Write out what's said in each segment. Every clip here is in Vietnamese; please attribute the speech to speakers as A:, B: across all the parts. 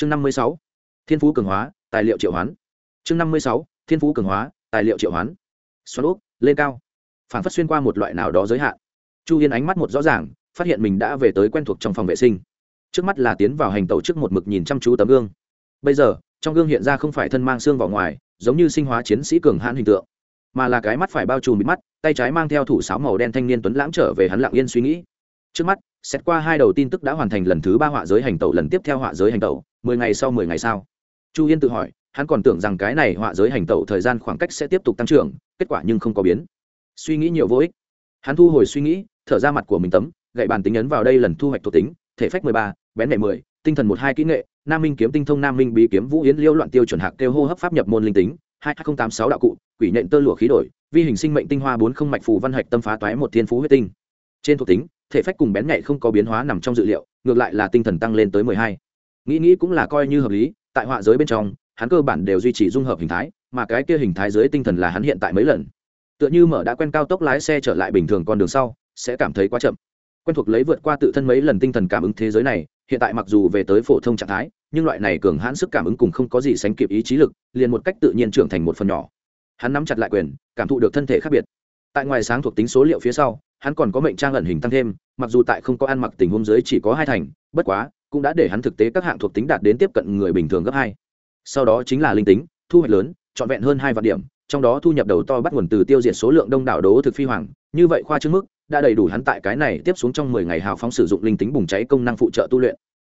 A: chương năm mươi sáu, thiên phú cường hóa, tài liệu triệu hoán. Chương năm mươi sáu, thiên phú cường hóa, tài liệu triệu hoán. Xoắn úp lên cao. Phản phát xuyên qua một loại nào đó giới hạn. Chu yên ánh mắt một rõ ràng, phát hiện mình đã về tới quen thuộc trong phòng vệ sinh. Trước mắt là tiến vào hành tẩu trước một mực nhìn chăm chú tấm gương. Bây giờ, trong gương hiện ra không phải thân mang xương vào ngoài, giống như sinh hóa chiến sĩ cường hãn hình tượng, mà là cái mắt phải bao trùm bịt mắt, tay trái mang theo thủ sáo màu đen thanh niên tuấn lãng trở về hắn lặng yên suy nghĩ. Trước mắt, xét qua hai đầu tin tức đã hoàn thành lần thứ ba họa giới hành tẩu, lần tiếp theo họa giới hành tẩu mười ngày sau mười ngày sau. Chu yên tự hỏi, hắn còn tưởng rằng cái này họa giới hành tẩu thời gian khoảng cách sẽ tiếp tục tăng trưởng, kết quả nhưng không có biến. Suy nghĩ nhiều vô ích. Hắn thu hồi suy nghĩ, thở ra mặt của mình tấm, gậy bàn tính ấn vào đây lần thu hoạch thuộc tính, thể phách mười ba, bén mẹ mười, tinh thần một hai kỹ nghệ, nam minh kiếm tinh thông nam minh bí kiếm vũ yến liêu loạn tiêu chuẩn hạc kêu hô hấp pháp nhập môn linh tính, hai nghìn tám sáu đạo cụ, quỷ nện tơ lụa khí đổi, vi hình sinh mệnh tinh hoa bốn không mạch phù văn hạch tâm phá toái một thiên phú huyết tinh. Trên thuộc tính, thể phách cùng bén nhạy không có biến hóa nằm trong dự liệu, ngược lại là tinh thần tăng lên tới mười hai nghĩ nghĩ cũng là coi như hợp lý, tại họa giới bên trong, hắn cơ bản đều duy trì dung hợp hình thái, mà cái kia hình thái dưới tinh thần là hắn hiện tại mấy lần. Tựa như mở đã quen cao tốc lái xe trở lại bình thường con đường sau, sẽ cảm thấy quá chậm. Quen thuộc lấy vượt qua tự thân mấy lần tinh thần cảm ứng thế giới này, hiện tại mặc dù về tới phổ thông trạng thái, nhưng loại này cường hãn sức cảm ứng cùng không có gì sánh kịp ý chí lực, liền một cách tự nhiên trưởng thành một phần nhỏ. Hắn nắm chặt lại quyền, cảm thụ được thân thể khác biệt. Tại ngoài sáng thuộc tính số liệu phía sau, hắn còn có mệnh trang ẩn hình tăng thêm, mặc dù tại không có ăn mặc tình huống dưới chỉ có hai thành, bất quá cũng đã để hắn thực tế các hạng thuộc tính đạt đến tiếp cận người bình thường gấp hai. Sau đó chính là linh tính, thu hoạch lớn, trọn vẹn hơn hai vạn điểm, trong đó thu nhập đầu to bắt nguồn từ tiêu diệt số lượng đông đảo đố thực phi hoàng, như vậy khoa trước mức đã đầy đủ hắn tại cái này tiếp xuống trong mười ngày hào phóng sử dụng linh tính bùng cháy công năng phụ trợ tu luyện.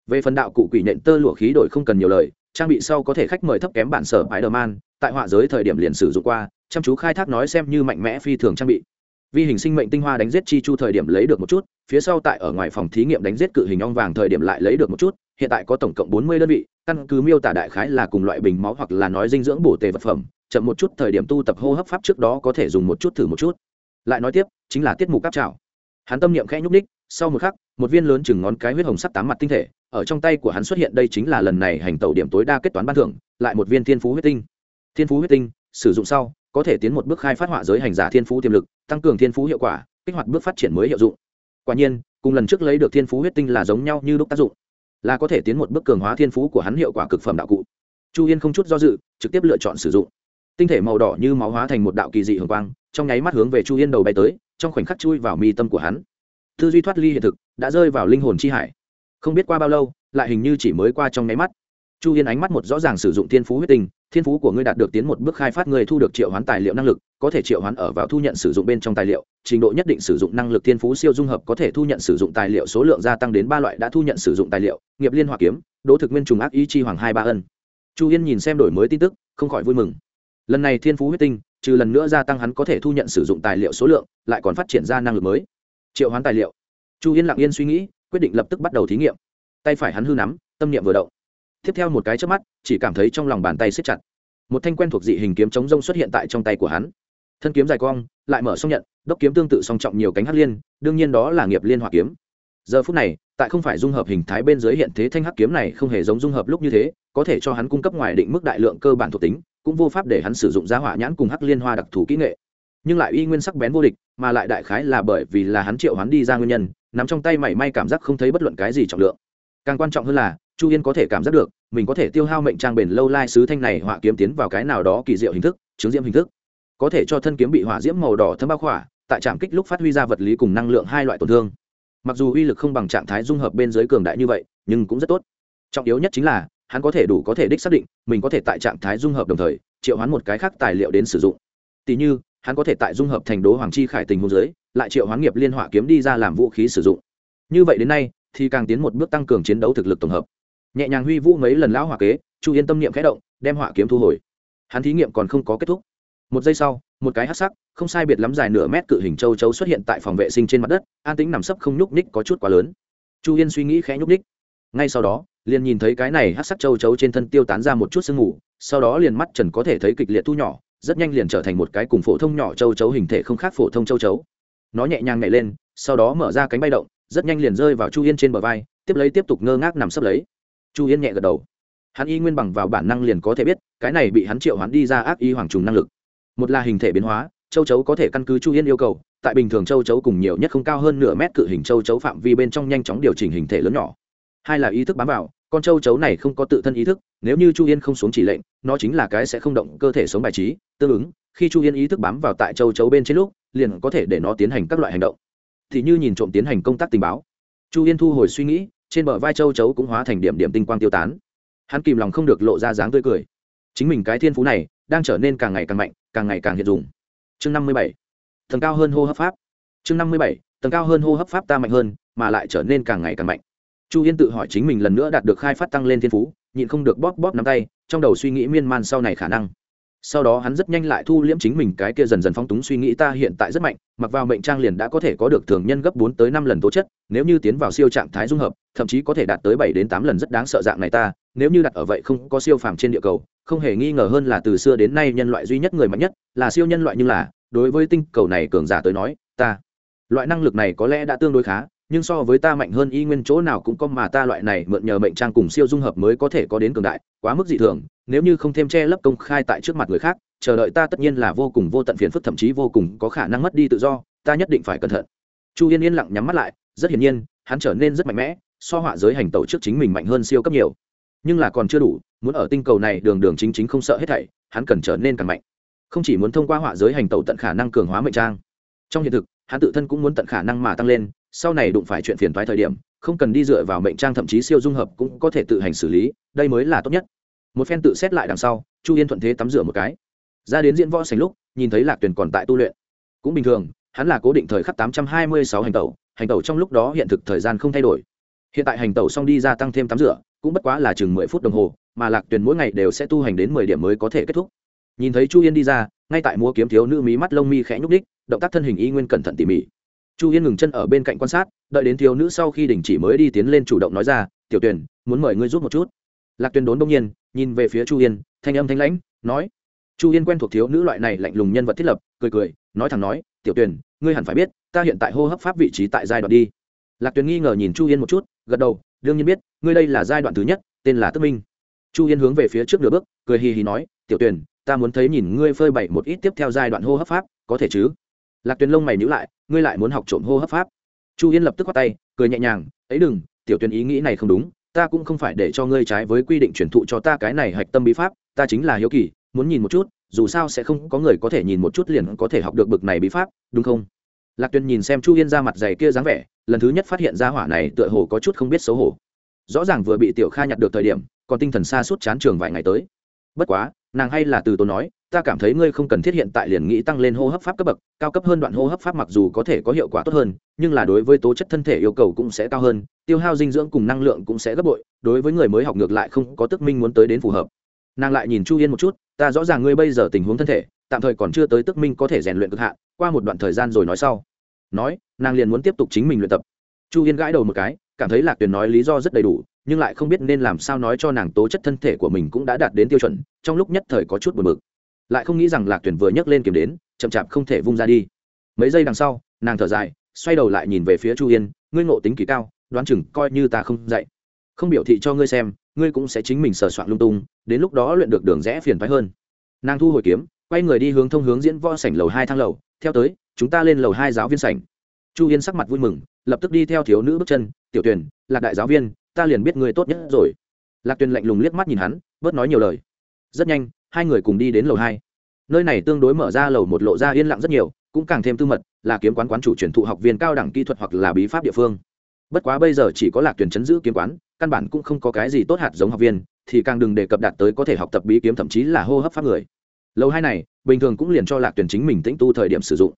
A: Về phần đạo cụ quỷ nện tơ lụa khí đổi không cần nhiều lời, trang bị sau có thể khách mời thấp kém bản sở spider man tại họa giới thời điểm liền sử dụng qua, chăm chú khai thác nói xem như mạnh mẽ phi thường trang bị vi hình sinh mệnh tinh hoa đánh giết chi chu thời điểm lấy được một chút, phía sau tại ở ngoài phòng thí nghiệm đánh giết cự hình ong vàng thời điểm lại lấy được một chút, hiện tại có tổng cộng bốn mươi đơn vị, căn cứ miêu tả đại khái là cùng loại bình máu hoặc là nói dinh dưỡng bổ tề vật phẩm, chậm một chút thời điểm tu tập hô hấp pháp trước đó có thể dùng một chút thử một chút. Lại nói tiếp, chính là tiết mục cáp trào hắn tâm niệm khẽ nhúc ních sau một khắc, một viên lớn chừng ngón cái huyết hồng sắt tám mặt tinh thể, ở trong tay của hắn xuất hiện đây chính là lần này hành tẩu điểm tối đa kết toán ban thưởng, lại một viên thiên phú huyết tinh. Thiên phú huyết tinh, sử dụng sau có thể tiến một bước khai phát họa giới hành giả thiên phú tiềm lực, tăng cường thiên phú hiệu quả, kích hoạt bước phát triển mới hiệu dụng. Quả nhiên, cùng lần trước lấy được thiên phú huyết tinh là giống nhau như lúc tác dụng, là có thể tiến một bước cường hóa thiên phú của hắn hiệu quả cực phẩm đạo cụ. Chu yên không chút do dự, trực tiếp lựa chọn sử dụng. Tinh thể màu đỏ như máu hóa thành một đạo kỳ dị hưởng quang, trong nháy mắt hướng về chu yên đầu bay tới, trong khoảnh khắc chui vào mi tâm của hắn. Tư duy thoát ly hiện thực đã rơi vào linh hồn chi hải. Không biết qua bao lâu, lại hình như chỉ mới qua trong nháy mắt. Chu yên ánh mắt một rõ ràng sử dụng thiên phú huyết tinh thiên phú của ngươi đạt được tiến một bước khai phát người thu được triệu hoán tài liệu năng lực, có thể triệu hoán ở vào thu nhận sử dụng bên trong tài liệu, trình độ nhất định sử dụng năng lực thiên phú siêu dung hợp có thể thu nhận sử dụng tài liệu số lượng gia tăng đến ba loại đã thu nhận sử dụng tài liệu, nghiệp liên hòa kiếm đỗ thực nguyên trùng ác ý chi hoàng hai ba ân. Chu yên nhìn xem đổi mới tin tức, không khỏi vui mừng. Lần này thiên phú huyết tinh, trừ lần nữa gia tăng hắn có thể thu nhận sử dụng tài liệu số lượng, lại còn phát triển ra năng lực mới. Triệu hoán tài liệu. Chu yên lặng yên suy nghĩ, quyết định lập tức bắt đầu thí nghiệm. Tay phải hắn hư nắm, tâm niệm vừa động tiếp theo một cái trước mắt, chỉ cảm thấy trong lòng bàn tay siết chặt. Một thanh quen thuộc dị hình kiếm chống rông xuất hiện tại trong tay của hắn. Thân kiếm dài cong, lại mở xong nhận, đốc kiếm tương tự song trọng nhiều cánh hắc liên, đương nhiên đó là nghiệp liên hỏa kiếm. Giờ phút này, tại không phải dung hợp hình thái bên dưới hiện thế thanh hắc kiếm này không hề giống dung hợp lúc như thế, có thể cho hắn cung cấp ngoài định mức đại lượng cơ bản thuộc tính, cũng vô pháp để hắn sử dụng giá hỏa nhãn cùng hắc liên hoa đặc thù kỹ nghệ. Nhưng lại uy nguyên sắc bén vô địch, mà lại đại khái là bởi vì là hắn triệu hắn đi ra nguyên nhân, nắm trong tay mảy may cảm giác không thấy bất luận cái gì trọng lượng. Càng quan trọng hơn là chu yên có thể cảm giác được, mình có thể tiêu hao mệnh trang bền lâu lai sứ thanh này họa kiếm tiến vào cái nào đó kỳ diệu hình thức, chứng diễm hình thức. Có thể cho thân kiếm bị hỏa diễm màu đỏ thấm bao khỏa, tại trạm kích lúc phát huy ra vật lý cùng năng lượng hai loại tổn thương. Mặc dù uy lực không bằng trạng thái dung hợp bên dưới cường đại như vậy, nhưng cũng rất tốt. Trọng yếu nhất chính là, hắn có thể đủ có thể đích xác định, mình có thể tại trạng thái dung hợp đồng thời, triệu hoán một cái khác tài liệu đến sử dụng. Tỉ như, hắn có thể tại dung hợp thành đố hoàng chi khải tình hôn giới lại triệu hoán nghiệp liên hỏa kiếm đi ra làm vũ khí sử dụng. Như vậy đến nay, thì càng tiến một bước tăng cường chiến đấu thực lực tổng hợp nhẹ nhàng huy vũ mấy lần lão hỏa kế, chu yên tâm niệm khẽ động, đem hỏa kiếm thu hồi. Hắn thí nghiệm còn không có kết thúc. Một giây sau, một cái hát sắc, không sai biệt lắm dài nửa mét cự hình châu chấu xuất hiện tại phòng vệ sinh trên mặt đất, an tính nằm sấp không nhúc ních có chút quá lớn. Chu yên suy nghĩ khẽ nhúc ních ngay sau đó, liền nhìn thấy cái này hát sắc châu chấu trên thân tiêu tán ra một chút sương mù, sau đó liền mắt trần có thể thấy kịch liệt thu nhỏ, rất nhanh liền trở thành một cái cùng phổ thông nhỏ châu chấu hình thể không khác phổ thông châu chấu. Nó nhẹ nhàng nhảy lên, sau đó mở ra cánh bay động, rất nhanh liền rơi vào chu yên trên bờ vai, tiếp lấy tiếp tục ngơ ngác nằm sấp lấy chu yên nhẹ gật đầu. Hắn y nguyên bằng vào bản năng liền có thể biết, cái này bị hắn triệu hắn đi ra ác y hoàng trùng năng lực. Một là hình thể biến hóa, châu chấu có thể căn cứ chu yên yêu cầu, tại bình thường châu chấu cùng nhiều nhất không cao hơn nửa mét cự hình châu chấu phạm vi bên trong nhanh chóng điều chỉnh hình thể lớn nhỏ. Hai là ý thức bám vào, con châu chấu này không có tự thân ý thức, nếu như chu yên không xuống chỉ lệnh, nó chính là cái sẽ không động cơ thể sống bài trí, tương ứng, khi chu yên ý thức bám vào tại châu chấu bên trên lúc, liền có thể để nó tiến hành các loại hành động. Thì như nhìn trộm tiến hành công tác tình báo. Chu yên thu hồi suy nghĩ trên bờ vai châu chấu cũng hóa thành điểm điểm tinh quang tiêu tán. Hắn kìm lòng không được lộ ra dáng tươi cười. Chính mình cái thiên phú này đang trở nên càng ngày càng mạnh, càng ngày càng hiện dùng. Chương năm mươi bảy. Tầng cao hơn hô hấp pháp. Chương năm mươi bảy. Tầng cao hơn hô hấp pháp ta mạnh hơn, mà lại trở nên càng ngày càng mạnh. Chu yên tự hỏi chính mình lần nữa đạt được khai phát tăng lên thiên phú, nhịn không được bóp bóp nắm tay, trong đầu suy nghĩ miên man sau này khả năng sau đó hắn rất nhanh lại thu liễm chính mình cái kia dần dần phong túng suy nghĩ ta hiện tại rất mạnh, mặc vào mệnh trang liền đã có thể có được thường nhân gấp bốn tới năm lần tố chất, nếu như tiến vào siêu trạng thái dung hợp, thậm chí có thể đạt tới bảy đến tám lần rất đáng sợ dạng này ta, nếu như đặt ở vậy không có siêu phàm trên địa cầu, không hề nghi ngờ hơn là từ xưa đến nay nhân loại duy nhất người mạnh nhất, là siêu nhân loại nhưng là, đối với tinh cầu này cường giả tới nói, ta, loại năng lực này có lẽ đã tương đối khá nhưng so với ta mạnh hơn y nguyên chỗ nào cũng có mà ta loại này mượn nhờ mệnh trang cùng siêu dung hợp mới có thể có đến cường đại, quá mức dị thường, nếu như không thêm che lấp công khai tại trước mặt người khác, chờ đợi ta tất nhiên là vô cùng vô tận phiền phức, thậm chí vô cùng có khả năng mất đi tự do, ta nhất định phải cẩn thận. Chu yên yên lặng nhắm mắt lại, rất hiển nhiên, hắn trở nên rất mạnh mẽ, so họa giới hành tẩu trước chính mình mạnh hơn siêu cấp nhiều. Nhưng là còn chưa đủ, muốn ở tinh cầu này đường đường chính chính không sợ hết thảy, hắn cần trở nên càng mạnh. Không chỉ muốn thông qua họa giới hành tẩu tận khả năng cường hóa mệnh trang. Trong hiện thực, hắn tự thân cũng muốn tận khả năng mà tăng lên sau này đụng phải chuyện phiền toái thời điểm, không cần đi dựa vào mệnh trang thậm chí siêu dung hợp cũng có thể tự hành xử lý, đây mới là tốt nhất. Một phen tự xét lại đằng sau, chu yên thuận thế tắm rửa một cái. Ra đến diễn võ sành lúc, nhìn thấy lạc tuyền còn tại tu luyện. Cũng bình thường, hắn là cố định thời khắc tám trăm hai mươi sáu hành tẩu hành tẩu trong lúc đó hiện thực thời gian không thay đổi. Hiện tại hành tẩu xong đi ra tăng thêm tắm rửa, cũng bất quá là chừng mười phút đồng hồ, mà lạc tuyền mỗi ngày đều sẽ tu hành đến mười điểm mới có thể kết thúc. Nhìn thấy chu yên đi ra, ngay tại mua kiếm thiếu nữ mí mắt lông mi khẽ nhúc đích động tác thân hình y nguyên cẩn thận tỉ mỉ chu yên ngừng chân ở bên cạnh quan sát, đợi đến thiếu nữ sau khi đình chỉ mới đi tiến lên chủ động nói ra, tiểu tuyển muốn mời ngươi giúp một chút. Lạc tuyển đốn đông nhiên, nhìn về phía chu yên, thanh âm thanh lãnh, nói. Chu yên quen thuộc thiếu nữ loại này lạnh lùng nhân vật thiết lập, cười cười, nói thẳng nói, tiểu tuyển ngươi hẳn phải biết, ta hiện tại hô hấp pháp vị trí tại giai đoạn đi. Lạc tuyển nghi ngờ nhìn chu yên một chút, gật đầu, đương nhiên biết, ngươi đây là giai đoạn thứ nhất, tên là tức minh. Chu yên hướng về phía trước nửa bước, cười hì hì nói, tiểu tuyển ta muốn thấy nhìn ngươi phơi bày một ít tiếp theo giai đoạn hô hấp pháp, có thể chứ? Lạc tuyền lông mày nhữ lại, ngươi lại muốn học trộm hô hấp pháp. Chu yên lập tức khoát tay, cười nhẹ nhàng, ấy đừng, tiểu tuyền ý nghĩ này không đúng, ta cũng không phải để cho ngươi trái với quy định truyền thụ cho ta cái này hạch tâm bí pháp, ta chính là hiếu kỳ, muốn nhìn một chút, dù sao sẽ không có người có thể nhìn một chút liền có thể học được bực này bí pháp, đúng không? Lạc tuyền nhìn xem chu yên ra mặt dày kia dáng vẻ, lần thứ nhất phát hiện ra hỏa này tựa hồ có chút không biết xấu hổ. Rõ ràng vừa bị tiểu kha nhặt được thời điểm, còn tinh thần xa suốt chán trường vài ngày tới. Bất quá nàng hay là từ tôi nói, ta cảm thấy ngươi không cần thiết hiện tại liền nghĩ tăng lên hô hấp pháp cấp bậc, cao cấp hơn đoạn hô hấp pháp mặc dù có thể có hiệu quả tốt hơn, nhưng là đối với tố chất thân thể yêu cầu cũng sẽ cao hơn, tiêu hao dinh dưỡng cùng năng lượng cũng sẽ gấp bội, đối với người mới học ngược lại không có tức minh muốn tới đến phù hợp. Nàng lại nhìn chu yên một chút, ta rõ ràng ngươi bây giờ tình huống thân thể, tạm thời còn chưa tới tức minh có thể rèn luyện cực hạn, qua một đoạn thời gian rồi nói sau. Nói, nàng liền muốn tiếp tục chính mình luyện tập. Chu yên gãi đầu một cái, cảm thấy lạc tuyền nói lý do rất đầy đủ nhưng lại không biết nên làm sao nói cho nàng tố chất thân thể của mình cũng đã đạt đến tiêu chuẩn, trong lúc nhất thời có chút buồn bực. Lại không nghĩ rằng lạc tuyền vừa nhấc lên kiếm đến, chậm chạp không thể vung ra đi. Mấy giây đằng sau, nàng thở dài, xoay đầu lại nhìn về phía chu yên, ngươi ngộ tính kỳ cao, đoán chừng coi như ta không dạy. Không biểu thị cho ngươi xem, ngươi cũng sẽ chính mình sờ soạn lung tung, đến lúc đó luyện được đường rẽ phiền phái hơn. Nàng thu hồi kiếm, quay người đi hướng thông hướng diễn võ sảnh lầu hai thang lầu, theo tới, chúng ta lên lầu hai giáo viên sảnh. Chu yên sắc mặt vui mừng, lập tức đi theo thiếu nữ bước chân, tiểu tuyển lạc đại giáo viên ta liền biết ngươi tốt nhất rồi. Lạc tuyền lạnh lùng liếc mắt nhìn hắn, bớt nói nhiều lời. Rất nhanh, hai người cùng đi đến lầu hai. Nơi này tương đối mở ra lầu một lộ ra yên lặng rất nhiều, cũng càng thêm tư mật, là kiếm quán quán chủ truyền thụ học viên cao đẳng kỹ thuật hoặc là bí pháp địa phương. Bất quá bây giờ chỉ có lạc tuyển chấn giữ kiếm quán, căn bản cũng không có cái gì tốt hạt giống học viên, thì càng đừng đề cập đạt tới có thể học tập bí kiếm thậm chí là hô hấp pháp người. Lâu hai này, bình thường cũng liền cho lạc tuyển chính mình tĩnh tu thời điểm sử dụng.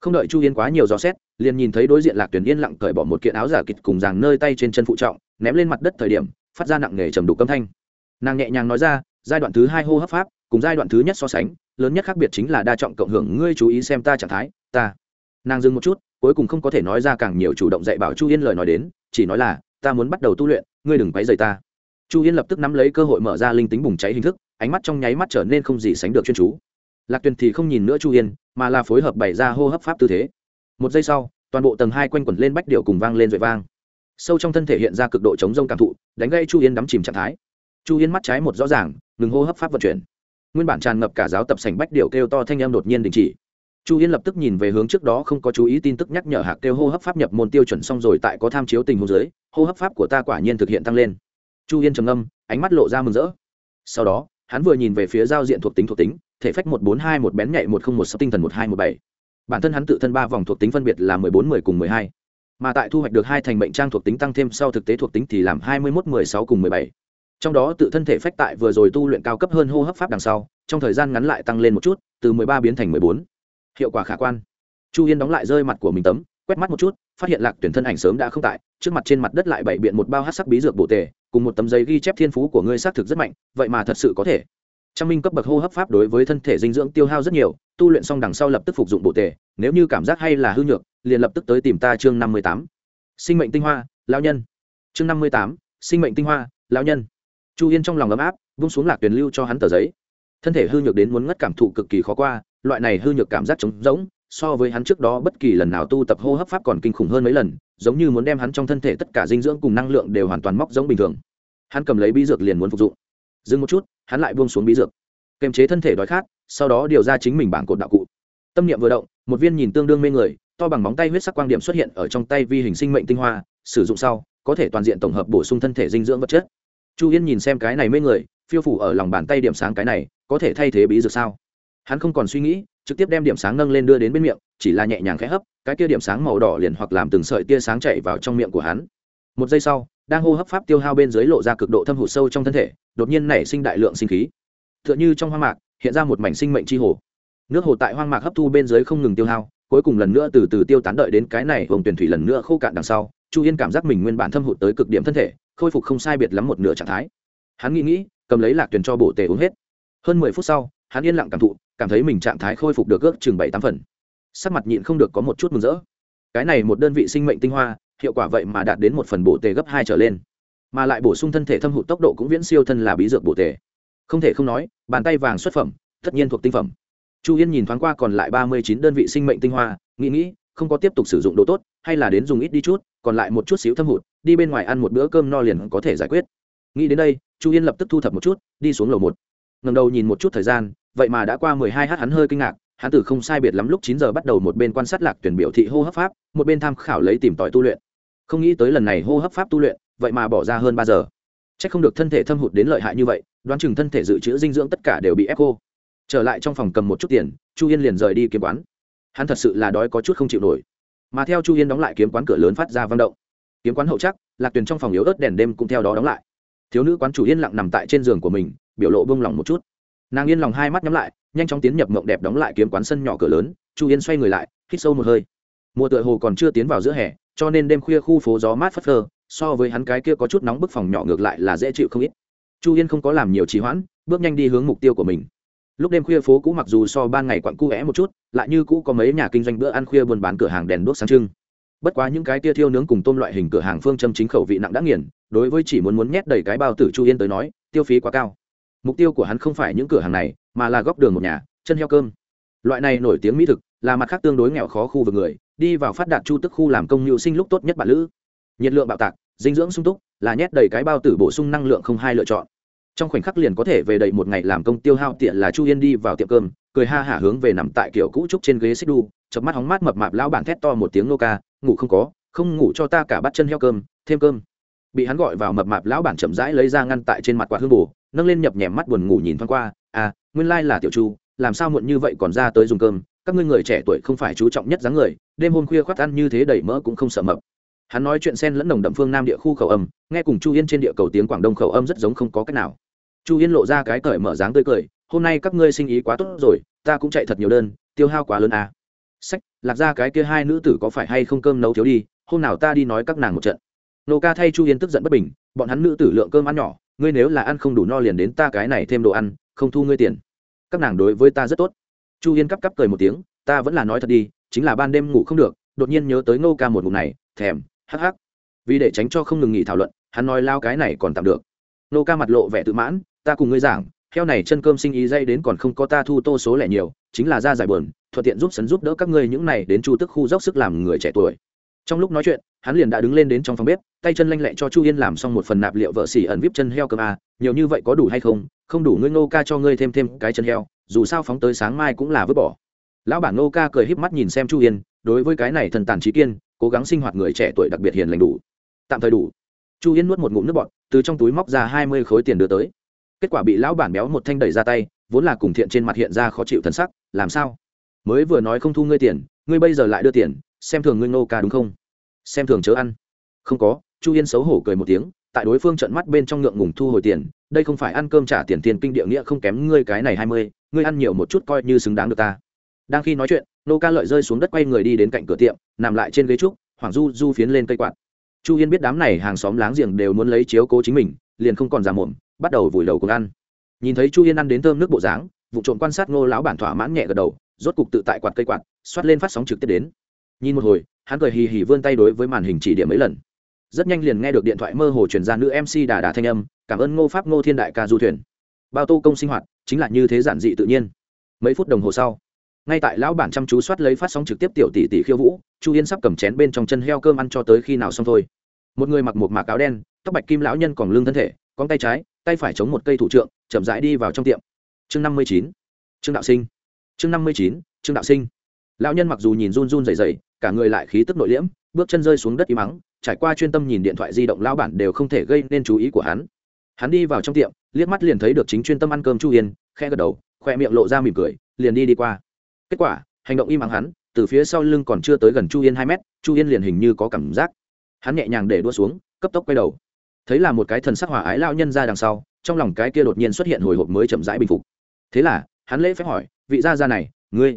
A: Không đợi chu yên quá nhiều dò xét, liền nhìn thấy đối diện lạc tuyển yên lặng cởi bỏ một kiện áo giả kịch cùng ràng nơi tay trên chân phụ trọng ném lên mặt đất thời điểm, phát ra nặng nề trầm đục âm thanh. Nàng nhẹ nhàng nói ra, giai đoạn thứ hai hô hấp pháp, cùng giai đoạn thứ nhất so sánh, lớn nhất khác biệt chính là đa trọng cộng hưởng, ngươi chú ý xem ta trạng thái, ta. Nàng dừng một chút, cuối cùng không có thể nói ra càng nhiều chủ động dạy bảo chu yên lời nói đến, chỉ nói là, ta muốn bắt đầu tu luyện, ngươi đừng quấy rầy ta. Chu yên lập tức nắm lấy cơ hội mở ra linh tính bùng cháy hình thức, ánh mắt trong nháy mắt trở nên không gì sánh được chuyên chú. Lạc tuyền thì không nhìn nữa chu yên, mà là phối hợp bày ra hô hấp pháp tư thế. Một giây sau, toàn bộ tầng hai quanh quẩn lên bách điệu cùng vang lên rồi vang sâu trong thân thể hiện ra cực độ chống rông cảm thụ, đánh gây chu yên đắm chìm trạng thái. Chu yên mắt trái một rõ ràng, ngừng hô hấp pháp vận chuyển. Nguyên bản tràn ngập cả giáo tập sảnh bách điệu kêu to thanh em đột nhiên đình chỉ. Chu yên lập tức nhìn về hướng trước đó không có chú ý tin tức nhắc nhở hạc kêu hô hấp pháp nhập môn tiêu chuẩn xong rồi tại có tham chiếu tình huống dưới, hô hấp pháp của ta quả nhiên thực hiện tăng lên. Chu yên trầm âm ánh mắt lộ ra mừng rỡ. Sau đó, hắn vừa nhìn về phía giao diện thuộc tính thuộc tính, thể phách một bốn hai, một bén nhạy một không một sáu tinh thần một hai một bảy. Bản thân hắn tự thân ba vòng thuộc tính phân biệt là mười bốn, mười cùng mười hai mà tại thu hoạch được hai thành mệnh trang thuộc tính tăng thêm sau thực tế thuộc tính thì làm hai mươi mốt, mười sáu cùng mười bảy. Trong đó tự thân thể phách tại vừa rồi tu luyện cao cấp hơn hô hấp pháp đằng sau, trong thời gian ngắn lại tăng lên một chút, từ mười ba biến thành mười bốn. Hiệu quả khả quan. Chu yên đóng lại rơi mặt của mình tấm, quét mắt một chút, phát hiện lạc tuyển thân ảnh sớm đã không tại, trước mặt trên mặt đất lại bảy biện một bao hát sắc bí dược bổ tề, cùng một tấm giấy ghi chép thiên phú của ngươi xác thực rất mạnh, vậy mà thật sự có thể. Trang minh cấp bậc hô hấp pháp đối với thân thể dinh dưỡng tiêu hao rất nhiều, tu luyện xong đằng sau lập tức phục dụng bổ tề nếu như cảm giác hay là hư nhược, liền lập tức tới tìm ta chương năm mươi tám. Sinh mệnh tinh hoa, lão nhân. Chương năm mươi tám, sinh mệnh tinh hoa, lão nhân. Chu yên trong lòng ấm áp vung xuống lạc tuyển lưu cho hắn tờ giấy. Thân thể hư nhược đến muốn ngất cảm thụ cực kỳ khó qua, loại này hư nhược cảm giác trống rỗng, so với hắn trước đó bất kỳ lần nào tu tập hô hấp pháp còn kinh khủng hơn mấy lần, giống như muốn đem hắn trong thân thể tất cả dinh dưỡng cùng năng lượng đều hoàn toàn móc giống bình thường. Hắn cầm lấy bí dược liền muốn phục dụng. Dừng một chút, hắn lại buông xuống bí dược. Kềm chế thân thể đói khát, sau đó điều ra chính mình bảng cột đạo cụ. Tâm niệm vừa động một viên nhìn tương đương mê người, to bằng móng tay huyết sắc quang điểm xuất hiện ở trong tay vi hình sinh mệnh tinh hoa, sử dụng sau, có thể toàn diện tổng hợp bổ sung thân thể dinh dưỡng vật chất. Chu yên nhìn xem cái này mê người, phiêu phủ ở lòng bàn tay điểm sáng cái này, có thể thay thế bí dược sao? Hắn không còn suy nghĩ, trực tiếp đem điểm sáng nâng lên đưa đến bên miệng, chỉ là nhẹ nhàng khẽ hấp, cái kia điểm sáng màu đỏ liền hoặc làm từng sợi tia sáng chạy vào trong miệng của hắn. Một giây sau, đang hô hấp pháp tiêu hao bên dưới lộ ra cực độ thâm hụt sâu trong thân thể, đột nhiên nảy sinh đại lượng sinh khí. T h ư ợ n h ư trong hoang mạc, hiện ra một mảnh sinh mệnh tri hồ nước hồ tại hoang mạc hấp thu bên dưới không ngừng tiêu hao, cuối cùng lần nữa từ từ tiêu tán đợi đến cái này vùng tuyển thủy lần nữa khô cạn đằng sau, chu yên cảm giác mình nguyên bản thâm hụt tới cực điểm thân thể, khôi phục không sai biệt lắm một nửa trạng thái. Hắn nghĩ nghĩ, cầm lấy lạc tuyển cho bổ tề uống hết. Hơn mười phút sau, hắn yên lặng cảm thụ, cảm thấy mình trạng thái khôi phục được ước chừng bảy tám phần. Sắc mặt nhịn không được có một chút mừng rỡ. Cái này một đơn vị sinh mệnh tinh hoa, hiệu quả vậy mà đạt đến một phần bổ tề gấp hai trở lên. Mà lại bổ sung thân thể thâm hụt tốc độ cũng viễn siêu thân là bí dược bổ tề. Không thể không nói, bàn tay vàng xuất phẩm, tất nhiên thuộc tinh phẩm chu yên nhìn thoáng qua còn lại ba mươi chín đơn vị sinh mệnh tinh hoa, nghĩ nghĩ, không có tiếp tục sử dụng đồ tốt, hay là đến dùng ít đi chút, còn lại một chút xíu thâm hụt, đi bên ngoài ăn một bữa cơm no liền có thể giải quyết. Nghĩ đến đây, chu yên lập tức thu thập một chút, đi xuống lầu một. Ngầm đầu nhìn một chút thời gian, vậy mà đã qua mười hai h hắn hơi kinh ngạc, hắn tử không sai biệt lắm lúc chín giờ bắt đầu một bên quan sát lạc tuyển biểu thị hô hấp pháp, một bên tham khảo lấy tìm tòi tu luyện. Không nghĩ tới lần này hô hấp pháp tu luyện, vậy mà bỏ ra hơn ba giờ. C h ắ c không được thân thể thâm hụt đến lợi hại như vậy, đoán chừng thân thể dự trữ dinh dưỡng tất cả đều bị ép khô trở lại trong phòng cầm một chút tiền, chu yên liền rời đi kiếm quán. Hắn thật sự là đói có chút không chịu nổi. Mà theo chu yên đóng lại kiếm quán cửa lớn phát ra văn động. Kiếm quán hậu chắc lạc tuyền trong phòng yếu ớt đèn đêm cũng theo đó đóng lại. Thiếu nữ quán chủ yên lặng nằm tại trên giường của mình, biểu lộ bông lòng một chút. Nàng yên lòng hai mắt nhắm lại, nhanh chóng tiến nhập mộng đẹp đóng lại kiếm quán sân nhỏ cửa lớn, chu yên xoay người lại, hít sâu một hơi. Mùa tựa hồ còn chưa tiến vào giữa hè, cho nên đêm khuya khu phố gió mát phất phơ, so với hắn cái kia có chút nóng bức phòng nhỏ ngược lại là dễ chịu không ít. Chu yên không có làm nhiều trì hoãn, bước nhanh đi hướng mục tiêu của mình lúc đêm khuya phố cũ mặc dù so ban ngày quặn cu vẽ một chút, lại như cũ có mấy nhà kinh doanh bữa ăn khuya buôn bán cửa hàng đèn đuốc sáng trưng. Bất quá những cái tia thiêu nướng cùng tôm loại hình cửa hàng phương châm chính khẩu vị nặng đã nghiền, đối với chỉ muốn muốn nhét đầy cái bao tử chu yên tới nói, tiêu phí quá cao. Mục tiêu của hắn không phải những cửa hàng này, mà là góc đường một nhà, chân heo cơm. Loại này nổi tiếng mỹ thực, là mặt khác tương đối nghèo khó khu vực người, đi vào phát đạt chu tức khu làm công nhu sinh lúc tốt nhất bản lữ. Nhiệt lượng bạo tạc, dinh dưỡng sung túc, là nhét đầy cái bao tử bổ sung năng lượng không hai lựa chọn trong khoảnh khắc liền có thể về đầy một ngày làm công tiêu hao tiện là chu yên đi vào tiệm cơm, cười ha hả hướng về nằm tại kiểu cũ trúc trên ghế xích đu chập mắt hóng mát mập mạp lão bản thét to một tiếng nô ca ngủ không có, không ngủ cho ta cả bắt chân heo cơm, thêm cơm. Bị hắn gọi vào mập mạp lão bản chậm rãi lấy ra ngăn tại trên mặt quạt hương bù, nâng lên nhập nhèm mắt buồn ngủ nhìn thoáng qua à nguyên lai là tiểu chu, làm sao muộn như vậy còn ra tới dùng cơm, các ngươi người trẻ tuổi không phải chú trọng nhất dáng người, đêm hôm khuya khoác ăn như thế đầy mỡ cũng không sợ mập. Hắn nói chuyện sen lẫn nồng đậm phương nam địa khu khẩu âm, nghe cùng chu yên trên địa cầu tiếng quảng đông khẩu âm rất giống không có cách nào chu yên lộ ra cái cởi mở dáng tươi cười, hôm nay các ngươi sinh ý quá tốt rồi, ta cũng chạy thật nhiều đơn, tiêu hao quá lớn à. sách, lạc ra cái kia hai nữ tử có phải hay không cơm nấu thiếu đi, hôm nào ta đi nói các nàng một trận. Nô ca thay chu yên tức giận bất bình, bọn hắn nữ tử lượng cơm ăn nhỏ, ngươi nếu là ăn không đủ no liền đến ta cái này thêm đồ ăn, không thu ngươi tiền. Các nàng đối với ta rất tốt. Chu yên cắp cắp cười một tiếng, ta vẫn là nói thật đi, chính là ban đêm ngủ không được, đột nhiên nhớ tới Nô ca một ngủ này, thèm, hắc hắc. Vì để tránh cho không ngừng nghỉ thảo luận, hắn nói lao cái này còn tạm được. Nô ca mặt lộ vẻ tự mãn ta cùng ngươi giảng theo này chân cơm sinh ý dây đến còn không có ta thu tô số lẻ nhiều, chính là ra giải bờn thuận tiện giúp sấn giúp đỡ các ngươi những này đến chu tức khu dốc sức làm người trẻ tuổi. Trong lúc nói chuyện, hắn liền đã đứng lên đến trong phòng bếp, tay chân lanh lẹ cho chu yên làm xong một phần nạp liệu vợ xỉ ẩn vip chân heo cơm a nhiều như vậy có đủ hay không? Không đủ ngươi ngô ca cho ngươi thêm thêm cái chân heo, dù sao phóng tới sáng mai cũng là vứt bỏ. Lão bản ngô ca cười híp mắt nhìn xem chu yên, đối với cái này thần tàn trí kiên, cố gắng sinh hoạt người trẻ tuổi đặc biệt hiền lành đủ. Tạm thời đủ. Chu yên nuốt một ngụm nước bọt, từ trong túi móc ra hai mươi khối tiền đưa tới kết quả bị lão bản béo một thanh đẩy ra tay, vốn là cùng thiện trên mặt hiện ra khó chịu thân sắc, làm sao? Mới vừa nói không thu ngươi tiền, ngươi bây giờ lại đưa tiền, xem thường ngươi nô ca đúng không? Xem thường chớ ăn. Không có, chu yên xấu hổ cười một tiếng, tại đối phương trận mắt bên trong ngượng ngùng thu hồi tiền, đây không phải ăn cơm trả tiền tiền kinh địa nghĩa không kém ngươi cái này hai mươi, ngươi ăn nhiều một chút coi như xứng đáng được ta. Đang khi nói chuyện nô ca lợi rơi xuống đất quay người đi đến cạnh cửa tiệm, nằm lại trên ghế trúc hoàng du du phiến lên cây quạt. Chu yên biết đám này hàng xóm láng giềng đều muốn lấy chiếu cố chính mình, liền không còn già mồm bắt đầu vùi đầu cùng ăn. Nhìn thấy chu yên ăn đến thơm nước bộ dáng, vụ trộm quan sát ngô lão bản thỏa mãn nhẹ gật đầu, rốt cục tự tại quạt cây quạt, xoát lên phát sóng trực tiếp đến. Nhìn một hồi, hắn cười hì hì vươn tay đối với màn hình chỉ điểm mấy lần. Rất nhanh liền nghe được điện thoại mơ hồ truyền ra nữ mc đà đà thanh âm, cảm ơn ngô pháp ngô thiên đại ca du thuyền. Bao tô công sinh hoạt, chính là như thế giản dị tự nhiên. Mấy phút đồng hồ sau, ngay tại lão bản chăm chú soát lấy phát sóng trực tiếp tiểu tỷ tỷ khiêu vũ, chu yên sắp cầm chén bên trong chân heo cơm ăn cho tới khi nào xong thôi. Một người mặc một mạc áo đen, tóc bạch kim lão nhân còn lưng thân thể con tay trái tay phải chống một cây thủ trượng, chậm rãi đi vào trong tiệm. Chương năm mươi chín, trương đạo sinh. Chương năm mươi chín, trương đạo sinh. Lão nhân mặc dù nhìn run run dày dày cả người lại khí tức nội liễm, bước chân rơi xuống đất im mắng, trải qua chuyên tâm nhìn điện thoại di động lão bản đều không thể gây nên chú ý của hắn. Hắn đi vào trong tiệm, liếc mắt liền thấy được chính chuyên tâm ăn cơm chu yên khe gật đầu, khoe miệng lộ ra mỉm cười, liền đi đi qua. Kết quả, hành động im ắng hắn, từ phía sau lưng còn chưa tới gần chu yên hai mét, chu yên liền hình như có cảm giác. Hắn nhẹ nhàng để đua xuống, cấp tốc quay đầu thấy là một cái thần sắc hỏa ái lao nhân ra đằng sau, trong lòng cái kia đột nhiên xuất hiện hồi hộp mới chậm rãi bình phục. Thế là, hắn lễ phép hỏi, vị gia gia này, ngươi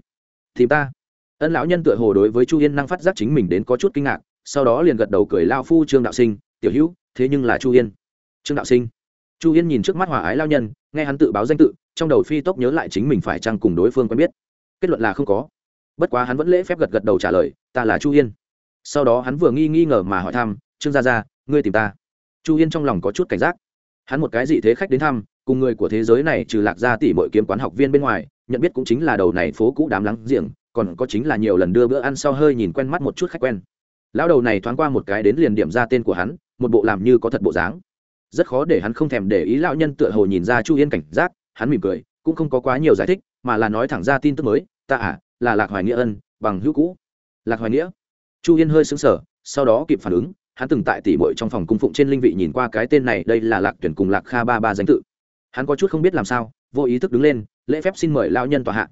A: thì ta? Ân lão nhân tựa hồ đối với chu yên năng phát giác chính mình đến có chút kinh ngạc, sau đó liền gật đầu cười lao phu trương đạo sinh, tiểu hữu, thế nhưng là chu yên. Trương đạo sinh? Chu yên nhìn trước mắt hòa ái lao nhân, nghe hắn tự báo danh tự, trong đầu phi tốc nhớ lại chính mình phải chăng cùng đối phương quen biết. Kết luận là không có. Bất quá hắn vẫn lễ phép gật gật đầu trả lời, ta là chu yên. Sau đó hắn vừa nghi nghi ngờ mà hỏi thăm, trương gia gia, ngươi tìm ta? Chu yên trong lòng có chút cảnh giác. Hắn một cái gì thế khách đến thăm, cùng người của thế giới này trừ lạc gia tỷ mọi kiếm quán học viên bên ngoài, nhận biết cũng chính là đầu này phố cũ đám lắng giềng, còn có chính là nhiều lần đưa bữa ăn sau hơi nhìn quen mắt một chút khách quen. Lão đầu này thoáng qua một cái đến liền điểm ra tên của hắn, một bộ làm như có thật bộ dáng. Rất khó để hắn không thèm để ý lão nhân tựa hồ nhìn ra chu yên cảnh giác, hắn mỉm cười, cũng không có quá nhiều giải thích, mà là nói thẳng ra tin tức mới, ta à là lạc hoài nghĩa ân, bằng hữu cũ. Lạc hoài nghĩa? Chu yên hơi xứng sở sau đó kịp phản ứng hắn từng tại tỷ muội trong phòng cung phụng trên linh vị nhìn qua cái tên này, đây là lạc tuyển cùng lạc kha ba ba danh tự. Hắn có chút không biết làm sao, vô ý thức đứng lên, lễ phép xin mời lao nhân tòa hạ.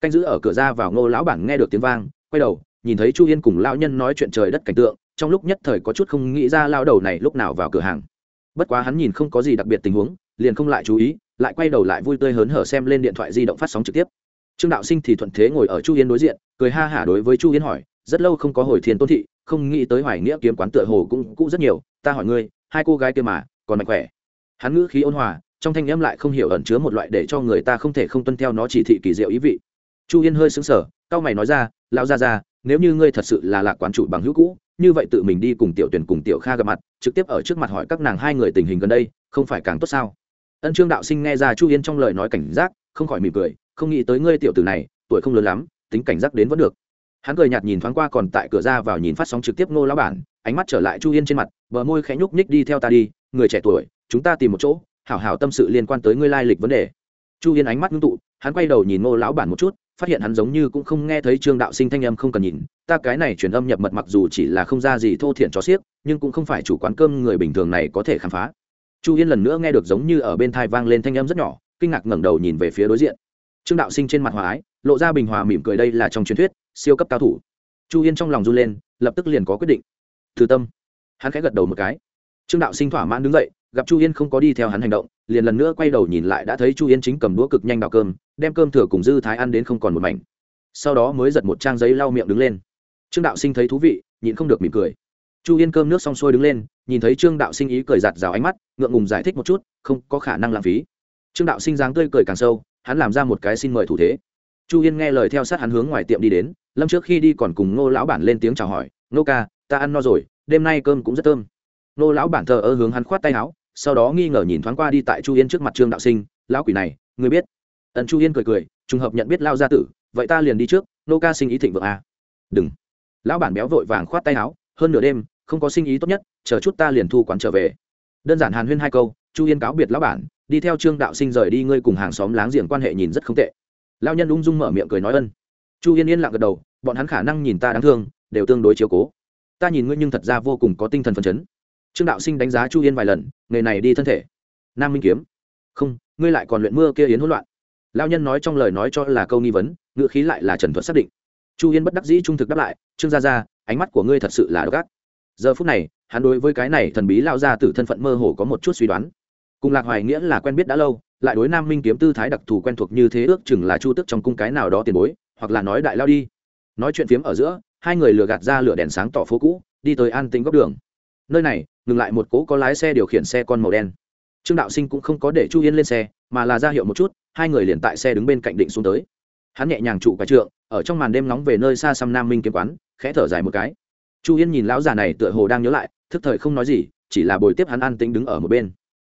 A: Canh giữ ở cửa ra vào ngô lão bản nghe được tiếng vang, quay đầu, nhìn thấy chu yên cùng lao nhân nói chuyện trời đất cảnh tượng, trong lúc nhất thời có chút không nghĩ ra lao đầu này lúc nào vào cửa hàng. Bất quá hắn nhìn không có gì đặc biệt tình huống, liền không lại chú ý, lại quay đầu lại vui tươi hớn hở xem lên điện thoại di động phát sóng trực tiếp. Trương đạo sinh thì thuận thế ngồi ở chu yên đối diện, cười ha hả đối với chu yên hỏi rất lâu không có hồi thiên tôn thị, không nghĩ tới hoài nghĩa kiếm quán tựa hồ cũng cũ rất nhiều, ta hỏi ngươi, hai cô gái kia mà, còn mạnh khỏe? Hắn ngữ khí ôn hòa, trong thanh âm lại không hiểu ẩn chứa một loại để cho người ta không thể không tuân theo nó chỉ thị kỳ diệu ý vị. Chu yên hơi xứng sở cao mày nói ra, lão ra ra nếu như ngươi thật sự là lạc quán chủ bằng hữu cũ, như vậy tự mình đi cùng tiểu tuyển cùng tiểu kha gặp mặt, trực tiếp ở trước mặt hỏi các nàng hai người tình hình gần đây, không phải càng tốt sao? Ân trương đạo sinh nghe ra chu yên trong lời nói cảnh giác, không khỏi mỉm cười, không nghĩ tới ngươi tiểu tử này, tuổi không lớn lắm, tính cảnh giác đến vẫn được hắn cười nhạt nhìn thoáng qua còn tại cửa ra vào nhìn phát sóng trực tiếp ngô lão bản, ánh mắt trở lại chu yên trên mặt, bờ môi khẽ nhúc nhích đi theo ta đi, người trẻ tuổi, chúng ta tìm một chỗ, hảo hảo tâm sự liên quan tới ngươi lai lịch vấn đề. Chu yên ánh mắt ngưng tụ, hắn quay đầu nhìn ngô lão bản một chút, phát hiện hắn giống như cũng không nghe thấy trương đạo sinh thanh âm không cần nhìn, ta cái này truyền âm nhập mật mặc dù chỉ là không ra gì thô thiện cho xiếc, nhưng cũng không phải chủ quán cơm người bình thường này có thể khám phá. Chu yên lần nữa nghe được giống như ở bên thai vang lên thanh âm rất nhỏ, kinh ngạc ngẩng đầu nhìn về phía đối diện. Trương đạo sinh trên mặt hòa ái, lộ ra bình hòa mỉm cười đây là trong truyền thuyết siêu cấp cao thủ. Chu yên trong lòng run lên, lập tức liền có quyết định. Từ tâm. Hắn khẽ gật đầu một cái. Trương đạo sinh thỏa mãn đứng dậy, gặp chu yên không có đi theo hắn hành động, liền lần nữa quay đầu nhìn lại đã thấy chu yên chính cầm đũa cực nhanh đào cơm, đem cơm thừa cùng dư thái ăn đến không còn một mảnh. Sau đó mới giật một trang giấy lau miệng đứng lên. Trương đạo sinh thấy thú vị, nhịn không được mỉm cười. Chu yên cơm nước xong xuôi đứng lên, nhìn thấy trương đạo sinh ý cười giạt rào ánh mắt, ngượng ngùng giải thích một chút, không có khả năng lãng phí. Trương đạo sinh dáng tươi cười càng sâu, hắn làm ra một cái xin mời thủ thế. Chu yên nghe lời theo sát hắn hướng ngoài tiệm đi đến lâm trước khi đi còn cùng ngô lão bản lên tiếng chào hỏi nô ca, ta ăn no rồi, đêm nay cơm cũng rất thơm. Nô lão bản thờ ơ hướng hắn khoát tay áo, sau đó nghi ngờ nhìn thoáng qua đi tại chu yên trước mặt trương đạo sinh, lão quỷ này, ngươi biết? Ẩn chu yên cười cười, trùng hợp nhận biết lao gia tử, vậy ta liền đi trước nô ca sinh ý thịnh vượng à. đừng. Lão bản béo vội vàng khoát tay áo, hơn nửa đêm, không có sinh ý tốt nhất, chờ chút ta liền thu quán trở về. Đơn giản hàn huyên hai câu, chu yên cáo biệt lão bản, đi theo trương đạo sinh rời đi, ngươi cùng hàng xóm láng giềng quan hệ nhìn rất không tệ. Lao nhân ung dung mở miệng cười nói ân. Chu yên yên lặng gật đầu bọn hắn khả năng nhìn ta đáng thương, đều tương đối chiếu cố. Ta nhìn ngươi nhưng thật ra vô cùng có tinh thần phấn chấn. Trương đạo sinh đánh giá chu yên vài lần, nghề này đi thân thể. Nam minh kiếm. Không, ngươi lại còn luyện mưa kia yến hỗn loạn. Lao nhân nói trong lời nói cho là câu nghi vấn, ngữ khí lại là trần thuật xác định. Chu yên bất đắc dĩ trung thực đáp lại, trương gia gia, ánh mắt của ngươi thật sự là độc ác. Giờ phút này, hắn đối với cái này thần bí lao ra từ thân phận mơ hồ có một chút suy đoán. Cùng lạc hoài nghĩa là quen biết đã lâu, lại đối nam minh kiếm tư thái đặc thù quen thuộc như thế ước chừng là chu tức trong cung cái nào đó tiền bối, hoặc là nói đại lao đi nói chuyện phiếm ở giữa, hai người lừa gạt ra lửa đèn sáng tỏ phố cũ, đi tới an tĩnh góc đường. Nơi này, ngừng lại một cỗ có lái xe điều khiển xe con màu đen. Trương đạo sinh cũng không có để chu yên lên xe, mà là ra hiệu một chút, hai người liền tại xe đứng bên cạnh định xuống tới. Hắn nhẹ nhàng trụ cái trượng, ở trong màn đêm nóng về nơi xa xăm nam minh kiếm quán, khẽ thở dài một cái. Chu yên nhìn lão già này tựa hồ đang nhớ lại, thức thời không nói gì, chỉ là bồi tiếp hắn an tĩnh đứng ở một bên.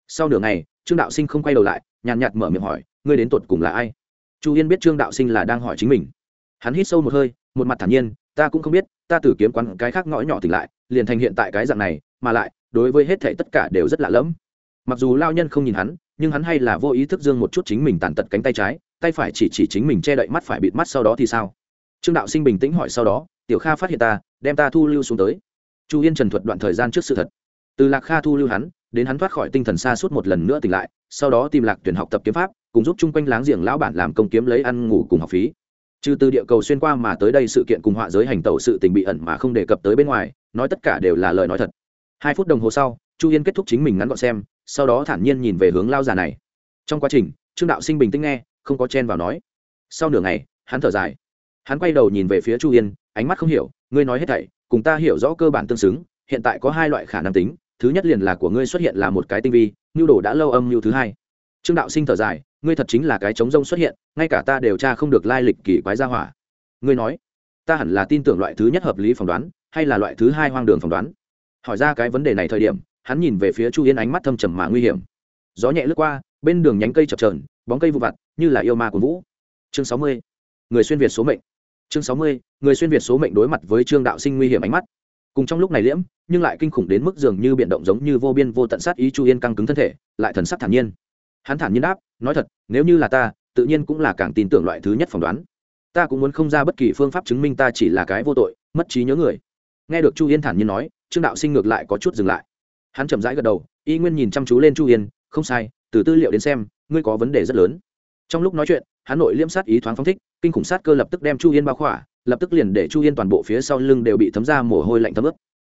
A: Sau nửa ngày, trương đạo sinh không quay đầu lại, nhàn nhạt mở miệng hỏi, ngươi đến tuột cùng là ai? Chu yên biết trương đạo sinh là đang hỏi chính mình hắn hít sâu một hơi, một mặt thản nhiên, ta cũng không biết, ta từ kiếm quán cái khác ngõ nhỏ tỉnh lại, liền thành hiện tại cái dạng này, mà lại, đối với hết thảy tất cả đều rất lạ lẫm. Mặc dù lao nhân không nhìn hắn, nhưng hắn hay là vô ý thức dương một chút chính mình tàn tật cánh tay trái, tay phải chỉ chỉ chính mình che đậy mắt phải bịt mắt sau đó thì sao? Trương đạo sinh bình tĩnh hỏi sau đó, tiểu kha phát hiện ta, đem ta thu lưu xuống tới. Chu yên trần thuật đoạn thời gian trước sự thật. Từ lạc kha thu lưu hắn, đến hắn thoát khỏi tinh thần xa suốt một lần nữa tỉnh lại, sau đó tìm lạc tuyển học tập kiếm pháp, cùng giúp chung quanh láng giềng lão bản làm công kiếm lấy ăn ngủ cùng học phí trừ từ địa cầu xuyên qua mà tới đây sự kiện cùng họa giới hành tẩu sự tình bị ẩn mà không đề cập tới bên ngoài, nói tất cả đều là lời nói thật. Hai phút đồng hồ sau, chu yên kết thúc chính mình ngắn gọn xem, sau đó thản nhiên nhìn về hướng lao già này. Trong quá trình, trương đạo sinh bình tĩnh nghe, không có chen vào nói. Sau nửa ngày, hắn thở dài. Hắn quay đầu nhìn về phía chu yên, ánh mắt không hiểu, ngươi nói hết thảy, cùng ta hiểu rõ cơ bản tương xứng, hiện tại có hai loại khả năng tính, thứ nhất liền là của ngươi xuất hiện là một cái tinh vi, nhu đồ đã lâu âm mưu thứ hai. Trương đạo sinh thở dài ngươi thật chính là cái trống rông xuất hiện, ngay cả ta điều tra không được lai lịch kỳ quái gia hỏa. Ngươi nói, ta hẳn là tin tưởng loại thứ nhất hợp lý phỏng đoán, hay là loại thứ hai hoang đường phỏng đoán? Hỏi ra cái vấn đề này thời điểm, hắn nhìn về phía chu yên ánh mắt thâm trầm mà nguy hiểm. Gió nhẹ lướt qua, bên đường nhánh cây chập trờn bóng cây vụ vặt, như là yêu ma của vũ. Chương sáu mươi, người xuyên việt số mệnh. Chương sáu mươi, người xuyên việt số mệnh đối mặt với trương đạo sinh nguy hiểm ánh mắt. Cùng trong lúc này liễm, nhưng lại kinh khủng đến mức dường như biện động giống như vô biên vô tận sát ý chu yên căng cứng thân thể, lại thần sắc thản nhiên hắn thản nhiên đáp, nói thật, nếu như là ta, tự nhiên cũng là càng tin tưởng loại thứ nhất phỏng đoán. Ta cũng muốn không ra bất kỳ phương pháp chứng minh ta chỉ là cái vô tội, mất trí nhớ người. Nghe được chu yên thản nhiên nói, trương đạo sinh ngược lại có chút dừng lại. Hắn chậm rãi gật đầu, y nguyên nhìn chăm chú lên chu yên, không sai, từ tư liệu đến xem, ngươi có vấn đề rất lớn. Trong lúc nói chuyện, hắn nội liễm sát ý thoáng phóng thích, kinh khủng sát cơ lập tức đem chu yên bao khỏa, lập tức liền để chu yên toàn bộ phía sau lưng đều bị thấm ra mồ hôi lạnh thấm ướt.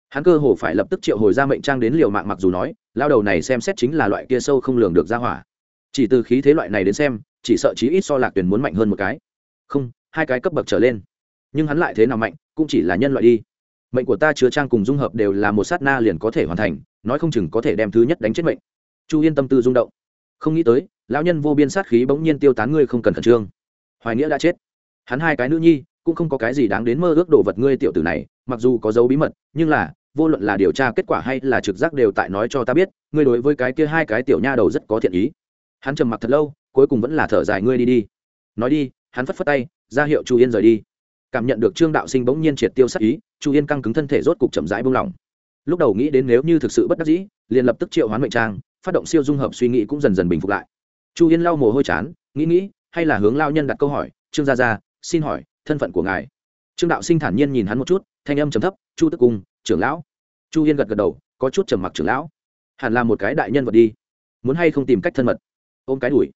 A: Hắn cơ hồ phải lập tức triệu hồi ra mệnh trang đến liều mạng mặc dù nói, lao đầu này xem xét chính là loại kia sâu không lường được ra hỏa chỉ từ khí thế loại này đến xem, chỉ sợ chí ít so lạc tuyển muốn mạnh hơn một cái. Không, hai cái cấp bậc trở lên. Nhưng hắn lại thế nào mạnh, cũng chỉ là nhân loại đi. Mệnh của ta chứa trang cùng dung hợp đều là một sát na liền có thể hoàn thành, nói không chừng có thể đem thứ nhất đánh chết mệnh. Chu yên tâm tư rung động. Không nghĩ tới, lão nhân vô biên sát khí bỗng nhiên tiêu tán ngươi không cần khẩn trương. Hoài nghĩa đã chết. Hắn hai cái nữ nhi, cũng không có cái gì đáng đến mơ ước đồ vật ngươi tiểu tử này, mặc dù có dấu bí mật, nhưng là, vô luận là điều tra kết quả hay là trực giác đều tại nói cho ta biết, ngươi đối với cái kia hai cái tiểu nha đầu rất có thiện ý hắn trầm mặc thật lâu, cuối cùng vẫn là thở dài, ngươi đi đi. Nói đi, hắn phất phất tay, ra hiệu chu yên rời đi. Cảm nhận được trương đạo sinh bỗng nhiên triệt tiêu sắc ý, chu yên căng cứng thân thể rốt cục chậm rãi buông lỏng. Lúc đầu nghĩ đến nếu như thực sự bất đắc dĩ, liền lập tức triệu hoán mệnh trang, phát động siêu dung hợp suy nghĩ cũng dần dần bình phục lại. Chu yên lau mồ hôi chán, nghĩ nghĩ, hay là hướng lao nhân đặt câu hỏi, trương gia gia, xin hỏi, thân phận của ngài? Trương đạo sinh thản nhiên nhìn hắn một chút, thanh âm trầm thấp, chu tức cung, trưởng lão. Chu yên gật gật đầu, có chút trầm mặc trưởng lão. Hẳn là một cái đại nhân vật đi, muốn hay không tìm cách thân mật? Ôm cái đùi.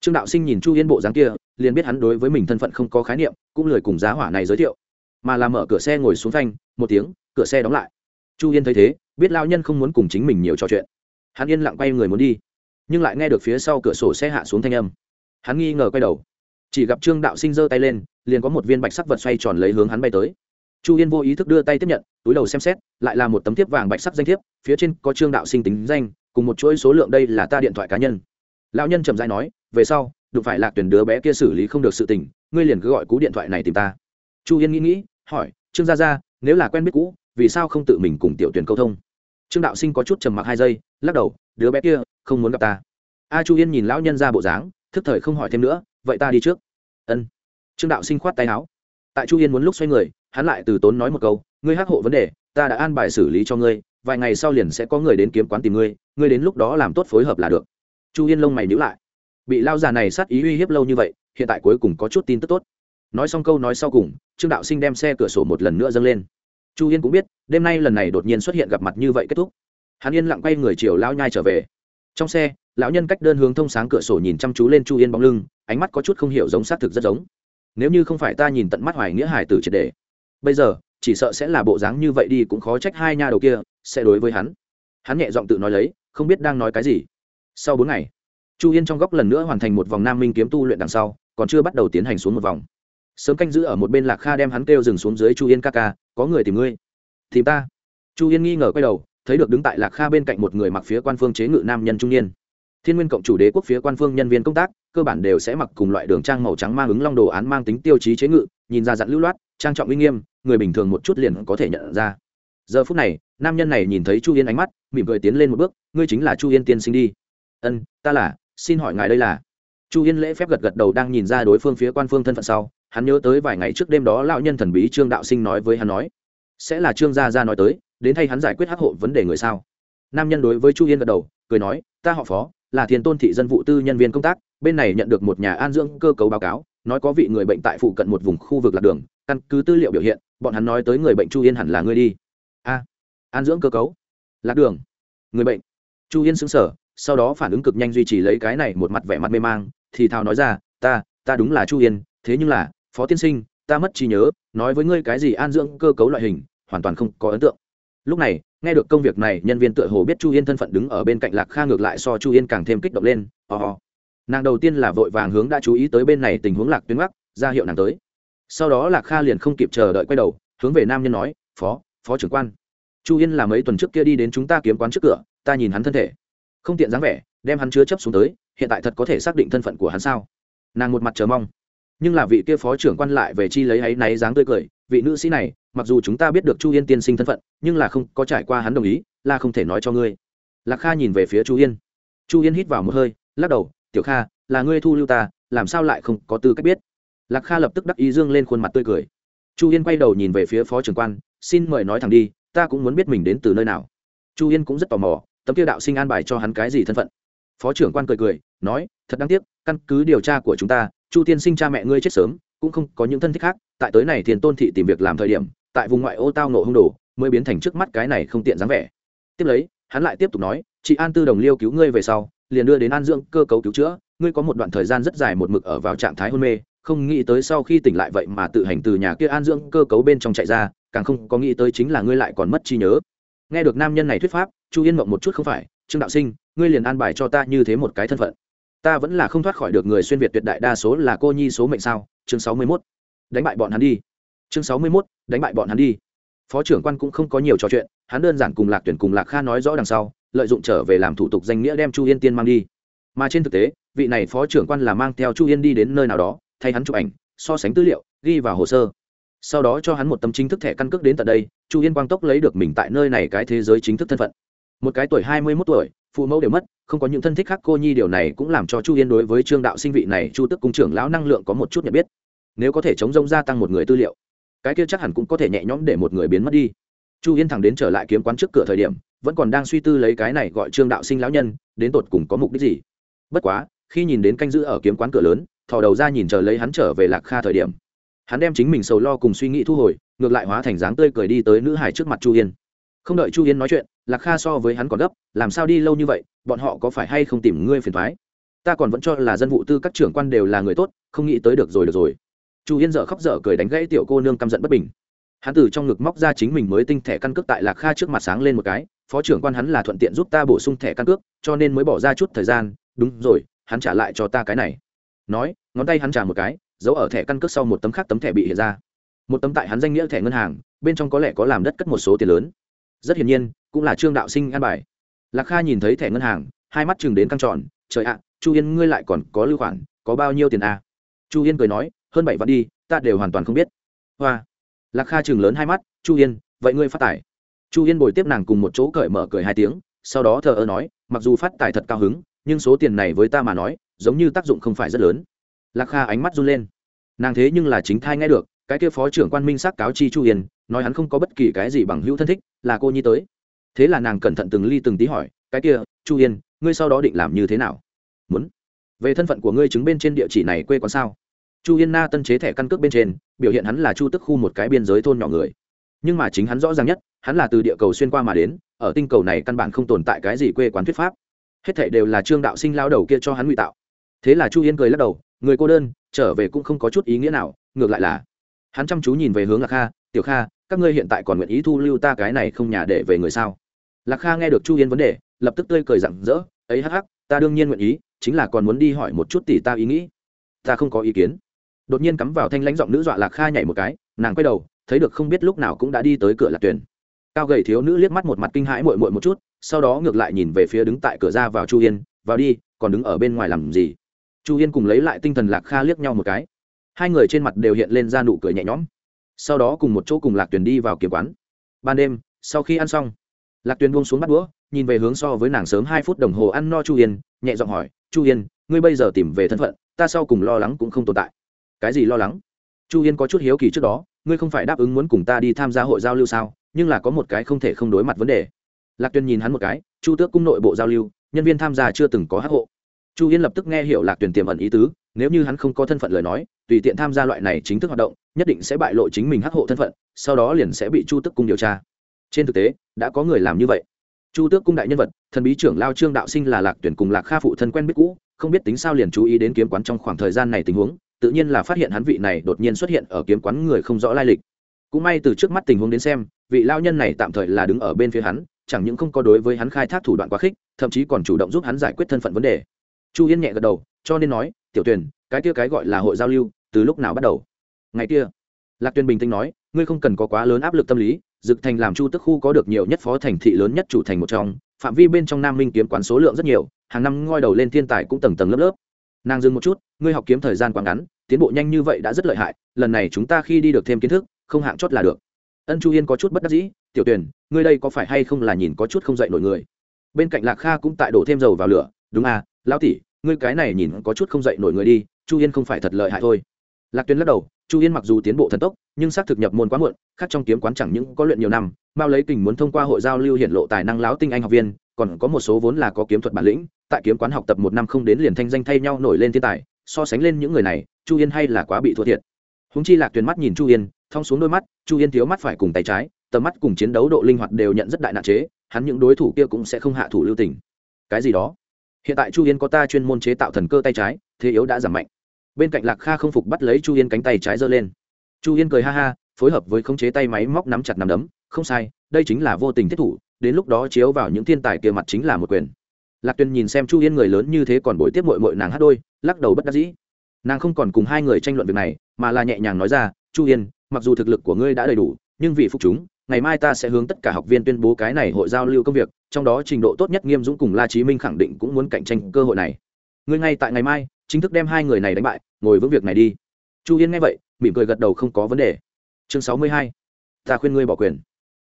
A: Trương đạo sinh nhìn chu yên bộ dáng kia, liền biết hắn đối với mình thân phận không có khái niệm, cũng lời cùng giá hỏa này giới thiệu. Mà làm mở cửa xe ngồi xuống phanh, một tiếng, cửa xe đóng lại. Chu yên thấy thế, biết lao nhân không muốn cùng chính mình nhiều trò chuyện. Hắn yên lặng quay người muốn đi, nhưng lại nghe được phía sau cửa sổ xe hạ xuống thanh âm. Hắn nghi ngờ quay đầu. Chỉ gặp trương đạo sinh giơ tay lên, liền có một viên bạch sắc vật xoay tròn lấy hướng hắn bay tới. Chu yên vô ý thức đưa tay tiếp nhận, túi đầu xem xét, lại là một tấm thiếp vàng bạch sắc danh thiếp, phía trên có trương đạo sinh tính danh, cùng một chuỗi số lượng đây là ta điện thoại cá nhân lão nhân trầm dai nói, về sau, đụng phải lạc tuyển đứa bé kia xử lý không được sự tình, ngươi liền cứ gọi cú điện thoại này tìm ta. Chu yên nghĩ nghĩ, hỏi, trương gia gia, nếu là quen biết cũ, vì sao không tự mình cùng tiểu tuyển câu thông? Trương đạo sinh có chút trầm mặc hai giây, lắc đầu, đứa bé kia không muốn gặp ta. A chu yên nhìn lão nhân ra bộ dáng, thức thời không hỏi thêm nữa, vậy ta đi trước. Ân. Trương đạo sinh khoát tay áo. Tại chu yên muốn lúc xoay người, hắn lại từ tốn nói một câu, ngươi hắc hộ vấn đề, ta đã an bài xử lý cho ngươi, vài ngày sau liền sẽ có người đến kiếm quán tìm ngươi ngươi đến lúc đó làm tốt phối hợp là được chu yên lông mày nhữ lại. Bị lao già này sát ý uy hiếp lâu như vậy, hiện tại cuối cùng có chút tin tức tốt. Nói xong câu nói sau cùng, trương đạo sinh đem xe cửa sổ một lần nữa dâng lên. Chu yên cũng biết, đêm nay lần này đột nhiên xuất hiện gặp mặt như vậy kết thúc. Hắn yên lặng quay người chiều lão nhai trở về. Trong xe, lão nhân cách đơn hướng thông sáng cửa sổ nhìn chăm chú lên chu yên bóng lưng, ánh mắt có chút không hiểu giống xác thực rất giống. Nếu như không phải ta nhìn tận mắt hoài nghĩa hải tử triệt đề bây giờ, chỉ sợ sẽ là bộ dáng như vậy đi cũng khó trách hai nha đầu kia sẽ đối với hắn. Hắn nhẹ giọng tự nói lấy, không biết đang nói cái gì sau bốn ngày, chu yên trong góc lần nữa hoàn thành một vòng nam minh kiếm tu luyện đằng sau, còn chưa bắt đầu tiến hành xuống một vòng. Sớm canh giữ ở một bên lạc kha đem hắn kêu dừng xuống dưới chu yên, ca ca, có người tìm ngươi. Tìm ta? Chu yên nghi ngờ quay đầu, thấy được đứng tại lạc kha bên cạnh một người mặc phía quan phương chế ngự nam nhân trung niên. Thiên nguyên cộng chủ đế quốc phía quan phương nhân viên công tác, cơ bản đều sẽ mặc cùng loại đường trang màu trắng mang ứng long đồ án mang tính tiêu chí chế ngự, nhìn ra dặn lưu loát, trang trọng uy nghiêm, người bình thường một chút liền có thể nhận ra. Giờ phút này, nam nhân này nhìn thấy chu yên ánh mắt, mỉm cười tiến lên một bước, ngươi chính là chu yên tiên sinh đi ân, ta là, xin hỏi ngài đây là. Chu yên lễ phép gật gật đầu đang nhìn ra đối phương phía quan phương thân phận sau, hắn nhớ tới vài ngày trước đêm đó lão nhân thần bí trương đạo sinh nói với hắn nói, sẽ là trương gia gia nói tới, đến thay hắn giải quyết hắc hộ vấn đề người sao? Nam nhân đối với chu yên gật đầu, cười nói, ta họ phó, là thiên tôn thị dân vụ tư nhân viên công tác, bên này nhận được một nhà an dưỡng cơ cấu báo cáo, nói có vị người bệnh tại phụ cận một vùng khu vực lạc đường, căn cứ tư liệu biểu hiện, bọn hắn nói tới người bệnh chu yên hẳn là ngươi đi. A, an dưỡng cơ cấu? Lạc đường? Người bệnh? Chu yên xứng sở sau đó phản ứng cực nhanh duy trì lấy cái này một mặt vẻ mặt mê mang, thì thào nói ra, ta ta đúng là chu yên, thế nhưng là, phó tiên sinh, ta mất trí nhớ, nói với ngươi cái gì an dưỡng cơ cấu loại hình, hoàn toàn không có ấn tượng. Lúc này, nghe được công việc này, nhân viên tựa hồ biết chu yên thân phận đứng ở bên cạnh lạc kha ngược lại so chu yên càng thêm kích động lên ò、oh. nàng đầu tiên là vội vàng hướng đã chú ý tới bên này tình huống lạc tuyến gác ra hiệu nàng tới. Sau đó lạc kha liền không kịp chờ đợi quay đầu, hướng về nam nhân nói, phó phó trưởng quan. Chu yên là mấy tuần trước kia đi đến chúng ta kiếm quán trước cửa, ta nhìn hắn thân thể không tiện dáng vẻ, đem hắn chứa chấp xuống tới, hiện tại thật có thể xác định thân phận của hắn sao? Nàng một mặt chờ mong. Nhưng là vị kia phó trưởng quan lại về chi lấy ấy náy dáng tươi cười, vị nữ sĩ này, mặc dù chúng ta biết được chu yên tiên sinh thân phận, nhưng là không có trải qua hắn đồng ý, là không thể nói cho ngươi. Lạc kha nhìn về phía chu yên. Chu yên hít vào một hơi, lắc đầu, tiểu kha, là ngươi thu lưu ta, làm sao lại không có tư cách biết? Lạc kha lập tức đắc ý dương lên khuôn mặt tươi cười. Chu yên quay đầu nhìn về phía phó trưởng quan, xin mời nói thẳng đi, ta cũng muốn biết mình đến từ nơi nào. Chu yên cũng rất tò mò tấm tiêu đạo sinh an bài cho hắn cái gì thân phận? Phó trưởng quan cười cười, nói, thật đáng tiếc, căn cứ điều tra của chúng ta, chu tiên sinh cha mẹ ngươi chết sớm, cũng không có những thân thích khác, tại tới này thiền tôn thị tìm việc làm thời điểm, tại vùng ngoại ô tao nổ hung đồ, mới biến thành trước mắt cái này không tiện dáng vẻ. Tiếp lấy, hắn lại tiếp tục nói, chị an tư đồng liêu cứu ngươi về sau, liền đưa đến an dưỡng cơ cấu cứu chữa, ngươi có một đoạn thời gian rất dài một mực ở vào trạng thái hôn mê, không nghĩ tới sau khi tỉnh lại vậy mà tự hành từ nhà kia an dưỡng cơ cấu bên trong chạy ra, càng không có nghĩ tới chính là ngươi lại còn mất trí nhớ. Nghe được nam nhân này thuyết pháp chu yên mộng một chút không phải, trương đạo sinh, ngươi liền an bài cho ta như thế một cái thân phận. Ta vẫn là không thoát khỏi được người xuyên việt tuyệt đại đa số là cô nhi số mệnh sao? Chương sáu mươi mốt, đánh bại bọn hắn đi. Chương sáu mươi mốt, đánh bại bọn hắn đi. Phó trưởng quan cũng không có nhiều trò chuyện, hắn đơn giản cùng lạc tuyển cùng lạc kha nói rõ đằng sau, lợi dụng trở về làm thủ tục danh nghĩa đem chu yên tiên mang đi. Mà trên thực tế, vị này phó trưởng quan là mang theo chu yên đi đến nơi nào đó, thay hắn chụp ảnh, so sánh tư liệu, ghi vào hồ sơ. Sau đó cho hắn một tấm chính thức thẻ căn cước đến tận đây, chu yên quang tốc lấy được mình tại nơi này cái thế giới chính thức thân phận một cái tuổi hai mươi mốt tuổi, phụ mẫu đều mất, không có những thân thích khác, cô nhi điều này cũng làm cho chu yên đối với trương đạo sinh vị này, chu tức cung trưởng lão năng lượng có một chút nhận biết. Nếu có thể chống rông gia tăng một người tư liệu, cái kia chắc hẳn cũng có thể nhẹ nhõm để một người biến mất đi. Chu yên thẳng đến trở lại kiếm quán trước cửa thời điểm, vẫn còn đang suy tư lấy cái này gọi trương đạo sinh lão nhân, đến tột cùng có mục đích gì. Bất quá, khi nhìn đến canh giữ ở kiếm quán cửa lớn, thò đầu ra nhìn chờ lấy hắn trở về lạc kha thời điểm. Hắn đem chính mình sầu lo cùng suy nghĩ thu hồi, ngược lại hóa thành dáng tươi cười đi tới nữ hải trước mặt chu yên không đợi chu Yến nói chuyện, lạc kha so với hắn còn gấp, làm sao đi lâu như vậy, bọn họ có phải hay không tìm ngươi phiền thoái ta còn vẫn cho là dân vụ tư các trưởng quan đều là người tốt, không nghĩ tới được rồi được rồi. Chu Yến dở khóc dở cười đánh gãy tiểu cô nương căm giận bất bình. Hắn từ trong ngực móc ra chính mình mới tinh thẻ căn cước tại lạc kha trước mặt sáng lên một cái, phó trưởng quan hắn là thuận tiện giúp ta bổ sung thẻ căn cước, cho nên mới bỏ ra chút thời gian, đúng rồi, hắn trả lại cho ta cái này. Nói, ngón tay hắn trả một cái, giấu ở thẻ căn cước sau một tấm khác tấm thẻ bị hiện ra. Một tấm tại hắn danh nghĩa thẻ ngân hàng, bên trong có lẽ có làm đất cất một số tiền lớn rất hiển nhiên, cũng là trương đạo sinh an bài. Lạc kha nhìn thấy thẻ ngân hàng, hai mắt chừng đến căng tròn, trời ạ, chu yên, ngươi lại còn có lưu khoản, có bao nhiêu tiền à? chu yên cười nói, hơn bảy vạn đi, ta đều hoàn toàn không biết. Hoa. Lạc kha chừng lớn hai mắt, chu yên, vậy ngươi phát tài. Chu yên bồi tiếp nàng cùng một chỗ cởi mở cười hai tiếng, sau đó thờ ơ nói, mặc dù phát tài thật cao hứng, nhưng số tiền này với ta mà nói, giống như tác dụng không phải rất lớn. Lạc kha ánh mắt run lên. Nàng thế nhưng là chính thai nghe được cái kia phó trưởng quan minh xác cáo chi chu yên, nói hắn không có bất kỳ cái gì bằng hữu thân thích, là cô nhi tới. Thế là nàng cẩn thận từng ly từng tí hỏi, cái kia, chu yên, ngươi sau đó định làm như thế nào? Muốn. Về thân phận của ngươi chứng bên trên địa chỉ này quê quán sao? Chu yên na tân chế thẻ căn cước bên trên, biểu hiện hắn là chu tức khu một cái biên giới thôn nhỏ người. Nhưng mà chính hắn rõ ràng nhất, hắn là từ địa cầu xuyên qua mà đến, ở tinh cầu này căn bản không tồn tại cái gì quê quán thuyết pháp. Hết thảy đều là trương đạo sinh lao đầu kia cho hắn ngụy tạo. Thế là chu yên cười lắc đầu, người cô đơn, trở về cũng không có chút ý nghĩa nào, ngược lại là hắn chăm chú nhìn về hướng lạc kha, tiểu kha, các ngươi hiện tại còn nguyện ý thu lưu ta cái này không nhà để về người sao? Lạc kha nghe được chu yên vấn đề, lập tức tươi cười rặng rỡ, ấy hắc hắc, ta đương nhiên nguyện ý, chính là còn muốn đi hỏi một chút tỷ ta ý nghĩ. Ta không có ý kiến. Đột nhiên cắm vào thanh lãnh giọng nữ dọa lạc kha nhảy một cái, nàng quay đầu, thấy được không biết lúc nào cũng đã đi tới cửa lạc tuyển cao gầy thiếu nữ liếc mắt một mặt kinh hãi mội mội một chút, sau đó ngược lại nhìn về phía đứng tại cửa ra vào chu yên, vào đi, còn đứng ở bên ngoài làm gì? Chu yên cùng lấy lại tinh thần lạc kha liếc nhau một cái hai người trên mặt đều hiện lên ra nụ cười nhẹ nhõm. Sau đó cùng một chỗ cùng lạc tuyền đi vào kiếm quán. Ban đêm, sau khi ăn xong, lạc tuyền buông xuống bắt đũa, nhìn về hướng so với nàng sớm hai phút đồng hồ ăn no chu yên, nhẹ giọng hỏi, chu yên, ngươi bây giờ tìm về thân phận, ta sau cùng lo lắng cũng không tồn tại. Cái gì lo lắng? Chu yên có chút hiếu kỳ trước đó, ngươi không phải đáp ứng muốn cùng ta đi tham gia hội giao lưu sao? Nhưng là có một cái không thể không đối mặt vấn đề. Lạc tuyền nhìn hắn một cái, chu tước cung nội bộ giao lưu, nhân viên tham gia chưa từng có hát hộ. Chu yên lập tức nghe hiểu lạc tuyền tiềm ẩn ý tứ nếu như hắn không có thân phận lời nói, tùy tiện tham gia loại này chính thức hoạt động, nhất định sẽ bại lộ chính mình hắc hộ thân phận, sau đó liền sẽ bị chu tước cung điều tra. Trên thực tế, đã có người làm như vậy. Chu tước cung đại nhân vật, thần bí trưởng lao trương đạo sinh là lạc tuyển cùng lạc kha phụ thân quen biết cũ, không biết tính sao liền chú ý đến kiếm quán trong khoảng thời gian này tình huống, tự nhiên là phát hiện hắn vị này đột nhiên xuất hiện ở kiếm quán người không rõ lai lịch. Cũng may từ trước mắt tình huống đến xem, vị lao nhân này tạm thời là đứng ở bên phía hắn, chẳng những không có đối với hắn khai thác thủ đoạn quá khích, thậm chí còn chủ động giúp hắn giải quyết thân phận vấn đề. Chu yên nhẹ gật đầu cho nên nói, tiểu tuyển cái kia cái gọi là hội giao lưu, từ lúc nào bắt đầu? Ngày kia, lạc tuyên bình tĩnh nói, ngươi không cần có quá lớn áp lực tâm lý, dực thành làm chu tức khu có được nhiều nhất phó thành thị lớn nhất chủ thành một trong, phạm vi bên trong nam minh kiếm quán số lượng rất nhiều, hàng năm ngoi đầu lên thiên tài cũng tầng tầng lớp lớp. Nàng dừng một chút, ngươi học kiếm thời gian quá ngắn, tiến bộ nhanh như vậy đã rất lợi hại, lần này chúng ta khi đi được thêm kiến thức, không hạng chót là được. Ân chu yên có chút bất đắc dĩ, tiểu tuyển ngươi đây có phải hay không là nhìn có chút không dạy nổi người? Bên cạnh lạc kha cũng tại đổ thêm dầu vào lửa, đúng à lão tỷ ngươi cái này nhìn có chút không dậy nổi người đi, chu yên không phải thật lợi hại thôi. Lạc tuyên lắc đầu, chu yên mặc dù tiến bộ thần tốc, nhưng xác thực nhập môn quá muộn, khác trong kiếm quán chẳng những có luyện nhiều năm, mao lấy kình muốn thông qua hội giao lưu hiện lộ tài năng láo tinh anh học viên, còn có một số vốn là có kiếm thuật bản lĩnh, tại kiếm quán học tập một năm không đến liền thanh danh thay nhau nổi lên thiên tài, so sánh lên những người này, chu yên hay là quá bị thua thiệt. Húng chi lạc tuyền mắt nhìn chu yên, thong xuống đôi mắt, chu yên thiếu mắt phải cùng tay trái, tầm mắt cùng chiến đấu độ linh hoạt đều nhận rất đại nạn chế, hắn những đối thủ kia cũng sẽ không hạ thủ lưu tình. Cái gì đó? Hiện tại chu yên có ta chuyên môn chế tạo thần cơ tay trái, thế yếu đã giảm mạnh. Bên cạnh lạc kha không phục bắt lấy chu yên cánh tay trái giơ lên. Chu yên cười ha ha, phối hợp với khống chế tay máy móc nắm chặt nắm đấm, không sai, đây chính là vô tình thiết thủ, đến lúc đó chiếu vào những thiên tài kia mặt chính là một quyền. Lạc tuyền nhìn xem chu yên người lớn như thế còn bồi tiếp mội mội nàng hát đôi, lắc đầu bất đắc dĩ. Nàng không còn cùng hai người tranh luận việc này, mà là nhẹ nhàng nói ra, chu yên, mặc dù thực lực của ngươi đã đầy đủ, nhưng vì phục chúng ngày mai ta sẽ hướng tất cả học viên tuyên bố cái này hội giao lưu công việc, trong đó trình độ tốt nhất nghiêm dũng cùng la chí minh khẳng định cũng muốn cạnh tranh cơ hội này. Ngươi ngay tại ngày mai, chính thức đem hai người này đánh bại, ngồi vững việc này đi. Chu yên nghe vậy, mỉm cười gật đầu không có vấn đề. Chương sáu mươi hai, ta khuyên ngươi bỏ quyền.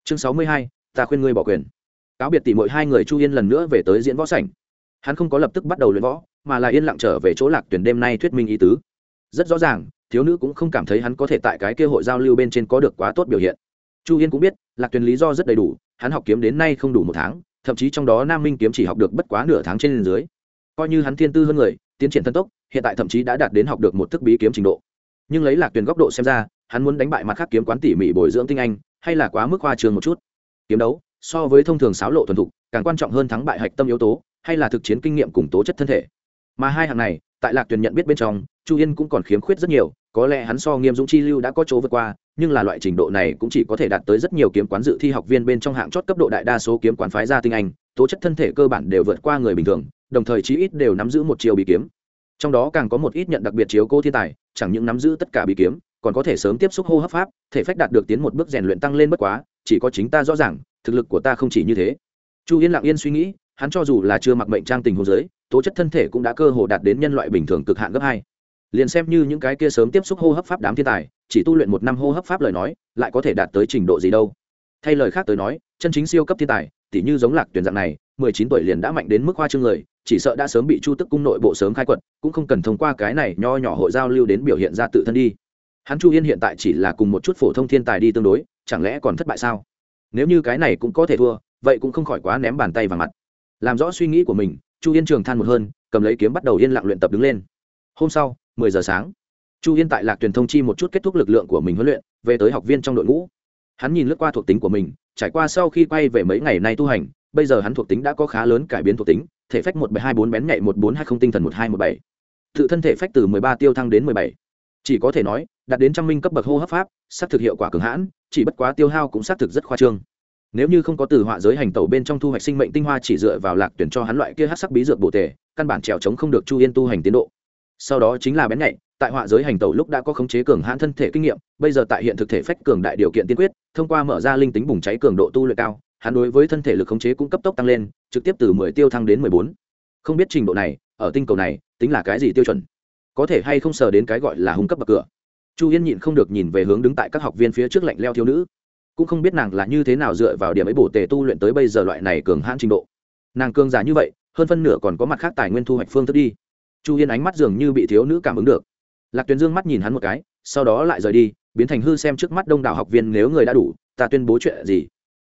A: Chương sáu mươi hai, ta khuyên ngươi bỏ quyền. Cáo biệt tỉ mỗi hai người, chu yên lần nữa về tới diễn võ sảnh. Hắn không có lập tức bắt đầu luyện võ, mà là yên lặng trở về chỗ lạc tuyển đêm nay thuyết minh ý tứ. Rất rõ ràng, thiếu nữ cũng không cảm thấy hắn có thể tại cái kia hội giao lưu bên trên có được quá tốt biểu hiện chu yên cũng biết, lạc tuyển lý do rất đầy đủ, hắn học kiếm đến nay không đủ một tháng, thậm chí trong đó nam minh kiếm chỉ học được bất quá nửa tháng trên dưới. Coi như hắn thiên tư hơn người, tiến triển thân tốc, hiện tại thậm chí đã đạt đến học được một thức bí kiếm trình độ. Nhưng lấy lạc tuyển góc độ xem ra, hắn muốn đánh bại mặt khác kiếm quán tỉ mỉ bồi dưỡng tinh anh, hay là quá mức hoa trường một chút? Kiếm đấu, so với thông thường sáo lộ thuần thục, càng quan trọng hơn thắng bại hạch tâm yếu tố, hay là thực chiến kinh nghiệm cùng tố chất thân thể. Mà hai hạng này, tại lạc tuyển nhận biết bên trong, chu yên cũng còn khiếm khuyết rất nhiều có lẽ hắn so nghiêm dũng chi lưu đã có chỗ vượt qua, nhưng là loại trình độ này cũng chỉ có thể đạt tới rất nhiều kiếm quán dự thi học viên bên trong hạng chót cấp độ đại đa số kiếm quán phái gia tinh anh, tố chất thân thể cơ bản đều vượt qua người bình thường, đồng thời chí ít đều nắm giữ một chiều bí kiếm. Trong đó càng có một ít nhận đặc biệt chiếu cô thiên tài, chẳng những nắm giữ tất cả bí kiếm, còn có thể sớm tiếp xúc hô hấp pháp, thể phách đạt được tiến một bước rèn luyện tăng lên bất quá, chỉ có chính ta rõ ràng, thực lực của ta không chỉ như thế. Chu yên lặng yên suy nghĩ, hắn cho dù là chưa mặc mệnh trang tình hồ giới tố chất thân thể cũng đã cơ hồ đạt đến nhân loại bình thường cực hạn gấp hai liền xem như những cái kia sớm tiếp xúc hô hấp pháp đám thiên tài, chỉ tu luyện một năm hô hấp pháp lời nói, lại có thể đạt tới trình độ gì đâu. Thay lời khác tới nói, chân chính siêu cấp thiên tài, tỉ như giống lạc tuyển dạng này, mười chín tuổi liền đã mạnh đến mức hoa trương người, chỉ sợ đã sớm bị chu tức cung nội bộ sớm khai quật, cũng không cần thông qua cái này nho nhỏ hội giao lưu đến biểu hiện ra tự thân đi. Hắn chu yên hiện tại chỉ là cùng một chút phổ thông thiên tài đi tương đối, chẳng lẽ còn thất bại sao? Nếu như cái này cũng có thể thua, vậy cũng không khỏi quá ném bàn tay vào mặt. Làm rõ suy nghĩ của mình, chu yên trường than một hơn, cầm lấy kiếm bắt đầu yên lặng luyện tập đứng lên. Hôm sau mười giờ sáng. Chu yên tại lạc tuyển thông chi một chút kết thúc lực lượng của mình huấn luyện, về tới học viên trong đội ngũ. Hắn nhìn lướt qua thuộc tính của mình, trải qua sau khi quay về mấy ngày nay tu hành, bây giờ hắn thuộc tính đã có khá lớn cải biến thuộc tính, thể phách một bảy hai bốn bén nhạy một bốn hai không tinh thần một hai một bảy. Tự thân thể phách từ mười ba tiêu thăng đến mười bảy. Chỉ có thể nói, đạt đến trăm minh cấp bậc hô hấp pháp sát thực hiệu quả cường hãn, chỉ bất quá tiêu hao cũng sát thực rất khoa trương. Nếu như không có từ họa giới hành tẩu bên trong thu hoạch sinh mệnh tinh hoa chỉ dựa vào lạc tuyển cho hắn loại kia hát sắc bí dược bổ tề, căn bản trèo trống không được chu yên tu hành tiến độ sau đó chính là bén nhạy, tại họa giới hành tẩu lúc đã có khống chế cường hãn thân thể kinh nghiệm, bây giờ tại hiện thực thể phách cường đại điều kiện tiên quyết, thông qua mở ra linh tính bùng cháy cường độ tu luyện cao, hắn đối với thân thể lực khống chế cũng cấp tốc tăng lên, trực tiếp từ mười tiêu thăng đến mười bốn. Không biết trình độ này, ở tinh cầu này, tính là cái gì tiêu chuẩn? Có thể hay không sờ đến cái gọi là hung cấp bậc cửa? Chu yên nhịn không được nhìn về hướng đứng tại các học viên phía trước lạnh leo thiếu nữ. Cũng không biết nàng là như thế nào dựa vào điểm ấy bổ tề tu luyện tới bây giờ loại này cường hãn trình độ. Nàng cường giả như vậy, hơn phân nửa còn có mặt khác tài nguyên thu hoạch phương thức đi chu yên ánh mắt dường như bị thiếu nữ cảm ứng được. Lạc tuyền dương mắt nhìn hắn một cái, sau đó lại rời đi, biến thành hư xem trước mắt đông đảo học viên nếu người đã đủ, ta tuyên bố chuyện gì?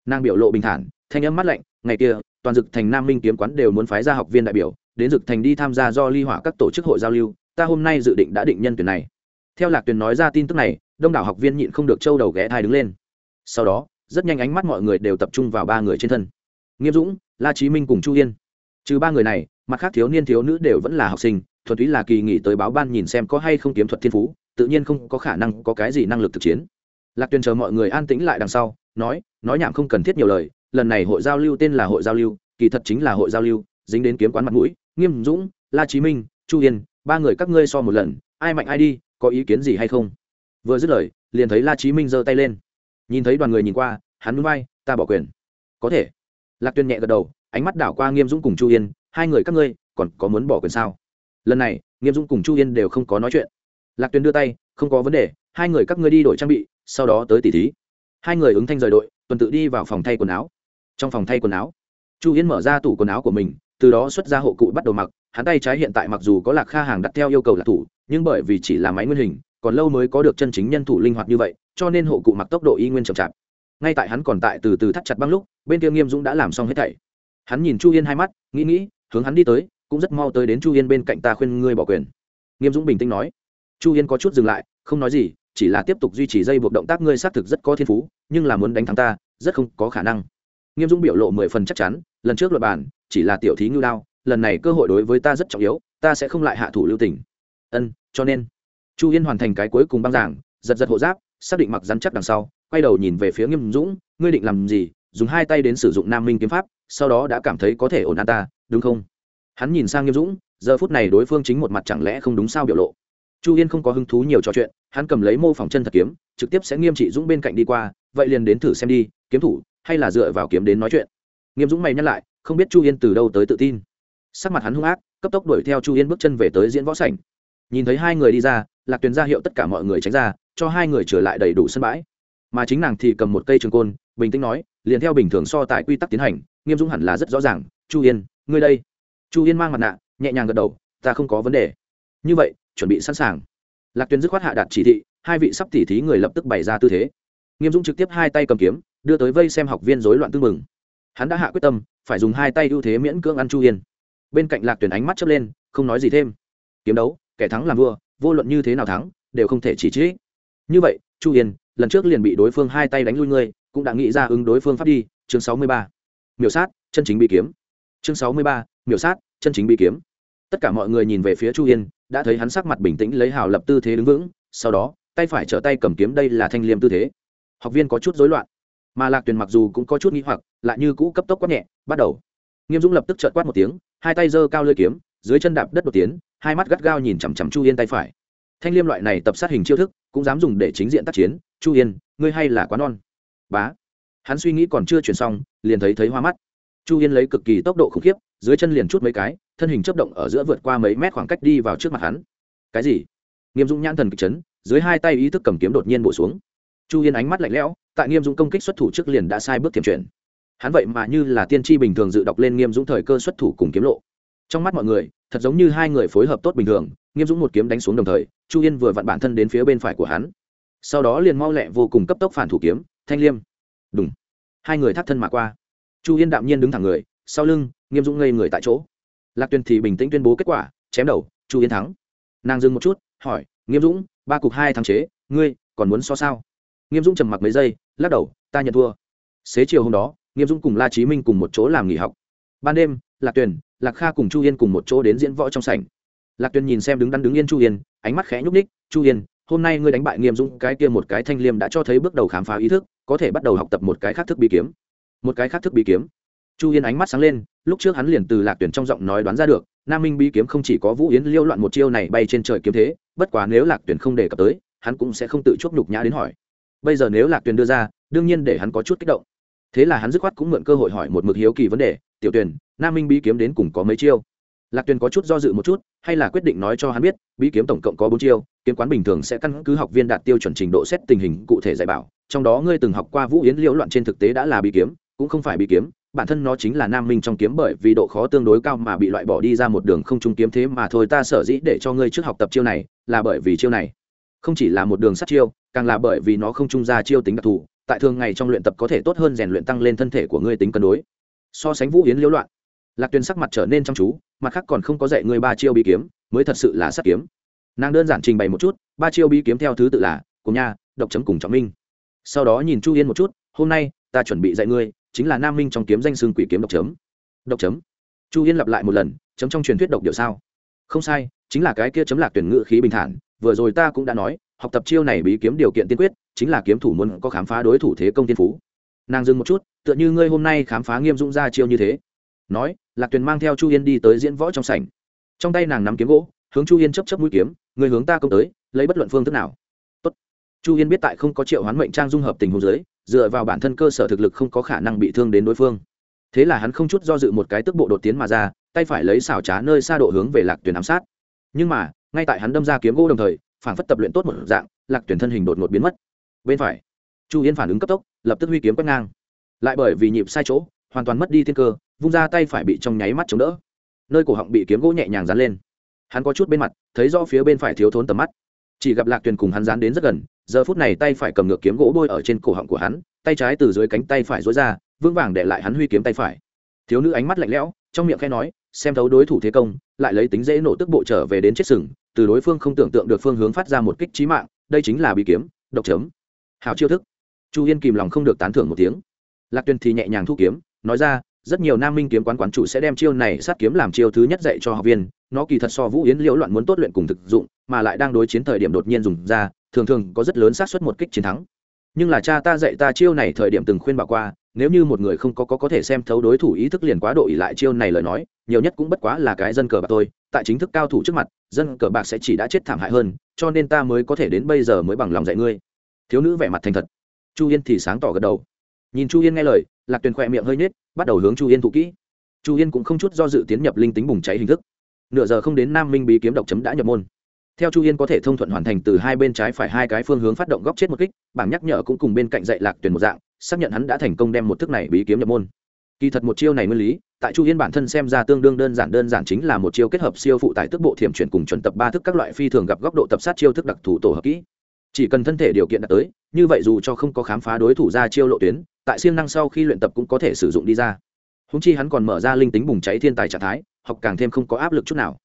A: Nàng biểu lộ bình thản, thanh âm mắt lạnh, ngày kia, toàn dực thành nam minh kiếm quán đều muốn phái ra học viên đại biểu, đến dực thành đi tham gia do ly hỏa các tổ chức hội giao lưu, ta hôm nay dự định đã định nhân tuyển này. Theo lạc tuyền nói ra tin tức này, đông đảo học viên nhịn không được trâu đầu ghé thai đứng lên. Sau đó, rất nhanh ánh mắt mọi người đều tập trung vào ba người trên thân. Nghiêm dũng, la chí minh cùng chu yên trừ ba người này mặt khác thiếu niên thiếu nữ đều vẫn là học sinh, thuần túy là kỳ nghỉ tới báo ban nhìn xem có hay không kiếm thuật thiên phú, tự nhiên không có khả năng có cái gì năng lực thực chiến. Lạc tuyền chờ mọi người an tĩnh lại đằng sau, nói nói nhảm không cần thiết nhiều lời, lần này hội giao lưu tên là hội giao lưu, kỳ thật chính là hội giao lưu, dính đến kiếm quán mặt mũi, nghiêm dũng, la chí minh, chu yên, ba người các ngươi so một lần, ai mạnh ai đi, có ý kiến gì hay không? Vừa dứt lời, liền thấy la chí minh giơ tay lên. Nhìn thấy đoàn người nhìn qua, hắn núi bay ta bỏ quyền. Có thể. Lạc tuyên nhẹ gật đầu, ánh mắt đảo qua nghiêm dũng cùng chu yên hai người các ngươi còn có muốn bỏ quyền sao? Lần này, nghiêm dũng cùng chu yên đều không có nói chuyện. Lạc tuyền đưa tay, không có vấn đề, hai người các ngươi đi đổi trang bị, sau đó tới tỉ thí. Hai người ứng thanh rời đội, tuần tự đi vào phòng thay quần áo. Trong phòng thay quần áo, chu yên mở ra tủ quần áo của mình, từ đó xuất ra hộ cụ bắt đầu mặc. Hắn tay trái hiện tại mặc dù có lạc kha hàng đặt theo yêu cầu là thủ, nhưng bởi vì chỉ là máy nguyên hình, còn lâu mới có được chân chính nhân thủ linh hoạt như vậy, cho nên hộ cụ mặc tốc độ y nguyên chậm chạp. Ngay tại hắn còn tại từ từ thắt chặt băng lúc, bên kia nghiêm dũng đã làm xong hết thảy. Hắn nhìn chu yên hai mắt, nghĩ nghĩ hướng hắn đi tới, cũng rất mau tới đến chu yên bên cạnh ta khuyên ngươi bỏ quyền. Nghiêm dũng bình tĩnh nói. Chu yên có chút dừng lại, không nói gì, chỉ là tiếp tục duy trì dây buộc động tác ngươi xác thực rất có thiên phú, nhưng là muốn đánh thắng ta, rất không có khả năng. Nghiêm dũng biểu lộ mười phần chắc chắn, lần trước luật bản, chỉ là tiểu thí ngưu đao, lần này cơ hội đối với ta rất trọng yếu, ta sẽ không lại hạ thủ lưu tình. Ân, cho nên. Chu yên hoàn thành cái cuối cùng băng giảng, giật giật hộ giáp, xác định mặc rắn chắc đằng sau, quay đầu nhìn về phía nghiêm dũng, ngươi định làm gì dùng hai tay đến sử dụng nam minh kiếm pháp, sau đó đã cảm thấy có thể ổn an ta, đúng không? Hắn nhìn sang nghiêm dũng, giờ phút này đối phương chính một mặt chẳng lẽ không đúng sao biểu lộ. Chu yên không có hứng thú nhiều trò chuyện, hắn cầm lấy mô phỏng chân thật kiếm, trực tiếp sẽ nghiêm trị dũng bên cạnh đi qua, vậy liền đến thử xem đi, kiếm thủ, hay là dựa vào kiếm đến nói chuyện. Nghiêm dũng mày nhắc lại, không biết chu yên từ đâu tới tự tin. Sắc mặt hắn hung ác, cấp tốc đuổi theo chu yên bước chân về tới diễn võ sảnh. Nhìn thấy hai người đi ra, lạc tuyền ra hiệu tất cả mọi người tránh ra, cho hai người trở lại đầy đủ sân bãi. Mà chính nàng thì cầm một cây trường côn, bình tĩnh nói liền theo bình thường so tại quy tắc tiến hành, nghiêm dũng hẳn là rất rõ ràng, chu yên, ngươi đây. Chu yên mang mặt nạ, nhẹ nhàng gật đầu, ta không có vấn đề. Như vậy, chuẩn bị sẵn sàng. Lạc tuyền dứt khoát hạ đạt chỉ thị, hai vị sắp tỉ thí người lập tức bày ra tư thế. Nghiêm dũng trực tiếp hai tay cầm kiếm, đưa tới vây xem học viên rối loạn tư mừng. Hắn đã hạ quyết tâm, phải dùng hai tay ưu thế miễn cưỡng ăn chu yên. Bên cạnh lạc tuyển ánh mắt chớp lên, không nói gì thêm. Kiếm đấu, kẻ thắng làm vua, vô luận như thế nào thắng, đều không thể chỉ trích. Như vậy, chu yên, lần trước liền bị đối phương hai tay đánh lui ngươi cũng đã nghĩ ra ứng đối phương pháp đi, chương sáu mươi ba, miểu sát, chân chính bị kiếm. Chương sáu mươi ba, miểu sát, chân chính bị kiếm. Tất cả mọi người nhìn về phía chu yên, đã thấy hắn sắc mặt bình tĩnh lấy hào lập tư thế đứng vững, sau đó, tay phải trở tay cầm kiếm đây là thanh liêm tư thế. Học viên có chút rối loạn, mà lạc tuyền mặc dù cũng có chút nghĩ hoặc, lại như cũ cấp tốc quát nhẹ, bắt đầu. Nghiêm dũng lập tức trợt quát một tiếng, hai tay giơ cao lơi kiếm, dưới chân đạp đất đột tiến, hai mắt gắt gao nhìn chằm chằm chu yên tay phải. Thanh liêm loại này tập sát hình chiêu thức, cũng dám dùng để chính diện tác chiến. Chu yên, ngươi hay là quá non bá. Hắn suy nghĩ còn chưa chuyển xong, liền thấy thấy hoa mắt. Chu yên lấy cực kỳ tốc độ khủng khiếp, dưới chân liền chút mấy cái, thân hình chấp động ở giữa vượt qua mấy mét khoảng cách đi vào trước mặt hắn. Cái gì? Nghiêm dũng nhãn thần kịch chấn, dưới hai tay ý thức cầm kiếm đột nhiên bổ xuống. Chu yên ánh mắt lạnh lẽo, tại nghiêm dũng công kích xuất thủ trước liền đã sai bước tiềm chuyển. Hắn vậy mà như là tiên tri bình thường dự đọc lên nghiêm dũng thời cơ xuất thủ cùng kiếm lộ. Trong mắt mọi người, thật giống như hai người phối hợp tốt bình thường, nghiêm dũng một kiếm đánh xuống đồng thời, chu yên vừa vặn bản thân đến phía bên phải của hắn. Sau đó liền mau lẹ vô cùng cấp tốc phản thủ kiếm thanh liêm. Đúng hai người thắt thân mà qua. Chu yên đạm nhiên đứng thẳng người, sau lưng, nghiêm dũng ngây người tại chỗ. Lạc Tuyền thì bình tĩnh tuyên bố kết quả, chém đầu, chu yên thắng. Nàng dừng một chút, hỏi, nghiêm dũng, ba cục hai thắng chế, ngươi còn muốn so sao? Nghiêm dũng trầm mặc mấy giây, lắc đầu, ta nhận thua. Xế chiều hôm đó, nghiêm dũng cùng la chí minh cùng một chỗ làm nghỉ học. Ban đêm, lạc tuyền, lạc kha cùng chu yên cùng một chỗ đến diễn võ trong sảnh. Lạc tuyền nhìn xem đứng đắn đứng yên chu yên ánh mắt khẽ nhúc ních chu yên hôm nay ngươi đánh bại nghiêm dũng, cái kia một cái thanh liêm đã cho thấy bước đầu khám phá ý thức, có thể bắt đầu học tập một cái khác thức bí kiếm. Một cái khác thức bí kiếm. Chu yên ánh mắt sáng lên, lúc trước hắn liền từ lạc tuyển trong giọng nói đoán ra được, nam minh bí kiếm không chỉ có vũ yến liêu loạn một chiêu này bay trên trời kiếm thế, bất quá nếu lạc tuyển không đề cập tới, hắn cũng sẽ không tự chuốc nhục nhã đến hỏi. Bây giờ nếu lạc tuyển đưa ra, đương nhiên để hắn có chút kích động. Thế là hắn dứt khoát cũng mượn cơ hội hỏi một mực hiếu kỳ vấn đề, tiểu tuyển nam minh bí kiếm đến cùng có mấy chiêu? Lạc tuyển có chút do dự một chút, hay là quyết định nói cho hắn biết, bí kiếm tổng cộng có bốn chiêu kiếm quán bình thường sẽ căn cứ học viên đạt tiêu chuẩn trình độ xét tình hình cụ thể dạy bảo. Trong đó ngươi từng học qua vũ yến liễu loạn trên thực tế đã là bị kiếm, cũng không phải bị kiếm. Bản thân nó chính là nam minh trong kiếm bởi vì độ khó tương đối cao mà bị loại bỏ đi ra một đường không trung kiếm thế mà thôi. Ta sở dĩ để cho ngươi trước học tập chiêu này là bởi vì chiêu này. Không chỉ là một đường sắt chiêu, càng là bởi vì nó không trung ra chiêu tính đặc thù. Tại thường ngày trong luyện tập có thể tốt hơn rèn luyện tăng lên thân thể của ngươi tính cân đối. So sánh vũ yến liễu loạn, lạc tuyền sắc mặt trở nên chăm chú, mặt khác còn không có dạy ngươi ba chiêu bị kiếm, mới thật sự là sắt kiếm nàng đơn giản trình bày một chút, ba chiêu bí kiếm theo thứ tự là, cùng nha, độc chấm cùng trọng minh. Sau đó nhìn chu yên một chút, hôm nay, ta chuẩn bị dạy ngươi, chính là nam minh trong kiếm danh xương quỷ kiếm độc chấm. Độc chấm. Chu yên lặp lại một lần, chấm trong truyền thuyết độc điệu sao? Không sai, chính là cái kia chấm lạc tuyển ngự khí bình thản, vừa rồi ta cũng đã nói, học tập chiêu này bí kiếm điều kiện tiên quyết, chính là kiếm thủ muốn có khám phá đối thủ thế công tiên phú. Nàng dừng một chút, tựa như ngươi hôm nay khám phá nghiêm dũng ra chiêu như thế. Nói, lạc tuyền mang theo chu yên đi tới diễn võ trong sảnh. Trong tay nàng nắm kiếm gỗ, hướng chu yên chấp chấp mũi kiếm người hướng ta công tới, lấy bất luận phương thức nào. Tốt. chu yên biết tại không có triệu hoán mệnh trang dung hợp tình hồ giới dựa vào bản thân cơ sở thực lực không có khả năng bị thương đến đối phương. Thế là hắn không chút do dự một cái tức bộ đột tiến mà ra, tay phải lấy xảo trá nơi xa độ hướng về lạc tuyển ám sát. Nhưng mà, ngay tại hắn đâm ra kiếm gỗ đồng thời, phản phất tập luyện tốt một dạng, lạc tuyển thân hình đột ngột biến mất. Bên phải, chu yên phản ứng cấp tốc, lập tức huy kiếm quét ngang. Lại bởi vì nhịp sai chỗ, hoàn toàn mất đi thiên cơ, vung ra tay phải bị trong nháy mắt chống đỡ. Nơi cổ họng bị kiếm gỗ nhẹ nhàng dán lên hắn có chút bên mặt, thấy rõ phía bên phải thiếu thốn tầm mắt. Chỉ gặp lạc tuyền cùng hắn dán đến rất gần, giờ phút này tay phải cầm ngược kiếm gỗ bôi ở trên cổ họng của hắn, tay trái từ dưới cánh tay phải dối ra, vững vàng để lại hắn huy kiếm tay phải. Thiếu nữ ánh mắt lạnh lẽo, trong miệng khe nói, xem thấu đối thủ thế công, lại lấy tính dễ nổ tức bộ trở về đến chết sừng, từ đối phương không tưởng tượng được phương hướng phát ra một kích trí mạng, đây chính là bị kiếm, độc chấm. Hào chiêu thức. Chu yên kìm lòng không được tán thưởng một tiếng. Lạc tuyền thì nhẹ nhàng thu kiếm, nói ra rất nhiều nam minh kiếm quán quán chủ sẽ đem chiêu này sát kiếm làm chiêu thứ nhất dạy cho học viên, nó kỳ thật so vũ yến liễu loạn muốn tốt luyện cùng thực dụng, mà lại đang đối chiến thời điểm đột nhiên dùng ra, thường thường có rất lớn xác suất một kích chiến thắng. Nhưng là cha ta dạy ta chiêu này thời điểm từng khuyên bảo qua, nếu như một người không có có có thể xem thấu đối thủ ý thức liền quá độ ỉ lại chiêu này lời nói, nhiều nhất cũng bất quá là cái dân cờ bạc thôi. tại chính thức cao thủ trước mặt, dân cờ bạc sẽ chỉ đã chết thảm hại hơn, cho nên ta mới có thể đến bây giờ mới bằng lòng dạy ngươi. Thiếu nữ vẻ mặt thành thật. Chu yên thì sáng tỏ gật đầu. Nhìn chu yên nghe lời, lạc tuyền khỏe miệng hơi nhếch bắt đầu hướng chu yên thụ kỹ. Chu yên cũng không chút do dự tiến nhập linh tính bùng cháy hình thức. Nửa giờ không đến nam minh bí kiếm độc chấm đã nhập môn. Theo chu yên có thể thông thuận hoàn thành từ hai bên trái phải hai cái phương hướng phát động góc chết một kích, bảng nhắc nhở cũng cùng bên cạnh dạy lạc tuyển một dạng, xác nhận hắn đã thành công đem một thức này bí kiếm nhập môn. Kỳ thật một chiêu này nguyên lý, tại chu yên bản thân xem ra tương đương đơn giản đơn giản chính là một chiêu kết hợp siêu phụ tại tức bộ thiểm chuyển cùng chuẩn tập ba thức các loại phi thường gặp góc độ tập sát chiêu thức đặc thù tổ hợp kỹ. Chỉ cần thân thể điều kiện đạt tới, như vậy dù cho không có khám phá đối thủ ra chiêu lộ tuyến tại siêng năng sau khi luyện tập cũng có thể sử dụng đi ra. Húng chi hắn còn mở ra linh tính bùng cháy thiên tài trạng thái, học càng thêm không có áp lực chút nào.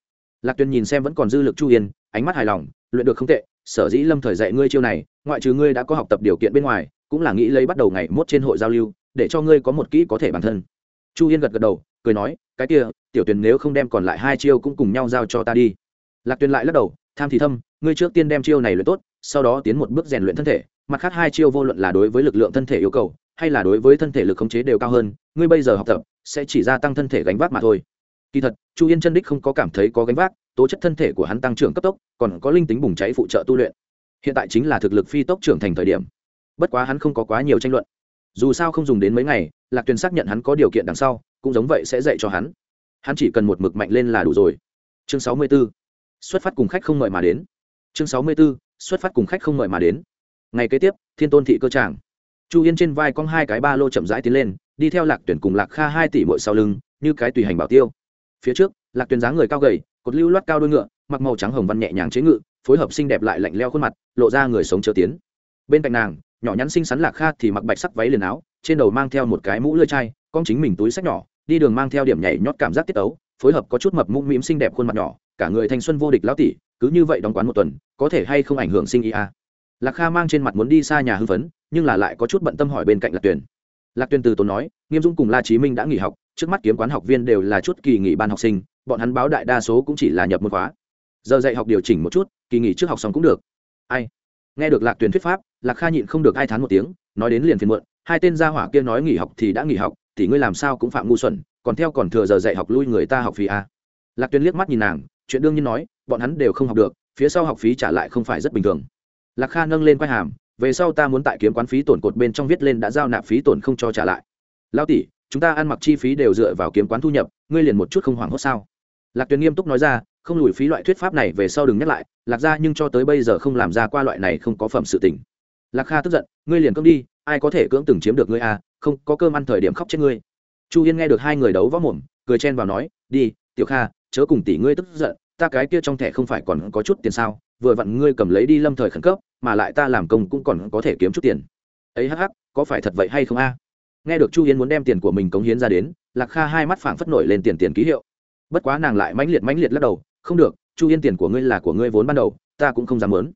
A: Lạc tuyền nhìn xem vẫn còn dư lực chu yên, ánh mắt hài lòng, luyện được không tệ, sở dĩ lâm thời dạy ngươi chiêu này, ngoại trừ ngươi đã có học tập điều kiện bên ngoài, cũng là nghĩ lấy bắt đầu ngày mốt trên hội giao lưu, để cho ngươi có một kỹ có thể bản thân. Chu yên gật gật đầu, cười nói, cái kia, tiểu tuyền nếu không đem còn lại hai chiêu cũng cùng nhau giao cho ta đi. Lạc tuyền lại lắc đầu, tham thì thâm, ngươi trước tiên đem chiêu này luyện tốt, sau đó tiến một bước rèn luyện thân thể, mặt khác hai chiêu vô luận là đối với lực lượng thân thể yêu cầu hay là đối với thân thể lực khống chế đều cao hơn, ngươi bây giờ học tập sẽ chỉ gia tăng thân thể gánh vác mà thôi. Kỳ thật, chu yên chân đích không có cảm thấy có gánh vác, tố chất thân thể của hắn tăng trưởng cấp tốc, còn có linh tính bùng cháy phụ trợ tu luyện. Hiện tại chính là thực lực phi tốc trưởng thành thời điểm. Bất quá hắn không có quá nhiều tranh luận. Dù sao không dùng đến mấy ngày, lạc tuyền xác nhận hắn có điều kiện đằng sau, cũng giống vậy sẽ dạy cho hắn. Hắn chỉ cần một mực mạnh lên là đủ rồi. Chương sáu mươi 64. xuất phát cùng khách không mời mà đến. Chương sáu mươi 64. xuất phát cùng khách không mời mà đến. Ngày kế tiếp, thiên tôn thị cơ tràng chu yên trên vai cong hai cái ba lô chậm rãi tiến lên, đi theo lạc tuyển cùng lạc kha hai tỷ mội sau lưng, như cái tùy hành bảo tiêu. Phía trước, lạc tuyển dáng người cao gầy, cột lưu loát cao đôi ngựa, mặc màu trắng hồng văn nhẹ nhàng chế ngự, phối hợp xinh đẹp lại lạnh leo khuôn mặt, lộ ra người sống chờ tiến. Bên cạnh nàng, nhỏ nhắn xinh xắn lạc kha thì mặc bạch sắc váy liền áo, trên đầu mang theo một cái mũ lưỡi chai con chính mình túi sách nhỏ, đi đường mang theo điểm nhảy nhót cảm giác tiết ấu phối hợp có chút mập mũm mĩm xinh đẹp khuôn mặt nhỏ, cả người thanh xuân vô địch lão tỷ, cứ như vậy đóng quán một tuần, có thể hay không ảnh hưởng sinh ý a lạc kha mang trên mặt muốn đi xa nhà hưng phấn nhưng là lại có chút bận tâm hỏi bên cạnh lạc tuyền. Lạc tuyền từ tốn nói, nghiêm dũng cùng la chí minh đã nghỉ học, trước mắt kiếm quán học viên đều là chút kỳ nghỉ ban học sinh, bọn hắn báo đại đa số cũng chỉ là nhập môn khóa. Giờ dạy học điều chỉnh một chút, kỳ nghỉ trước học xong cũng được. Ai? Nghe được lạc tuyền thuyết pháp, lạc kha nhịn không được ai thán một tiếng, nói đến liền phiền muộn, hai tên gia hỏa kia nói nghỉ học thì đã nghỉ học, thì ngươi làm sao cũng phạm ngu xuẩn, còn theo còn thừa giờ dạy học lui người ta học phí à. lạc tuyền liếc mắt nhìn nàng, chuyện đương nhiên nói, bọn hắn đều không học được, phía sau học phí trả lại không phải rất bình thường. Lạc kha nâng lên quai hàm về sau ta muốn tại kiếm quán phí tổn cột bên trong viết lên đã giao nạp phí tổn không cho trả lại. Lao tỷ, chúng ta ăn mặc chi phí đều dựa vào kiếm quán thu nhập, ngươi liền một chút không hoảng hốt sao? Lạc tuyền nghiêm túc nói ra, không lùi phí loại thuyết pháp này về sau đừng nhắc lại, lạc ra nhưng cho tới bây giờ không làm ra qua loại này không có phẩm sự tình. Lạc kha tức giận, ngươi liền cưỡng đi, ai có thể cưỡng từng chiếm được ngươi à không, có cơm ăn thời điểm khóc chết ngươi. Chu yên nghe được hai người đấu võ mồm, cười chen vào nói, đi, tiểu kha, chớ cùng tỷ ngươi tức giận, ta cái kia trong thẻ không phải còn có chút tiền sao, vừa vặn ngươi cầm lấy đi lâm thời khẩn cấp mà lại ta làm công cũng còn có thể kiếm chút tiền. Ấy hắc hắc, có phải thật vậy hay không a? Nghe được chu Hiến muốn đem tiền của mình cống hiến ra đến, lạc kha hai mắt phảng phất nổi lên tiền tiền ký hiệu. Bất quá nàng lại mãnh liệt mãnh liệt lắc đầu, không được, chu Hiến tiền của ngươi là của ngươi vốn ban đầu, ta cũng không dám lớn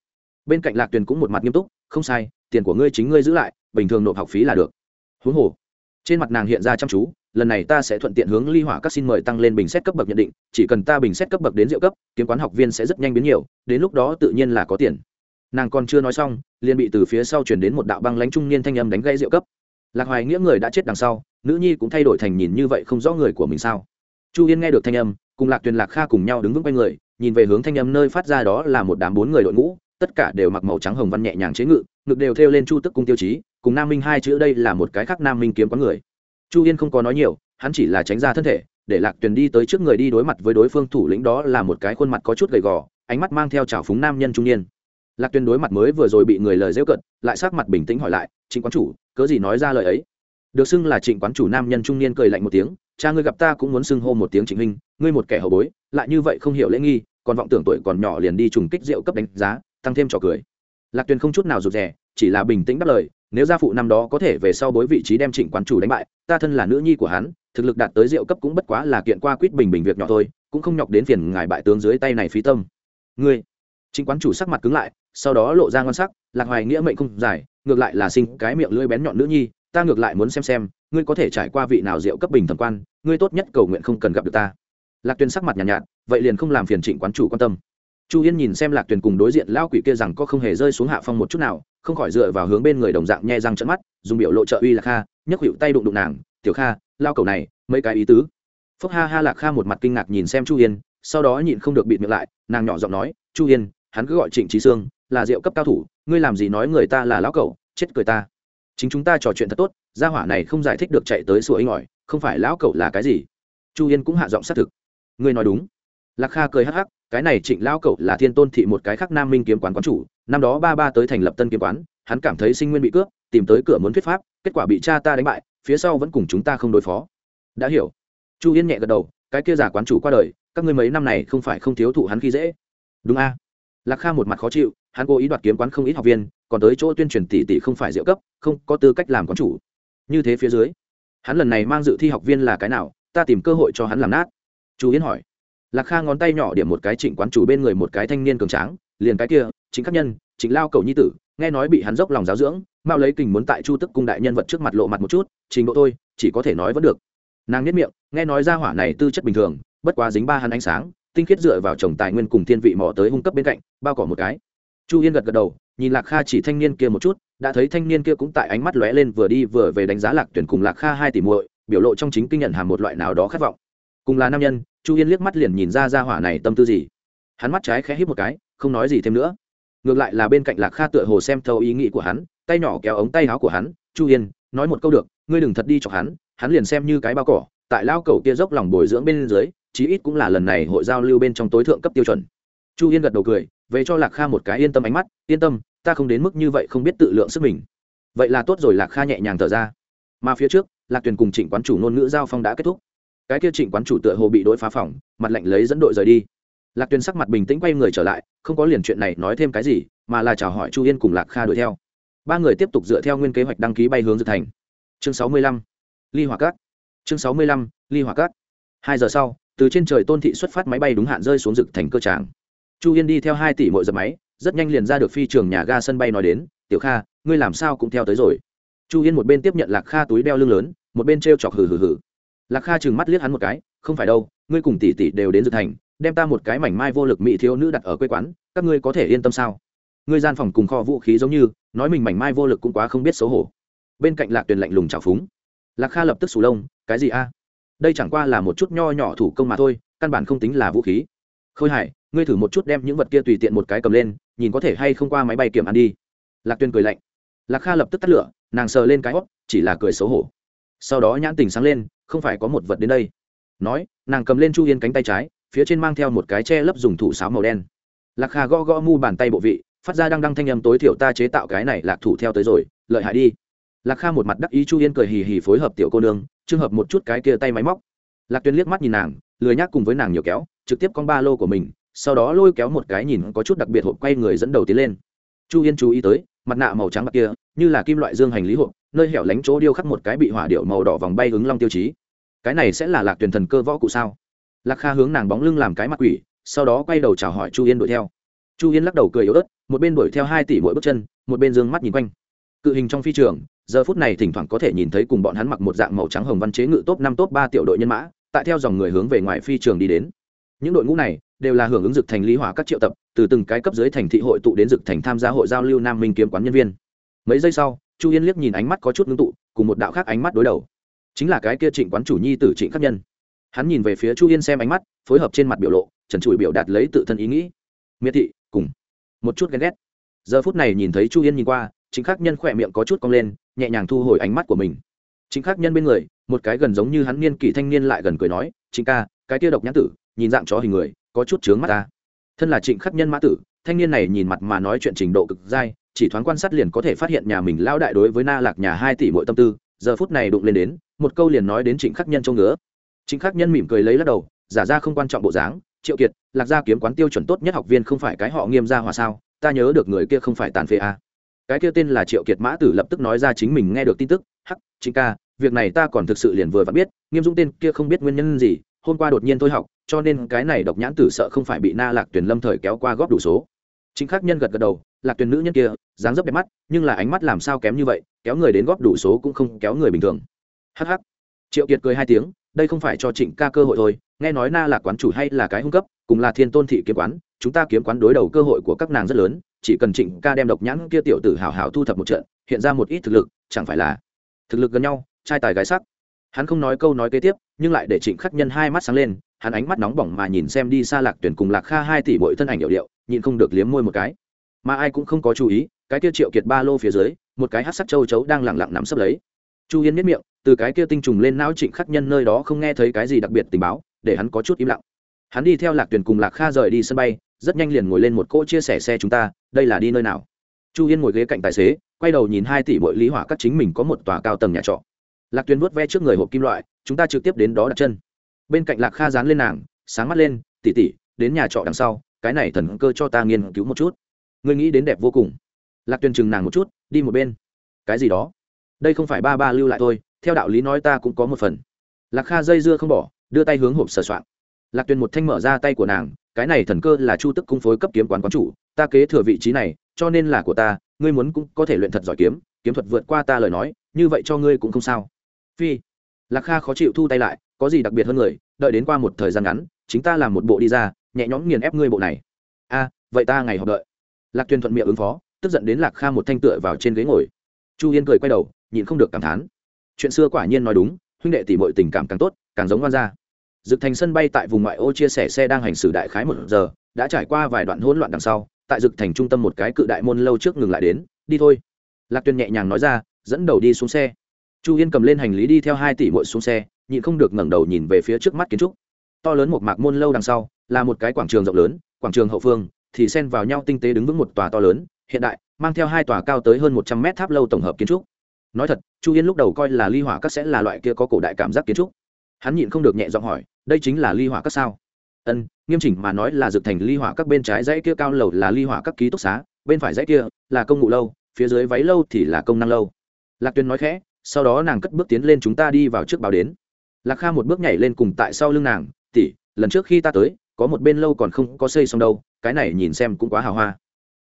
A: bên cạnh lạc tuyền cũng một mặt nghiêm túc, không sai, tiền của ngươi chính ngươi giữ lại, bình thường nộp học phí là được. Huống hồ, trên mặt nàng hiện ra chăm chú, lần này ta sẽ thuận tiện hướng ly hỏa các xin mời tăng lên bình xét cấp bậc nhận định, chỉ cần ta bình xét cấp bậc đến rượu cấp, kiếm quán học viên sẽ rất nhanh biến nhiều, đến lúc đó tự nhiên là có tiền nàng còn chưa nói xong, liền bị từ phía sau chuyển đến một đạo băng lãnh trung niên thanh âm đánh gây rượu cấp. Lạc hoài nghĩa người đã chết đằng sau, nữ nhi cũng thay đổi thành nhìn như vậy không rõ người của mình sao? Chu yên nghe được thanh âm, cùng lạc tuyền lạc kha cùng nhau đứng vững quanh người, nhìn về hướng thanh âm nơi phát ra đó là một đám bốn người đội ngũ, tất cả đều mặc màu trắng hồng văn nhẹ nhàng chế ngự, ngực đều thêu lên chu tức cung tiêu chí, cùng nam minh hai chữ đây là một cái khác nam minh kiếm có người. Chu yên không có nói nhiều, hắn chỉ là tránh ra thân thể, để lạc tuyền đi tới trước người đi đối mặt với đối phương thủ lĩnh đó là một cái khuôn mặt có chút gầy gò, ánh mắt mang theo trào phúng nam nhân trung niên lạc Tuyên đối mặt mới vừa rồi bị người lời rêu cận lại sắc mặt bình tĩnh hỏi lại, trịnh quán chủ, cớ gì nói ra lời ấy? Được xưng là trịnh quán chủ nam nhân trung niên cười lạnh một tiếng, cha ngươi gặp ta cũng muốn xưng hô một tiếng trịnh huynh, ngươi một kẻ hậu bối, lại như vậy không hiểu lễ nghi, còn vọng tưởng tuổi còn nhỏ liền đi trùng kích rượu cấp đánh giá, tăng thêm trò cười. Lạc tuyền không chút nào rụt rè, chỉ là bình tĩnh đáp lời, nếu gia phụ năm đó có thể về sau bối vị trí đem trịnh quán chủ đánh bại, ta thân là nữ nhi của hắn, thực lực đạt tới rượu cấp cũng bất quá là kiện qua quýt bình bình việc nhỏ thôi, cũng không nhọc đến phiền ngài bại tướng dưới tay này phí tâm. Ngươi? Trịnh quán chủ sắc mặt cứng lại sau đó lộ ra ngon sắc lạc hoài nghĩa mệnh không dài ngược lại là sinh cái miệng lưỡi bén nhọn nữ nhi ta ngược lại muốn xem xem ngươi có thể trải qua vị nào rượu cấp bình thẩm quan ngươi tốt nhất cầu nguyện không cần gặp được ta. Lạc tuyền sắc mặt nhàn nhạt, nhạt vậy liền không làm phiền trịnh quán chủ quan tâm. Chu yên nhìn xem lạc tuyền cùng đối diện lao quỷ kia rằng có không hề rơi xuống hạ phong một chút nào không khỏi dựa vào hướng bên người đồng dạng nhe răng trận mắt dùng biểu lộ trợ uy lạc kha nhấc hiệu tay đụng đụng nàng tiểu kha lao cầu này mấy cái ý tứ? Phúc ha ha lạc kha một mặt kinh ngạc nhìn xem chu yên sau đó nhịn không được bịt miệng lại nàng nhỏ giọng nói chu yên hắn cứ gọi trịnh trí sương là rượu cấp cao thủ, ngươi làm gì nói người ta là lão cậu chết cười ta. Chính chúng ta trò chuyện thật tốt, gia hỏa này không giải thích được chạy tới sủa ấy ngỏi không phải lão cậu là cái gì. Chu yên cũng hạ giọng xác thực. Ngươi nói đúng. Lạc kha cười hắc hắc, cái này trịnh lão cậu là thiên tôn thị một cái khác nam minh kiếm quán quán chủ, năm đó ba ba tới thành lập tân kiếm quán, hắn cảm thấy sinh nguyên bị cướp, tìm tới cửa muốn thuyết pháp, kết quả bị cha ta đánh bại, phía sau vẫn cùng chúng ta không đối phó. Đã hiểu. Chu yên nhẹ gật đầu, cái kia giả quán chủ qua đời, các ngươi mấy năm này không phải không thiếu thụ hắn khi dễ. Đúng a. Lạc kha một mặt khó chịu hắn cố ý đoạt kiếm quán không ít học viên, còn tới chỗ tuyên truyền tỷ tỷ không phải diệu cấp, không có tư cách làm quán chủ. Như thế phía dưới, hắn lần này mang dự thi học viên là cái nào, ta tìm cơ hội cho hắn làm nát. Chu yến hỏi. Lạc kha ngón tay nhỏ điểm một cái trịnh quán chủ bên người một cái thanh niên cường tráng, liền cái kia chính các nhân chính lao cầu nhi tử, nghe nói bị hắn dốc lòng giáo dưỡng mao lấy kình muốn tại chu tức cung đại nhân vật trước mặt lộ mặt một chút, trình độ tôi chỉ có thể nói vẫn được. Nàng nhất miệng, nghe nói ra hỏa này tư chất bình thường, bất quá dính ba hắn ánh sáng, tinh khiết dựa vào trồng tài nguyên cùng thiên vị mỏ tới hung cấp bên cạnh, bao cỏ một cái chu yên gật gật đầu, nhìn lạc kha chỉ thanh niên kia một chút, đã thấy thanh niên kia cũng tại ánh mắt lóe lên vừa đi vừa về đánh giá lạc tuyển cùng lạc kha hai tỷ muội, biểu lộ trong chính kinh nhận hàm một loại nào đó khát vọng. Cùng là nam nhân, chu yên liếc mắt liền nhìn ra ra hỏa này tâm tư gì. Hắn mắt trái khẽ hít một cái, không nói gì thêm nữa. Ngược lại là bên cạnh lạc kha tựa hồ xem thâu ý nghĩ của hắn, tay nhỏ kéo ống tay áo của hắn, chu yên, nói một câu được, ngươi đừng thật đi chọc hắn hắn liền xem như cái bao cỏ, tại lao cầu kia dốc lòng bồi dưỡng bên dưới, chí ít cũng là lần này hội giao lưu bên trong tối thượng cấp tiêu chuẩn. Chu yên gật đầu cười về cho lạc kha một cái yên tâm ánh mắt, yên tâm, ta không đến mức như vậy không biết tự lượng sức mình. Vậy là tốt rồi, lạc kha nhẹ nhàng thở ra. Mà phía trước, lạc tuyền cùng trịnh quán chủ ngôn ngữ giao phong đã kết thúc. Cái kia trịnh quán chủ tựa hồ bị đội phá phòng, mặt lạnh lấy dẫn đội rời đi. Lạc tuyền sắc mặt bình tĩnh quay người trở lại, không có liền chuyện này nói thêm cái gì, mà là chào hỏi chu yên cùng lạc kha đuổi theo. Ba người tiếp tục dựa theo nguyên kế hoạch đăng ký bay hướng dược thành. Chương sáu mươi lăm, ly hỏa cát. Chương sáu mươi lăm, ly hỏa cát. Hai giờ sau, từ trên trời tôn thị xuất phát máy bay đúng hạn rơi xuống Dực thành cơ tràng chu yên đi theo hai tỷ mỗi giờ máy, rất nhanh liền ra được phi trường nhà ga sân bay nói đến, tiểu kha, ngươi làm sao cũng theo tới rồi. Chu yên một bên tiếp nhận lạc kha túi đeo lưng lớn, một bên t r e o chọc hừ hừ hừ. Lạc kha chừng mắt liếc hắn một cái, không phải đâu, ngươi cùng tỷ tỷ đều đến dự thành, đem ta một cái mảnh mai vô lực mỹ thiếu nữ đặt ở quê quán, các ngươi có thể yên tâm sao? Ngươi gian phòng cùng kho vũ khí giống như, nói mình mảnh mai vô lực cũng quá không biết xấu hổ. Bên cạnh lạc tuyền lạnh lùng trào phúng. Lạc kha lập tức sù lông, cái gì a? Đây chẳng qua là một chút nho nhỏ thủ công mà thôi, căn bản không tính là vũ khí. Khôi hải ngươi thử một chút đem những vật kia tùy tiện một cái cầm lên, nhìn có thể hay không qua máy bay kiểm ăn đi. Lạc Tuyên cười lạnh. Lạc kha lập tức tắt lửa, nàng sờ lên cái hót chỉ là cười xấu hổ. Sau đó nhãn tình sáng lên, không phải có một vật đến đây. Nói, nàng cầm lên chu yên cánh tay trái, phía trên mang theo một cái che lấp dùng thủ sáo màu đen. Lạc kha gõ gõ mu bàn tay bộ vị, phát ra đang đăng thanh âm tối thiểu ta chế tạo cái này lạc thủ theo tới rồi, lợi hại đi. Lạc kha một mặt đắc ý chu yên cười hì hì phối hợp tiểu cô nương trường hợp một chút cái kia tay máy móc. Lạc tuyên liếc mắt nhìn nàng, lười nhác cùng với nàng nhiều kéo, trực tiếp con ba lô của mình sau đó lôi kéo một cái nhìn có chút đặc biệt hộp quay người dẫn đầu tiến lên. Chu yên chú ý tới, mặt nạ màu trắng bạc kia, như là kim loại dương hành lý hộp, nơi hẻo lánh chỗ điêu khắc một cái bị hỏa điệu màu đỏ vòng bay ứng long tiêu chí. Cái này sẽ là lạc tuyển thần cơ võ cụ sao? Lạc kha hướng nàng bóng lưng làm cái mặt quỷ, sau đó quay đầu chào hỏi chu yên đuổi theo. Chu yên lắc đầu cười yếu ớt, một bên đuổi theo hai tỷ mỗi bước chân, một bên d ư ơ n g mắt nhìn quanh. Cự hình trong phi trường, giờ phút này thỉnh thoảng có thể nhìn thấy cùng bọn hắn mặc một dạng màu trắng hồng văn chế ngự top năm top ba tiểu đội nhân mã, tại theo dòng người hướng về ngoài phi trường đi đến. Những đội ngũ này đều là hưởng ứng dực thành lý hỏa các triệu tập, từ từng cái cấp dưới thành thị hội tụ đến dực thành tham gia hội giao lưu nam minh kiếm quán nhân viên. Mấy giây sau, chu yên liếc nhìn ánh mắt có chút ngưng tụ, cùng một đạo khác ánh mắt đối đầu. Chính là cái kia trịnh quán chủ nhi tử trịnh khắc nhân. Hắn nhìn về phía chu yên xem ánh mắt, phối hợp trên mặt biểu lộ, trần trụi biểu đạt lấy tự thân ý nghĩ. Miệt thị, cùng. Một chút ghen ghét. Giờ phút này nhìn thấy chu yên nhìn qua chính khắc nhân khỏe miệng có chút cong lên, nhẹ nhàng thu hồi ánh mắt của mình. Chính khắc nhân bên người, một cái gần giống như hắn niên kỷ thanh niên lại gần cười nói chính ca, cái kia độc nhãn tử, nhìn dạng chó hình người có chút chướng mắt ta. Thân là trịnh khắc nhân mã tử, thanh niên này nhìn mặt mà nói chuyện trình độ cực dai, chỉ thoáng quan sát liền có thể phát hiện nhà mình lao đại đối với na lạc nhà hai tỷ mỗi tâm tư, giờ phút này đụng lên đến, một câu liền nói đến trịnh khắc nhân châu ngứa. Trịnh khắc nhân mỉm cười lấy lắc đầu, giả ra không quan trọng bộ dáng, triệu kiệt, lạc gia kiếm quán tiêu chuẩn tốt nhất học viên không phải cái họ nghiêm gia hòa sao? Ta nhớ được người kia không phải tàn phế à. cái kia tên là triệu kiệt mã tử lập tức nói ra chính mình nghe được tin tức, hắc chính ca, việc này ta còn thực sự liền vừa vặn biết, nghiêm dũng tên kia không biết nguyên nhân gì hôm qua đột nhiên tôi học, cho nên cái này độc nhãn tử sợ không phải bị na lạc tuyển lâm thời kéo qua góp đủ số. Chính khắc nhân gật gật đầu, lạc tuyển nữ nhân kia, dáng dấp đẹp mắt, nhưng là ánh mắt làm sao kém như vậy, kéo người đến góp đủ số cũng không kéo người bình thường. Hh triệu kiệt cười hai tiếng, đây không phải cho trịnh ca cơ hội thôi, nghe nói na là quán chủ hay là cái hung cấp, cùng là thiên tôn thị kiếm quán, chúng ta kiếm quán đối đầu cơ hội của các nàng rất lớn, chỉ cần trịnh ca đem độc nhãn kia tiểu tử hào hào thu thập một trận, hiện ra một ít thực lực, chẳng phải là thực lực gần nhau, trai tài gái sắc hắn không nói câu nói kế tiếp, nhưng lại để trịnh khắc nhân hai mắt sáng lên, hắn ánh mắt nóng bỏng mà nhìn xem đi xa lạc tuyển cùng lạc kha hai tỷ bội thân ảnh hiệu điệu, nhịn không được liếm môi một cái. Mà ai cũng không có chú ý, cái kia triệu kiệt ba lô phía dưới, một cái hát sắc châu chấu đang lẳng lặng nắm sấp lấy. Chu yên miết miệng, từ cái kia tinh trùng lên não trịnh khắc nhân nơi đó không nghe thấy cái gì đặc biệt tình báo, để hắn có chút im lặng. Hắn đi theo lạc tuyển cùng lạc kha rời đi sân bay, rất nhanh liền ngồi lên một cỗ chia sẻ xe chúng ta, đây là đi nơi nào? Chu yên ngồi ghế cạnh tài xế, quay đầu nhìn hai tỷ bội lý hỏa các chính mình có một tòa cao tầng nhà trọ lạc Tuyên vuốt ve trước người hộp kim loại, chúng ta trực tiếp đến đó đặt chân. Bên cạnh lạc kha dán lên nàng, sáng mắt lên tỉ tỉ đến nhà trọ đằng sau, cái này thần cơ cho ta nghiên cứu một chút. Ngươi nghĩ đến đẹp vô cùng. Lạc Tuyên chừng nàng một chút, đi một bên. Cái gì đó? Đây không phải ba ba lưu lại thôi, theo đạo lý nói ta cũng có một phần. Lạc kha dây dưa không bỏ, đưa tay hướng hộp sờ soạn. Lạc tuyền một thanh mở ra tay của nàng, cái này thần cơ là chu tức cung phối cấp kiếm quán quán chủ, ta kế thừa vị trí này, cho nên là của ta, ngươi muốn cũng có thể luyện thật giỏi kiếm kiếm thuật vượt qua ta lời nói, như vậy cho ngươi cũng không sao phi. Lạc kha khó chịu thu tay lại, có gì đặc biệt hơn người, đợi đến qua một thời gian ngắn, chính ta làm một bộ đi ra, nhẹ nhõm nghiền ép ngươi bộ này. A, vậy ta ngày họp đợi. Lạc tuyền thuận miệng ứng phó, tức giận đến lạc kha một thanh tựa vào trên ghế ngồi. Chu yên cười quay đầu, nhịn không được cảm thán. Chuyện xưa quả nhiên nói đúng, huynh đệ tỷ mọi tình cảm càng tốt, càng giống ngoan gia. Dực thành sân bay tại vùng ngoại ô chia sẻ xe đang hành xử đại khái một giờ, đã trải qua vài đoạn hỗn loạn đằng sau, tại dực thành trung tâm một cái cự đại môn lâu trước ngừng lại đến, đi thôi. Lạc tuyên nhẹ nhàng nói ra, dẫn đầu đi xuống xe chu yên cầm lên hành lý đi theo hai tỷ muội xuống xe, nhịn không được ngẩng đầu nhìn về phía trước mắt kiến trúc. To lớn một mạc môn lâu đằng sau, là một cái quảng trường rộng lớn, quảng trường hậu phương, thì xen vào nhau tinh tế đứng vững một tòa to lớn, hiện đại, mang theo hai tòa cao tới hơn một trăm mét tháp lâu tổng hợp kiến trúc. Nói thật, chu yên lúc đầu coi là ly hỏa các sẽ là loại kia có cổ đại cảm giác kiến trúc. Hắn nhịn không được nhẹ giọng hỏi, đây chính là ly hỏa các sao? Ân, nghiêm chỉnh mà nói là dược thành ly hỏa các bên trái dãy kia cao lầu là ly hỏa các ký túc xá, bên phải dãy kia là công ngụ lâu, phía dưới váy lâu thì là công năng lâu. Lạc tuyên nói khẽ sau đó nàng cất bước tiến lên chúng ta đi vào trước báo đến. Lạc kha một bước nhảy lên cùng tại sau lưng nàng tỉ lần trước khi ta tới, có một bên lâu còn không có xây xong đâu, cái này nhìn xem cũng quá hào hoa.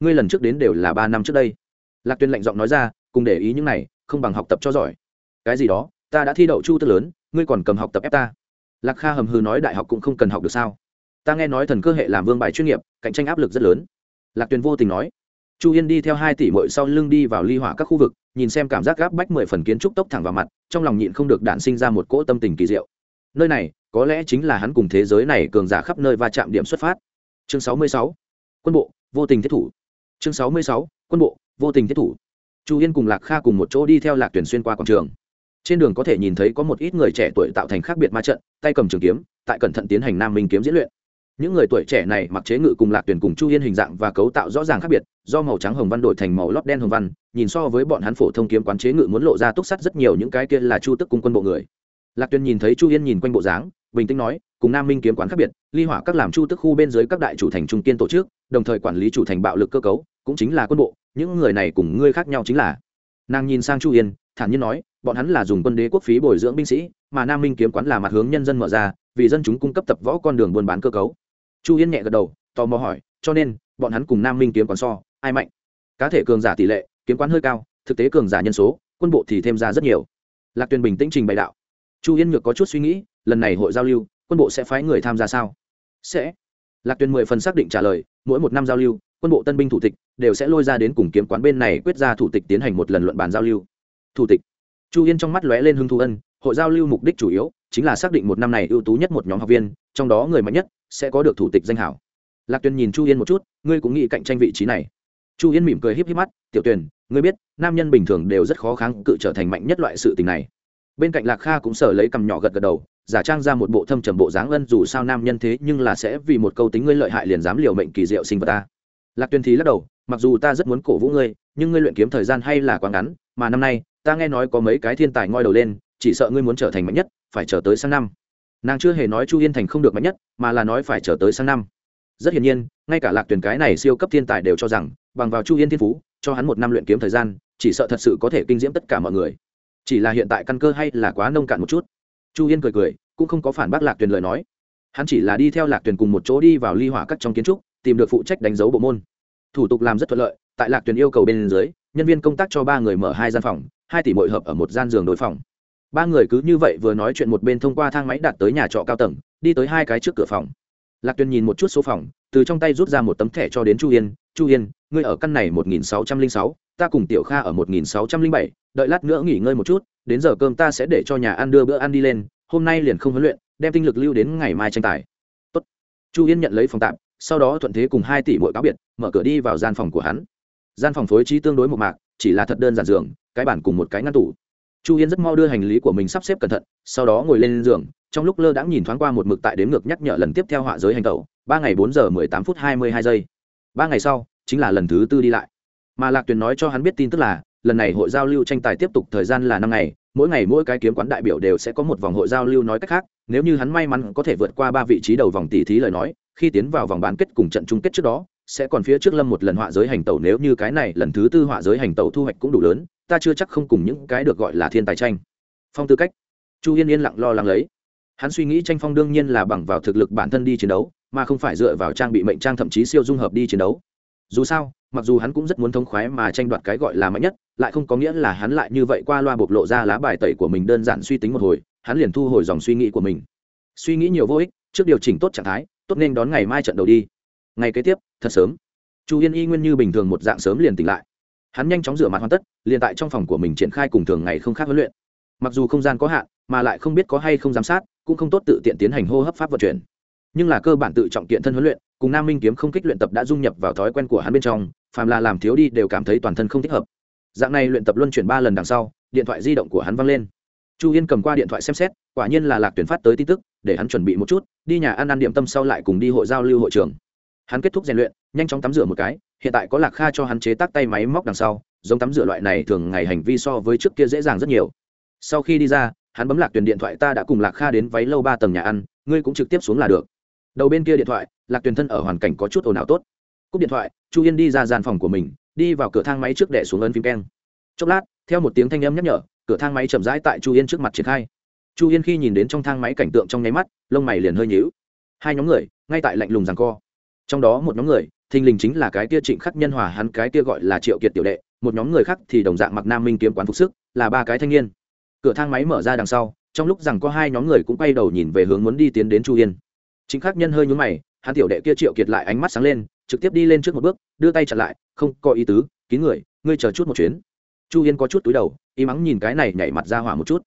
A: Ngươi lần trước đến đều là ba năm trước đây. Lạc tuyền lạnh giọng nói ra, cùng để ý những này, không bằng học tập cho giỏi. Cái gì đó? Ta đã thi đậu chu tức lớn, ngươi còn cầm học tập ép ta? Lạc kha hầm hư nói, đại học cũng không cần học được sao? Ta nghe nói thần cơ hệ làm vương bài chuyên nghiệp, cạnh tranh áp lực rất lớn. Lạc tuyền vô tình nói chu yên đi theo hai tỷ mội sau lưng đi vào ly hỏa các khu vực, nhìn xem cảm giác gáp bách mười phần kiến trúc tốc thẳng vào mặt, trong lòng nhịn không được đạn sinh ra một cỗ tâm tình kỳ diệu. Nơi này, có lẽ chính là hắn cùng thế giới này cường giả khắp nơi va chạm điểm xuất phát. Chương sáu mươi sáu, quân bộ, vô tình thiết thủ. Chương sáu mươi sáu, quân bộ, vô tình thiết thủ. Chu yên cùng lạc kha cùng một chỗ đi theo lạc tuyển xuyên qua quảng trường. Trên đường có thể nhìn thấy có một ít người trẻ tuổi tạo thành khác biệt ma trận, tay cầm trường kiếm, tại cẩn thận tiến hành nam minh kiếm diễn luyện những người tuổi trẻ này mặc chế ngự cùng lạc tuyển cùng chu yên hình dạng và cấu tạo rõ ràng khác biệt, do màu trắng hồng văn đổi thành màu lót đen hồng văn, nhìn so với bọn hắn phổ thông kiếm quán chế ngự muốn lộ ra túc sắt rất nhiều những cái kia là chu tức cung quân bộ người. Lạc tuyển nhìn thấy chu yên nhìn quanh bộ dáng, bình tĩnh nói, cùng nam minh kiếm quán khác biệt, ly hỏa các làm chu tức khu bên dưới các đại chủ thành trung kiên tổ chức, đồng thời quản lý chủ thành bạo lực cơ cấu, cũng chính là quân bộ, những người này cùng ngươi khác nhau chính là. Nàng nhìn sang chu yên, thản nhiên nói, bọn hắn là dùng quân đế quốc phí bồi dưỡng binh sĩ, mà nam minh kiếm quán là mặt hướng nhân dân mở ra, vì dân chúng cung cấp tập võ con đường buôn bán cơ cấu chu yên nhẹ gật đầu, tò mò hỏi, cho nên, bọn hắn cùng nam minh kiếm quán so, ai mạnh? Cá thể cường giả tỷ lệ, kiếm quán hơi cao, thực tế cường giả nhân số, quân bộ thì thêm ra rất nhiều. Lạc tuyền bình tĩnh trình bày đạo. Chu yên nhược có chút suy nghĩ, lần này hội giao lưu, quân bộ sẽ phái người tham gia sao? Sẽ. Lạc tuyền mười phần xác định trả lời, mỗi một năm giao lưu, quân bộ tân binh thủ tịch đều sẽ lôi ra đến cùng kiếm quán bên này quyết ra thủ tịch tiến hành một lần luận bàn giao lưu. Thủ tịch. Chu yên trong mắt lóe lên hưng thu ân, hội giao lưu mục đích chủ yếu, chính là xác định một năm này ưu tú nhất một nhóm học viên, trong đó người mạnh nhất sẽ có được thủ tịch danh hảo. Lạc tuyền nhìn chu yên một chút, ngươi cũng nghĩ cạnh tranh vị trí này. Chu yên mỉm cười híp híp mắt, tiểu tuyền, ngươi biết, nam nhân bình thường đều rất khó kháng cự trở thành mạnh nhất loại sự tình này. Bên cạnh lạc kha cũng sở lấy cằm nhỏ gật gật đầu, giả trang ra một bộ thâm trầm bộ dáng ân dù sao nam nhân thế nhưng là sẽ vì một câu tính ngươi lợi hại liền dám liều mệnh kỳ diệu sinh vật ta. Lạc tuyên thí lắc đầu, mặc dù ta rất muốn cổ vũ ngươi, nhưng ngươi luyện kiếm thời gian hay là quá ngắn, mà năm nay, ta nghe nói có mấy cái thiên tài ngoi đầu lên, chỉ sợ ngươi muốn trở thành mạnh nhất, phải chờ tới sang năm nàng chưa hề nói chu yên thành không được mạnh nhất, mà là nói phải chờ tới sang năm. Rất hiển nhiên, ngay cả lạc tuyển cái này siêu cấp thiên tài đều cho rằng, bằng vào chu yên thiên phú, cho hắn một năm luyện kiếm thời gian, chỉ sợ thật sự có thể kinh diễm tất cả mọi người. Chỉ là hiện tại căn cơ hay là quá nông cạn một chút. Chu yên cười cười, cũng không có phản bác lạc tuyền lời nói. Hắn chỉ là đi theo lạc tuyền cùng một chỗ đi vào ly hỏa cắt trong kiến trúc, tìm được phụ trách đánh dấu bộ môn. Thủ tục làm rất thuận lợi, tại lạc tuyền yêu cầu bên dưới, nhân viên công tác cho ba người mở hai gian phòng, hai tỷ bội hợp ở một gian giường đối phòng ba người cứ như vậy vừa nói chuyện một bên thông qua thang máy đặt tới nhà trọ cao tầng, đi tới hai cái trước cửa phòng. Lạc tuyền nhìn một chút số phòng, từ trong tay rút ra một tấm thẻ cho đến chu yên chu yên, ngươi ở căn này một nghìn sáu trăm linh sáu, ta cùng tiểu kha ở một nghìn sáu trăm linh bảy, đợi lát nữa nghỉ ngơi một chút, đến giờ cơm ta sẽ để cho nhà ăn đưa bữa ăn đi lên, hôm nay liền không huấn luyện, đem tinh lực lưu đến ngày mai tranh tài. Tốt. chu yên nhận lấy phòng tạm, sau đó thuận thế cùng hai tỷ mỗi cáo biệt, mở cửa đi vào gian phòng của hắn. Gian phòng phối trí tương đối một mạc, chỉ là thật đơn giản giường, cái bản cùng một cái ngăn tủ chu yên rất mau đưa hành lý của mình sắp xếp cẩn thận, sau đó ngồi lên giường, trong lúc lơ đãng nhìn thoáng qua một mực tại đếm ngược nhắc nhở lần tiếp theo họa giới hành tẩu, ba ngày bốn giờ mười tám phút hai mươi hai giây. Ba ngày sau, chính là lần thứ tư đi lại. Mà lạc tuyền nói cho hắn biết tin tức là, lần này hội giao lưu tranh tài tiếp tục thời gian là năm ngày, mỗi ngày mỗi cái kiếm quán đại biểu đều sẽ có một vòng hội giao lưu nói cách khác, nếu như hắn may mắn có thể vượt qua ba vị trí đầu vòng tỷ thí lời nói, khi tiến vào vòng bán kết cùng trận chung kết trước đó, sẽ còn phía trước lâm một lần họa giới hành tẩu nếu như cái này lần thứ tư họa giới hành tẩu thu hoạch cũng đủ lớn ta chưa chắc không cùng những cái được gọi là thiên tài tranh. Phong tư cách. Chu yên yên lặng lo lắng lấy. Hắn suy nghĩ tranh phong đương nhiên là bằng vào thực lực bản thân đi chiến đấu, mà không phải dựa vào trang bị mệnh trang thậm chí siêu dung hợp đi chiến đấu. Dù sao, mặc dù hắn cũng rất muốn thông khoái mà tranh đoạt cái gọi là mạnh nhất, lại không có nghĩa là hắn lại như vậy qua loa bộc lộ ra lá bài tẩy của mình đơn giản suy tính một hồi, hắn liền thu hồi dòng suy nghĩ của mình. Suy nghĩ nhiều vô ích, trước điều chỉnh tốt trạng thái, tốt nên đón ngày mai trận đầu đi. Ngày kế tiếp, thật sớm. Chu yên y nguyên như bình thường một dạng sớm liền tỉnh lại hắn nhanh chóng rửa mặt hoàn tất, liền tại trong phòng của mình triển khai cùng thường ngày không khác huấn luyện. Mặc dù không gian có hạn, mà lại không biết có hay không giám sát, cũng không tốt tự tiện tiến hành hô hấp pháp vận chuyển. Nhưng là cơ bản tự trọng kiện thân huấn luyện, cùng nam minh kiếm không kích luyện tập đã dung nhập vào thói quen của hắn bên trong, phàm là làm thiếu đi đều cảm thấy toàn thân không thích hợp. Dạng này luyện tập luân chuyển ba lần đằng sau, điện thoại di động của hắn văng lên. Chu yên cầm qua điện thoại xem xét, quả nhiên là lạc tuyển phát tới tin tức, để hắn chuẩn bị một chút, đi nhà ăn ăn điểm tâm sau lại cùng đi hội giao lưu hội trường. Hắn kết thúc rèn luyện, nhanh chóng tắm rửa một cái hiện tại có lạc kha cho hắn chế tác tay máy móc đằng sau, giống tắm rửa loại này thường ngày hành vi so với trước kia dễ dàng rất nhiều. Sau khi đi ra, hắn bấm lạc tuyển điện thoại ta đã cùng lạc kha đến váy lâu ba tầng nhà ăn, ngươi cũng trực tiếp xuống là được. Đầu bên kia điện thoại, lạc tuyển thân ở hoàn cảnh có chút ồn ào tốt. Cúp điện thoại, chu yên đi ra gian phòng của mình, đi vào cửa thang máy trước để xuống ấn phím keng. Chốc lát, theo một tiếng thanh âm nhắc nhở, cửa thang máy chậm rãi tại chu yên trước mặt triển khai. Chu yên khi nhìn đến trong thang máy cảnh tượng trong nháy mắt, lông mày liền hơi nhíu. Hai nhóm người, ngay tại lạnh lùng rằng co. Trong đó một nhóm người thình lình chính là cái kia trịnh khắc nhân hòa hắn cái kia gọi là triệu kiệt tiểu đệ, một nhóm người khác thì đồng dạng mặc nam minh kiếm quán phục sức, là ba cái thanh niên. Cửa thang máy mở ra đằng sau, trong lúc rằng có hai nhóm người cũng quay đầu nhìn về hướng muốn đi tiến đến chu yên chính khắc nhân hơi nhún mày, hắn tiểu đệ kia triệu kiệt lại ánh mắt sáng lên, trực tiếp đi lên trước một bước, đưa tay chặn lại, không, có ý tứ, kín người, ngươi chờ chút một chuyến. Chu yên có chút túi đầu y mắng nhìn cái này nhảy mặt ra hỏa một chút.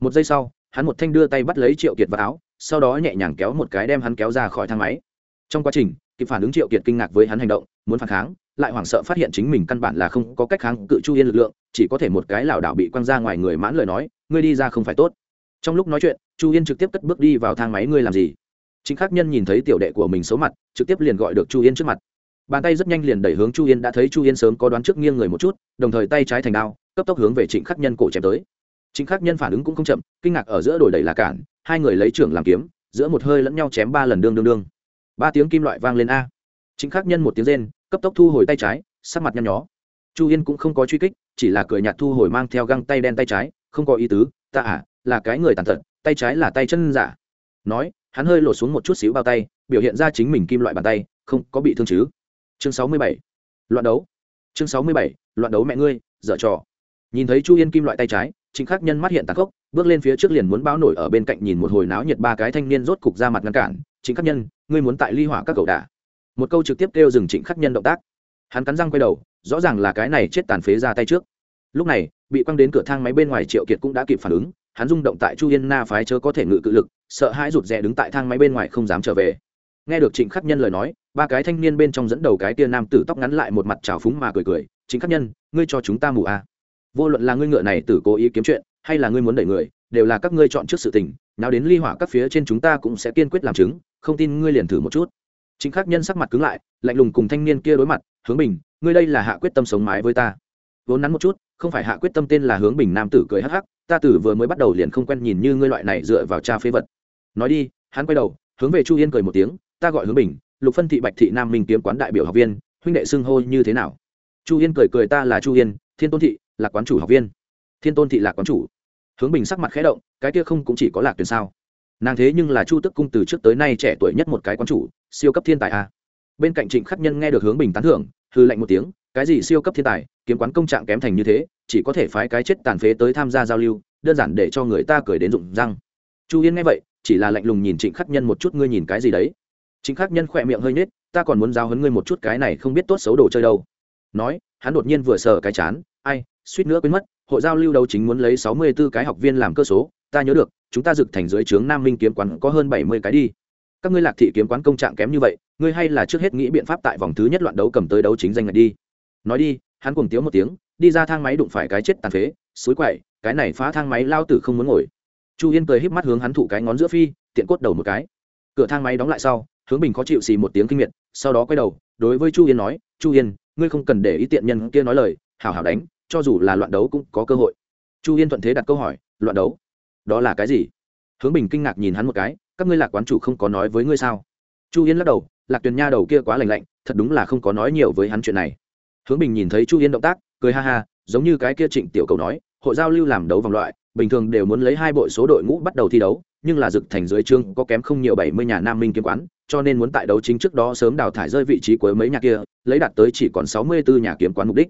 A: Một giây sau, hắn một thanh đưa tay bắt lấy triệu kiệt vào áo, sau đó nhẹ nhàng kéo một cái đem hắn kéo ra khỏi thang máy. Trong quá trình kịp phản ứng triệu kiệt kinh ngạc với hắn hành động, muốn phản kháng, lại hoảng sợ phát hiện chính mình căn bản là không có cách kháng cự chu yên lực lượng, chỉ có thể một cái lảo đảo bị quăng ra ngoài người mãn lời nói, ngươi đi ra không phải tốt. Trong lúc nói chuyện, chu yên trực tiếp cất bước đi vào thang máy, ngươi làm gì? Chính khắc nhân nhìn thấy tiểu đệ của mình xấu mặt, trực tiếp liền gọi được chu yên trước mặt. Bàn tay rất nhanh liền đẩy hướng chu yên, đã thấy chu yên sớm có đoán trước nghiêng người một chút, đồng thời tay trái thành đao, cấp tốc hướng về trịnh khắc nhân cổ chém tới. Trịnh khắc nhân phản ứng cũng không chậm, kinh ngạc ở giữa đổi đẩy là cản, hai người lấy trưởng làm kiếm, giữa một hơi lẫn nhau chém ba lần đương đương đương ba tiếng kim loại vang lên a. Chính khắc nhân một tiếng rên, cấp tốc thu hồi tay trái, sắc mặt nhăn nhó. Chu yên cũng không có truy kích, chỉ là cười nhạt thu hồi mang theo găng tay đen tay trái, không có ý tứ, ta à là cái người tàn tật, tay trái là tay chân giả. Nói, hắn hơi lột xuống một chút xíu bao tay, biểu hiện ra chính mình kim loại bàn tay, không có bị thương chứ. Chương sáu mươi bảy. Loạn đấu. Chương sáu mươi bảy, loạn đấu mẹ ngươi, dở trò. Nhìn thấy chu yên kim loại tay trái, chính khắc nhân mắt hiện tàn khốc, bước lên phía trước liền muốn báo nổi ở bên cạnh nhìn một hồi náo nhiệt ba cái thanh niên rốt cục ra mặt ngăn cản chính khắc nhân, ngươi muốn tại ly hỏa các cậu đả. Một câu trực tiếp kêu dừng trịnh khắc nhân động tác. Hắn cắn răng quay đầu, rõ ràng là cái này chết tàn phế ra tay trước. Lúc này, bị quăng đến cửa thang máy bên ngoài triệu kiệt cũng đã kịp phản ứng, hắn rung động tại chu yên na phái chớ có thể ngự cự lực, sợ hãi rụt rè đứng tại thang máy bên ngoài không dám trở về. Nghe được trịnh khắc nhân lời nói, ba cái thanh niên bên trong dẫn đầu cái tia nam tử tóc ngắn lại một mặt trào phúng mà cười cười, trịnh khắc nhân, ngươi cho chúng ta mù à. vô luận là ngươi ngựa này tử cố ý kiếm chuyện, hay là ngươi muốn đẩy người, đều là các ngươi chọn trước sự tình, nào đến ly hỏa các phía trên chúng ta cũng sẽ kiên quyết làm chứng không tin ngươi liền thử một chút. Chính khắc nhân sắc mặt cứng lại, lạnh lùng cùng thanh niên kia đối mặt, hướng bình, ngươi đây là hạ quyết tâm sống mái với ta. Vốn nắn một chút, không phải hạ quyết tâm tên là hướng bình nam tử cười hắc hắc, ta tử vừa mới bắt đầu liền không quen nhìn như ngươi loại này dựa vào cha phế vật. Nói đi, hắn quay đầu, hướng về chu yên cười một tiếng, ta gọi hướng bình, lục phân thị bạch thị nam minh kiếm quán đại biểu học viên, huynh đệ xưng hô như thế nào? Chu yên cười cười, ta là chu yên, thiên tôn thị, là quán chủ học viên. Thiên tôn thị là quán chủ. Hướng bình sắc mặt khẽ động, cái kia không cũng chỉ có lạc tuyển sao? Nàng thế nhưng là chu tức cung từ trước tới nay trẻ tuổi nhất một cái quán chủ, siêu cấp thiên tài a. Bên cạnh trịnh khắc nhân nghe được hướng bình tán thưởng hư lạnh một tiếng, cái gì siêu cấp thiên tài, kiếm quán công trạng kém thành như thế, chỉ có thể phái cái chết tàn phế tới tham gia giao lưu, đơn giản để cho người ta cười đến rụng răng. Chu yên nghe vậy, chỉ là lạnh lùng nhìn trịnh khắc nhân một chút, ngươi nhìn cái gì đấy? Trịnh khắc nhân khỏe miệng hơi nết ta còn muốn giao hấn ngươi một chút cái này không biết tốt xấu đồ chơi đâu. Nói, hắn đột nhiên vừa sờ cái chán, ai, suýt nữa quên mất, hội giao lưu đầu chính muốn lấy sáu mươi 64 cái học viên làm cơ số, ta nhớ được chúng ta dực thành dưới trướng nam minh kiếm quán có hơn bảy mươi cái đi. Các ngươi lạc thị kiếm quán công trạng kém như vậy, ngươi hay là trước hết nghĩ biện pháp tại vòng thứ nhất loạn đấu cầm tới đấu chính danh ngạch đi. Nói đi, hắn cùng tiếng một tiếng, đi ra thang máy đụng phải cái chết tàn phế, suối quậy, cái này phá thang máy lao tử không muốn ngồi. Chu yên cười híp mắt hướng hắn thụ cái ngón giữa phi, tiện cốt đầu một cái. Cửa thang máy đóng lại sau, hướng bình khó chịu xì một tiếng kinh miệt, sau đó quay đầu, đối với chu yên nói, chu yên, ngươi không cần để ý tiện nhân kia nói lời hào hào đánh, cho dù là loạn đấu cũng có cơ hội. Chu yên thuận thế đặt câu hỏi, loạn đấu? Đó là cái gì? Hướng bình kinh ngạc nhìn hắn một cái, các ngươi lạc quán chủ không có nói với ngươi sao? Chu yên lắc đầu, lạc tuyền nha đầu kia quá lành lạnh, thật đúng là không có nói nhiều với hắn chuyện này. Hướng bình nhìn thấy chu yên động tác, cười ha ha, giống như cái kia trịnh tiểu cầu nói, hội giao lưu làm đấu vòng loại, bình thường đều muốn lấy hai bội số đội ngũ bắt đầu thi đấu, nhưng là dực thành dưới trương có kém không nhiều bảy mươi nhà nam minh kiếm quán, cho nên muốn tại đấu chính trước đó sớm đào thải rơi vị trí của mấy nhà kia, lấy đạt tới chỉ còn sáu mươi bốn nhà kiếm quán mục đích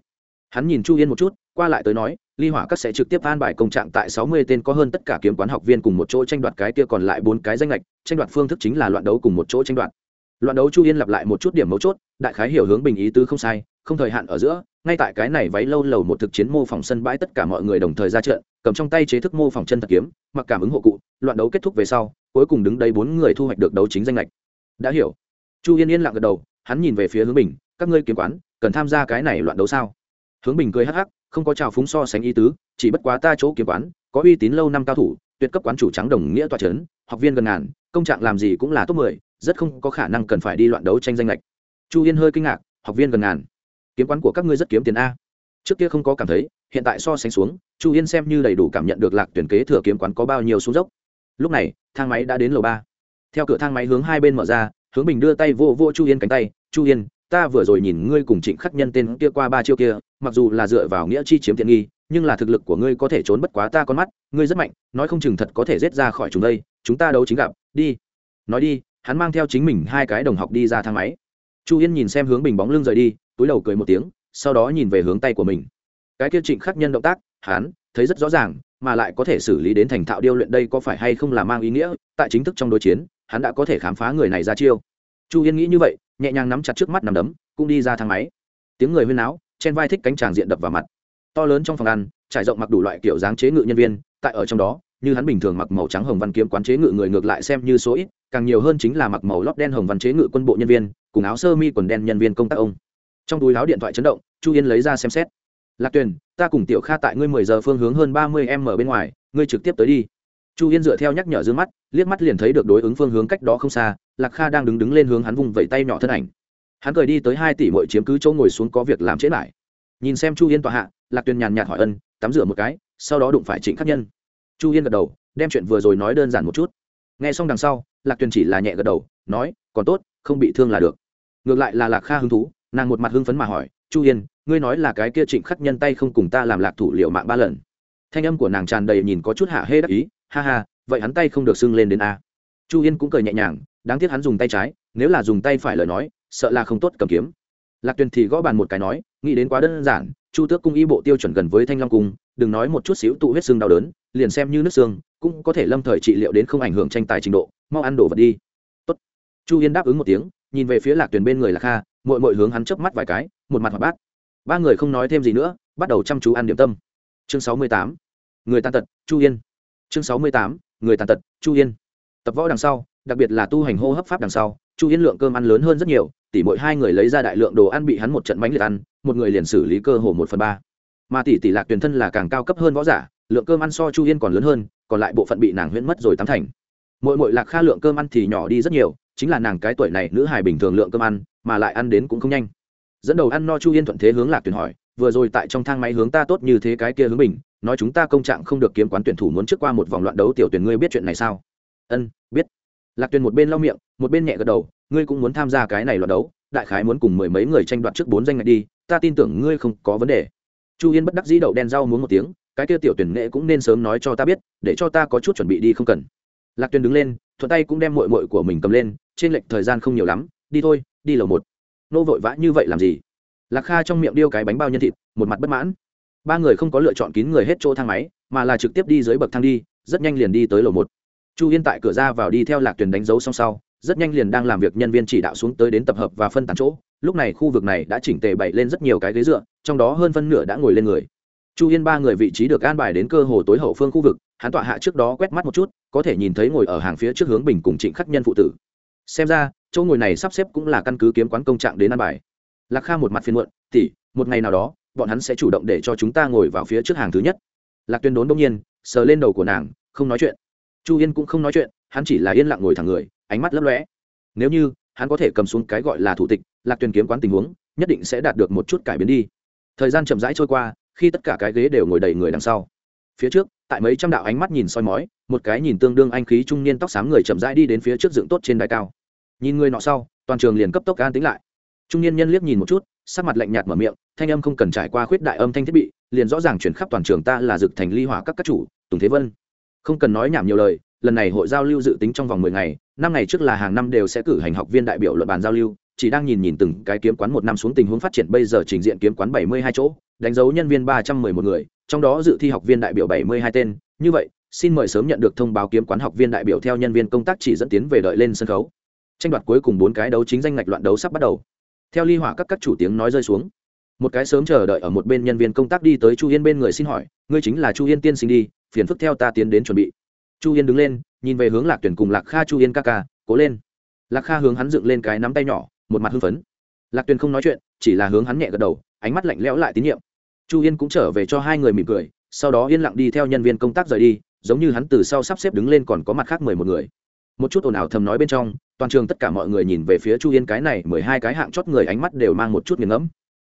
A: hắn nhìn chu yên một chút, qua lại tới nói, ly hỏa các sẽ trực tiếp an bài công trạng tại sáu mươi tên có hơn tất cả kiếm quán học viên cùng một chỗ tranh đoạt cái kia còn lại bốn cái danh lệch, tranh đoạt phương thức chính là loạn đấu cùng một chỗ tranh đoạt. Loạn đấu chu yên lặp lại một chút điểm mấu chốt, đại khái hiểu hướng bình ý tứ không sai, không thời hạn ở giữa, ngay tại cái này váy lâu lầu một thực chiến mô phỏng sân bãi tất cả mọi người đồng thời ra trận, cầm trong tay chế thức mô phỏng chân thật kiếm, mặc cảm ứng hộ cụ, loạn đấu kết thúc về sau, cuối cùng đứng đây bốn người thu hoạch được đấu chính danh lệch. Đã hiểu. Chu yên yên lặng gật đầu, hắn nhìn về phía hướng bình, các ngươi kiếm quán, cần tham gia cái này loạn đấu sao? Hướng bình cười hắc hắc, không có trào phúng so sánh ý tứ, chỉ bất quá ta chỗ kiếm quán, có uy tín lâu năm cao thủ, tuyệt cấp quán chủ trắng đồng nghĩa tòa trấn, học viên gần ngàn, công trạng làm gì cũng là top mười, rất không có khả năng cần phải đi loạn đấu tranh danh lệch. Chu yên hơi kinh ngạc, học viên gần ngàn. Kiếm quán của các ngươi rất kiếm tiền a. Trước kia không có cảm thấy, hiện tại so sánh xuống, chu yên xem như đầy đủ cảm nhận được lạc tuyển kế thừa kiếm quán có bao nhiêu xuống dốc. Lúc này, thang máy đã đến lầu ba. Theo cửa thang máy hướng hai bên mở ra, hướng bình đưa tay vô vô chu yên cánh tay, chu yên ta vừa rồi nhìn ngươi cùng trịnh khắc nhân tên kia qua ba chiêu kia, mặc dù là dựa vào nghĩa chi chiếm tiện nghi, nhưng là thực lực của ngươi có thể trốn bất quá ta con mắt, ngươi rất mạnh, nói không chừng thật có thể rết ra khỏi chúng đây, chúng ta đấu chính gặp, đi. Nói đi, hắn mang theo chính mình hai cái đồng học đi ra thang máy. Chu yên nhìn xem hướng bình bóng lưng rời đi, túi đầu cười một tiếng, sau đó nhìn về hướng tay của mình. Cái kia trịnh khắc nhân động tác, hắn, thấy rất rõ ràng, mà lại có thể xử lý đến thành thạo điêu luyện đây có phải hay không là mang ý nghĩa, tại chính thức trong đối chiến, hắn đã có thể khám phá người này ra chiêu. Chu yên nghĩ như vậy nhẹ nhàng nắm chặt trước mắt nằm đấm, cũng đi ra thang máy. Tiếng người huyên áo trên vai thích cánh tràng diện đập vào mặt. To lớn trong phòng ăn, trải rộng mặc đủ loại kiểu dáng chế ngự nhân viên, tại ở trong đó, như hắn bình thường mặc màu trắng hồng văn kiếm quán chế ngự người ngược lại xem như số ít, càng nhiều hơn chính là mặc màu lót đen hồng văn chế ngự quân bộ nhân viên, cùng áo sơ mi quần đen nhân viên công tác ông. Trong túi áo điện thoại chấn động, chu yên lấy ra xem xét. Lạc tuyền, ta cùng tiểu kha tại ngươi mười giờ phương hướng hơn ba mươi m bên ngoài, ngươi trực tiếp tới đi. Chu yên dựa theo nhắc nhở d ư ơ n g mắt, liếc mắt liền thấy được đối ứng phương hướng cách đó không xa lạc kha đang đứng đứng lên hướng hắn vùng vẫy tay nhỏ thân ảnh. Hắn cười đi tới hai tỷ mỗi chiếm cứ chỗ ngồi xuống có việc làm chết lại. Nhìn xem chu yên tọa hạ, lạc tuyền nhàn nhạt hỏi ân, tắm rửa một cái, sau đó đụng phải trịnh khắc nhân. Chu yên gật đầu, đem chuyện vừa rồi nói đơn giản một chút. N g h e xong đằng sau, lạc tuyền chỉ là nhẹ gật đầu, nói, còn tốt, không bị thương là được. Ngược lại là lạc kha hứng thú, nàng một mặt hưng phấn mà hỏi, chu yên, ngươi nói là cái kia trịnh khắc nhân tay không cùng ta làm lạc thủ liệu mạng ba lần? Thanh âm của nàng tràn đầy nhìn có chút hạ hê đắc ý, ha ha, vậy hắn tay không được sưng lên đến a. Chu yên cũng cười nhẹ nhàng đáng tiếc hắn dùng tay trái, nếu là dùng tay phải lời nói, sợ là không tốt cầm kiếm. Lạc tuyền thì gõ bàn một cái nói, nghĩ đến quá đơn giản, chu tước cung y bộ tiêu chuẩn gần với thanh long cung, đừng nói một chút xíu tụ huyết xương đau đớn, liền xem như nước xương, cũng có thể lâm thời trị liệu đến không ảnh hưởng tranh tài trình độ, mau ăn đồ vật đi. Tốt. chu yên đáp ứng một tiếng, nhìn về phía lạc tuyền bên người lạc kha mội mội hướng hắn chớp mắt vài cái, một mặt hoạt bát. Ba người không nói thêm gì nữa, bắt đầu chăm chú ăn điểm tâm. Chương sáu mươi tám. Người tàn tật, chu yên. Chương sáu mươi tám. Người tàn tật, chu yên. Tập võ đằng sau đặc biệt là tu hành hô hấp pháp đằng sau chu yên lượng cơm ăn lớn hơn rất nhiều tỷ mỗi hai người lấy ra đại lượng đồ ăn bị hắn một trận bánh liệt ăn một người liền xử lý cơ hồ một phần ba. Mà tỷ tỷ lạc tuyển thân là càng cao cấp hơn võ giả lượng cơm ăn so chu yên còn lớn hơn còn lại bộ phận bị nàng huyễn mất rồi tám thành. Mỗi mỗi lạc kha lượng cơm ăn thì nhỏ đi rất nhiều chính là nàng cái tuổi này nữ hài bình thường lượng cơm ăn mà lại ăn đến cũng không nhanh. Dẫn đầu ăn no chu yên thuận thế hướng lạc tuyển hỏi vừa rồi tại trong thang máy hướng ta tốt như thế cái kia hướng mình, nói chúng ta công trạng không được kiếm quán tuyển thủ muốn trước qua một vòng loạn đấu tiểu tuyển ngươi biết chuyện này sao? Ân biết lạc Tuyền một bên lau miệng, một bên nhẹ gật đầu, ngươi cũng muốn tham gia cái này loạt đấu, đại khái muốn cùng mười mấy người tranh đoạt trước bốn danh ngạch đi, ta tin tưởng ngươi không có vấn đề. Chu yên bất đắc dĩ đậu đen rau muốn một tiếng, cái kia tiểu tuyển nghệ cũng nên sớm nói cho ta biết, để cho ta có chút chuẩn bị đi không cần. Lạc Tuyền đứng lên, thuận tay cũng đem mội mội của mình cầm lên, trên lệnh thời gian không nhiều lắm, đi thôi, đi lầu một. Nô vội vã như vậy làm gì? Lạc kha trong miệng điêu cái bánh bao nhân thịt, một mặt bất mãn. Ba người không có lựa chọn kín người hết chỗ thang máy, mà là trực tiếp đi dưới bậc thang đi, rất nhanh liền đi tới lầu một chu yên tại cửa ra vào đi theo lạc tuyền đánh dấu song sau, rất nhanh liền đang làm việc nhân viên chỉ đạo xuống tới đến tập hợp và phân tán chỗ. Lúc này khu vực này đã chỉnh tề bậy lên rất nhiều cái ghế dựa, trong đó hơn phân nửa đã ngồi lên người. Chu yên ba người vị trí được an bài đến cơ hồ tối hậu phương khu vực, hắn tọa hạ trước đó quét mắt một chút, có thể nhìn thấy ngồi ở hàng phía trước hướng bình cùng trịnh khắc nhân phụ tử. Xem ra, chỗ ngồi này sắp xếp cũng là căn cứ kiếm quán công trạng đến ăn bài. Lạc kha một mặt phiên muộn tỉ một ngày nào đó, bọn hắn sẽ chủ động để cho chúng ta ngồi vào phía trước hàng thứ nhất. Lạc tuyên đốn đông nhiên, sờ lên đầu của nàng, không nói chuyện chu yên cũng không nói chuyện, hắn chỉ là yên lặng ngồi thẳng người, ánh mắt lấp lóe. Nếu như hắn có thể cầm xuống cái gọi là thủ tịch, lạc tuyền kiếm quán tình huống, nhất định sẽ đạt được một chút cải biến đi. Thời gian chậm rãi trôi qua, khi tất cả cái ghế đều ngồi đầy người đằng sau. Phía trước, tại mấy trăm đạo ánh mắt nhìn soi mói, một cái nhìn tương đương anh khí trung niên tóc xám người chậm rãi đi đến phía trước dựng tốt trên đài cao. Nhìn người nọ sau, toàn trường liền cấp tốc an tính lại. Trung niên nhân liếc nhìn một chút, sắc mặt lạnh nhạt mở miệng, thanh âm không cần trải qua khuyết đại âm thanh thiết bị, liền rõ ràng chuyển khắp toàn trường ta là dực thành ly hỏa các các chủ, tùng thế vân không cần nói nhảm nhiều lời, lần này hội giao lưu dự tính trong vòng mười ngày, năm ngày trước là hàng năm đều sẽ cử hành học viên đại biểu luận bàn giao lưu, chỉ đang nhìn nhìn từng cái kiếm quán một năm xuống tình huống phát triển bây giờ trình diện kiếm quán bảy mươi hai chỗ, đánh dấu nhân viên ba trăm mười một người, trong đó dự thi học viên đại biểu bảy mươi hai tên. Như vậy, xin mời sớm nhận được thông báo kiếm quán học viên đại biểu theo nhân viên công tác chỉ dẫn tiến về đợi lên sân khấu. Tranh đoạt cuối cùng bốn cái đấu chính danh ngạch loạn đấu sắp bắt đầu. Theo ly hỏa các các chủ tiếng nói rơi xuống. Một cái sớm chờ đợi ở một bên nhân viên công tác đi tới chu yên bên người xin hỏi, ngươi chính là chu yên tiên sinh đi phiền phức theo ta tiến đến chuẩn bị. Chu yên đứng lên, nhìn về hướng lạc tuyển cùng lạc kha chu yên ca ca, cố lên. Lạc kha hướng hắn dựng lên cái nắm tay nhỏ, một mặt hưng phấn. Lạc tuyển không nói chuyện, chỉ là hướng hắn nhẹ gật đầu, ánh mắt lạnh lẽo lại tín nhiệm. Chu yên cũng trở về cho hai người mỉm cười, sau đó yên lặng đi theo nhân viên công tác rời đi, giống như hắn từ sau sắp xếp đứng lên còn có mặt khác mười một người. Một chút ồn ào thầm nói bên trong, toàn trường tất cả mọi người nhìn về phía chu yên cái này mười hai cái hạng chót người ánh mắt đều mang một chút nghiền ngẫm.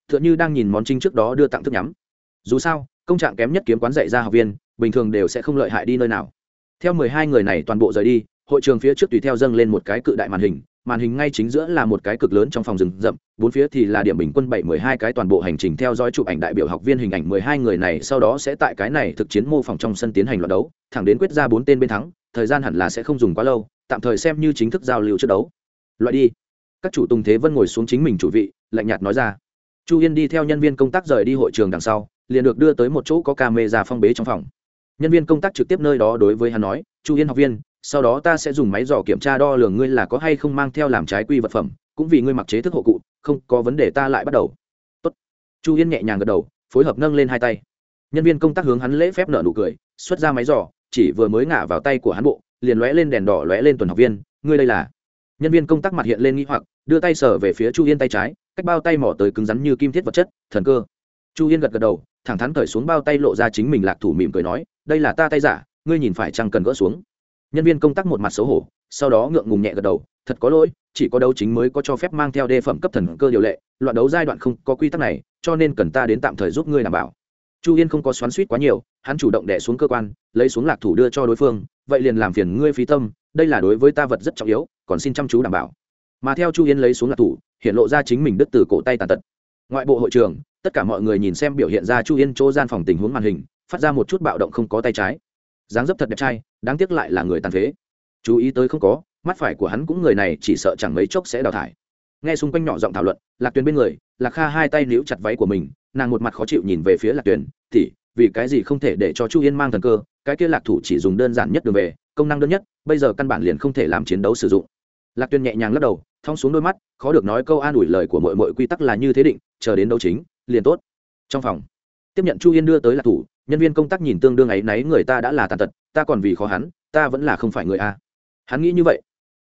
A: T h ư ợ n h ư đang nhìn món chính trước đó đưa tặng thức nhắm. Dù sao, công trạng kém nhất kiếm quán dạy ra học viên bình thường đều sẽ không lợi hại đi nơi nào. Theo mười hai người này toàn bộ rời đi, hội trường phía trước tùy theo dâng lên một cái cự đại màn hình màn hình ngay chính giữa là một cái cực lớn trong phòng rừng rậm, bốn phía thì là điểm bình quân bảy mười hai cái toàn bộ hành trình theo dõi chụp ảnh đại biểu học viên hình ảnh mười hai người này, sau đó sẽ tại cái này thực chiến mô phỏng trong sân tiến hành loạt đấu, thẳng đến quyết ra bốn tên bên thắng, thời gian hẳn là sẽ không dùng quá lâu, tạm thời xem như chính thức giao lưu trước đấu. Loại đi. Các chủ tùng thế vân ngồi xuống chính mình chủ vị, lạnh nhạt nói ra. Chu yên đi theo nhân viên công tác rời đi hội trường đằng sau, liền được đưa tới một chỗ có camera phong bế trong phòng nhân viên công tác trực tiếp nơi đó đối với hắn nói, chu yên học viên, sau đó ta sẽ dùng máy dò kiểm tra đo lường ngươi là có hay không mang theo làm trái quy vật phẩm, cũng vì ngươi mặc chế thức hộ cụ, không có vấn đề ta lại bắt đầu. Tốt. chu yên nhẹ nhàng gật đầu, phối hợp nâng lên hai tay. Nhân viên công tác hướng hắn lễ phép nợ nụ cười, xuất ra máy dò, chỉ vừa mới ngả vào tay của hắn bộ, liền lóe lên đèn đỏ lóe lên tuần học viên, ngươi đây là? Nhân viên công tác mặt hiện lên nghi hoặc, đưa tay sở về phía chu yên tay trái, cách bao tay mỏ tới cứng rắn như kim thiết vật chất, thần cơ chu yên gật gật đầu, thẳng thắn cởi xuống bao tay lộ ra chính mình lạc thủ mỉm cười nói, đây là ta tay giả, ngươi nhìn phải chăng cần gỡ xuống. Nhân viên công tác một mặt xấu hổ, sau đó ngượng ngùng nhẹ gật đầu, thật có lỗi, chỉ có đấu chính mới có cho phép mang theo đề phẩm cấp thần cơ điều lệ, loạn đấu giai đoạn không có quy tắc này, cho nên cần ta đến tạm thời giúp ngươi đảm bảo. Chu yên không có xoắn suýt quá nhiều, hắn chủ động đẻ xuống cơ quan, lấy xuống lạc thủ đưa cho đối phương, vậy liền làm phiền ngươi phí tâm, đây là đối với ta vật rất trọng yếu, còn xin chăm chú đảm bảo. Mà theo chu yên lấy xuống lạc thủ, hiện lộ ra chính mình đứt từ cổ tay tàn tật. Ngoại bộ hội trường tất cả mọi người nhìn xem biểu hiện ra chu yên chỗ gian phòng tình huống màn hình, phát ra một chút bạo động không có tay trái. Dáng dấp thật đẹp trai, đáng tiếc lại là người tàn phế. Chú ý tới không có, mắt phải của hắn cũng người này chỉ sợ chẳng mấy chốc sẽ đào thải. Nghe xung quanh nhỏ giọng thảo luận, lạc tuyền bên người, lạc kha hai tay níu chặt váy của mình, nàng một mặt khó chịu nhìn về phía lạc tuyền thì vì cái gì không thể để cho chu yên mang thần cơ, cái kia lạc thủ chỉ dùng đơn giản nhất đường về, công năng đơn nhất, bây giờ căn bản liền không thể làm chiến đấu sử dụng. Lạc tuyền nhẹ nhàng lắc đầu, thong xuống đôi mắt, khó được nói câu an ủi lời của mọi mọi quy tắc là như thế định, chờ đến đấu chính liền tốt. Trong phòng, tiếp nhận chu yên đưa tới lạc thủ, nhân viên công tác nhìn tương đương ấy náy người ta đã là tàn tật, ta còn vì khó hắn, ta vẫn là không phải người a. Hắn nghĩ như vậy.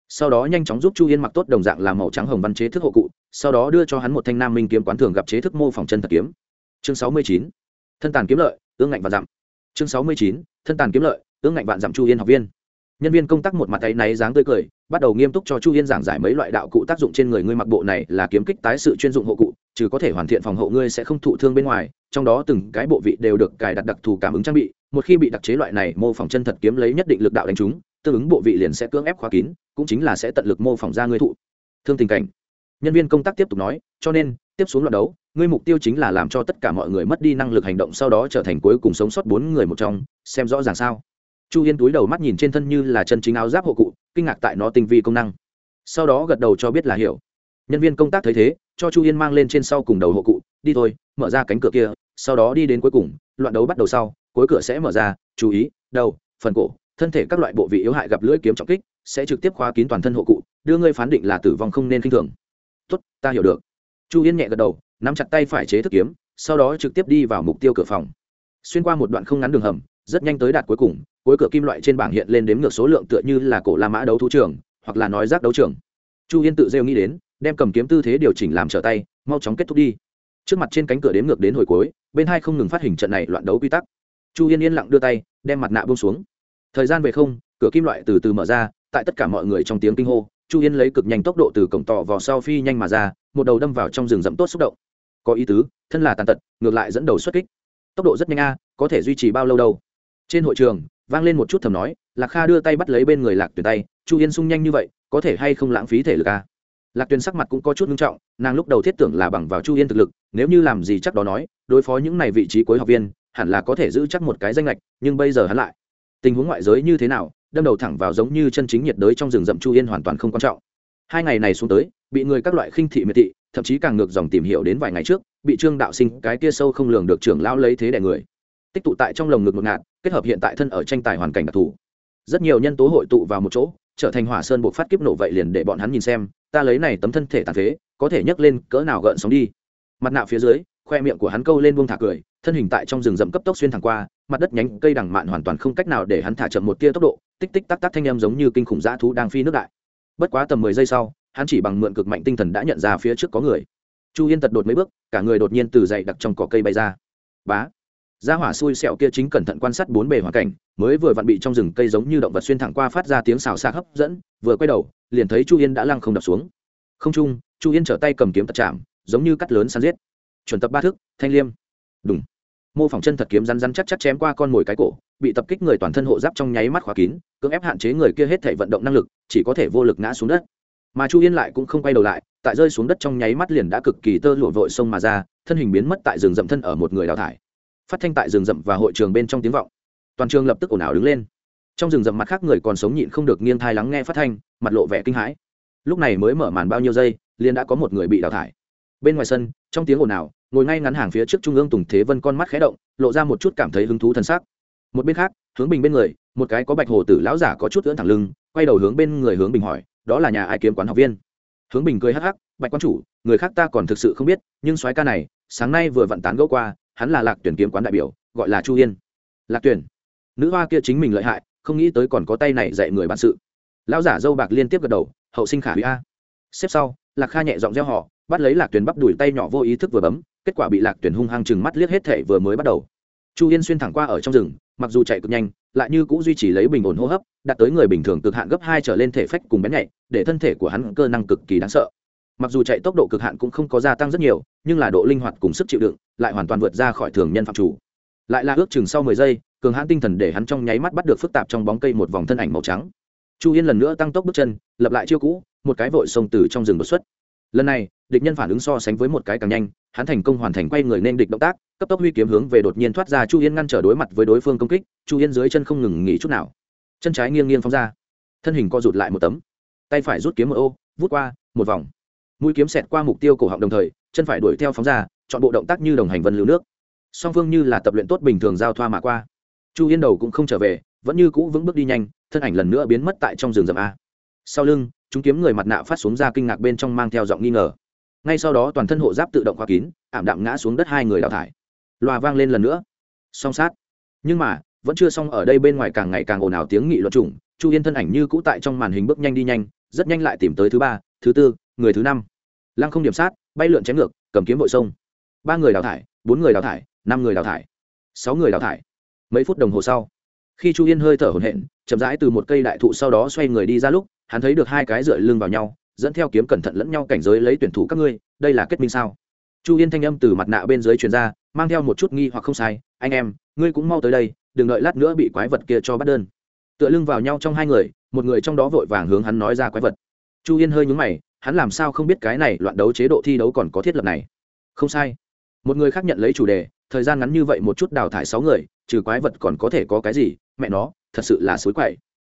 A: Sau đó nhanh chóng giúp chu yên mặc tốt đồng dạng làm màu trắng hồng văn chế thức hộ cụ, sau đó đưa cho hắn một thanh nam minh kiếm quán thường gặp chế thức mô phỏng chân thật kiếm. Chương sáu mươi chín, thân tàn kiếm lợi, ương ngạnh và dặm. Chương sáu mươi chín, thân tàn kiếm lợi, ương ngạnh vạn dặm chu yên học viên nhân viên công tác một mặt tay náy dáng tươi cười, bắt đầu nghiêm túc cho chu yên giảng giải mấy loại đạo cụ tác dụng trên người ngươi mặc bộ này là kiếm kích tái sự chuyên dụng hộ cụ, trừ có thể hoàn thiện phòng hộ ngươi sẽ không thụ thương bên ngoài, trong đó từng cái bộ vị đều được cài đặt đặc thù cảm ứng trang bị, một khi bị đặc chế loại này, mô phỏng chân thật kiếm lấy nhất định lực đạo đánh trúng, tương ứng bộ vị liền sẽ cưỡng ép khóa kín, cũng chính là sẽ tận lực mô phỏng ra ngươi thụ. Thương tình cảnh. Nhân viên công tác tiếp tục nói, cho nên, tiếp xuống loạt đấu, ngươi mục tiêu chính là làm cho tất cả mọi người mất đi năng lực hành động, sau đó trở thành cuối cùng sống sót bốn người một trong, xem rõ ràng sao chu yên túi đầu mắt nhìn trên thân như là chân chính áo giáp hộ cụ, kinh ngạc tại nó tinh vi công năng. Sau đó gật đầu cho biết là hiểu. Nhân viên công tác thấy thế, cho chu yên mang lên trên sau cùng đầu hộ cụ, đi thôi, mở ra cánh cửa kia, sau đó đi đến cuối cùng, loạn đấu bắt đầu sau, cuối cửa sẽ mở ra, chú ý, đầu, phần cổ, thân thể các loại bộ vị yếu hại gặp lưỡi kiếm trọng kích, sẽ trực tiếp khóa kín toàn thân hộ cụ, đưa ngươi phán định là tử vong không nên k i n h thường. Tốt, ta hiểu được. Chu yên nhẹ gật đầu, nắm chặt tay phải chế thức kiếm, sau đó trực tiếp đi vào mục tiêu cửa phòng. Xuyên qua một đoạn không ngắn đường hầm rất nhanh tới đạt cuối cùng, cuối cửa kim loại trên bảng hiện lên đếm ngược số lượng tựa như là cổ la mã đấu thú trường, hoặc là nói rác đấu trường. Chu yên tự rêu nghĩ đến, đem cầm kiếm tư thế điều chỉnh làm trở tay, mau chóng kết thúc đi. Trước mặt trên cánh cửa đếm ngược đến hồi cuối, bên hai không ngừng phát hình trận này loạn đấu quy tắc. Chu yên yên lặng đưa tay, đem mặt nạ bông xuống. Thời gian về không, cửa kim loại từ từ mở ra, tại tất cả mọi người trong tiếng kinh hô, chu yên lấy cực nhanh tốc độ từ cổng tỏ vào sau phi nhanh mà ra, một đầu đâm vào trong rừng rậm tốt xúc động. Có ý tứ, thân là tàn tật, ngược lại dẫn đầu xuất kích. Tốc độ rất nhanh a, có thể duy trì bao lâu đâu? Trên hội trường, vang lên một chút thầm nói, lạc kha đưa tay bắt lấy bên người lạc tuyển tay, chu yên sung nhanh như vậy, có thể hay không lãng phí thể lực a lạc tuyển sắc mặt cũng có chút nghiêm trọng, nàng lúc đầu thiết tưởng là bằng vào chu yên thực lực, nếu như làm gì chắc đó nói, đối phó những này vị trí cuối học viên, hẳn là có thể giữ chắc một cái danh lệch, nhưng bây giờ hắn lại, tình huống ngoại giới như thế nào, đâm đầu thẳng vào giống như chân chính nhiệt đới trong rừng rậm chu yên hoàn toàn không quan trọng. Hai ngày này xuống tới, bị người các loại khinh thị miệt thị, thậm chí càng ngược dòng tìm hiểu đến vài ngày trước, bị trương đạo sinh cái kia sâu không lường được trưởng lão lấy thế đẻ người tích tụ tại trong lồng ngực ngột ngạt, kết hợp hiện tại thân ở tranh tài hoàn cảnh đặc thù. Rất nhiều nhân tố hội tụ vào một chỗ, trở thành hỏa sơn buộc phát kiếp nổ vậy liền để bọn hắn nhìn xem, ta lấy này tấm thân thể tàn phế, có thể nhấc lên cỡ nào gợn sóng đi. Mặt nạ phía dưới, khoe miệng của hắn câu lên buông thả cười, thân hình tại trong rừng rậm cấp tốc xuyên thẳng qua, mặt đất nhánh cây đằng mạn hoàn toàn không cách nào để hắn thả chậm một tia tốc độ, tích tích tắc tắc thanh em giống như kinh khủng dã thú đang phi nước đại. Bất quá tầm mười giây sau, hắn chỉ bằng mượn cực mạnh tinh thần đã nhận ra phía trước có người. Chu yên tật đột mấy bước, cả người đột nhiên từ dậy đặc trong cỏ cây bay ra. Bá! Gia hỏa xui xẹo kia chính cẩn thận quan sát bốn bề hoàn cảnh, mới vừa vặn bị trong rừng cây giống như động vật xuyên thẳng qua phát ra tiếng xào xạc hấp dẫn, vừa quay đầu, liền thấy chu yên đã lăng không đập xuống. Không trung, chu yên trở tay cầm kiếm tật chạm, giống như cắt lớn săn giết. Chuẩn tập ba thức, thanh liêm. Đúng mô phỏng chân thật kiếm rắn rắn chắc chắc chém qua con mồi cái cổ, bị tập kích người toàn thân hộ giáp trong nháy mắt khóa kín, cưỡng ép hạn chế người kia hết thể vận động năng lực, chỉ có thể vô lực ngã xuống đất. Mà chu yên lại cũng không quay đầu lại, tại rơi xuống đất trong nháy mắt liền đã cực kỳ tơ lụa vội xông mà ra, thân hình biến mất tại rừng rậm thân ở một người đào thải phát thanh tại rừng rậm và hội trường bên trong tiếng vọng. Toàn trường lập tức ồn ào đứng lên. Trong rừng rậm mặt khác người còn sống nhịn không được nghiêng thai lắng nghe phát thanh, mặt lộ vẻ kinh hãi. Lúc này mới mở màn bao nhiêu giây, liền đã có một người bị đào thải. Bên ngoài sân, trong tiếng ồn ào, ngồi ngay ngắn hàng phía trước trung ương tùng thế vân con mắt khé động, lộ ra một chút cảm thấy hứng thú thân xác. Một bên khác, hướng bình bên người, một cái có bạch hồ tử lão giả có chút ưỡn thẳng lưng, quay đầu hướng bên người hướng bình hỏi, đó là nhà ai kiếm quán học viên? Hướng bình cười hắc hắc, bạch quan chủ, người khác ta còn thực sự không biết, nhưng soái ca này, sáng nay vừa vận tán gẫu qua hắn là lạc tuyển kiếm quán đại biểu gọi là chu yên lạc tuyển nữ hoa kia chính mình lợi hại không nghĩ tới còn có tay này dạy người bản sự lão giả dâu bạc liên tiếp gật đầu hậu sinh khả hủy a xếp sau lạc kha nhẹ giọng gieo họ bắt lấy lạc tuyển bắp đùi tay nhỏ vô ý thức vừa bấm kết quả bị lạc tuyển hung hăng chừng mắt liếc hết thể vừa mới bắt đầu chu yên xuyên thẳng qua ở trong rừng mặc dù chạy cực nhanh lại như cũng duy trì lấy bình ổn hô hấp đạt tới người bình thường cực hạn gấp hai trở lên thể phách cùng bén nhạy để thân thể của hắn cơ năng cực kỳ đáng sợ mặc dù chạy tốc độ cực hạn cũng không có gia tăng rất nhiều, nhưng là độ linh hoạt cùng sức chịu đựng lại hoàn toàn vượt ra khỏi thường nhân phạm chủ. Lại là ước chừng sau mười giây, cường hãn tinh thần để hắn trong nháy mắt bắt được phức tạp trong bóng cây một vòng thân ảnh màu trắng. Chu yên lần nữa tăng tốc bước chân, lập lại chiêu cũ, một cái vội sông từ trong rừng đột xuất. Lần này, địch nhân phản ứng so sánh với một cái càng nhanh, hắn thành công hoàn thành quay người nên địch động tác, cấp tốc huy kiếm hướng về đột nhiên thoát ra chu yên ngăn trở đối mặt với đối phương công kích, chu yên dưới chân không ngừng nghỉ chút nào. Chân trái nghiêng nghiêng phóng ra, thân hình co rụt lại một tấm. Tay phải rút kiếm một ô, vút qua, một vòng mũi kiếm xẹt qua mục tiêu cổ họng đồng thời, chân phải đuổi theo phóng ra, chọn bộ động tác như đồng hành vân lưu nước. Song phương như là tập luyện tốt bình thường giao thoa mà qua. Chu yên đầu cũng không trở về, vẫn như cũ vững bước đi nhanh, thân ảnh lần nữa biến mất tại trong rừng rậm a. Sau lưng, chúng kiếm người mặt nạ phát xuống ra kinh ngạc bên trong mang theo giọng nghi ngờ. Ngay sau đó toàn thân hộ giáp tự động khóa kín, ảm đạm ngã xuống đất hai người đào thải. Loa vang lên lần nữa. Song sát. Nhưng mà, vẫn chưa xong ở đây bên ngoài càng ngày càng ồn ào tiếng nghị luận chủng chu yên thân ảnh như cũ tại trong màn hình bước nhanh đi nhanh, rất nhanh lại tìm tới thứ ba, thứ tư người thứ năm. Lăng không điểm sát, bay lượn chém ngược, cầm kiếm bội sông. Ba người đào thải, bốn người đào thải, năm người đào thải, sáu người đào thải. Mấy phút đồng hồ sau, khi chu yên hơi thở hổn hển, chậm rãi từ một cây đại thụ sau đó xoay người đi ra lúc, hắn thấy được hai cái dựa lưng vào nhau, dẫn theo kiếm cẩn thận lẫn nhau cảnh giới lấy tuyển thủ các ngươi, đây là kết minh sao? Chu yên thanh âm từ mặt nạ bên dưới truyền ra, mang theo một chút nghi hoặc không sai, anh em, ngươi cũng mau tới đây, đừng đợi lát nữa bị quái vật kia cho bắt đơn. Tựa lưng vào nhau trong hai người, một người trong đó vội vàng hướng hắn nói ra quái vật. Chu yên hơi nhúng mày hắn làm sao không biết cái này loạn đấu chế độ thi đấu còn có thiết lập này? Không sai. Một người khác nhận lấy chủ đề, thời gian ngắn như vậy một chút đào thải sáu người, trừ quái vật còn có thể có cái gì? Mẹ nó, thật sự là suối quậy.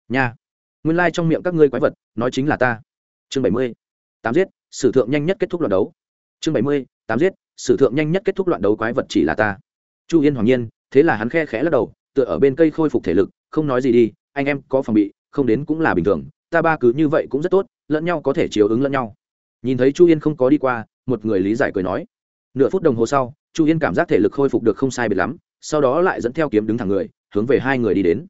A: Nha. Nguyên lai、like、trong miệng các ngươi quái vật, nói chính là ta. Chương bảy mươi. Tám giết, sử thượng nhanh nhất kết thúc loạn đấu. Chương bảy mươi, tám giết, sử thượng nhanh nhất kết thúc loạn đấu quái vật chỉ là ta. Chu yên hoàng nhiên, thế là hắn khe khẽ lắc đầu, tựa ở bên cây khôi phục thể lực, không nói gì đi, anh em có phòng bị, không đến cũng là bình thường ta ba cứ như vậy cũng rất tốt, lẫn nhau có thể chiếu ứng lẫn nhau. Nhìn thấy chu yên không có đi qua, một người lý giải cười nói. Nửa phút đồng hồ sau, chu yên cảm giác thể lực khôi phục được không sai biệt lắm, sau đó lại dẫn theo kiếm đứng thẳng người, hướng về hai người đi đến.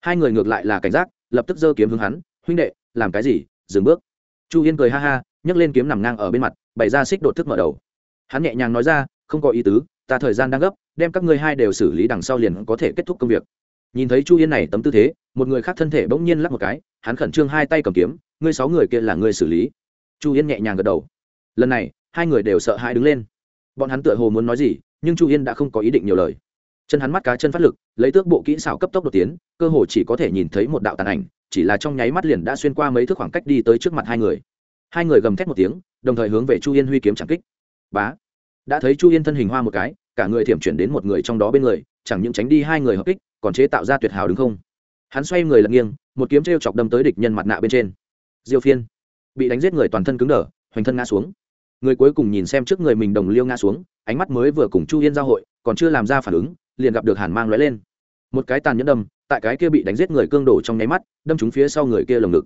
A: Hai người ngược lại là cảnh giác, lập tức giơ kiếm hướng hắn, huynh đệ, làm cái gì? Dừng bước. Chu yên cười ha ha, nhấc lên kiếm nằm ngang ở bên mặt, bày ra xích đột thức mở đầu. Hắn nhẹ nhàng nói ra, không có ý tứ, ta thời gian đang gấp, đem các ngươi hai đều xử lý đằng sau liền có thể kết thúc công việc nhìn thấy chu yên này tấm tư thế, một người khác thân thể bỗng nhiên lắc một cái, hắn khẩn trương hai tay cầm kiếm, ngươi sáu người kia là ngươi xử lý. Chu yên nhẹ nhàng gật đầu. Lần này, hai người đều sợ hãi đứng lên. Bọn hắn tựa hồ muốn nói gì, nhưng chu yên đã không có ý định nhiều lời. Chân hắn mắt cá chân phát lực, lấy tước bộ kỹ xảo cấp tốc đột tiến, cơ hồ chỉ có thể nhìn thấy một đạo tàn ảnh, chỉ là trong nháy mắt liền đã xuyên qua mấy thước khoảng cách đi tới trước mặt hai người. Hai người gầm thét một tiếng, đồng thời hướng về chu yên huy kiếm chẳng kích. Bá! Đã thấy chu yên thân hình hoa một cái, cả người thiểm chuyển đến một người trong đó bên người, chẳng những tránh đi hai người hợp kích còn chế tạo ra tuyệt hảo đúng không? Hắn xoay người lật nghiêng, một kiếm t chọc đâm tới địch nhân mặt nạ bên trên. Diêu phiên bị đánh giết người toàn thân cứng đờ, hoành thân ngã xuống. Người cuối cùng nhìn xem trước người mình đồng liêu ngã xuống, ánh mắt mới vừa cùng chu yên giao hội, còn chưa làm ra phản ứng, liền gặp được hàn mang lóe lên. Một cái tàn nhẫn đâm, tại cái kia bị đánh giết người cương đổ trong nháy mắt, đâm trúng phía sau người kia lồng ngực.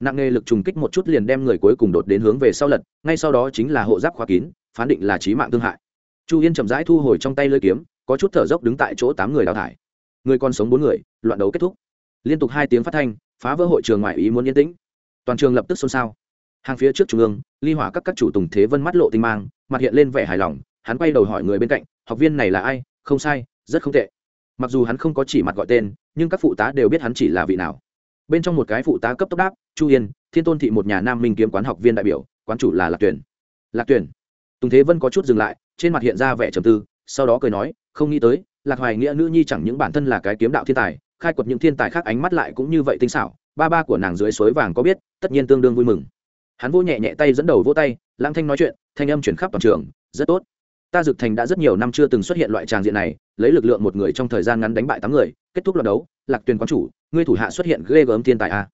A: Nặng nghề lực trùng kích một chút liền đem người cuối cùng đột đến hướng về sau lật, ngay sau đó chính là hộ giáp khóa kín, phán định là trí mạng thương hại. Chu yên chậm rãi thu hồi trong tay lưỡi kiếm, có chút thở dốc đứng tại chỗ tám người đào thải người còn sống bốn người, loạn đấu kết thúc. Liên tục hai tiếng phát thanh, phá vỡ hội trường ngoài ý muốn yên tĩnh. Toàn trường lập tức xôn xao. Hàng phía trước trung ương, ly hỏa các các chủ tùng thế vân mắt lộ tinh mang, mặt hiện lên vẻ hài lòng, hắn quay đầu hỏi người bên cạnh, học viên này là ai? Không sai, rất không tệ. Mặc dù hắn không có chỉ mặt gọi tên, nhưng các phụ tá đều biết hắn chỉ là vị nào. Bên trong một cái phụ tá cấp tốc đáp, chu yên, thiên tôn thị một nhà nam minh kiếm quán học viên đại biểu, quán chủ là lạc tuyển. Lạc tuyển. Tùng thế vân có chút dừng lại, trên mặt hiện ra vẻ trầm tư, sau đó cười nói, không nghĩ tới lạc hoài nghĩa nữ nhi chẳng những bản thân là cái kiếm đạo thiên tài, khai quật những thiên tài khác ánh mắt lại cũng như vậy tinh xảo, ba ba của nàng dưới suối vàng có biết, tất nhiên tương đương vui mừng. Hắn vô nhẹ nhẹ tay dẫn đầu vỗ tay, lãng thanh nói chuyện, thanh âm chuyển khắp toàn trường, rất tốt. Ta dực thành đã rất nhiều năm chưa từng xuất hiện loại tràng diện này, lấy lực lượng một người trong thời gian ngắn đánh bại tám người, kết thúc loạt đấu, lạc tuyền quán chủ, ngươi thủ hạ xuất hiện ghê gớm thiên tài a.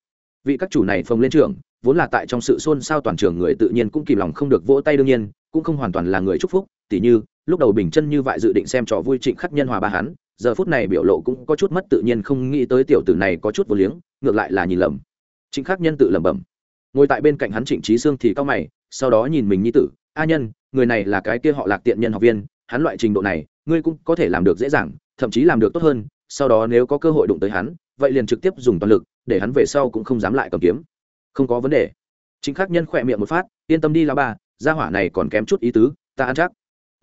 A: Vị các chủ này phồng lên trường vốn là tại trong sự xôn xao toàn trường người tự nhiên cũng kìm lòng không được vỗ tay đương nhiên, cũng không hoàn toàn là người chúc phúc, tỉ như lúc đầu bình chân như vậy dự định xem trò vui trịnh khắc nhân hòa ba hắn, giờ phút này biểu lộ cũng có chút mất tự nhiên không nghĩ tới tiểu tử này có chút vô liếng, ngược lại là nhìn lầm. Trịnh khắc nhân tự lẩm bẩm. Ngồi tại bên cạnh hắn trịnh trí sương thì cao mày, sau đó nhìn mình nhi tử, a nhân, người này là cái kia họ lạc tiện nhân học viên, hắn loại trình độ này, ngươi cũng có thể làm được dễ dàng, thậm chí làm được tốt hơn, sau đó nếu có cơ hội đụng tới hắn, vậy liền trực tiếp dùng toàn lực, để hắn về sau cũng không dám lại cầm kiếm. Không có vấn đề. Chính khắc nhân khỏe miệng một phát, yên tâm đi lao ba gia hỏa này còn kém chút ý tứ, ta ăn chắc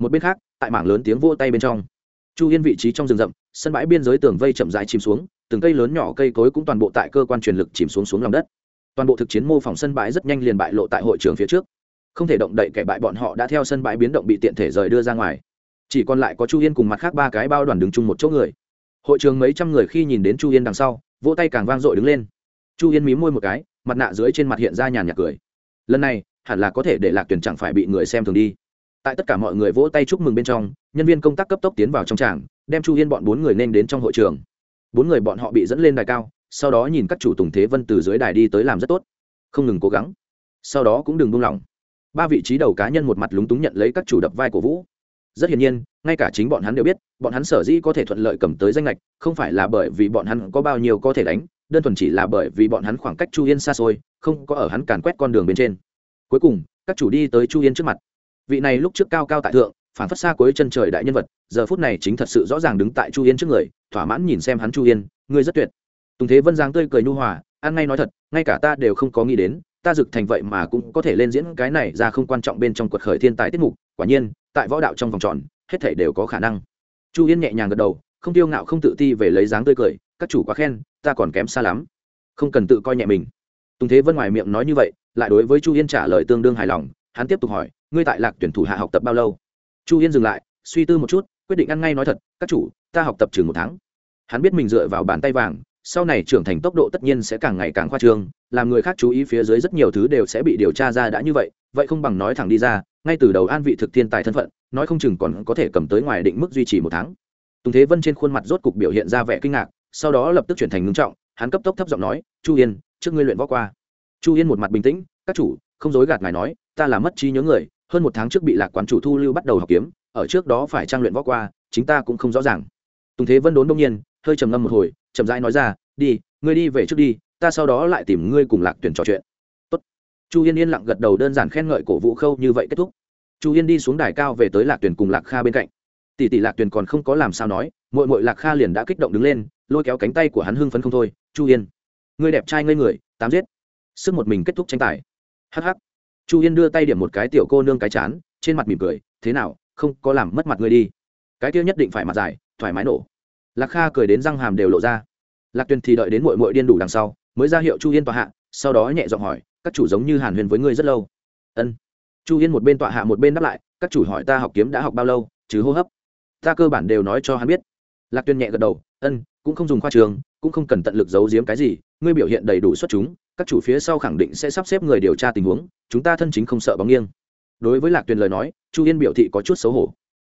A: một bên khác, tại mảng lớn tiếng vô tay bên trong, chu yên vị trí trong rừng rậm, sân bãi biên giới tường vây chậm rãi chìm xuống, từng cây lớn nhỏ cây cối cũng toàn bộ tại cơ quan truyền lực chìm xuống xuống lòng đất. Toàn bộ thực chiến mô phỏng sân bãi rất nhanh liền bại lộ tại hội trường phía trước. Không thể động đậy kẻ bại bọn họ đã theo sân bãi biến động bị tiện thể rời đưa ra ngoài. Chỉ còn lại có chu yên cùng mặt khác ba cái bao đoàn đứng chung một chỗ người. Hội trường mấy trăm người khi nhìn đến chu yên đằng sau, vỗ tay càng vang dội đứng lên. Chu yên mí môi một cái, mặt nạ dưới trên mặt hiện ra nhàn nhạt cười. Lần này, hẳn là có thể để lạc tuyển chẳng phải bị người xem thường đi tại tất cả mọi người vỗ tay chúc mừng bên trong, nhân viên công tác cấp tốc tiến vào trong tràng, đem chu yên bọn bốn người nên đến trong hội trường. Bốn người bọn họ bị dẫn lên đài cao, sau đó nhìn các chủ tùng thế vân từ dưới đài đi tới làm rất tốt. Không ngừng cố gắng. Sau đó cũng đừng buông lỏng. Ba vị trí đầu cá nhân một mặt lúng túng nhận lấy các chủ đập vai của vũ. Rất hiển nhiên, ngay cả chính bọn hắn đều biết, bọn hắn sở dĩ có thể thuận lợi cầm tới danh lệch không phải là bởi vì bọn hắn có bao nhiêu có thể đánh, đơn thuần chỉ là bởi vì bọn hắn khoảng cách chu yên xa xôi, không có ở hắn càn quét con đường bên trên. Cuối cùng, các chủ đi tới chu yên trước mặt vị này lúc trước cao cao tại thượng, phản phất xa cuối chân trời đại nhân vật, giờ phút này chính thật sự rõ ràng đứng tại chu yên trước người, thỏa mãn nhìn xem hắn chu yên, ngươi rất tuyệt. Tùng thế vân giang tươi cười nhu hòa, ăn ngay nói thật, ngay cả ta đều không có nghĩ đến, ta dực thành vậy mà cũng có thể lên diễn cái này ra không quan trọng bên trong quật khởi thiên tài tiết mục, quả nhiên, tại võ đạo trong vòng tròn, hết thể đều có khả năng. Chu yên nhẹ nhàng gật đầu, không tiêu ngạo không tự ti về lấy dáng tươi cười, các chủ quá khen, ta còn kém xa lắm. Không cần tự coi nhẹ mình. Tùng thế vân ngoài miệng nói như vậy, lại đối với chu yên trả lời tương đương hài lòng, hắn tiếp tục hỏi ngươi tại lạc tuyển thủ hạ học tập bao lâu? Chu yên dừng lại, suy tư một chút, quyết định ăn ngay nói thật, các chủ, ta học tập chừng một tháng. Hắn biết mình dựa vào bàn tay vàng, sau này trưởng thành tốc độ tất nhiên sẽ càng ngày càng khoa trương, làm người khác chú ý phía dưới rất nhiều thứ đều sẽ bị điều tra ra đã như vậy vậy không bằng nói thẳng đi ra, ngay từ đầu an vị thực thiên tài thân phận, nói không chừng còn có thể cầm tới ngoài định mức duy trì một tháng. Tùng thế vân trên khuôn mặt rốt cục biểu hiện ra vẻ kinh ngạc, sau đó lập tức chuyển thành ngưng trọng, hắn cấp tốc thấp giọng nói, chu yên, trước ngươi luyện võ qua. Chu yên một mặt bình tĩnh, các chủ, không dối gạt ngài nói, ta là mất trí nhớ người hơn một tháng trước bị lạc quán chủ thu lưu bắt đầu học kiếm, ở trước đó phải trang luyện võ qua, chính ta cũng không rõ ràng. Tùng thế vân đốn đông nhiên, hơi trầm ngâm một hồi, chậm rãi nói ra, đi, ngươi đi về trước đi, ta sau đó lại tìm ngươi cùng lạc tuyển trò chuyện. Tốt. chu yên yên lặng gật đầu đơn giản khen ngợi cổ vũ khâu như vậy kết thúc. Chu yên đi xuống đài cao về tới lạc tuyển cùng lạc kha bên cạnh. Tỷ tỷ lạc tuyển còn không có làm sao nói mội mội lạc kha liền đã kích động đứng lên, lôi kéo cánh tay của hắn hưng phấn không thôi, chu yên, ngươi đẹp trai ngây người, tám giết. Sức một mình kết thúc tranh tài. Hh chu yên đưa tay điểm một cái tiểu cô nương cái chán, trên mặt mỉm cười, thế nào, không có làm mất mặt ngươi đi. Cái kia nhất định phải mặt dài, thoải mái nổ. Lạc kha cười đến răng hàm đều lộ ra. Lạc tuyền thì đợi đến mội mội điên đủ đằng sau, mới ra hiệu chu yên tọa hạ, sau đó nhẹ giọng hỏi, các chủ giống như hàn huyền với ngươi rất lâu. Ân. Chu yên một bên tọa hạ một bên đáp lại, các chủ hỏi ta học kiếm đã học bao lâu, chứ hô hấp? Ta cơ bản đều nói cho hắn biết. Lạc tuyên nhẹ gật đầu, ân, cũng không dùng khoa trường, cũng không cần tận lực giấu giếm cái gì, ngươi biểu hiện đầy đủ xuất chúng các chủ phía sau khẳng định sẽ sắp xếp người điều tra tình huống, chúng ta thân chính không sợ bóng nghiêng. Đối với lạc tuyền lời nói, chu yên biểu thị có chút xấu hổ.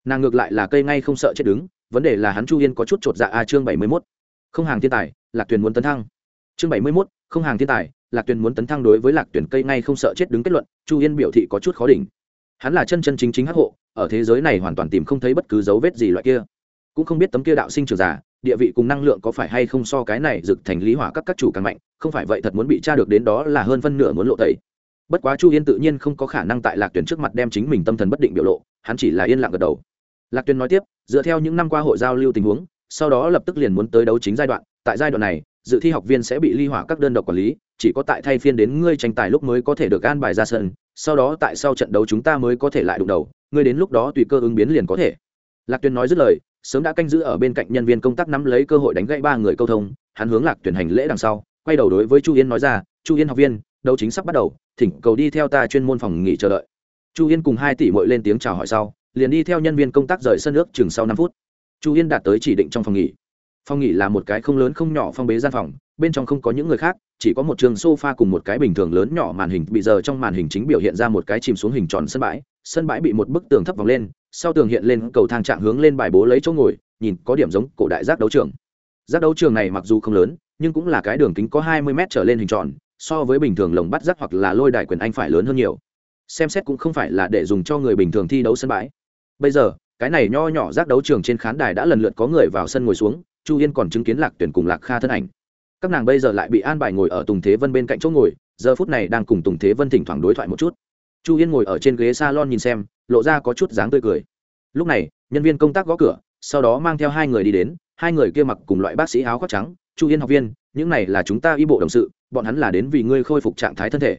A: Nàng ngược lại là cây ngay không sợ chết đứng, vấn đề là hắn chu yên có chút chột dạ. A chương bảy mươi mốt. Không hàng thiên tài, lạc tuyền muốn tấn thăng. Chương bảy mươi mốt, không hàng thiên tài, lạc tuyền muốn tấn thăng đối với lạc tuyển cây ngay không sợ chết đứng kết luận, chu yên biểu thị có chút khó đỉnh. Hắn là chân chân chính chính hắc hộ, ở thế giới này hoàn toàn tìm không thấy bất cứ dấu vết gì loại kia. Cũng không biết tấm kia đạo sinh trường giả địa vị cùng năng lượng có phải hay không so cái này rực thành lý hỏa các các chủ càng mạnh, không phải vậy thật muốn bị tra được đến đó là hơn phân nửa muốn lộ tẩy. Bất quá chu yên tự nhiên không có khả năng tại lạc tuyển trước mặt đem chính mình tâm thần bất định biểu lộ, hắn chỉ là yên lặng gật đầu. Lạc tuyển nói tiếp, dựa theo những năm qua hội giao lưu tình huống, sau đó lập tức liền muốn tới đấu chính giai đoạn, tại giai đoạn này, dự thi học viên sẽ bị ly hỏa các đơn độc quản lý, chỉ có tại thay phiên đến ngươi tranh tài lúc mới có thể được an bài ra sân, sau đó tại sau trận đấu chúng ta mới có thể lại đụng đầu, ngươi đến lúc đó tùy cơ ứng biến liền có thể. Lạc tuyền nói dứt lời sớm đã canh giữ ở bên cạnh nhân viên công tác nắm lấy cơ hội đánh gãy ba người câu thông, hắn hướng lạc tuyển hành lễ đằng sau, quay đầu đối với chu yên nói ra, chu yên học viên, đấu chính sắp bắt đầu, thỉnh cầu đi theo ta chuyên môn phòng nghỉ chờ đợi. Chu yên cùng hai tỷ mội lên tiếng chào hỏi sau, liền đi theo nhân viên công tác rời sân nước chừng sau năm phút. Chu yên đạt tới chỉ định trong phòng nghỉ. Phòng nghỉ là một cái không lớn không nhỏ phong bế gian phòng bên trong không có những người khác, chỉ có một trường sofa cùng một cái bình thường lớn nhỏ màn hình. Bị giờ trong màn hình chính biểu hiện ra một cái chìm xuống hình tròn sân bãi sân bãi bị một bức tường thấp vòng lên, sau tường hiện lên cầu thang trạng hướng lên bài bố lấy chỗ ngồi, nhìn có điểm giống cổ đại giác đấu trường. Giác đấu trường này mặc dù không lớn, nhưng cũng là cái đường kính có hai mươi m trở lên hình tròn, so với bình thường lồng bắt giác hoặc là lôi đài quyền anh phải lớn hơn nhiều. Xem xét cũng không phải là để dùng cho người bình thường thi đấu sân bãi. Bây giờ, cái này nho nhỏ rác đấu trường trên khán đài đã lần lượt có người vào sân ngồi xuống, chu yên còn chứng kiến lạc tuyển cùng lạc kha thân ảnh các nàng bây giờ lại bị an bài ngồi ở tùng thế vân bên cạnh chỗ ngồi giờ phút này đang cùng tùng thế vân thỉnh thoảng đối thoại một chút. Chu yên ngồi ở trên ghế s a lon nhìn xem lộ ra có chút dáng tươi cười. Lúc này nhân viên công tác gõ cửa sau đó mang theo hai người đi đến hai người kia mặc cùng loại bác sĩ áo khoác trắng chu yên học viên những này là chúng ta y bộ đồng sự bọn hắn là đến vì ngươi khôi phục trạng thái thân thể.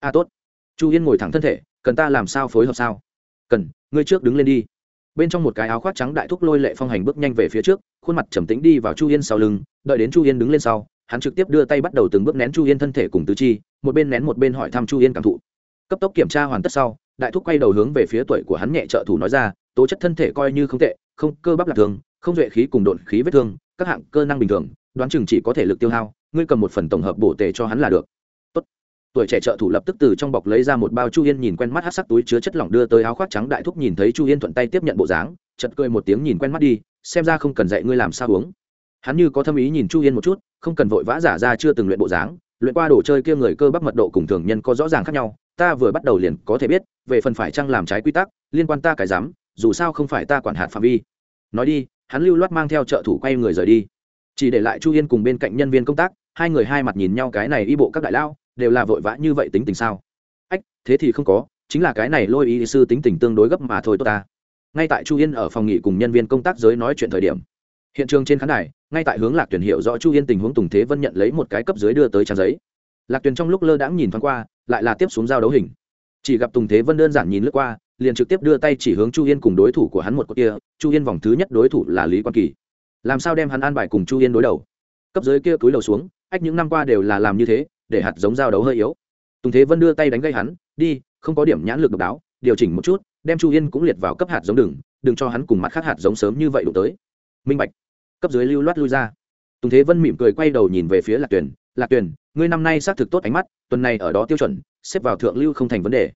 A: A à, tốt. Chu yên ngồi thẳng thân thể cần ta làm sao phối hợp sao? Cần ngươi trước đứng lên đi. Bên trong một cái áo khoác trắng đại thúc lôi lệ phong hành bước nhanh về phía trước khuôn mặt trầm tĩnh đi vào chu yên sau lưng đợi đến chu yên đứng lên sau hắn trực tiếp đưa tay bắt đầu từng bước nén chu yên thân thể cùng tứ chi, một bên nén một bên hỏi thăm chu yên cảm thụ. Cấp tốc kiểm tra hoàn tất sau, đại thúc quay đầu hướng về phía tuổi của hắn nhẹ trợ thủ nói ra, tố chất thân thể coi như không tệ, không, cơ bắp lạc thường, không duệ khí cùng độn khí vết thương, các hạng cơ năng bình thường, đoán chừng chỉ có thể lực tiêu hao, ngươi cầm một phần tổng hợp bổ tề cho hắn là được. Tốt. tuổi trẻ trợ thủ lập tức từ trong bọc lấy ra một bao chu yên nhìn quen mắt hát sắc túi chứa chất lỏng đưa tới áo khoác trắng, đại thúc nhìn thấy chu yên thuận tay tiếp nhận bộ dáng chật cười một tiếng nhìn quen mắt đi, xem ra không cần dạy ngươi làm sao uống. Hắn như có thâm ý nhìn chu yên một chút không cần vội vã giả ra chưa từng luyện bộ dáng, luyện qua đồ chơi kia người cơ bắp mật độ cùng thường nhân có rõ ràng khác nhau, ta vừa bắt đầu liền có thể biết, về phần phải chăng làm trái quy tắc, liên quan ta cái dám, dù sao không phải ta quản hạt phạm vi. Nói đi, hắn lưu loát mang theo trợ thủ quay người rời đi. Chỉ để lại chu yên cùng bên cạnh nhân viên công tác, hai người hai mặt nhìn nhau cái này y bộ các đại lao, đều là vội vã như vậy tính tình sao? Ách, thế thì không có, chính là cái này lôi y sư tính tình tương đối gấp mà thôi tốt ta. Ngay tại chu yên ở phòng nghỉ cùng nhân viên công tác giới nói chuyện thời điểm hiện trường trên khán đài, ngay tại hướng lạc tuyển hiệu rõ chu yên tình huống tùng thế vân nhận lấy một cái cấp dưới đưa tới trang giấy. Lạc tuyển trong lúc lơ đãng nhìn thoáng qua, lại là tiếp xuống giao đấu hình. Chỉ gặp tùng thế vân đơn giản nhìn lướt qua, liền trực tiếp đưa tay chỉ hướng chu yên cùng đối thủ của hắn một cột kia, chu yên vòng thứ nhất đối thủ là lý quan kỳ. Làm sao đem hắn an bài cùng chu yên đối đầu? Cấp dưới kia túi đầu xuống, ách những năm qua đều là làm như thế, để hạt giống giao đấu hơi yếu. Tùng thế vân đưa tay đánh gây hắn, đi, không có điểm nhãn lực độc đáo, điều chỉnh một chút, đem chu yên cũng liệt vào cấp hạt giống đừng đừng cho hắn cùng mặt khác hạt giống sớm như vậy đụng tới. Minh bạch cấp dưới lưu loát lui ra. Tùng thế vân mỉm cười quay đầu nhìn về phía lạc tuyển lạc tuyển ngươi năm nay xác thực tốt ánh mắt, tuần này ở đó tiêu chuẩn, xếp vào thượng lưu không thành vấn đề.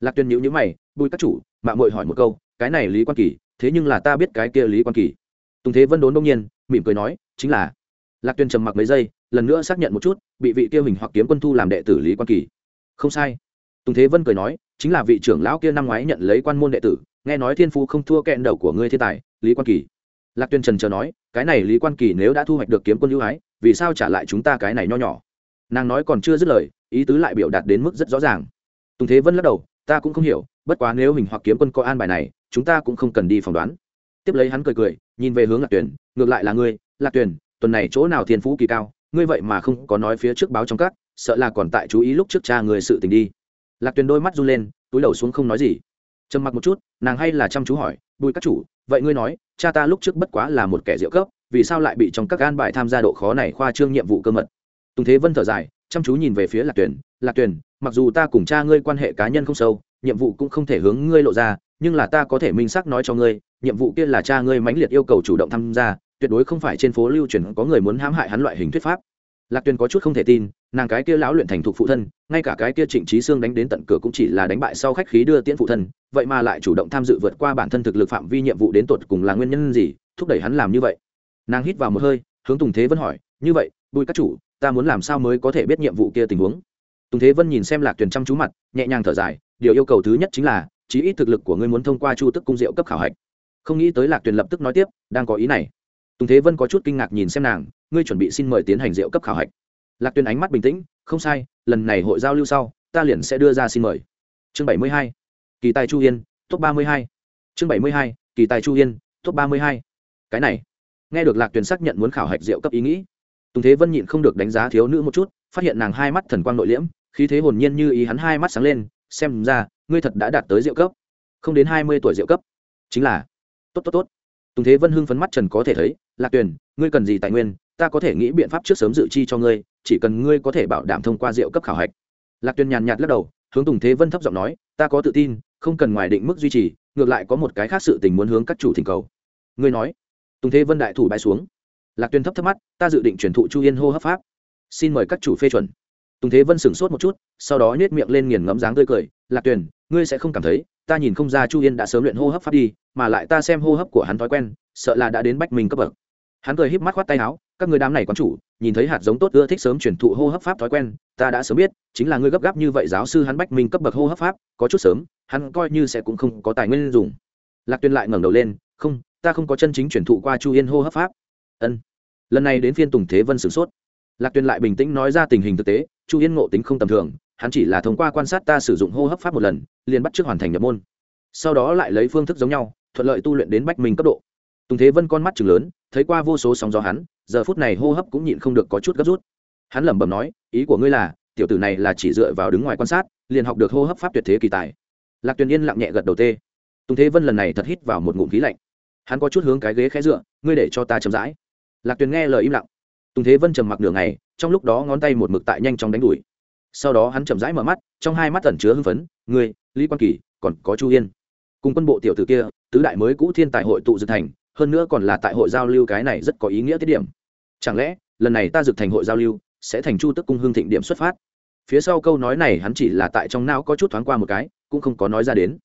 A: Lạc tuyển nhữ nhữ mày, bùi các chủ mạng mội hỏi một câu, cái này lý quan kỳ, thế nhưng là ta biết cái kia lý quan kỳ. Tùng thế vân đốn đông nhiên, mỉm cười nói, chính là. Lạc tuyển trầm mặc mấy giây, lần nữa xác nhận một chút, bị vị kia hình hoặc kiếm quân thu làm đệ tử lý quan kỳ. Không sai. Tùng thế vân cười nói, chính là vị trưởng lão kia năm ngoái nhận lấy quan môn đệ tử, nghe nói thiên phu không thua kẹn đầu của ngươi thiên tài, lý quan kỳ lạc tuyên trần chờ nói, cái này lý quan kỳ nếu đã thu hoạch được kiếm quân ưu ái, vì sao trả lại chúng ta cái này nho nhỏ? Nàng nói còn chưa dứt lời, ý tứ lại biểu đạt đến mức rất rõ ràng. Tùng thế vân lắc đầu, ta cũng không hiểu, bất quá nếu hình hoặc kiếm quân có an bài này, chúng ta cũng không cần đi phỏng đoán. Tiếp lấy hắn cười cười, nhìn về hướng lạc tuyển, ngược lại là ngươi, lạc tuyển, tuần này chỗ nào thiên phú kỳ cao, ngươi vậy mà không có nói phía trước báo trong các, sợ là còn tại chú ý lúc trước cha người sự tình đi. Lạc tuyển đôi mắt run lên, túi đầu xuống không nói gì. Trầm mặc một chút, nàng hay là chăm chú hỏi, bùi các chủ vậy ngươi nói, cha ta lúc trước bất quá là một kẻ diệu cấp, vì sao lại bị trong các gan bài tham gia độ khó này khoa trương nhiệm vụ cơ mật? Tùng thế vân thở dài, chăm chú nhìn về phía lạc tuyển lạc tuyển mặc dù ta cùng cha ngươi quan hệ cá nhân không sâu, nhiệm vụ cũng không thể hướng ngươi lộ ra, nhưng là ta có thể minh xác nói cho ngươi, nhiệm vụ kia là cha ngươi mãnh liệt yêu cầu chủ động tham gia, tuyệt đối không phải trên phố lưu truyền có người muốn hãm hại hắn loại hình thuyết pháp lạc tuyền có chút không thể tin, nàng cái kia lão luyện thành thục phụ thân, ngay cả cái kia trịnh trí xương đánh đến tận cửa cũng chỉ là đánh bại sau khách khí đưa tiễn phụ thân, vậy mà lại chủ động tham dự vượt qua bản thân thực lực phạm vi nhiệm vụ đến tột cùng là nguyên nhân gì, thúc đẩy hắn làm như vậy. Nàng hít vào một hơi, hướng tùng thế vân hỏi, như vậy, bùi các chủ, ta muốn làm sao mới có thể biết nhiệm vụ kia tình huống? Tùng thế vân nhìn xem lạc tuyền chăm chú mặt, nhẹ nhàng thở dài, điều yêu cầu thứ nhất chính là, chí ít thực lực của ngươi muốn thông qua chu tức cung diệu cấp khảo hạch. Không nghĩ tới lạc tuyền lập tức nói tiếp, đang có ý này. Tùng thế vân có chút kinh ngạc nhìn xem nàng ngươi chuẩn bị xin mời tiến hành diệu cấp khảo hạch. Lạc Tuyên ánh mắt bình tĩnh, không sai, lần này hội giao lưu sau, ta liền sẽ đưa ra xin mời. Chương bảy mươi hai, kỳ tài chu yên top ba mươi hai. Chương bảy mươi hai, kỳ tài chu yên top ba mươi hai. Cái này, nghe được lạc tuyền xác nhận muốn khảo hạch rượu cấp ý nghĩ, tùng thế vân nhịn không được đánh giá thiếu nữ một chút, phát hiện nàng hai mắt thần quang nội liễm, khí thế hồn nhiên như ý hắn hai mắt sáng lên, xem ra, ngươi thật đã đạt tới rượu cấp. Không đến hai mươi tuổi rượu cấp. Chính là, tốt tốt tốt. Tùng thế vân hưng phấn mắt trần có thể thấy, lạc tuyền, ngươi cần gì tài nguyên ta có thể nghĩ biện pháp trước sớm dự chi cho ngươi, chỉ cần ngươi có thể bảo đảm thông qua rượu cấp khảo hạch. Lạc tuyền nhàn nhạt lắc đầu, hướng tùng thế vân thấp giọng nói, ta có tự tin, không cần ngoài định mức duy trì, ngược lại có một cái khác sự tình muốn hướng các chủ thỉnh cầu. Ngươi nói. Tùng thế vân đại thủ bay xuống. Lạc tuyền thấp thấp mắt, ta dự định truyền thụ chu yên hô hấp pháp. Xin mời các chủ phê chuẩn. Tùng thế vân sửng sốt một chút, sau đó nhét miệng lên nghiền ngẫm dáng tươi cười, lạc tuyền, ngươi sẽ không cảm thấy, ta nhìn không ra chu yên đã sớm luyện hô hấp pháp đi, mà lại ta xem hô hấp của hắn thói quen, sợ là đã đến bách mình cấp bậc. Hắn cười híp mắt khoát tay áo các người đám này quán chủ, nhìn thấy hạt giống tốt ưa thích sớm chuyển thụ hô hấp pháp thói quen, ta đã sớm biết, chính là ngươi gấp gáp như vậy giáo sư hắn bách minh cấp bậc hô hấp pháp, có chút sớm, hắn coi như sẽ cũng không có tài nguyên dùng. Lạc tuyền lại ngẩng đầu lên, không, ta không có chân chính chuyển thụ qua chu yên hô hấp pháp. Ân. Lần này đến phiên tùng thế vân sửng sốt. Lạc tuyền lại bình tĩnh nói ra tình hình thực tế, chu yên ngộ tính không tầm thường, hắn chỉ là thông qua quan sát ta sử dụng hô hấp pháp một lần, liền bắt trước hoàn thành nhập môn. Sau đó lại lấy phương thức giống nhau, thuận lợi tu luyện đến bách minh cấp độ. Tùng thế vân con mắt chừng lớn, thấy qua vô số sóng gió hắn giờ phút này hô hấp cũng nhịn không được có chút gấp rút. Hắn lẩm bẩm nói, ý của ngươi là, tiểu tử này là chỉ dựa vào đứng ngoài quan sát, liền học được hô hấp pháp tuyệt thế kỳ tài. Lạc tuyền yên lặng nhẹ gật đầu tê. Tùng thế vân lần này thật hít vào một ngụm khí lạnh. Hắn có chút hướng cái ghế khẽ dựa, ngươi để cho ta chậm rãi. Lạc tuyền nghe lời im lặng. Tùng thế vân trầm mặc nửa ngày, trong lúc đó ngón tay một mực tại nhanh chóng đánh đuổi. Sau đó hắn chậm rãi mở mắt, trong hai mắt tẩn chứa hưng phấn, ngươi, lý quan kỳ, còn có chu yên. Cùng quân bộ tiểu tử kia, tứ đại mới cũ thiên tài hội tụ dược thành hơn nữa còn là tại hội giao lưu cái này rất có ý nghĩa tiết điểm. Chẳng lẽ, lần này ta dược thành hội giao lưu, sẽ thành chu tức cung hương thịnh điểm xuất phát? Phía sau câu nói này hắn chỉ là tại trong não có chút thoáng qua một cái, cũng không có nói ra đến.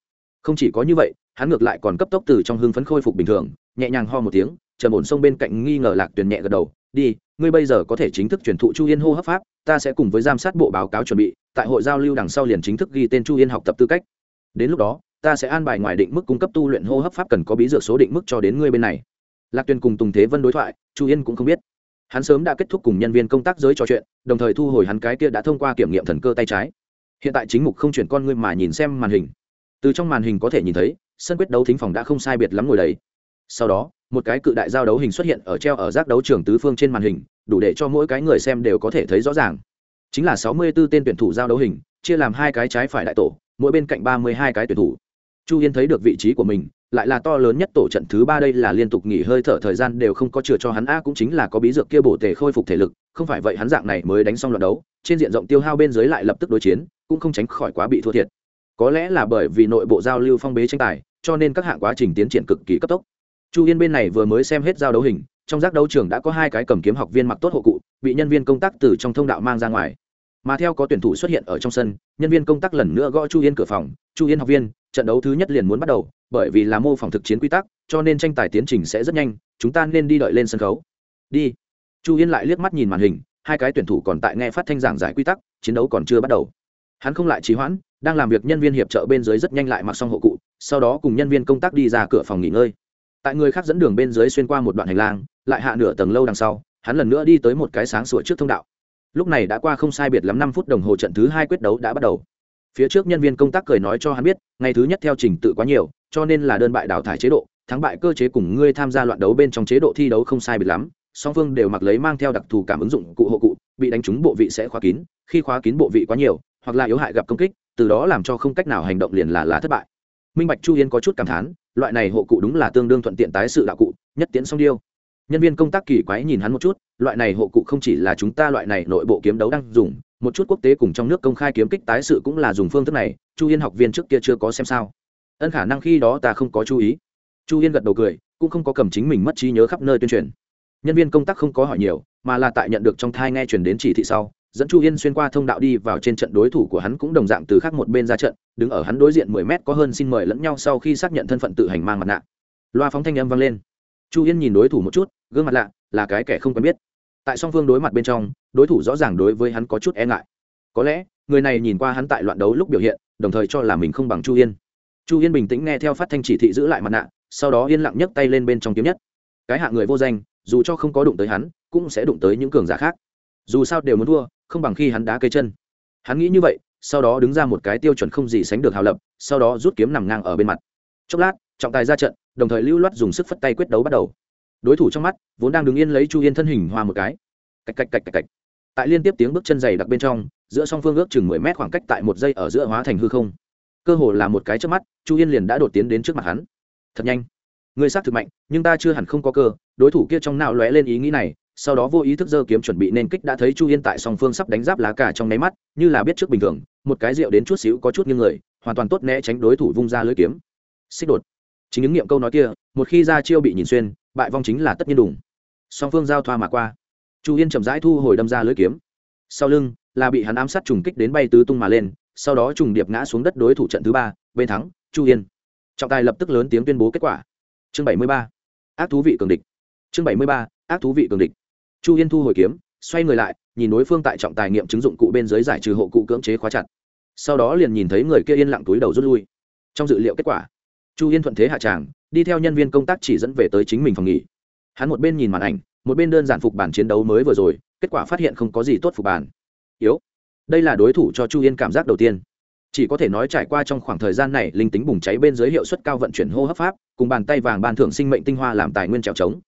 A: Không chỉ có như vậy, hắn ngược lại còn cấp tốc từ trong hưng phấn khôi phục bình thường, nhẹ nhàng ho một tiếng, trầm ổn sông bên cạnh nghi ngờ lạc tuyền nhẹ gật đầu, đi, ngươi bây giờ có thể chính thức truyền thụ chu yên hô hấp pháp, ta sẽ cùng với giám sát bộ báo cáo chuẩn bị, tại hội giao lưu đằng sau liền chính thức ghi tên chu yên học tập tư cách. Đến lúc đó ta sẽ an bài ngoài định mức cung cấp tu luyện hô hấp pháp cần có bí dược số định mức cho đến ngươi bên này. Lạc tuyền cùng tùng thế vân đối thoại, chu yên cũng không biết. Hắn sớm đã kết thúc cùng nhân viên công tác giới trò chuyện, đồng thời thu hồi hắn cái kia đã thông qua kiểm nghiệm thần cơ tay trái. Hiện tại chính mục không chuyển con ngươi mà nhìn xem màn hình. Từ trong màn hình có thể nhìn thấy, sân quyết đấu thính phòng đã không sai biệt lắm ngồi đấy sau đó, một cái cự đại giao đấu hình xuất hiện ở treo ở giác đấu trường tứ phương trên màn hình, đủ để cho mỗi cái người xem đều có thể thấy rõ ràng. Chính là sáu mươi 64 tên tuyển thủ giao đấu hình, chia làm hai cái trái phải đại tổ, mỗi bên cạnh ba mươi hai cái tuyển thủ chu yên thấy được vị trí của mình, lại là to lớn nhất tổ trận thứ ba đây là liên tục nghỉ hơi thở thời gian đều không có chừa cho hắn. A cũng chính là có bí dược kia bổ tề khôi phục thể lực, không phải vậy hắn dạng này mới đánh xong loạt đấu, trên diện rộng tiêu hao bên dưới lại lập tức đối chiến, cũng không tránh khỏi quá bị thua thiệt. Có lẽ là bởi vì nội bộ giao lưu phong bế tranh tài, cho nên các hạng quá trình tiến triển cực kỳ cấp tốc. Chu yên bên này vừa mới xem hết giao đấu hình, trong giác đấu trường đã có hai cái cầm kiếm học viên mặc tốt hộ cụ, bị nhân viên công tác từ trong thông đạo mang ra ngoài. Mà theo có tuyển thủ xuất hiện ở trong sân, nhân viên công tác lần nữa gõ chu yên cửa phòng. Chu yên học viên trận đấu thứ nhất liền muốn bắt đầu, bởi vì là mô phỏng thực chiến quy tắc, cho nên tranh tài tiến trình sẽ rất nhanh, chúng ta nên đi đợi lên sân khấu. Đi. Chu yên lại liếc mắt nhìn màn hình, hai cái tuyển thủ còn tại nghe phát thanh giảng giải quy tắc, chiến đấu còn chưa bắt đầu. Hắn không lại trì hoãn, đang làm việc nhân viên hiệp trợ bên dưới rất nhanh lại mặc xong hộ cụ, sau đó cùng nhân viên công tác đi ra cửa phòng nghỉ ngơi. Tại người khác dẫn đường bên dưới xuyên qua một đoạn hành lang, lại hạ nửa tầng lâu đằng sau, hắn lần nữa đi tới một cái sáng sủa trước thông đạo. Lúc này đã qua không sai biệt lắm năm phút đồng hồ trận thứ hai quyết đấu đã bắt đầu phía trước nhân viên công tác cười nói cho hắn biết, ngày thứ nhất theo trình tự quá nhiều, cho nên là đơn bại đào thải chế độ, thắng bại cơ chế cùng ngươi tham gia loạn đấu bên trong chế độ thi đấu không sai biệt lắm, song phương đều mặc lấy mang theo đặc thù cảm ứng dụng cụ hộ cụ, bị đánh trúng bộ vị sẽ khóa kín, khi khóa kín bộ vị quá nhiều, hoặc là yếu hại gặp công kích, từ đó làm cho không cách nào hành động liền là là thất bại. Minh bạch chu yên có chút cảm thán, loại này hộ cụ đúng là tương đương thuận tiện tái sự đạo cụ, nhất tiễn song điêu. Nhân viên công tác kỳ quái nhìn hắn một chút, loại này hộ cụ không chỉ là chúng ta loại này nội bộ kiếm đấu đang dùng một chút quốc tế cùng trong nước công khai kiếm kích tái sự cũng là dùng phương thức này, chu yên học viên trước kia chưa có xem sao. Ân khả năng khi đó ta không có chú ý. Chu yên gật đầu cười, cũng không có cầm chính mình mất trí nhớ khắp nơi tuyên truyền. Nhân viên công tác không có hỏi nhiều, mà là tại nhận được trong thai nghe chuyển đến chỉ thị sau, dẫn chu yên xuyên qua thông đạo đi vào trên trận đối thủ của hắn cũng đồng dạng từ khác một bên ra trận, đứng ở hắn đối diện mười mét có hơn xin mời lẫn nhau sau khi xác nhận thân phận tự hành mang mặt nạ. Loa phóng thanh âm vang lên. Chu yên nhìn đối thủ một chút, gương mặt lạ, là cái kẻ không quen biết tại song phương đối mặt bên trong, đối thủ rõ ràng đối với hắn có chút e ngại. Có lẽ, người này nhìn qua hắn tại loạn đấu lúc biểu hiện, đồng thời cho là mình không bằng chu yên. Chu yên bình tĩnh nghe theo phát thanh chỉ thị giữ lại mặt nạ, sau đó yên lặng nhấc tay lên bên trong kiếm nhất. Cái hạ người vô danh, dù cho không có đụng tới hắn, cũng sẽ đụng tới những cường giả khác. Dù sao đều muốn thua, không bằng khi hắn đá cây chân. Hắn nghĩ như vậy, sau đó đứng ra một cái tiêu chuẩn không gì sánh được hào lập, sau đó rút kiếm nằm ngang ở bên mặt. Chốc lát, trọng tài ra trận, đồng thời lưu loát dùng sức phất tay quyết đấu bắt đầu đối thủ trong mắt, vốn đang đứng yên lấy chu yên thân hình hoa một cái. Cạch cạch cạch cạch cạch. Tại liên tiếp tiếng bước chân dày đặc bên trong, giữa song phương ước chừng mười mét khoảng cách tại một giây ở giữa hóa thành hư không. Cơ hồ là một cái trước mắt, chu yên liền đã đột tiến đến trước mặt hắn. Thật nhanh. Người xác thực mạnh, nhưng ta chưa hẳn không có cơ, đối thủ kia trong não lóe lên ý nghĩ này, sau đó vô ý thức giơ kiếm chuẩn bị nên kích đã thấy chu yên tại song phương sắp đánh giáp lá cả trong nháy mắt, như là biết trước bình thường, một cái rượu đến chút xíu có chút như người, hoàn toàn tốt né tránh đối thủ vung ra lưới kiếm. Xích đột chính ứng nghiệm câu nói kia, một khi ra chiêu bị nhìn xuyên, bại vong chính là tất nhiên đủng song phương giao thoa mà qua. Chu yên chậm rãi thu hồi đâm ra lưới kiếm. Sau lưng là bị hắn ám sát trùng kích đến bay tứ tung mà lên, sau đó trùng điệp ngã xuống đất đối thủ trận thứ ba, bên thắng, chu yên. Trọng tài lập tức lớn tiếng tuyên bố kết quả. Chương bảy mươi ba. Ác thú vị cường địch. Chương bảy mươi ba. Ác thú vị cường địch. Chu yên thu hồi kiếm, xoay người lại, nhìn đối phương tại trọng tài nghiệm chứng dụng cụ bên dưới giải trừ hộ cụ cưỡng chế khóa chặt. Sau đó liền nhìn thấy người kia yên lặng túi đầu rút lui. Trong dự liệu kết quả chu yên thuận thế hạ tràng, đi theo nhân viên công tác chỉ dẫn về tới chính mình phòng nghỉ. Hắn một bên nhìn màn ảnh, một bên đơn giản phục bản chiến đấu mới vừa rồi, kết quả phát hiện không có gì tốt phục bản. Yếu. Đây là đối thủ cho chu yên cảm giác đầu tiên. Chỉ có thể nói trải qua trong khoảng thời gian này, linh tính bùng cháy bên dưới hiệu suất cao vận chuyển hô hấp pháp, cùng bàn tay vàng ban thưởng sinh mệnh tinh hoa làm tài nguyên trèo trống.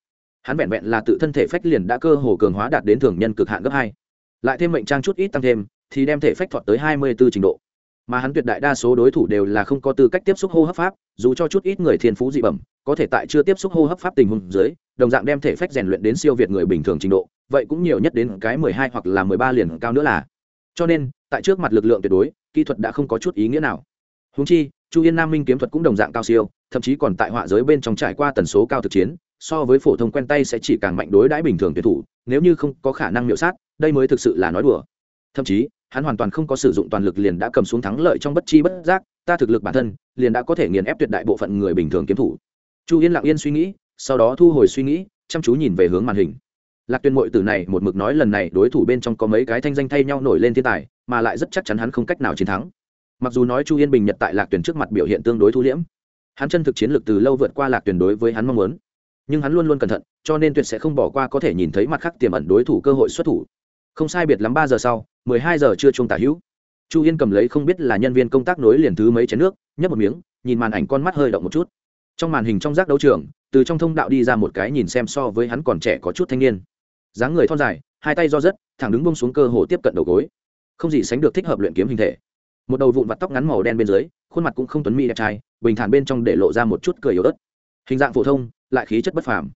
A: Hắn vẹn vẹn là tự thân thể phách liền đã cơ hồ cường hóa đạt đến thường nhân cực hạn gấp hai. Lại thêm mệnh trang chút ít tăng thêm, thì đem thể phách thọt tới hai mươi 24 trình độ mà hắn tuyệt đại đa số đối thủ đều là không có tư cách tiếp xúc hô hấp pháp, dù cho chút ít người thiên phú dị bẩm, có thể tại chưa tiếp xúc hô hấp pháp tình huống dưới, đồng dạng đem thể phách rèn luyện đến siêu việt người bình thường trình độ, vậy cũng nhiều nhất đến cái mười hai hoặc là mười ba liền cao nữa là. Cho nên, tại trước mặt lực lượng tuyệt đối, kỹ thuật đã không có chút ý nghĩa nào. Húng chi, chu yên nam minh kiếm thuật cũng đồng dạng cao siêu, thậm chí còn tại họa giới bên trong trải qua tần số cao thực chiến, so với phổ thông quen tay sẽ chỉ càng mạnh đối đãi bình thường tuyệt thủ, nếu như không có khả năng miễu sát, đây mới thực sự là nói đùa. Thậm chí hắn hoàn toàn không có sử dụng toàn lực liền đã cầm xuống thắng lợi trong bất chi bất giác, ta thực lực bản thân liền đã có thể nghiền ép tuyệt đại bộ phận người bình thường kiếm thủ. Chu yên lặng yên suy nghĩ, sau đó thu hồi suy nghĩ, chăm chú nhìn về hướng màn hình. Lạc tuyên mội từ này một mực nói lần này đối thủ bên trong có mấy cái thanh danh thay nhau nổi lên thiên tài, mà lại rất chắc chắn hắn không cách nào chiến thắng. Mặc dù nói chu yên bình nhật tại lạc tuyển trước mặt biểu hiện tương đối thu liễm, hắn chân thực chiến lược từ lâu vượt qua lạc tuyển đối với hắn mong muốn, nhưng hắn luôn luôn cẩn thận, cho nên tuyệt sẽ không bỏ qua có thể nhìn thấy mặt khác tiềm ẩn đối thủ cơ hội xuất thủ không sai biệt lắm ba giờ sau, mười hai giờ chưa chung tả hữu. Chu yên cầm lấy không biết là nhân viên công tác nối liền thứ mấy chén nước, nhấp một miếng, nhìn màn ảnh con mắt hơi động một chút. Trong màn hình trong giác đấu trường, từ trong thông đạo đi ra một cái nhìn xem so với hắn còn trẻ có chút thanh niên. Dáng người thon dài, hai tay do rất, thẳng đứng bông xuống cơ hồ tiếp cận đầu gối. Không gì sánh được thích hợp luyện kiếm hình thể. Một đầu vụn vặt tóc ngắn màu đen bên dưới, khuôn mặt cũng không tuấn mỹ đẹp trai, bình thản bên trong để lộ ra một chút cười yếu ớt. Hình dạng phổ thông, lại khí chất bất phàm.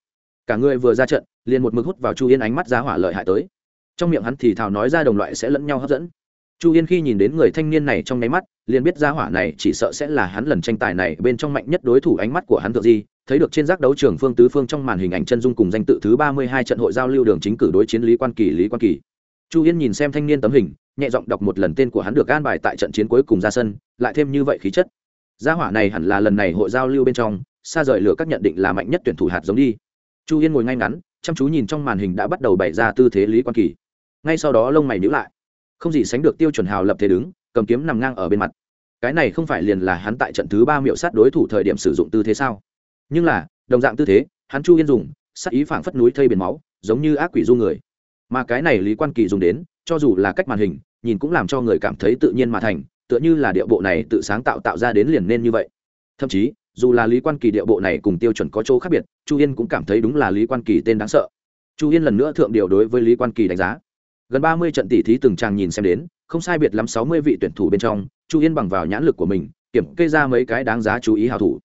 A: Cả người vừa ra trận, liền một mực hút vào chu yên ánh mắt giá hỏa lợi hại tới trong miệng hắn thì thào nói ra đồng loại sẽ lẫn nhau hấp dẫn. Chu yên khi nhìn đến người thanh niên này trong nháy mắt, liền biết ra hỏa này chỉ sợ sẽ là hắn lần tranh tài này bên trong mạnh nhất đối thủ ánh mắt của hắn thượng di, thấy được trên giác đấu trường phương tứ phương trong màn hình ảnh chân dung cùng danh tự thứ ba mươi hai trận hội giao lưu đường chính cử đối chiến lý quan kỳ, lý quan kỳ. Chu yên nhìn xem thanh niên tấm hình, nhẹ giọng đọc một lần tên của hắn được gan bài tại trận chiến cuối cùng ra sân, lại thêm như vậy khí chất. Gia hỏa này hẳn là lần này hội giao lưu bên trong, xa rời lửa các nhận định là mạnh nhất tuyển thủ hạt giống đi. Chu yên ngồi ngay ngắn, chăm chú nhìn trong màn hình đã bắt đầu bày ra tư thế lý quan kỳ ngay sau đó lông mày nhíu lại. Không gì sánh được tiêu chuẩn hào lập thế đứng, cầm kiếm nằm ngang ở bên mặt. Cái này không phải liền là hắn tại trận thứ ba miệu sát đối thủ thời điểm sử dụng tư thế sao? Nhưng là, đồng dạng tư thế, hắn chu yên dùng, sát ý phảng phất núi thây biển máu, giống như ác quỷ du người. Mà cái này lý quan kỳ dùng đến, cho dù là cách màn hình, nhìn cũng làm cho người cảm thấy tự nhiên mà thành, tựa như là điệu bộ này tự sáng tạo tạo ra đến liền nên như vậy. Thậm chí, dù là lý quan kỳ điệu bộ này cùng tiêu chuẩn có chỗ khác biệt, chu yên cũng cảm thấy đúng là lý quan kỳ tên đáng sợ. Chu yên lần nữa thượng điều đối với lý quan kỳ đánh giá gần ba mươi trận tỷ thí từng trang nhìn xem đến, không sai biệt lắm sáu mươi vị tuyển thủ bên trong, chu yên bằng vào nhãn lực của mình, kiểm kê ra mấy cái đáng giá chú ý hào thủ.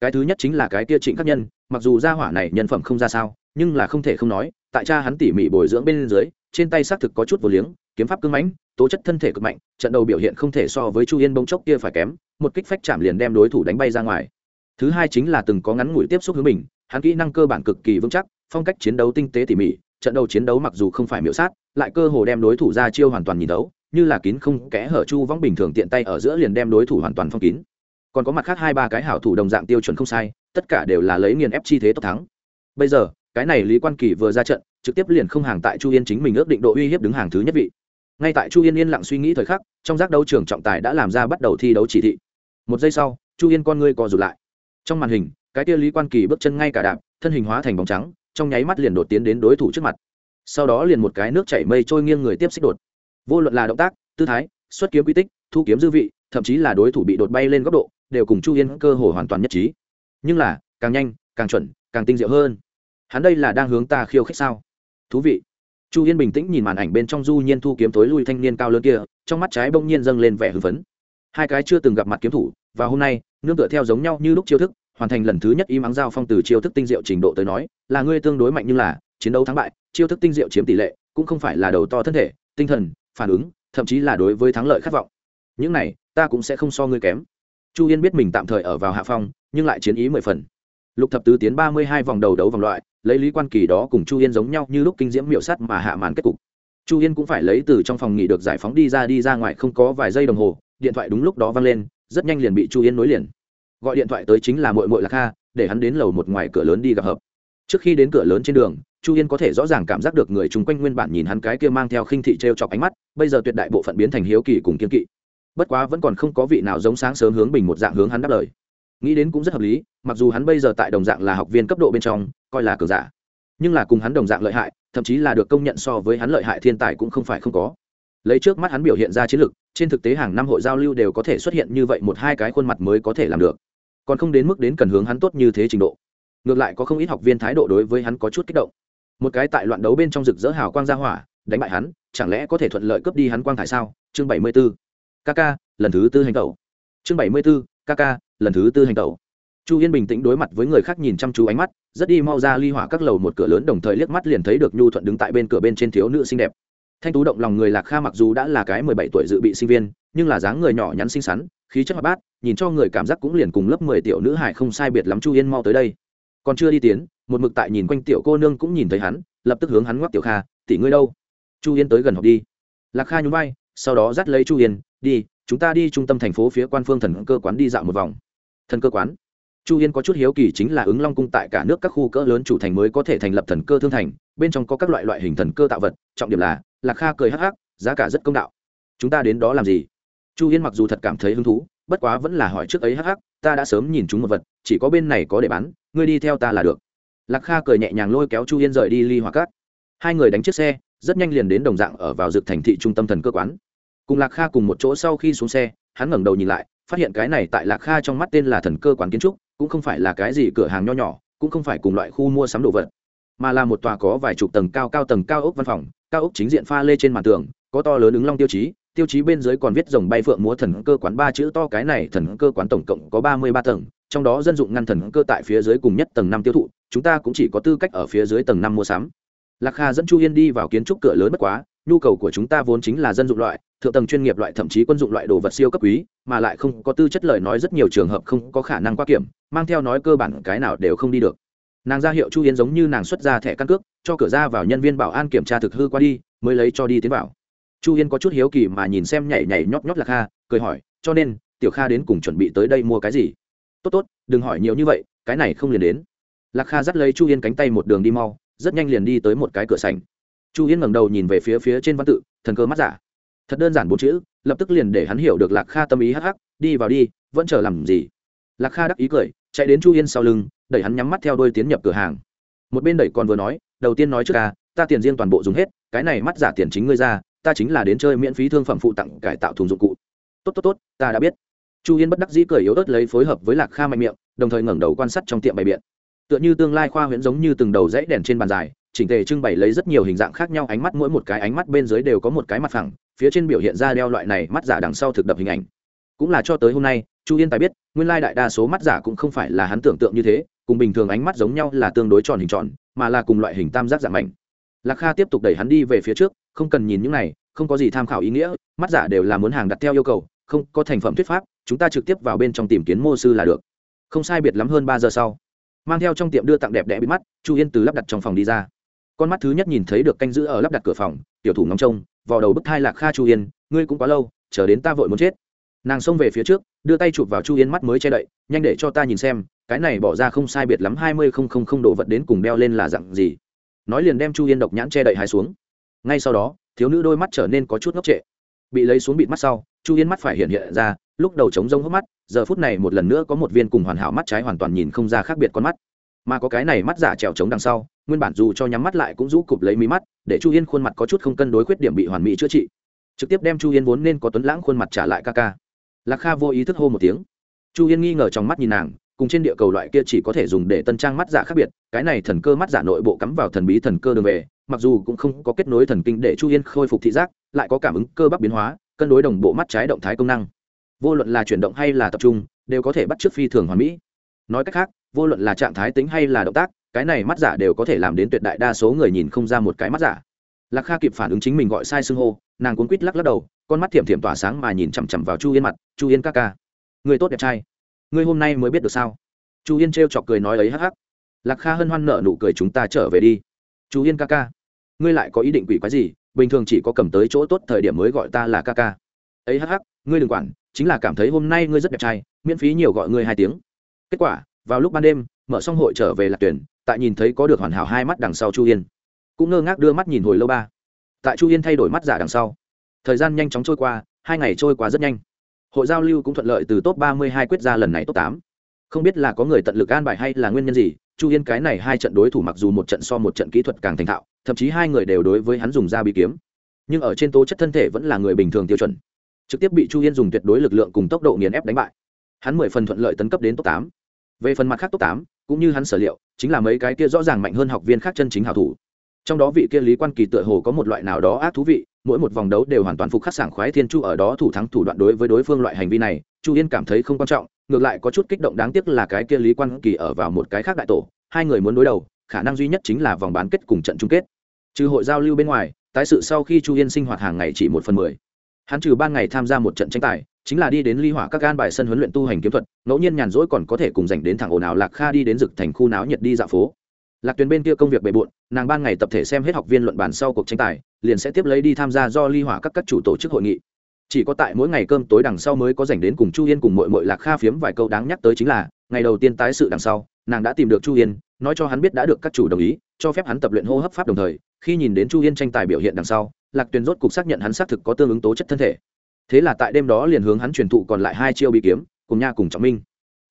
A: Cái thứ nhất chính là cái kia trịnh khắc nhân, mặc dù gia hỏa này nhân phẩm không ra sao, nhưng là không thể không nói, tại cha hắn tỉ mỉ bồi dưỡng bên dưới, trên tay xác thực có chút vô liếng, kiếm pháp cưng mãnh, tố chất thân thể cực mạnh, trận đầu biểu hiện không thể so với chu yên bông chốc kia phải kém, một kích phách chạm liền đem đối thủ đánh bay ra ngoài. Thứ hai chính là từng có ngắn ngủi tiếp xúc hướng mình, hắn kỹ năng cơ bản cực kỳ vững chắc, phong cách chiến đấu tinh tế tỉ mỉ, trận đầu chiến đấu mặc dù không phải miễu sát lại cơ hồ đem đối thủ ra chiêu hoàn toàn nhìn đấu như là kín không kẽ hở chu võng bình thường tiện tay ở giữa liền đem đối thủ hoàn toàn phong kín. Còn có mặt khác hai ba cái hảo thủ đồng dạng tiêu chuẩn không sai, tất cả đều là lấy nghiền ép chi thế tốc thắng. Bây giờ, cái này lý quan kỳ vừa ra trận, trực tiếp liền không hàng tại chu yên chính mình ước định độ uy hiếp đứng hàng thứ nhất vị. Ngay tại chu yên yên lặng suy nghĩ thời khắc, trong giác đấu trường trọng tài đã làm ra bắt đầu thi đấu chỉ thị. Một giây sau, chu yên con ngươi co rụt lại. Trong màn hình, cái tia lý quan kỳ bước chân ngay cả đạp, thân hình hóa thành bóng trắng, trong nháy mắt liền đột tiến đến đối thủ trước mặt sau đó liền một cái nước chảy mây trôi nghiêng người tiếp xích đột. Vô luận là động tác, tư thái, xuất kiếm quy tích, thu kiếm dư vị, thậm chí là đối thủ bị đột bay lên góc độ, đều cùng chu yên cơ hồ hoàn toàn nhất trí. Nhưng là, càng nhanh, càng chuẩn, càng tinh diệu hơn. Hắn đây là đang hướng ta khiêu khích sao? Thú vị. Chu yên bình tĩnh nhìn màn ảnh bên trong du nhiên thu kiếm tối lui thanh niên cao lớn kia, trong mắt trái bỗng nhiên dâng lên vẻ hưng phấn. Hai cái chưa từng gặp mặt kiếm thủ, và hôm nay, nương tựa theo giống nhau như lúc chiêu thức, hoàn thành lần thứ nhất im ắng giao phong từ chiêu thức tinh diệu trình độ tới nói, là ngươi tương đối mạnh nhưng là chiến đấu thắng bại, chiêu thức tinh diệu chiếm tỷ lệ, cũng không phải là đầu to thân thể, tinh thần, phản ứng, thậm chí là đối với thắng lợi khát vọng. Những này, ta cũng sẽ không so ngươi kém. Chu yên biết mình tạm thời ở vào hạ phong, nhưng lại chiến ý mười phần. Lục thập tứ tiến ba mươi hai vòng đầu đấu vòng loại, lấy lý quan kỳ đó cùng chu yên giống nhau như lúc kinh diễm miệu sắt mà hạ màn kết cục. Chu yên cũng phải lấy từ trong phòng nghỉ được giải phóng đi ra đi ra ngoài không có vài giây đồng hồ, điện thoại đúng lúc đó vang lên, rất nhanh liền bị chu yên nối liền. Gọi điện thoại tới chính là mội mội lạc kha, để hắn đến lầu một ngoài cửa lớn đi gặp hợp. Trước khi đến cửa lớn trên đường chu yên có thể rõ ràng cảm giác được người chung quanh nguyên bản nhìn hắn cái kia mang theo khinh thị t r e o chọc ánh mắt, bây giờ tuyệt đại bộ phận biến thành hiếu kỳ cùng kiên kỵ. Bất quá vẫn còn không có vị nào giống sáng sớm hướng bình một dạng hướng hắn đáp lời. Nghĩ đến cũng rất hợp lý, mặc dù hắn bây giờ tại đồng dạng là học viên cấp độ bên trong, coi là cường giả, nhưng là cùng hắn đồng dạng lợi hại, thậm chí là được công nhận so với hắn lợi hại thiên tài cũng không phải không có. Lấy trước mắt hắn biểu hiện ra chiến lược, trên thực tế hàng năm hội giao lưu đều có thể xuất hiện như vậy một hai cái khuôn mặt mới có thể làm được. Còn không đến mức đến cần hướng hắn tốt như thế trình độ. Ngược lại có không ít học viên thái độ đối với hắn có chút kích động một cái tại loạn đấu bên trong rực rỡ hào quang gia hỏa, đánh bại hắn, chẳng lẽ có thể thuận lợi cướp đi hắn quang thải sao? Chương bảy mươi b ố kk lần thứ tư hành tẩu. Chương bảy mươi b ố kk lần thứ tư hành tẩu. Chu yên bình tĩnh đối mặt với người khác nhìn chăm chú ánh mắt, rất đi mau ra ly hỏa các lầu một cửa lớn đồng thời liếc mắt liền thấy được nhu thuận đứng tại bên cửa bên trên thiếu nữ xinh đẹp. Thanh tú động lòng người lạc kha mặc dù đã là cái mười bảy tuổi dự bị sinh viên, nhưng là dáng người nhỏ nhắn xinh xắn, khí chất hoạt bát, nhìn cho người cảm giác cũng liền cùng lớp mười tiểu nữ hải không sai biệt lắm chu yên mau tới đây. Còn chưa đi tiến một mực tại nhìn quanh tiểu cô nương cũng nhìn thấy hắn, lập tức hướng hắn ngoắc tiểu kha, tỷ ngươi đâu? Chu yên tới gần học đi. Lạc kha nhún vai, sau đó dắt lấy chu yên, đi, chúng ta đi trung tâm thành phố phía quan phương thần cơ quán đi dạo một vòng. Thần cơ quán? Chu yên có chút hiếu kỳ chính là ứng long cung tại cả nước các khu cỡ lớn chủ thành mới có thể thành lập thần cơ thương thành, bên trong có các loại loại hình thần cơ tạo vật, trọng điểm là, lạc kha cười hắc hắc, giá cả rất công đạo. Chúng ta đến đó làm gì? Chu yên mặc dù thật cảm thấy hứng thú, bất quá vẫn là hỏi trước ấy hắc hắc, ta đã sớm nhìn chúng một vật, chỉ có bên này có để bán, ngươi đi theo ta là được lạc kha cười nhẹ nhàng lôi kéo chu yên rời đi ly hòa cát. Hai người đánh chiếc xe, rất nhanh liền đến đồng dạng ở vào dực thành thị trung tâm thần cơ quán. Cùng lạc kha cùng một chỗ sau khi xuống xe, hắn ngẩng đầu nhìn lại, phát hiện cái này tại lạc kha trong mắt tên là thần cơ quán kiến trúc, cũng không phải là cái gì cửa hàng nho nhỏ, cũng không phải cùng loại khu mua sắm đồ vật, mà là một tòa có vài chục tầng cao cao tầng cao ốc văn phòng, cao ốc chính diện pha lê trên màn tường, có to lớn ứng long tiêu chí tiêu chí bên dưới còn viết dòng bay phượng múa thần cơ quán ba chữ to, cái này thần cơ quán tổng cộng có ba mươi ba tầng trong đó dân dụng ngăn thần cơ tại phía dưới cùng nhất tầng năm tiêu thụ, chúng ta cũng chỉ có tư cách ở phía dưới tầng năm mua sắm. Lạc kha dẫn chu yên đi vào kiến trúc cửa lớn bất quá, nhu cầu của chúng ta vốn chính là dân dụng loại, thượng tầng chuyên nghiệp loại, thậm chí quân dụng loại đồ vật siêu cấp quý, mà lại không có tư chất lời nói rất nhiều trường hợp không có khả năng qua kiểm, mang theo nói cơ bản cái nào đều không đi được. Nàng ra hiệu chu yên giống như nàng xuất ra thẻ căn cước, cho cửa ra vào nhân viên bảo an kiểm tra thực hư qua đi, mới lấy cho đi tiến vào. Chu yên có chút hiếu kỳ mà nhìn xem nhảy nhảy nhóp nhóp lạc kha, cười hỏi, cho nên, tiểu kha đến cùng chuẩn bị tới đây mua cái gì? Tốt tốt, đừng hỏi nhiều như vậy, cái này không liền đến. Lạc kha dắt lấy chu yên cánh tay một đường đi mau, rất nhanh liền đi tới một cái cửa sành chu yên ngẩng đầu nhìn về phía phía trên văn tự, thần cơ mắt giả. Thật đơn giản bốn chữ, lập tức liền để hắn hiểu được lạc kha tâm ý hắc hắc, đi vào đi, vẫn chờ làm gì. Lạc kha đắc ý cười, chạy đến chu yên sau lưng, đẩy hắn nhắm mắt theo đôi tiến nhập cửa hàng. Một bên đẩy còn vừa nói, đầu tiên nói trước ca ta tiền riêng toàn bộ dùng hết, cái này mắt giả tiền chính ngươi ra, ta chính là đến chơi miễn phí thương phẩm phụ tặng cải tạo thùng dụng cụ. Tốt tốt tốt, ta đã biết chu yên bất đắc dĩ cười yếu ớt lấy phối hợp với lạc kha mạnh miệng, đồng thời ngẩng đầu quan sát trong tiệm bày biện. Tựa như tương lai khoa huyễn giống như từng đầu dãy đèn trên bàn dài, chỉnh tề trưng bày lấy rất nhiều hình dạng khác nhau, ánh mắt mỗi một cái ánh mắt bên dưới đều có một cái mặt phẳng, phía trên biểu hiện ra đeo loại này mắt giả đằng sau thực đập hình ảnh. Cũng là cho tới hôm nay, chu yên tài biết, nguyên lai đại đa số mắt giả cũng không phải là hắn tưởng tượng như thế, cùng bình thường ánh mắt giống nhau là tương đối tròn hình tròn, mà là cùng loại hình tam giác dạng mảnh. Lạc kha tiếp tục đẩy hắn đi về phía trước, không cần nhìn những này, không có gì tham khảo ý nghĩa, mắt giả đều là muốn hàng đặt theo yêu cầu, không có thành phẩm thuyết pháp chúng ta trực tiếp vào bên trong tìm kiến mô sư là được. Không sai biệt lắm hơn ba giờ sau, mang theo trong tiệm đưa tặng đẹp đẽ bị mắt, chu yên từ lắp đặt trong phòng đi ra. Con mắt thứ nhất nhìn thấy được canh giữ ở lắp đặt cửa phòng, tiểu thủ ngóng trông vào đầu bức thai lạc kha chu yên, ngươi cũng quá lâu, chờ đến ta vội muốn chết. Nàng xông về phía trước, đưa tay chụp vào chu yên mắt mới che đậy, nhanh để cho ta nhìn xem, cái này bỏ ra không sai biệt lắm hai mươi không không không đồ vật đến cùng đeo lên là dặn gì. Nói liền đem chu yên độc nhãn che đậy hai xuống. Ngay sau đó, thiếu nữ đôi mắt trở nên có chút ngốc trệ. Bị lấy xuống bịt mắt sau chu yên mắt phải hiện hiện ra, lúc đầu trống rông hốc mắt, giờ phút này một lần nữa có một viên cùng hoàn hảo mắt trái hoàn toàn nhìn không ra khác biệt con mắt. Mà có cái này mắt giả trèo trống đằng sau, nguyên bản dù cho nhắm mắt lại cũng rũ cụp lấy mí mắt, để chu yên khuôn mặt có chút không cân đối khuyết điểm bị hoàn mỹ chữa trị. Trực tiếp đem chu yên vốn nên có tuấn lãng khuôn mặt trả lại ca ca. Lạc kha vô ý thức hô một tiếng. Chu yên nghi ngờ trong mắt nhìn nàng, cùng trên địa cầu loại kia chỉ có thể dùng để tân trang mắt giả khác biệt, cái này thần cơ mắt giả nội bộ cắm vào thần bí thần cơ đường về, mặc dù cũng không có kết nối thần kinh để chu yên khôi phục thị giác, lại có cảm ứng cơ bắp biến hóa cân đối đồng bộ mắt trái động thái công năng. Vô luận là chuyển động hay là tập trung, đều có thể bắt chước phi thường hoàn mỹ. Nói cách khác, vô luận là trạng thái tính hay là động tác, cái này mắt giả đều có thể làm đến tuyệt đại đa số người nhìn không ra một cái mắt giả. Lạc kha kịp phản ứng chính mình gọi sai xưng hô, nàng cuốn quýt lắc lắc đầu, con mắt thiểm thiểm tỏa sáng mà nhìn chằm chằm vào chu yên mặt, chu yên ca ca, người tốt đẹp trai, người hôm nay mới biết được sao? Chu yên t chọc cười nói ấy hắc hắc. Lạc kha hân hoan nợ nụ cười, chúng ta trở về đi. Chu yên ca ca, ngươi lại có ý định quỷ quái gì? Bình thường chỉ có cầm tới chỗ tốt thời điểm mới gọi ta là ca ca. Ấy hắc hắc, ngươi đừng quản, chính là cảm thấy hôm nay ngươi rất đẹp trai, miễn phí nhiều gọi ngươi hai tiếng. Kết quả, vào lúc ban đêm, mở xong hội trở về lạc tuyển, tại nhìn thấy có được hoàn hảo hai mắt đằng sau chu yên. Cũng ngơ ngác đưa mắt nhìn hồi lâu ba. Tại chu yên thay đổi mắt giả đằng sau, thời gian nhanh chóng trôi qua, hai ngày trôi qua rất nhanh. Hội giao lưu cũng thuận lợi từ top ba mươi hai quyết ra lần này top tám. Không biết là có người tận lực an bài hay là nguyên nhân gì chu yên cái này hai trận đối thủ mặc dù một trận so một trận kỹ thuật càng thành thạo, thậm chí hai người đều đối với hắn dùng ra bị kiếm. Nhưng ở trên tố chất thân thể vẫn là người bình thường tiêu chuẩn. Trực tiếp bị chu yên dùng tuyệt đối lực lượng cùng tốc độ nghiền ép đánh bại. Hắn mười phần thuận lợi tấn cấp đến top tám. Về phần mặt khác top tám, cũng như hắn sở liệu, chính là mấy cái kia rõ ràng mạnh hơn học viên khác chân chính hảo thủ. Trong đó vị kia lý quan kỳ tựa hồ có một loại nào đó ác thú vị mỗi một vòng đấu đều hoàn toàn phục khắc sảng khoái thiên chu ở đó thủ thắng thủ đoạn đối với đối phương loại hành vi này, chu yên cảm thấy không quan trọng, ngược lại có chút kích động đáng tiếc là cái kia lý quan kỳ ở vào một cái khác đại tổ, hai người muốn đối đầu, khả năng duy nhất chính là vòng bán kết cùng trận chung kết. Trừ hội giao lưu bên ngoài, tái sự sau khi chu yên sinh hoạt hàng ngày chỉ một phần mười. Hắn trừ ban ngày tham gia một trận tranh tài, chính là đi đến ly hỏa các gan bài sân huấn luyện tu hành kiếm thuật, ngẫu nhiên nhàn rỗi còn có thể cùng dành đến thẳng ồn ào lạc kha đi đến rực thành khu náo nhiệt đi dạo phố lạc tuyền bên kia công việc bề bộn, nàng ban ngày tập thể xem hết học viên luận bàn sau cuộc tranh tài, liền sẽ tiếp lấy đi tham gia do ly hỏa các các chủ tổ chức hội nghị. Chỉ có tại mỗi ngày cơm tối đằng sau mới có dành đến cùng chu yên cùng mội mội lạc kha phiếm vài câu đáng nhắc tới chính là, ngày đầu tiên tái sự đằng sau, nàng đã tìm được chu yên, nói cho hắn biết đã được các chủ đồng ý, cho phép hắn tập luyện hô hấp pháp đồng thời, khi nhìn đến chu yên tranh tài biểu hiện đằng sau, lạc tuyền rốt cục xác nhận hắn xác thực có tương ứng tố chất thân thể. Thế là tại đêm đó liền hướng hắn truyền thụ còn lại hai chiêu bị kiếm, cùng nha cùng trọng minh.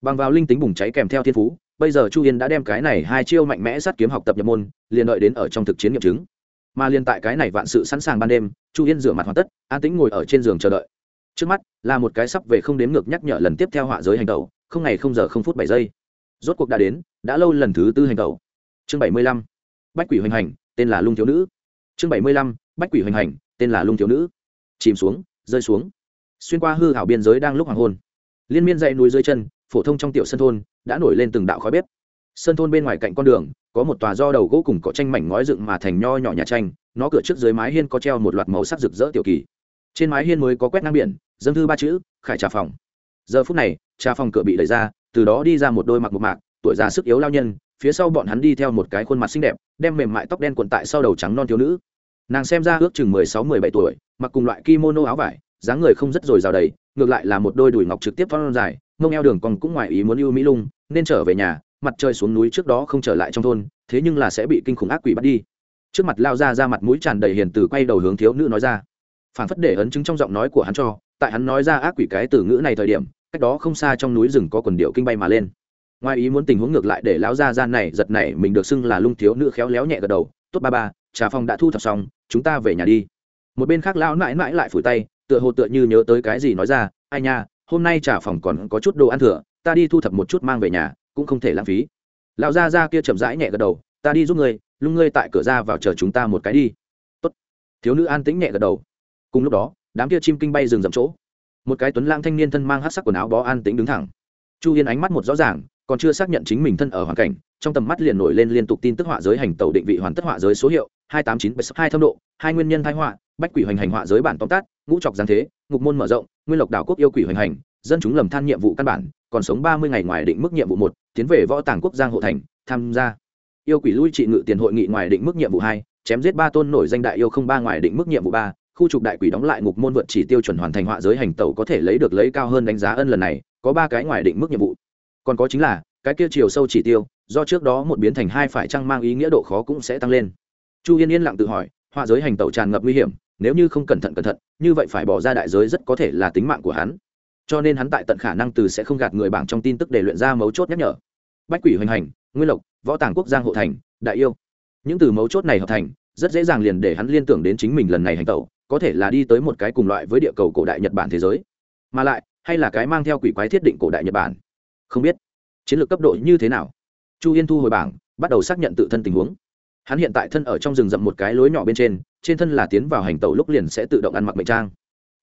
A: Bằng vào linh tính bùng cháy kèm theo thiên phú bây giờ chu yên đã đem cái này hai chiêu mạnh mẽ sát kiếm học tập nhập môn, liền đợi đến ở trong thực chiến nghiệm chứng. Mà liền tại cái này vạn sự sẵn sàng ban đêm, chu yên rửa mặt hoàn tất, an tĩnh ngồi ở trên giường chờ đợi. Trước mắt, là một cái sắp về không đếm ngược nhắc nhở lần tiếp theo họa giới hành tẩu, không ngày không giờ không phút bảy giây. Rốt cuộc đã đến, đã lâu lần thứ tư hành tẩu. Chương bảy mươi lăm, bách quỷ hoành hành, tên là lung thiếu nữ. Chương bảy mươi lăm, bách quỷ hoành hành, tên là lung thiếu nữ. Chìm xuống, rơi xuống. Xuyên qua hư hảo biên giới đang lúc hoàng hôn. Liên miên dãy núi dưới chân phổ thông trong tiểu sân thôn, đã nổi lên từng đạo khói bếp. Sân thôn bên ngoài cạnh con đường, có một tòa do đầu gỗ cùng có tranh mảnh ngói dựng mà thành nho nhỏ nhà tranh, nó cửa trước dưới mái hiên có treo một loạt màu sắc rực rỡ tiểu kỳ. Trên mái hiên mới có quét ngang biển, dâng thư ba chữ, khải trà phòng. Giờ phút này, trà phòng cửa bị đẩy ra, từ đó đi ra một đôi mặc một mạc, tuổi già sức yếu lao nhân, phía sau bọn hắn đi theo một cái khuôn mặt xinh đẹp, đem mềm mại tóc đen cuộn tại sau đầu trắng non thiếu nữ. Nàng xem ra ước chừng mười sáu, mười bảy tuổi, mặc cùng loại kimono áo vải, dáng người không rất dồi dào đầy, ngược lại là một đôi đùi ngọc trực tiếp phong dài mông eo đường còn cũng ngoài ý muốn ưu mỹ lung, nên trở về nhà, mặt trời xuống núi trước đó không trở lại trong thôn, thế nhưng là sẽ bị kinh khủng ác quỷ bắt đi. Trước mặt lao ra ra mặt mũi tràn đầy hiền từ quay đầu hướng thiếu nữ nói ra. Phản phất để ấn chứng trong giọng nói của hắn cho, tại hắn nói ra ác quỷ cái từ ngữ này thời điểm, cách đó không xa trong núi rừng có quần điệu kinh bay mà lên. Ngoài ý muốn tình huống ngược lại để lão gia gian này giật này mình được xưng là lung thiếu nữ khéo léo nhẹ gật đầu, tốt ba ba, trà phòng đã thu thập xong, chúng ta về nhà đi. Một bên khác lão mãi mãi lại phủi tay, tựa hồ tựa như nhớ tới cái gì nói ra, ai nha hôm nay trà phòng còn có chút đồ ăn thừa, ta đi thu thập một chút mang về nhà, cũng không thể lãng phí. Lão gia gia kia chậm rãi nhẹ gật đầu, ta đi giúp ngươi, lung ngươi tại cửa ra vào chờ chúng ta một cái đi. Tốt. Thiếu nữ an tĩnh nhẹ gật đầu. Cùng lúc đó, đám kia chim kinh bay rừng rậm chỗ. Một cái tuấn lang thanh niên thân mang hát sắc quần áo bó an tĩnh đứng thẳng. Chu yên ánh mắt một rõ ràng, còn chưa xác nhận chính mình thân ở hoàn cảnh, trong tầm mắt liền nổi lên liên tục tin tức họa giới hành tàu định vị hoàn tất họa giới số hiệu hai tám chín hai thâm độ, hai nguyên nhân thái họa, bách quỷ hoành hành họa giới bản tóm tắt, ngũ trọc giáng thế, ngục môn mở rộng, nguyên lộc đảo quốc yêu quỷ hoành hành, dân chúng lầm than nhiệm vụ căn bản, còn sống ba mươi ngày ngoài định mức nhiệm vụ một, tiến về võ tàng quốc giang hộ thành, tham gia. Yêu quỷ lui trị ngự tiền hội nghị ngoài định mức nhiệm vụ hai, chém giết ba tôn nổi danh đại yêu không ba ngoài định mức nhiệm vụ ba, khu trục đại quỷ đóng lại ngục môn vượt chỉ tiêu chuẩn hoàn thành họa giới hành tẩu có thể lấy được lấy cao hơn đánh giá ân lần này, có ba cái ngoài định mức nhiệm vụ. Còn có chính là, cái kia chiều sâu chỉ tiêu, do trước đó một biến thành hai phải chăng mang ý nghĩa độ khó cũng sẽ tăng lên chu yên yên lặng tự hỏi, họa giới hành tẩu tràn ngập nguy hiểm, nếu như không cẩn thận cẩn thận, như vậy phải bỏ ra đại giới rất có thể là tính mạng của hắn. Cho nên hắn tại tận khả năng từ sẽ không gạt người bảng trong tin tức để luyện ra mấu chốt nhắc nhở. Bách quỷ hoành hành, nguyên lộc, võ tàng quốc giang hộ thành, đại yêu. Những từ mấu chốt này hợp thành, rất dễ dàng liền để hắn liên tưởng đến chính mình lần này hành tẩu, có thể là đi tới một cái cùng loại với địa cầu cổ đại nhật bản thế giới. Mà lại, hay là cái mang theo quỷ quái thiết định cổ đại nhật bản? Không biết. Chiến lược cấp độ như thế nào? Chu yên thu hồi bảng, bắt đầu xác nhận tự thân tình huống hắn hiện tại thân ở trong rừng rậm một cái lối nhỏ bên trên trên thân là tiến vào hành tẩu lúc liền sẽ tự động ăn mặc mệnh trang.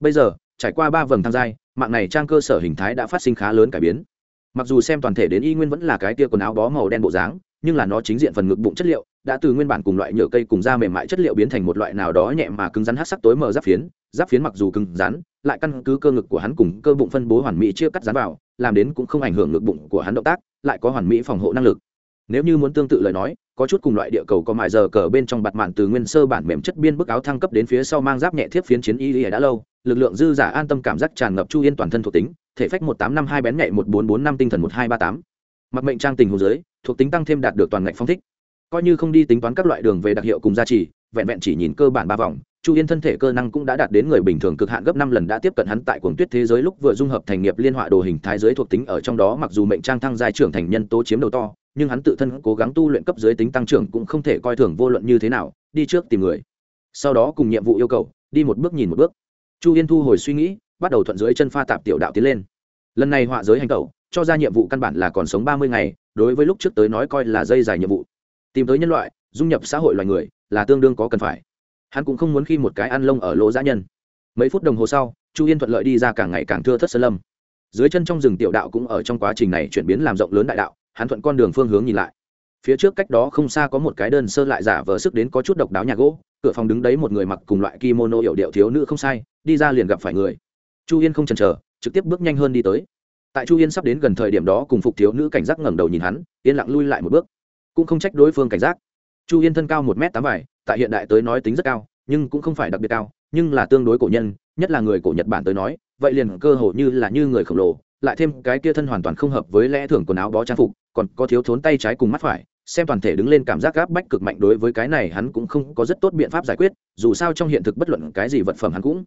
A: Bây giờ, trải qua ba vầng thang giai, mạng này trang cơ sở hình thái đã phát sinh khá lớn cải biến. Mặc dù xem toàn thể đến y nguyên vẫn là cái tia quần áo bó màu đen bộ dáng, nhưng là nó chính diện phần ngực bụng chất liệu, đã từ nguyên bản cùng loại nhựa cây cùng da mềm mại chất liệu biến thành một loại nào đó nhẹ mà cứng rắn hát sắc tối mờ giáp phiến. Giáp phiến mặc dù cứng rắn, lại căn cứ cơ ngực của hắn cùng cơ bụng phân bố hoàn mỹ chia cắt rắn vào, làm đến cũng không ảnh hưởng ngực bụng của hắn động tác, lại có hoàn mỹ phòng hộ năng lực nếu như muốn tương tự lời nói, có chút cùng loại địa cầu có mài giờ cờ bên trong bạt mạn từ nguyên sơ bản mềm chất biên bức áo thăng cấp đến phía sau mang giáp nhẹ thiếp phiến chiến y đã lâu, lực lượng dư giả an tâm cảm giác tràn ngập chu yên toàn thân thuộc tính, thể phách một tám năm hai bén nhạy một bốn bốn năm tinh thần một hai ba tám. Mặc mệnh trang tình hồ dưới thuộc tính tăng thêm đạt được toàn ngạch phong thích. Coi như không đi tính toán các loại đường về đặc hiệu cùng gia trì vẹn vẹn chỉ nhìn cơ bản ba vòng chu yên thân thể cơ năng cũng đã đạt đến người bình thường cực hạn gấp năm lần đã tiếp cận hắn tại cuồng tuyết thế giới lúc vừa dung hợp thành nghiệp liên họa đồ hình thái giới thuộc tính ở trong đó mặc dù mệnh trang thăng giai trưởng thành nhân tố chiếm đầu to, nhưng hắn tự thân cố gắng tu luyện cấp giới tính tăng trưởng cũng không thể coi thường vô luận như thế nào, đi trước tìm người. Sau đó cùng nhiệm vụ yêu cầu, đi một bước nhìn một bước. Chu yên thu hồi suy nghĩ, bắt đầu thuận dưới chân pha tạp tiểu đạo tiến lên. Lần này họa giới hành tẩu, cho ra nhiệm vụ căn bản là còn sống ba mươi ngày, đối với lúc trước tới nói coi là dây dài nhiệm vụ. Tìm tới nhân loại, dung nhập xã hội loài người là tương đương có cần phải hắn cũng không muốn khi một cái ăn lông ở lỗ giã nhân. Mấy phút đồng hồ sau, chu yên thuận lợi đi ra càng ngày càng thưa thất sơn lâm. Dưới chân trong rừng tiểu đạo cũng ở trong quá trình này chuyển biến làm rộng lớn đại đạo, hắn thuận con đường phương hướng nhìn lại. Phía trước cách đó không xa có một cái đơn sơ lại giả vờ sức đến có chút độc đáo nhà gỗ, cửa phòng đứng đấy một người mặc cùng loại kimono hiệu điệu thiếu nữ không sai, đi ra liền gặp phải người. Chu yên không chần chờ, trực tiếp bước nhanh hơn đi tới. Tại chu yên sắp đến gần thời điểm đó cùng phục thiếu nữ cảnh giác ngẩng đầu nhìn hắn, yên lặng lui lại một bước. Cũng không trách đối phương cảnh giác. Chu yên thân cao một m tám vải tại hiện đại tới nói tính rất cao, nhưng cũng không phải đặc biệt cao, nhưng là tương đối cổ nhân, nhất là người cổ nhật bản tới nói, vậy liền cơ hồ như là như người khổng lồ, lại thêm cái kia thân hoàn toàn không hợp với lẽ thường quần áo bó trang phục, còn có thiếu thốn tay trái cùng mắt phải, xem toàn thể đứng lên cảm giác gáp bách cực mạnh đối với cái này hắn cũng không có rất tốt biện pháp giải quyết, dù sao trong hiện thực bất luận cái gì vật phẩm hắn cũng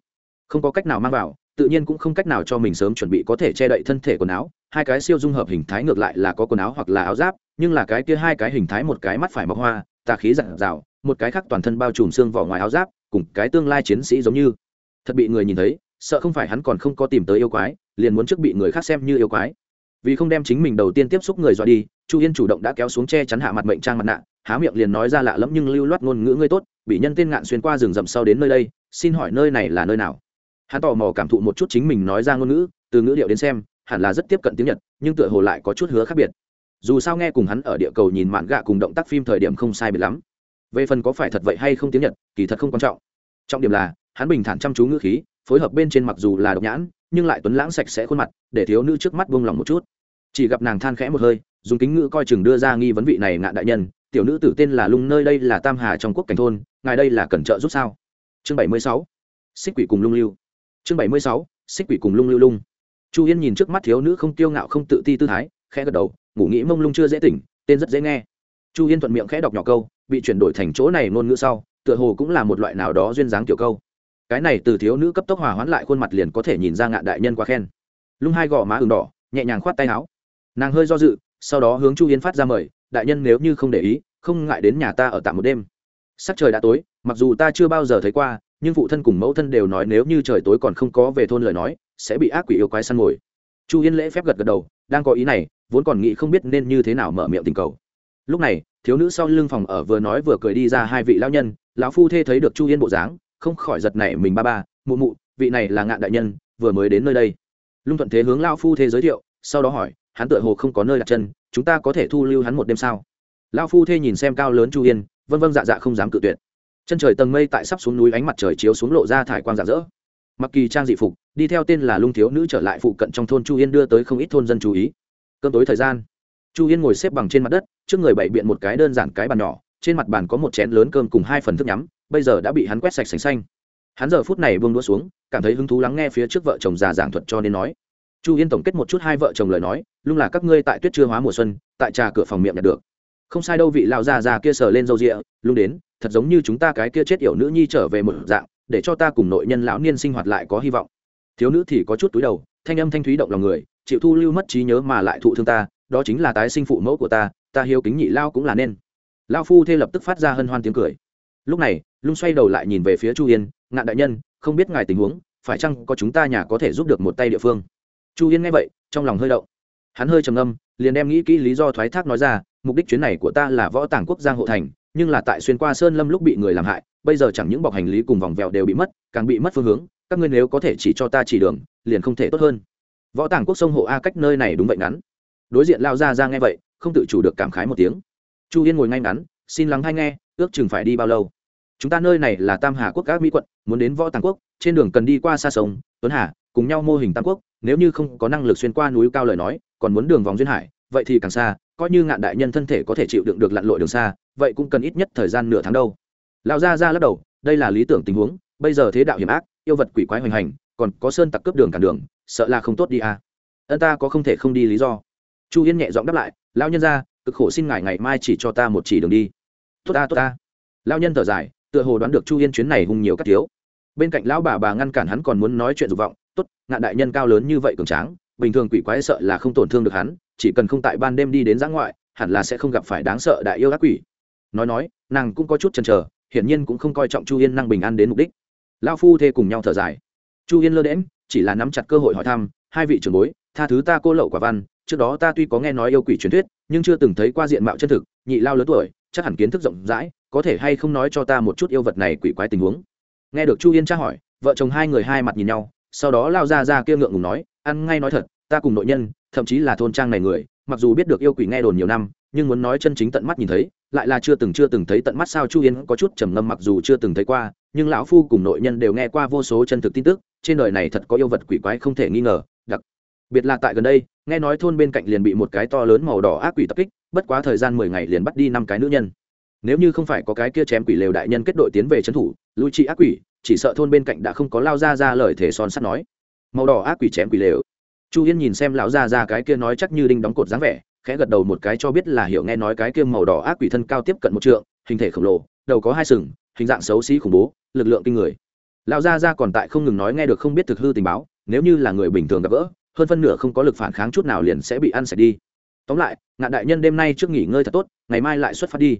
A: không có cách nào mang vào, tự nhiên cũng không cách nào cho mình sớm chuẩn bị có thể che đậy thân thể quần áo, hai cái siêu dung hợp hình thái ngược lại là có quần áo hoặc là áo giáp, nhưng là cái kia hai cái hình thái một cái mắt phải mọc hoa, tà khí giặt dào một cái khác toàn thân bao trùm xương vỏ ngoài áo giáp, cùng cái tương lai chiến sĩ giống như. Thật bị người nhìn thấy, sợ không phải hắn còn không có tìm tới yêu quái, liền muốn trước bị người khác xem như yêu quái. Vì không đem chính mình đầu tiên tiếp xúc người dọa đi, chu yên chủ động đã kéo xuống che chắn hạ mặt mệnh trang mặt nạ, há miệng liền nói ra lạ lẫm nhưng lưu loát ngôn ngữ ngươi tốt, bị nhân tên ngạn xuyên qua rừng rậm sau đến nơi đây, xin hỏi nơi này là nơi nào? Hắn tò mò cảm thụ một chút chính mình nói ra ngôn ngữ, từ ngữ điệu đến xem, hẳn là rất tiếp cận tiếng nhật, nhưng tựa hồ lại có chút hứa khác biệt. Dù sao nghe cùng hắn ở địa cầu nhìn mạn gạ cùng động tác phim thời điểm không sai biệt lắm về phần có phải thật vậy hay không tiếng nhật, kỳ thật không quan trọng. Trọng điểm là, hắn bình thản chăm chú ngữ khí, phối hợp bên trên mặc dù là độc nhãn, nhưng lại tuấn lãng sạch sẽ khuôn mặt, để thiếu nữ trước mắt buông lòng một chút. Chỉ gặp nàng than khẽ một hơi, dùng kính ngữ coi chừng đưa ra nghi vấn vị này ngạn đại nhân, tiểu nữ tử tên là lung nơi, đây là tam hà trong quốc cảnh thôn, ngài đây là cẩn trợ giúp sao? Chương bảy mươi sáu, xích quỷ cùng lung lưu. Chương bảy mươi sáu, xích quỷ cùng lung lưu lung. Chu yên nhìn trước mắt thiếu nữ không kiêu ngạo không tự ti tư thái, khẽ gật đầu, ngủ nghĩ mông lung chưa dễ tỉnh, tên rất dễ nghe. Chu yên thuận miệng khẽ đọc nhỏ câu bị chuyển đổi thành chỗ này ngôn ngữ sau, tựa hồ cũng là một loại nào đó duyên dáng kiểu câu. Cái này từ thiếu nữ cấp tốc hòa hoãn lại khuôn mặt liền có thể nhìn ra ngạn đại nhân quá khen. Lung hai gò má ừng đỏ, nhẹ nhàng khoát tay áo. Nàng hơi do dự, sau đó hướng chu yến phát ra mời, đại nhân nếu như không để ý, không ngại đến nhà ta ở tạm một đêm. Sắc trời đã tối, mặc dù ta chưa bao giờ thấy qua, nhưng phụ thân cùng mẫu thân đều nói nếu như trời tối còn không có về thôn lời nói, sẽ bị ác quỷ yêu quái săn mồi. Chu yên lễ phép gật gật đầu, đang có ý này, vốn còn nghĩ không biết nên như thế nào mở miệng tình cầu. Lúc này thiếu nữ sau lưng phòng ở vừa nói vừa cười đi ra hai vị lão nhân, lão phu thê thấy được chu yên bộ dáng, không khỏi giật nảy mình ba ba, mụ mụ, vị này là ngạn đại nhân, vừa mới đến nơi đây. Lung thuận thế hướng lão phu thê giới thiệu, sau đó hỏi, hắn tựa hồ không có nơi đặt chân, chúng ta có thể thu lưu hắn một đêm sao? Lão phu thê nhìn xem cao lớn chu yên, vân vân dạ dạ không dám cự tuyệt. Chân trời tầng mây tại sắp xuống núi ánh mặt trời chiếu xuống lộ ra thải quang rạng rỡ. Mặc kỳ trang dị phục, đi theo tên là lung thiếu nữ trở lại phụ cận trong thôn chu yên đưa tới không ít thôn dân chú ý. Cơn tối thời gian, chu yên ngồi xếp bằng trên mặt đất trước người bày biện một cái đơn giản cái bàn nhỏ, trên mặt bàn có một chén lớn cơm cùng hai phần thức nhắm, bây giờ đã bị hắn quét sạch sành xanh. Hắn giờ phút này buông đũa xuống, cảm thấy hứng thú lắng nghe phía trước vợ chồng già giảng thuật cho nên nói. Chu yên tổng kết một chút hai vợ chồng lời nói, lung là các ngươi tại tuyết chưa hóa mùa xuân, tại trà cửa phòng miệng nhận được. Không sai đâu vị lão già già kia sờ lên râu rịa, lung đến, thật giống như chúng ta cái kia chết yểu nữ nhi trở về một dạng, để cho ta cùng nội nhân lão niên sinh hoạt lại có hy vọng. Thiếu nữ thì có chút túi đầu, thanh âm thanh thúy động lòng người, chịu thu lưu mất trí nhớ mà lại thụ thương ta, đó chính là tái sinh phụ mẫu của ta ta hiếu kính nhị lao cũng là nên. Lao phu thê lập tức phát ra hân hoan tiếng cười. Lúc này, lung xoay đầu lại nhìn về phía chu yên, ngạn đại nhân, không biết ngài tình huống, phải chăng có chúng ta nhà có thể giúp được một tay địa phương? Chu yên nghe vậy, trong lòng hơi động. Hắn hơi trầm ngâm, liền đem nghĩ kỹ lý do thoái thác nói ra, mục đích chuyến này của ta là võ tàng quốc giang hộ thành, nhưng là tại xuyên qua sơn lâm lúc bị người làm hại, bây giờ chẳng những bọc hành lý cùng vòng vèo đều bị mất, càng bị mất phương hướng, các ngươi nếu có thể chỉ cho ta chỉ đường, liền không thể tốt hơn. Võ tàng quốc sông hộ a cách nơi này đúng vậy ngắn. Đối diện lao ra ra nghe vậy không tự chủ được cảm khái một tiếng. Chu yên ngồi ngay ngắn, xin lắng hay nghe, ước chừng phải đi bao lâu. Chúng ta nơi này là tam hà quốc các mỹ quận, muốn đến võ tàng quốc, trên đường cần đi qua xa sông, tuấn hà, cùng nhau mô hình tam quốc, nếu như không có năng lực xuyên qua núi cao lời nói, còn muốn đường vòng duyên hải, vậy thì càng xa, coi như ngạn đại nhân thân thể có thể chịu đựng được lặn lội đường xa, vậy cũng cần ít nhất thời gian nửa tháng đâu. Lão gia ra lắc đầu, đây là lý tưởng tình huống, bây giờ thế đạo hiểm ác, yêu vật quỷ quái hoành hành, còn có sơn tặc cướp đường cản đường, sợ là không tốt đi à. ân ta có không thể không đi lý do. Chu yên nhẹ giọng đáp lại lão nhân ra, cực khổ xin ngài ngày mai chỉ cho ta một chỉ đường đi. Tốt ta tốt ta. Lão nhân thở dài, tựa hồ đoán được chu yên chuyến này hung nhiều các thiếu. Bên cạnh lão bà bà ngăn cản hắn còn muốn nói chuyện dục vọng, tốt, ngạn đại nhân cao lớn như vậy cường tráng, bình thường quỷ quái sợ là không tổn thương được hắn, chỉ cần không tại ban đêm đi đến giã ngoại, hẳn là sẽ không gặp phải đáng sợ đại yêu ác quỷ. Nói nói, nàng cũng có chút chần chờ, hiển nhiên cũng không coi trọng chu yên năng bình an đến mục đích. Lao phu thê cùng nhau thở dài. Chu yên lơ đễm chỉ là nắm chặt cơ hội hỏi thăm, hai vị trưởng bối, tha thứ ta cô lậu quả văn trước đó ta tuy có nghe nói yêu quỷ truyền thuyết, nhưng chưa từng thấy qua diện mạo chân thực, nhị lao lớn tuổi, chắc hẳn kiến thức rộng rãi, có thể hay không nói cho ta một chút yêu vật này quỷ quái tình huống? Nghe được chu yên tra hỏi, vợ chồng hai người hai mặt nhìn nhau, sau đó lao ra ra kia ngượng ngùng nói, ăn ngay nói thật, ta cùng nội nhân, thậm chí là thôn trang này người, mặc dù biết được yêu quỷ nghe đồn nhiều năm, nhưng muốn nói chân chính tận mắt nhìn thấy, lại là chưa từng chưa từng thấy tận mắt sao? Chu yên có chút trầm ngâm mặc dù chưa từng thấy qua, nhưng lão phu cùng nội nhân đều nghe qua vô số chân thực tin tức, trên đời này thật có yêu vật quỷ quái không thể nghi ngờ biệt là tại gần đây, nghe nói thôn bên cạnh liền bị một cái to lớn màu đỏ ác quỷ tập kích, bất quá thời gian mười ngày liền bắt đi năm cái nữ nhân. Nếu như không phải có cái kia chém quỷ lều đại nhân kết đội tiến về trấn thủ, lui trị ác quỷ, chỉ sợ thôn bên cạnh đã không có lao ra ra lời thể son sắt nói. Màu đỏ ác quỷ chém quỷ lều. Chu yên nhìn xem lão ra ra cái kia nói chắc như đinh đóng cột dáng vẻ, khẽ gật đầu một cái cho biết là hiểu nghe nói cái kia màu đỏ ác quỷ thân cao tiếp cận một trượng, hình thể khổng lồ, đầu có hai sừng, hình dạng xấu xí khủng bố, lực lượng kinh người. Lão gia gia còn tại không ngừng nói nghe được không biết thực hư tình báo, nếu như là người bình thường gặp gỡ hơn phân nửa không có lực phản kháng chút nào liền sẽ bị ăn sạch đi. Tóm lại, ngạn đại nhân đêm nay trước nghỉ ngơi thật tốt, ngày mai lại xuất phát đi.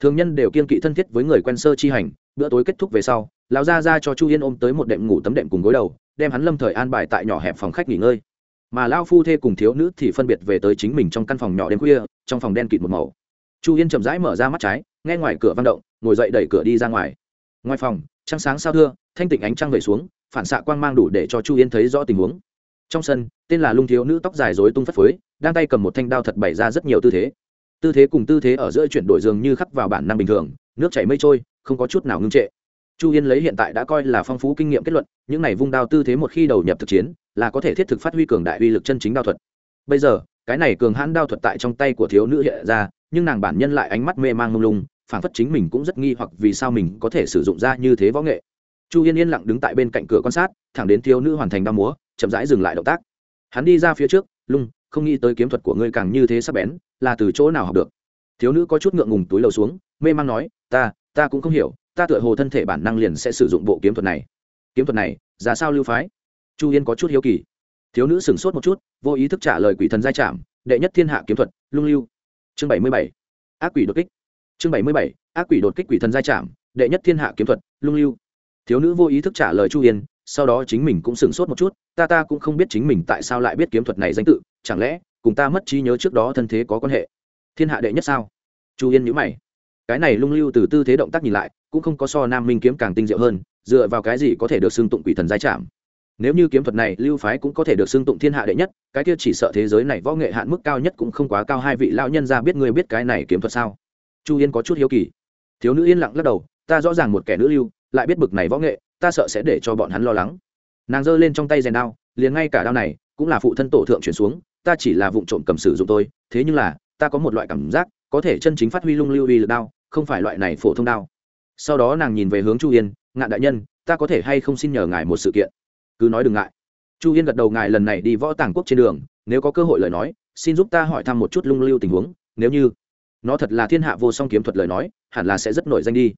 A: Thường nhân đều kiên kỵ thân thiết với người quen sơ chi hành, bữa tối kết thúc về sau, lão gia gia cho chu yên ôm tới một đệm ngủ tấm đệm cùng gối đầu, đem hắn lâm thời an bài tại nhỏ hẹp phòng khách nghỉ ngơi. Mà lão phu thê cùng thiếu nữ thì phân biệt về tới chính mình trong căn phòng nhỏ đêm khuya, trong phòng đen kịt một màu. Chu yên chậm rãi mở ra mắt trái, nghe ngoài cửa vang động, ngồi dậy đẩy cửa đi ra ngoài. Ngoài phòng, trăng sáng sao thưa, thanh tịnh ánh trăng về xuống, phản xạ quang mang đủ để cho chu yên thấy rõ tình huống trong sân, tên là lung thiếu nữ tóc dài dối tung phất phới, đang tay cầm một thanh đao thật bày ra rất nhiều tư thế. Tư thế cùng tư thế ở giữa chuyển đổi dường như khắc vào bản năng bình thường, nước chảy mây trôi, không có chút nào ngưng trệ. Chu yên lấy hiện tại đã coi là phong phú kinh nghiệm kết luận, những này vung đao tư thế một khi đầu nhập thực chiến, là có thể thiết thực phát huy cường đại uy lực chân chính đao thuật. Bây giờ, cái này cường hãn đao thuật tại trong tay của thiếu nữ hiện ra, nhưng nàng bản nhân lại ánh mắt mê mang lung lung phản phất chính mình cũng rất nghi hoặc vì sao mình có thể sử dụng ra như thế võ nghệ. Chu yên yên lặng đứng tại bên cạnh cửa quan sát, thẳng đến thiếu nữ hoàn thành đao múa chậm rãi dừng lại động tác. Hắn đi ra phía trước, lung, không nghĩ tới kiếm thuật của ngươi càng như thế sắp bén, là từ chỗ nào học được? Thiếu nữ có chút ngượng ngùng túi lầu xuống, mê man nói, ta ta cũng không hiểu, ta tựa hồ thân thể bản năng liền sẽ sử dụng bộ kiếm thuật này. Kiếm thuật này, ra sao lưu phái? Chu yên có chút hiếu kỳ. Thiếu nữ sửng sốt một chút, vô ý thức trả lời quỷ thần giai trảm, đệ nhất thiên hạ kiếm thuật, lung lưu. Chương bảy mươi bảy, ác quỷ đột kích. Chương bảy mươi bảy, ác quỷ đột kích quỷ thần giai trảm, đệ nhất thiên hạ kiếm thuật, lung lưu. Thiếu nữ vô ý thức trả lời chu yên sau đó chính mình cũng sửng sốt một chút, ta ta cũng không biết chính mình tại sao lại biết kiếm thuật này danh tự, chẳng lẽ cùng ta mất trí nhớ trước đó thân thế có quan hệ? Thiên hạ đệ nhất sao? Chu yên nhữ mày. Cái này lung lưu từ tư thế động tác nhìn lại, cũng không có so nam minh kiếm càng tinh diệu hơn, dựa vào cái gì có thể được xưng tụng quỷ thần giai trảm? Nếu như kiếm thuật này lưu phái cũng có thể được xưng tụng thiên hạ đệ nhất, cái kia chỉ sợ thế giới này võ nghệ hạn mức cao nhất cũng không quá cao hai vị lão nhân ra biết người biết cái này kiếm thuật sao? Chu yên có chút hiếu kỳ. Thiếu nữ yên lặng lắc đầu, ta rõ ràng một kẻ nữ lưu, lại biết bực này võ nghệ ta sợ sẽ để cho bọn hắn lo lắng. Nàng giơ lên trong tay rèn đao, liền ngay cả đao này cũng là phụ thân tổ thượng chuyển xuống, ta chỉ là vụ trộm cầm sử dụng tôi thế nhưng là, ta có một loại cảm giác, có thể chân chính phát huy lung lưu uy lực đao, không phải loại này phổ thông đao. Sau đó nàng nhìn về hướng chu yên, ngạn đại nhân, ta có thể hay không xin nhờ ngài một sự kiện? Cứ nói đừng ngại. Chu yên gật đầu, ngài lần này đi võ tàng quốc trên đường, nếu có cơ hội lời nói, xin giúp ta hỏi thăm một chút lung lưu tình huống, nếu như nó thật là thiên hạ vô song kiếm thuật lời nói, hẳn là sẽ rất nổi danh đi.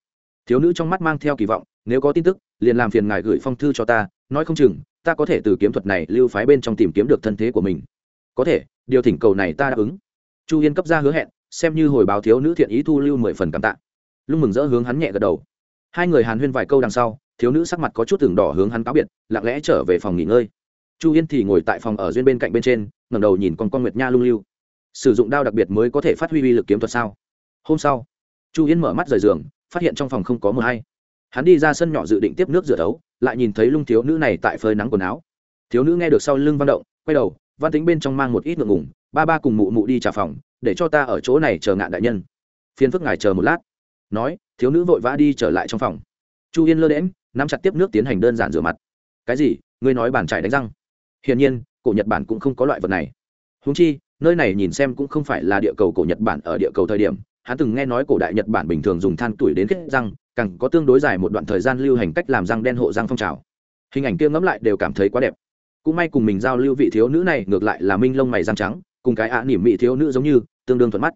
A: Thiếu nữ trong mắt mang theo kỳ vọng, nếu có tin tức liền làm phiền ngài gửi phong thư cho ta, nói không chừng, ta có thể từ kiếm thuật này lưu phái bên trong tìm kiếm được thân thế của mình. Có thể, điều thỉnh cầu này ta đáp ứng. Chu yên cấp ra hứa hẹn, xem như hồi báo thiếu nữ thiện ý thu lưu mười phần cảm tạ. Lúc mừng rỡ hướng hắn nhẹ gật đầu. Hai người hàn huyên vài câu đằng sau, thiếu nữ sắc mặt có chút tường đỏ hướng hắn cáo biệt, lặng lẽ trở về phòng nghỉ ngơi. Chu yên thì ngồi tại phòng ở duyên bên cạnh bên trên, ngẩng đầu nhìn con con nguyệt nha lung lưu. Sử dụng đao đặc biệt mới có thể phát huy uy lực kiếm thuật sao? Hôm sau. Chu yên mở mắt rời giường, phát hiện trong phòng không có mờ hay hắn đi ra sân nhỏ dự định tiếp nước rửa đấu lại nhìn thấy lung thiếu nữ này tại phơi nắng quần áo. Thiếu nữ nghe được sau lưng văn động, quay đầu, văn tính bên trong mang một ít ngượng ngủng ba ba cùng mụ mụ đi trả phòng, để cho ta ở chỗ này chờ ngạn đại nhân. Phiên phức ngài chờ một lát. Nói, thiếu nữ vội vã đi trở lại trong phòng. Chu yên lơ đễm nắm chặt tiếp nước tiến hành đơn giản rửa mặt. Cái gì? Ngươi nói bàn trải đánh răng. Hiển nhiên, cổ nhật bản cũng không có loại vật này. Húng chi, nơi này nhìn xem cũng không phải là địa cầu cổ nhật bản ở địa cầu thời điểm. Hắn từng nghe nói cổ đại nhật bản bình thường dùng than tuổi đến kết răng càng có tương đối dài một đoạn thời gian lưu hành cách làm răng đen hộ răng phong trào. Hình ảnh kia ngẫm lại đều cảm thấy quá đẹp. Cũng may cùng mình giao lưu vị thiếu nữ này ngược lại là minh lông mày răng trắng, cùng cái ạ nỉm mị thiếu nữ giống như, tương đương thuận mắt.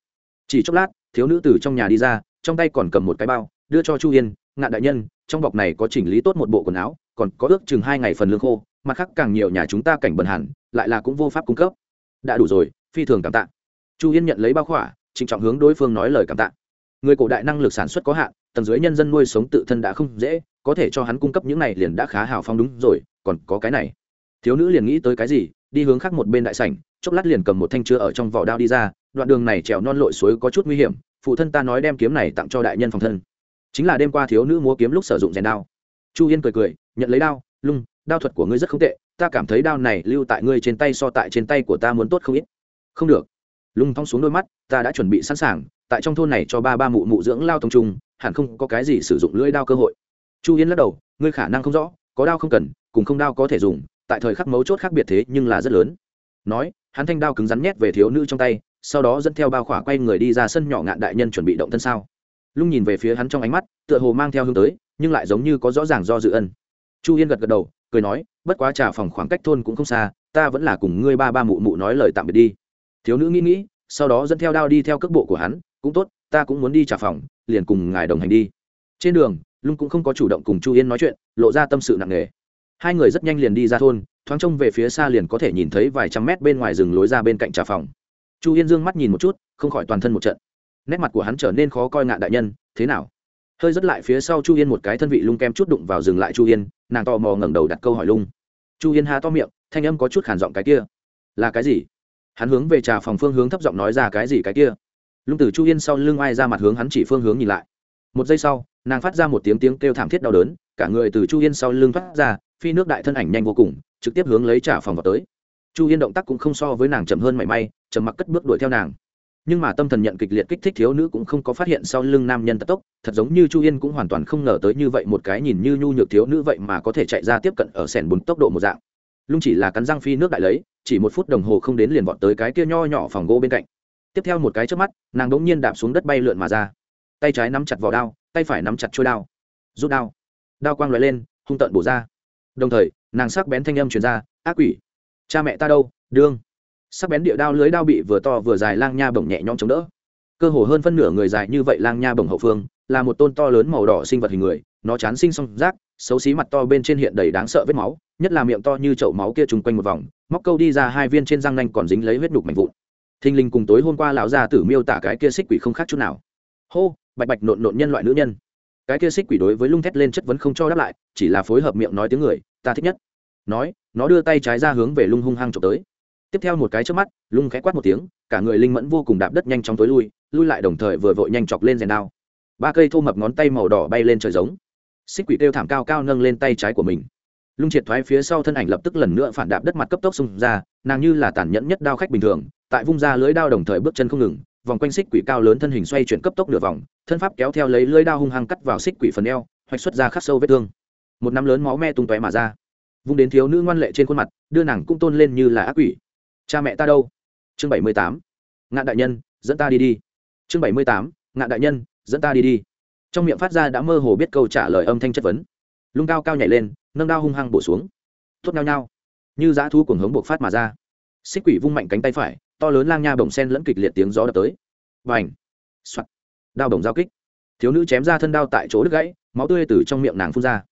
A: Chỉ chốc lát, thiếu nữ từ trong nhà đi ra, trong tay còn cầm một cái bao, đưa cho chu yên, ngạn đại nhân, trong bọc này có chỉnh lý tốt một bộ quần áo, còn có ước chừng hai ngày phần lương khô, mặt khác càng nhiều nhà chúng ta cảnh bần hẳn, lại là cũng vô pháp cung cấp. Đã đủ rồi, phi thường cảm tạ. Chu yên nhận lấy bao khỏa, trịnh trọng hướng đối phương nói lời cảm tạ người cổ đại năng lực sản xuất có hạn, tầng dưới nhân dân nuôi sống tự thân đã không dễ, có thể cho hắn cung cấp những này liền đã khá hào phong đúng rồi, còn có cái này. Thiếu nữ liền nghĩ tới cái gì, đi hướng khác một bên đại sảnh, chốc lát liền cầm một thanh chứa ở trong vỏ đao đi ra, đoạn đường này trèo non lội suối có chút nguy hiểm, phụ thân ta nói đem kiếm này tặng cho đại nhân phòng thân. Chính là đêm qua thiếu nữ múa kiếm lúc sử dụng rèn đao. Chu yên cười cười, nhận lấy đao, lung, đao thuật của ngươi rất không tệ, ta cảm thấy đao này lưu tại ngươi trên tay so tại trên tay của ta muốn tốt không ít. Không được lung thong xuống đôi mắt, ta đã chuẩn bị sẵn sàng, tại trong thôn này cho ba ba mụ mụ dưỡng lao tông trung, hẳn không có cái gì sử dụng lưỡi đao cơ hội. Chu yên lắc đầu, ngươi khả năng không rõ, có đao không cần, cùng không đao có thể dùng, tại thời khắc mấu chốt khác biệt thế nhưng là rất lớn. Nói, hắn thanh đao cứng rắn nhét về thiếu nữ trong tay, sau đó dẫn theo bao khỏa quay người đi ra sân nhỏ ngạn đại nhân chuẩn bị động thân sao. Lung nhìn về phía hắn trong ánh mắt, tựa hồ mang theo hướng tới, nhưng lại giống như có rõ ràng do dự ân. Chu yên gật gật đầu, cười nói, bất quá trà phòng khoảng cách thôn cũng không xa, ta vẫn là cùng ngươi ba ba mụ mụ nói lời tạm biệt đi thiếu nữ nghĩ nghĩ, sau đó dẫn theo đao đi theo cước bộ của hắn, cũng tốt, ta cũng muốn đi trả phòng, liền cùng ngài đồng hành đi. Trên đường, lung cũng không có chủ động cùng chu yên nói chuyện, lộ ra tâm sự nặng nề. Hai người rất nhanh liền đi ra thôn, thoáng trông về phía xa liền có thể nhìn thấy vài trăm mét bên ngoài rừng lối ra bên cạnh trà phòng. Chu yên dương mắt nhìn một chút, không khỏi toàn thân một trận. Nét mặt của hắn trở nên khó coi ngạn đại nhân, thế nào? Hơi rất lại phía sau chu yên một cái thân vị lung kem chút đụng vào dừng lại chu yên, nàng tò mò ngẩng đầu đặt câu hỏi lung. Chu yên há to miệng, thanh âm có chút khản giọng cái kia. Là cái gì? Hắn hướng về trà phòng phương hướng thấp giọng nói ra cái gì cái kia. Lung tử chu yên sau lưng ai ra mặt hướng hắn chỉ phương hướng nhìn lại. Một giây sau, nàng phát ra một tiếng tiếng kêu thảm thiết đau đớn, cả người từ chu yên sau lưng thoát ra, phi nước đại thân ảnh nhanh vô cùng, trực tiếp hướng lấy trà phòng vào tới. Chu yên động tác cũng không so với nàng chậm hơn mảy may chầm mặc cất bước đuổi theo nàng. Nhưng mà tâm thần nhận kịch liệt kích thích thiếu nữ cũng không có phát hiện sau lưng nam nhân tật tốc, thật giống như chu yên cũng hoàn toàn không ngờ tới như vậy một cái nhìn như nhu nhược thiếu nữ vậy mà có thể chạy ra tiếp cận ở sẻn bùn tốc độ một dạng lung chỉ là cắn răng phi nước đại lấy, chỉ một phút đồng hồ không đến liền vọt tới cái kia nho nhỏ phòng gỗ bên cạnh. Tiếp theo một cái trước mắt, nàng đ ỗ n g nhiên đạp xuống đất bay lượn mà ra. Tay trái nắm chặt vỏ đao, tay phải nắm chặt trôi đao. Rút đao. Đao quang l lên, hung tợn bổ ra. Đồng thời, nàng sắc bén thanh âm truyền ra, ác quỷ, cha mẹ ta đâu, đương. Sắc bén địa đao lưới đao bị vừa to vừa dài lang nha bổng nhẹ nhõm chống đỡ. Cơ hồ hơn phân nửa người dài như vậy lang nha bổng hậu phương, là một tôn to lớn màu đỏ sinh vật hình người, nó chán sinh song rác xấu xí mặt to bên trên hiện đầy đáng sợ vết máu, nhất là miệng to như chậu máu kia trùng quanh một vòng, móc câu đi ra hai viên trên răng nanh còn dính lấy huyết đục mạnh vụn. Thình lình cùng tối hôm qua lão gia tử miêu tả cái kia xích quỷ không khác chút nào. Hô, bạch bạch nộn nộn nhân loại nữ nhân. Cái kia xích quỷ đối với lung thét lên chất vấn không cho đáp lại, chỉ là phối hợp miệng nói tiếng người, ta thích nhất. Nói, nó đưa tay trái ra hướng về lung hung hăng trộm tới. Tiếp theo một cái trước mắt, lung khẽ quát một tiếng, cả người linh mẫn vô cùng đạp đất nhanh chóng tối lui lui lại đồng thời vừa vội nhanh chọc lên rèn đao. Ba cây thô mập ngón tay màu đỏ bay lên trời giống xích quỷ kêu thảm cao cao nâng lên tay trái của mình. Lung triệt thoái phía sau thân ảnh lập tức lần nữa phản đạp đất mặt cấp tốc xung ra, nàng như là tàn nhẫn nhất đao khách bình thường, tại vung ra lưới đao đồng thời bước chân không ngừng, vòng quanh xích quỷ cao lớn thân hình xoay chuyển cấp tốc nửa vòng, thân pháp kéo theo lấy lưới đao hung hăng cắt vào xích quỷ phần eo, hoạch xuất ra khắc sâu vết thương. Một nắm lớn máu me tung tóe mà ra. Vung đến thiếu nữ ngoan lệ trên khuôn mặt, đưa nàng cũng tôn lên như là ác quỷ. Cha mẹ ta đâu? Chương bảy mươi tám. Ngạn đại nhân, dẫn ta đi đi. Chương bảy mươi tám. Ngạn đại nhân, dẫn ta đi đi trong miệng phát ra đã mơ hồ biết câu trả lời âm thanh chất vấn. Lung cao cao nhảy lên, nâng đao hung hăng bổ xuống. Tốt nhau nhau như dã thu cuồng hống buộc phát mà ra. Xích quỷ vung mạnh cánh tay phải, to lớn lang nha bồng sen lẫn kịch liệt tiếng gió đập tới. Và ảnh soạt! Đao bồng giao kích. Thiếu nữ chém ra thân đao tại chỗ đứt gãy, máu tươi từ trong miệng nàng phun ra.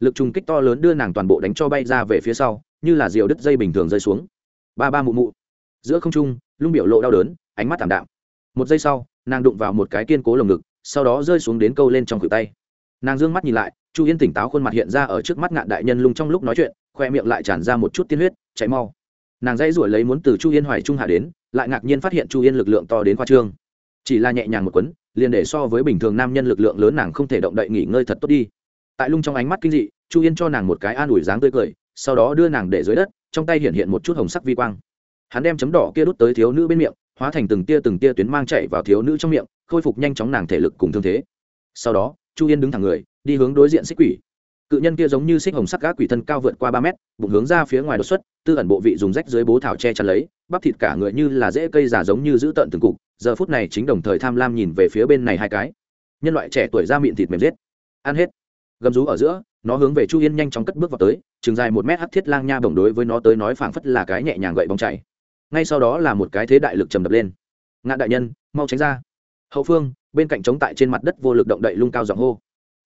A: Lực trùng kích to lớn đưa nàng toàn bộ đánh cho bay ra về phía sau, như là diều đứt dây bình thường rơi xuống. Ba ba mụ mụ. Giữa không trung, lung biểu lộ đau đớn, ánh mắt thảm đạm. Một giây sau, nàng đụng vào một cái kiên cố lồng ngực sau đó rơi xuống đến câu lên trong khuỷu tay. Nàng d ư ơ n g mắt nhìn lại, chu yên tỉnh táo khuôn mặt hiện ra ở trước mắt ngạn đại nhân lung trong lúc nói chuyện, khoe miệng lại tràn ra một chút tiên huyết, chạy mau. Nàng dãy ruổi lấy muốn từ chu yên hoài trung hạ đến, lại ngạc nhiên phát hiện chu yên lực lượng to đến khoa trương. Chỉ là nhẹ nhàng một quấn, liền để so với bình thường nam nhân lực lượng lớn nàng không thể động đậy nghỉ ngơi thật tốt đi. Tại lung trong ánh mắt kinh dị, chu yên cho nàng một cái an ủi dáng tươi cười, sau đó đưa nàng để dưới đất, trong tay hiện hiện một chút hồng sắc vi quang. Hắn đem chấm đỏ kia đút tới thiếu nữ bên miệng hóa thành từng tia từng tia tuyến mang chạy vào thiếu nữ trong miệng, khôi phục nhanh chóng nàng thể lực cùng thương thế. Sau đó, chu yên đứng thẳng người, đi hướng đối diện xích quỷ. Cự nhân kia giống như xích hồng sắc gác quỷ thân cao vượt qua ba mét, bụng hướng ra phía ngoài đột xuất, tư ẩn bộ vị dùng rách dưới bố thảo che chắn lấy, bắp thịt cả người như là dễ cây giả giống như giữ tận từng cục, giờ phút này chính đồng thời tham lam nhìn về phía bên này hai cái. Nhân loại trẻ tuổi ra miệng thịt mềm giết. Ăn hết. Gầm rú ở giữa, nó hướng về chu yên nhanh chóng cất bước vào tới, chừng dài một mét hắt thiết lang nha bổng đối với nó tới nói phảng phất là cái nhẹ nhàng gậy bóng chảy ngay sau đó là một cái thế đại lực trầm đập lên. Ngạn đại nhân, mau tránh ra. Hậu phương, bên cạnh chống tại trên mặt đất vô lực động đậy lung cao giọng hô.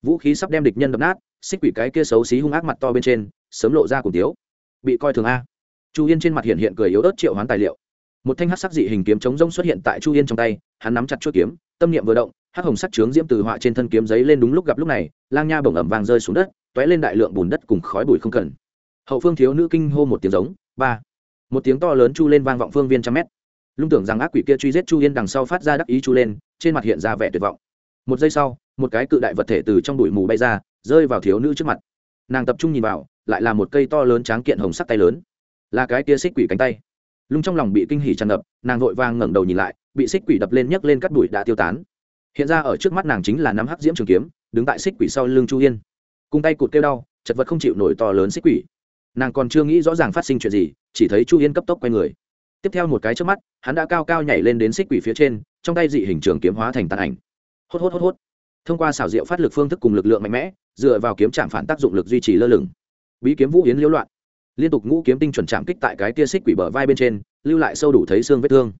A: Vũ khí sắp đem địch nhân đập nát, xích quỷ cái kia xấu xí hung ác mặt to bên trên, sớm lộ ra cùng tiếu bị coi thường a. Chu yên trên mặt hiện hiện cười yếu ớt triệu hoán tài liệu. Một thanh hát sắc dị hình kiếm chống rông xuất hiện tại chu yên trong tay, hắn nắm chặt chuỗi kiếm, tâm niệm vừa động, hắc hồng sắc trướng diễm từ họa trên thân kiếm giấy lên đúng lúc gặp lúc này, lang nha bổng ẩm vàng rơi xuống đất t ó é lên đại lượng bùn đất cùng khói bụi không cần. Hậu phương thiếu nữ kinh hô một tiếng giống, ba một tiếng to lớn chu lên vang vọng phương viên trăm mét. Lung tưởng rằng ác quỷ kia truy giết chu yên đằng sau phát ra đắc ý chu lên, trên mặt hiện ra vẻ tuyệt vọng. Một giây sau, một cái cự đại vật thể từ trong bụi mù bay ra, rơi vào thiếu nữ trước mặt. Nàng tập trung nhìn vào, lại là một cây to lớn tráng kiện hồng sắc tay lớn. Là cái kia xích quỷ cánh tay. Lung trong lòng bị kinh hỉ tràn ngập, nàng vội vàng ngẩng đầu nhìn lại, bị xích quỷ đập lên nhấc lên cắt đùi đã tiêu tán. Hiện ra ở trước mắt nàng chính là nắm hắc diễm trường kiếm, đứng tại xích quỷ sau lưng chu yên. Cùng tay cụt kêu đau, chật vật không chịu nổi to lớn xích quỷ nàng còn chưa nghĩ rõ ràng phát sinh chuyện gì, chỉ thấy chu yên cấp tốc quay người. Tiếp theo một cái trước mắt, hắn đã cao cao nhảy lên đến xích quỷ phía trên, trong tay dị hình trường kiếm hóa thành tàn ảnh. Hốt hốt hốt hốt. Thông qua xảo diệu phát lực phương thức cùng lực lượng mạnh mẽ, dựa vào kiếm trạm phản tác dụng lực duy trì lơ lửng. Bí kiếm vũ yến liễu loạn. Liên tục ngũ kiếm tinh chuẩn chạm kích tại cái tia xích quỷ bờ vai bên trên, lưu lại sâu đủ thấy xương vết thương.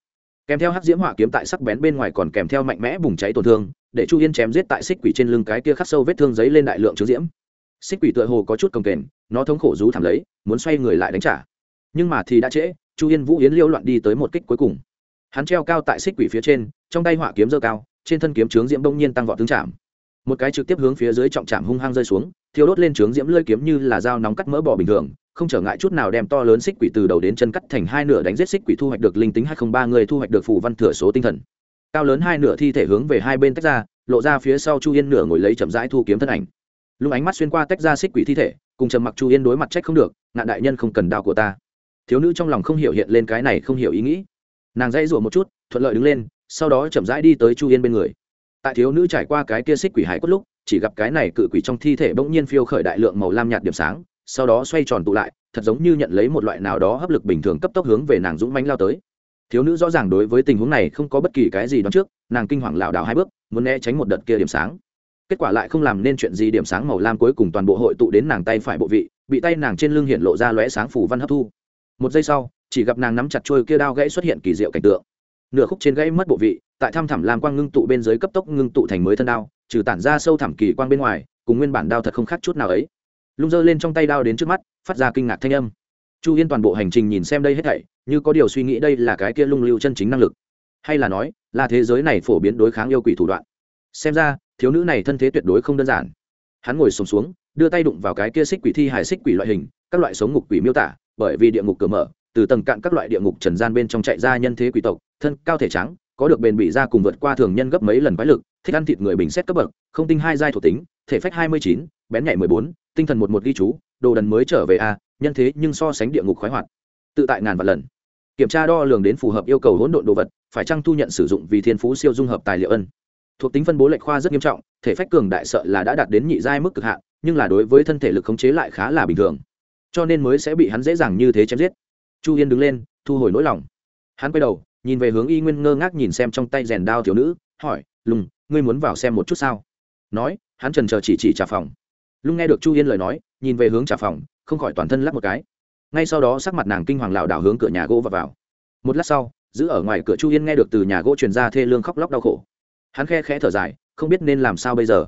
A: Kèm theo hắc diễm hỏa kiếm tại sắc bén bên ngoài còn kèm theo mạnh mẽ bùng cháy tổn thương, để chu yên chém giết tại xích quỷ trên lưng cái kia khắc sâu vết thương giấy lên đại lượng chứa diễm xích quỷ tựa hồ có chút công kềnh, nó thống khổ rú thảm lấy, muốn xoay người lại đánh trả. Nhưng mà thì đã trễ, chu yên vũ yến liêu loạn đi tới một kích cuối cùng. Hắn treo cao tại xích quỷ phía trên, trong tay hỏa kiếm dơ cao, trên thân kiếm trướng diễm đông nhiên tăng vọt tướng chạm một cái trực tiếp hướng phía dưới trọng trạm hung hăng rơi xuống, thiêu đốt lên trướng diễm lơi kiếm như là dao nóng cắt mỡ bò bình thường, không trở ngại chút nào đem to lớn xích quỷ từ đầu đến chân cắt thành hai nửa đánh giết xích quỷ thu hoạch được linh tính hai không, ba người thu hoạch được phù văn thừa số tinh thần. Cao lớn hai nửa thi thể hướng về hai bên tách ra, lộ ra phía sau chu yên nửa ngồi lấy chậm rãi thu kiếm thân ảnh lúc ánh mắt xuyên qua tách ra xích quỷ thi thể, cùng trầm mặc chu yên đối mặt trách không được, ngạn đại nhân không cần đao của ta. Thiếu nữ trong lòng không hiểu hiện lên cái này không hiểu ý nghĩ. Nàng dãy rủa một chút, thuận lợi đứng lên, sau đó chậm rãi đi tới chu yên bên người. Tại thiếu nữ trải qua cái kia xích quỷ hải cốt lúc, chỉ gặp cái này cự quỷ trong thi thể bỗng nhiên phiêu khởi đại lượng màu lam nhạt điểm sáng, sau đó xoay tròn tụ lại, thật giống như nhận lấy một loại nào đó hấp lực bình thường cấp tốc hướng về nàng dũng mánh lao tới. Thiếu nữ rõ ràng đối với tình huống này không có bất kỳ cái gì đoán trước, nàng kinh hoàng lảo đảo hai bước, muốn né tránh một đợt kia điểm sáng kết quả lại không làm nên chuyện gì, điểm sáng màu lam cuối cùng toàn bộ hội tụ đến nàng tay phải bộ vị, bị tay nàng trên lưng hiện lộ ra lóe sáng phủ văn hấp thu. Một giây sau, chỉ gặp nàng nắm chặt trôi kia đao gãy xuất hiện kỳ diệu cảnh tượng. Nửa khúc trên gãy mất bộ vị, tại thăm thẳm lam quang ngưng tụ bên dưới cấp tốc ngưng tụ thành mới thân đao, trừ tản ra sâu thẳm kỳ quang bên ngoài, cùng nguyên bản đao thật không khác chút nào ấy. Lung dơ lên trong tay đao đến trước mắt, phát ra kinh ngạc thanh âm. Chu yên toàn bộ hành trình nhìn xem đây hết thảy, như có điều suy nghĩ đây là cái kia lung lưu chân chính năng lực. Hay là nói, là thế giới này phổ biến đối kháng yêu quỷ thủ đoạn. Xem ra thiếu nữ này thân thế tuyệt đối không đơn giản. Hắn ngồi sùng xuống, xuống đưa tay đụng vào cái kia xích quỷ thi hài xích quỷ loại hình các loại sống ngục quỷ miêu tả bởi vì địa ngục cửa mở từ tầng cạn các loại địa ngục trần gian bên trong chạy ra nhân thế quỷ tộc thân cao thể trắng có được bền bỉ ra cùng vượt qua thường nhân gấp mấy lần quái lực thích ăn thịt người bình xét cấp bậc không tinh hai giai thuộc tính thể phách hai mươi chín bén nhảy mười bốn tinh thần một một ghi chú đồ đần mới trở về a nhân thế nhưng so sánh địa ngục khoái hoạt. Tự tại ngàn vạn lần. Kiểm tra đo lường đến phù hợp yêu cầu hỗn độn đồ vật phải chăng thu nhận sử dụng vì thiên phú siêu dung hợp tài liệu ân thuộc tính phân bố lệch khoa rất nghiêm trọng, thể phách cường đại sợ là đã đạt đến nhị giai mức cực hạn, nhưng là đối với thân thể lực khống chế lại khá là bình thường. Cho nên mới sẽ bị hắn dễ dàng như thế chém giết. Chu yên đứng lên, thu hồi nỗi lòng. Hắn quay đầu, nhìn về hướng y nguyên ngơ ngác nhìn xem trong tay rèn đao thiếu nữ, hỏi, lùng, ngươi muốn vào xem một chút sao? Nói, hắn trần chờ chỉ chỉ trả phòng. Lung nghe được chu yên lời nói, nhìn về hướng trả phòng, không khỏi toàn thân lắp một cái. Ngay sau đó sắc mặt nàng kinh hoàng lảo đảo hướng cửa nhà gỗ và vào. Một lát sau, giữ ở ngoài cửa chu yên nghe được từ nhà gỗ truyền ra thê lương khóc lóc đau khổ hắn khe khẽ thở dài, không biết nên làm sao bây giờ.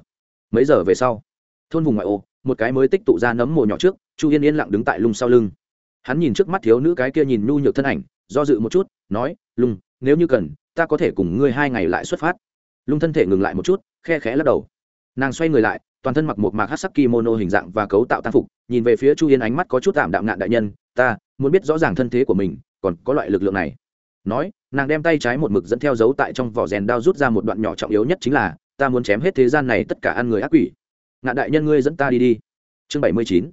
A: Mấy giờ về sau? Thôn vùng ngoại ô, một cái mới tích tụ ra nấm mồ nhỏ trước, chu yên yên lặng đứng tại lung sau lưng. Hắn nhìn trước mắt thiếu nữ cái kia nhìn nhu nhược thân ảnh, do dự một chút, nói, lung, nếu như cần, ta có thể cùng ngươi hai ngày lại xuất phát. Lung thân thể ngừng lại một chút, khe khẽ lắc đầu. Nàng xoay người lại, toàn thân mặc một mạc hát sắc kimono hình dạng và cấu tạo t phục, nhìn về phía chu yên ánh mắt có chút tạm đạm ngạn đại nhân, ta, muốn biết rõ ràng thân thế của mình, còn có loại lực lượng này. Nói nàng đem tay trái một mực dẫn theo dấu tại trong vỏ rèn đao rút ra một đoạn nhỏ trọng yếu nhất chính là, ta muốn chém hết thế gian này tất cả ăn người ác quỷ. Ngạn đại nhân ngươi dẫn ta đi đi. Chương bảy mươi chín.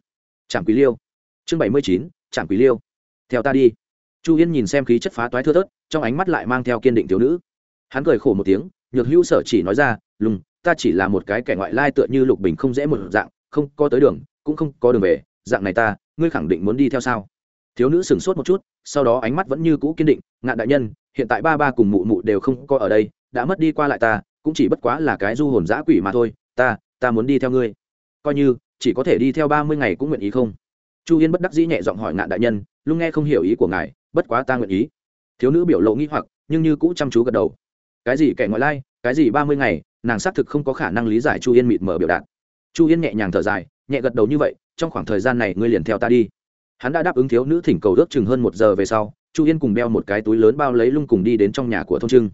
A: Trạm quý liêu. Chương bảy mươi chín trạm quý liêu. Theo ta đi. Chu yên nhìn xem khí chất phá toái thưa thớt, trong ánh mắt lại mang theo kiên định thiếu nữ. Hắn cười khổ một tiếng, nhược hữu sở chỉ nói ra, lùng, ta chỉ là một cái kẻ ngoại lai tựa như lục bình không dễ một dạng, không có tới đường, cũng không có đường về, dạng này ta, ngươi khẳng định muốn đi theo sao? Thiếu nữ sửng sốt một chút, sau đó ánh mắt vẫn như cũ kiên định ngạn đại nhân hiện tại ba ba cùng mụ mụ đều không có ở đây, đã mất đi qua lại ta, cũng chỉ bất quá là cái du hồn giã quỷ mà thôi. Ta ta muốn đi theo ngươi. Coi như, chỉ có thể đi theo ba mươi ngày cũng nguyện ý không? Chu yên bất đắc dĩ nhẹ giọng hỏi ngạn đại nhân lúc nghe không hiểu ý của ngài, bất quá ta nguyện ý. Thiếu nữ biểu lộ nghĩ hoặc, nhưng như cũ chăm chú gật đầu. Cái gì kẻ ngoại lai, cái gì ba mươi ngày, nàng xác thực không có khả năng lý giải chu yên mịt mờ biểu đạt. Chu yên nhẹ nhàng thở dài, nhẹ gật đầu như vậy, trong khoảng thời gian này ngươi liền theo ta đi. Hắn đã đáp ứng thiếu nữ thỉnh cầu ước chừng hơn một giờ về sau chu yên cùng đeo một cái túi lớn bao lấy lung cùng đi đến trong nhà của thôn trưng.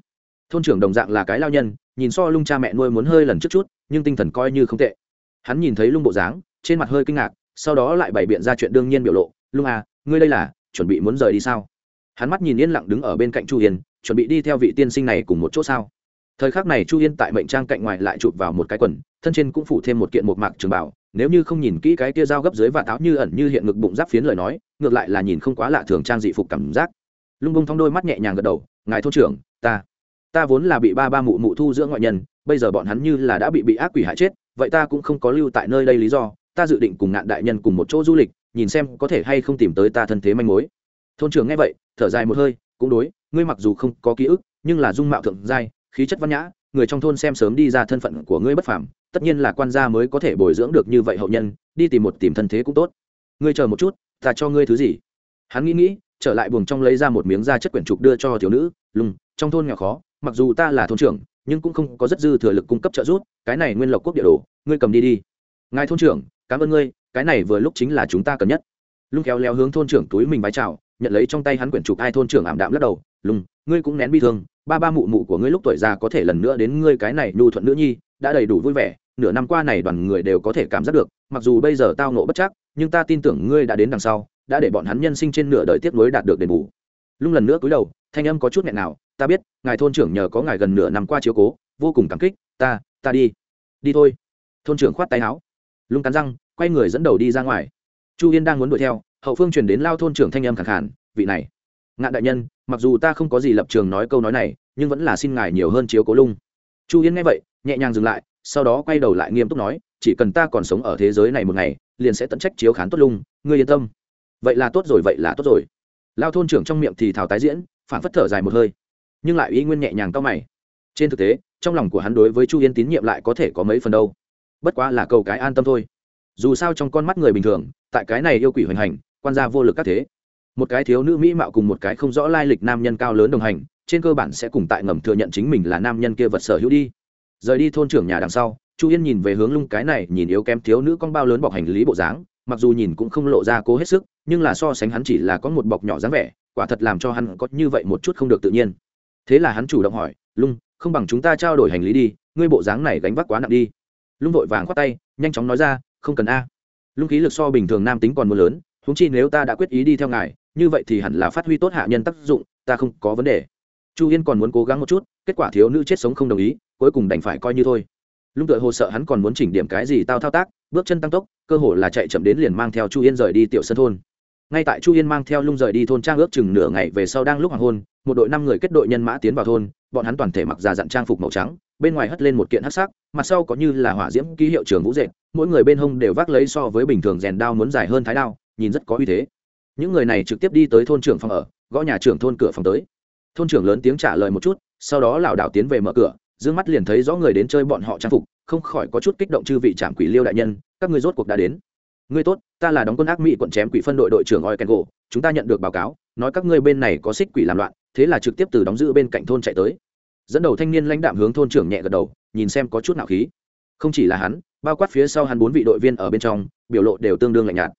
A: Thôn trưởng đồng dạng là cái lao nhân, nhìn so lung cha mẹ nuôi muốn hơi lần trước chút, nhưng tinh thần coi như không tệ. Hắn nhìn thấy lung bộ dáng, trên mặt hơi kinh ngạc, sau đó lại bày biện ra chuyện đương nhiên biểu lộ. Lung à ngươi đây là, chuẩn bị muốn rời đi sao? Hắn mắt nhìn yên lặng đứng ở bên cạnh chu yên, chuẩn bị đi theo vị tiên sinh này cùng một chỗ sao? Thời khắc này chu yên tại mệnh trang cạnh ngoài lại chụp vào một cái quần, thân trên cũng phủ thêm một kiện một mạc trường bảo nếu như không nhìn kỹ cái kia dao gấp dưới và táo như ẩn như hiện ngực bụng giáp phiến lời nói, ngược lại là nhìn không quá lạ thường trang dị phục cảm giác. Lung bông thong đôi mắt nhẹ nhàng gật đầu, ngài thôn trưởng, ta ta vốn là bị ba ba mụ mụ thu giữa ngoại nhân, bây giờ bọn hắn như là đã bị bị ác quỷ hại chết, vậy ta cũng không có lưu tại nơi đây lý do, ta dự định cùng nạn đại nhân cùng một chỗ du lịch, nhìn xem có thể hay không tìm tới ta thân thế manh mối. Thôn trưởng nghe vậy, thở dài một hơi, cũng đối, ngươi mặc dù không có ký ức, nhưng là dung mạo thượng giai, khí chất văn nhã, người trong thôn xem sớm đi ra thân phận của ngươi bất phàm tất nhiên là quan gia mới có thể bồi dưỡng được như vậy hậu nhân, đi tìm một tìm thân thế cũng tốt. Ngươi chờ một chút, ta cho ngươi thứ gì? Hắn nghĩ nghĩ, trở lại buồng trong lấy ra một miếng da chất quyển trục đưa cho thiếu nữ, lùng, trong thôn nghèo khó, mặc dù ta là thôn trưởng, nhưng cũng không có rất dư thừa lực cung cấp trợ giúp, cái này nguyên lộc quốc địa đồ, ngươi cầm đi đi. Ngài thôn trưởng, cảm ơn ngươi, cái này vừa lúc chính là chúng ta cần nhất. Lung kéo léo hướng thôn trưởng túi mình vái chào, nhận lấy trong tay hắn quyển trục ai thôn trưởng ảm đạm lắc đầu, lùng, ngươi cũng nén bi thương ba ba mụ mụ của ngươi lúc tuổi già có thể lần nữa đến ngươi cái này nhu thuận nữ nhi, đã đầy đủ vui vẻ, nửa năm qua này đoàn người đều có thể cảm giác được, mặc dù bây giờ tao nộ bất chắc, nhưng ta tin tưởng ngươi đã đến đằng sau, đã để bọn hắn nhân sinh trên nửa đời tiếp nối đạt được đền bù. Lung lần nữa cúi đầu, thanh âm có chút nghẹn nào, ta biết, ngài thôn trưởng nhờ có ngài gần nửa năm qua chiếu cố, vô cùng cảm kích, ta ta đi đi thôi. Thôn trưởng khoát tay áo. Lung cắn răng, quay người dẫn đầu đi ra ngoài. Chu yên đang muốn đuổi theo, hậu phương truyền đến lao thôn trưởng thanh âm khẳng khản vị này ngạn đại nhân, mặc dù ta không có gì lập trường nói câu nói này, nhưng vẫn là xin ngài nhiều hơn chiếu cố lung. Chu yên nghe vậy, nhẹ nhàng dừng lại, sau đó quay đầu lại nghiêm túc nói, chỉ cần ta còn sống ở thế giới này một ngày, liền sẽ tận trách chiếu khán tốt lung, ngươi yên tâm. Vậy là tốt rồi, vậy là tốt rồi. Lao thôn trưởng trong miệng thì thào tái diễn phản phất thở dài một hơi. Nhưng lại ý nguyên nhẹ nhàng cao mày. Trên thực tế, trong lòng của hắn đối với chu yên tín nhiệm lại có thể có mấy phần đâu. Bất quá là cầu cái an tâm thôi. Dù sao trong con mắt người bình thường, tại cái này yêu quỷ hoành hành, quan gia vô lực các thế một cái thiếu nữ mỹ mạo cùng một cái không rõ lai lịch nam nhân cao lớn đồng hành, trên cơ bản sẽ cùng tại ngầm thừa nhận chính mình là nam nhân kia vật sở hữu đi. Rời đi thôn trưởng nhà đằng sau, chu yên nhìn về hướng lung cái này, nhìn yếu kém thiếu nữ con bao lớn bọc hành lý bộ dáng, mặc dù nhìn cũng không lộ ra cố hết sức, nhưng là so sánh hắn chỉ là có một bọc nhỏ dáng vẻ, quả thật làm cho hắn có như vậy một chút không được tự nhiên. Thế là hắn chủ động hỏi, lung, không bằng chúng ta trao đổi hành lý đi, ngươi bộ dáng này gánh vác quá nặng đi. Lung vội vàng khoát tay, nhanh chóng nói ra, không cần a. Lung khí lực so bình thường nam tính còn mưa lớn húng chi nếu ta đã quyết ý đi theo ngài như vậy thì hẳn là phát huy tốt hạ nhân tác dụng, ta không có vấn đề. Chu yên còn muốn cố gắng một chút, kết quả thiếu nữ chết sống không đồng ý, cuối cùng đành phải coi như thôi. Lúc tựa hồ sợ hắn còn muốn chỉnh điểm cái gì tao thao tác, bước chân tăng tốc, cơ hồ là chạy chậm đến liền mang theo chu yên rời đi tiểu sân thôn. Ngay tại chu yên mang theo lung rời đi thôn trang ước chừng nửa ngày về sau đang lúc hoàng hôn, một đội năm người kết đội nhân mã tiến vào thôn, bọn hắn toàn thể mặc già dặn trang phục màu trắng, bên ngoài hất lên một kiện hắc sắc, mặt sau có như là hỏa diễm ký hiệu trường vũ dệt, mỗi người bên hông đều vác lấy so với bình thường rèn đao muốn dài hơn thái đao, nhìn rất có uy thế những người này trực tiếp đi tới thôn trưởng phòng ở, gõ nhà trưởng thôn cửa phòng tới. Thôn trưởng lớn tiếng trả lời một chút, sau đó lảo đảo tiến về mở cửa d mắt liền thấy rõ người đến chơi bọn họ trang phục, không khỏi có chút kích động chư vị trạm quỷ liêu đại nhân, các ngươi rốt cuộc đã đến. Ngươi tốt, ta là đóng quân ác mỹ quận chém quỷ phân đội đội trưởng oi kengo chúng ta nhận được báo cáo, nói các ngươi bên này có xích quỷ làm loạn, thế là trực tiếp từ đóng giữ bên cạnh thôn chạy tới. Dẫn đầu thanh niên lãnh đạm hướng thôn trưởng nhẹ gật đầu, nhìn xem có chút nạo khí. Không chỉ là hắn, bao quát phía sau hắn bốn vị đội viên ở bên trong, biểu lộ đều tương đương lạnh nhạt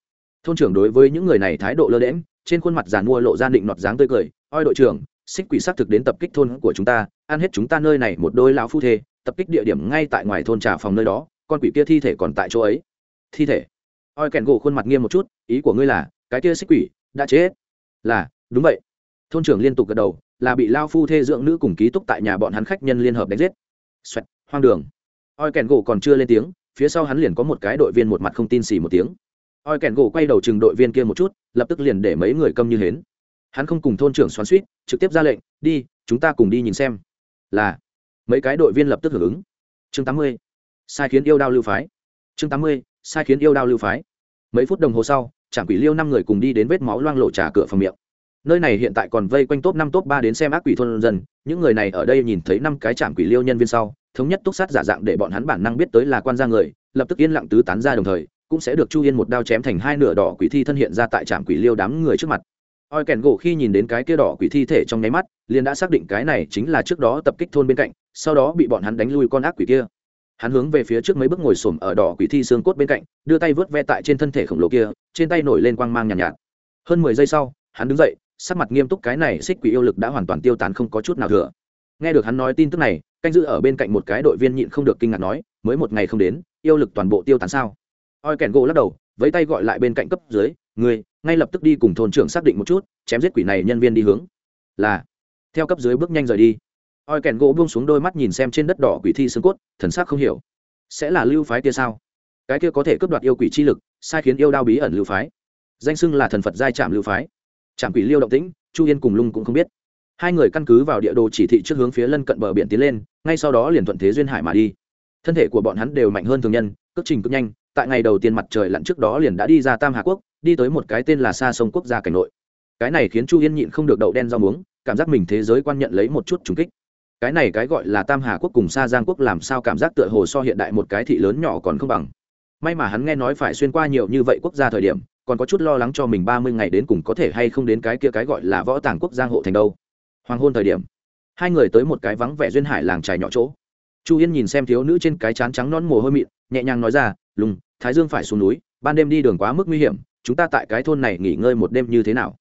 A: thôn trưởng đối với những người này thái độ lơ đễm trên khuôn mặt giàn mua lộ ra định nọt dáng tươi cười oi đội trưởng, xích quỷ xác thực đến tập kích thôn của chúng ta, ăn hết chúng ta nơi này một đôi lão phu thê, tập kích địa điểm ngay tại ngoài thôn trà phòng nơi đó, con quỷ kia thi thể còn tại chỗ ấy. Thi thể? Oi kèn gỗ khuôn mặt nghiêm một chút, ý của ngươi là, cái kia xích quỷ đã chết? Là, đúng vậy. Thôn trưởng liên tục gật đầu, là bị lao phu thê dưỡng nữ cùng ký túc tại nhà bọn hắn khách nhân liên hợp đánh giết. Xoẹt, hoang đường. Oi kèn gỗ còn chưa lên tiếng, phía sau hắn liền có một cái đội viên một mặt không tin xì một tiếng oi kèn gỗ quay đầu chừng đội viên kia một chút, lập tức liền để mấy người câm như hến. Hắn không cùng thôn trưởng xoắn suýt, trực tiếp ra lệnh, đi, chúng ta cùng đi nhìn xem. Là. Mấy cái đội viên lập tức hưởng ứng. Chương tám mươi. Sai khiến yêu đao lưu phái. Chương tám mươi. Sai khiến yêu đao lưu phái. Mấy phút đồng hồ sau, trạm quỷ liêu năm người cùng đi đến vết máu loang lộ trà cửa phòng miệng. Nơi này hiện tại còn vây quanh top năm, top ba đến xem ác quỷ thôn dân. Những người này ở đây nhìn thấy năm cái trạm quỷ liêu nhân viên sau, thống nhất túc sát giả dạng để bọn hắn bản năng biết tới là quan gia người, lập tức yên lặng tứ tán ra đồng thời cũng sẽ được chu yên một đao chém thành hai nửa đỏ quỷ thi thân hiện ra tại trạm quỷ liêu đám người trước mặt. Oi kèn gỗ khi nhìn đến cái kia đỏ quỷ thi thể trong nháy mắt liền đã xác định cái này chính là trước đó tập kích thôn bên cạnh sau đó bị bọn hắn đánh lui con ác quỷ kia. Hắn hướng về phía trước mấy bước ngồi xổm ở đỏ quỷ thi xương cốt bên cạnh đưa tay vớt ve tại trên thân thể khổng lồ kia trên tay nổi lên quang mang nhàn nhạt, nhạt. Hơn mười giây sau hắn đứng dậy sắc mặt nghiêm túc cái này xích quỷ yêu lực đã hoàn toàn tiêu tán không có chút nào thừa. Nghe được hắn nói tin tức này canh giữ ở bên cạnh một cái đội viên nhịn không được kinh ngạc nói mới một ngày không đến yêu lực toàn bộ tiêu tán sao? Oi kèn gỗ lắc đầu với tay gọi lại bên cạnh cấp dưới người ngay lập tức đi cùng thôn trưởng xác định một chút, chém giết quỷ này nhân viên đi hướng. Là. Theo cấp dưới bước nhanh rời đi. Oi kèn gỗ buông xuống đôi mắt nhìn xem trên đất đỏ quỷ thi xương cốt, thần sắc không hiểu. Sẽ là lưu phái kia sao? Cái kia có thể cướp đoạt yêu quỷ chi lực, sai khiến yêu đao bí ẩn lưu phái. Danh xưng là thần phật giai trạm lưu phái. Trạm quỷ liêu động tĩnh, chu yên cùng lung cũng không biết. Hai người căn cứ vào địa đồ chỉ thị trước hướng phía lân cận bờ biển tiến lên, ngay sau đó liền thuận thế duyên hải mà đi. Thân thể của bọn hắn đều mạnh hơn thường nhân, cước trình cực nhanh tại ngày đầu tiên mặt trời lặn trước đó liền đã đi ra tam hà quốc, đi tới một cái tên là xa sông quốc gia cảnh nội. Cái này khiến chu yên nhịn không được đậu đen rau muống, cảm giác mình thế giới quan nhận lấy một chút trùng kích. Cái này cái gọi là tam hà quốc cùng xa giang quốc làm sao cảm giác tựa hồ so hiện đại một cái thị lớn nhỏ còn không bằng. May mà hắn nghe nói phải xuyên qua nhiều như vậy quốc gia thời điểm, còn có chút lo lắng cho mình ba mươi ngày đến cùng có thể hay không đến cái kia cái gọi là võ tàng quốc giang hộ thành đâu. Hoàng hôn thời điểm, hai người tới một cái vắng vẻ duyên hải làng trài nhỏ chỗ. Chu yên nhìn xem thiếu nữ trên cái chán trắng non mồ hôi mịn, nhẹ nhàng nói ra lùng thái dương phải xuống núi, ban đêm đi đường quá mức nguy hiểm, chúng ta tại cái thôn này nghỉ ngơi một đêm như thế nào?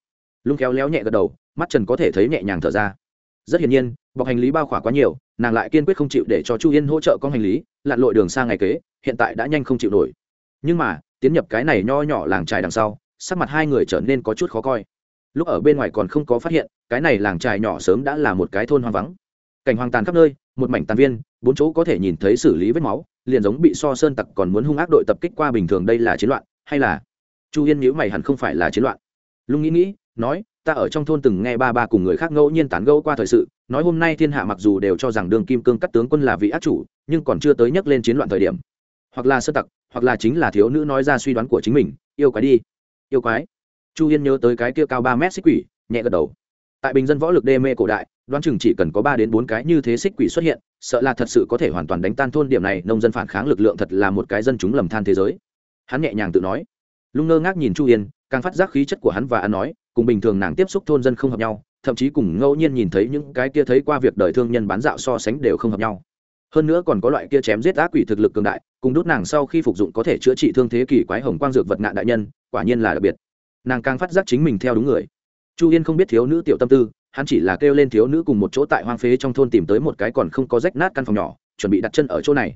A: Lung khéo léo nhẹ gật đầu, mắt trần có thể thấy nhẹ nhàng thở ra. Rất hiển nhiên, bọc hành lý bao khỏa quá nhiều, nàng lại kiên quyết không chịu để cho chu yên hỗ trợ con hành lý, lặn lội đường xa ngày kế, hiện tại đã nhanh không chịu nổi. Nhưng mà, tiến nhập cái này nho nhỏ làng trài đằng sau, sắc mặt hai người trở nên có chút khó coi. Lúc ở bên ngoài còn không có phát hiện, cái này làng trài nhỏ sớm đã là một cái thôn hoang vắng. Cảnh hoang tàn khắp nơi, một mảnh tàn viên, bốn chỗ có thể nhìn thấy xử lý vết máu liền giống bị so sơn tặc còn muốn hung ác đội tập kích qua bình thường đây là chiến loạn, hay là? Chu yên nhữ mày hẳn không phải là chiến loạn. Lung nghĩ nghĩ, nói, ta ở trong thôn từng nghe ba ba cùng người khác ngẫu nhiên tán gẫu qua thời sự, nói hôm nay thiên hạ mặc dù đều cho rằng đường kim cương cắt tướng quân là vị ác chủ, nhưng còn chưa tới nhắc lên chiến loạn thời điểm. Hoặc là sơ tặc, hoặc là chính là thiếu nữ nói ra suy đoán của chính mình, yêu quái đi. Yêu quái. Chu yên nhớ tới cái kia cao ba mét xích quỷ, nhẹ gật đầu. Tại bình dân võ lực đê mê cổ đại đoán chừng chỉ cần có ba đến bốn cái như thế xích quỷ xuất hiện, sợ là thật sự có thể hoàn toàn đánh tan thôn điểm này, nông dân phản kháng lực lượng thật là một cái dân chúng lầm than thế giới. Hắn nhẹ nhàng tự nói. Lung ngơ ngác nhìn chu yên, càng phát giác khí chất của hắn và ăn nói, cùng bình thường nàng tiếp xúc thôn dân không hợp nhau, thậm chí cùng ngẫu nhiên nhìn thấy những cái kia thấy qua việc đời thương nhân bán dạo so sánh đều không hợp nhau. Hơn nữa còn có loại kia chém giết ác quỷ thực lực cường đại, cùng đốt nàng sau khi phục dụng có thể chữa trị thương thế kỳ quái hồng quang dược vật ngạn đại nhân, quả nhiên là đặc biệt. Nàng càng phát giác chính mình theo đúng người. Chu yên không biết thiếu nữ tiểu tâm tư hắn chỉ là kêu lên thiếu nữ cùng một chỗ tại hoang phế trong thôn tìm tới một cái còn không có rách nát căn phòng nhỏ, chuẩn bị đặt chân ở chỗ này.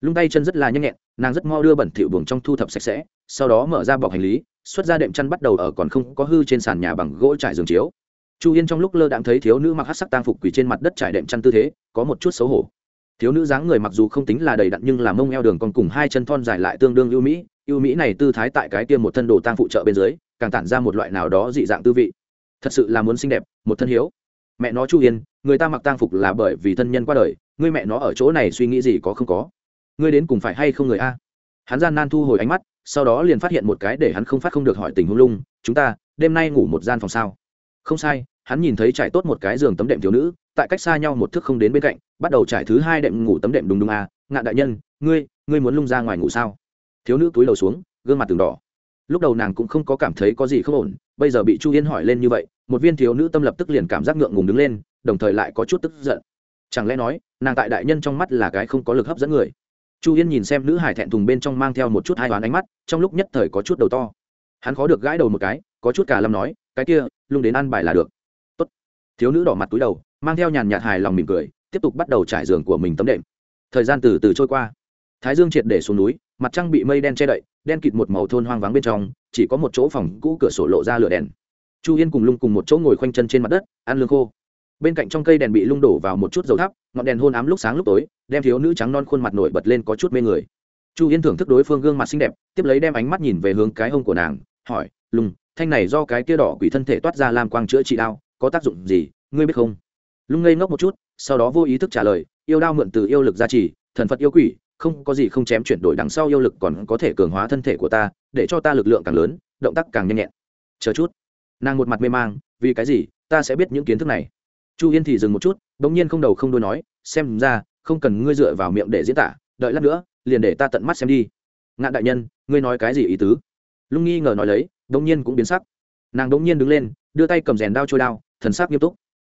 A: Lung tay chân rất là nhanh nhẹn, nàng rất mo đưa bẩn thỉu buồng trong thu thập sạch sẽ, sau đó mở ra bọc hành lý, xuất ra đệm chăn bắt đầu ở còn không có hư trên sàn nhà bằng gỗ trải giường chiếu. Chu yên trong lúc lơ đãng thấy thiếu nữ mặc hát sắc tang phục quỳ trên mặt đất trải đệm chăn tư thế, có một chút xấu hổ. Thiếu nữ dáng người mặc dù không tính là đầy đặn nhưng là mông eo đường còn cùng hai chân thon dài lại tương đương ưu mỹ ưu mỹ này tư thái tại cái tiêm một thân đồ tang phụ trợ bên dưới, càng tản ra một loại nào đó dị dạng tư vị thật sự là muốn xinh đẹp, một thân hiếu. Mẹ nó chu yên người ta mặc tang phục là bởi vì thân nhân qua đời, ngươi mẹ nó ở chỗ này suy nghĩ gì có không có. Ngươi đến cùng phải hay không người a? Hắn gian nan thu hồi ánh mắt, sau đó liền phát hiện một cái để hắn không phát không được hỏi tình hung lung, chúng ta, đêm nay ngủ một gian phòng sao? Không sai, hắn nhìn thấy trải tốt một cái giường tấm đệm thiếu nữ, tại cách xa nhau một thước không đến bên cạnh, bắt đầu trải thứ hai đệm ngủ tấm đệm đúng đúng a, ngạn đại nhân, ngươi ngươi muốn lung ra ngoài ngủ sao? Thiếu nữ túi đầu xuống, gương mặt từng đỏ. Lúc đầu nàng cũng không có cảm thấy có gì không ổn, bây giờ bị chu yên hỏi lên như vậy một viên thiếu nữ tâm lập tức liền cảm giác ngượng ngùng đứng lên, đồng thời lại có chút tức giận. Chẳng lẽ nói, nàng tại đại nhân trong mắt là cái không có lực hấp dẫn người? Chu yên nhìn xem nữ hải thẹn thùng bên trong mang theo một chút hai đoán ánh mắt, trong lúc nhất thời có chút đầu to. Hắn khó được gãi đầu một cái, có chút cả lâm nói, cái kia, lung đến ăn bài là được. Tốt. thiếu nữ đỏ mặt túi đầu, mang theo nhàn nhạt hài lòng mỉm cười, tiếp tục bắt đầu trải giường của mình tấm đệm. Thời gian từ từ trôi qua. Thái dương triệt để xuống núi, mặt trăng bị mây đen che đậy, đen kịt một màu thôn hoang vắng bên trong, chỉ có một chỗ phòng cũ cửa sổ lộ ra lửa đèn chu yên cùng lung cùng một chỗ ngồi khoanh chân trên mặt đất, ăn lương khô. Bên cạnh trong cây đèn bị lung đổ vào một chút dầu thắp, ngọn đèn hôn ám lúc sáng lúc tối, đem thiếu nữ trắng non khuôn mặt nổi bật lên có chút mê người. Chu yên thưởng thức đối phương gương mặt xinh đẹp, tiếp lấy đem ánh mắt nhìn về hướng cái hông của nàng, hỏi, lung, thanh này do cái kia đỏ quỷ thân thể toát ra làm quang chữa trị đau, có tác dụng gì, ngươi biết không? Lung ngây ngốc một chút, sau đó vô ý thức trả lời, yêu đao mượn từ yêu lực gia trì, thần phật yêu quỷ, không có gì không chém chuyển đổi đằng sau yêu lực còn có thể cường hóa thân thể của ta, để cho ta lực lượng càng lớn, động tác càng nhanh nhẹn. Chờ chút nàng một mặt mê mang, vì cái gì, ta sẽ biết những kiến thức này. Chu yên thì dừng một chút đ ỗ n g nhiên không đầu không đôi nói, xem ra, không cần ngươi dựa vào miệng để diễn tả, đợi lát nữa, liền để ta tận mắt xem đi. Ngạn đại nhân, ngươi nói cái gì ý tứ? Lung nghi ngờ nói lấy đ ỗ n g nhiên cũng biến sắc. Nàng đ ỗ n g nhiên đứng lên, đưa tay cầm rèn đao trôi đao, thần sắc nghiêm túc.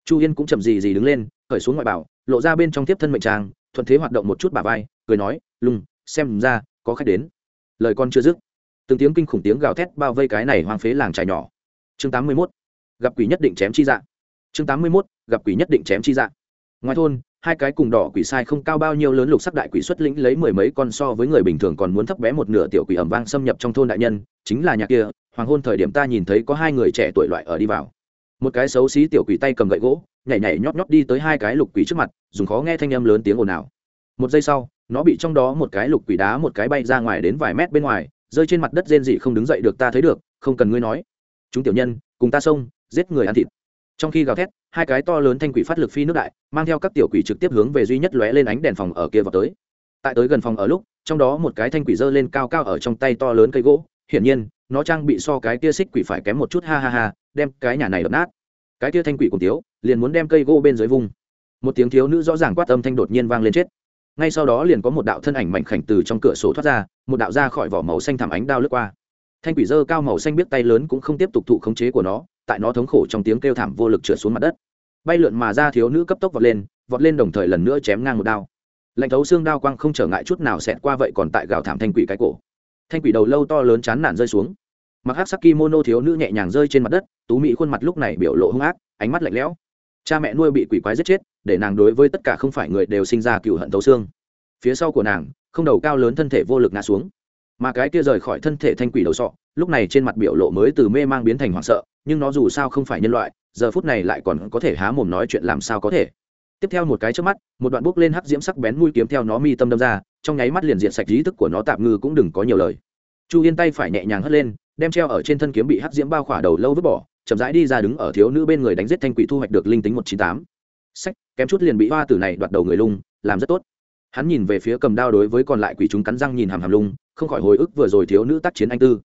A: Chu yên cũng chậm gì gì đứng lên, khởi xuống ngoại bảo, lộ ra bên trong tiếp thân mệnh trang, thuận thế hoạt động một chút bà vai, cười nói lùng xem ra, có khách đến. Lời con chưa dứt, từng tiếng kinh khủng tiếng gào thét bao vây cái này hoang phế làng trài nhỏ chương tám mươi 81. gặp quỷ nhất định chém chi dạ chương tám mươi 81. gặp quỷ nhất định chém chi dạ ngoài thôn, hai cái cùng đỏ quỷ sai không cao bao nhiêu lớn lục sắc đại quỷ xuất lĩnh lấy mười mấy con so với người bình thường còn muốn thấp bé một nửa tiểu quỷ ẩm vang xâm nhập trong thôn đại nhân, chính là nhà kia, hoàng hôn thời điểm ta nhìn thấy có hai người trẻ tuổi loại ở đi vào một cái xấu xí tiểu quỷ tay cầm gậy gỗ, nhảy nhảy nhót nhót đi tới hai cái lục quỷ trước mặt, dùng khó nghe thanh âm lớn tiếng ồn ào một giây sau, nó bị trong đó một cái lục quỷ đá một cái bay ra ngoài đến vài mét bên ngoài, rơi trên mặt đất rên dị không đứng dậy được, ta thấy được, không cần ngươi nói chúng tiểu nhân, cùng ta xông, giết người ăn thịt. Trong khi gào thét, hai cái to lớn thanh quỷ phát lực phi nước đại, mang theo các tiểu quỷ trực tiếp hướng về duy nhất lóe lên ánh đèn phòng ở kia vào tới. Tại tới gần phòng ở lúc, trong đó một cái thanh quỷ giơ lên cao cao ở trong tay to lớn cây gỗ, hiển nhiên, nó trang bị so cái kia xích quỷ phải kém một chút, ha ha ha, đem cái nhà này đập nát. Cái kia thanh quỷ cùng tiếu liền muốn đem cây gỗ bên dưới vùng một tiếng thiếu nữ rõ ràng quát âm thanh đột nhiên vang lên chết. Ngay sau đó liền có một đạo thân ảnh mảnh khảnh từ trong cửa sổ thoát ra, một đạo ra khỏi vỏ màu xanh thảm ánh đao lướt qua thanh quỷ dơ cao màu xanh biết tay lớn cũng không tiếp tục thụ khống chế của nó, tại nó thống khổ trong tiếng kêu thảm vô lực trượt xuống mặt đất. Bay lượn mà ra thiếu nữ cấp tốc vọt lên vọt lên đồng thời lần nữa chém ngang một đao. Lạnh thấu xương đao quang không trở ngại chút nào xẹt qua vậy còn tại gào thảm thanh quỷ cái cổ. Thanh quỷ đầu lâu to lớn chán nản rơi xuống. Mặc hát sắc kimono thiếu nữ nhẹ nhàng rơi trên mặt đất, tú mỹ khuôn mặt lúc này biểu lộ hung ác, ánh mắt lạnh lẽo. Cha mẹ nuôi bị quỷ quái giết chết, để nàng đối với tất cả không phải người đều sinh ra cựu hận thấu xương. Phía sau của nàng, không đầu cao lớn thân thể vô lực ngã xuống mà cái kia rời khỏi thân thể thanh quỷ đầu sọ, lúc này trên mặt biểu lộ mới từ mê mang biến thành hoảng sợ, nhưng nó dù sao không phải nhân loại, giờ phút này lại còn có thể há mồm nói chuyện làm sao có thể. Tiếp theo một cái trước mắt, một đoạn bốc lên hắc diễm sắc bén mũi kiếm theo nó mi tâm đâm ra, trong nháy mắt liền diện sạch ý thức của nó tạm ngư cũng đừng có nhiều lời. Chu yên tay phải nhẹ nhàng hất lên, đem treo ở trên thân kiếm bị hắc diễm bao khỏa đầu lâu vứt bỏ, chậm rãi đi ra đứng ở thiếu nữ bên người đánh giết thanh quỷ thu hoạch được linh tính một chín tám. Sách kém chút liền bị hoa tử này đoạt đầu người lung, làm rất tốt. Hắn nhìn về phía cầm đao đối với còn lại quỷ chúng cắn răng nhìn hàm hàm lung không khỏi hồi ức vừa rồi thiếu nữ tác chiến anh tư.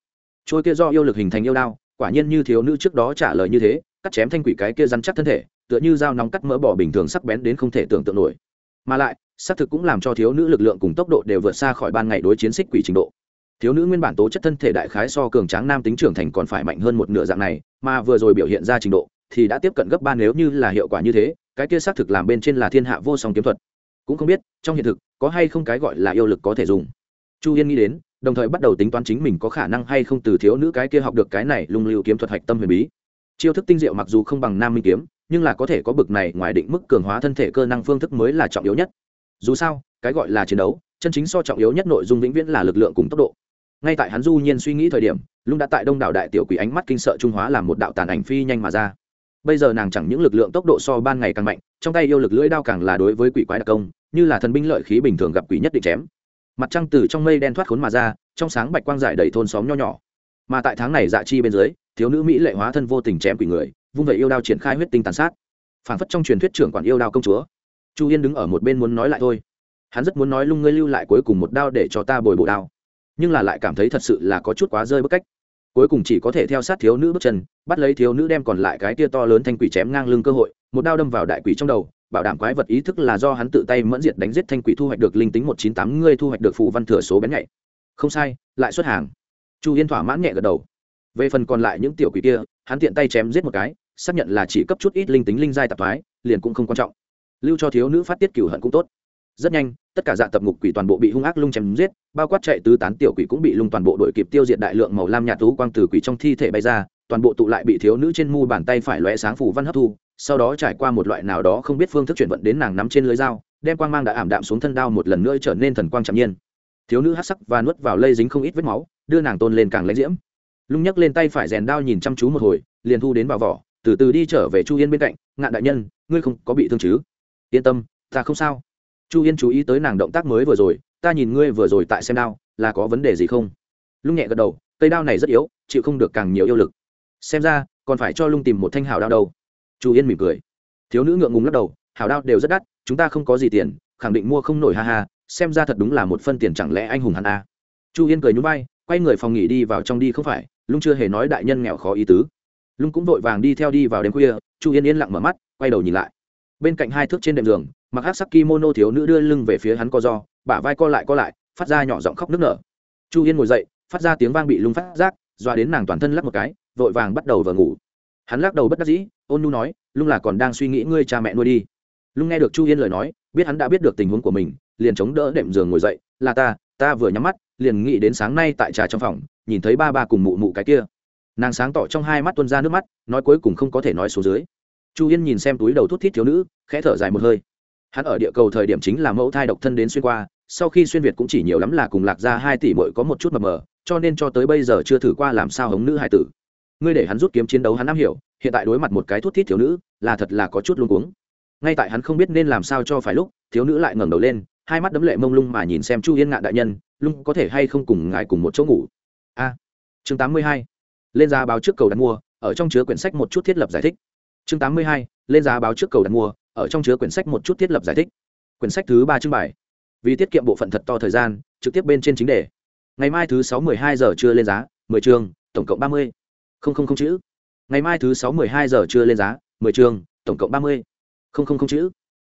A: Trôi kia do yêu lực hình thành yêu đao, quả nhiên như thiếu nữ trước đó trả lời như thế, cắt chém thanh quỷ cái kia rắn chắc thân thể, tựa như dao nóng cắt mỡ bỏ bình thường sắc bén đến không thể tưởng tượng nổi. Mà lại, xác thực cũng làm cho thiếu nữ lực lượng cùng tốc độ đều vượt xa khỏi ban ngày đối chiến xích quỷ trình độ. Thiếu nữ nguyên bản tố chất thân thể đại khái so cường tráng nam tính trưởng thành còn phải mạnh hơn một nửa dạng này, mà vừa rồi biểu hiện ra trình độ, thì đã tiếp cận gấp ba nếu như là hiệu quả như thế, cái kia xác thực làm bên trên là thiên hạ vô song kiếm thuật. Cũng không biết, trong hiện thực, có hay không cái gọi là yêu lực có thể dùng chu yên nghĩ đến, đồng thời bắt đầu tính toán chính mình có khả năng hay không từ thiếu nữ cái kia học được cái này lung lưu kiếm thuật hạch tâm huyền bí. Chiêu thức tinh diệu mặc dù không bằng nam minh kiếm, nhưng là có thể có bực này ngoài định mức cường hóa thân thể cơ năng phương thức mới là trọng yếu nhất. Dù sao, cái gọi là chiến đấu, chân chính so trọng yếu nhất nội dung vĩnh viễn là lực lượng cùng tốc độ. Ngay tại hắn du nhiên suy nghĩ thời điểm, lung đã tại đông đảo đại tiểu quỷ ánh mắt kinh sợ trung hóa làm một đạo tàn ảnh phi nhanh mà ra. Bây giờ nàng chẳng những lực lượng tốc độ so ban ngày càng mạnh, trong tay yêu lực lưỡi đao càng là đối với quỷ quái đặc công, như là thần binh lợi khí bình thường gặp quỷ nhất định chém mặt trăng từ trong mây đen thoát khốn mà ra, trong sáng bạch quang dại đầy thôn xóm nho nhỏ. Mà tại tháng này dạ chi bên dưới, thiếu nữ mỹ lệ hóa thân vô tình chém quỷ người, vung vẩy yêu đao triển khai huyết tinh tàn sát. Phản phất trong truyền thuyết trưởng quản yêu đao công chúa. Chu yên đứng ở một bên muốn nói lại thôi. Hắn rất muốn nói lung ngươi lưu lại cuối cùng một đao để cho ta bồi bộ đao. Nhưng là lại cảm thấy thật sự là có chút quá rơi bức cách. Cuối cùng chỉ có thể theo sát thiếu nữ bước chân, bắt lấy thiếu nữ đem còn lại cái tia to lớn thanh quỷ chém ngang lưng cơ hội, một đao đâm vào đại quỷ trong đầu bảo đảm quái vật ý thức là do hắn tự tay mẫn diệt đánh giết thanh quỷ thu hoạch được linh tính một chín tám ngươi thu hoạch được phù văn thừa số bén nhạy. Không sai, lại xuất hàng. Chu yên thỏa mãn nhẹ gật đầu. Về phần còn lại những tiểu quỷ kia, hắn tiện tay chém giết một cái, xác nhận là chỉ cấp chút ít linh tính linh giai tạp thoái, liền cũng không quan trọng. Lưu cho thiếu nữ phát tiết cửu hận cũng tốt. Rất nhanh, tất cả dạ tập ngục quỷ toàn bộ bị hung ác lung chém giết, bao quát chạy tứ tán tiểu quỷ cũng bị lung toàn bộ đội kịp tiêu diệt đại lượng màu lam nhạt tú quang từ quỷ trong thi thể bay ra toàn bộ tụ lại bị thiếu nữ trên mu bàn tay phải lóe sáng phủ văn hấp thu, sau đó trải qua một loại nào đó không biết phương thức chuyển vận đến nàng nắm trên lưới dao, đem quang mang đã ảm đạm xuống thân đao một lần nữa trở nên thần quang chạm nhiên. Thiếu nữ hát sắc và nuốt vào lây dính không ít vết máu, đưa nàng tôn lên càng lãnh diễm. Lung nhấc lên tay phải rèn đao nhìn chăm chú một hồi, liền thu đến vào vỏ, từ từ đi trở về chu yên bên cạnh, ngạn đại nhân, ngươi không có bị thương chứ? Yên tâm, ta không sao. Chu yên chú ý tới nàng động tác mới vừa rồi, ta nhìn ngươi vừa rồi tại xem đao, là có vấn đề gì không? Lung nhẹ gật đầu, cây đao này rất yếu, chịu không được càng nhiều yêu lực xem ra, còn phải cho lung tìm một thanh hảo đao đâu. Chu yên mỉm cười. Thiếu nữ ngượng ngùng lắc đầu, hảo đao đều rất đắt, chúng ta không có gì tiền, khẳng định mua không nổi, ha ha, xem ra thật đúng là một phân tiền chẳng lẽ anh hùng hắn a? À. chu yên cười nhún vai, quay người phòng nghỉ đi vào trong đi, không phải, lung chưa hề nói đại nhân nghèo khó ý tứ. Lung cũng vội vàng đi theo đi vào đêm khuya, chu yên yên lặng mở mắt, quay đầu nhìn lại. Bên cạnh hai thước trên đệm giường, mặc hát sắc kimono thiếu nữ đưa lưng về phía hắn co do, bả vai co lại co lại, phát ra nhỏ giọng khóc nức nở. Chu yên ngồi dậy, phát ra tiếng vang bị lung phát giác doa đến nàng toàn thân lắc một cái vội vàng bắt đầu vờ ngủ. Hắn lắc đầu bất đắc dĩ, ôn nu nói, lung là còn đang suy nghĩ ngươi cha mẹ nuôi đi. Lung nghe được chu yên lời nói, biết hắn đã biết được tình huống của mình, liền chống đỡ đệm giường ngồi dậy, là ta ta vừa nhắm mắt, liền nghĩ đến sáng nay tại trà trong phòng, nhìn thấy ba ba cùng mụ mụ cái kia. Nàng sáng tỏ trong hai mắt tuân ra nước mắt, nói cuối cùng không có thể nói số dưới. Chu yên nhìn xem túi đầu thút thít thiếu nữ, khẽ thở dài một hơi. Hắn ở địa cầu thời điểm chính là mẫu thai độc thân đến xuyên qua, sau khi xuyên việt cũng chỉ nhiều lắm là cùng lạc ra hai tỷ bội có một chút mập mờ, cho nên cho tới bây giờ chưa thử qua làm sao hống nữ hai tử ngươi để hắn rút kiếm chiến đấu hắn am hiểu, hiện tại đối mặt một cái thút thít thiếu nữ, là thật là có chút luôn cuống. Ngay tại hắn không biết nên làm sao cho phải lúc, thiếu nữ lại ngẩng đầu lên, hai mắt đấm lệ mông lung mà nhìn xem chu yên ngạn đại nhân, lung, có thể hay không cùng ngài cùng một chỗ ngủ? A. Chương tám mươi hai, lên giá báo trước cầu đặt mua, ở trong chứa quyển sách một chút thiết lập giải thích. Chương tám mươi hai, lên giá báo trước cầu đặt mua, ở trong chứa quyển sách một chút thiết lập giải thích. Quyển sách thứ ba chương bài. Vì tiết kiệm bộ phận thật to thời gian, trực tiếp bên trên chính đề. Ngày mai thứ sáu mười hai giờ trưa lên giá, mười chương tổng cộng ba mươi không không không chữ. Ngày mai thứ sáu mười hai giờ chưa lên giá, mười chương tổng cộng ba mươi. Không không không chữ.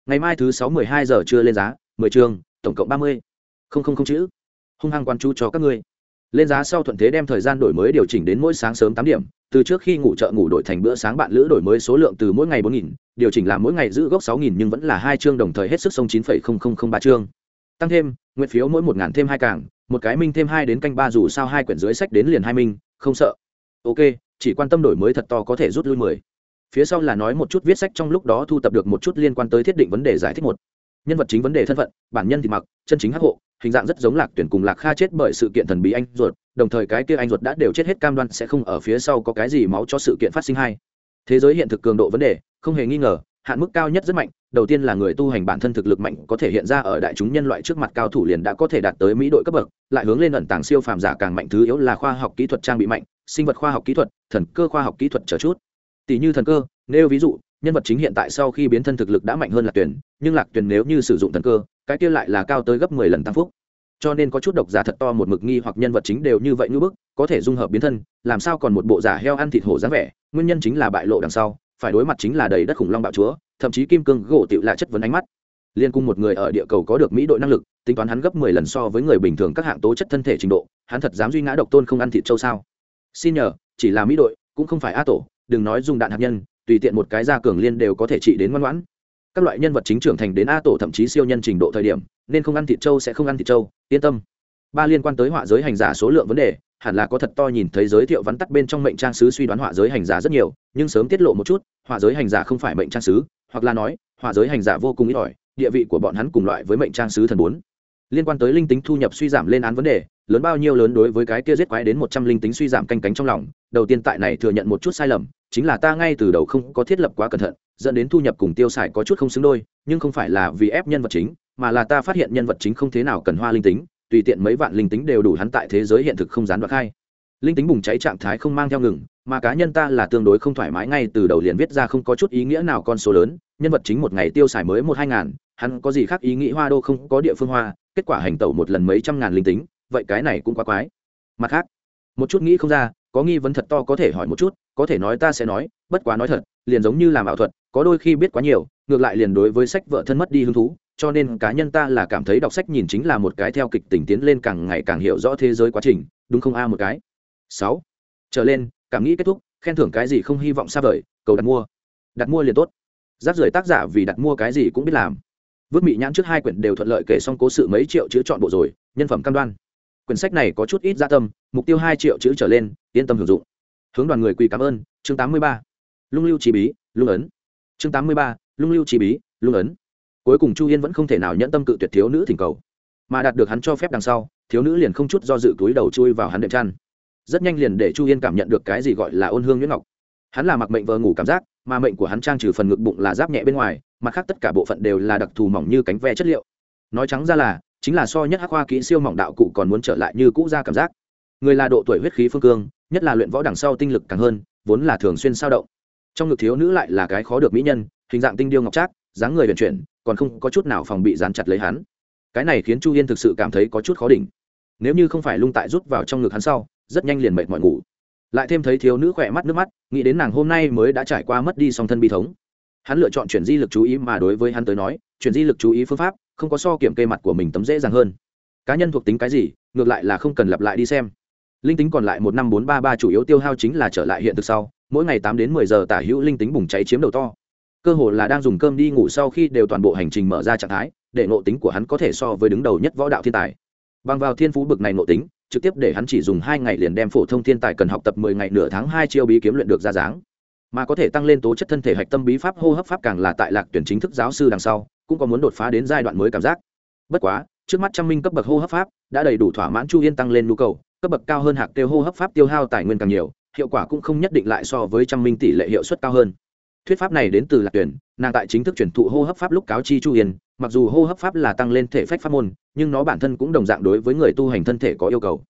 A: Ngày mai thứ sáu mười hai giờ chưa lên giá, mười chương tổng cộng ba mươi. Không không không chữ. Hung hăng quan chú cho các ngươi. Lên giá sau thuận thế đem thời gian đổi mới điều chỉnh đến mỗi sáng sớm tám điểm. Từ trước khi ngủ chợ ngủ đổi thành bữa sáng bạn lữ đổi mới số lượng từ mỗi ngày bốn nghìn, điều chỉnh làm mỗi ngày giữ gốc sáu nghìn nhưng vẫn là hai chương đồng thời hết sức sông chín phẩy không không không ba chương. Tăng thêm, nguyện phiếu mỗi một ngàn thêm hai càng, một cái minh thêm hai đến canh ba dù sao hai quyển dưới sách đến liền hai minh, không sợ ok, chỉ quan tâm đổi mới thật to có thể rút lui mười. Phía sau là nói một chút viết sách trong lúc đó thu tập được một chút liên quan tới thiết định vấn đề giải thích một. Nhân vật chính vấn đề thân phận, bản nhân thì mặc, chân chính hắc hộ, hình dạng rất giống lạc tuyển cùng lạc kha chết bởi sự kiện thần bí anh ruột, đồng thời cái kia anh ruột đã đều chết hết cam đoan sẽ không ở phía sau có cái gì máu cho sự kiện phát sinh hay. Thế giới hiện thực cường độ vấn đề, không hề nghi ngờ, hạn mức cao nhất rất mạnh, đầu tiên là người tu hành bản thân thực lực mạnh có thể hiện ra ở đại chúng nhân loại trước mặt cao thủ liền đã có thể đạt tới mỹ đội cấp bậc, lại hướng lên ẩn tàng siêu phàm giả càng mạnh, thứ yếu là khoa học kỹ thuật trang bị mạnh sinh vật khoa học kỹ thuật, thần cơ khoa học kỹ thuật trở chút. Tỷ như thần cơ, nêu ví dụ, nhân vật chính hiện tại sau khi biến thân thực lực đã mạnh hơn lạc tuyển nhưng lạc tuyển nếu như sử dụng thần cơ, cái kia lại là cao tới gấp mười lần tăng phúc. Cho nên có chút độc giả thật to một mực nghi hoặc nhân vật chính đều như vậy như bức, có thể dung hợp biến thân, làm sao còn một bộ giả heo ăn thịt hổ dáng vẻ, nguyên nhân chính là bại lộ đằng sau, phải đối mặt chính là đầy đất khủng long bạo chúa, thậm chí kim cương gỗ tựu lại chất vấn ánh mắt. Liên cung một người ở địa cầu có được mỹ đội năng lực, tính toán hắn gấp mười lần so với người bình thường các hạng tố chất thân thể trình độ, hắn thật dám duy ngã độc tôn không ăn thịt châu sao? Xin nhờ, chỉ là mỹ đội, cũng không phải a tổ, đừng nói dùng đạn hạt nhân, tùy tiện một cái ra cường liên đều có thể trị đến ngoan ngoãn. Các loại nhân vật chính trưởng thành đến a tổ thậm chí siêu nhân trình độ thời điểm, nên không ăn thịt trâu sẽ không ăn thịt trâu, yên tâm. Ba liên quan tới họa giới hành giả số lượng vấn đề, hẳn là có thật to nhìn thấy giới thiệu vắn tắt bên trong mệnh trang sứ suy đoán họa giới hành giả rất nhiều, nhưng sớm tiết lộ một chút, họa giới hành giả không phải mệnh trang sứ, hoặc là nói, họa giới hành giả vô cùng ít ỏi, địa vị của bọn hắn cùng loại với mệnh trang sứ thần bốn liên quan tới linh tính thu nhập suy giảm lên án vấn đề, lớn bao nhiêu lớn đối với cái kia giết quái đến một trăm linh tính suy giảm canh cánh trong lòng, đầu tiên tại này thừa nhận một chút sai lầm, chính là ta ngay từ đầu không có thiết lập quá cẩn thận, dẫn đến thu nhập cùng tiêu xài có chút không xứng đôi, nhưng không phải là vì ép nhân vật chính, mà là ta phát hiện nhân vật chính không thế nào cần hoa linh tính, tùy tiện mấy vạn linh tính đều đủ hắn tại thế giới hiện thực không gián đoạn khai. Linh tính bùng cháy trạng thái không mang theo ngừng, mà cá nhân ta là tương đối không thoải mái ngay từ đầu liền viết ra không có chút ý nghĩa nào con số lớn nhân vật chính một ngày tiêu xài mới một hai ngàn, hắn có gì khác ý nghĩ hoa đô không có địa phương hoa, kết quả hành tẩu một lần mấy trăm ngàn linh tính, vậy cái này cũng quá quái. Mặt khác, một chút nghĩ không ra, có nghi vấn thật to có thể hỏi một chút, có thể nói ta sẽ nói, bất quá nói thật, liền giống như làm ảo thuật, có đôi khi biết quá nhiều, ngược lại liền đối với sách vợ thân mất đi hứng thú, cho nên cá nhân ta là cảm thấy đọc sách nhìn chính là một cái theo kịch tình tiến lên càng ngày càng hiểu rõ thế giới quá trình, đúng không a một cái? Sáu. Trở lên, cảm nghĩ kết thúc, khen thưởng cái gì không hy vọng xa vời, cầu đặt mua. Đặt mua liền tốt rác rời tác giả vì đặt mua cái gì cũng biết làm. Vứt mị nhãn trước hai quyển đều thuận lợi kể xong cố sự mấy triệu chữ chọn bộ rồi, nhân phẩm cam đoan. Quyển sách này có chút ít gia tâm, mục tiêu hai triệu chữ trở lên, yên tâm hưởng dụng. Hướng đoàn người quỳ cảm ơn, chương tám mươi ba. Lung lưu trí bí, lung ấn. Chương tám mươi ba, lung lưu trí bí, lung ấn. Cuối cùng chu yên vẫn không thể nào nhẫn tâm cự tuyệt thiếu nữ thỉnh cầu. Mà đạt được hắn cho phép đằng sau, thiếu nữ liền không chút do dự túi đầu chui vào hắn đệm chăn. Rất nhanh liền để chu yên cảm nhận được cái gì gọi là ôn hương nhuyễn ngọc hắn là mặc mệnh vờ ngủ cảm giác, mà mệnh của hắn trang trừ phần ngực bụng là giáp nhẹ bên ngoài, mặt khác tất cả bộ phận đều là đặc thù mỏng như cánh ve chất liệu. Nói trắng ra là, chính là so nhất hắc hoa kỹ siêu mỏng đạo cụ còn muốn trở lại như cũ ra cảm giác. Người là độ tuổi huyết khí phương cương, nhất là luyện võ đằng sau tinh lực càng hơn, vốn là thường xuyên sao động. Trong ngực thiếu nữ lại là cái khó được mỹ nhân, hình dạng tinh điêu ngọc trác, dáng người vận chuyển, còn không có chút nào phòng bị dán chặt lấy hắn. Cái này khiến chu yên thực sự cảm thấy có chút khó đỉnh. Nếu như không phải lung tại rút vào trong ngực hắn sau, rất nhanh liền mệt mỏi ngủ lại thêm thấy thiếu nữ khỏe mắt nước mắt, nghĩ đến nàng hôm nay mới đã trải qua mất đi song thân bi thống. Hắn lựa chọn chuyển di lực chú ý mà đối với hắn tới nói, chuyển di lực chú ý phương pháp không có so kiểm kê mặt của mình tấm dễ dàng hơn. Cá nhân thuộc tính cái gì, ngược lại là không cần lặp lại đi xem. Linh tính còn lại một năm bốn ba ba chủ yếu tiêu hao chính là trở lại hiện thực sau, mỗi ngày tám đến mười giờ tả hữu linh tính bùng cháy chiếm đầu to. Cơ hồ là đang dùng cơm đi ngủ sau khi đều toàn bộ hành trình mở ra trạng thái, để nộ tính của hắn có thể so với đứng đầu nhất võ đạo thiên tài. Bằng vào thiên phú bực này nộ tính trực tiếp để hắn chỉ dùng hai ngày liền đem phổ thông thiên tài cần học tập mười ngày nửa tháng hai chiêu bí kiếm luyện được ra dáng. Mà có thể tăng lên tố chất thân thể hạch tâm bí pháp hô hấp pháp càng là tại lạc tuyển chính thức giáo sư đằng sau, cũng có muốn đột phá đến giai đoạn mới cảm giác. Bất quá, trước mắt trăm minh cấp bậc hô hấp pháp đã đầy đủ thỏa mãn chu yên tăng lên nhu cầu, cấp bậc cao hơn hạc tiêu hô hấp pháp tiêu hao tài nguyên càng nhiều, hiệu quả cũng không nhất định lại so với trăm minh tỷ lệ hiệu suất cao hơn. Thuyết pháp này đến từ lạc tuyển, nàng tại chính thức chuyển thụ hô hấp pháp lúc cáo chi chu yên mặc dù hô hấp pháp là tăng lên thể phách pháp môn, nhưng nó bản thân cũng đồng dạng đối với người tu hành thân thể có yêu cầu.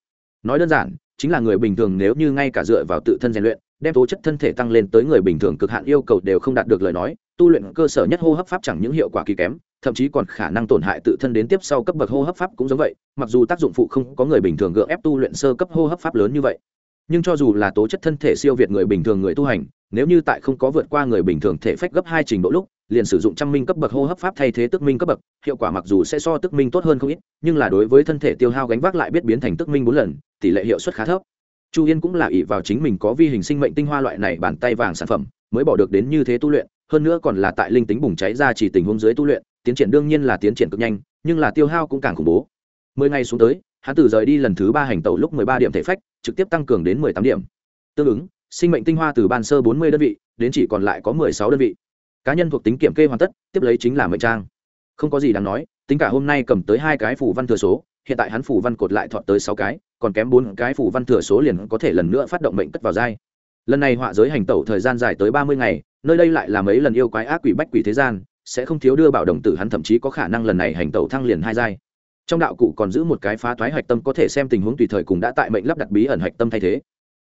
A: Nói đơn giản, chính là người bình thường nếu như ngay cả dựa vào tự thân rèn luyện, đem tố chất thân thể tăng lên tới người bình thường cực hạn yêu cầu đều không đạt được lời nói, tu luyện cơ sở nhất hô hấp pháp chẳng những hiệu quả kỳ kém, thậm chí còn khả năng tổn hại tự thân đến tiếp sau cấp bậc hô hấp pháp cũng giống vậy, mặc dù tác dụng phụ không có người bình thường gượng ép tu luyện sơ cấp hô hấp pháp lớn như vậy. Nhưng cho dù là tố chất thân thể siêu việt người bình thường người tu hành, nếu như tại không có vượt qua người bình thường thể phách gấp hai trình độ lúc liền sử dụng trăm minh cấp bậc hô hấp pháp thay thế tức minh cấp bậc, hiệu quả mặc dù sẽ so tức minh tốt hơn không ít, nhưng là đối với thân thể tiêu hao gánh vác lại biết biến thành tức minh bốn lần, tỷ lệ hiệu suất khá thấp. Chu yên cũng là ỷ vào chính mình có vi hình sinh mệnh tinh hoa loại này bàn tay vàng sản phẩm, mới bỏ được đến như thế tu luyện, hơn nữa còn là tại linh tính bùng cháy ra chỉ tình huống dưới tu luyện, tiến triển đương nhiên là tiến triển cực nhanh, nhưng là tiêu hao cũng càng khủng bố. Mười ngày xuống tới, hắn từ rời đi lần thứ ba hành tẩu lúc mười ba điểm thể phách, trực tiếp tăng cường đến mười tám điểm. Tương ứng, sinh mệnh tinh hoa từ ban sơ bốn mươi đơn vị, đến chỉ còn lại có mười sáu đơn vị cá nhân thuộc tính kiểm kê hoàn tất, tiếp lấy chính là mệnh trang. Không có gì đáng nói, tính cả hôm nay cầm tới hai cái phủ văn thừa số, hiện tại hắn phủ văn cột lại thọt tới sáu cái, còn kém bốn cái phủ văn thừa số liền có thể lần nữa phát động mệnh cất vào dai lần này họa giới hành tẩu thời gian dài tới ba mươi ngày, nơi đây lại là mấy lần yêu quái ác quỷ bách quỷ thế gian, sẽ không thiếu đưa bảo đồng tử hắn thậm chí có khả năng lần này hành tẩu thăng liền hai giai. Trong đạo cụ còn giữ một cái phá thoái hạch tâm có thể xem tình huống tùy thời cùng đã tại mệnh lắp đặt bí ẩn hạch tâm thay thế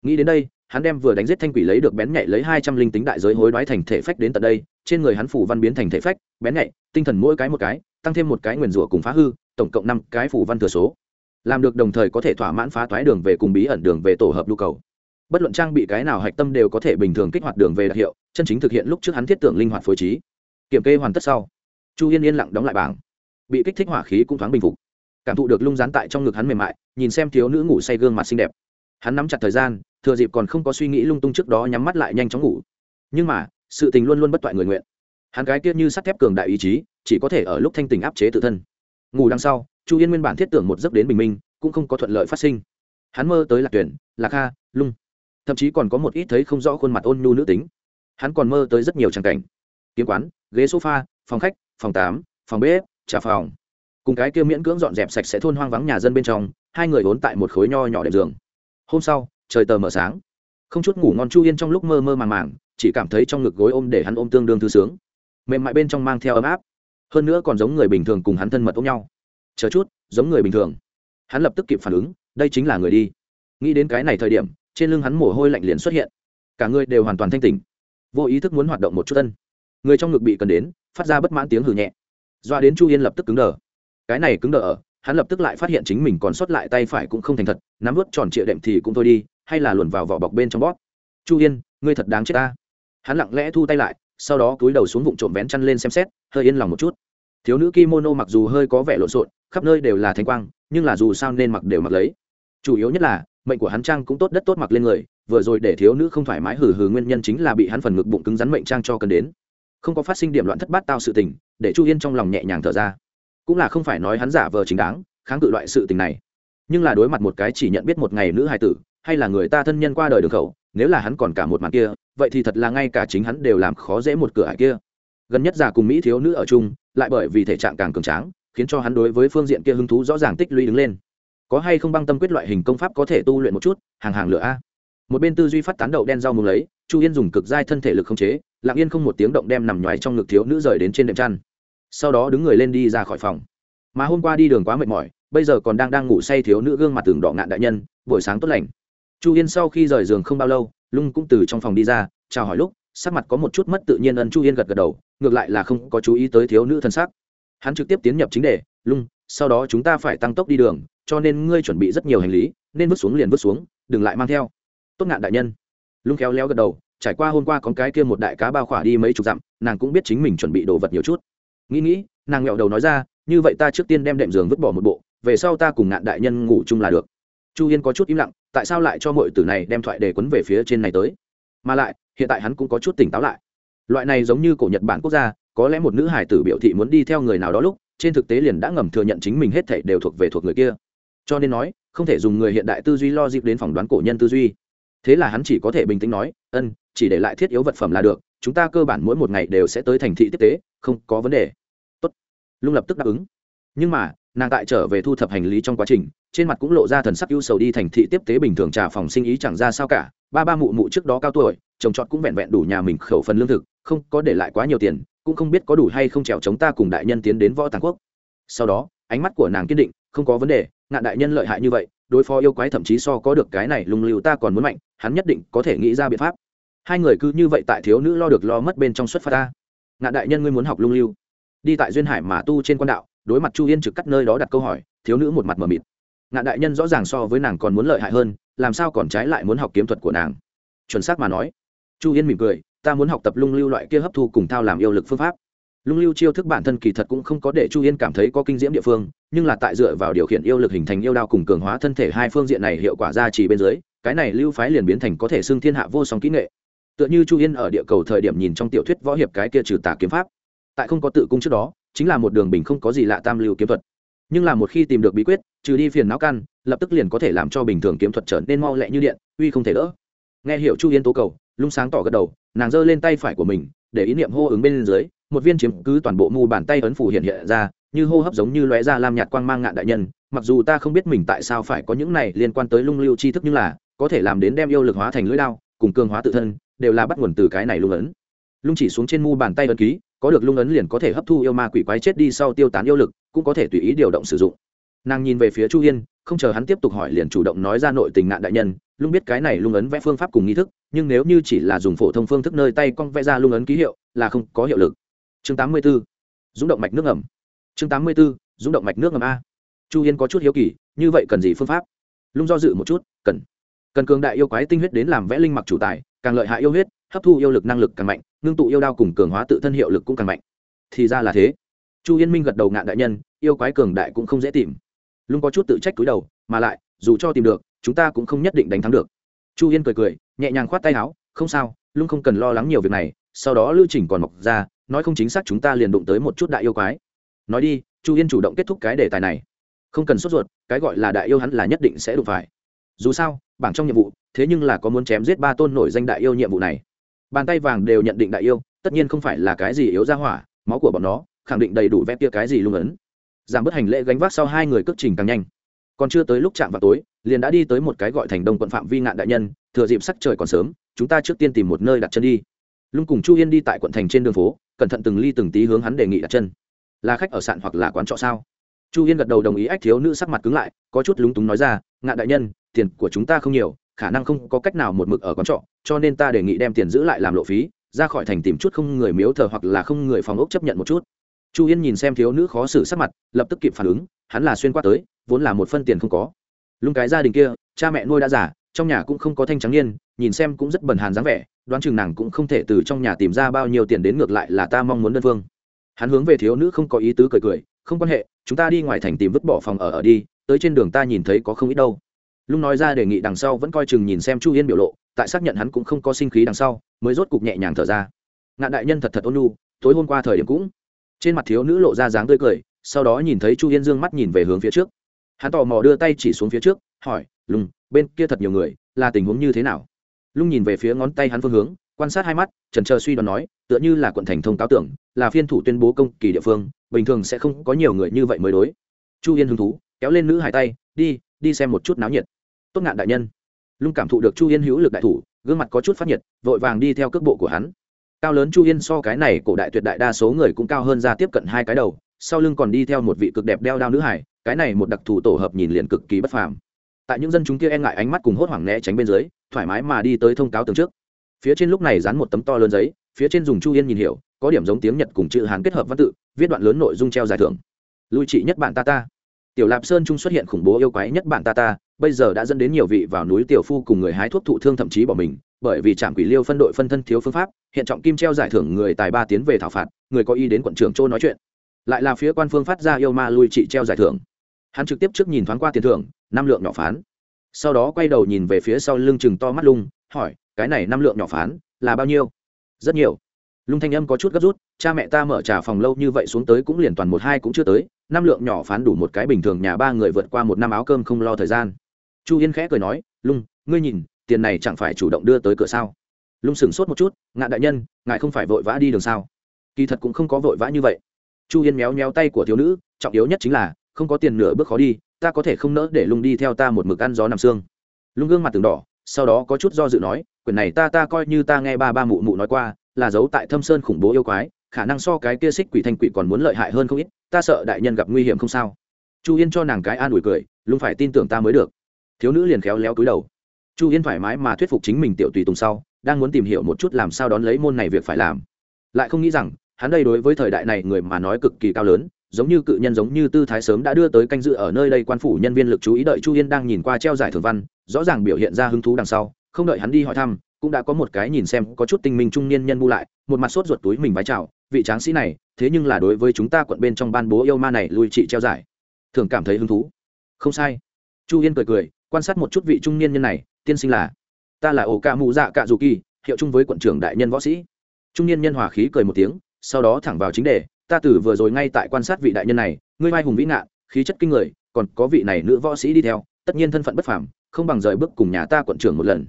A: nghĩ đến đây, hắn đem vừa đánh giết thanh quỷ lấy được bén nhạy lấy hai trăm linh tính đại giới hối đoái thành thể phách đến tận đây, trên người hắn phủ văn biến thành thể phách, bén nhạy, tinh thần mỗi cái một cái, tăng thêm một cái nguyền rủa cùng phá hư, tổng cộng năm cái phủ văn thừa số. Làm được đồng thời có thể thỏa mãn phá thoái đường về cùng bí ẩn đường về tổ hợp nhu cầu. Bất luận trang bị cái nào hạch tâm đều có thể bình thường kích hoạt đường về đặc hiệu, chân chính thực hiện lúc trước hắn thiết tưởng linh hoạt phối trí. Kiểm kê hoàn tất sau, chu yên yên lặng đóng lại bảng. Bị kích thích hỏa khí cũng thoáng bình phục. Cảm thụ được lung rán tại trong ngực hắn mềm mại, nhìn xem thiếu nữ ngủ say gương mặt xinh đẹp. Hắn nắm chặt thời gian thừa dịp còn không có suy nghĩ lung tung trước đó nhắm mắt lại nhanh chóng ngủ. Nhưng mà, sự tình luôn luôn bất toại người nguyện. Hắn gái kia như sắt thép cường đại ý chí, chỉ có thể ở lúc thanh tình áp chế tự thân. Ngủ đằng sau, chu yên nguyên bản thiết tưởng một giấc đến bình minh, cũng không có thuận lợi phát sinh. Hắn mơ tới lạc tuyển, lạc kha, lung. Thậm chí còn có một ít thấy không rõ khuôn mặt ôn nhu nữ tính. Hắn còn mơ tới rất nhiều tràng cảnh. Kiếm quán, ghế sofa, phòng khách, phòng tám, phòng bếp, trà phòng. Cùng cái kia miễn cưỡng dọn dẹp sạch sẽ thôn hoang vắng nhà dân bên trong, hai người vốn tại một khối nho nhỏ đệm giường. Hôm sau trời tờ mờ sáng. Không chút ngủ ngon chu yên trong lúc mơ mơ màng màng, chỉ cảm thấy trong ngực gối ôm để hắn ôm tương đương thư sướng. Mềm mại bên trong mang theo ấm áp. Hơn nữa còn giống người bình thường cùng hắn thân mật ôm nhau. Chờ chút, giống người bình thường. Hắn lập tức kịp phản ứng, đây chính là người đi. Nghĩ đến cái này thời điểm, trên lưng hắn mồ hôi lạnh liền xuất hiện. Cả người đều hoàn toàn thanh tỉnh. Vô ý thức muốn hoạt động một chút tân người trong ngực bị cần đến, phát ra bất mãn tiếng hử nhẹ. Doa đến chu yên lập tức cứng đờ. Cái này cứng đờ ở, hắn lập tức lại phát hiện chính mình còn sót lại tay phải cũng không thành thật, nắm vớt tròn trịa đệm thì cũng thôi đi hay là luồn vào vỏ bọc bên trong bót chu yên, ngươi thật đáng chết ta. Hắn lặng lẽ thu tay lại, sau đó cúi đầu xuống vụng trộm vén chăn lên xem xét, hơi yên lòng một chút. Thiếu nữ kimono mặc dù hơi có vẻ lộn xộn, khắp nơi đều là thanh quang, nhưng là dù sao nên mặc đều mặc lấy. Chủ yếu nhất là, mệnh của hắn trang cũng tốt đất tốt mặc lên người, vừa rồi để thiếu nữ không thoải mái hử hử nguyên nhân chính là bị hắn phần ngực bụng cứng rắn mệnh trang cho cần đến. Không có phát sinh điểm loạn thất bát tao sự tình, để chu yên trong lòng nhẹ nhàng thở ra. Cũng là không phải nói hắn giả vờ chính đáng, kháng cự loại sự tình này. Nhưng là đối mặt một cái chỉ nhận biết một ngày nữ hài tử hay là người ta thân nhân qua đời đường khẩu, nếu là hắn còn cả một màn kia, vậy thì thật là ngay cả chính hắn đều làm khó dễ một cửa ải kia. Gần nhất già cùng mỹ thiếu nữ ở chung, lại bởi vì thể trạng càng cường tráng, khiến cho hắn đối với phương diện kia hứng thú rõ ràng tích lũy đứng lên. Có hay không băng tâm quyết loại hình công pháp có thể tu luyện một chút? Hàng hàng lửa a. Một bên tư duy phát tán đậu đen rau mùng lấy, chu yên dùng cực giai thân thể lực không chế, lặng yên không một tiếng động đem nằm nhoài trong ngực thiếu nữ rời đến trên đệm chăn. Sau đó đứng người lên đi ra khỏi phòng. Mà hôm qua đi đường quá mệt mỏi, bây giờ còn đang đang ngủ say thiếu nữ gương mặt tường đỏ ngạn đại nhân, buổi sáng tốt lành chu yên sau khi rời giường không bao lâu, lung cũng từ trong phòng đi ra, chào hỏi lúc, sắc mặt có một chút mất tự nhiên ân chu yên gật gật đầu, ngược lại là không có chú ý tới thiếu nữ thân xác hắn trực tiếp tiến nhập chính đề, lung, sau đó chúng ta phải tăng tốc đi đường, cho nên ngươi chuẩn bị rất nhiều hành lý, nên vứt xuống liền vứt xuống, đừng lại mang theo. Tốt ngạn đại nhân. Lung khéo léo gật đầu, trải qua hôm qua con cái kia một đại cá bao khỏa đi mấy chục dặm, nàng cũng biết chính mình chuẩn bị đồ vật nhiều chút. Nghĩ nghĩ, nàng nghẹo đầu nói ra, như vậy ta trước tiên đem đệm giường vứt bỏ một bộ, về sau ta cùng ngạn đại nhân ngủ chung là được. Chu yên có chút im lặng tại sao lại cho mọi tử này đem thoại để quấn về phía trên này tới? Mà lại, hiện tại hắn cũng có chút tỉnh táo lại. Loại này giống như cổ nhật bản quốc gia, có lẽ một nữ hải tử biểu thị muốn đi theo người nào đó lúc, trên thực tế liền đã ngầm thừa nhận chính mình hết thảy đều thuộc về thuộc người kia. Cho nên nói, không thể dùng người hiện đại tư duy lo dịp đến phỏng đoán cổ nhân tư duy. Thế là hắn chỉ có thể bình tĩnh nói, ân, chỉ để lại thiết yếu vật phẩm là được, chúng ta cơ bản mỗi một ngày đều sẽ tới thành thị tiếp tế, không có vấn đề. Tốt. Lung lập tức đáp ứng. Nhưng mà nàng tại trở về thu thập hành lý trong quá trình, trên mặt cũng lộ ra thần sắc ưu sầu đi thành thị tiếp tế bình thường trà phòng sinh ý chẳng ra sao cả. Ba ba mụ mụ trước đó cao tuổi chồng chọn cũng vẹn vẹn đủ nhà mình khẩu phần lương thực, không có để lại quá nhiều tiền, cũng không biết có đủ hay không trèo chống ta cùng đại nhân tiến đến võ tàng quốc. Sau đó, ánh mắt của nàng kiên định, không có vấn đề, ngạn đại nhân lợi hại như vậy, đối phó yêu quái thậm chí so có được cái này lung lưu ta còn muốn mạnh, hắn nhất định có thể nghĩ ra biện pháp. Hai người cứ như vậy tại thiếu nữ lo được lo mất bên trong xuất phát ta. Ngạn đại nhân ngươi muốn học lung lưu. Đi tại duyên hải mà tu trên quan đạo đối mặt chu yên trực cắt nơi đó đặt câu hỏi, thiếu nữ một mặt mờ mịt. Ngạn đại nhân rõ ràng so với nàng còn muốn lợi hại hơn, làm sao còn trái lại muốn học kiếm thuật của nàng? Chuẩn xác mà nói. Chu yên mỉm cười, ta muốn học tập lung lưu loại kia hấp thu cùng thao làm yêu lực phương pháp. Lung lưu chiêu thức bản thân kỳ thật cũng không có để chu yên cảm thấy có kinh diễm địa phương, nhưng là tại dựa vào điều khiển yêu lực hình thành yêu đao cùng cường hóa thân thể hai phương diện này hiệu quả ra chỉ bên dưới, cái này lưu phái liền biến thành có thể xưng thiên hạ vô song kỹ nghệ. Tựa như chu yên ở địa cầu thời điểm nhìn trong tiểu thuyết võ hiệp cái kia trừ tà kiếm pháp. Tại không có tự cung trước đó chính là một đường bình không có gì lạ tam lưu kiếm thuật. Nhưng là một khi tìm được bí quyết, trừ đi phiền não căn lập tức liền có thể làm cho bình thường kiếm thuật trở nên mau lẹ như điện, uy không thể đỡ. Nghe hiểu chu yên tố cầu, lung sáng tỏ gật đầu, nàng giơ lên tay phải của mình, để ý niệm hô ứng bên dưới, một viên chiếm cứ toàn bộ mu bàn tay ấn phủ hiện hiện ra, như hô hấp giống như lóe ra lam nhạt quang mang ngạn đại nhân, mặc dù ta không biết mình tại sao phải có những này liên quan tới lung lưu tri thức nhưng là, có thể làm đến đem yêu lực hóa thành lưỡi đao, cùng cường hóa tự thân, đều là bắt nguồn từ cái này lung ấn. Lung chỉ xuống trên mu bàn tay ấn ký có được lung ấn liền có thể hấp thu yêu ma quỷ quái chết đi sau tiêu tán yêu lực, cũng có thể tùy ý điều động sử dụng nàng nhìn về phía chu yên không chờ hắn tiếp tục hỏi liền chủ động nói ra nội tình nạn đại nhân, lung biết cái này lung ấn vẽ phương pháp cùng nghi thức, nhưng nếu như chỉ là dùng phổ thông phương thức nơi tay con vẽ ra lung ấn ký hiệu, là không có hiệu lực chương 84. dũng động mạch nước ngầm chương 84. dũng động mạch nước ngầm a chu yên có chút hiếu kỳ, như vậy cần gì phương pháp lung do dự một chút, cần cần cường đại yêu quái tinh huyết đến làm vẽ linh mặc chủ tài, càng lợi hại yêu huyết hấp thu yêu lực năng lực càng mạnh, ngưng tụ yêu đao cùng cường hóa tự thân hiệu lực cũng càng mạnh. Thì ra là thế. Chu yên minh gật đầu ngạn đại nhân, yêu quái cường đại cũng không dễ tìm. Lung có chút tự trách túi đầu, mà lại, dù cho tìm được, chúng ta cũng không nhất định đánh thắng được. Chu yên cười cười, nhẹ nhàng khoát tay áo, không sao, lung không cần lo lắng nhiều việc này, sau đó lưu trình còn mọc ra, nói không chính xác chúng ta liền đụng tới một chút đại yêu quái. Nói đi, chu yên chủ động kết thúc cái đề tài này. Không cần sốt ruột, cái gọi là đại yêu hắn là nhất định sẽ đụng phải. Dù sao, bảng trong nhiệm vụ, thế nhưng là có muốn chém giết ba tôn nổi danh đại yêu nhiệm vụ này bàn tay vàng đều nhận định đại yêu, tất nhiên không phải là cái gì yếu ra hỏa, máu của bọn nó, khẳng định đầy đủ vét kia cái gì lung ấn. Giảm bớt hành lễ gánh vác sau hai người cất trình càng nhanh. Còn chưa tới lúc chạm vào tối, liền đã đi tới một cái gọi thành đông quận phạm vi ngạn đại nhân, thừa dịp sắc trời còn sớm, chúng ta trước tiên tìm một nơi đặt chân đi. Lung cùng chu yên đi tại quận thành trên đường phố, cẩn thận từng ly từng tí hướng hắn đề nghị đặt chân. Là khách ở sạn hoặc là quán trọ sao? Chu yên gật đầu đồng ý ách thiếu nữ sắc mặt cứng lại, có chút lúng túng nói ra, ngạn đại nhân, tiền của chúng ta không nhiều, khả năng không có cách nào một mực ở quán trọ cho nên ta đề nghị đem tiền giữ lại làm lộ phí, ra khỏi thành tìm chút không người miếu thờ hoặc là không người phòng ốc chấp nhận một chút. Chu yên nhìn xem thiếu nữ khó xử sắc mặt, lập tức kịp phản ứng, hắn là xuyên qua tới, vốn là một phân tiền không có. Lung cái gia đình kia, cha mẹ nuôi đã giả trong nhà cũng không có thanh trắng niên, nhìn xem cũng rất bần hàn dáng vẻ, đoán chừng nàng cũng không thể từ trong nhà tìm ra bao nhiêu tiền đến ngược lại là ta mong muốn đơn phương. Hắn hướng về thiếu nữ không có ý tứ cười cười, không quan hệ, chúng ta đi ngoài thành tìm vứt bỏ phòng ở ở đi, tới trên đường ta nhìn thấy có không ít đâu lúc nói ra đề nghị đằng sau vẫn coi chừng nhìn xem chu yên biểu lộ tại xác nhận hắn cũng không có sinh khí đằng sau mới rốt cục nhẹ nhàng thở ra ngạn đại nhân thật thật ôn lu tối hôm qua thời điểm cũng trên mặt thiếu nữ lộ ra dáng tươi cười, sau đó nhìn thấy chu yên dương mắt nhìn về hướng phía trước. hắn tò mò đưa tay chỉ xuống phía trước, hỏi lùng bên kia thật nhiều người, là tình huống như thế nào? Lung nhìn về phía ngón tay hắn phương hướng, quan sát hai mắt, trần trờ suy đoán nói, tựa như là quận thành thông cáo tưởng, là phiên thủ tuyên bố công kỳ địa phương, bình thường sẽ không có nhiều người như vậy mới đối. Chu yên hứng thú, kéo lên nữ hải tay, đi đi xem một chút náo nhiệt tốt ngạn đại nhân. Lung cảm thụ được chu yên hữu lực đại thủ, gương mặt có chút phát nhiệt, vội vàng đi theo cước bộ của hắn. Cao lớn chu yên so cái này cổ đại tuyệt đại đa số người cũng cao hơn ra tiếp cận hai cái đầu, sau lưng còn đi theo một vị cực đẹp đeo đao nữ hải cái này một đặc thù tổ hợp nhìn liền cực kỳ bất phàm. Tại những dân chúng kia e ngại ánh mắt cùng hốt hoảng né tránh bên dưới, thoải mái mà đi tới thông cáo tường trước. Phía trên lúc này dán một tấm to lớn giấy, phía trên dùng chu yên nhìn hiểu, có điểm giống tiếng nhật cùng chữ hán kết hợp văn tự, viết đoạn lớn nội dung treo giải thưởng. Lui trị nhất bản ta ta. Tiểu lạp sơn trung xuất hiện khủng bố yêu quái nhất bản ta ta bây giờ đã dẫn đến nhiều vị vào núi tiểu phu cùng người hái thuốc thụ thương thậm chí bỏ mình, bởi vì trạm quỷ liêu phân đội phân thân thiếu phương pháp, hiện trọng kim treo giải thưởng người tài ba tiến về thảo phạt, người có ý đến quận trưởng châu nói chuyện. Lại là phía quan phương phát ra yêu ma lui trị treo giải thưởng. Hắn trực tiếp trước nhìn thoáng qua tiền thưởng, năm lượng nhỏ phán. Sau đó quay đầu nhìn về phía sau lưng chừng to mắt lung, hỏi, cái này năm lượng nhỏ phán là bao nhiêu? Rất nhiều. Lung thanh âm có chút gấp rút, cha mẹ ta mở trà phòng lâu như vậy xuống tới cũng liền toàn một hai cũng chưa tới, năm lượng nhỏ phán đủ một cái bình thường nhà ba người vượt qua một năm áo cơm không lo thời gian chu yên khẽ cười nói, lung, ngươi nhìn, tiền này chẳng phải chủ động đưa tới cửa sao? Lung sửng sốt một chút ngạn đại nhân, ngài không phải vội vã đi đường sao? Kỳ thật cũng không có vội vã như vậy. Chu yên méo méo tay của thiếu nữ, trọng yếu nhất chính là, không có tiền nửa bước khó đi, ta có thể không nỡ để lung đi theo ta một mực ăn gió nằm xương. Lung gương mặt từng đỏ, sau đó có chút do dự nói, quyển này ta ta coi như ta nghe ba ba mụ mụ nói qua, là giấu tại thâm sơn khủng bố yêu quái, khả năng so cái kia xích quỷ thanh quỷ còn muốn lợi hại hơn không ít, ta sợ đại nhân gặp nguy hiểm không sao. Chu yên cho nàng cái an ủi cười, Lung phải tin tưởng ta mới được thiếu nữ liền khéo léo cúi đầu. Chu yên thoải mái mà thuyết phục chính mình tiểu tùy tùng sau, đang muốn tìm hiểu một chút làm sao đón lấy môn này việc phải làm. Lại không nghĩ rằng, hắn đây đối với thời đại này người mà nói cực kỳ cao lớn, giống như cự nhân giống như tư thái sớm đã đưa tới canh dự ở nơi đây quan phủ nhân viên lực chú ý đợi chu yên đang nhìn qua treo giải thưởng văn, rõ ràng biểu hiện ra hứng thú đằng sau, không đợi hắn đi hỏi thăm, cũng đã có một cái nhìn xem có chút tinh minh trung niên nhân bu lại, một mặt sốt ruột túi mình vái chào, vị tráng sĩ này, thế nhưng là đối với chúng ta quận bên trong ban bố yêu ma này lui trị treo giải. Thường cảm thấy hứng thú. Không sai. Chu yên cười cười quan sát một chút vị trung niên nhân này tiên sinh là ta là ổ ca mụ dạ cạ dù kỳ hiệu chung với quận trưởng đại nhân võ sĩ. Trung niên nhân hòa khí cười một tiếng sau đó thẳng vào chính đề ta tử vừa rồi ngay tại quan sát vị đại nhân này ngươi mai hùng vĩ ngạn khí chất kinh người còn có vị này nữ võ sĩ đi theo tất nhiên thân phận bất phàm không bằng rời bước cùng nhà ta quận trưởng một lần.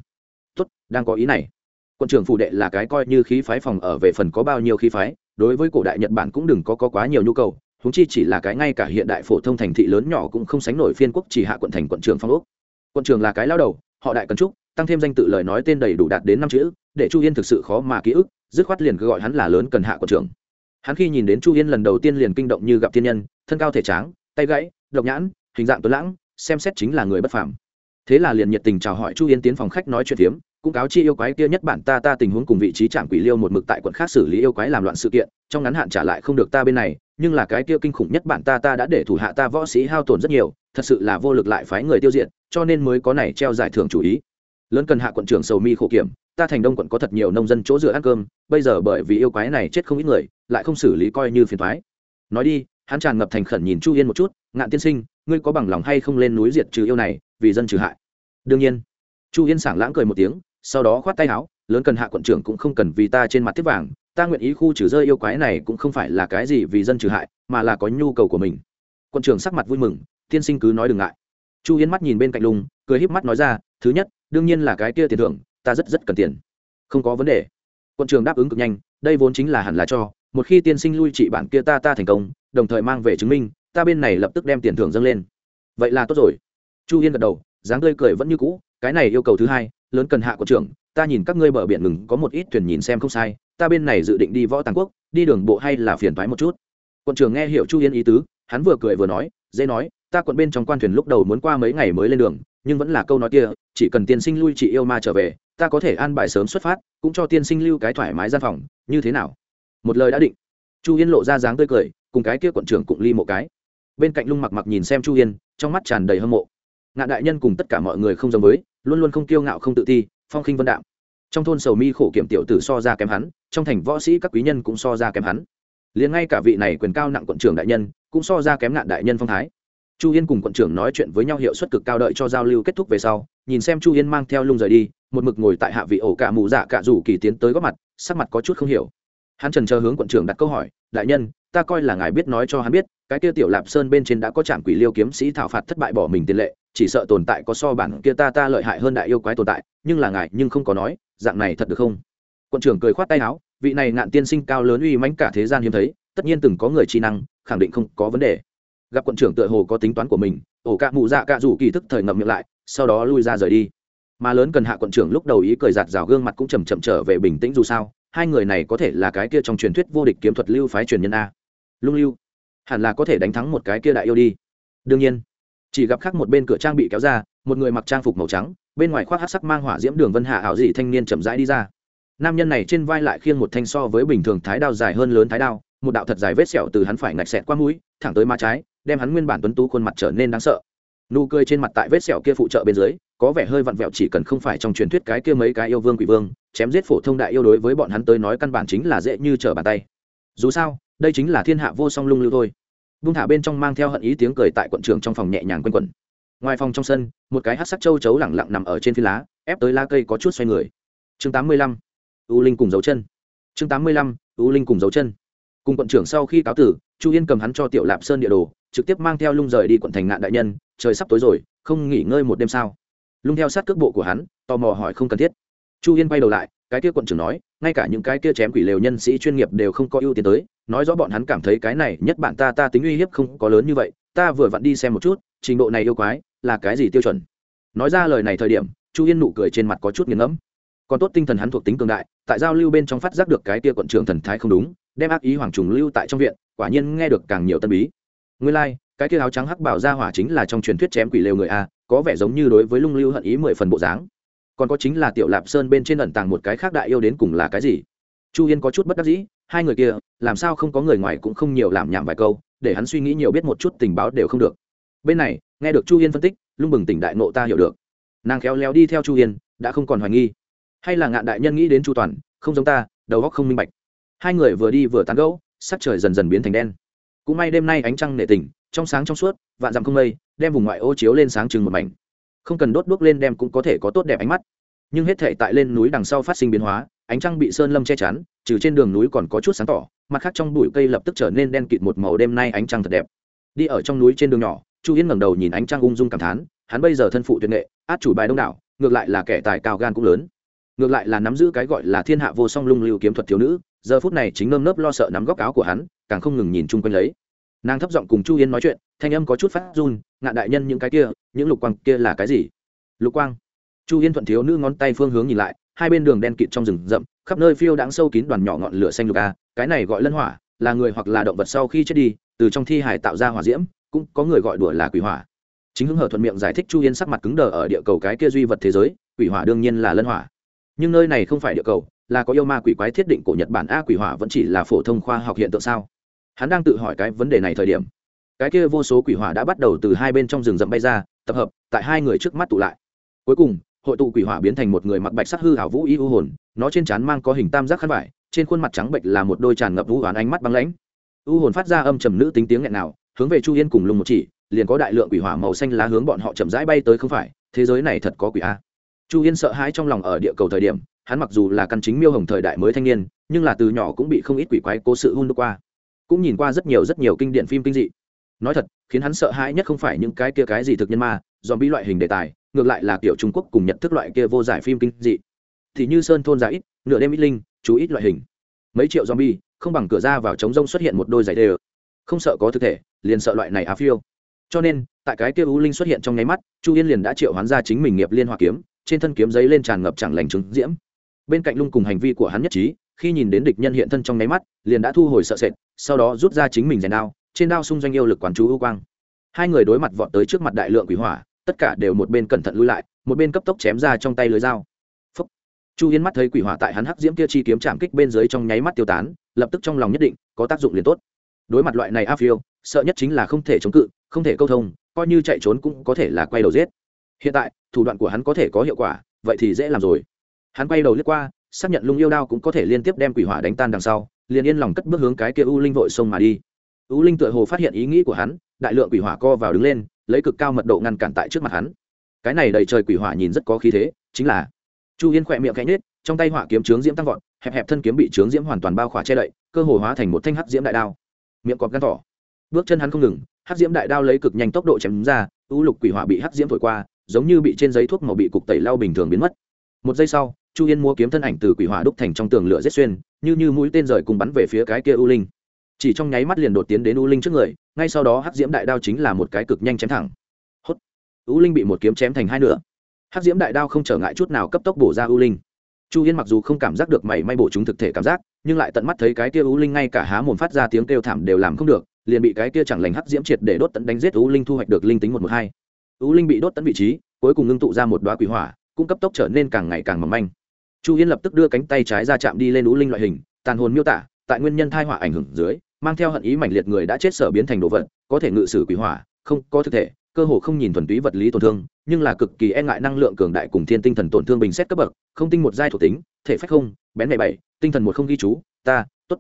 A: Tốt đang có ý này. Quận trưởng phụ đệ là cái coi như khí phái phòng ở về phần có bao nhiêu khí phái đối với cổ đại nhật bản cũng đừng có, có quá nhiều nhu cầu húng chi chỉ là cái ngay cả hiện đại phổ thông thành thị lớn nhỏ cũng không sánh nổi phiên quốc chỉ hạ quận thành quận trưởng phong úc quận trưởng là cái lao đầu, họ đại cần trúc, tăng thêm danh tự lời nói tên đầy đủ đạt đến năm chữ, để chu yên thực sự khó mà ký ức, dứt khoát liền cứ gọi hắn là lớn cần hạ quận trưởng. Hắn khi nhìn đến chu yên lần đầu tiên liền kinh động như gặp thiên nhân, thân cao thể tráng, tay gãy, độc nhãn, hình dạng tuấn lãng, xem xét chính là người bất phàm. Thế là liền nhiệt tình chào hỏi chu yên tiến phòng khách nói chuyện phiếm cũng cáo chi yêu quái kia nhất bản ta ta tình huống cùng vị trí trạm quỷ liêu một mực tại quận khác xử lý yêu quái làm loạn sự kiện, trong ngắn hạn trả lại không được ta bên này nhưng là cái kia kinh khủng nhất bản ta ta đã để thủ hạ ta võ sĩ hao tổn rất nhiều, thật sự là vô lực lại phái người tiêu diệt, cho nên mới có này treo giải thưởng chủ ý. Lớn cần hạ quận trưởng sầu mi khổ kiểm, ta thành đông quận có thật nhiều nông dân chỗ dựa ăn cơm, bây giờ bởi vì yêu quái này chết không ít người, lại không xử lý coi như phiền thoái nói đi, hắn tràn ngập thành khẩn nhìn chu yên một chút, ngạn tiên sinh, ngươi có bằng lòng hay không lên núi diệt trừ yêu này, vì dân trừ hại? Đương nhiên. Chu yên sảng lãng cười một tiếng, sau đó khoát tay áo, lớn cần hạ quận trưởng cũng không cần vì ta trên mặt tiếp vàng ta nguyện ý khu trừ rơi yêu quái này cũng không phải là cái gì vì dân trừ hại, mà là có nhu cầu của mình. Quận trưởng sắc mặt vui mừng, tiên sinh cứ nói đừng ngại. Chu yên mắt nhìn bên cạnh lùng, cười híp mắt nói ra, thứ nhất, đương nhiên là cái kia tiền thưởng, ta rất rất cần tiền. Không có vấn đề. Quận trưởng đáp ứng cực nhanh, đây vốn chính là hẳn là cho, một khi tiên sinh lui trị bản kia ta ta thành công, đồng thời mang về chứng minh, ta bên này lập tức đem tiền thưởng dâng lên. Vậy là tốt rồi. Chu yên gật đầu, dáng tươi cười vẫn như cũ, cái này yêu cầu thứ hai, lớn cần hạ của trưởng, ta nhìn các ngươi bờ biển ngừng, có một ít thuyền nhìn xem không sai ta bên này dự định đi võ tàng quốc, đi đường bộ hay là phiền thoái một chút? Quận trưởng nghe hiểu chu yên ý tứ, hắn vừa cười vừa nói, dễ nói, ta quận bên trong quan thuyền lúc đầu muốn qua mấy ngày mới lên đường, nhưng vẫn là câu nói kia, chỉ cần tiên sinh lui chị yêu ma trở về, ta có thể an bài sớm xuất phát, cũng cho tiên sinh lưu cái thoải mái gian phòng, như thế nào? Một lời đã định. Chu yên lộ ra dáng tươi cười, cùng cái kia quận trưởng cũng ly một cái. Bên cạnh lung mặc mặc nhìn xem chu yên trong mắt tràn đầy hâm mộ. Ngạn đại nhân cùng tất cả mọi người không giống với, luôn luôn không kiêu ngạo không tự ti, phong khinh vân đạm. Trong thôn sầu mi khổ kiểm tiểu tử so ra kém hắn trong thành võ sĩ các quý nhân cũng so ra kém hắn. Liền ngay cả vị này quyền cao nặng quận trưởng đại nhân cũng so ra kém ngạn đại nhân phong thái. Chu yên cùng quận trưởng nói chuyện với nhau hiệu suất cực cao đợi cho giao lưu kết thúc về sau, nhìn xem chu yên mang theo lung rời đi, một mực ngồi tại hạ vị ổ cả mù dạ cả rủ kỳ tiến tới góp mặt, sắc mặt có chút không hiểu. Hắn trần chờ hướng quận trưởng đặt câu hỏi, đại nhân, ta coi là ngài biết nói cho hắn biết, cái kia tiểu lạp sơn bên trên đã có trạm quỷ liêu kiếm sĩ thảo phạt thất bại bỏ mình tiền lệ, chỉ sợ tồn tại có so bản kia ta ta lợi hại hơn đại yêu quái tồn tại, nhưng là ngài nhưng không có nói, dạng này thật được không? Quận trưởng cười khoát tay áo, vị này ngạn tiên sinh cao lớn uy mãnh cả thế gian hiếm thấy, tất nhiên từng có người trí năng, khẳng định không có vấn đề. Gặp quận trưởng tựa hồ có tính toán của mình, ổ cạ mụ dạ cạ rủ kỳ thức thời ngậm miệng lại, sau đó lui ra rời đi. Mà lớn cần hạ quận trưởng lúc đầu ý cười giạt rào gương mặt cũng chầm chậm trở về bình tĩnh dù sao, hai người này có thể là cái kia trong truyền thuyết vô địch kiếm thuật lưu phái truyền nhân a. Lung lưu, hẳn là có thể đánh thắng một cái kia đại yêu đi. Đương nhiên, chỉ gặp khác một bên cửa trang bị kéo ra, một người mặc trang phục màu trắng, bên ngoài khoác hát sắc mang hỏa diễm đường vân hạ ảo dị thanh niên chậm rãi đi ra nam nhân này trên vai lại khiêng một thanh so với bình thường thái đao dài hơn lớn thái đao, một đạo thật dài vết sẹo từ hắn phải ngạch xẹt qua mũi, thẳng tới má trái, đem hắn nguyên bản tuấn tú khuôn mặt trở nên đáng sợ. Nụ cười trên mặt tại vết sẹo kia phụ trợ bên dưới, có vẻ hơi vặn vẹo chỉ cần không phải trong truyền thuyết cái kia mấy cái yêu vương quỷ vương, chém giết phổ thông đại yêu đối với bọn hắn tới nói căn bản chính là dễ như trở bàn tay. Dù sao, đây chính là thiên hạ vô song lung lưu thôi. Bung thả bên trong mang theo hận ý tiếng cười tại quận trường trong phòng nhẹ nhàng quanh quẩn. Ngoài phòng trong sân, một cái hát sắc châu chấu lẳng lặng nằm ở trên phi lá, ép tới lá cây có chút xoay người. Chương tám mươi lăm u linh cùng dấu chân. Chương tám mươi lăm, u linh cùng dấu chân. Cùng quận trưởng sau khi cáo tử, chu yên cầm hắn cho tiểu lạp sơn địa đồ, trực tiếp mang theo lung rời đi quận thành ngạn đại nhân, trời sắp tối rồi, không nghỉ ngơi một đêm sao? Lung theo sát cước bộ của hắn, tò mò hỏi không cần thiết. Chu yên quay đầu lại, cái kia quận trưởng nói, ngay cả những cái kia chém quỷ lều nhân sĩ chuyên nghiệp đều không có ưu tiên tới, nói rõ bọn hắn cảm thấy cái này nhất bạn ta ta tính uy hiếp không có lớn như vậy, ta vừa vặn đi xem một chút, trình độ này yêu quái, là cái gì tiêu chuẩn? Nói ra lời này thời điểm, chu yên nụ cười trên mặt có chút nghiền ngẫm. Còn tốt tinh thần hắn thuộc tính cường đại tại giao lưu bên trong phát giác được cái tia quận trưởng thần thái không đúng đem ác ý hoàng trùng lưu tại trong viện quả nhiên nghe được càng nhiều tân bí. Nguyên lai、like, cái kia áo trắng hắc bảo ra hỏa chính là trong truyền thuyết chém quỷ lều người a có vẻ giống như đối với lung lưu hận ý mười phần bộ dáng. Còn có chính là tiểu lạp sơn bên trên ẩn tàng một cái khác đại yêu đến cùng là cái gì? Chu yên có chút bất đắc dĩ hai người kia làm sao không có người ngoài cũng không nhiều làm nhảm vài câu để hắn suy nghĩ nhiều biết một chút tình báo đều không được. Bên này nghe được chu yên phân tích lung bừng tỉnh đại nộ ta hiểu được. Nàng khéo léo đi theo chu yên đã không còn hoài nghi hay là ngạn đại nhân nghĩ đến chu toàn, không giống ta, đầu góc không minh bạch. Hai người vừa đi vừa tán gẫu, sắc trời dần dần biến thành đen. Cũng may đêm nay ánh trăng nệ tình, trong sáng trong suốt, vạn dặm không mây, đem vùng ngoại ô chiếu lên sáng chừng một mảnh. Không cần đốt đuốc lên đem cũng có thể có tốt đẹp ánh mắt. Nhưng hết thể tại lên núi đằng sau phát sinh biến hóa, ánh trăng bị sơn lâm che chắn, trừ trên đường núi còn có chút sáng tỏ, mặt khác trong bụi cây lập tức trở nên đen kịt một màu đêm nay ánh trăng thật đẹp. Đi ở trong núi trên đường nhỏ, chu yên ngẩng đầu nhìn ánh trăng ung dung cảm thán, hắn bây giờ thân phụ tuyệt nghệ, át chủ bài đông đảo, ngược lại là kẻ tài cao gan cũng lớn ngược lại là nắm giữ cái gọi là thiên hạ vô song lung lưu kiếm thuật thiếu nữ, giờ phút này chính nơm nớp lo sợ nắm góc áo của hắn, càng không ngừng nhìn chung quanh lấy. Nàng thấp giọng cùng chu yên nói chuyện, thanh âm có chút phát run, ngạn đại nhân, những cái kia, những lục quang kia là cái gì? Lục quang? Chu yên thuận thiếu nữ ngón tay phương hướng nhìn lại, hai bên đường đen kịt trong rừng rậm, khắp nơi phiêu đáng sâu kín đoàn nhỏ ngọn lửa xanh lục a, cái này gọi lân hỏa, là người hoặc là động vật sau khi chết đi, từ trong thi hải tạo ra hỏa diễm, cũng có người gọi đùa là quỷ hỏa. Chính hứng hở thuận miệng giải thích chu yên sắc mặt cứng đờ ở địa cầu cái kia duy vật thế giới, quỷ hỏa đương nhiên là lân hỏa nhưng nơi này không phải địa cầu, là có yêu ma quỷ quái thiết định của nhật bản a quỷ hỏa vẫn chỉ là phổ thông khoa học hiện tượng sao? Hắn đang tự hỏi cái vấn đề này thời điểm. Cái kia vô số quỷ hỏa đã bắt đầu từ hai bên trong rừng rậm bay ra, tập hợp, tại hai người trước mắt tụ lại. Cuối cùng, hội tụ quỷ hỏa biến thành một người mặc bạch sắc hư hảo vũ y u hồn, nó trên trán mang có hình tam giác khăn vải, trên khuôn mặt trắng bệnh là một đôi tràn ngập vũ hoán ánh mắt băng lãnh. U hồn phát ra âm trầm nữ tính tiếng nghẹn nào, hướng về chu yên cùng lùng một chỉ, liền có đại lượng quỷ hỏa màu xanh lá hướng bọn họ chậm rãi bay tới không phải, thế giới này thật có quỷ a chu yên sợ hãi trong lòng ở địa cầu thời điểm, hắn mặc dù là căn chính miêu hồng thời đại mới thanh niên, nhưng là từ nhỏ cũng bị không ít quỷ quái cố sự hun đ qua. Cũng nhìn qua rất nhiều rất nhiều kinh điển phim kinh dị. Nói thật, khiến hắn sợ hãi nhất không phải những cái kia cái gì thực nhân ma dòm bi loại hình đề tài, ngược lại là kiểu trung quốc cùng nhận thức loại kia vô giải phim kinh dị. Thì như sơn thôn giả ít, nửa đêm ít linh, chú ít loại hình. Mấy triệu zombie, không bằng cửa ra vào trống rông xuất hiện một đôi giày đê không sợ có thực thể, liền sợ loại này á phiêu. Cho nên, tại cái kia u linh xuất hiện trong nháy mắt, chu yên liền đã triệu hoán ra chính mình nghiệp liên hoa kiếm trên thân kiếm giấy lên tràn ngập chẳng lành trứng diễm. Bên cạnh lung cùng hành vi của hắn nhất trí, khi nhìn đến địch nhân hiện thân trong nháy mắt, liền đã thu hồi sợ sệt, sau đó rút ra chính mình rèn đao, trên đao xung doanh yêu lực quán chú ưu quang. Hai người đối mặt vọt tới trước mặt đại lượng quỷ hỏa, tất cả đều một bên cẩn thận lui lại, một bên cấp tốc chém ra trong tay lưới dao. Phúc. chu yên mắt thấy quỷ hỏa tại hắn hắc diễm kia chi kiếm chạm kích bên dưới trong nháy mắt tiêu tán, lập tức trong lòng nhất định có tác dụng liền tốt. Đối mặt loại này a phiêu, sợ nhất chính là không thể chống cự, không thể câu thông, coi như chạy trốn cũng có thể là quay đầu giết. Hiện tại thủ đoạn của hắn có thể có hiệu quả, vậy thì dễ làm rồi. Hắn quay đầu lướt qua, xác nhận lung yêu đao cũng có thể liên tiếp đem quỷ hỏa đánh tan đằng sau, liền yên lòng cất bước hướng cái kia u linh vội sông mà đi. U linh tựa hồ phát hiện ý nghĩ của hắn, đại lượng quỷ hỏa co vào đứng lên, lấy cực cao mật độ ngăn cản tại trước mặt hắn. Cái này đầy trời quỷ hỏa nhìn rất có khí thế, chính là chu yên khỏe miệng cánh nết trong tay hỏa kiếm trướng diễm tăng vọt, hẹp hẹp thân kiếm bị trướng diễm hoàn toàn bao khỏa che đậy, cơ hồ hóa thành một thanh hắc diễm đại đao. Miệng cọp gan thỏ. Bước chân hắn không ngừng, hắc diễm đại đao lấy cực nhanh tốc độ chém ra, u lục quỷ hỏa bị hắc diễm thổi qua giống như bị trên giấy thuốc màu bị cục tẩy lau bình thường biến mất. Một giây sau, chu yên mua kiếm thân ảnh từ quỷ hỏa đúc thành trong tường lửa rết xuyên, như như mũi tên rời cùng bắn về phía cái kia u linh. Chỉ trong nháy mắt liền đột tiến đến u linh trước người, ngay sau đó hắc diễm đại đao chính là một cái cực nhanh chém thẳng. Hốt. U linh bị một kiếm chém thành hai nửa. Hắc diễm đại đao không trở ngại chút nào cấp tốc bổ ra u linh. Chu yên mặc dù không cảm giác được mảy may bổ chúng thực thể cảm giác, nhưng lại tận mắt thấy cái kia u linh ngay cả há mồm phát ra tiếng kêu thảm đều làm không được, liền bị cái kia chẳng lành hắc diễm triệt để đốt tận đánh giết u linh thu hoạch được linh tính một một hai u linh bị đốt tận vị trí, cuối cùng ngưng tụ ra một đoá quỷ hỏa, cũng cấp tốc trở nên càng ngày càng mỏng manh. Chu yên lập tức đưa cánh tay trái ra chạm đi lên u linh loại hình, tàn hồn miêu tả, tại nguyên nhân thai hỏa ảnh hưởng dưới, mang theo hận ý mảnh liệt người đã chết sở biến thành đồ vật, có thể ngự sử quỷ hỏa, không, có thực thể, cơ hồ không nhìn thuần túy vật lý tổn thương, nhưng là cực kỳ e ngại năng lượng cường đại cùng thiên tinh thần tổn thương bình xét cấp bậc, không tinh một giai thuộc tính, thể phách không, bén mẹ bảy, tinh thần một không ghi chú, ta, tốt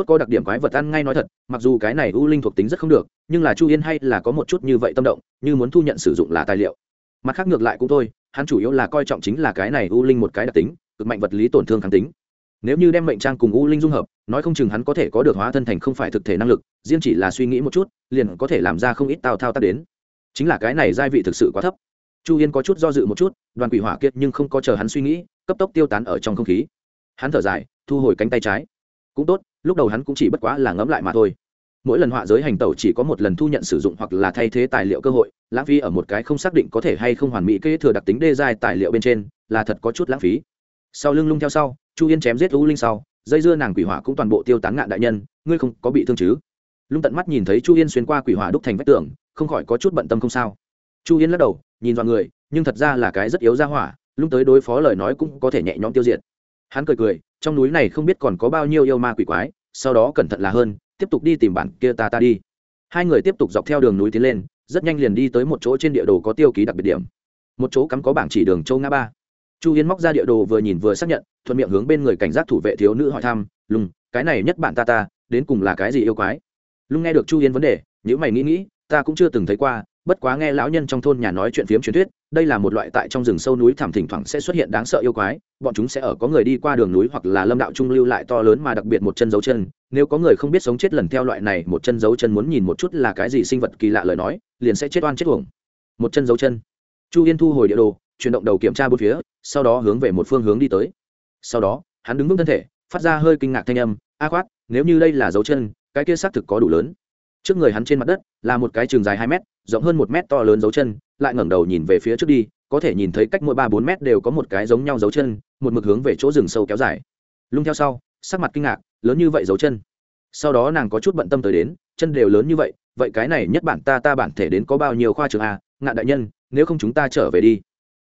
A: tốt có đặc điểm quái vật ăn ngay nói thật, mặc dù cái này u linh thuộc tính rất không được, nhưng là chu yên hay là có một chút như vậy tâm động, như muốn thu nhận sử dụng là tài liệu. Mặt khác ngược lại cũng thôi, hắn chủ yếu là coi trọng chính là cái này u linh một cái đặc tính, cực mạnh vật lý tổn thương kháng tính. Nếu như đem mệnh trang cùng u linh dung hợp, nói không chừng hắn có thể có được hóa thân thành không phải thực thể năng lực, riêng chỉ là suy nghĩ một chút, liền có thể làm ra không ít tào thao tác đến. Chính là cái này gia vị thực sự quá thấp. Chu yên có chút do dự một chút, đoàn quỷ hỏa kiệt nhưng không có chờ hắn suy nghĩ, cấp tốc tiêu tán ở trong không khí. Hắn thở dài, thu hồi cánh tay trái. Cũng tốt lúc đầu hắn cũng chỉ bất quá là ngẫm lại mà thôi. Mỗi lần họa giới hành tẩu chỉ có một lần thu nhận sử dụng hoặc là thay thế tài liệu cơ hội, lãng phí ở một cái không xác định có thể hay không hoàn mỹ kế thừa đặc tính đê dài tài liệu bên trên, là thật có chút lãng phí. Sau lưng lung theo sau, chu yên chém giết u linh sau, dây dưa nàng quỷ hỏa cũng toàn bộ tiêu tán ngạn đại nhân, ngươi không có bị thương chứ? Lung tận mắt nhìn thấy chu yên xuyên qua quỷ hỏa đúc thành vách tường, không khỏi có chút bận tâm không sao. Chu yên lắc đầu, nhìn vào người, nhưng thật ra là cái rất yếu ra hỏa lúc tới đối phó lời nói cũng có thể nhẹ nhõm tiêu diệt. Hắn cười cười trong núi này không biết còn có bao nhiêu yêu ma quỷ quái, sau đó cẩn thận là hơn, tiếp tục đi tìm bản kia ta ta đi. Hai người tiếp tục dọc theo đường núi tiến lên, rất nhanh liền đi tới một chỗ trên địa đồ có tiêu ký đặc biệt điểm. Một chỗ cắm có bảng chỉ đường châu ngã ba. Chu hiến móc ra địa đồ vừa nhìn vừa xác nhận, thuận miệng hướng bên người cảnh giác thủ vệ thiếu nữ hỏi thăm, lùng, cái này nhất bạn ta ta, đến cùng là cái gì yêu quái? Lung nghe được chu hiến vấn đề nếu mày nghĩ nghĩ, ta cũng chưa từng thấy qua bất quá nghe lão nhân trong thôn nhà nói chuyện phiếm truyền thuyết, đây là một loại tại trong rừng sâu núi thảm thỉnh thoảng sẽ xuất hiện đáng sợ yêu quái, bọn chúng sẽ ở có người đi qua đường núi hoặc là lâm đạo trung lưu lại to lớn mà đặc biệt một chân dấu chân. Nếu có người không biết sống chết lần theo loại này, một chân dấu chân muốn nhìn một chút là cái gì sinh vật kỳ lạ lời nói, liền sẽ chết oan chết uổng. Một chân dấu chân. Chu yên thu hồi địa đồ, chuyển động đầu kiểm tra bốn phía, sau đó hướng về một phương hướng đi tới. Sau đó, hắn đứng vững thân thể, phát ra hơi kinh ngạc thanh âm, a khoát nếu như đây là dấu chân, cái kia xác thực có đủ lớn. Trước người hắn trên mặt đất là một cái trường dài hai mét, rộng hơn một mét to lớn dấu chân, lại ngẩng đầu nhìn về phía trước đi, có thể nhìn thấy cách mỗi ba bốn mét đều có một cái giống nhau dấu chân, một mực hướng về chỗ rừng sâu kéo dài. Lung theo sau, sắc mặt kinh ngạc, lớn như vậy dấu chân. Sau đó nàng có chút bận tâm tới đến, chân đều lớn như vậy vậy cái này nhất bản ta ta bản thể đến có bao nhiêu khoa trường a, ngạn đại nhân, nếu không chúng ta trở về đi.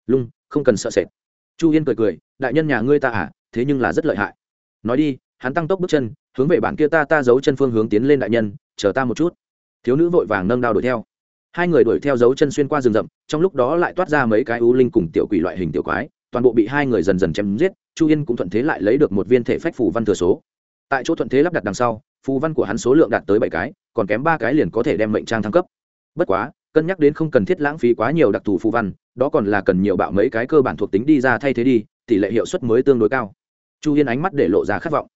A: Lung, không cần sợ sệt. Chu yên cười cười, đại nhân nhà ngươi ta à thế nhưng là rất lợi hại. Nói đi, hắn tăng tốc bước chân, hướng về bản kia ta ta giấu chân phương hướng tiến lên đại nhân, chờ ta một chút thiếu nữ vội vàng nâng đao đuổi theo. Hai người đuổi theo dấu chân xuyên qua rừng rậm, trong lúc đó lại toát ra mấy cái ưu linh cùng tiểu quỷ loại hình tiểu quái, toàn bộ bị hai người dần dần chém giết, chu yên cũng thuận thế lại lấy được một viên thể phách phù văn thừa số. Tại chỗ thuận thế lắp đặt đằng sau, phù văn của hắn số lượng đạt tới bảy cái, còn kém ba cái liền có thể đem mệnh trang thăng cấp. Bất quá, cân nhắc đến không cần thiết lãng phí quá nhiều đặc thù phù văn, đó còn là cần nhiều bạo mấy cái cơ bản thuộc tính đi ra thay thế đi, tỷ lệ hiệu suất mới tương đối cao. Chu yên ánh mắt để lộ ra khát vọng.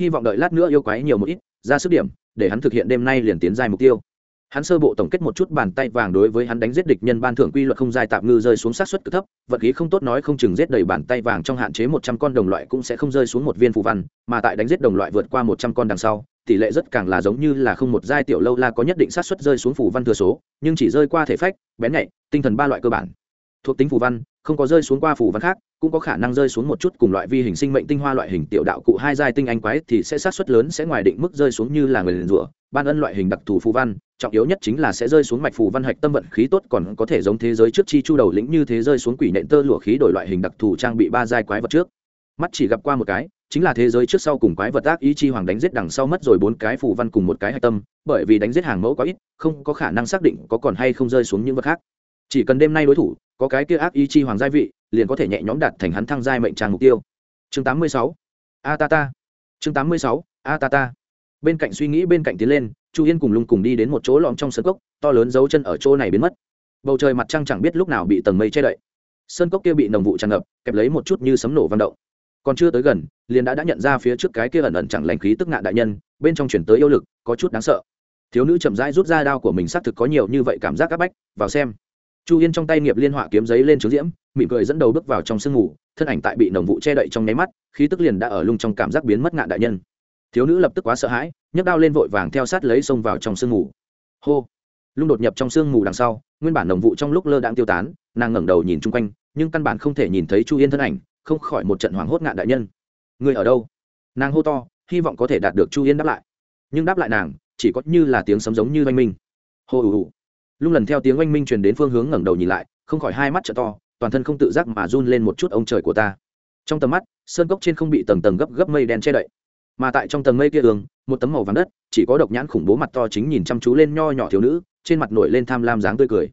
A: Hy vọng đợi lát nữa yêu quái nhiều một ít, ra sức điểm, để hắn thực hiện đêm nay liền tiến dài mục tiêu hắn sơ bộ tổng kết một chút bàn tay vàng đối với hắn đánh giết địch nhân ban thưởng quy luật không dài tạm ngư rơi xuống sát xuất cực thấp, vật khí không tốt nói không chừng giết đầy bàn tay vàng trong hạn chế một trăm con đồng loại cũng sẽ không rơi xuống một viên phù văn, mà tại đánh giết đồng loại vượt qua một trăm con đằng sau, tỷ lệ rất càng là giống như là không một giai tiểu lâu la có nhất định sát xuất rơi xuống phù văn thừa số, nhưng chỉ rơi qua thể phách, bén nhạy, tinh thần ba loại cơ bản. Thuộc tính phù văn, không có rơi xuống qua phù văn khác, cũng có khả năng rơi xuống một chút cùng loại vi hình sinh mệnh tinh hoa loại hình tiểu đạo cụ hai giai tinh anh quái thì sẽ sát xuất lớn sẽ ngoài định mức rơi xuống như là người liền rủa ban ân loại hình đặc thù phù văn, trọng yếu nhất chính là sẽ rơi xuống mạch phù văn hạch tâm vận khí tốt còn có thể giống thế giới trước chi chu đầu lĩnh như thế rơi xuống quỷ nện tơ lụa khí đổi loại hình đặc thù trang bị ba giai quái vật trước. Mắt chỉ gặp qua một cái, chính là thế giới trước sau cùng quái vật ác ý chi hoàng đánh giết đằng sau mất rồi bốn cái phù văn cùng một cái hạch tâm, bởi vì đánh giết hàng mẫu quá ít, không có khả năng xác định có còn hay không rơi xuống những vật khác. Chỉ cần đêm nay đối thủ, có cái kia ác ý chi hoàng giai vị, liền có thể nhẹ nhõm đạt thành hắn thăng giai mệnh trang mục tiêu. Chương 86. a ta ta. Chương 86. a ta ta bên cạnh suy nghĩ bên cạnh tiến lên, chu yên cùng lung cùng đi đến một chỗ lõm trong sân cốc, to lớn dấu chân ở chỗ này biến mất. Bầu trời mặt trăng chẳng biết lúc nào bị tầng mây che đậy. Sơn cốc kia bị nồng vụ tràn ngập, kẹp lấy một chút như sấm nổ văn động. Còn chưa tới gần, liền đã đã nhận ra phía trước cái kia ẩn ẩn chẳng lành khí tức ngạn đại nhân, bên trong chuyển tới yêu lực, có chút đáng sợ. Thiếu nữ chậm rãi rút ra đao của mình, xác thực có nhiều như vậy cảm giác áp bách, vào xem. Chu yên trong tay nghiệp liên họa kiếm giấy lên trướng diễm, mỉm cười dẫn đầu bước vào trong sương ngủ. thân ảnh tại bị nồng vụ che đậy trong nháy mắt, khí tức liền đã ở lung trong cảm giác biến mất ngạn đại nhân thiếu nữ lập tức quá sợ hãi, nhấc đao lên vội vàng theo sát lấy xông vào trong sương mù. Hô! Lung đột nhập trong sương mù đằng sau, nguyên bản đồng vụ trong lúc lơ đang tiêu tán, nàng ngẩng đầu nhìn chung quanh, nhưng căn bản không thể nhìn thấy chu yên thân ảnh, không khỏi một trận hoảng hốt ngạn đại nhân. Người ở đâu? Nàng hô to, hy vọng có thể đạt được chu yên đáp lại. Nhưng đáp lại nàng, chỉ có như là tiếng sấm giống như oanh minh. Hô ù ù lung lần theo tiếng oanh minh truyền đến phương hướng ngẩng đầu nhìn lại, không khỏi hai mắt t to, toàn thân không tự giác mà run lên một chút ông trời của ta. Trong tầm mắt, sơn cốc trên không bị tầng tầng gấp gấp mây đen che đậy mà tại trong tầng mây kia đường, một tấm màu vàng đất, chỉ có độc nhãn khủng bố mặt to chính nhìn chăm chú lên nho nhỏ thiếu nữ, trên mặt nổi lên tham lam dáng tươi cười.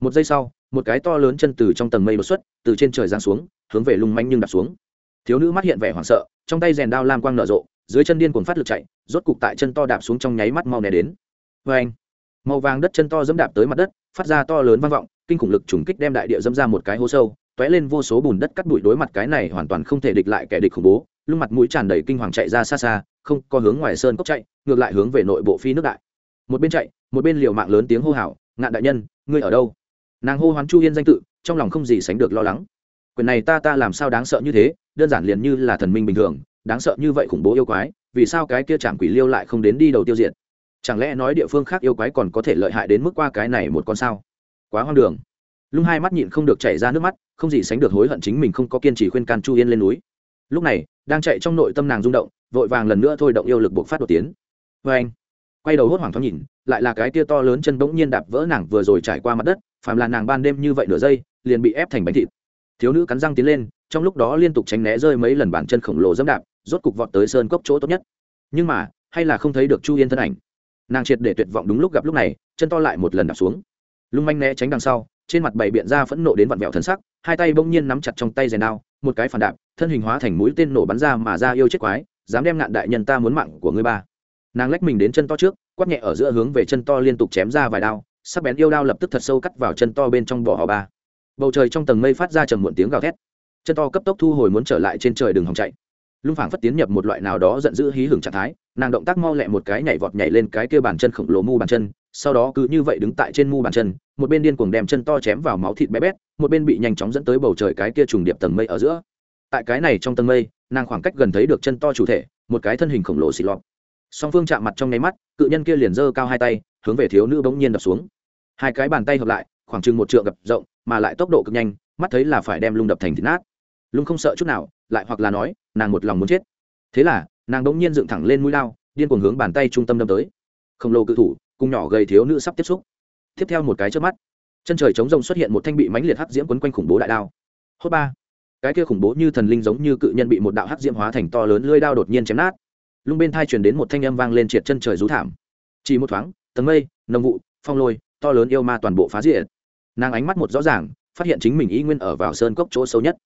A: Một giây sau, một cái to lớn chân từ trong tầng mây đột xuất, từ trên trời giáng xuống, hướng về lung manh nhưng đạp xuống. Thiếu nữ mắt hiện vẻ hoảng sợ, trong tay rèn đao lam quang nở rộ, dưới chân điên cuồng phát lực chạy, rốt cục tại chân to đạp xuống trong nháy mắt mau né đến. Vê anh màu vàng đất chân to dẫm đạp tới mặt đất, phát ra to lớn vang vọng, kinh khủng lực trùng kích đem đại địa dẫm ra một cái hố sâu t lên vô số bùn đất cắt bụi đối mặt cái này hoàn toàn không thể địch lại kẻ địch khủng bố lung mặt mũi tràn đầy kinh hoàng chạy ra xa xa, không có hướng ngoài sơn cốc chạy, ngược lại hướng về nội bộ phi nước đại. Một bên chạy, một bên liều mạng lớn tiếng hô hào, ngạn đại nhân, ngươi ở đâu? Nàng hô hoán chu yên danh tự, trong lòng không gì sánh được lo lắng. Quyền này ta ta làm sao đáng sợ như thế? Đơn giản liền như là thần minh bình thường, đáng sợ như vậy khủng bố yêu quái, vì sao cái kia chạm quỷ liêu lại không đến đi đầu tiêu diệt? Chẳng lẽ nói địa phương khác yêu quái còn có thể lợi hại đến mức qua cái này một con sao? Quá hoang đường. Lung hai mắt nhịn không được chảy ra nước mắt, không gì sánh được hối hận chính mình không có kiên trì khuyên can chu yên lên núi. Lúc này đang chạy trong nội tâm nàng rung động, vội vàng lần nữa thôi động yêu lực buộc phát đột tiến. Vê anh, quay đầu hốt hoảng thoáng nhìn, lại là cái tia to lớn chân bỗng nhiên đạp vỡ nàng vừa rồi trải qua mặt đất, phàm là nàng ban đêm như vậy nửa giây, liền bị ép thành bánh thịt. Thiếu nữ cắn răng tiến lên, trong lúc đó liên tục tránh né rơi mấy lần bàn chân khổng lồ dẫm đạp, rốt cục vọt tới sơn cốc chỗ tốt nhất. Nhưng mà, hay là không thấy được chu yên thân ảnh. Nàng triệt để tuyệt vọng đúng lúc gặp lúc này, chân to lại một lần đạp xuống. Lung manh né tránh đằng sau, trên mặt bảy biện ra phẫn nộ đến vặn vẹo thân sắc, hai tay bỗng nhiên nắm chặt trong tay rèn đao, một cái phản đạp thân hình hóa thành mũi tên nổ bắn ra mà ra yêu chết quái, dám đem ngạn đại nhân ta muốn mạng của ngươi ba. Nàng lách mình đến chân to trước, quát nhẹ ở giữa hướng về chân to liên tục chém ra vài đao, sắc bén yêu đao lập tức thật sâu cắt vào chân to bên trong bỏ họ ba. Bầu trời trong tầng mây phát ra trầm muộn tiếng gào thét. Chân to cấp tốc thu hồi muốn trở lại trên trời đường hòng chạy. Lung phảng phất tiến nhập một loại nào đó giận dữ hí hưởng trạng thái, nàng động tác mau lẹ một cái nhảy vọt nhảy lên cái kia bàn chân khổng lồ mu bàn chân, sau đó cứ như vậy đứng tại trên mu bàn chân, một bên điên cuồng đem chân to chém vào máu thịt bé bét, một bên bị nhanh chóng dẫn tới bầu trời cái kia trùng điệp tầng mây ở giữa tại cái này trong tầng mây, nàng khoảng cách gần thấy được chân to chủ thể, một cái thân hình khổng lồ xì lọt. Song phương chạm mặt trong nháy mắt, cự nhân kia liền giơ cao hai tay, hướng về thiếu nữ bỗng nhiên đập xuống. Hai cái bàn tay hợp lại, khoảng chừng một trượng gập rộng, mà lại tốc độ cực nhanh, mắt thấy là phải đem lung đập thành thịt nát. Lung không sợ chút nào, lại hoặc là nói, nàng một lòng muốn chết. Thế là, nàng bỗng nhiên dựng thẳng lên mũi lao, điên cuồng hướng bàn tay trung tâm đâm tới. Khổng lồ cự thủ, cùng nhỏ gầy thiếu nữ sắp tiếp xúc. Tiếp theo một cái trước mắt, chân trời trống rồng xuất hiện một thanh bị mánh liệt hắc diễm quấn quanh khủng bố đại đao. Hốt ba cái kia khủng bố như thần linh giống như cự nhân bị một đạo hắc diễm hóa thành to lớn lưỡi đao đột nhiên chém nát. Lung bên thai truyền đến một thanh âm vang lên triệt chân trời rú thảm. Chỉ một thoáng, tầng mây, nồng vụ, phong lôi, to lớn yêu ma toàn bộ phá diệt. Nàng ánh mắt một rõ ràng, phát hiện chính mình ý nguyên ở vào sơn cốc chỗ sâu nhất.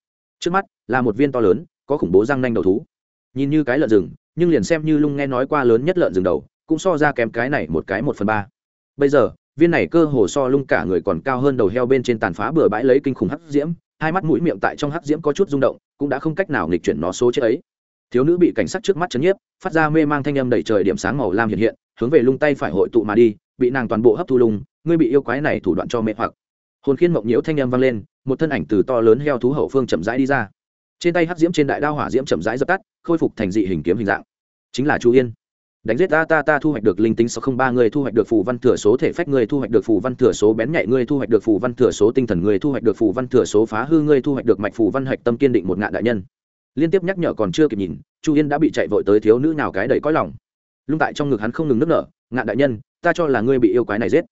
A: Trước mắt, là một viên to lớn, có khủng bố răng nanh đầu thú. Nhìn như cái lợn rừng, nhưng liền xem như lung nghe nói qua lớn nhất lợn rừng đầu, cũng so ra kém cái này một cái một phần ba. Bây giờ, viên này cơ hồ so lung cả người còn cao hơn đầu heo bên trên tàn phá bừa bãi lấy kinh khủng hắc diễm hai mắt mũi miệng tại trong hắc diễm có chút rung động, cũng đã không cách nào nghịch chuyển nó số chết ấy. Thiếu nữ bị cảnh sát trước mắt chấn nhiếp, phát ra mê mang thanh âm đẩy trời điểm sáng màu lam hiện hiện, hướng về lung tay phải hội tụ mà đi, bị nàng toàn bộ hấp thu lung, ngươi bị yêu quái này thủ đoạn cho mê hoặc. Hồn khiên mộng nhiễu thanh âm vang lên, một thân ảnh từ to lớn heo thú hậu phương chậm rãi đi ra. Trên tay hắc diễm trên đại đao hỏa diễm chậm rãi dập tắt, khôi phục thành dị hình kiếm hình dạng. Chính là chu yên đánh giết ta ta ta thu hoạch được linh tính sáu không ba người thu hoạch được phù văn thừa số thể phách người thu hoạch được phù văn thừa số bén nhạy người thu hoạch được phù văn thừa số tinh thần người thu hoạch được phù văn thừa số phá hư người thu hoạch được mạch phù văn hạch tâm kiên định một ngạn đại nhân. Liên tiếp nhắc nhở còn chưa kịp nhìn, chu yên đã bị chạy vội tới thiếu nữ nào cái đầy cõi lòng. Lung tại trong ngực hắn không ngừng nức nở, ngạn đại nhân, ta cho là ngươi bị yêu quái này giết.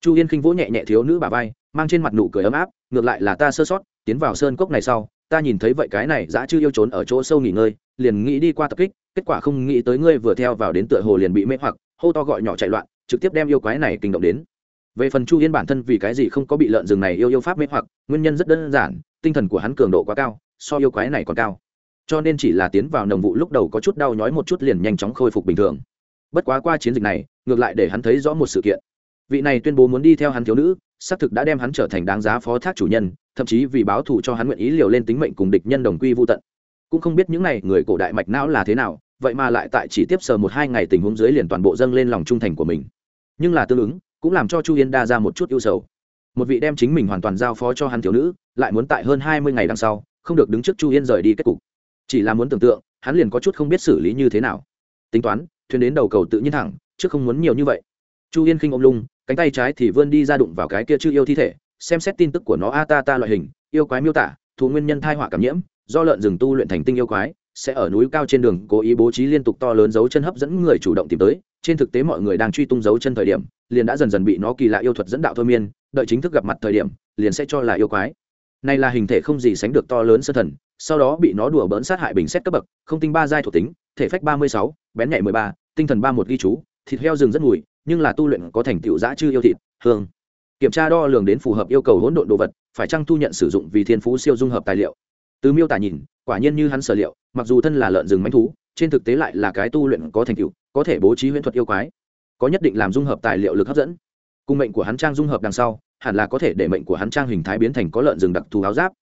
A: Chu yên khinh vỗ nhẹ nhẹ thiếu nữ bà vai, mang trên mặt nụ cười ấm áp, ngược lại là ta sơ sót, tiến vào sơn cốc này sau, ta nhìn thấy vậy cái này dã chưa yêu trốn ở chỗ sâu nghỉ ngơi, liền nghĩ đi qua tập kích kết quả không nghĩ tới ngươi vừa theo vào đến tựa hồ liền bị mê hoặc, hô to gọi nhỏ chạy loạn, trực tiếp đem yêu quái này kinh động đến. Về phần chu yên bản thân vì cái gì không có bị lợn rừng này yêu yêu pháp mê hoặc, nguyên nhân rất đơn giản, tinh thần của hắn cường độ quá cao, so yêu quái này còn cao. Cho nên chỉ là tiến vào nồng vụ lúc đầu có chút đau nhói một chút liền nhanh chóng khôi phục bình thường. Bất quá qua chiến dịch này, ngược lại để hắn thấy rõ một sự kiện. Vị này tuyên bố muốn đi theo hắn thiếu nữ, xác thực đã đem hắn trở thành đáng giá phó thác chủ nhân, thậm chí vì báo thù cho hắn nguyện ý liều lên tính mệnh cùng địch nhân đồng quy vô tận. Cũng không biết những n à y người cổ đại mạch não là thế nào vậy mà lại tại chỉ tiếp sờ một hai ngày tình huống dưới liền toàn bộ dâng lên lòng trung thành của mình. Nhưng là tương ứng, cũng làm cho chu yên đa ra một chút ưu sầu. Một vị đem chính mình hoàn toàn giao phó cho hắn thiếu nữ, lại muốn tại hơn hai mươi ngày đằng sau, không được đứng trước chu yên rời đi kết cục. Chỉ là muốn tưởng tượng, hắn liền có chút không biết xử lý như thế nào. Tính toán, thuyền đến đầu cầu tự nhiên thẳng, chứ không muốn nhiều như vậy. Chu yên khinh ôm lung, cánh tay trái thì vươn đi ra đụng vào cái kia chưa yêu thi thể, xem xét tin tức của nó a ta ta loại hình, yêu quái miêu tả thú nguyên nhân thai họa cảm nhiễm, do lợn rừng tu luyện thành tinh yêu quái sẽ ở núi cao trên đường cố ý bố trí liên tục to lớn dấu chân hấp dẫn người chủ động tìm tới. Trên thực tế mọi người đang truy tung dấu chân thời điểm, liền đã dần dần bị nó kỳ lạ yêu thuật dẫn đạo thôi miên. Đợi chính thức gặp mặt thời điểm, liền sẽ cho là yêu quái. Này là hình thể không gì sánh được to lớn sơ thần, sau đó bị nó đùa bỡn sát hại bình xét cấp bậc, không tinh ba giai thuộc tính, thể phách ba mươi sáu, bén nhạy mười ba, tinh thần ba một ghi chú, thịt heo rừng rất mùi, nhưng là tu luyện có thành tựu giã chư yêu thịt, hương. Kiểm tra đo lường đến phù hợp yêu cầu hỗn độn đồ vật, phải chăng thu nhận sử dụng vì thiên phú siêu dung hợp tài liệu từ miêu tả nhìn, quả nhiên như hắn sở liệu, mặc dù thân là lợn rừng manh thú, trên thực tế lại là cái tu luyện có thành tựu, có thể bố trí huyễn thuật yêu quái, có nhất định làm dung hợp tài liệu lực hấp dẫn. Cùng mệnh của hắn trang dung hợp đằng sau, hẳn là có thể để mệnh của hắn trang hình thái biến thành có lợn rừng đặc thù áo giáp.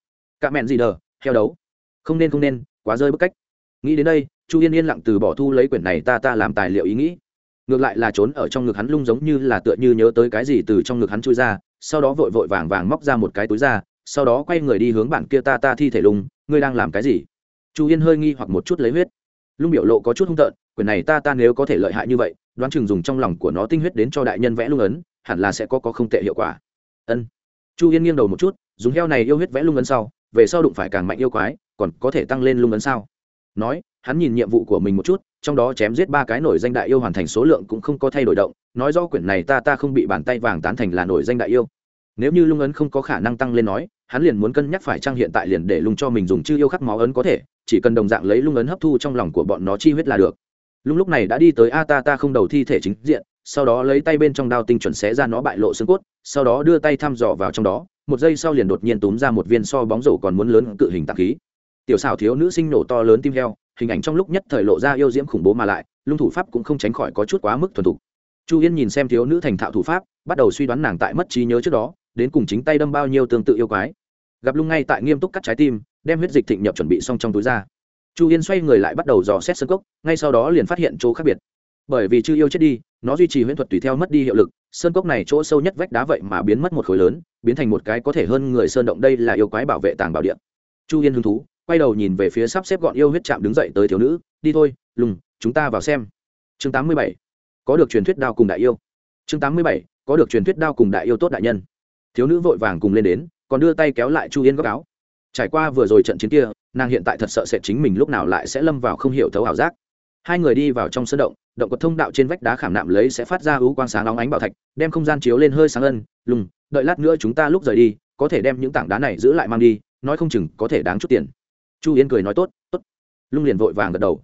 A: Cạ mẹn gì đờ, heo đấu. Không nên không nên, quá rơi bức cách. Nghĩ đến đây, chu yên yên lặng từ bỏ thu lấy quyển này ta ta làm tài liệu ý nghĩ. Ngược lại là trốn ở trong ngực hắn lung giống như là tựa như nhớ tới cái gì từ trong ngực hắn chui ra, sau đó vội vội vàng vàng móc ra một cái túi ra, sau đó quay người đi hướng bản kia ta ta thi thể lung ngươi đang làm cái gì? Chu yên hơi nghi hoặc một chút lấy huyết. Lung biểu lộ có chút hung tợn quyển này ta ta nếu có thể lợi hại như vậy, đoán chừng dùng trong lòng của nó tinh huyết đến cho đại nhân vẽ lung ấn, hẳn là sẽ có có không tệ hiệu quả. Ân. Chu yên nghiêng đầu một chút, dùng heo này yêu huyết vẽ lung ấn sau, về sau đụng phải càng mạnh yêu quái, còn có thể tăng lên lung ấn sao? Nói, hắn nhìn nhiệm vụ của mình một chút, trong đó chém giết ba cái nổi danh đại yêu hoàn thành số lượng cũng không có thay đổi động, nói do quyển này ta ta không bị bàn tay vàng tán thành là nổi danh đại yêu. Nếu như lung ấn không có khả năng tăng lên nói hắn liền muốn cân nhắc phải trang hiện tại liền để lung cho mình dùng chư yêu khắc máu ấn có thể, chỉ cần đồng dạng lấy lung ấn hấp thu trong lòng của bọn nó chi huyết là được. Lung lúc này đã đi tới a ta ta không đầu thi thể chính diện, sau đó lấy tay bên trong đao tinh chuẩn xé ra nó bại lộ xương cốt, sau đó đưa tay thăm dò vào trong đó, một giây sau liền đột nhiên túm ra một viên so bóng rổ còn muốn lớn cự hình tạp khí. Tiểu xảo thiếu nữ sinh nổ to lớn tim heo, hình ảnh trong lúc nhất thời lộ ra yêu diễm khủng bố mà lại, lung thủ pháp cũng không tránh khỏi có chút quá mức thuần thục. Chu yên nhìn xem thiếu nữ thành thạo thủ pháp, bắt đầu suy đoán nàng tại mất trí nhớ trước đó đến cùng chính tay đâm bao nhiêu tương tự yêu quái. Gặp lung ngay tại nghiêm túc cắt trái tim, đem huyết dịch thịnh nhập chuẩn bị xong trong túi ra. Chu yên xoay người lại bắt đầu dò xét sân cốc, ngay sau đó liền phát hiện chỗ khác biệt. Bởi vì chư yêu chết đi, nó duy trì huyễn thuật tùy theo mất đi hiệu lực sơn cốc này chỗ sâu nhất vách đá vậy mà biến mất một khối lớn, biến thành một cái có thể hơn người sơn động đây là yêu quái bảo vệ tàng bảo điện. Chu yên hứng thú, quay đầu nhìn về phía sắp xếp gọn yêu huyết chạm đứng dậy tới thiếu nữ, đi thôi, lùng, chúng ta vào xem. Chương tám mươi bảy, có được truyền thuyết đao cùng đại yêu. Chương tám mươi bảy, có được truyền thuyết đao cùng đại yêu tốt đại nhân thiếu nữ vội vàng cùng lên đến, còn đưa tay kéo lại chu yên góc áo. Trải qua vừa rồi trận chiến kia, nàng hiện tại thật sợ sẽ chính mình lúc nào lại sẽ lâm vào không hiểu thấu ảo giác. Hai người đi vào trong sân động động cột thông đạo trên vách đá khảm nạm lấy sẽ phát ra ưu quang sáng óng ánh bảo thạch, đem không gian chiếu lên hơi sáng ân, lùng, đợi lát nữa chúng ta lúc rời đi, có thể đem những tảng đá này giữ lại mang đi, nói không chừng có thể đáng chút tiền. Chu yên cười nói, tốt tốt. Lung liền vội vàng gật đầu.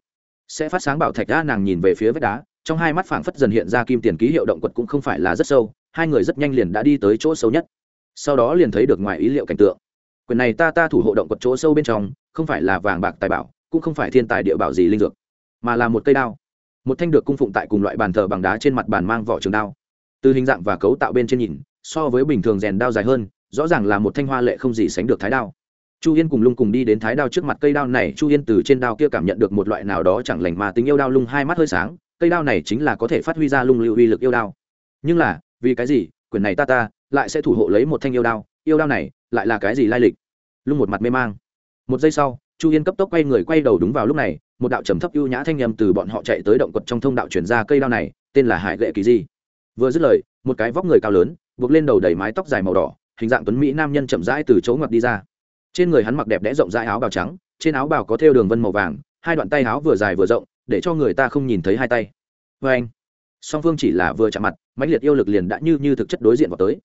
A: Sẽ phát sáng bảo thạch đá nàng nhìn về phía vách đá, trong hai mắt phảng phất dần hiện ra kim tiền ký hiệu động quật cũng không phải là rất sâu, hai người rất nhanh liền đã đi tới chỗ sâu nhất sau đó liền thấy được ngoài ý liệu cảnh tượng. Quyền này ta ta thủ hộ động quật chỗ sâu bên trong, không phải là vàng bạc tài bảo, cũng không phải thiên tài địa bảo gì linh dược, mà là một cây đao. Một thanh được cung phụng tại cùng loại bàn thờ bằng đá trên mặt bàn mang vỏ trường đao. Từ hình dạng và cấu tạo bên trên nhìn, so với bình thường rèn đao dài hơn, rõ ràng là một thanh hoa lệ không gì sánh được thái đao. Chu yên cùng lung cùng đi đến thái đao trước mặt cây đao này, chu yên từ trên đao kia cảm nhận được một loại nào đó chẳng lành mà tính yêu đao lung hai mắt hơi sáng, cây đao này chính là có thể phát huy ra lung lưu uy lực yêu đao. Nhưng là, vì cái gì, quyền này ta ta lại sẽ thủ hộ lấy một thanh yêu đao yêu đao này lại là cái gì lai lịch? Lung một mặt mê mang. Một giây sau, chu yên cấp tốc quay người quay đầu đúng vào lúc này, một đạo trầm thấp ưu nhã thanh nhầm từ bọn họ chạy tới động quật trong thông đạo chuyển ra cây đao này, tên là hải gệ kỳ di. Vừa dứt lời, một cái vóc người cao lớn, buộc lên đầu đầy mái tóc dài màu đỏ, hình dạng tuấn mỹ nam nhân chậm rãi từ chỗ ngoặt đi ra. Trên người hắn mặc đẹp đẽ rộng rãi áo bào trắng, trên áo bào có thêu đường vân màu vàng, hai đoạn tay áo vừa dài vừa rộng, để cho người ta không nhìn thấy hai tay. Vê anh song phương chỉ là vừa chạm mặt, mãnh liệt yêu lực liền đã như như thực chất đối diện vào tới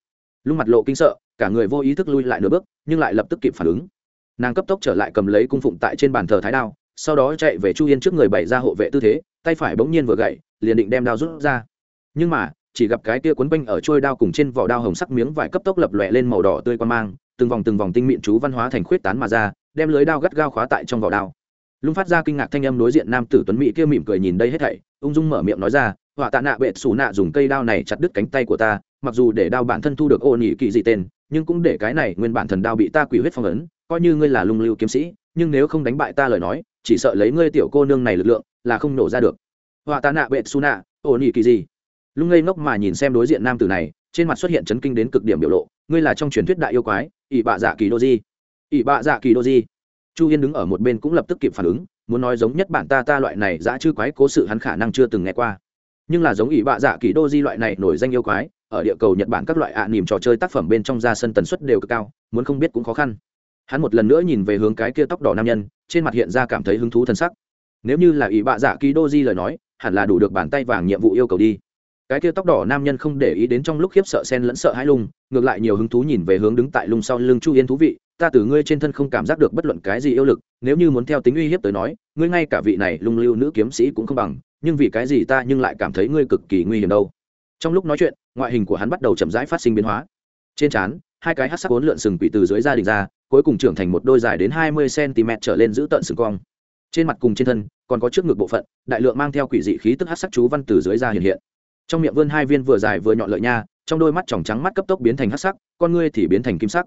A: lúc mặt lộ kinh sợ, cả người vô ý thức lui lại nửa bước, nhưng lại lập tức kịp phản ứng. Nàng cấp tốc trở lại cầm lấy cung phụng tại trên bàn thờ thái đao, sau đó chạy về chu yên trước người bày ra hộ vệ tư thế, tay phải bỗng nhiên vừa gậy, liền định đem đao rút ra. Nhưng mà, chỉ gặp cái kia quấn quanh ở trôi đao cùng trên vỏ đao hồng sắc miếng vải cấp tốc lập lòe lên màu đỏ tươi quan mang, từng vòng từng vòng tinh mịn chú văn hóa thành khuyết tán mà ra, đem lưới đao gắt gao khóa tại trong vỏ đao. Lung phát ra kinh ngạc thanh âm đối diện nam tử tuấn mỹ kia mỉm cười nhìn đây hết thảy, ung dung mở miệng nói ra họa tạ nạ bệ xù nạ dùng cây đao này chặt đứt cánh tay của ta, mặc dù để đao bản thân thu được ô nhị kỳ dị tên, nhưng cũng để cái này nguyên bản thần đao bị ta quỷ huyết phong ấn, coi như ngươi là lung lưu kiếm sĩ, nhưng nếu không đánh bại ta lời nói, chỉ sợ lấy ngươi tiểu cô nương này lực lượng là không nổ ra được. Họa tạ nạ bệ xù nạ, ô nhị kỳ gì? Lung ngây ngốc mà nhìn xem đối diện nam tử này, trên mặt xuất hiện chấn kinh đến cực điểm biểu lộ, ngươi là trong truyền thuyết đại yêu quái, ỷ bạ dạ kỳ đô di. Ỷ bạ dạ kỳ đô di. Chu yên đứng ở một bên cũng lập tức kịp phản ứng, muốn nói giống nhất bản ta ta loại này dã chư quái cố sự hắn khả năng chưa từng nghe qua nhưng là giống ỷ bạ dạ kỳ đô di loại này nổi danh yêu quái, ở địa cầu nhật bản các loại ạ à nỉm trò chơi tác phẩm bên trong ra sân tần suất đều cực cao, muốn không biết cũng khó khăn. Hắn một lần nữa nhìn về hướng cái kia tóc đỏ nam nhân, trên mặt hiện ra cảm thấy hứng thú thân sắc. Nếu như là ỷ bạ dạ kỳ đô di lời nói, hẳn là đủ được bàn tay vàng nhiệm vụ yêu cầu đi. Cái kia tóc đỏ nam nhân không để ý đến trong lúc khiếp sợ sen lẫn sợ hãi lung, ngược lại nhiều hứng thú nhìn về hướng đứng tại lung sau lưng chu yên thú vị, ta từ ngươi trên thân không cảm giác được bất luận cái gì yêu lực, nếu như muốn theo tính uy hiếp tới nói, ngươi ngay cả vị này lung lưu nữ kiếm sĩ cũng không bằng nhưng vì cái gì ta nhưng lại cảm thấy ngươi cực kỳ nguy hiểm đâu? Trong lúc nói chuyện, ngoại hình của hắn bắt đầu chậm rãi phát sinh biến hóa. Trên trán, hai cái hát sắc ốn lượn sừng quỷ từ dưới gia đình ra, cuối cùng trưởng thành một đôi dài đến hai mươi cm trở lên giữ tận sừng cong. Trên mặt cùng trên thân, còn có trước ngực bộ phận, đại lượng mang theo quỷ dị khí tức hát sắc chú văn từ dưới da hiện hiện. Trong miệng vươn hai viên vừa dài vừa nhọn lợi nha, trong đôi mắt tròng trắng mắt cấp tốc biến thành hát sắc, con ngươi thì biến thành kim sắc.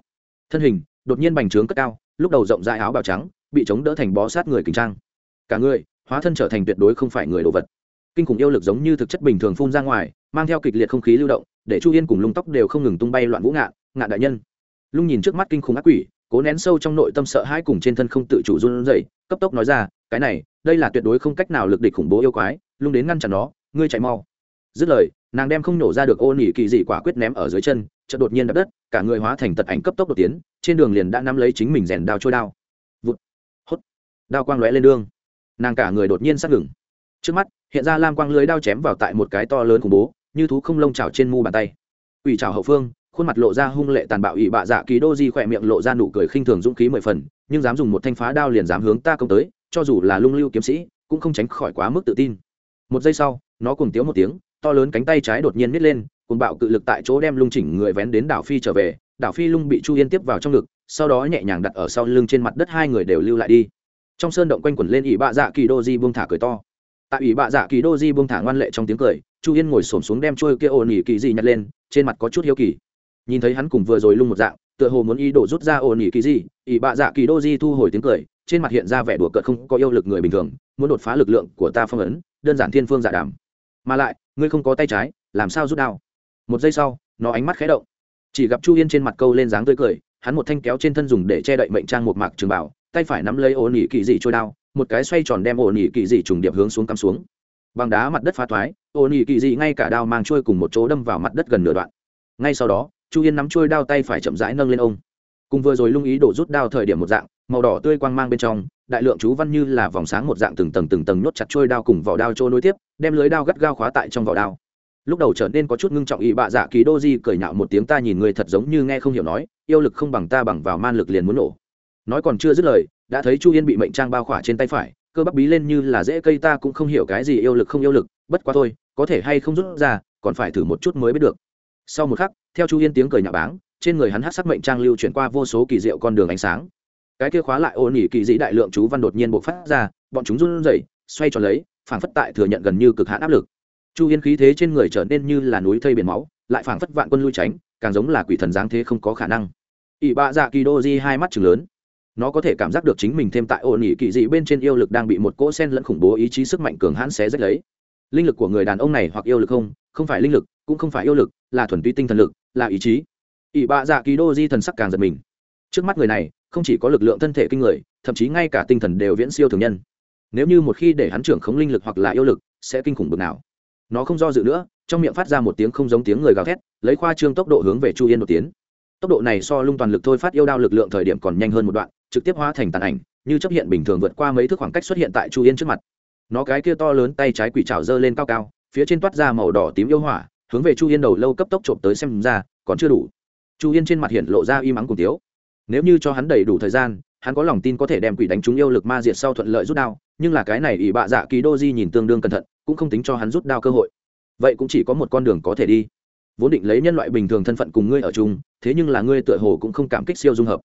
A: Thân hình, đột nhiên bành trướng cất cao, lúc đầu rộng dài áo bào trắng, bị chống đỡ thành bó sát người kinh trang. Cả người hóa thân trở thành tuyệt đối không phải người đồ vật. Kinh khủng yêu lực giống như thực chất bình thường phun ra ngoài, mang theo kịch liệt không khí lưu động, để chu yên cùng lung tóc đều không ngừng tung bay loạn vũ ngạn ngạn đại nhân. Lung nhìn trước mắt kinh khủng ác quỷ, cố nén sâu trong nội tâm sợ hãi cùng trên thân không tự chủ run rẩy, cấp tốc nói ra, cái này, đây là tuyệt đối không cách nào lực địch khủng bố yêu quái, lung đến ngăn chặn nó, ngươi chạy mau. Dứt lời, nàng đem không nổ ra được ô nỉ kỳ dị quả quyết ném ở dưới chân, chợt đột nhiên đập đất, cả người hóa thành tật ảnh cấp tốc đột tiến, trên đường liền đã nắm lấy chính mình rèn đao trôi đao. Vụt, hốt, đao quang lóe lên đường nàng cả người đột nhiên sát ngừng. Trước mắt, hiện ra lam quang lưới đao chém vào tại một cái to lớn khủng bố, như thú không lông chảo trên mu bàn tay. Ủy chảo hậu phương, khuôn mặt lộ ra hung lệ tàn bạo ỵ bạ dạ ký đô di khỏe miệng lộ ra nụ cười khinh thường dũng khí mười phần, nhưng dám dùng một thanh phá đao liền dám hướng ta công tới, cho dù là lung lưu kiếm sĩ, cũng không tránh khỏi quá mức tự tin. Một giây sau, nó cùng tiếu một tiếng, to lớn cánh tay trái đột nhiên nít lên cùng bạo cự lực tại chỗ đem lung chỉnh người vén đến đảo phi trở về, đảo phi lung bị chu yên tiếp vào trong ngực, sau đó nhẹ nhàng đặt ở sau lưng trên mặt đất hai người đều lưu lại đi trong sơn động quanh quẩn lên ỷ bạ dạ kỳ đô di buông thả cười to. Tại ỷ bạ dạ kỳ đô di buông thả ngoan lệ trong tiếng cười, chu yên ngồi xổm xuống đem trôi kia ồn ỉ kỳ di nhặt lên, trên mặt có chút hiếu kỳ. Nhìn thấy hắn cùng vừa rồi lung một dạng, tựa hồ muốn ý đồ rút ra ồn ỉ kỳ di ỷ bạ dạ kỳ đô di thu hồi tiếng cười, trên mặt hiện ra vẻ đùa cợt không có yêu lực người bình thường, muốn đột phá lực lượng của ta phong ấn, đơn giản thiên phương giả dạ đàm. Mà lại, ngươi không có tay trái, làm sao rút đao? Một giây sau, nó ánh mắt khé động. Chỉ gặp chu yên trên mặt câu lên dáng tươi cười, hắn một thanh kéo trên thân dùng để che đậy mệnh trang một mạc trường bảo tay phải nắm lấy ổ nỉ kỳ dị trôi đao, một cái xoay tròn đem ổ nỉ kỳ dị trùng điệp hướng xuống cắm xuống. Bằng đá mặt đất phá thoái, ổ nỉ kỳ dị ngay cả đao mang trôi cùng một chỗ đâm vào mặt đất gần nửa đoạn. Ngay sau đó, chu yên nắm trôi đao tay phải chậm rãi nâng lên ông. Cùng vừa rồi lung ý đổ rút đao thời điểm một dạng, màu đỏ tươi quang mang bên trong, đại lượng chú văn như là vòng sáng một dạng từng tầng từng tầng nhốt chặt trôi đao cùng vỏ đao trôi nối tiếp, đem lưới đao gắt gao khóa tại trong vỏ đao. Lúc đầu trở nên có chút ngưng trọng ý bạ dạ ký đô di cười nhạo một tiếng ta nhìn người thật giống như nghe không hiểu nói, yêu lực không bằng ta bằng vào man lực liền muốn nổ nói còn chưa dứt lời, đã thấy chu yên bị mệnh trang bao khỏa trên tay phải, cơ bắp bí lên như là dễ cây ta cũng không hiểu cái gì yêu lực không yêu lực, bất quá thôi, có thể hay không rút ra, còn phải thử một chút mới biết được. Sau một khắc, theo chu yên tiếng cười nhà báng, trên người hắn hát sắc mệnh trang lưu chuyển qua vô số kỳ diệu con đường ánh sáng. Cái kia khóa lại ô nỉ kỳ dĩ đại lượng chú văn đột nhiên bộc phát ra, bọn chúng run rẩy, xoay tròn lấy, phảng phất tại thừa nhận gần như cực hạn áp lực. Chu yên khí thế trên người trở nên như là núi thây biển máu, lại phảng phất vạn quân lui tránh, càng giống là quỷ thần giáng thế không có khả năng. Ỷ bạ dạ kỳ đô di hai mắt chừng lớn nó có thể cảm giác được chính mình thêm tại ổn ỉ kỳ dị bên trên yêu lực đang bị một cỗ sen lẫn khủng bố ý chí sức mạnh cường hãn xé rách lấy. Linh lực của người đàn ông này hoặc yêu lực không? Không phải linh lực, cũng không phải yêu lực, là thuần túy tinh thần lực, là ý chí. Ỷ bạ dạ kỳ đô di thần sắc càng giật mình. Trước mắt người này, không chỉ có lực lượng thân thể kinh người, thậm chí ngay cả tinh thần đều viễn siêu thường nhân. Nếu như một khi để hắn trưởng khống linh lực hoặc là yêu lực, sẽ kinh khủng bực nào. Nó không do dự nữa, trong miệng phát ra một tiếng không giống tiếng người gào thét, lấy khoa trương tốc độ hướng về chu yên một tiếng tốc độ này so lung toàn lực thôi phát yêu đao lực lượng thời điểm còn nhanh hơn một đoạn trực tiếp hóa thành tàn ảnh, như chấp hiện bình thường vượt qua mấy thước khoảng cách xuất hiện tại chu yên trước mặt. Nó cái kia to lớn tay trái quỷ trào dơ lên cao cao, phía trên toát ra màu đỏ tím yêu hỏa, hướng về chu yên đầu lâu cấp tốc trộm tới xem ra, còn chưa đủ. Chu yên trên mặt hiện lộ ra y mắng cùng tiếu. Nếu như cho hắn đầy đủ thời gian, hắn có lòng tin có thể đem quỷ đánh trúng yêu lực ma diệt sau thuận lợi rút đao, nhưng là cái này ỷ bạ dạ kỳ đô di nhìn tương đương cẩn thận, cũng không tính cho hắn rút đao cơ hội. Vậy cũng chỉ có một con đường có thể đi. Vốn định lấy nhân loại bình thường thân phận cùng ngươi ở chung, thế nhưng là ngươi tựa hồ cũng không cảm kích siêu dung hợp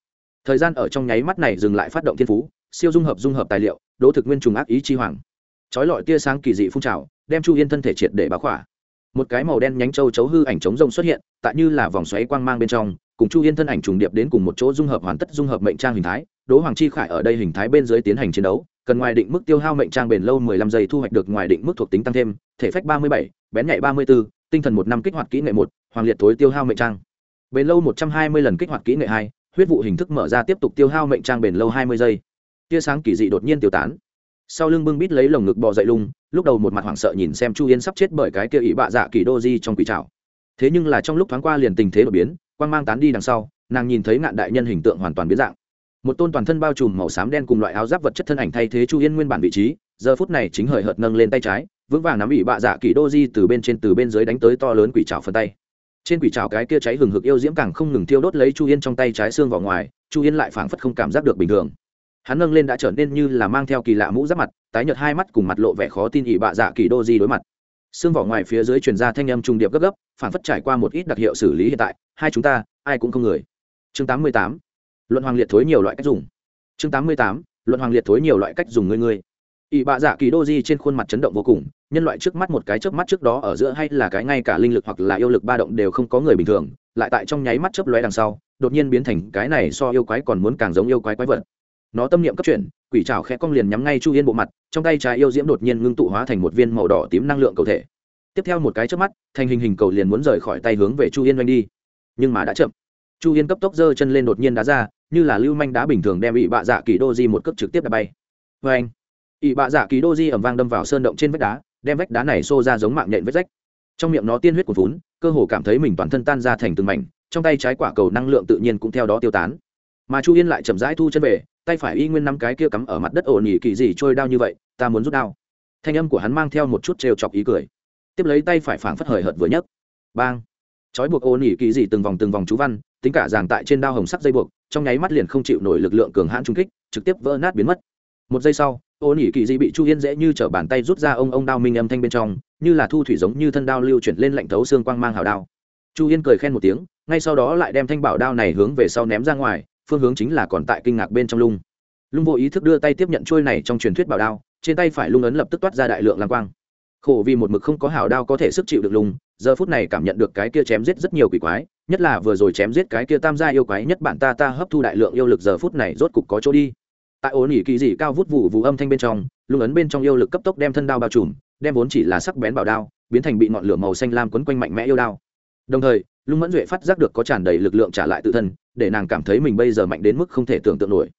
A: thời gian ở trong nháy mắt này dừng lại phát động thiên phú siêu dung hợp dung hợp tài liệu đỗ thực nguyên trùng ác ý chi hoàng. Trói lọi tia sáng kỳ dị phun trào đem chu yên thân thể triệt để báo khỏa. Một cái màu đen nhánh châu chấu hư ảnh chống rông xuất hiện tại như là vòng xoáy quang mang bên trong cùng chu yên thân ảnh trùng điệp đến cùng một chỗ dung hợp hoàn tất dung hợp mệnh trang hình thái đỗ hoàng chi khải ở đây hình thái bên dưới tiến hành chiến đấu cần ngoài định mức tiêu hao mệnh trang bền lâu 15 giây thu hoạch được ngoài định mức thuộc tính tăng thêm thể phách 37, bén nhạy 34, tinh thần một năm kích hoạt kỹ nghệ một hoàng liệt tối tiêu hao mệnh trang. Bền lâu 120 lần kích hoạt kỹ nghệ hai huyết vụ hình thức mở ra tiếp tục tiêu hao mệnh trang bền lâu 20 giây. Tia sáng kỳ dị đột nhiên tiêu tán. Sau lưng bưng bít lấy lồng ngực bò dậy lung, lúc đầu một mặt hoảng sợ nhìn xem chu yên sắp chết bởi cái kia ỷ bạ dạ kỳ đô di trong quỷ trảo. Thế nhưng là trong lúc thoáng qua liền tình thế đột biến, quang mang tán đi đằng sau, nàng nhìn thấy ngạn đại nhân hình tượng hoàn toàn biến dạng. Một tôn toàn thân bao trùm màu xám đen cùng loại áo giáp vật chất thân ảnh thay thế chu yên nguyên bản vị trí, giờ phút này chính hời hợt nâng lên tay trái, vững vàng nắm bị bạ dạ kỳ đô di từ bên trên từ bên dưới đánh tới to lớn quỷ trào phân tay trên quỷ trào cái kia cháy hừng hực yêu diễm càng không ngừng thiêu đốt lấy chu yên trong tay trái xương vào ngoài, chu yên lại phảng phất không cảm giác được bình thường. Hắn nâng lên đã trở nên như là mang theo kỳ lạ mũ giáp mặt, tái nhợt hai mắt cùng mặt lộ vẻ khó tin ỉ bạ dạ kỳ đô di đối mặt. Xương vỏ ngoài phía dưới truyền ra thanh âm trung điệp gấp gấp phản phất trải qua một ít đặc hiệu xử lý hiện tại, hai chúng ta, ai cũng không người. Chương 88. luận hoàng liệt thối nhiều loại cách dùng. Chương 88. luận hoàng liệt thối nhiều loại cách dùng ngươi ngươi ỵ bạ dạ kỳ đô di trên khuôn mặt chấn động vô cùng, nhân loại trước mắt một cái chớp mắt trước đó ở giữa hay là cái ngay cả linh lực hoặc là yêu lực ba động đều không có người bình thường, lại tại trong nháy mắt chớp lóe đằng sau, đột nhiên biến thành cái này so yêu quái còn muốn càng giống yêu quái quái vật. Nó tâm niệm cấp chuyển, quỷ trào khẽ cong liền nhắm ngay chu yên bộ mặt, trong tay trái yêu diễm đột nhiên ngưng tụ hóa thành một viên màu đỏ tím năng lượng cầu thể. Tiếp theo một cái trước mắt, thành hình hình cầu liền muốn rời khỏi tay hướng về chu yên oanh đi. Nhưng mà đã chậm. Chu yên cấp tốc giơ chân lên đột nhiên đá ra, như là lưu manh đá bình thường đem bị bạ dạ kỳ đô di một cước trực tiếp đá bay. Vê anh ỵ bạ dạ kỳ đô di ẩm vang đâm vào sơn động trên vách đá, đem vách đá này xô ra giống mạng nhện vết rách. Trong miệng nó tiên huyết cuồn vốn cơ hồ cảm thấy mình toàn thân tan ra thành từng mảnh, trong tay trái quả cầu năng lượng tự nhiên cũng theo đó tiêu tán. Mà chu yên lại chậm rãi thu chân về, tay phải y nguyên năm cái kia cắm ở mặt đất ổn nhỉ kỳ gì trôi đao như vậy, ta muốn rút đao. Thanh âm của hắn mang theo một chút trêu chọc ý cười. Tiếp lấy tay phải phảng phất hời hợt vừa nhấc. Bang! Trói buộc ổn nhỉ kỳ gì từng vòng từng vòng chú văn, tính cả giảng tại trên đao hồng sắc dây buộc, trong nháy mắt liền không chịu nổi lực lượng cường hãn trung kích, trực tiếp vỡ nát biến mất. Một giây sau ô nhỉ kỳ dị bị chu yên dễ như t bàn tay rút ra ông ông đao minh âm thanh bên trong, như là thu thủy giống như thân đao lưu chuyển lên lạnh thấu xương quang mang hào đao. Chu yên cười khen một tiếng, ngay sau đó lại đem thanh bảo đao này hướng về sau ném ra ngoài, phương hướng chính là còn tại kinh ngạc bên trong lung. Lung vô ý thức đưa tay tiếp nhận trôi này trong truyền thuyết bảo đao, trên tay phải lung ấn lập tức toát ra đại lượng lang quang. Khổ vì một mực không có hảo đao có thể sức chịu được lung, giờ phút này cảm nhận được cái kia chém giết rất nhiều quỷ quái, nhất là vừa rồi chém giết cái kia tam gia yêu quái, nhất bản ta ta hấp thu đại lượng yêu lực, giờ phút này rốt cục có chỗ đi tại ổ nỉ kỳ dị cao vút vụ vụ âm thanh bên trong, lung ấn bên trong yêu lực cấp tốc đem thân đao bao trùm, đem vốn chỉ là sắc bén bảo đao, biến thành bị ngọn lửa màu xanh lam quấn quanh mạnh mẽ yêu đao. Đồng thời, lung mẫn duệ phát giác được có tràn đầy lực lượng trả lại tự thân, để nàng cảm thấy mình bây giờ mạnh đến mức không thể tưởng tượng nổi.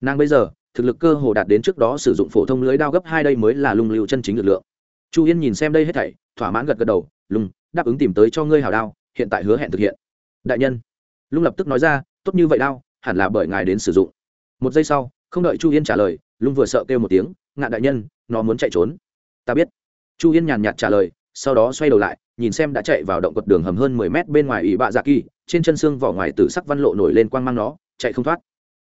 A: Nàng bây giờ, thực lực cơ hồ đạt đến trước đó sử dụng phổ thông lưới đao gấp hai đây mới là lung lưu chân chính lực lượng. Chu yên nhìn xem đây hết thảy, thỏa mãn gật gật đầu, lung, đáp ứng tìm tới cho ngươi hào đao, hiện tại hứa hẹn thực hiện. Đại nhân. Lung lập tức nói ra, tốt như vậy đao, hẳn là bởi ngài đến sử dụng. Một giây sau không đợi chu yên trả lời, lung vừa sợ kêu một tiếng, ngạn đại nhân, nó muốn chạy trốn. Ta biết. Chu yên nhàn nhạt trả lời, sau đó xoay đầu lại, nhìn xem đã chạy vào động quật đường hầm hơn mười mét bên ngoài ỷ bạ dạ kỳ, trên chân xương vỏ ngoài tử sắc văn lộ nổi lên quang mang nó, chạy không thoát.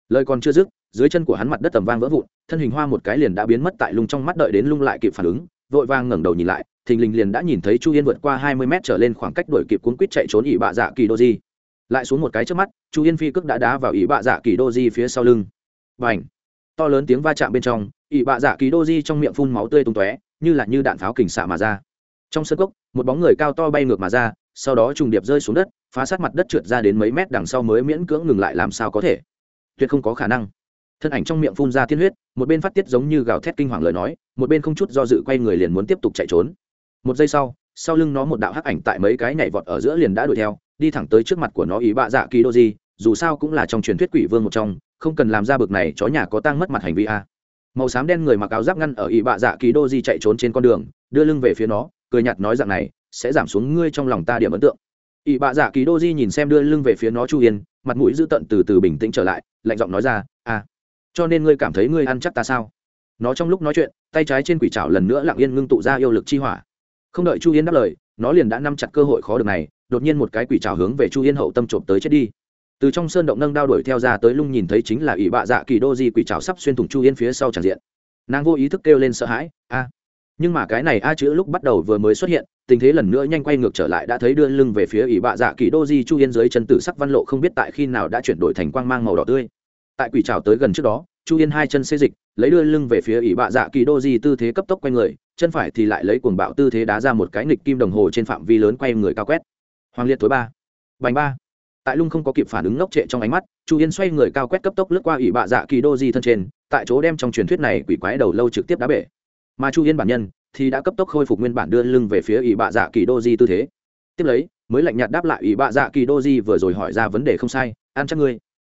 A: Lời còn chưa dứt, dưới chân của hắn mặt đất tầm vang vỡ vụn, thân hình hoa một cái liền đã biến mất tại lung trong mắt đợi đến lung lại kịp phản ứng, vội vang ngẩng đầu nhìn lại, thình lình liền đã nhìn thấy chu yên vượt qua hai mươi mét trở lên khoảng cách đuổi kịp cuốn quýt chạy trốn ỷ bạ dạ kỳ đô di lại xuống một cái trước mắt, chu yên phi cước đã đá vào ỷ bạ dạ kỳ đô di phía sau lưng. Và ảnh to lớn tiếng va chạm bên trong ỵ bạ dạ kỳ đô di trong miệng phun máu tươi tung tóe, như là như đạn pháo kình xạ mà ra. Trong sân cốc, một bóng người cao to bay ngược mà ra, sau đó trùng điệp rơi xuống đất, phá sát mặt đất trượt ra đến mấy mét đằng sau mới miễn cưỡng ngừng lại làm sao có thể. Tuyệt không có khả năng. Thân ảnh trong miệng phun ra tiên huyết, một bên phát tiết giống như gào thét kinh hoàng lời nói, một bên không chút do dự quay người liền muốn tiếp tục chạy trốn. Một giây sau sau lưng nó một đạo hắc ảnh tại mấy cái nhảy vọt ở giữa liền đã đuổi theo, đi thẳng tới trước mặt của nó ý bạ dạ kỳ đô di dù sao cũng là trong truyền thuyết quỷ vương một trong, không cần làm ra bực này, chó nhà có tang mất mặt hành vi a. Màu xám đen người mặc áo giáp ngăn ở ỵ bạ dạ kỳ đô di chạy trốn trên con đường, đưa lưng về phía nó, cười nhạt nói rằng này, sẽ giảm xuống ngươi trong lòng ta điểm ấn tượng. Ỵ bạ dạ kỳ đô di nhìn xem đưa lưng về phía nó chu yên, mặt mũi dữ tận từ từ bình tĩnh trở lại, lạnh giọng nói ra à cho nên ngươi cảm thấy ngươi ăn chắc ta sao? Nó trong lúc nói chuyện, tay trái trên quỷ trảo lần nữa lặng yên ngưng tụ ra yêu lực chi hỏa. Không đợi chu yên đáp lời, nó liền đã nắm chặt cơ hội khó được này, đột nhiên một cái quỷ trảo hướng về chu yên hậu tâm trộm tới chết đi từ trong sơn động nâng đao đuổi theo ra tới lung nhìn thấy chính là ỷ bạ dạ kỳ đô di quỷ trào sắp xuyên thủng chu yên phía sau tràn diện. Nàng vô ý thức kêu lên sợ hãi, a! Nhưng mà cái này a chữ lúc bắt đầu vừa mới xuất hiện, tình thế lần nữa nhanh quay ngược trở lại đã thấy đưa lưng về phía ỷ bạ dạ kỳ đô di chu yên dưới chân tử sắc văn lộ không biết tại khi nào đã chuyển đổi thành quang mang màu đỏ tươi. Tại quỷ trào tới gần trước đó, chu yên hai chân xê dịch, lấy đưa lưng về phía ỷ bạ dạ kỳ đô di tư thế cấp tốc quay người, chân phải thì lại lấy cuồng bạo tư thế đá ra một cái nghịch kim đồng hồ trên phạm vi lớn quay người cao quét. Hoàng liệt tối ba. Bành ba tại lung không có kịp phản ứng ngốc trệ trong ánh mắt, chu yên xoay người cao quét cấp tốc lướt qua ỷ bạ dạ kỳ đô di thân trên, tại chỗ đem trong truyền thuyết này quỷ quái đầu lâu trực tiếp đá bể. Mà chu yên bản nhân thì đã cấp tốc khôi phục nguyên bản đưa lưng về phía ỷ bạ dạ kỳ đô di tư thế. Tiếp lấy, mới lạnh nhạt đáp lại ỷ bạ dạ kỳ đô di vừa rồi hỏi ra vấn đề không sai, ăn chắc ngươi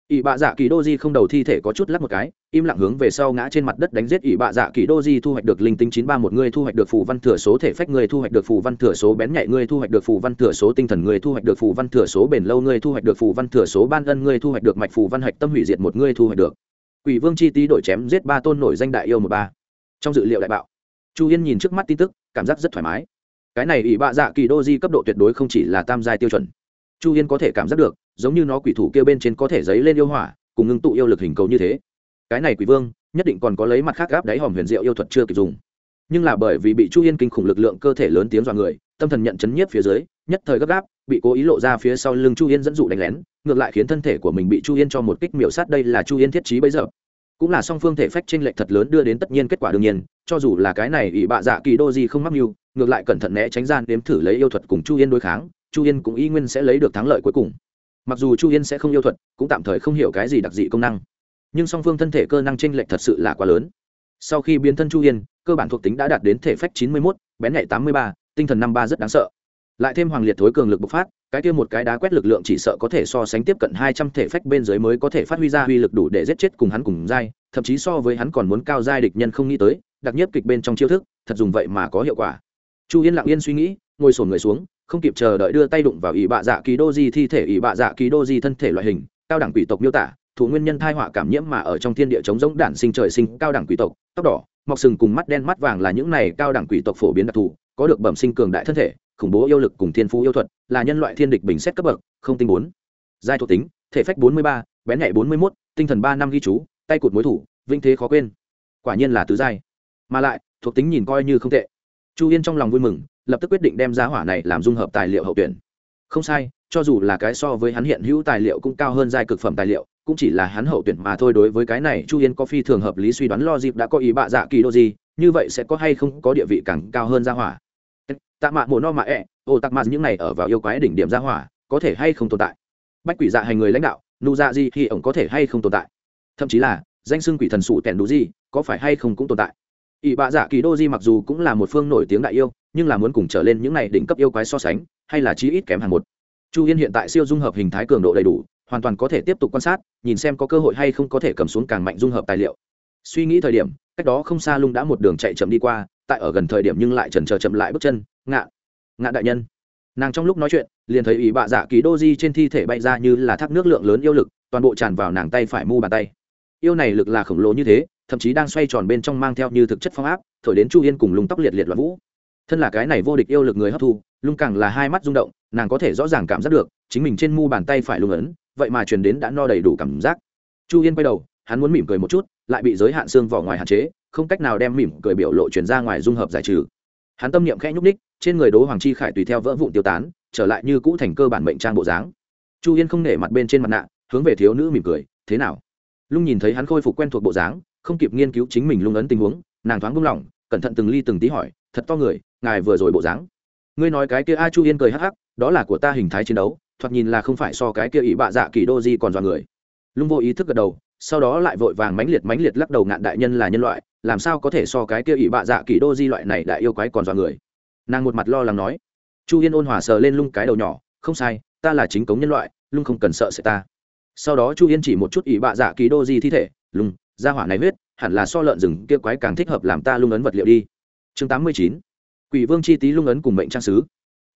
A: ỷ bạ dạ kỳ đô di không đầu thi thể có chút lắc một cái, im lặng hướng về sau ngã trên mặt đất đánh giết ỷ bạ dạ kỳ đô di thu hoạch được linh tinh chín ba một, người thu hoạch được phù văn thừa số thể phách, người thu hoạch được phù văn thừa số bén nhạy, người thu hoạch được phù văn thừa số tinh thần, người thu hoạch được phù văn thừa số bền lâu, người thu hoạch được phù văn thừa số ban ân, người thu hoạch được mạch phù văn hạch tâm hủy diệt một, người thu hoạch được. Quỷ vương chi tý đổi chém giết ba tôn nổi danh đại yêu một ba. Trong dự liệu đại bạo, chu yên nhìn trước mắt tin tức, cảm giác rất thoải mái. Cái này ỷ bạ dạ kỳ đô di cấp độ tuyệt đối không chỉ là tam giai tiêu chuẩn chu yên có thể cảm giác được, giống như nó quỷ thủ kêu bên trên có thể dấy lên yêu hỏa, cùng ngưng tụ yêu lực hình cầu như thế. Cái này quỷ vương, nhất định còn có lấy mặt khác gáp đáy hòm huyền diệu yêu thuật chưa kịp dùng. Nhưng là bởi vì bị chu yên kinh khủng lực lượng cơ thể lớn tiếng dọa người, tâm thần nhận chấn nhiếp phía dưới, nhất thời gấp gáp, bị cố ý lộ ra phía sau lưng chu yên dẫn dụ đánh lén, ngược lại khiến thân thể của mình bị chu yên cho một kích miểu sát đây là chu yên thiết trí bây giờ. Cũng là song phương thể phách tranh lệch thật lớn đưa đến tất nhiên kết quả đương nhiên, cho dù là cái này ỷ bạ dạ kỳ đô gì không mắc mưu, ngược lại cẩn thận né tránh gian đếm thử lấy yêu thuật cùng chu yên đối kháng chu yên cũng y nguyên sẽ lấy được thắng lợi cuối cùng. Mặc dù chu yên sẽ không yêu thuật cũng tạm thời không hiểu cái gì đặc dị công năng. Nhưng song phương thân thể cơ năng chênh lệch thật sự là quá lớn. Sau khi biến thân chu yên cơ bản thuộc tính đã đạt đến thể phách chín mươi mốt bén nhạy tám mươi ba, tinh thần năm ba rất đáng sợ. Lại thêm hoàng liệt thối cường lực bộc phát cái kia một cái đá quét lực lượng chỉ sợ có thể so sánh tiếp cận hai trăm thể phách bên dưới mới có thể phát huy ra uy lực đủ để giết chết cùng hắn cùng giai thậm chí so với hắn còn muốn cao giai địch nhân không nghĩ tới đặc nhất kịch bên trong chiêu thức thật dùng vậy mà có hiệu quả. Chu yên lặng yên suy nghĩ ngồi sổn người xuống không kịp chờ đợi đưa tay đụng vào ỷ bạ dạ ký đô di thi thể, ỷ bạ dạ ký đô di thân thể loại hình, cao đẳng quỷ tộc miêu tả, thủ nguyên nhân thai họa cảm nhiễm mà ở trong thiên địa chống giống đản sinh trời sinh cao đẳng quỷ tộc, tóc đỏ, mọc sừng cùng mắt đen mắt vàng là những này cao đẳng quỷ tộc phổ biến đặc thù, có được bẩm sinh cường đại thân thể, khủng bố yêu lực cùng thiên phú yêu thuật, là nhân loại thiên địch bình xét cấp bậc, không tinh bốn. Giai thuộc tính, thể phách bốn mươi ba, bén nhạy bốn mươi mốt, tinh thần ba năm ghi chú, tay cụt mối thủ vinh thế khó quên. Quả nhiên là tứ giai. Mà lại, thuộc tính nhìn coi như không tệ. Chu yên trong lòng vui mừng lập tức quyết định đem giá hỏa này làm dung hợp tài liệu hậu tuyển. Không sai, cho dù là cái so với hắn hiện hữu tài liệu cũng cao hơn giai cực phẩm tài liệu, cũng chỉ là hắn hậu tuyển mà thôi đối với cái này chu yên có phi thường hợp lý suy đoán lo dịp đã có ý bạ dạ kỳ đô gì, như vậy sẽ có hay không có địa vị càng cao hơn gia hỏa. Tạ mạ mồ no mạ ẹ, ô tạ mạ những này ở vào yêu quái đỉnh điểm gia hỏa, có thể hay không tồn tại? Bách quỷ dạ hành người lãnh đạo, nụ dạ gì thì ổng có thể hay không tồn tại? Thậm chí là, danh xưng quỷ thần sụ tèn đủ gì, có phải hay không cũng tồn tại? Ỷ bạ dạ kỳ đô di mặc dù cũng là một phương nổi tiếng đại yêu, nhưng là muốn cùng trở lên những này đỉnh cấp yêu quái so sánh, hay là chí ít kém hàng một. Chu yên hiện tại siêu dung hợp hình thái cường độ đầy đủ, hoàn toàn có thể tiếp tục quan sát, nhìn xem có cơ hội hay không có thể cầm xuống càng mạnh dung hợp tài liệu. Suy nghĩ thời điểm, cách đó không xa lung đã một đường chạy chậm đi qua, tại ở gần thời điểm nhưng lại chần chờ chậm lại bước chân, ngạ ngạ đại nhân. Nàng trong lúc nói chuyện, liền thấy ỷ bạ dạ kỳ đô di trên thi thể bay ra như là thác nước lượng lớn yêu lực, toàn bộ tràn vào nàng tay phải mu bàn tay. Yêu này lực là khổng lồ như thế thậm chí đang xoay tròn bên trong mang theo như thực chất phong áp, thổi đến chu yên cùng lùng tóc liệt liệt loạn vũ. Thân là cái này vô địch yêu lực người hấp thu, lung càng là hai mắt rung động, nàng có thể rõ ràng cảm giác được, chính mình trên mu bàn tay phải lung ấn, vậy mà truyền đến đã no đầy đủ cảm giác. Chu yên quay đầu, hắn muốn mỉm cười một chút, lại bị giới hạn xương vỏ ngoài hạn chế, không cách nào đem mỉm cười biểu lộ truyền ra ngoài dung hợp giải trừ. Hắn tâm niệm khẽ nhúc ních trên người đố hoàng chi khải tùy theo vỡ vụn tiêu tán, trở lại như cũ thành cơ bản mệnh trang bộ dáng. Chu yên không nể mặt bên trên mặt nạ, hướng về thiếu nữ mỉm cười, thế nào? Lung nhìn thấy hắn khôi phục quen thuộc bộ dáng không kịp nghiên cứu chính mình lung ấn tình huống, nàng thoáng buông lỏng, cẩn thận từng ly từng tí hỏi, thật to người, ngài vừa rồi bộ dáng. Ngươi nói cái kia a chu yên cười hắc hắc, đó là của ta hình thái chiến đấu, thoạt nhìn là không phải so cái kia ỷ bạ dạ kỳ đô di còn dọa người. Lung vô ý thức gật đầu, sau đó lại vội vàng mãnh liệt mãnh liệt lắc đầu ngạn đại nhân là nhân loại, làm sao có thể so cái kia ỷ bạ dạ kỳ đô di loại này đại yêu quái còn dọa người? Nàng một mặt lo lắng nói. Chu yên ôn hòa sờ lên lung cái đầu nhỏ, không sai, ta là chính cống nhân loại, lung không cần sợ sẽ ta. Sau đó chu yên chỉ một chút ỷ bạ dạ kỳ đô di thi thể, lung ra hỏa này huyết, hẳn là so lợn rừng kia quái càng thích hợp làm ta lung ấn vật liệu đi. Chương tám mươi chín, quỷ vương chi tý lung ấn cùng mệnh trang sứ.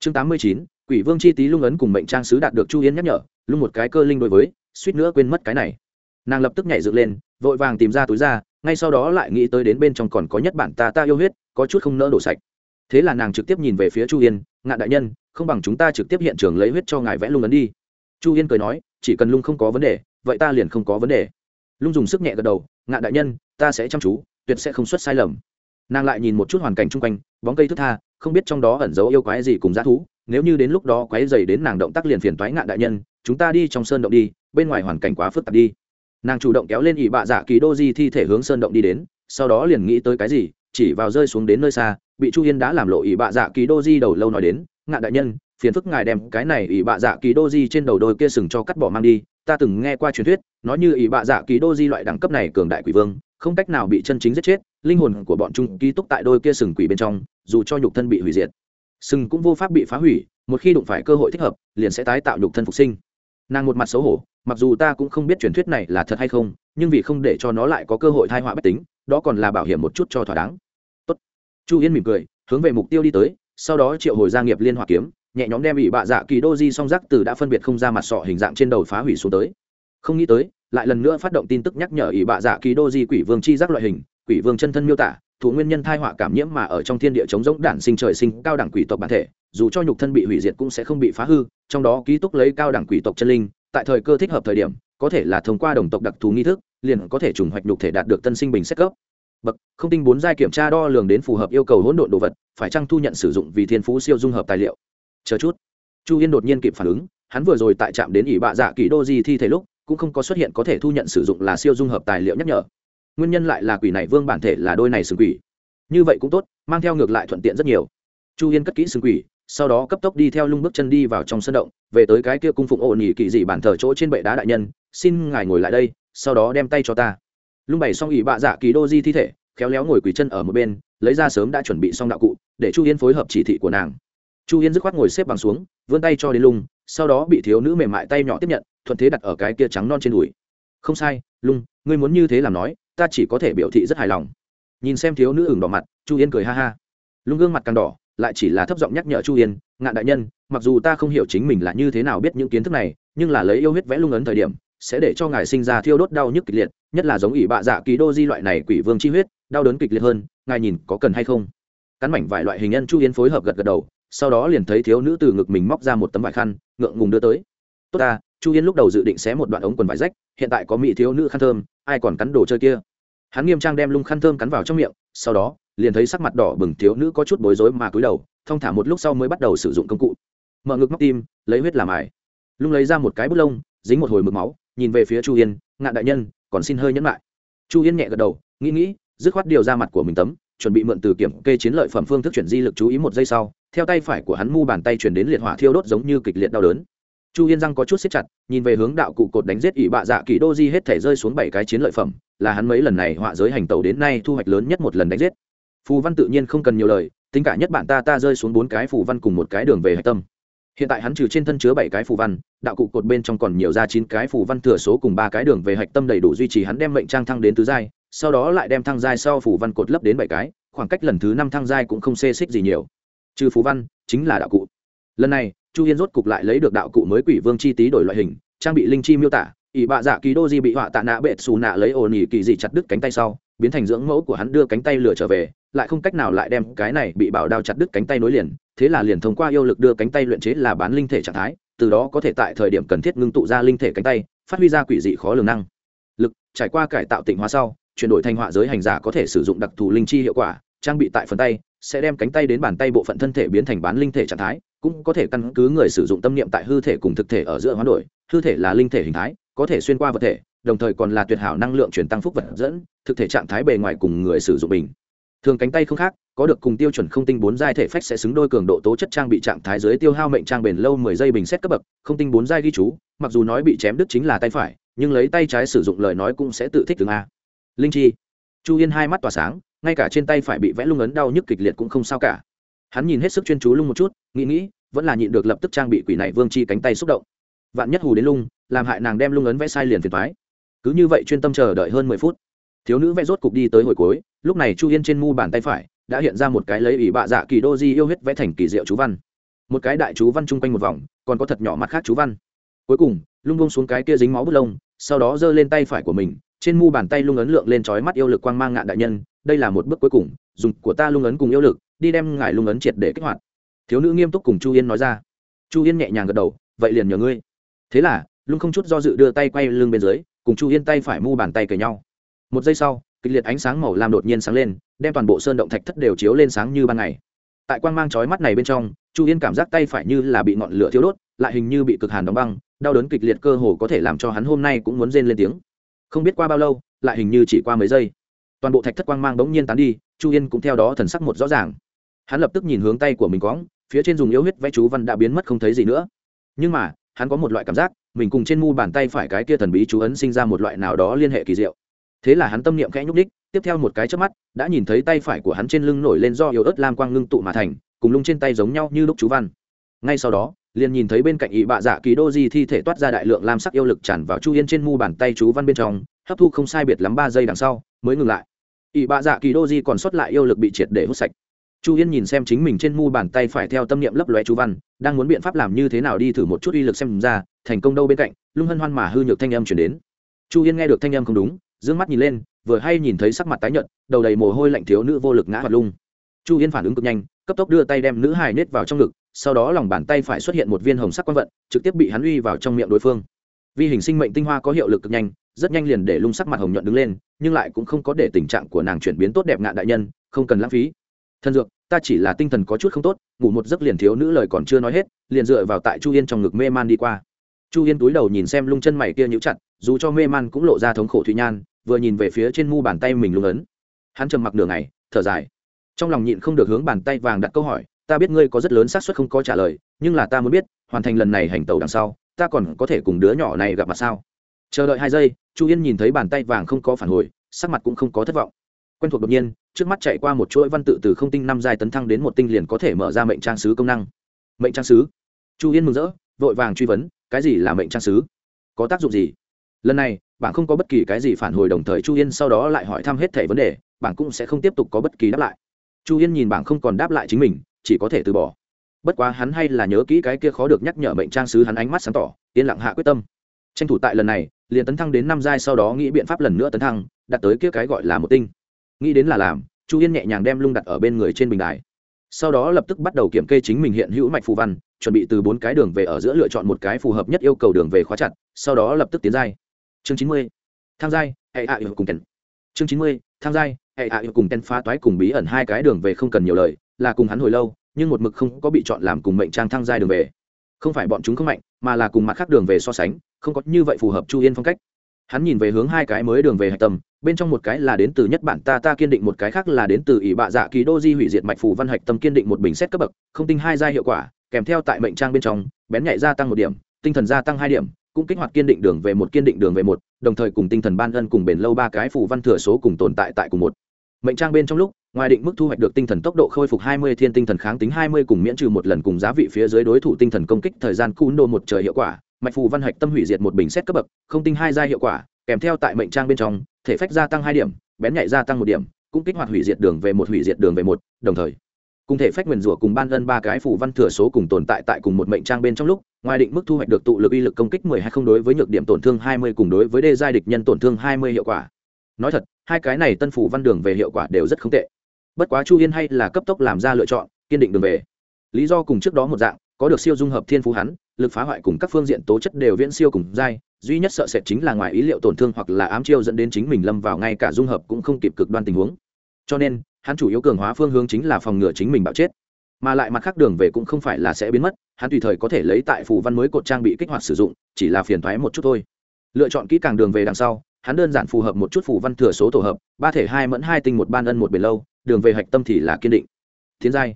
A: Chương tám mươi chín, quỷ vương chi tý lung ấn cùng mệnh trang sứ đạt được chu yến nhắc nhở, lung một cái cơ linh đối với, suýt nữa quên mất cái này. Nàng lập tức nhảy dựng lên, vội vàng tìm ra túi ra, ngay sau đó lại nghĩ tới đến bên trong còn có nhất bản ta ta yêu huyết, có chút không nỡ đổ sạch. Thế là nàng trực tiếp nhìn về phía chu yên ngạn đại nhân, không bằng chúng ta trực tiếp hiện trường lấy huyết cho ngài vẽ lung ấn đi. Chu yên cười nói, chỉ cần lung không có vấn đề, vậy ta liền không có vấn đề lung dùng sức nhẹ gật đầu ngạn đại nhân, ta sẽ chăm chú, tuyệt sẽ không xuất sai lầm. Nàng lại nhìn một chút hoàn cảnh chung quanh, bóng cây thức tha, không biết trong đó ẩn giấu yêu quái gì cùng g thú, nếu như đến lúc đó quái dày đến nàng động tác liền phiền toái ngạn đại nhân, chúng ta đi trong sơn động đi, bên ngoài hoàn cảnh quá phức tạp đi. Nàng chủ động kéo lên ỷ bạ dạ kỳ đô di thi thể hướng sơn động đi đến, sau đó liền nghĩ tới cái gì, chỉ vào rơi xuống đến nơi xa, bị chu yên đã làm lộ ỷ bạ dạ kỳ đô di đầu lâu nói đến ngạn đại nhân, phiền phức ngài đem cái này ỷ bạ dạ kỳ đô di trên đầu đôi kia sừng cho cắt bỏ mang đi ta từng nghe qua truyền thuyết, nói như ỷ bạ dạ ký đô di loại đẳng cấp này cường đại quỷ vương, không cách nào bị chân chính giết chết, linh hồn của bọn chúng ký túc tại đôi kia sừng quỷ bên trong, dù cho nhục thân bị hủy diệt. Sừng cũng vô pháp bị phá hủy, một khi đụng phải cơ hội thích hợp, liền sẽ tái tạo nhục thân phục sinh. Nàng một mặt xấu hổ, mặc dù ta cũng không biết truyền thuyết này là thật hay không, nhưng vì không để cho nó lại có cơ hội thai họa bất tính, đó còn là bảo hiểm một chút cho thỏa đáng. Tốt. chu yên mỉm cười, hướng về mục tiêu đi tới, sau đó triệu hồi gia nghiệp liên hòa kiếm nhẹ nhóm đem bị bạ dạ kỳ đô di song rắc từ đã phân biệt không ra mặt sọ hình dạng trên đầu phá hủy xuống tới. Không nghĩ tới, lại lần nữa phát động tin tức nhắc nhở ỷ bạ dạ kỳ đô di quỷ vương chi giác loại hình, quỷ vương chân thân miêu tả, thủ nguyên nhân thai họa cảm nhiễm mà ở trong thiên địa chống rỗng đản sinh trời sinh cao đẳng quỷ tộc bản thể, dù cho nhục thân bị hủy diệt cũng sẽ không bị phá hư, trong đó ký túc lấy cao đẳng quỷ tộc chân linh, tại thời cơ thích hợp thời điểm, có thể là thông qua đồng tộc đặc thù nghi thức, liền có thể trùng hoạch nhục thể đạt được tân sinh bình xét cấp. Bậc, không tinh bốn giai kiểm tra đo lường đến phù hợp yêu cầu hỗn độn đồ vật, phải chăng thu nhận sử dụng vì thiên phú siêu dung hợp tài liệu? Chờ chút. Chu yên đột nhiên kịp phản ứng, hắn vừa rồi tại trạm đến ỷ bạ dạ kỹ đô di thi thể lúc, cũng không có xuất hiện có thể thu nhận sử dụng là siêu dung hợp tài liệu nhắc nhở. Nguyên nhân lại là quỷ này vương bản thể là đôi này sừng quỷ. Như vậy cũng tốt, mang theo ngược lại thuận tiện rất nhiều. Chu yên cất kỹ sừng quỷ, sau đó cấp tốc đi theo lung bước chân đi vào trong sân động, về tới cái kia cung phụng ổn nhị kỳ dị bản thờ chỗ trên bệ đá đại nhân, xin ngài ngồi lại đây, sau đó đem tay cho ta. Lung bày xong ỉ bạ dạ kỳ đô di thi thể, khéo léo ngồi quỳ chân ở một bên, lấy ra sớm đã chuẩn bị xong đạo cụ, để chu yên phối hợp chỉ thị của nàng chu yên dứt khoát ngồi xếp bằng xuống, vươn tay cho đến lung, sau đó bị thiếu nữ mềm mại tay nhỏ tiếp nhận, thuận thế đặt ở cái kia trắng non trên đùi. Không sai, lung, ngươi muốn như thế làm nói, ta chỉ có thể biểu thị rất hài lòng. Nhìn xem thiếu nữ ửng đỏ mặt, chu yên cười ha ha. Lung gương mặt càng đỏ, lại chỉ là thấp giọng nhắc nhở chu yên, ngạn đại nhân, mặc dù ta không hiểu chính mình là như thế nào biết những kiến thức này, nhưng là lấy yêu huyết vẽ lung ấn thời điểm, sẽ để cho ngài sinh ra thiêu đốt đau nhức kịch liệt, nhất là giống ỷ bạ dạ ký đô di loại này quỷ vương chi huyết, đau đớn kịch liệt hơn, ngài nhìn có cần hay không? Cắn mảnh vải loại hình nhân chu yên phối hợp gật gật đầu sau đó liền thấy thiếu nữ từ ngực mình móc ra một tấm vải khăn, ngượng ngùng đưa tới. Tốt ta, chu yên lúc đầu dự định xé một đoạn ống quần vải rách, hiện tại có mỹ thiếu nữ khăn thơm, ai còn cắn đồ chơi kia? Hắn nghiêm trang đem lung khăn thơm cắn vào trong miệng, sau đó, liền thấy sắc mặt đỏ bừng thiếu nữ có chút bối rối mà cúi đầu, thong thả một lúc sau mới bắt đầu sử dụng công cụ. Mở ngực móc tim, lấy huyết làm ải. Lung lấy ra một cái bút lông, dính một hồi mực máu, nhìn về phía chu yên ngạn đại nhân, còn xin hơi nhẫn lại. Chu yên nhẹ gật đầu, nghĩ nghĩ, dứt khoát điều ra mặt của mình tấm, chuẩn bị mượn từ kiểm kê chiến lợi phẩm phương thức chuyển di lực chú ý một giây sau theo tay phải của hắn mu bàn tay chuyển đến liệt hỏa thiêu đốt giống như kịch liệt đau đớn. Chu yên răng có chút xếp chặt, nhìn về hướng đạo cụ cột đánh giết ỷ bạ dạ kỳ đô di hết thể rơi xuống bảy cái chiến lợi phẩm, là hắn mấy lần này họa giới hành tàu đến nay thu hoạch lớn nhất một lần đánh giết. Phù văn tự nhiên không cần nhiều lời, tính cả nhất bản ta ta rơi xuống bốn cái phù văn cùng một cái đường về hạch tâm. Hiện tại hắn trừ trên thân chứa bảy cái phù văn, đạo cụ cột bên trong còn nhiều ra chín cái phù văn thừa số cùng ba cái đường về hạch tâm đầy đủ duy trì hắn đem mệnh trang thăng đến tứ giai, sau đó lại đem thăng giai sau phù văn cột lấp đến bảy cái, khoảng cách lần thứ năm thăng giai cũng không xê xích gì nhiều trừ phù văn, chính là đạo cụ. Lần này, chu yên rốt cục lại lấy được đạo cụ mới quỷ vương chi tý đổi loại hình, trang bị linh chi miêu tả, ỷ bạ dạ ký đô di bị họa tạ nạ bệ xù nạ lấy ồn ỉ kỳ dị chặt đứt cánh tay sau, biến thành dưỡng mẫu của hắn đưa cánh tay lửa trở về, lại không cách nào lại đem cái này bị bảo đao chặt đứt cánh tay nối liền, thế là liền thông qua yêu lực đưa cánh tay luyện chế là bán linh thể trạng thái, từ đó có thể tại thời điểm cần thiết ngưng tụ ra linh thể cánh tay, phát huy ra quỷ dị khó lường năng. Lực trải qua cải tạo tịnh hóa sau, chuyển đổi thành họa giới hành giả có thể sử dụng đặc thù linh chi hiệu quả trang bị tại phần tay, sẽ đem cánh tay đến bàn tay bộ phận thân thể biến thành bán linh thể trạng thái, cũng có thể căn cứ người sử dụng tâm niệm tại hư thể cùng thực thể ở giữa hoán đổi. Hư thể là linh thể hình thái, có thể xuyên qua vật thể, đồng thời còn là tuyệt hảo năng lượng chuyển tăng phúc vật dẫn, thực thể trạng thái bề ngoài cùng người sử dụng bình. Thường cánh tay không khác, có được cùng tiêu chuẩn không tinh bốn giai thể phách sẽ xứng đôi cường độ tố chất trang bị trạng thái dưới tiêu hao mệnh trang bền lâu mười giây bình xét cấp bậc, không tinh bốn giai ghi chú, mặc dù nói bị chém đứt chính là tay phải, nhưng lấy tay trái sử dụng lời nói cũng sẽ tự thích từng a. Linh chi. Chu yên hai mắt tỏa sáng ngay cả trên tay phải bị vẽ lung ấn đau nhức kịch liệt cũng không sao cả. Hắn nhìn hết sức chuyên chú lung một chút, nghĩ nghĩ, vẫn là nhịn được lập tức trang bị quỷ này vương chi cánh tay xúc động. Vạn nhất hù đến lung, làm hại nàng đem lung ấn vẽ sai liền phiền thoái cứ như vậy chuyên tâm chờ đợi hơn mười phút. Thiếu nữ vẽ rốt cục đi tới hồi cuối, lúc này chu yên trên mu bàn tay phải đã hiện ra một cái lấy ủy bạ dạ kỳ đô di yêu huyết vẽ thành kỳ diệu chú văn. Một cái đại chú văn chung quanh một vòng, còn có thật nhỏ mặt khác chú văn. Cuối cùng, lung bông xuống cái kia dính máu bút lông, sau đó giơ lên tay phải của mình, trên mu bàn tay lung ấn lượng lên trói mắt yêu lực quang mang ngạn đại nhân đây là một bước cuối cùng, dùng của ta lung ấn cùng yêu lực, đi đem ngài lung ấn triệt để kích hoạt. Thiếu nữ nghiêm túc cùng chu yên nói ra. Chu yên nhẹ nhàng gật đầu, vậy liền nhờ ngươi. Thế là, lung không chút do dự đưa tay quay lưng bên dưới, cùng chu yên tay phải mu bàn tay cởi nhau. Một giây sau, kịch liệt ánh sáng màu lam đột nhiên sáng lên, đem toàn bộ sơn động thạch thất đều chiếu lên sáng như ban ngày. Tại quang mang chói mắt này bên trong, chu yên cảm giác tay phải như là bị ngọn lửa thiếu đốt, lại hình như bị cực hàn đóng băng, đau đớn kịch liệt cơ hồ có thể làm cho hắn hôm nay cũng muốn rên lên tiếng. Không biết qua bao lâu, lại hình như chỉ qua mấy giây toàn bộ thạch thất quang mang bỗng nhiên tán đi, chu yên cũng theo đó thần sắc một rõ ràng. Hắn lập tức nhìn hướng tay của mình cóng phía trên dùng yếu huyết vẽ chú văn đã biến mất không thấy gì nữa. Nhưng mà, hắn có một loại cảm giác, mình cùng trên mu bàn tay phải cái kia thần bí chú ấn sinh ra một loại nào đó liên hệ kỳ diệu. Thế là hắn tâm niệm khẽ nhúc đích tiếp theo một cái chớp mắt, đã nhìn thấy tay phải của hắn trên lưng nổi lên do yếu ớt lam quang ngưng tụ mà thành, cùng lung trên tay giống nhau như lúc chú văn. Ngay sau đó, liền nhìn thấy bên cạnh ỵ bạ dạ kỳ đô di thi thể toát ra đại lượng lam sắc yêu lực tràn vào chu yên trên mu bàn tay chú văn bên trong hấp thu không sai biệt lắm ba giây đằng sau, mới ngừng lại. Ỵ bạ dạ kỳ đô di còn sót lại yêu lực bị triệt để hút sạch. Chu yên nhìn xem chính mình trên mu bàn tay phải theo tâm niệm lấp lóe chú văn, đang muốn biện pháp làm như thế nào đi thử một chút uy lực xem ra, thành công đâu bên cạnh, lung hân hoan mà hư nhược thanh âm chuyển đến. Chu yên nghe được thanh âm không đúng d ư ơ n g mắt nhìn lên, vừa hay nhìn thấy sắc mặt tái nhợt, đầu đầy mồ hôi lạnh thiếu nữ vô lực ngã hoạt lung. Chu yên phản ứng cực nhanh, cấp tốc đưa tay đem nữ hài nết vào trong ngực, sau đó lòng bàn tay phải xuất hiện một viên hồng sắc quang vận, trực tiếp bị hắn uy vào trong miệng đối phương. Vi hình sinh mệnh tinh hoa có hiệu lực cực nhanh rất nhanh liền để lung sắc mặt hồng nhuận đứng lên, nhưng lại cũng không có để tình trạng của nàng chuyển biến tốt đẹp ngạn đại nhân, không cần lãng phí. Thân dược, ta chỉ là tinh thần có chút không tốt, ngủ một giấc liền thiếu nữ lời còn chưa nói hết, liền dựa vào tại chu yên trong ngực mê man đi qua. Chu yên túi đầu nhìn xem lung chân mày kia nhũ chặt, dù cho mê man cũng lộ ra thống khổ thụy nhan, vừa nhìn về phía trên mu bàn tay mình lung ấn. Hắn trầm mặc nửa ngày, thở dài. Trong lòng nhịn không được hướng bàn tay vàng đặt câu hỏi, ta biết ngươi có rất lớn xác suất không có trả lời, nhưng là ta muốn biết, hoàn thành lần này hành tàu đằng sau, ta còn có thể cùng đứa nhỏ này gặp mặt sao? Chờ đợi hai giây chu yên nhìn thấy bàn tay vàng không có phản hồi sắc mặt cũng không có thất vọng quen thuộc đột nhiên trước mắt chạy qua một chuỗi văn tự từ không tinh năm giai tấn thăng đến một tinh liền có thể mở ra mệnh trang sứ công năng mệnh trang sứ chu yên mừng rỡ vội vàng truy vấn cái gì là mệnh trang sứ có tác dụng gì lần này bảng không có bất kỳ cái gì phản hồi đồng thời chu yên sau đó lại hỏi thăm hết thẻ vấn đề bảng cũng sẽ không tiếp tục có bất kỳ đáp lại chu yên nhìn bảng không còn đáp lại chính mình chỉ có thể từ bỏ bất quá hắn hay là nhớ kỹ cái kia khó được nhắc nhở mệnh trang sứ hắn ánh mắt sáng tỏ yên lặng hạ quyết tâm tranh thủ tại lần này liền tấn thăng đến năm giai sau đó nghĩ biện pháp lần nữa tấn thăng, đặt tới kia cái gọi là một tinh. Nghĩ đến là làm, chu yên nhẹ nhàng đem lung đặt ở bên người trên bình đài. Sau đó lập tức bắt đầu kiểm kê chính mình hiện hữu mạch phù văn, chuẩn bị từ bốn cái đường về ở giữa lựa chọn một cái phù hợp nhất yêu cầu đường về khóa chặt, sau đó lập tức tiến giai. Chương chín mươi tham giai, hệ hạ yêu cùng kèn chương chín mươi tham giai, hệ hạ yêu cùng kèn phá toái cùng bí ẩn hai cái đường về không cần nhiều lời, là cùng hắn hồi lâu, nhưng một mực không có bị chọn làm cùng mệnh trang thăng giai đường về không phải bọn chúng không mạnh, mà là cùng mặt khác đường về so sánh, không có như vậy phù hợp chu yên phong cách. Hắn nhìn về hướng hai cái mới đường về hạch tâm, bên trong một cái là đến từ nhất bản ta ta kiên định, một cái khác là đến từ ỷ bạ dạ kỳ đô di hủy diệt mạch phù văn hạch tâm kiên định một bình xét cấp bậc, không tinh hai gia hiệu quả, kèm theo tại mệnh trang bên trong, bén nhạy gia tăng một điểm, tinh thần gia tăng hai điểm, cũng kích hoạt kiên định đường về một, kiên định đường về một, đồng thời cùng tinh thần ban ân cùng bền lâu ba cái phù văn thừa số cùng tồn tại tại cùng một. Mệnh trang bên trong lúc ngoài định mức thu hoạch được tinh thần tốc độ khôi phục 20 thiên tinh thần kháng tính 20 cùng miễn trừ một lần cùng giá vị phía dưới đối thủ tinh thần công kích thời gian cún đô một trời hiệu quả, mạch phù văn hạch tâm hủy diệt một bình xét cấp bậc, không tinh hai gia hiệu quả, kèm theo tại mệnh trang bên trong, thể phách gia tăng hai điểm, bén nhạy gia tăng một điểm, cũng kích hoạt hủy diệt đường về một, hủy diệt đường về một, đồng thời, cùng thể phách nguyền rủa cùng ban ân ba cái phù văn thừa số cùng tồn tại tại cùng một mệnh trang bên trong lúc, ngoài định mức thu hoạch được tụ lực uy lực công kích 10 hay không đối với nhược điểm tổn thương 20 cùng đối với đê giai địch nhân tổn thương 20 hiệu quả. Nói thật, hai cái này tân phù văn đường về hiệu quả đều rất không tệ bất quá chu yên hay là cấp tốc làm ra lựa chọn, kiên định đường về. Lý do cùng trước đó một dạng, có được siêu dung hợp thiên phú hắn, lực phá hoại cùng các phương diện tố chất đều viễn siêu cùng dai duy nhất sợ sệt chính là ngoài ý liệu tổn thương hoặc là ám chiêu dẫn đến chính mình lâm vào ngay cả dung hợp cũng không kịp cực đoan tình huống. Cho nên, hắn chủ yếu cường hóa phương hướng chính là phòng ngừa chính mình bạo chết. Mà lại mặt khác đường về cũng không phải là sẽ biến mất, hắn tùy thời có thể lấy tại phù văn mới cột trang bị kích hoạt sử dụng, chỉ là phiền thoái một chút thôi. Lựa chọn kỹ càng đường về đằng sau, hắn đơn giản phù hợp một chút phù văn thừa số tổ hợp, ba thể hai mẫn hai tinh một ban ân một bền lâu đường về hạch tâm thì là kiên định. Thiên giai.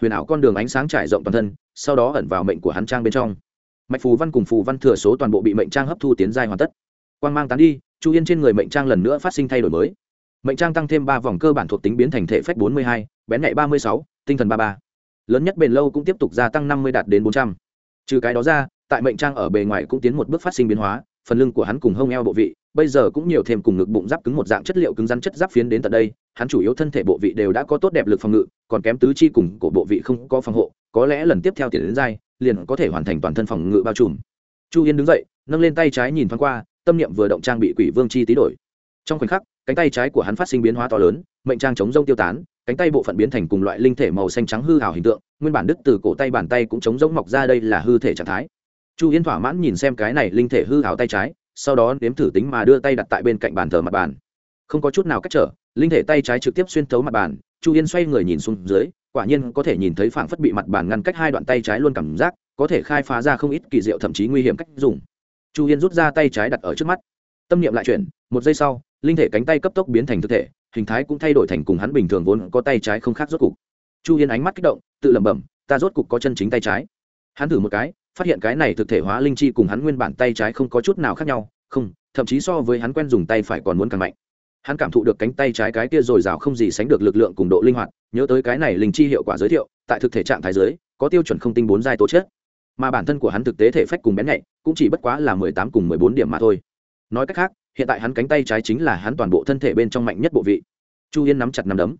A: Huyền ảo con đường ánh sáng trải rộng toàn thân, sau đó ẩn vào mệnh của hắn trang bên trong. Mạch phù văn cùng phù văn thừa số toàn bộ bị mệnh trang hấp thu tiến giai hoàn tất. Quan g mang tán đi, chu yên trên người mệnh trang lần nữa phát sinh thay đổi mới. Mệnh trang tăng thêm ba vòng cơ bản thuộc tính biến thành thể phách bốn mươi hai, bén nhạy ba mươi sáu, tinh thần ba ba. Lớn nhất bền lâu cũng tiếp tục gia tăng năm mươi đạt đến bốn trăm. Trừ cái đó ra, tại mệnh trang ở bề ngoài cũng tiến một bước phát sinh biến hóa, phần lưng của hắn cùng hông eo bộ vị bây giờ cũng nhiều thêm cùng ngực bụng giáp cứng một dạng chất liệu cứng rắn chất giáp phiến đến tận đây, hắn chủ yếu thân thể bộ vị đều đã có tốt đẹp lực phòng ngự, còn kém tứ chi cùng cổ bộ vị không có phòng hộ, có lẽ lần tiếp theo tiền đến dai, liền có thể hoàn thành toàn thân phòng ngự bao trùm. Chu yên đứng dậy, nâng lên tay trái nhìn thoáng qua, tâm niệm vừa động trang bị quỷ vương chi tí đổi. Trong khoảnh khắc, cánh tay trái của hắn phát sinh biến hóa to lớn, mệnh trang chống rông tiêu tán, cánh tay bộ phận biến thành cùng loại linh thể màu xanh trắng hư hào hình tượng, nguyên bản đứt từ cổ tay bàn tay cũng chống rông mọc ra đây là hư thể trạng thái. Chu yên thỏa mãn nhìn xem cái này linh thể hư hào tay trái sau đó nếm thử tính mà đưa tay đặt tại bên cạnh bàn thờ mặt bàn. Không có chút nào cách trở, linh thể tay trái trực tiếp xuyên thấu mặt bàn, chu yên xoay người nhìn xuống dưới, quả nhiên có thể nhìn thấy phảng phất bị mặt bàn ngăn cách hai đoạn tay trái luôn cảm giác, có thể khai phá ra không ít kỳ diệu thậm chí nguy hiểm cách dùng. Chu yên rút ra tay trái đặt ở trước mắt. Tâm niệm lại chuyển, một giây sau, linh thể cánh tay cấp tốc biến thành thực thể, hình thái cũng thay đổi thành cùng hắn bình thường vốn có tay trái không khác rốt cục. Chu yên ánh mắt kích động, tự lẩm bẩm, ta rốt cục có chân chính tay trái. Hắn thử một cái phát hiện cái này thực thể hóa linh chi cùng hắn nguyên bản tay trái không có chút nào khác nhau, không, thậm chí so với hắn quen dùng tay phải còn muốn càng mạnh. Hắn cảm thụ được cánh tay trái cái kia dồi dào không gì sánh được lực lượng cùng độ linh hoạt, nhớ tới cái này linh chi hiệu quả giới thiệu, tại thực thể trạng thái giới có tiêu chuẩn không tinh bốn giai tố chất. Mà bản thân của hắn thực tế thể phách cùng bén nhạy, cũng chỉ bất quá là mười tám cùng mười bốn điểm mà thôi. Nói cách khác, hiện tại hắn cánh tay trái chính là hắn toàn bộ thân thể bên trong mạnh nhất bộ vị. Chu yên nắm chặt nắm đấm.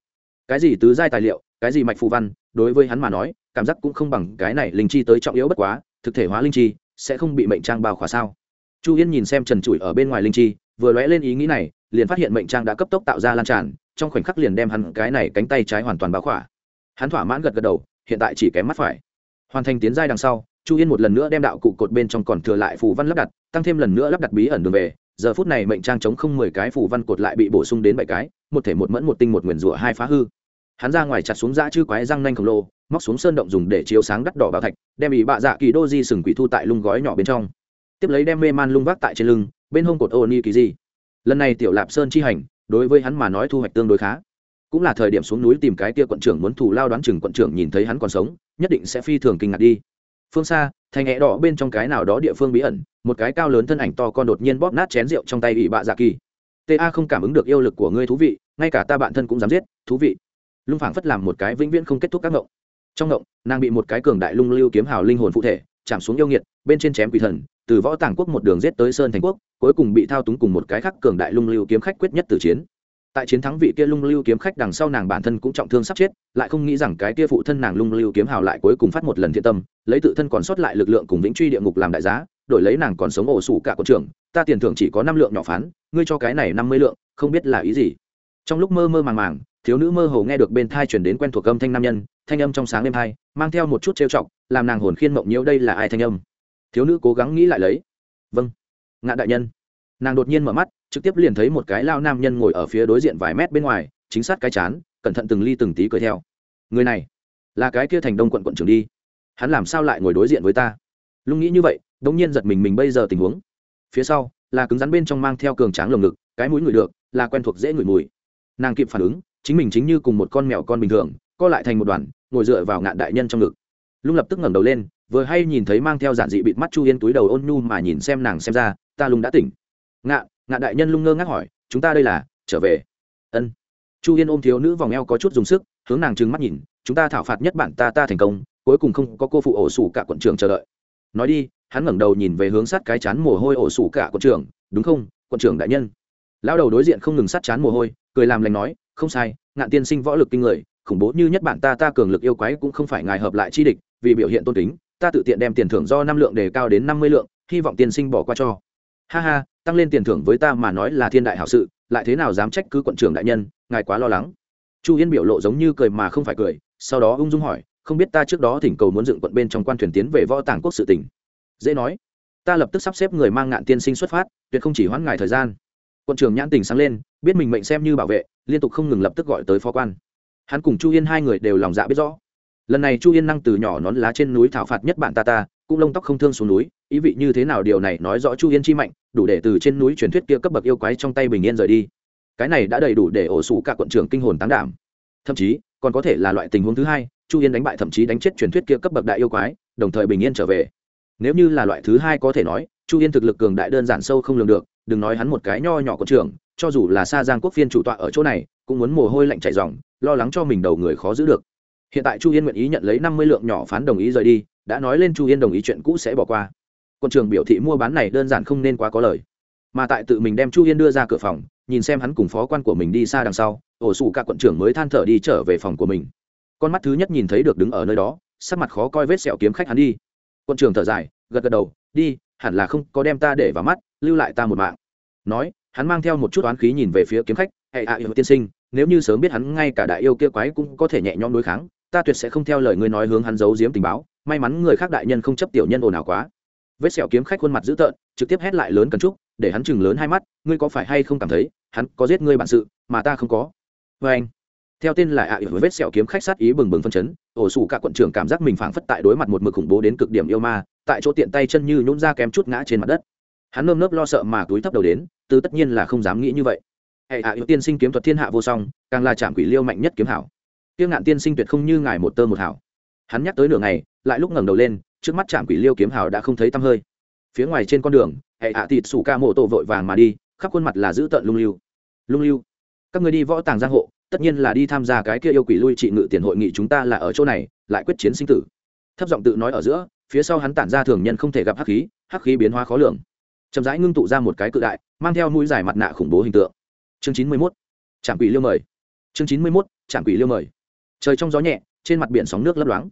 A: Cái gì tứ giai tài liệu, cái gì mạch phù văn, đối với hắn mà nói, cảm giác cũng không bằng cái này linh chi tới trọng yếu bất quá thực thể hóa linh chi, sẽ không bị mệnh trang bao khóa sao? Chu yên nhìn xem trần trụi ở bên ngoài linh chi, vừa lóe lên ý nghĩ này, liền phát hiện mệnh trang đã cấp tốc tạo ra lan tràn, trong khoảnh khắc liền đem hắn cái này cánh tay trái hoàn toàn bao khỏa. Hắn thỏa mãn gật gật đầu, hiện tại chỉ kém mắt phải. Hoàn thành tiến giai đằng sau, chu yên một lần nữa đem đạo cụ cột bên trong còn thừa lại phù văn lắp đặt, tăng thêm lần nữa lắp đặt bí ẩn đường về. Giờ phút này mệnh trang chống không mười cái phù văn cột lại bị bổ sung đến bảy cái, một thể một mẫn một tinh một nguyền rủa hai phá hư hắn ra ngoài chặt xuống dã chư quái răng nanh khổng lồ, móc xuống sơn động dùng để chiếu sáng đắt đỏ bảo thạch, đem ý bạ dạ kỳ đô di sừng quỷ thu tại lung gói nhỏ bên trong. Tiếp lấy đem mê man lung vác tại trên lưng, bên hông cột ô ni kỳ di. Lần này tiểu lạp sơn chi hành, đối với hắn mà nói thu hoạch tương đối khá. Cũng là thời điểm xuống núi tìm cái kia quận trưởng muốn thủ lao đoán chừng quận trưởng nhìn thấy hắn còn sống, nhất định sẽ phi thường kinh ngạc đi. Phương xa, thành hẹ đỏ bên trong cái nào đó địa phương bí ẩn, một cái cao lớn thân ảnh to con đột nhiên bóp nát chén rượu trong tay ỷ bạ dạ kỳ. Ta không cảm ứng được yêu lực của ngươi thú vị, ngay cả ta bạn thân cũng dám giết, thú vị lung phảng phất làm một cái vĩnh viễn không kết thúc các ngộng. Trong ngộng, nàng bị một cái cường đại lung lưu kiếm hào linh hồn phụ thể, chạm xuống yêu nghiệt, bên trên chém quỷ thần, từ võ tàng quốc một đường giết tới sơn thành quốc, cuối cùng bị thao túng cùng một cái khác cường đại lung lưu kiếm khách quyết nhất từ chiến. Tại chiến thắng vị kia lung lưu kiếm khách đằng sau nàng bản thân cũng trọng thương sắp chết, lại không nghĩ rằng cái kia phụ thân nàng lung lưu kiếm hào lại cuối cùng phát một lần thiện tâm, lấy tự thân còn sót lại lực lượng cùng vĩnh truy địa ngục làm đại giá, đổi lấy nàng còn sống ổ sủ cả quân trưởng, ta tiền thưởng chỉ có năm lượng nhỏ phán, ngươi cho cái này năm mươi lượng, không biết là ý gì. Trong lúc mơ mơ màng màng thiếu nữ mơ hồ nghe được bên thai chuyển đến quen thuộc âm thanh nam nhân, thanh âm trong sáng êm hai, mang theo một chút trêu chọc, làm nàng hồn khiên mộng nhiễu đây là ai thanh âm. Thiếu nữ cố gắng nghĩ lại lấy. Vâng ngạn đại nhân. Nàng đột nhiên mở mắt, trực tiếp liền thấy một cái lao nam nhân ngồi ở phía đối diện vài mét bên ngoài, chính xác cái chán, cẩn thận từng ly từng tí cười theo. Người này, là cái kia thành đông quận quận trưởng đi. Hắn làm sao lại ngồi đối diện với ta? Lung nghĩ như vậy, đống nhiên giật mình mình bây giờ tình huống. Phía sau, là cứng rắn bên trong mang theo cường tráng lồng ngực, cái mũi người được, là quen thuộc dễ ngửi mùi. Nàng kịp phản ứng chính mình chính như cùng một con mèo con bình thường, co lại thành một đoàn, ngồi dựa vào ngạn đại nhân trong ngực. Lung lập tức ngẩng đầu lên, vừa hay nhìn thấy mang theo giản dị bịt mắt chu yên túi đầu ôn nhu mà nhìn xem nàng xem ra, ta lung đã tỉnh. Ngạn ngạn đại nhân lung ngơ ngác hỏi, chúng ta đây là, trở về. Ân. Chu yên ôm thiếu nữ vòng eo có chút dùng sức, hướng nàng trừng mắt nhìn, chúng ta thảo phạt nhất bản ta ta thành công, cuối cùng không có cô phụ ổ sủ cả quận trưởng chờ đợi. Nói đi, hắn ngẩng đầu nhìn về hướng sát cái chán mồ hôi ổ sủ cả quận trưởng, đúng không, quận trưởng đại nhân? Lão đầu đối diện không ngừng sát chán mồ hôi, cười làm lành nói không sai, ngạn tiên sinh võ lực kinh người, khủng bố như nhất bản ta ta cường lực yêu quái cũng không phải ngài hợp lại chi địch, vì biểu hiện tôn kính, ta tự tiện đem tiền thưởng do năm lượng đề cao đến năm mươi lượng, hy vọng tiên sinh bỏ qua cho. Ha ha, tăng lên tiền thưởng với ta mà nói là thiên đại hảo sự, lại thế nào dám trách cứ quận trưởng đại nhân, ngài quá lo lắng. Chu yên biểu lộ giống như cười mà không phải cười, sau đó ung dung hỏi, không biết ta trước đó thỉnh cầu muốn dựng quận bên trong quan thuyền tiến về võ tàng quốc sự tỉnh. Dễ nói, ta lập tức sắp xếp người mang ngạn tiên sinh xuất phát, tuyệt không chỉ hoãn ngài thời gian quận trưởng nhãn tình sáng lên, biết mình mệnh xem như bảo vệ, liên tục không ngừng lập tức gọi tới phó quan. Hắn cùng chu yên hai người đều lòng dạ biết rõ. Lần này chu yên năng từ nhỏ nón lá trên núi thảo phạt nhất bạn ta ta, cũng lông tóc không thương xuống núi, ý vị như thế nào điều này nói rõ chu yên chi mạnh, đủ để từ trên núi truyền thuyết kia cấp bậc yêu quái trong tay bình yên rời đi. Cái này đã đầy đủ để ổ sủ cả quận trưởng kinh hồn tán đảm. Thậm chí, còn có thể là loại tình huống thứ hai, chu yên đánh bại thậm chí đánh chết truyền thuyết kia cấp bậc đại yêu quái, đồng thời bình yên trở về. Nếu như là loại thứ hai có thể nói, chu yên thực lực cường đại đơn giản sâu không lường được đừng nói hắn một cái nho nhỏ của trưởng cho dù là xa giang quốc phiên chủ tọa ở chỗ này, cũng muốn mồ hôi lạnh chảy dòng lo lắng cho mình đầu người khó giữ được. Hiện tại chu yên nguyện ý nhận lấy năm mươi lượng nhỏ phán đồng ý rời đi, đã nói lên chu yên đồng ý chuyện cũ sẽ bỏ qua. Quân trường biểu thị mua bán này đơn giản không nên quá có lời. Mà tại tự mình đem chu yên đưa ra cửa phòng, nhìn xem hắn cùng phó quan của mình đi xa đằng sau, ổ sủ cả quận trưởng mới than thở đi trở về phòng của mình. Con mắt thứ nhất nhìn thấy được đứng ở nơi đó, sắc mặt khó coi vết sẹo kiếm khách hắn đi. Quận trưởng thở dài, gật gật đầu, đi hẳn là không có đem ta để vào mắt lưu lại ta một mạng. Nói hắn mang theo một chút oán khí nhìn về phía kiếm khách hệ hạ yêu tiên sinh nếu như sớm biết hắn ngay cả đại yêu kia quái cũng có thể nhẹ nhõm đối kháng ta tuyệt sẽ không theo lời ngươi nói hướng hắn giấu giếm tình báo may mắn người khác đại nhân không chấp tiểu nhân ồn ào quá. Vết sẹo kiếm khách khuôn mặt dữ tợn trực tiếp hét lại lớn cần trúc để hắn chừng lớn hai mắt ngươi có phải hay không cảm thấy hắn có giết ngươi bản sự mà ta không có? Vê anh. Theo tên là ạ à, vết sẹo kiếm khách sát ý bừng bừng phân chấn ổ sủ cả quận trưởng cảm giác mình phảng phất tại đối mặt một mực khủng bố đến cực điểm yêu ma tại chỗ tiện tay chân như nhún ra kém chút ngã trên mặt đất. Hắn nơm nớp lo sợ mà túi thấp đầu đến từ tất nhiên là không dám nghĩ như vậy. Hệ hạ à, tiên sinh kiếm thuật thiên hạ vô song càng là trạm quỷ liêu mạnh nhất kiếm hảo. Tiêu ngạn tiên sinh tuyệt không như ngài một tơ một hảo. Hắn nhắc tới nửa ngày lại lúc ngẩng đầu lên trước mắt trạm quỷ liêu kiếm hảo đã không thấy tăm hơi. Phía ngoài trên con đường hệ hạ à thịt sủ ca mộ tổ vội vàng mà đi khắp khuôn mặt là giữ tợn lung lưu. Lung lưu. Các người đi võ tàng giang hộ tất nhiên là đi tham gia cái kia yêu quỷ lui trị ngự tiền hội nghị chúng ta là ở chỗ này lại quyết chiến sinh tử. Thấp giọng tự nói ở giữa phía sau hắn tản ra thường nhân không thể gặp hắc khí hắc khí biến hóa khó lường. Chậm rãi ngưng tụ ra một cái cự đại, mang theo mũi dài mặt nạ khủng bố hình tượng. Chương chín mươi mốt, trạm quỷ liêu mời. Chương chín mươi mốt, trạm quỷ liêu mời. Trời trong gió nhẹ, trên mặt biển sóng nước lấp loáng.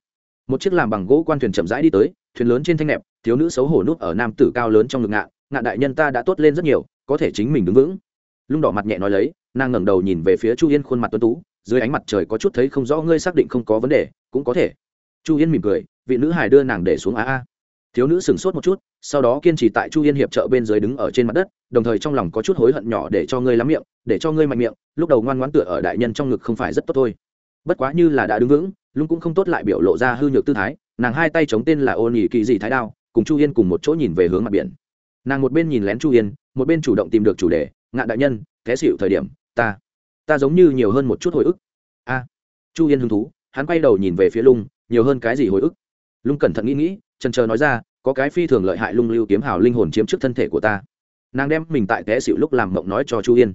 A: Một chiếc làm bằng gỗ quan thuyền chậm rãi đi tới, thuyền lớn trên thanh nẹp, thiếu nữ xấu hổ nút ở nam tử cao lớn trong ngực ngạn ngạn đại nhân ta đã tốt lên rất nhiều, có thể chính mình đứng vững. Lung đỏ mặt nhẹ nói lấy, nàng ngẩng đầu nhìn về phía chu yên khuôn mặt tuấn tú, dưới ánh mặt trời có chút thấy không rõ, ngươi xác định không có vấn đề, cũng có thể chu yên mỉm cười, vị nữ hải đưa nàng để xuống a a. Thiếu nữ sửng sốt một chút, sau đó kiên trì tại chu yên hiệp trợ bên dưới đứng ở trên mặt đất, đồng thời trong lòng có chút hối hận nhỏ để cho ngươi lắm miệng, để cho ngươi mạnh miệng, lúc đầu ngoan ngoãn tựa ở đại nhân trong ngực không phải rất tốt thôi. Bất quá như là đã đứng vững, lung cũng không tốt lại biểu lộ ra hư nhược tư thái, nàng hai tay chống tên là ô nhị kỳ dị thái đao, cùng chu yên cùng một chỗ nhìn về hướng mặt biển. Nàng một bên nhìn lén chu yên, một bên chủ động tìm được chủ đề, ngạn đại nhân, té xịu thời điểm, ta ta giống như nhiều hơn một chút hồi ức. A, chu yên hứng thú, hắn quay đầu nhìn về phía lung nhiều hơn cái gì hồi ức. Lung cẩn thận nghĩ nghĩ trần trờ nói ra, có cái phi thường lợi hại lung lưu kiếm hào linh hồn chiếm trước thân thể của ta. Nàng đem mình tại té xịu lúc làm mộng nói cho chu yên.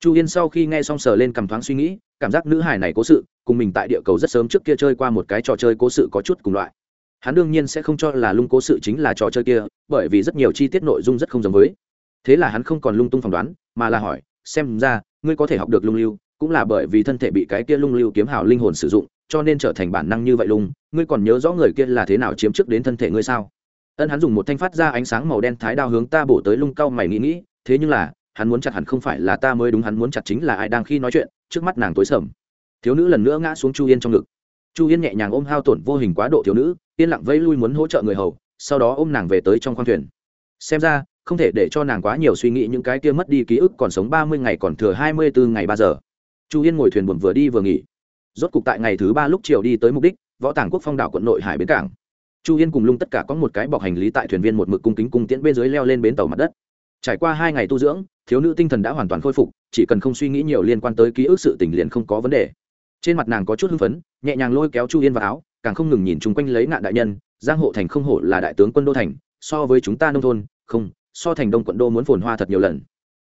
A: Chu yên sau khi nghe xong sờ lên cầm thoáng suy nghĩ, cảm giác nữ hải này cố sự, cùng mình tại địa cầu rất sớm trước kia chơi qua một cái trò chơi cố sự có chút cùng loại. Hắn đương nhiên sẽ không cho là lung cố sự chính là trò chơi kia, bởi vì rất nhiều chi tiết nội dung rất không giống với. Thế là hắn không còn lung tung phỏng đoán, mà là hỏi, xem ra, ngươi có thể học được lung lưu, cũng là bởi vì thân thể bị cái kia lung lưu kiếm hào linh hồn sử dụng cho nên trở thành bản năng như vậy lung ngươi còn nhớ rõ người kia là thế nào chiếm trước đến thân thể ngươi sao? Ân hắn dùng một thanh phát ra ánh sáng màu đen thái đao hướng ta bổ tới lung cao mày nghĩ nghĩ, thế nhưng là, hắn muốn chặt hẳn không phải là ta mới đúng, hắn muốn chặt chính là ai đang khi nói chuyện, trước mắt nàng tối sầm. Thiếu nữ lần nữa ngã xuống chu yên trong ngực. Chu yên nhẹ nhàng ôm hao tổn vô hình quá độ thiếu nữ, yên lặng vây lui muốn hỗ trợ người hầu, sau đó ôm nàng về tới trong khoang thuyền. Xem ra, không thể để cho nàng quá nhiều suy nghĩ những cái kia mất đi ký ức còn sống ba mươi ngày còn thừa hai mươi bốn ngày ba giờ. Chu yên ngồi thuyền buồn vừa đi vừa nghỉ rốt cục tại ngày thứ ba lúc chiều đi tới mục đích, võ tàng quốc phong đảo quận nội hải bến cảng. Chu yên cùng lung tất cả có một cái bọc hành lý tại thuyền viên một mực cung kính cung tiễn bên dưới leo lên bến tàu mặt đất. Trải qua hai ngày tu dưỡng, thiếu nữ tinh thần đã hoàn toàn khôi phục, chỉ cần không suy nghĩ nhiều liên quan tới ký ức sự tình liền không có vấn đề. Trên mặt nàng có chút hưng phấn, nhẹ nhàng lôi kéo chu yên vào áo, càng không ngừng nhìn chung quanh lấy ngạn đại nhân, giang hộ thành không hổ là đại tướng quân đô thành, so với chúng ta nông thôn, không, so thành đông quận đô muốn phồn hoa thật nhiều lần.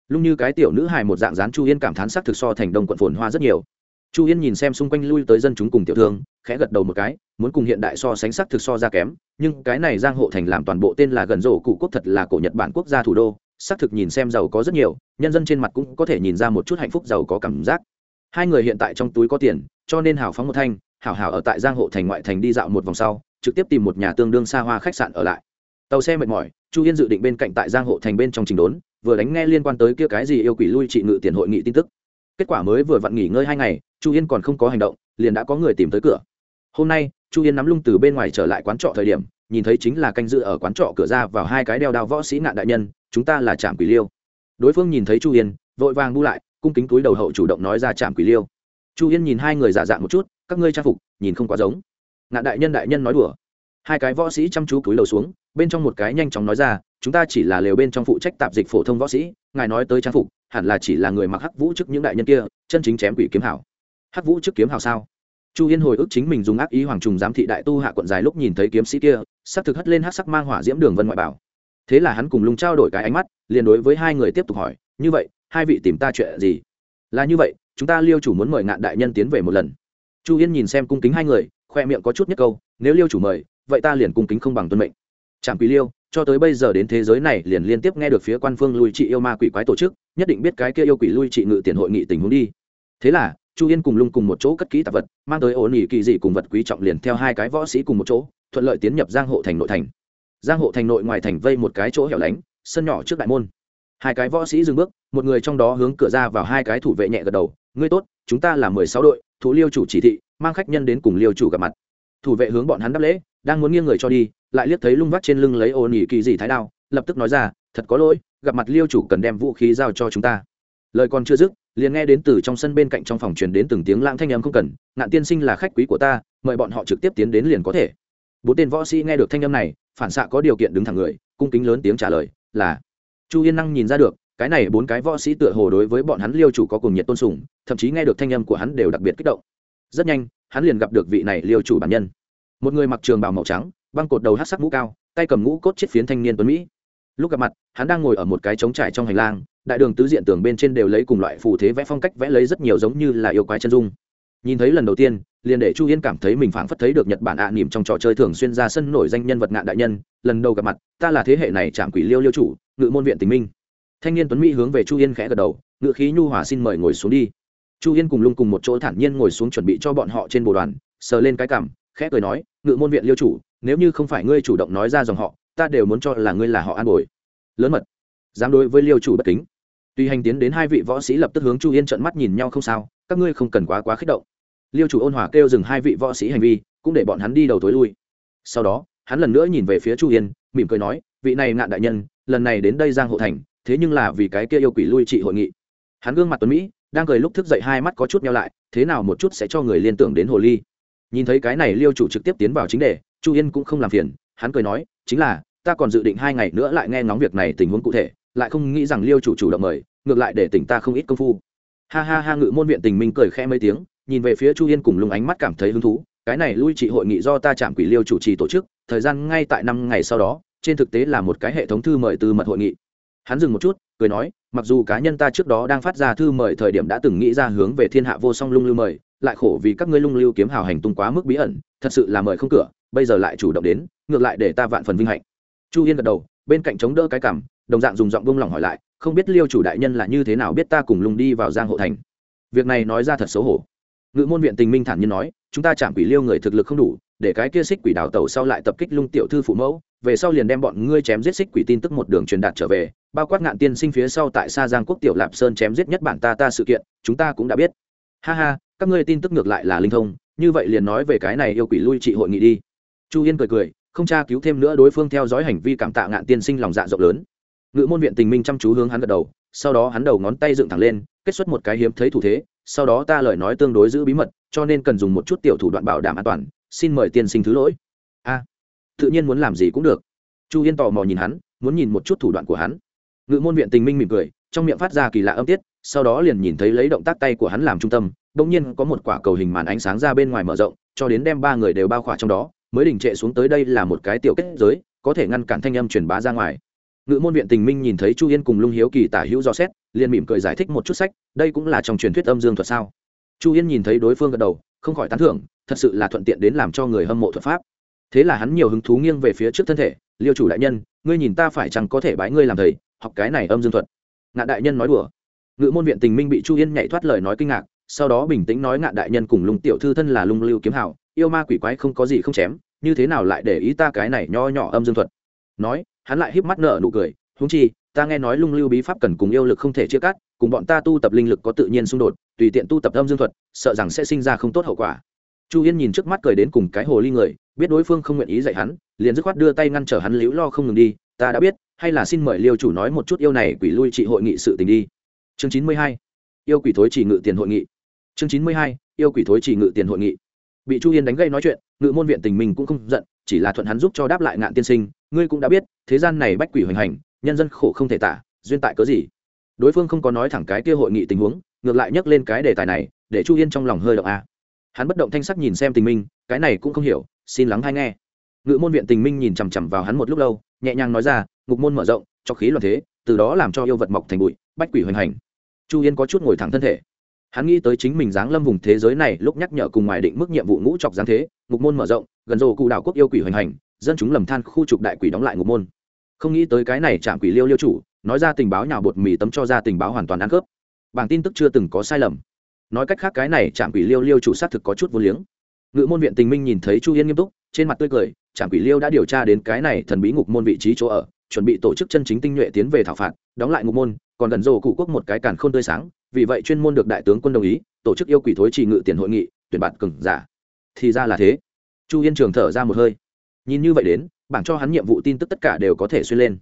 A: Lúc như cái tiểu nữ hài một dạng dán chu yên cảm thán sắc thực so thành đông quận phồn hoa rất nhiều chu yên nhìn xem xung quanh lui tới dân chúng cùng tiểu thương, khẽ gật đầu một cái, muốn cùng hiện đại so sánh sắc thực so ra kém, nhưng cái này giang hộ thành làm toàn bộ tên là gần rổ cụ quốc thật là cổ nhật bản quốc gia thủ đô xác thực nhìn xem giàu có rất nhiều, nhân dân trên mặt cũng có thể nhìn ra một chút hạnh phúc giàu có cảm giác. Hai người hiện tại trong túi có tiền, cho nên hào phóng một thanh, hảo hảo ở tại giang hộ thành ngoại thành đi dạo một vòng sau, trực tiếp tìm một nhà tương đương xa hoa khách sạn ở lại. Tàu xe mệt mỏi, chu yên dự định bên cạnh tại giang hộ thành bên trong trình đốn, vừa đánh nghe liên quan tới kia cái gì yêu quỷ lui trị ngự tiền hội nghị tin tức kết quả mới vừa vặn nghỉ ngơi hai ngày, chu yên còn không có hành động, liền đã có người tìm tới cửa. Hôm nay, chu yên nắm lung từ bên ngoài trở lại quán trọ thời điểm, nhìn thấy chính là canh dự ở quán trọ cửa ra vào hai cái đeo đao võ sĩ nạn đại nhân, chúng ta là trạm quỷ liêu. Đối phương nhìn thấy chu yên, vội vàng bu lại, cung kính túi đầu hậu chủ động nói ra trạm quỷ liêu. Chu yên nhìn hai người giả dạng một chút, các ngươi trang phục, nhìn không quá giống. Ngạn đại nhân đại nhân nói đùa. Hai cái võ sĩ chăm chú cúi đầu xuống, bên trong một cái nhanh chóng nói ra, chúng ta chỉ là lều bên trong phụ trách tạp dịch phổ thông võ sĩ ngài nói tới trang phục, hẳn là chỉ là người mặc hắc vũ trước những đại nhân kia, chân chính chém quỷ kiếm hảo. Hắc vũ trước kiếm hảo sao? Chu yên hồi ức chính mình dùng ác ý hoàng trùng giám thị đại tu hạ quận dài lúc nhìn thấy kiếm sĩ kia, sắc thực hất lên hát sắc mang hỏa diễm đường vân ngoại bảo. Thế là hắn cùng lung trao đổi cái ánh mắt, liền đối với hai người tiếp tục hỏi, như vậy, hai vị tìm ta chuyện gì? Là như vậy, chúng ta liêu chủ muốn mời ngạn đại nhân tiến về một lần. Chu yên nhìn xem cung kính hai người, khoe miệng có chút nhất câu, nếu liêu chủ mời, vậy ta liền cung kính không bằng tuân mệnh. Trạm quý liêu cho tới bây giờ đến thế giới này liền liên tiếp nghe được phía quan phương lui trị yêu ma quỷ quái tổ chức, nhất định biết cái kia yêu quỷ lui trị ngự tiền hội nghị tình huống đi. Thế là, chu yên cùng lung cùng một chỗ cất kỹ tạp vật, mang tới ổn ỉ kỳ dị cùng vật quý trọng liền theo hai cái võ sĩ cùng một chỗ, thuận lợi tiến nhập giang hộ thành nội thành. Giang hộ thành nội ngoài thành vây một cái chỗ hẻo lánh, sân nhỏ trước đại môn. Hai cái võ sĩ dừng bước, một người trong đó hướng cửa ra vào hai cái thủ vệ nhẹ gật đầu, ngươi tốt, chúng ta là mười sáu đội, thủ liêu chủ chỉ thị, mang khách nhân đến cùng liêu chủ gặp mặt. Thủ vệ hướng bọn hắn đáp lễ, đang muốn nghiêng người cho đi lại liếc thấy lung vắt trên lưng lấy ô nỉ kỳ dị thái đao, lập tức nói ra, thật có lỗi, gặp mặt liêu chủ cần đem vũ khí giao cho chúng ta. Lời còn chưa dứt, liền nghe đến từ trong sân bên cạnh trong phòng truyền đến từng tiếng lãng thanh âm không cần, ngạn tiên sinh là khách quý của ta, mời bọn họ trực tiếp tiến đến liền có thể. Bốn tên võ sĩ nghe được thanh âm này, phản xạ có điều kiện đứng thẳng người, cung kính lớn tiếng trả lời, là. Chu yên năng nhìn ra được, cái này bốn cái võ sĩ tựa hồ đối với bọn hắn liêu chủ có cùng nhiệt tôn sùng, thậm chí nghe được thanh âm của hắn đều đặc biệt kích động. Rất nhanh, hắn liền gặp được vị này liêu chủ bản nhân. Một người mặc trường bào màu trắng băng cột đầu hát sắc mũ cao, tay cầm ngũ cốt chiết phiến thanh niên tuấn mỹ. Lúc gặp mặt, hắn đang ngồi ở một cái trống trải trong hành lang, đại đường tứ diện tường bên trên đều lấy cùng loại phù thế vẽ phong cách vẽ lấy rất nhiều giống như là yêu quái chân dung. Nhìn thấy lần đầu tiên, liền để chu yên cảm thấy mình phảng phất thấy được nhật bản ạ à nỉm trong trò chơi thường xuyên ra sân nổi danh nhân vật ngạn đại nhân. Lần đầu gặp mặt, ta là thế hệ này chạm quỷ liêu liêu chủ, ngự môn viện tình minh. Thanh niên tuấn mỹ hướng về chu yên khẽ gật đầu, ngự khí nhu hòa xin mời ngồi xuống đi. Chu yên cùng lung cùng một chỗ thản nhiên ngồi xuống chuẩn bị cho bọn họ trên bồ đoàn, sờ lên cái cảm, khẽ cười nói, ngự môn viện liêu chủ nếu như không phải ngươi chủ động nói ra dòng họ, ta đều muốn cho là ngươi là họ an bồi. Lớn mật. Dám đối với liêu chủ bất kính. Tuy hành tiến đến hai vị võ sĩ lập tức hướng chu yên trận mắt nhìn nhau không sao, các ngươi không cần quá quá kích động. Liêu chủ ôn hòa kêu dừng hai vị võ sĩ hành vi, cũng để bọn hắn đi đầu tối lui. Sau đó, hắn lần nữa nhìn về phía chu yên, mỉm cười nói, vị này ngạn đại nhân, lần này đến đây giang hộ thành, thế nhưng là vì cái kia yêu quỷ lui trị hội nghị. Hắn gương mặt tuấn mỹ, đang cười lúc thức dậy hai mắt có chút nhau lại, thế nào một chút sẽ cho người liên tưởng đến hồ ly. Nhìn thấy cái này liêu chủ trực tiếp tiến vào chính đề chu yên cũng không làm phiền, hắn cười nói, chính là, ta còn dự định hai ngày nữa lại nghe ngóng việc này tình huống cụ thể, lại không nghĩ rằng liêu chủ chủ động mời, ngược lại để tỉnh ta không ít công phu. Ha ha ha, ngự môn viện tình minh cười khẽ mấy tiếng, nhìn về phía chu yên cùng lùng ánh mắt cảm thấy hứng thú, cái này lui trị hội nghị do ta chạm quỷ liêu chủ trì tổ chức, thời gian ngay tại năm ngày sau đó, trên thực tế là một cái hệ thống thư mời từ mật hội nghị. Hắn dừng một chút, cười nói, mặc dù cá nhân ta trước đó đang phát ra thư mời thời điểm đã từng nghĩ ra hướng về thiên hạ vô song lung lưu mời, lại khổ vì các ngươi lung lưu kiếm hào hành tung quá mức bí ẩn, thật sự là mời không cửa bây giờ lại chủ động đến, ngược lại để ta vạn phần vinh hạnh. Chu yên gật đầu, bên cạnh chống đỡ cái cảm, đồng dạng dùng giọng vung lòng hỏi lại, không biết liêu chủ đại nhân là như thế nào biết ta cùng lùng đi vào giang hộ thành? Việc này nói ra thật xấu hổ. Ngự môn viện tình minh thản nhiên nói, chúng ta chạm quỷ liêu người thực lực không đủ, để cái kia xích quỷ đào tẩu sau lại tập kích lung tiểu thư phụ mẫu, về sau liền đem bọn ngươi chém giết xích quỷ tin tức một đường truyền đạt trở về, bao quát ngạn tiên sinh phía sau tại xa giang quốc tiểu lạp sơn chém giết nhất bản ta ta sự kiện, chúng ta cũng đã biết. Ha ha, các ngươi tin tức ngược lại là linh thông, như vậy liền nói về cái này yêu quỷ lui trị hội nghị đi chu yên cười cười, không tra cứu thêm nữa đối phương theo dõi hành vi cảm tạ ngạn tiên sinh lòng dạ rộng lớn. Ngự môn viện tình minh chăm chú hướng hắn gật đầu, sau đó hắn đầu ngón tay dựng thẳng lên, kết xuất một cái hiếm thấy thủ thế, sau đó ta lời nói tương đối giữ bí mật, cho nên cần dùng một chút tiểu thủ đoạn bảo đảm an toàn, xin mời tiên sinh thứ lỗi. A, tự nhiên muốn làm gì cũng được. Chu yên tò mò nhìn hắn, muốn nhìn một chút thủ đoạn của hắn. Ngự môn viện tình minh mỉm cười, trong miệng phát ra kỳ lạ âm tiết, sau đó liền nhìn thấy lấy động tác tay của hắn làm trung tâm đ ỗ n g nhiên có một quả cầu hình màn ánh sáng ra bên ngoài mở rộng, cho đến đem ba người đều bao khỏa trong đó mới đình trệ xuống tới đây là một cái tiểu kết giới, có thể ngăn cản thanh âm truyền bá ra ngoài. Ngự môn viện tình minh nhìn thấy chu yên cùng lung hiếu kỳ tả hữu do xét, liền mỉm cười giải thích một chút sách, đây cũng là trong truyền thuyết âm dương thuật sao? Chu yên nhìn thấy đối phương gật đầu, không khỏi tán thưởng, thật sự là thuận tiện đến làm cho người hâm mộ thuật pháp. Thế là hắn nhiều hứng thú nghiêng về phía trước thân thể, liêu chủ đại nhân, ngươi nhìn ta phải chẳng có thể bái ngươi làm thầy, học cái này âm dương thuật? Ngạ đại nhân nói đùa. Ngự môn viện tình minh bị chu yên nhảy thoát lời nói kinh ngạc, sau đó bình tĩnh nói ngạ đại nhân cùng lùng tiểu thư thân là lung lưu kiếm hảo yêu ma quỷ quái không có gì không chém như thế nào lại để ý ta cái này nho nhỏ âm dương thuật? Nói, hắn lại híp mắt nở nụ cười húng chi, ta nghe nói lung lưu bí pháp cần cùng yêu lực không thể chia cắt, cùng bọn ta tu tập linh lực có tự nhiên xung đột, tùy tiện tu tập âm dương thuật, sợ rằng sẽ sinh ra không tốt hậu quả. Chu yên nhìn trước mắt cười đến cùng cái hồ ly người, biết đối phương không nguyện ý dạy hắn, liền dứt khoát đưa tay ngăn trở hắn liễu lo không ngừng đi, ta đã biết, hay là xin mời liêu chủ nói một chút yêu này quỷ lui trị hội nghị sự tình đi. Chương chín mươi hai, yêu quỷ thối chỉ ngự tiền hội nghị. Chương chín mươi hai, yêu quỷ thối chỉ ngự tiền hội nghị bị chu yên đánh gây nói chuyện, ngự môn viện tình mình cũng không giận, chỉ là thuận hắn giúp cho đáp lại ngạn tiên sinh, ngươi cũng đã biết, thế gian này bách quỷ hoành hành, nhân dân khổ không thể tả, duyên tại cớ gì? Đối phương không có nói thẳng cái kia hội nghị tình huống, ngược lại nhắc lên cái đề tài này, để chu yên trong lòng hơi động a. Hắn bất động thanh sắc nhìn xem tình minh, cái này cũng không hiểu, xin lắng hay nghe. Ngự môn viện tình minh nhìn chằm chằm vào hắn một lúc lâu, nhẹ nhàng nói ra, ngục môn mở rộng, cho khí loạn thế, từ đó làm cho yêu vật mọc thành bụi, bách quỷ hoành hành. Chu yên có chút ngồi thẳng thân thể hắn nghĩ tới chính mình giáng lâm vùng thế giới này, lúc nhắc nhở cùng ngoài định mức nhiệm vụ ngũ chọc giáng thế, ngục môn mở rộng, gần rồ cụ đảo quốc yêu quỷ hoành hành, dân chúng lầm than khu trục đại quỷ đóng lại ngục môn. Không nghĩ tới cái này chạm quỷ liêu liêu chủ, nói ra tình báo nhào bột mì tấm cho ra tình báo hoàn toàn ăn khớp. Bảng tin tức chưa từng có sai lầm. Nói cách khác cái này chạm quỷ liêu liêu chủ xác thực có chút vô liếng. Ngự môn viện tình minh nhìn thấy chu yên nghiêm túc, trên mặt tươi cười chạm quỷ liêu đã điều tra đến cái này thần bí ngục môn vị trí chỗ ở, chuẩn bị tổ chức chân chính tinh nhuệ tiến về thảo phạt, đóng lại ngục môn, còn gần rồ cụ quốc một cái càn k h ô n tươi sáng vì vậy chuyên môn được đại tướng quân đồng ý, tổ chức yêu quỷ thối trì ngự tiền hội nghị, tuyển bạn cừng giả. Thì ra là thế. Chu yên trường thở ra một hơi. Nhìn như vậy đến, bảng cho hắn nhiệm vụ tin tức tất cả đều có thể xuyên lên.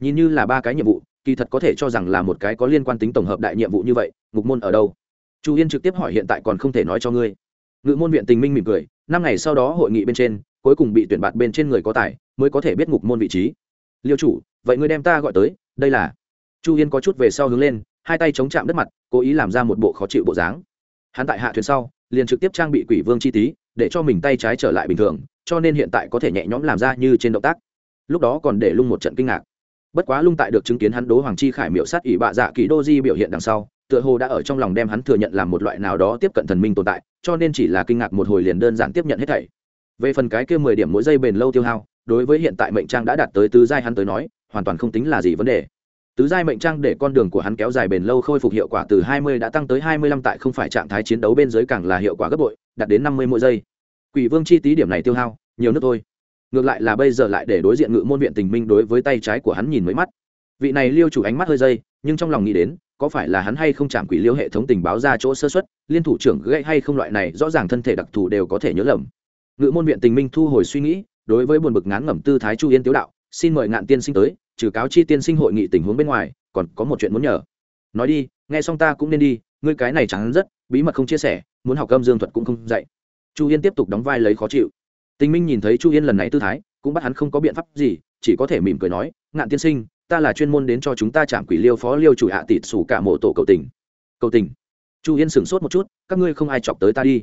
A: Nhìn như là ba cái nhiệm vụ, kỳ thật có thể cho rằng là một cái có liên quan tính tổng hợp đại nhiệm vụ như vậy, ngục môn ở đâu? Chu yên trực tiếp hỏi hiện tại còn không thể nói cho ngươi. Ngự môn viện tình minh mỉm cười, năm ngày sau đó hội nghị bên trên, cuối cùng bị tuyển bạt bên trên người có tài, mới có thể biết ngục môn vị trí. Liêu chủ, vậy ngươi đem ta gọi tới, đây là. Chu yên có chút về sau hướng lên hai tay chống chạm đất mặt, cố ý làm ra một bộ khó chịu bộ dáng. Hắn tại hạ thuyền sau, liền trực tiếp trang bị quỷ vương chi tý để cho mình tay trái trở lại bình thường, cho nên hiện tại có thể nhẹ nhõm làm ra như trên động tác. Lúc đó còn để lung một trận kinh ngạc. Bất quá lung tại được chứng kiến hắn đố hoàng chi khải miệu sát ỷ bạ dạ kỳ đô di biểu hiện đằng sau, tựa hồ đã ở trong lòng đem hắn thừa nhận làm một loại nào đó tiếp cận thần minh tồn tại, cho nên chỉ là kinh ngạc một hồi liền đơn giản tiếp nhận hết thảy. Về phần cái kia mười điểm mỗi giây bền lâu tiêu hao, đối với hiện tại mệnh trang đã đạt tới tứ giai hắn tới nói, hoàn toàn không tính là gì vấn đề tứ giai mệnh trang để con đường của hắn kéo dài bền lâu khôi phục hiệu quả từ hai mươi đã tăng tới hai mươi lăm tại không phải trạng thái chiến đấu bên dưới càng là hiệu quả gấp bội, đạt đến năm mươi mỗi giây. Quỷ vương chi tí điểm này tiêu hao, nhiều nước thôi. Ngược lại là bây giờ lại để đối diện ngự môn viện tình minh đối với tay trái của hắn nhìn mấy mắt. Vị này liêu chủ ánh mắt hơi dây, nhưng trong lòng nghĩ đến, có phải là hắn hay không chạm quỷ liêu hệ thống tình báo ra chỗ sơ xuất liên thủ trưởng gãy hay không loại này rõ ràng thân thể đặc thù đều có thể nhớ lầm. Ngự môn viện tình minh thu hồi suy nghĩ, đối với buồn bực ngán ngẩm tư thái chu yên tiếu đạo xin mời ngạn tiên sinh tới, trừ cáo chi tiên sinh hội nghị tình huống bên ngoài, còn có một chuyện muốn nhờ. Nói đi, nghe xong ta cũng nên đi, ngươi cái này chẳng rất, bí mật không chia sẻ, muốn học âm dương thuật cũng không dạy. Chu yên tiếp tục đóng vai lấy khó chịu. Tình minh nhìn thấy chu yên lần này tư thái, cũng bắt hắn không có biện pháp gì, chỉ có thể mỉm cười nói, ngạn tiên sinh, ta là chuyên môn đến cho chúng ta chạm quỷ liêu phó liêu chủ hạ tịt sủ cả mộ tổ cầu tình. Cầu tình? Chu yên sửng sốt một chút, các ngươi không ai chọc tới ta đi.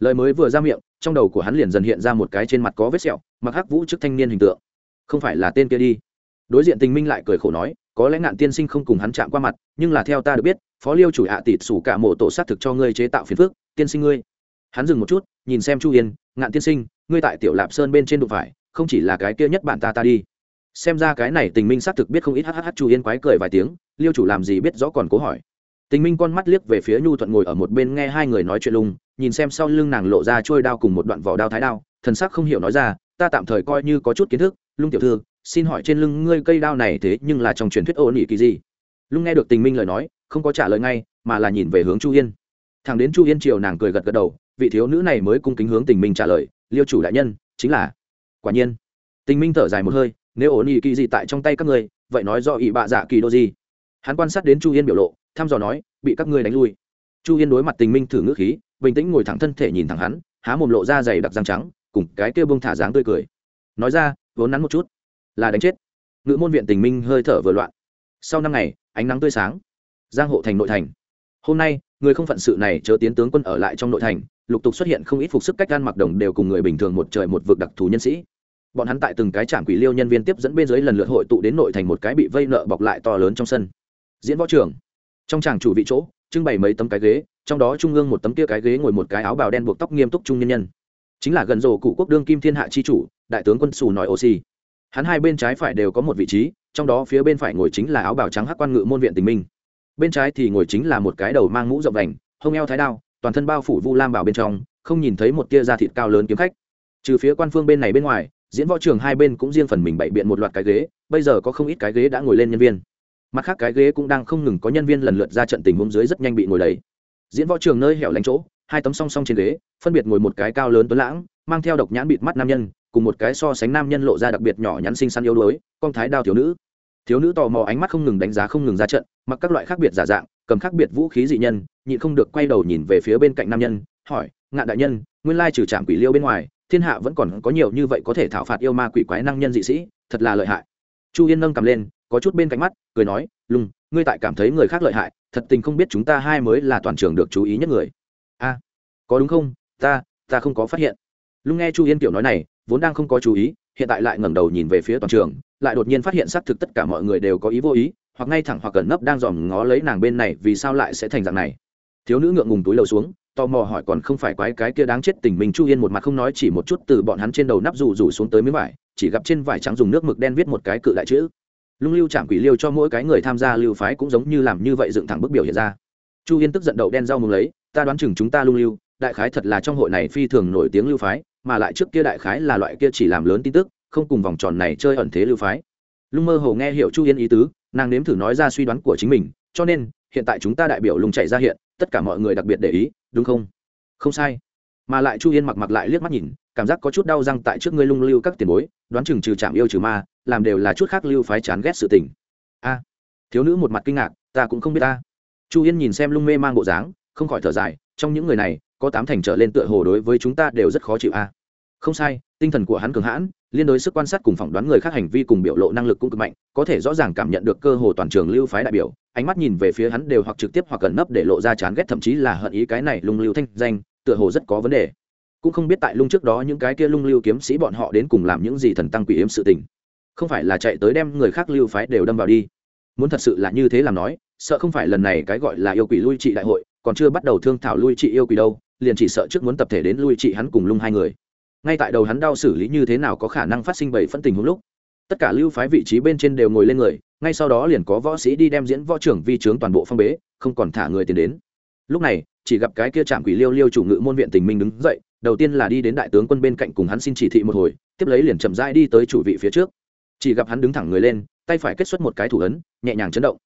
A: Lời mới vừa ra miệng, trong đầu của hắn liền dần hiện ra một cái trên mặt có vết sẹo, mặc hắc vũ trước thanh niên hình tượng không phải là tên kia đi. Đối diện tình minh lại cười khổ nói, có lẽ ngạn tiên sinh không cùng hắn chạm qua mặt, nhưng là theo ta được biết, phó liêu chủ hạ tịt xủ cả mộ tổ xác thực cho ngươi chế tạo phiền phước tiên sinh ngươi. Hắn dừng một chút, nhìn xem chu yên, ngạn tiên sinh, ngươi tại tiểu lạp sơn bên trên đụng phải, không chỉ là cái kia nhất bạn ta ta đi. Xem ra cái này tình minh xác thực biết không ít hh chu yên quái cười vài tiếng, liêu chủ làm gì biết rõ còn cố hỏi. Tình minh con mắt liếc về phía nhu thuận ngồi ở một bên nghe hai người nói chuyện lung, nhìn xem sau lưng nàng lộ ra trôi đao cùng một đoạn vỏ đao thái đao, thần sắc không hiểu nói ra, ta tạm thời coi như có chút kiến thức lung tiểu thư, xin hỏi trên lưng ngươi cây đao này thế nhưng là trong truyền thuyết ô nỉ kỳ gì? Lung nghe được tình minh lời nói, không có trả lời ngay, mà là nhìn về hướng chu yên. Thằng đến chu yên triều nàng cười gật gật đầu, vị thiếu nữ này mới cung kính hướng tình minh trả lời, liêu chủ đại nhân, chính là. Quả nhiên, tình minh thở dài một hơi, nếu ổn ỉ kỳ gì tại trong tay các ngươi, vậy nói do ỵ bạ dạ kỳ đô gì? Hắn quan sát đến chu yên biểu lộ, thăm dò nói, bị các ngươi đánh lui. Chu yên đối mặt tình minh thử ngữ khí, bình tĩnh ngồi thẳng thân thể nhìn thẳng hắn, há mồm lộ ra dày đặc răng trắng, cùng cái kia bông thả dáng tươi cười. Nói ra vốn nắn một chút, là đánh chết. Ngự môn viện tình minh hơi thở vừa loạn. Sau năm ngày, ánh nắng tươi sáng. Giang hộ thành nội thành. Hôm nay, người không phận sự này chớ tiến tướng quân ở lại trong nội thành, lục tục xuất hiện không ít phục sức cách gan mặc đồng đều cùng người bình thường một trời một vực đặc thù nhân sĩ. Bọn hắn tại từng cái trạm quỷ liêu nhân viên tiếp dẫn bên dưới lần lượt hội tụ đến nội thành một cái bị vây nợ bọc lại to lớn trong sân. Diễn võ trường. Trong tràng chủ vị chỗ, trưng bày mấy tấm cái ghế, trong đó trung ương một tấm kia cái ghế ngồi một cái áo bào đen buộc tóc nghiêm túc trung nhân nhân. Chính là gần rổ cụ quốc đương kim thiên hạ chi chủ đại tướng quân xù nói oxy hắn hai bên trái phải đều có một vị trí, trong đó phía bên phải ngồi chính là áo bào trắng hắc quan ngự môn viện tình minh. Bên trái thì ngồi chính là một cái đầu mang mũ rộng vành, hông eo thái đao, toàn thân bao phủ vu lam bảo bên trong, không nhìn thấy một tia da thịt cao lớn kiếm khách. Trừ phía quan phương bên này bên ngoài, diễn võ trường hai bên cũng riêng phần mình bày biện một loạt cái ghế, bây giờ có không ít cái ghế đã ngồi lên nhân viên. Mặt khác cái ghế cũng đang không ngừng có nhân viên lần lượt ra trận tình huống dưới rất nhanh bị ngồi đầy. Diễn võ trường nơi hẻo lánh chỗ, hai tấm song song trên ghế, phân biệt ngồi một cái cao lớn tuấn lãng, mang theo độc nhãn bịt mắt nam nhân cùng một cái so sánh nam nhân lộ ra đặc biệt nhỏ nhắn xinh xắn yếu đuối, con thái đao thiếu nữ. Thiếu nữ tò mò ánh mắt không ngừng đánh giá không ngừng ra trận, mặc các loại khác biệt giả dạng, cầm khác biệt vũ khí dị nhân, nhịn không được quay đầu nhìn về phía bên cạnh nam nhân, hỏi, ngạn đại nhân, nguyên lai trừ trạm quỷ liêu bên ngoài, thiên hạ vẫn còn có nhiều như vậy có thể thảo phạt yêu ma quỷ quái năng nhân dị sĩ, thật là lợi hại. Chu yên nâng cầm lên, có chút bên cạnh mắt, cười nói, lùng, ngươi tại cảm thấy người khác lợi hại, thật tình không biết chúng ta hai mới là toàn trường được chú ý nhất người. A, có đúng không? Ta ta không có phát hiện. Lung nghe chu yên kiểu nói này vốn đang không có chú ý, hiện tại lại ngẩng đầu nhìn về phía toàn trường, lại đột nhiên phát hiện xác thực tất cả mọi người đều có ý vô ý, hoặc ngay thẳng hoặc cẩn nấp đang dòm ngó lấy nàng bên này, vì sao lại sẽ thành dạng này? Thiếu nữ ngượng ngùng túi lầu xuống, tò mò hỏi còn không phải quái cái kia đáng chết tình mình chu yên một mặt không nói chỉ một chút từ bọn hắn trên đầu nắp rủ rủ xuống tới miếng vải, chỉ gặp trên vải trắng dùng nước mực đen viết một cái cự đại chữ. Lung lưu chạm quỷ liêu cho mỗi cái người tham gia lưu phái cũng giống như làm như vậy dựng thẳng bức biểu hiện ra. Chu yên tức giận đậu đen rau mừng lấy, ta đoán chừng chúng ta lung lưu, đại khái thật là trong hội này phi thường nổi tiếng lưu phái mà lại trước kia đại khái là loại kia chỉ làm lớn tin tức, không cùng vòng tròn này chơi ẩn thế lưu phái. Lung mơ hồ nghe hiểu chu yên ý tứ, nàng nếm thử nói ra suy đoán của chính mình, cho nên, hiện tại chúng ta đại biểu lùng chạy ra hiện, tất cả mọi người đặc biệt để ý, đúng không? Không sai. Mà lại chu yên mặc mặc lại liếc mắt nhìn, cảm giác có chút đau răng tại trước ngươi lung lưu các tiền bối, đoán chừng trừ chạm yêu trừ ma, làm đều là chút khác lưu phái chán ghét sự tình. A, thiếu nữ một mặt kinh ngạc, ta cũng không biết ta. Chu yên nhìn xem lung mê mang bộ dáng, không khỏi thở dài, trong những người này có tám thành trở lên tựa hồ đối với chúng ta đều rất khó chịu a. Không sai, tinh thần của hắn cường hãn, liên đối sức quan sát cùng phỏng đoán người khác hành vi cùng biểu lộ năng lực cũng cực mạnh, có thể rõ ràng cảm nhận được cơ hồ toàn trường lưu phái đại biểu, ánh mắt nhìn về phía hắn đều hoặc trực tiếp hoặc gần nấp để lộ ra chán ghét, thậm chí là hận ý cái này lung lưu thanh danh, tựa hồ rất có vấn đề. Cũng không biết tại lung trước đó những cái kia lung lưu kiếm sĩ bọn họ đến cùng làm những gì thần tăng quỷ yếm sự tình. Không phải là chạy tới đem người khác lưu phái đều đâm vào đi. Muốn thật sự là như thế làm nói, sợ không phải lần này cái gọi là yêu quỷ lui trị đại hội, còn chưa bắt đầu thương thảo lui trị yêu quỷ đâu liền chỉ sợ trước muốn tập thể đến lui trị hắn cùng lung hai người. Ngay tại đầu hắn đau xử lý như thế nào có khả năng phát sinh bảy phân tình hữu lúc, tất cả lưu phái vị trí bên trên đều ngồi lên người, ngay sau đó liền có võ sĩ đi đem diễn võ trưởng vi trướng toàn bộ phong bế, không còn thả người tiền đến. Lúc này, chỉ gặp cái kia chạm quỷ liêu liêu chủ ngự môn viện tình minh đứng dậy, đầu tiên là đi đến đại tướng quân bên cạnh cùng hắn xin chỉ thị một hồi, tiếp lấy liền chậm rãi đi tới chủ vị phía trước. Chỉ gặp hắn đứng thẳng người lên, tay phải kết xuất một cái thủ ấn, nhẹ nhàng chấn động.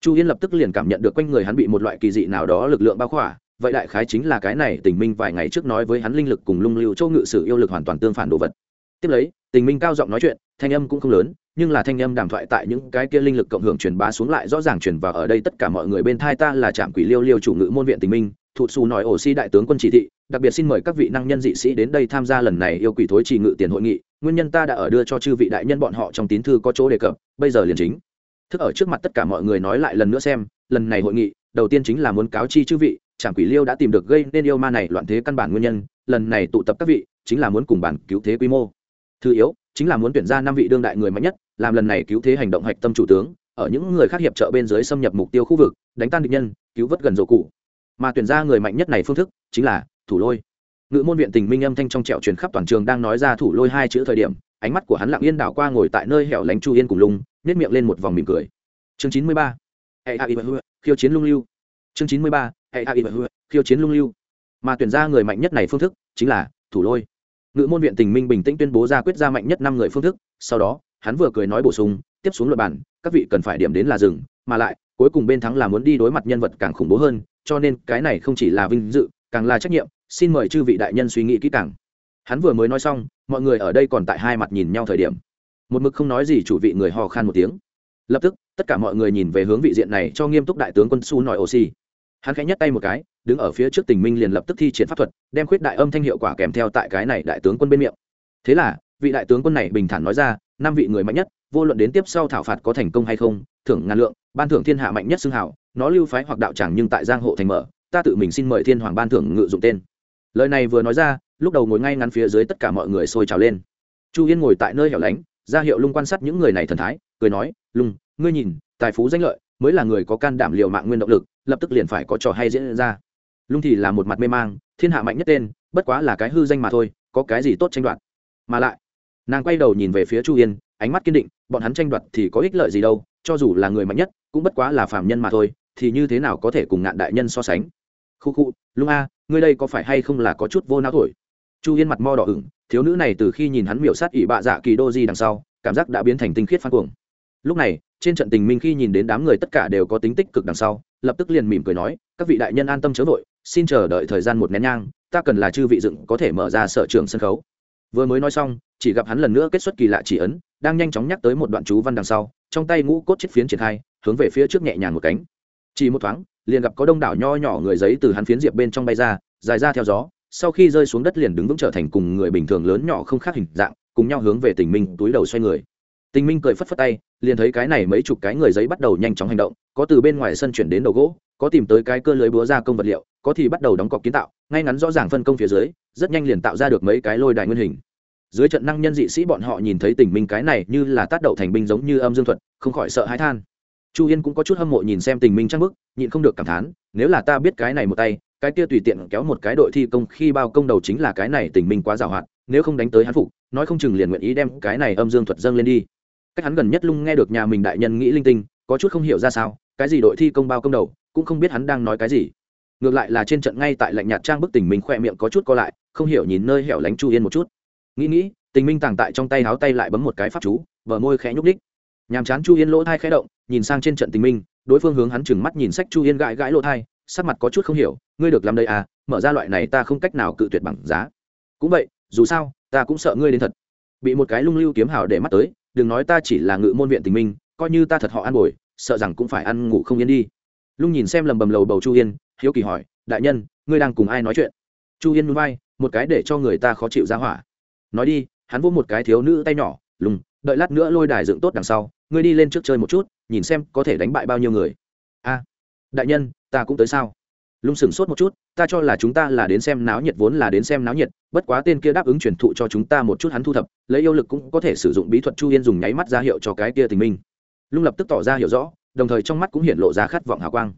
A: Chu yên lập tức liền cảm nhận được quanh người hắn bị một loại kỳ dị nào đó lực lượng bao khỏa vậy đại khái chính là cái này tình minh vài ngày trước nói với hắn linh lực cùng lung lưu châu ngự sử yêu lực hoàn toàn tương phản đồ vật. Tiếp lấy, tình minh cao giọng nói chuyện, thanh âm cũng không lớn, nhưng là thanh âm đàm thoại tại những cái kia linh lực cộng hưởng truyền bá xuống lại rõ ràng truyền vào ở đây tất cả mọi người bên thai ta là trạm quỷ liêu liêu chủ ngự môn viện tình minh thụt xù nói ổ si đại tướng quân chỉ thị, đặc biệt xin mời các vị năng nhân dị sĩ đến đây tham gia lần này yêu quỷ thối chỉ ngự tiền hội nghị, nguyên nhân ta đã ở đưa cho chư vị đại nhân bọn họ trong tín thư có chỗ đề cập, bây giờ liền chính. Thức ở trước mặt tất cả mọi người nói lại lần nữa xem, lần này hội nghị, đầu tiên chính là muốn cáo chi chư vị trạm quỷ liêu đã tìm được gây nên yêu ma này loạn thế căn bản nguyên nhân, lần này tụ tập các vị, chính là muốn cùng bản cứu thế quy mô. Thứ yếu, chính là muốn tuyển ra năm vị đương đại người mạnh nhất, làm lần này cứu thế hành động hạch tâm chủ tướng, ở những người khác hiệp trợ bên dưới xâm nhập mục tiêu khu vực, đánh tan địch nhân, cứu vớt gần rổ cụ. Mà tuyển ra người mạnh nhất này phương thức, chính là thủ lôi. Ngự môn viện tình minh âm thanh trong trẹo truyền khắp toàn trường đang nói ra thủ lôi hai chữ thời điểm, ánh mắt của hắn lặng yên đảo qua ngồi tại nơi hẻo lánh chu yên cùng lung nhét miệng lên một vòng mỉm cười. Chương chín mươi ba. Khiêu chiến lung lưu. Chương chín mươi ba khiêu chiến lung lưu. Mà tuyển ra người mạnh nhất này phương thức chính là thủ lôi. Ngự môn viện tình minh bình tĩnh tuyên bố ra quyết ra mạnh nhất năm người phương thức, sau đó, hắn vừa cười nói bổ sung, tiếp xuống luật bản, các vị cần phải điểm đến là rừng mà lại, cuối cùng bên thắng là muốn đi đối mặt nhân vật càng khủng bố hơn, cho nên cái này không chỉ là vinh dự, càng là trách nhiệm, xin mời chư vị đại nhân suy nghĩ kỹ càng. Hắn vừa mới nói xong, mọi người ở đây còn tại hai mặt nhìn nhau thời điểm. Một mực không nói gì chủ vị người hò khan một tiếng. Lập tức, tất cả mọi người nhìn về hướng vị diện này cho nghiêm túc đại tướng quân su nói oxy hắn khẽ nhất tay một cái, đứng ở phía trước tình minh liền lập tức thi triển pháp thuật, đem khuyết đại âm thanh hiệu quả kèm theo tại cái này đại tướng quân bên miệng. Thế là, vị đại tướng quân này bình thản nói ra, năm vị người mạnh nhất, vô luận đến tiếp sau thảo phạt có thành công hay không, thưởng ngàn lượng, ban thưởng thiên hạ mạnh nhất xưng hảo, nó lưu phái hoặc đạo tràng nhưng tại giang hộ thành mở, ta tự mình xin mời thiên hoàng ban thưởng ngự dụng tên. Lời này vừa nói ra, lúc đầu ngồi ngay ngắn phía dưới tất cả mọi người sôi trào lên. Chu yên ngồi tại nơi hẻo lánh, ra hiệu lung quan sát những người này thần thái, cười nói, lung, ngươi nhìn, tài phú danh lợi, mới là người có can đảm liều mạng nguyên động lực lập tức liền phải có trò hay diễn ra. Lung thì là một mặt mê mang, thiên hạ mạnh nhất tên, bất quá là cái hư danh mà thôi, có cái gì tốt tranh đoạt? Mà lại, nàng quay đầu nhìn về phía chu yên, ánh mắt kiên định, bọn hắn tranh đoạt thì có ích lợi gì đâu, cho dù là người mạnh nhất, cũng bất quá là phạm nhân mà thôi, thì như thế nào có thể cùng ngạn đại nhân so sánh? Khu khu, lung a, ngươi đây có phải hay không là có chút vô não thổi? Chu yên mặt mo đỏ ửng, thiếu nữ này từ khi nhìn hắn miểu sát ỷ bạ dạ kỳ đô di đằng sau, cảm giác đã biến thành tinh khiết phan cuồng. Lúc này, trên trận tình minh khi nhìn đến đám người tất cả đều có tính tích cực đằng sau lập tức liền mỉm cười nói, các vị đại nhân an tâm chớ vội, xin chờ đợi thời gian một nén nhang, ta cần là chư vị dựng có thể mở ra sở trường sân khấu. Vừa mới nói xong, chỉ gặp hắn lần nữa kết xuất kỳ lạ chỉ ấn, đang nhanh chóng nhắc tới một đoạn chú văn đằng sau, trong tay ngũ cốt chiếc phiến triển khai, hướng về phía trước nhẹ nhàng một cánh. Chỉ một thoáng, liền gặp có đông đảo nho nhỏ người giấy từ hắn phiến diệp bên trong bay ra, dài ra theo gió, sau khi rơi xuống đất liền đứng vững trở thành cùng người bình thường lớn nhỏ không khác hình dạng, cùng nhau hướng về tình minh túi đầu xoay người tình minh cười phất phất tay, liền thấy cái này mấy chục cái người giấy bắt đầu nhanh chóng hành động, có từ bên ngoài sân chuyển đến đầu gỗ, có tìm tới cái cơ lưới búa ra công vật liệu, có thì bắt đầu đóng cọc kiến tạo, ngay ngắn rõ ràng phân công phía dưới, rất nhanh liền tạo ra được mấy cái lôi đài nguyên hình. Dưới trận năng nhân dị sĩ bọn họ nhìn thấy tình minh cái này như là tác đậu thành binh giống như âm dương thuật, không khỏi sợ hãi than. Chu yên cũng có chút hâm mộ nhìn xem tình minh trang bức, nhịn không được cảm thán, nếu là ta biết cái này một tay, cái kia tùy tiện kéo một cái đội thi công khi bao công đầu chính là cái này tình minh quá giàu hạn, nếu không đánh tới hắn phục, nói không chừng liền nguyện ý đem cái này âm dương thuật dâng lên đi cách hắn gần nhất lung nghe được nhà mình đại nhân nghĩ linh tinh, có chút không hiểu ra sao, cái gì đội thi công bao công đầu, cũng không biết hắn đang nói cái gì. Ngược lại là trên trận ngay tại lạnh nhạt trang bức tình minh khoe miệng có chút co lại, không hiểu nhìn nơi hẻo lánh chu yên một chút. Nghĩ nghĩ, tình minh tàng tại trong tay háo tay lại bấm một cái pháp chú vợ môi khẽ nhúc đích nhàm chán chu yên lỗ thai khẽ động, nhìn sang trên trận tình minh, đối phương hướng hắn chừng mắt nhìn sách chu yên gãi gãi lỗ thai, sắc mặt có chút không hiểu, ngươi được làm đây à mở ra loại này ta không cách nào cự tuyệt bằng giá. Cũng vậy, dù sao, ta cũng sợ ngươi đến thật. Bị một cái lung lưu kiếm hào để mắt tới đừng nói ta chỉ là ngự môn viện tình minh, coi như ta thật họ ăn bồi, sợ rằng cũng phải ăn ngủ không yên đi. Lung nhìn xem lầm bầm lầu bầu chu yên, hiếu kỳ hỏi, đại nhân, ngươi đang cùng ai nói chuyện? Chu yên núi vai, một cái để cho người ta khó chịu ra hỏa. Nói đi, hắn vỗ một cái thiếu nữ tay nhỏ lùng đợi lát nữa lôi đài dựng tốt đằng sau, ngươi đi lên trước chơi một chút, nhìn xem có thể đánh bại bao nhiêu người. A, đại nhân, ta cũng tới sao? Lung sửng sốt một chút, ta cho là chúng ta là đến xem náo nhiệt vốn là đến xem náo nhiệt, bất quá tên kia đáp ứng truyền thụ cho chúng ta một chút hắn thu thập, lấy yêu lực cũng có thể sử dụng bí thuật chu yên dùng nháy mắt ra hiệu cho cái kia tình minh. Lung lập tức tỏ ra hiểu rõ, đồng thời trong mắt cũng hiện lộ ra khát vọng hào quang.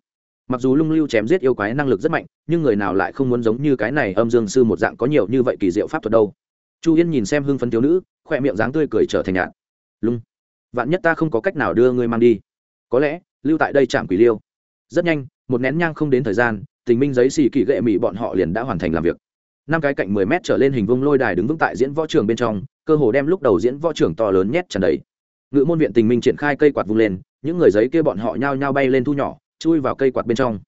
A: Mặc dù lung lưu chém giết yêu quái năng lực rất mạnh, nhưng người nào lại không muốn giống như cái này âm dương sư một dạng có nhiều như vậy kỳ diệu pháp thuật đâu. Chu yên nhìn xem hưng phấn thiếu nữ khoe miệng dáng tươi cười trở thành nhạn lung, vạn nhất ta không có cách nào đưa ngươi mang đi. Có lẽ, lưu tại đây chạm quỷ liêu. Rất nhanh một nén nhang không đến thời gian, tình minh giấy xì kỳ gệ mỹ bọn họ liền đã hoàn thành làm việc. Năm cái cạnh mười mét trở lên hình vuông lôi đài đứng vững tại diễn võ trường bên trong, cơ hồ đem lúc đầu diễn võ trường to lớn nhét tràn đầy. Ngự môn viện tình minh triển khai cây quạt vung lên, những người giấy kia bọn họ nhao nhao bay lên thu nhỏ, chui vào cây quạt bên trong.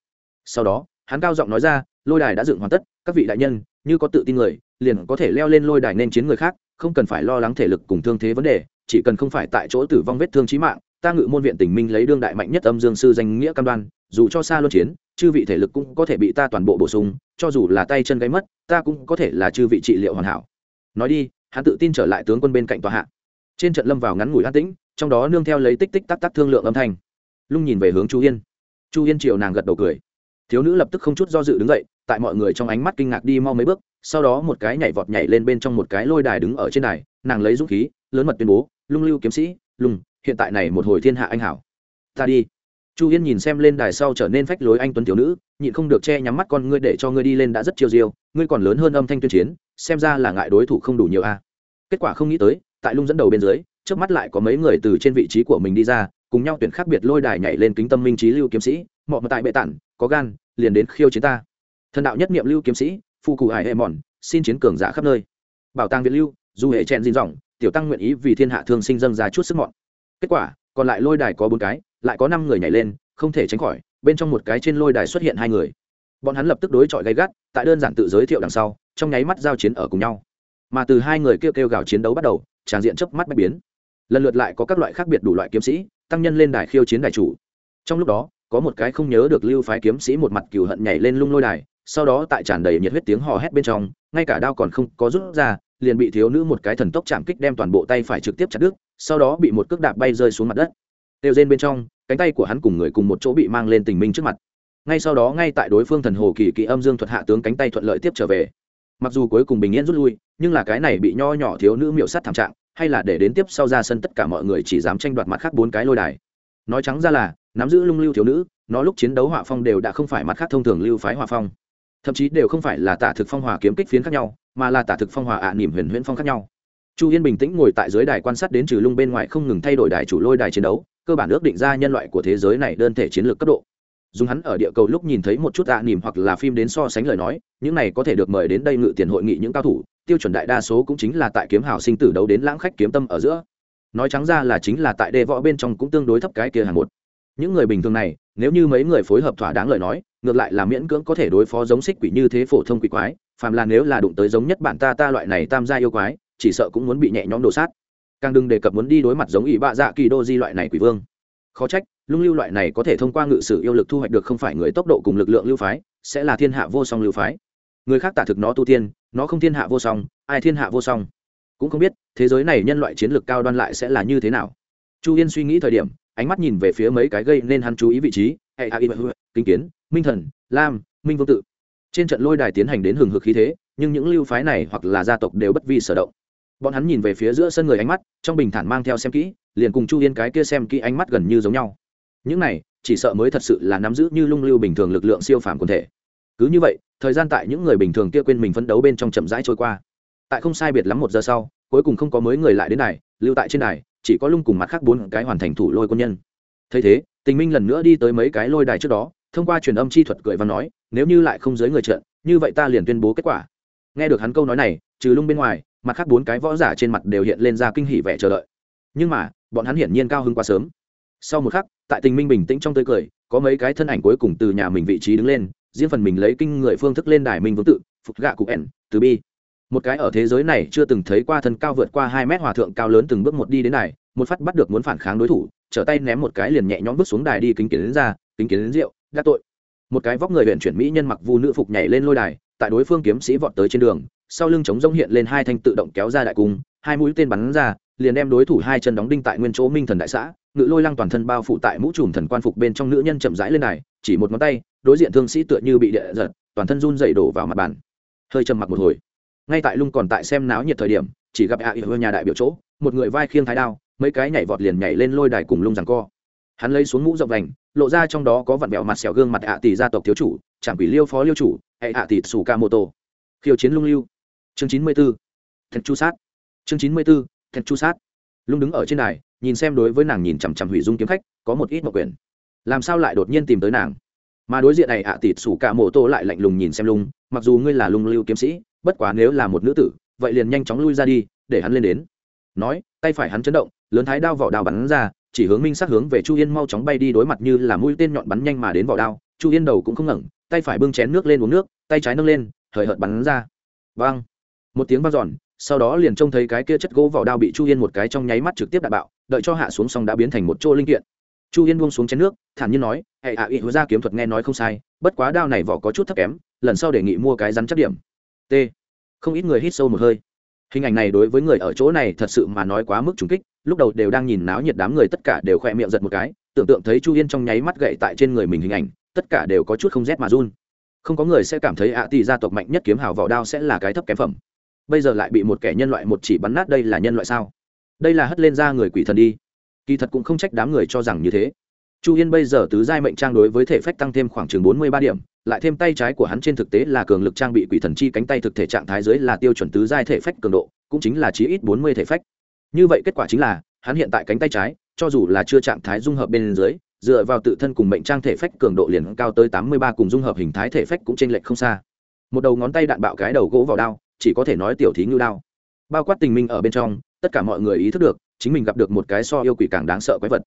A: Sau đó, hắn cao giọng nói ra, lôi đài đã dựng hoàn tất, các vị đại nhân, như có tự tin người, liền có thể leo lên lôi đài nên chiến người khác, không cần phải lo lắng thể lực cùng thương thế vấn đề, chỉ cần không phải tại chỗ tử vong vết thương chí mạng, ta ngự môn viện tình minh lấy đương đại mạnh nhất âm dương sư danh nghĩa cam đoan dù cho xa luân chiến, chư vị thể lực cũng có thể bị ta toàn bộ bổ sung, cho dù là tay chân gáy mất, ta cũng có thể là chư vị trị liệu hoàn hảo. Nói đi, hắn tự tin trở lại tướng quân bên cạnh tòa hạ. Trên trận lâm vào ngắn ngủi an tĩnh, trong đó nương theo lấy tích tích tắc tắc thương lượng âm thanh. Lung nhìn về hướng chu yên. Chu yên triệu nàng gật đầu cười. Thiếu nữ lập tức không chút do dự đứng dậy, tại mọi người trong ánh mắt kinh ngạc đi mau mấy bước, sau đó một cái nhảy vọt nhảy lên bên trong một cái lôi đài đứng ở trên đài, nàng lấy dũng khí, lớn mật tuyên bố, lung lưu kiếm sĩ, lung, hiện tại này một hồi thiên hạ anh hảo. Ta đi chu yên nhìn xem lên đài sau trở nên phách lối anh tuấn thiếu nữ, nhịn không được che nhắm mắt con ngươi để cho ngươi đi lên đã rất chiêu diêu, ngươi còn lớn hơn âm thanh tuyên chiến, xem ra là ngại đối thủ không đủ nhiều a. Kết quả không nghĩ tới, tại lung dẫn đầu bên dưới, trước mắt lại có mấy người từ trên vị trí của mình đi ra, cùng nhau tuyển khác biệt lôi đài nhảy lên kính tâm minh trí lưu kiếm sĩ, mọ mà tại bệ tản, có gan, liền đến khiêu chiến ta. Thần đạo nhất niệm lưu kiếm sĩ, phu cụ hải hệ mòn xin chiến cường giả khắp nơi. Bảo tàng việt lưu, dù hệ chen dinh dòng, tiểu tăng nguyện ý vì thiên hạ thương sinh dâng ra chút sức mọn. Kết quả, còn lại lôi đài có bốn cái lại có năm người nhảy lên, không thể tránh khỏi, bên trong một cái trên lôi đài xuất hiện hai người. Bọn hắn lập tức đối chọi gay gắt, tại đơn giản tự giới thiệu đằng sau, trong nháy mắt giao chiến ở cùng nhau. Mà từ hai người kêu kêu gào chiến đấu bắt đầu, tràn diện chớp mắt bách biến. Lần lượt lại có các loại khác biệt đủ loại kiếm sĩ, tăng nhân lên đài khiêu chiến đài chủ. Trong lúc đó, có một cái không nhớ được lưu phái kiếm sĩ một mặt cừu hận nhảy lên lung lôi đài, sau đó tại tràn đầy nhiệt huyết tiếng hò hét bên trong, ngay cả đao còn không có rút ra, liền bị thiếu nữ một cái thần tốc chạm kích đem toàn bộ tay phải trực tiếp chặt đứt, sau đó bị một cước đạp bay rơi xuống mặt đất đều rên bên trong, cánh tay của hắn cùng người cùng một chỗ bị mang lên tình minh trước mặt. Ngay sau đó, ngay tại đối phương thần hồ kỳ kỳ âm dương thuật hạ tướng cánh tay thuận lợi tiếp trở về. Mặc dù cuối cùng bình yên rút lui, nhưng là cái này bị nho nhỏ thiếu nữ miệu sát thảm trạng, hay là để đến tiếp sau ra sân tất cả mọi người chỉ dám tranh đoạt mặt khác bốn cái lôi đài. Nói trắng ra là, nắm giữ lung lưu thiếu nữ, nó lúc chiến đấu họa phong đều đã không phải mặt khác thông thường lưu phái họa phong. Thậm chí đều không phải là tả thực phong hòa kiếm kích phiến khác nhau, mà là tả thực phong hòa ạ à nỉm huyền huyễn phong khác nhau. Chu yên bình tĩnh ngồi tại dưới đài quan sát đến trừ lung bên ngoài không ngừng thay đổi đài chủ lôi đài chiến đấu cơ bản ước định ra nhân loại của thế giới này đơn thể chiến lược cấp độ. Dùng hắn ở địa cầu lúc nhìn thấy một chút ạ à nỉm hoặc là phim đến so sánh lời nói, những này có thể được mời đến đây ngự tiền hội nghị những cao thủ, tiêu chuẩn đại đa số cũng chính là tại kiếm hào sinh tử đấu đến lãng khách kiếm tâm ở giữa. Nói trắng ra là chính là tại đê võ bên trong cũng tương đối thấp cái kia hàng một. Những người bình thường này, nếu như mấy người phối hợp thỏa đáng lời nói, ngược lại là miễn cưỡng có thể đối phó giống xích quỷ như thế phổ thông quỷ quái, phàm là nếu là đụng tới giống nhất bản ta ta loại này tam gia yêu quái, chỉ sợ cũng muốn bị nhẹ nhõm đổ sát càng đừng đề cập muốn đi đối mặt giống ỷ bạ dạ kỳ đô di loại này quỷ vương. Khó trách, lung lưu loại này có thể thông qua ngự sử yêu lực thu hoạch được không phải người tốc độ cùng lực lượng lưu phái, sẽ là thiên hạ vô song lưu phái. Người khác tả thực nó tu tiên, nó không thiên hạ vô song, ai thiên hạ vô song? Cũng không biết, thế giới này nhân loại chiến lược cao đoan lại sẽ là như thế nào. Chu yên suy nghĩ thời điểm, ánh mắt nhìn về phía mấy cái gây nên hắn chú ý vị trí. Hệ a kinh kiến, minh thần, lam, minh vương tự. Trên trận lôi đài tiến hành đến hừng hực khí thế, nhưng những lưu phái này hoặc là gia tộc đều bất vi sở động bọn hắn nhìn về phía giữa sân người ánh mắt, trong bình thản mang theo xem kỹ, liền cùng chu yên cái kia xem kỹ ánh mắt gần như giống nhau. Những này, chỉ sợ mới thật sự là nắm giữ như lung lưu bình thường lực lượng siêu phàm quần thể. Cứ như vậy, thời gian tại những người bình thường kia quên mình phấn đấu bên trong chậm rãi trôi qua. Tại không sai biệt lắm một giờ sau, cuối cùng không có mới người lại đến này lưu tại trên này chỉ có lung cùng mặt khác bốn cái hoàn thành thủ lôi quân nhân. Thấy thế, tình minh lần nữa đi tới mấy cái lôi đài trước đó, thông qua truyền âm chi thuật cười và nói, nếu như lại không giới người trận, như vậy ta liền tuyên bố kết quả. Nghe được hắn câu nói này, trừ lung bên ngoài mặt khác bốn cái võ giả trên mặt đều hiện lên ra kinh hỉ vẻ chờ đợi. Nhưng mà bọn hắn hiển nhiên cao hơn quá sớm. Sau một khắc tại tình minh bình tĩnh trong tươi cười có mấy cái thân ảnh cuối cùng từ nhà mình vị trí đứng lên riêng phần mình lấy kinh người phương thức lên đài minh vương tự phục gạ cụ ẻn từ bi. Một cái ở thế giới này chưa từng thấy qua thân cao vượt qua hai mét hòa thượng cao lớn từng bước một đi đến này, một phát bắt được muốn phản kháng đối thủ trở tay ném một cái liền nhẹ nhõm bước xuống đài đi kính kiến đến ra kính kiến đến rượu gác tội. Một cái vóc người huyện chuyển mỹ nhân mặc vu nữ phục nhảy lên lôi đài tại đối phương kiếm sĩ vọt tới trên đường sau lưng chống rông hiện lên hai thanh tự động kéo ra đại cung hai mũi tên bắn ra liền đem đối thủ hai chân đóng đinh tại nguyên chỗ minh thần đại xã ngự lôi lăng toàn thân bao phủ tại mũ trùm thần quan phục bên trong nữ nhân chậm rãi lên này, chỉ một ngón tay đối diện thương sĩ tựa như bị địa giật toàn thân run dậy đổ vào mặt bàn. Hơi trầm mặc một hồi ngay tại lung còn tại xem náo nhiệt thời điểm chỉ gặp a ở nhà đại biểu chỗ một người vai khiêng thái đao mấy cái nhảy vọt liền nhảy lên lôi đài cùng lung rằng co. Hắn lấy xuống mũ rộng vành lộ ra trong đó có vặn vẹo mặt xẻo gương mặt ạ tỷ gia tộc thiếu chủ trạm quỷ liêu phó liêu chủ, hệ ạ thịt sủ ca mô tô khiêu chiến lung lưu. Chương chín mươi b ố thật chu sát. Chương chín mươi b ố thật chu sát. Lung đứng ở trên đài, nhìn xem đối với nàng nhìn chằm chằm hủy dung kiếm khách, có một ít mộc quyền làm sao lại đột nhiên tìm tới nàng? Mà đối diện này ạ tịt sủ ca mô tô lại lạnh lùng nhìn xem lung, mặc dù ngươi là lung lưu kiếm sĩ, bất quá nếu là một nữ tử, vậy liền nhanh chóng lui ra đi, để hắn lên đến. Nói, tay phải hắn chấn động, lớn thái đao vỏ đao bắn ra, chỉ hướng minh sát hướng về chu yên mau chóng bay đi đối mặt như là mũi tên nhọn bắn nhanh mà đến vỏ đao, chu yên đầu cũng không ngẩng tay phải bưng chén nước lên uống nước, tay trái nâng lên, hời hợt bắn ra. Vang. Một tiếng vang giòn sau đó liền trông thấy cái kia chất gỗ vỏ đao bị chu yên một cái trong nháy mắt trực tiếp đạn bạo, đợi cho hạ xuống xong đã biến thành một chỗ linh kiện. Chu yên buông xuống chén nước, thản nhiên nói, hệ hạ ý hứa ra kiếm thuật nghe nói không sai, bất quá đao này vỏ có chút thấp kém, lần sau đề nghị mua cái rắn chắc điểm. T. Không ít người hít sâu một hơi. Hình ảnh này đối với người ở chỗ này thật sự mà nói quá mức trùng kích, lúc đầu đều đang nhìn náo nhiệt đám người tất cả đều khoe miệng giật một cái, tưởng tượng thấy chu yên trong nháy mắt gậy tại trên người mình hình ảnh tất cả đều có chút không rét mà run. Không có người sẽ cảm thấy ạ tỷ gia tộc mạnh nhất kiếm hào vỏ đao sẽ là cái thấp kém phẩm. Bây giờ lại bị một kẻ nhân loại một chỉ bắn nát đây là nhân loại sao? Đây là hất lên ra người quỷ thần đi. Kỳ thật cũng không trách đám người cho rằng như thế. Chu yên bây giờ tứ giai mệnh trang đối với thể phách tăng thêm khoảng chừng bốn mươi ba điểm, lại thêm tay trái của hắn trên thực tế là cường lực trang bị quỷ thần chi cánh tay thực thể trạng thái dưới là tiêu chuẩn tứ giai thể phách cường độ, cũng chính là chí ít bốn mươi thể phách. Như vậy kết quả chính là, hắn hiện tại cánh tay trái, cho dù là chưa trạng thái dung hợp bên dưới dựa vào tự thân cùng mệnh trang thể phách cường độ liền cao tới tám mươi ba cùng dung hợp hình thái thể phách cũng chênh lệch không xa. Một đầu ngón tay đạn bạo cái đầu gỗ vào đao chỉ có thể nói tiểu thí như đao. Bao quát tình minh ở bên trong tất cả mọi người ý thức được chính mình gặp được một cái so yêu quỷ càng đáng sợ quái vật.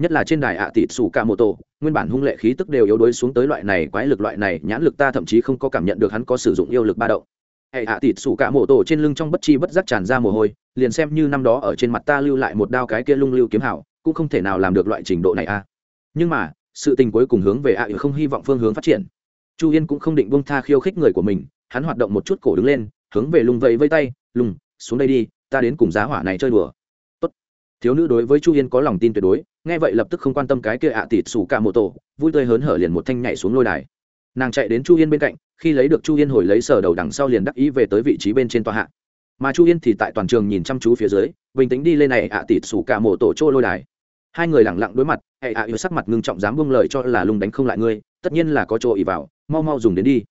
A: Nhất là trên đài ạ à tịt sủ cả mô tổ, nguyên bản hung lệ khí tức đều yếu đuối xuống tới loại này quái lực loại này nhãn lực ta thậm chí không có cảm nhận được hắn có sử dụng yêu lực ba động. Hệ ạ à tịt sủ cả mô tổ trên lưng trong bất chi bất giác tràn ra mồ hôi liền xem như năm đó ở trên mặt ta lưu lại một đao cái kia lung lưu kiếm hảo cũng không thể nào làm được loại trình độ này a nhưng mà, sự tình cuối cùng hướng về ạ à không hy vọng phương hướng phát triển. Chu yên cũng không định bông tha khiêu khích người của mình, hắn hoạt động một chút cổ đứng lên, hướng về lùng vẫy vây tay, lùng, xuống đây đi, ta đến cùng giá hỏa này chơi đùa. Tốt. thiếu nữ đối với chu yên có lòng tin tuyệt đối, nghe vậy lập tức không quan tâm cái kia ạ à tịt xù cả mô tổ, vui tươi hớn hở liền một thanh nhảy xuống lôi đài. Nàng chạy đến chu yên bên cạnh, khi lấy được chu yên hồi lấy sở đầu đằng sau liền đắc ý về tới vị trí bên trên tòa hạ. Mà chu yên thì tại toàn trường nhìn chăm chú phía dưới, bình tĩnh đi lên này ạ à tịt xù cả mô tổ trôi lôi đài hai người lẳng lặng đối mặt, hệ ạ yêu sắc mặt ngưng trọng dám buông lời cho là lùng đánh không lại ngươi, tất nhiên là có chỗ ý vào, mau mau dùng đến đi.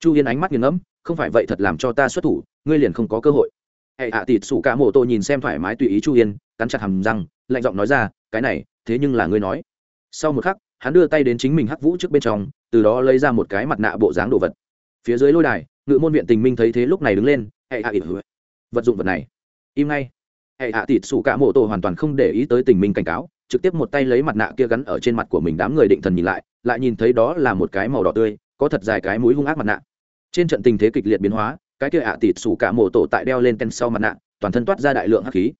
A: Chu yên ánh mắt nghiền ngẫm, không phải vậy thật làm cho ta xuất thủ, ngươi liền không có cơ hội. Hệ hạ tịt sủ cả mộ tô nhìn xem thoải mái tùy ý chu yên, cắn chặt hầm răng, lạnh giọng nói ra, cái này, thế nhưng là ngươi nói. Sau một khắc, hắn đưa tay đến chính mình hắc vũ trước bên trong, từ đó lấy ra một cái mặt nạ bộ dáng đồ vật. Phía dưới lôi đài, ngự môn viện tình minh thấy thế lúc này đứng lên, hệ hạ ít vật dụng vật này im ngay hệ hạ tịt sủ cả mộ tô hoàn toàn không để ý tới tình minh cảnh cáo trực tiếp một tay lấy mặt nạ kia gắn ở trên mặt của mình, đám người định thần nhìn lại lại nhìn thấy đó là một cái màu đỏ tươi, có thật dài cái mũi hung ác mặt nạ. Trên trận tình thế kịch liệt biến hóa, cái kia ạ tịt sủ cả mổ tổ tại đeo lên ken sau mặt nạ, toàn thân toát ra đại lượng hắc khí.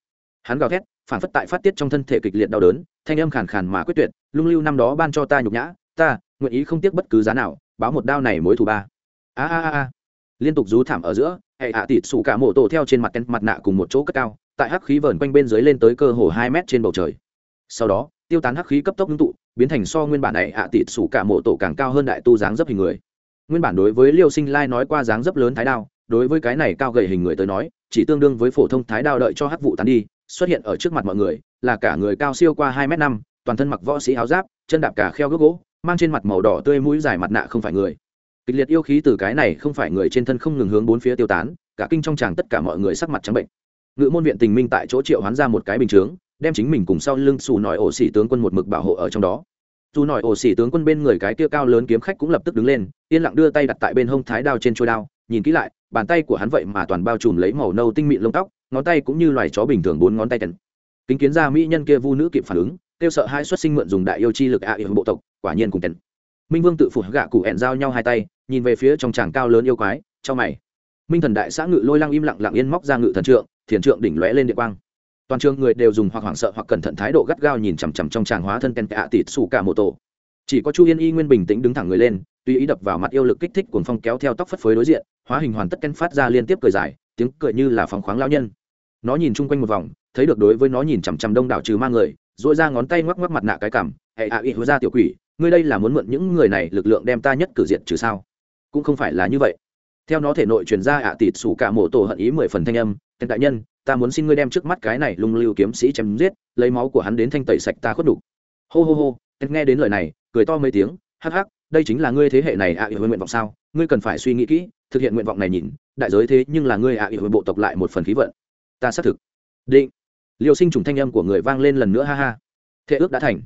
A: Hắn gào thét, phản phất tại phát tiết trong thân thể kịch liệt đau đớn, thanh âm khàn khàn mà quyết tuyệt, lung lưu năm đó ban cho ta nhục nhã, ta nguyện ý không tiếc bất cứ giá nào, báo một đao này mối thù ba. A a a liên tục rú thảm ở giữa, hệ ạ tịt sủ cả mổ tổ theo trên mặt ken mặt nạ cùng một chỗ cất cao, tại hắc khí vờn quanh bên dưới lên tới cơ hồ hai mét trên bầu trời sau đó, tiêu tán hắc khí cấp tốc ngưng tụ, biến thành so nguyên bản này ạ tịt sủ cả mộ tổ càng cao hơn đại tu dáng dấp hình người. Nguyên bản đối với liêu sinh lai nói qua dáng dấp lớn thái đao, đối với cái này cao gầy hình người tới nói, chỉ tương đương với phổ thông thái đao đợi cho hắc vụ tán đi, xuất hiện ở trước mặt mọi người, là cả người cao siêu qua hai m năm, toàn thân mặc võ sĩ áo giáp, chân đạp cả kheo gốc gỗ, mang trên mặt màu đỏ tươi mũi dài mặt nạ không phải người. Kịch liệt yêu khí từ cái này không phải người trên thân không ngừng hướng bốn phía tiêu tán, cả kinh trong tràng tất cả mọi người sắc mặt trắng bệnh. Ngự môn viện tình minh tại chỗ triệu hoán ra một cái bình chướng đem chính mình cùng sau lưng xù nòi ổ xỉ tướng quân một mực bảo hộ ở trong đó. Dù nòi ổ xỉ tướng quân bên người cái kia cao lớn kiếm khách cũng lập tức đứng lên, yên lặng đưa tay đặt tại bên hông thái đao trên trôi đao, nhìn kỹ lại, bàn tay của hắn vậy mà toàn bao trùm lấy màu nâu tinh mịn lông tóc, ngón tay cũng như loài chó bình thường bốn ngón tay tần kính kiến ra mỹ nhân kia vu nữ kịp phản ứng, kêu sợ hai xuất sinh mượn dùng đại yêu chi lực ạ à yêu bộ tộc, quả nhiên cùng tần minh vương tự phủ gạ cụ hẹn giao nhau hai tay, nhìn về phía trong tràng cao lớn yêu quái trong mày. Minh thần đại xã ngự lôi lăng im lặng lặng yên móc ra ngự thần trượng, thiền trượng đỉnh lóe lên địa quang toàn trường người đều dùng hoặc hoảng sợ hoặc cẩn thận thái độ gắt gao nhìn chằm chằm trong tràng hóa thân ken tạ tịt xù cả mô tổ chỉ có chu yên y nguyên bình tĩnh đứng thẳng người lên, tùy ý đập vào mặt yêu lực kích thích cuồng phong kéo theo tóc phất phới đối diện, hóa hình hoàn tất ken phát ra liên tiếp cười dài, tiếng cười như là phóng khoáng lao nhân. Nó nhìn chung quanh một vòng, thấy được đối với nó nhìn chằm chằm đông đảo trừ ma người dội ra ngón tay ngoắc ngoắc mặt nạ cái cảm hệ ạ à, ý, hứa ra tiểu quỷ, ngươi đây là muốn mượn những người này lực lượng đem ta nhất cử diện trừ sao? Cũng không phải là như vậy. Theo nó thể nội truyền ra ạ tịt sủ cả mộ tổ hận ý mười phần thanh âm, tên đại nhân ta muốn xin ngươi đem trước mắt cái này lung lưu kiếm sĩ chém giết lấy máu của hắn đến thanh tẩy sạch ta khuất đủ hô hô hô tên nghe đến lời này cười to mấy tiếng hắc hắc đây chính là ngươi thế hệ này ạ à, nguyện vọng sao? Ngươi cần phải suy nghĩ kỹ thực hiện nguyện vọng này nhìn đại giới thế nhưng là ngươi ạ à, bộ tộc lại một phần khí vận. Ta xác thực. Định. Liệu sinh trùng thanh âm của người vang lên lần nữa ha ha thế ước đã thành.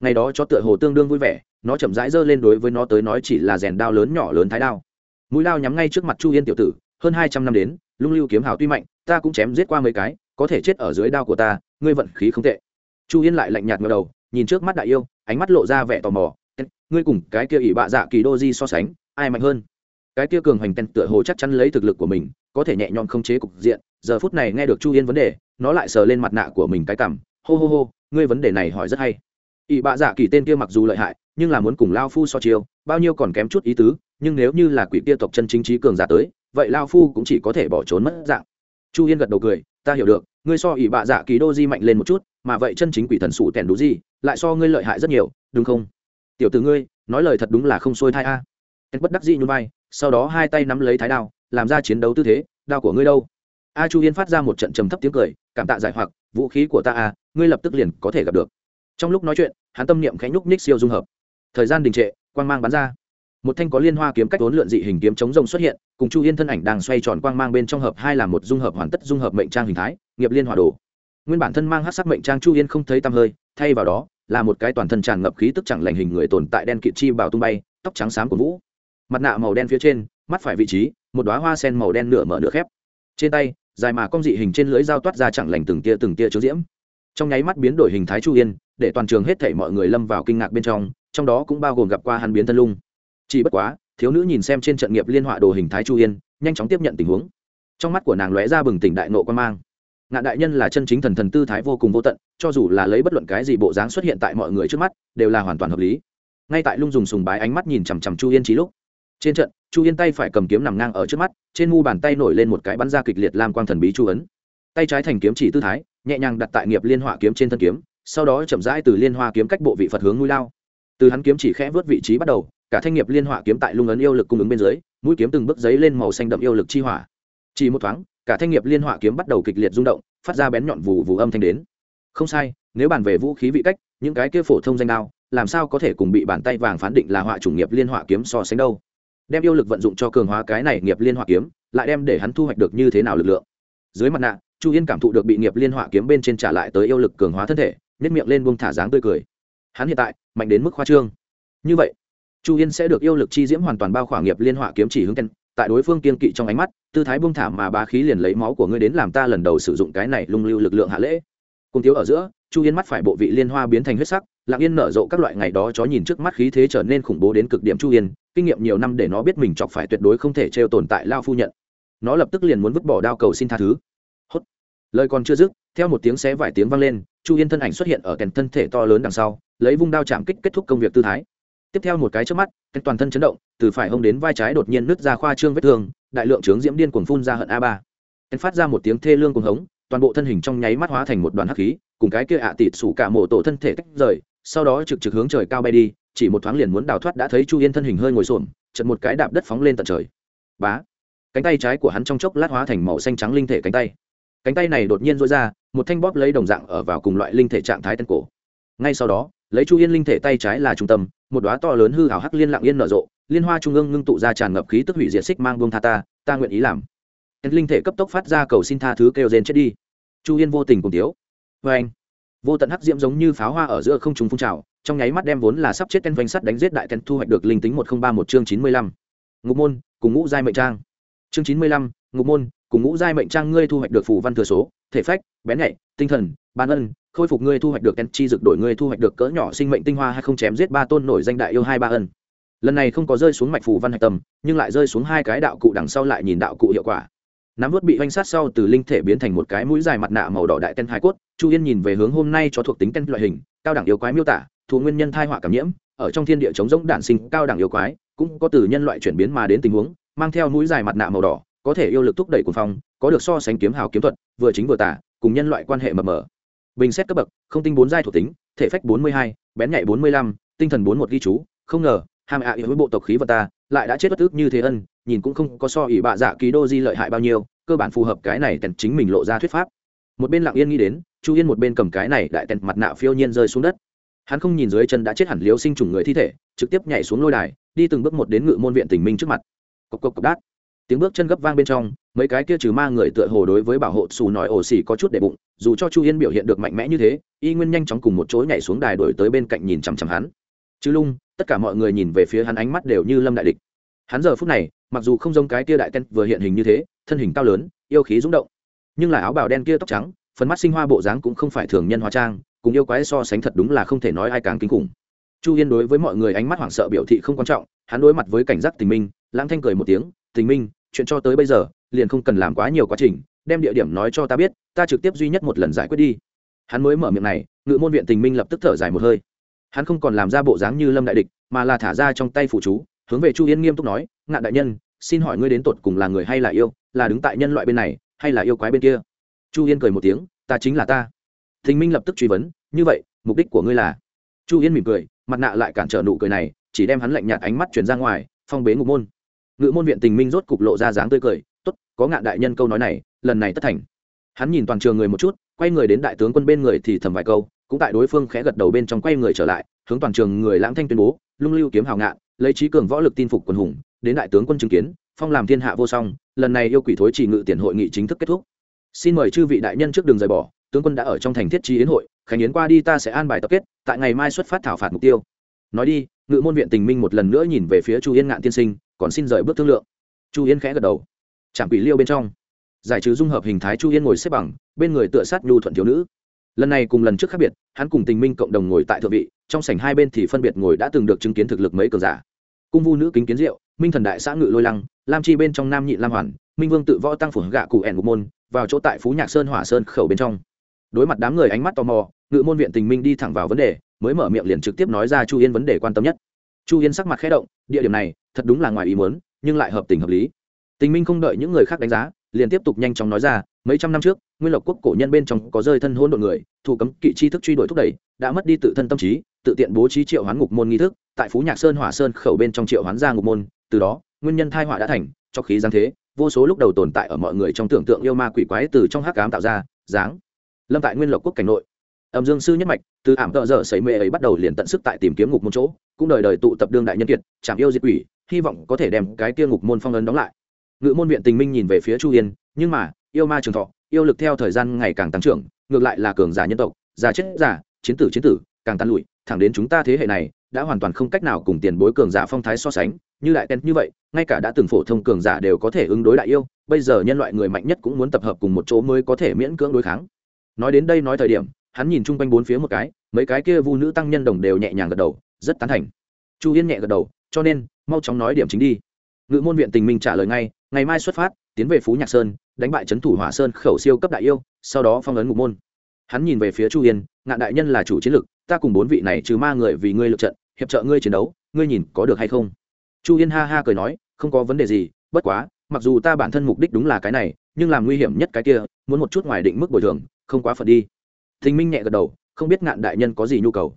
A: Ngày đó cho tựa hồ tương đương vui vẻ nó chậm rãi giơ lên đối với nó tới nói chỉ là rèn đao lớn nhỏ lớn thái đao. Mũi đao nhắm ngay trước mặt chu yên tiểu tử hơn hai trăm năm đến lung lưu kiếm hào tuy mạnh, ta cũng chém giết qua mấy cái, có thể chết ở dưới đao của ta, ngươi vận khí không tệ. Chu yên lại lạnh nhạt ngờ đầu, nhìn trước mắt đại yêu, ánh mắt lộ ra vẻ tò mò. Ngươi cùng cái kia ỷ bạ dạ kỳ đô di so sánh, ai mạnh hơn? Cái kia cường hoành tên tựa hồ chắc chắn lấy thực lực của mình, có thể nhẹ nhõm không chế cục diện. Giờ phút này nghe được chu yên vấn đề, nó lại sờ lên mặt nạ của mình cái cảm hô hô hô, ngươi vấn đề này hỏi rất hay. Ỷ bạ dạ kỳ tên kia mặc dù lợi hại, nhưng là muốn cùng lao phu so chiêu, bao nhiêu còn kém chút ý tứ, nhưng nếu như là quỷ kia tộc chân chính trí cường giả tới vậy lao phu cũng chỉ có thể bỏ trốn mất dạng. Chu yên gật đầu cười, ta hiểu được, ngươi so ỷ bạ dạ kỳ đô di mạnh lên một chút, mà vậy chân chính quỷ thần sủ tèn đủ gì lại so ngươi lợi hại rất nhiều, đúng không? Tiểu từ ngươi, nói lời thật đúng là không xuôi thai a. À. bất đắc dĩ nhún vai, sau đó hai tay nắm lấy thái đao, làm ra chiến đấu tư thế, đao của ngươi đâu? A chu yên phát ra một trận trầm thấp tiếng cười, cảm tạ giải hoặc, vũ khí của ta a, ngươi lập tức liền có thể gặp được. Trong lúc nói chuyện, hắn tâm niệm khẽ nhúc nhích siêu dung hợp. Thời gian đình trệ, quang mang bắn ra một thanh có liên hoa kiếm cách vốn lượn dị hình kiếm chống rồng xuất hiện, cùng chu yên thân ảnh đang xoay tròn quang mang bên trong hợp hai là một dung hợp hoàn tất dung hợp mệnh trang hình thái, nghiệp liên hòa đồ. Nguyên bản thân mang hát sắc mệnh trang chu yên không thấy tăm hơi, thay vào đó là một cái toàn thân tràn ngập khí tức chẳng lành hình người tồn tại đen kịt chi bảo tung bay, tóc trắng xám của vũ. Mặt nạ màu đen phía trên, mắt phải vị trí, một đoá hoa sen màu đen nửa mở nửa khép. Trên tay, dài mà cong dị hình trên lưới dao toát ra chẳng lành từng tia từng tia chứa diễm. Trong nháy mắt biến đổi hình thái chu yên, để toàn trường hết thảy mọi người lâm vào kinh ngạc bên trong trong đó cũng bao gồm gặp qua hắn biến thân lung chỉ bất quá, thiếu nữ nhìn xem trên trận nghiệp liên họa đồ hình thái chu yên, nhanh chóng tiếp nhận tình huống. Trong mắt của nàng lóe ra bừng tỉnh đại nộ quan mang. Ngạn đại nhân là chân chính thần thần tư thái vô cùng vô tận, cho dù là lấy bất luận cái gì bộ dáng xuất hiện tại mọi người trước mắt, đều là hoàn toàn hợp lý. Ngay tại lung dùng sùng bái ánh mắt nhìn chằm chằm chu yên trí lúc, trên trận, chu yên tay phải cầm kiếm nằm ngang ở trước mắt, trên mu bàn tay nổi lên một cái bắn ra kịch liệt lam quang thần bí chu ấn. Tay trái thành kiếm chỉ tư thái, nhẹ nhàng đặt tại nghiệp liên họa kiếm trên thân kiếm, sau đó chậm rãi từ liên hoa kiếm cách bộ vị phật hướng mũi lao. Từ hắn kiếm chỉ khẽ vớt vị trí bắt đầu cả thanh nghiệp liên họa kiếm tại lung ấn yêu lực cung ứng bên dưới, mũi kiếm từng bước giấy lên màu xanh đậm yêu lực chi hỏa. Chỉ một thoáng, cả thanh nghiệp liên họa kiếm bắt đầu kịch liệt rung động, phát ra bén nhọn vù vù âm thanh đến. Không sai, nếu bàn về vũ khí vị cách, những cái kia phổ thông danh đao, làm sao có thể cùng bị bàn tay vàng phán định là họa chủ nghiệp liên họa kiếm so sánh đâu? Đem yêu lực vận dụng cho cường hóa cái này nghiệp liên họa kiếm, lại đem để hắn thu hoạch được như thế nào lực lượng? Dưới mặt nạ, chu yên cảm thụ được bị nghiệp liên họa kiếm bên trên trả lại tới yêu lực cường hóa thân thể nếp miệng lên buông thả dáng tươi cười. Hắn hiện tại, mạnh đến mức khoa trương. Như vậy chu yên sẽ được yêu lực chi diễm hoàn toàn bao khỏa nghiệp liên họa kiếm chỉ hướng tên tại đối phương kiên kỵ trong ánh mắt, tư thái buông thả mà bá khí liền lấy máu của ngươi đến làm ta lần đầu sử dụng cái này lung lưu lực lượng hạ lễ. Cùng thiếu ở giữa, chu yên mắt phải bộ vị liên hoa biến thành huyết sắc, lặng yên nở rộ các loại ngày đó chó nhìn trước mắt khí thế trở nên khủng bố đến cực điểm chu yên, kinh nghiệm nhiều năm để nó biết mình chọc phải tuyệt đối không thể trêu tồn tại lao phu nhận. Nó lập tức liền muốn vứt bỏ đao cầu xin tha thứ. Hốt. Lời còn chưa dứt, theo một tiếng xé vài tiếng vang lên, chu yên thân ảnh xuất hiện ở kèn thân thể to lớn đằng sau, lấy vung đao chạm kích kết thúc công việc tư thái tiếp theo một cái trước mắt kèn toàn thân chấn động, từ phải hông đến vai trái đột nhiên nứt ra khoa trương vết thương, đại lượng trướng diễm điên cuồng phun ra hận a ba. Kèn phát ra một tiếng thê lương cuồng hống, toàn bộ thân hình trong nháy mắt hóa thành một đoàn hắc khí, cùng cái kia ạ à tịt sủ cả mổ tổ thân thể tách rời, sau đó trực trực hướng trời cao bay đi, chỉ một thoáng liền muốn đào thoát đã thấy chu yên thân hình hơi ngồi xổm chật một cái đạp đất phóng lên tận trời. Bá! Cánh tay trái của hắn trong chốc lát hóa thành màu xanh trắng linh thể cánh tay. Cánh tay này đột nhiên rối ra, một thanh bóp lấy đồng dạng ở vào cùng loại linh thể trạng thái tân cổ. Ngay sau đó lấy chu yên linh thể tay trái là trung tâm, một đoá to lớn hư hảo hắc liên lặng yên nở rộ, liên hoa trung ương ngưng tụ ra tràn ngập khí tức hủy diệt xích mang buông tha ta ta nguyện ý làm. Linh thể cấp tốc phát ra cầu xin tha thứ kêu rên chết đi. Chu yên vô tình cùng tiếu. Vê anh, vô tận hắc diễm giống như pháo hoa ở giữa không trùng phun trào, trong nháy mắt đem vốn là sắp chết tên vanh sắt đánh giết đại tên thu hoạch được linh tính một không ba một chương chín mươi lăm. Ngục môn, cùng ngũ giai mệnh trang. Chương chín mươi lăm ngục môn, cùng ngũ giai mệnh trang ngươi thu hoạch được phù văn thừa số, thể phách, bén nhạy, tinh thần, ban ân, khôi phục ngươi thu hoạch được tên chi dực đổi ngươi thu hoạch được cỡ nhỏ sinh mệnh tinh hoa hay không chém giết ba tôn nổi danh đại yêu hai ba ân. Lần này không có rơi xuống mạch phù văn hạch tầm nhưng lại rơi xuống hai cái đạo cụ đằng sau lại nhìn đạo cụ hiệu quả. Nắm vớt bị oanh sát sau từ linh thể biến thành một cái mũi dài mặt nạ màu đỏ đại tên hai cốt, chu yên nhìn về hướng hôm nay cho thuộc tính tên loại hình, cao đẳng yêu quái miêu tả thụ nguyên nhân thai họa cảm nhiễm, ở trong thiên địa chống giống đản sinh cao đẳng yêu quái, cũng có từ nhân loại chuyển biến mà đến tình huống, mang theo mũi dài mặt nạ màu đỏ có thể yêu lực thúc đẩy cuồng phong, có được so sánh kiếm hào kiếm thuật, vừa chính vừa tả, cùng nhân loại quan hệ mập mờ. Bình xét cấp bậc, không tinh bốn giai thuộc tính, thể phách bốn mươi hai, bén nhạy bốn mươi lăm, tinh thần bốn một ghi chú, không ngờ hàm ạ à với bộ tộc khí vật ta lại đã chết bất ức như thế ân, nhìn cũng không có so ỷ bạ dạ ký đô di lợi hại bao nhiêu, cơ bản phù hợp cái này tèn chính mình lộ ra thuyết pháp. Một bên lặng yên nghĩ đến, chu yên một bên cầm cái này đại tèn mặt nạ phiêu nhiên rơi xuống đất. Hắn không nhìn dưới chân đã chết hẳn liếu sinh trùng người thi thể, trực tiếp nhảy xuống lôi đài, đi từng bước một đến ngự môn viện tình minh trước mặt. Cộc cộc cộc, đát tiếng bước chân gấp vang bên trong, mấy cái kia trừ ma người tựa hồ đối với bảo hộ xù nói ổ xỉ có chút để bụng, dù cho chu yên biểu hiện được mạnh mẽ như thế, y nguyên nhanh chóng cùng một chối nhảy xuống đài đổi tới bên cạnh nhìn chằm chằm hắn. Chứ lung, tất cả mọi người nhìn về phía hắn ánh mắt đều như lâm đại địch. Hắn giờ phút này, mặc dù không giống cái kia đại ten vừa hiện hình như thế, thân hình cao lớn, yêu khí rúng động. Nhưng là áo bào đen kia tóc trắng, phần mắt sinh hoa bộ dáng cũng không phải thường nhân hóa trang, cùng yêu quái so sánh thật đúng là không thể nói ai càng kinh khủng. Chu yên đối với mọi người ánh mắt hoảng sợ biểu thị không quan trọng, hắn đối mặt với cảnh giác tình minh, lãng thanh cười một tiếng, tình minh chuyện cho tới bây giờ, liền không cần làm quá nhiều quá trình, đem địa điểm nói cho ta biết, ta trực tiếp duy nhất một lần giải quyết đi. Hắn mới mở miệng này, ngự môn viện tình minh lập tức thở dài một hơi. Hắn không còn làm ra bộ dáng như lâm đại địch, mà là thả ra trong tay phụ chú, hướng về chu yên nghiêm túc nói, ngạn đại nhân, xin hỏi ngươi đến tột cùng là người hay là yêu, là đứng tại nhân loại bên này, hay là yêu quái bên kia? Chu yên cười một tiếng, ta chính là ta. Thình minh lập tức truy vấn, như vậy, mục đích của ngươi là? Chu yên mỉm cười, mặt nạ lại cản trở nụ cười này, chỉ đem hắn lạnh nhạt ánh mắt chuyển ra ngoài, phong bế ngục môn ngự môn viện tình minh rốt cục lộ ra dáng tươi cười, tốt, có ngạn đại nhân câu nói này, lần này tất thành. Hắn nhìn toàn trường người một chút, quay người đến đại tướng quân bên người thì thầm vài câu, cũng tại đối phương khẽ gật đầu bên trong quay người trở lại, hướng toàn trường người lãng thanh tuyên bố, lung lưu kiếm hào ngạn, lấy trí cường võ lực tin phục quân hùng, đến đại tướng quân chứng kiến, phong làm thiên hạ vô song, lần này yêu quỷ thối chỉ ngự tiền hội nghị chính thức kết thúc. Xin mời chư vị đại nhân trước đường rời bỏ, tướng quân đã ở trong thành thiết trí yến hội, khánh yến qua đi ta sẽ an bài tập kết, tại ngày mai xuất phát thảo phạt mục tiêu. Nói đi, ngự môn viện tình minh một lần nữa nhìn về phía chu yên ngạn tiên sinh còn xin rời bước thương lượng. Chu yên khẽ gật đầu. Chạm quỷ liêu bên trong. Giải trừ dung hợp hình thái chu yên ngồi xếp bằng, bên người tựa sát nhu thuận thiếu nữ. Lần này cùng lần trước khác biệt, hắn cùng tình minh cộng đồng ngồi tại thượng vị, trong sảnh hai bên thì phân biệt ngồi đã từng được chứng kiến thực lực mấy cường giả. Cung vu nữ kính kiến diệu minh thần đại xã ngự lôi lăng, lam chi bên trong nam nhị lam hoàn, minh vương tự võ tăng phủ gạ cụ ẻn ngục môn, vào chỗ tại phú nhạc sơn hỏa sơn khẩu bên trong. Đối mặt đám người ánh mắt tò mò, ngự môn viện tình minh đi thẳng vào vấn đề, mới mở miệng liền trực tiếp nói ra chu yên vấn đề quan tâm nhất. Chu yên sắc mặt khẽ động, địa điểm này thật đúng là ngoài ý muốn, nhưng lại hợp tình hợp lý. Tình minh không đợi những người khác đánh giá, liền tiếp tục nhanh chóng nói ra, mấy trăm năm trước, nguyên lộc quốc cổ nhân bên trong có rơi thân hôn đội người thủ cấm kỵ chi thức truy đuổi thúc đẩy, đã mất đi tự thân tâm trí, tự tiện bố trí triệu hoán ngục môn nghi thức, tại phú nhạc sơn hỏa sơn khẩu bên trong triệu hoán ra ngục môn, từ đó, nguyên nhân thai họa đã thành, cho khí giáng thế, vô số lúc đầu tồn tại ở mọi người trong tưởng tượng yêu ma quỷ quái từ trong hắc ám tạo ra, dáng, lâm tại nguyên lộc quốc cảnh nội. Âm dương sư nhất mạch từ ảm tợ dở sấy mê ấy bắt đầu liền tận sức tại tìm kiếm ngục môn chỗ, cũng đời đời tụ tập đương đại nhân kiệt chạm yêu diệt quỷ, hy vọng có thể đem cái kia ngục môn phong ấn đóng lại. Ngự môn viện tình minh nhìn về phía chu yên, nhưng mà, yêu ma trường thọ, yêu lực theo thời gian ngày càng tăng trưởng, ngược lại là cường giả nhân tộc, già chết giả chiến tử chiến tử, càng tan lụi, thẳng đến chúng ta thế hệ này, đã hoàn toàn không cách nào cùng tiền bối cường giả phong thái so sánh, như đại tên như vậy, ngay cả đã từng phổ thông cường giả đều có thể ứng đối đại yêu, bây giờ nhân loại người mạnh nhất cũng muốn tập hợp cùng một chỗ mới có thể miễn cưỡng đối kháng. Nói đến đây nói thời điểm, hắn nhìn chung quanh bốn phía một cái mấy cái kia vu nữ tăng nhân đồng đều nhẹ nhàng gật đầu, rất tán thành. Chu yên nhẹ gật đầu, cho nên, mau chóng nói điểm chính đi. Ngự môn viện tình minh trả lời ngay, ngày mai xuất phát, tiến về phú nhạc sơn, đánh bại trấn thủ hỏa sơn khẩu siêu cấp đại yêu, sau đó phong ấn ngục môn. Hắn nhìn về phía chu yên, ngạn đại nhân là chủ chiến lực, ta cùng bốn vị này trừ ma người vì ngươi lượt trận, hiệp trợ ngươi chiến đấu, ngươi nhìn có được hay không? Chu yên ha ha cười nói, không có vấn đề gì, bất quá, mặc dù ta bản thân mục đích đúng là cái này, nhưng làm nguy hiểm nhất cái kia, muốn một chút ngoài định mức bồi thường, không quá phật đi. Thình minh nhẹ gật đầu không biết ngạn đại nhân có gì nhu cầu.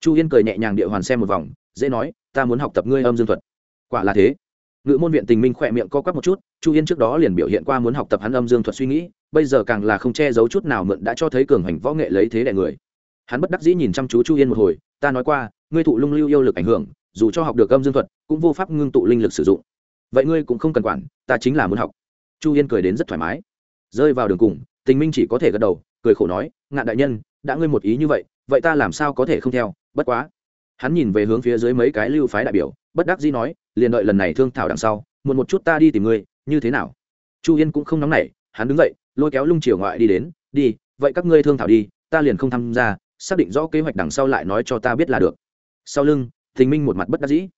A: Chu yên cười nhẹ nhàng địa hoàn xem một vòng, dễ nói, ta muốn học tập ngươi âm dương thuật. Quả là thế. Ngự môn viện tình minh khỏe miệng co quắp một chút, chu yên trước đó liền biểu hiện qua muốn học tập hắn âm dương thuật suy nghĩ, bây giờ càng là không che giấu chút nào mượn đã cho thấy cường hành võ nghệ lấy thế đẻ người. Hắn bất đắc dĩ nhìn chăm chú chu yên một hồi, ta nói qua, ngươi thụ lung lưu yêu lực ảnh hưởng, dù cho học được âm dương thuật, cũng vô pháp ngưng tụ linh lực sử dụng. Vậy ngươi cũng không cần quản, ta chính là muốn học. Chu yên cười đến rất thoải mái. Rơi vào đường cùng, tình minh chỉ có thể gật đầu, cười khổ nói ngạn đại nhân, đã ngươi một ý như vậy vậy ta làm sao có thể không theo? Bất quá. Hắn nhìn về hướng phía dưới mấy cái lưu phái đại biểu, bất đắc dĩ nói, liền đợi lần này thương thảo đằng sau, muộn một chút ta đi tìm ngươi, như thế nào? Chu yên cũng không nóng nảy, hắn đứng dậy, lôi kéo lung chiều ngoại đi đến, đi, vậy các ngươi thương thảo đi, ta liền không tham gia, xác định rõ kế hoạch đằng sau lại nói cho ta biết là được. Sau lưng, thình minh một mặt bất đắc dĩ.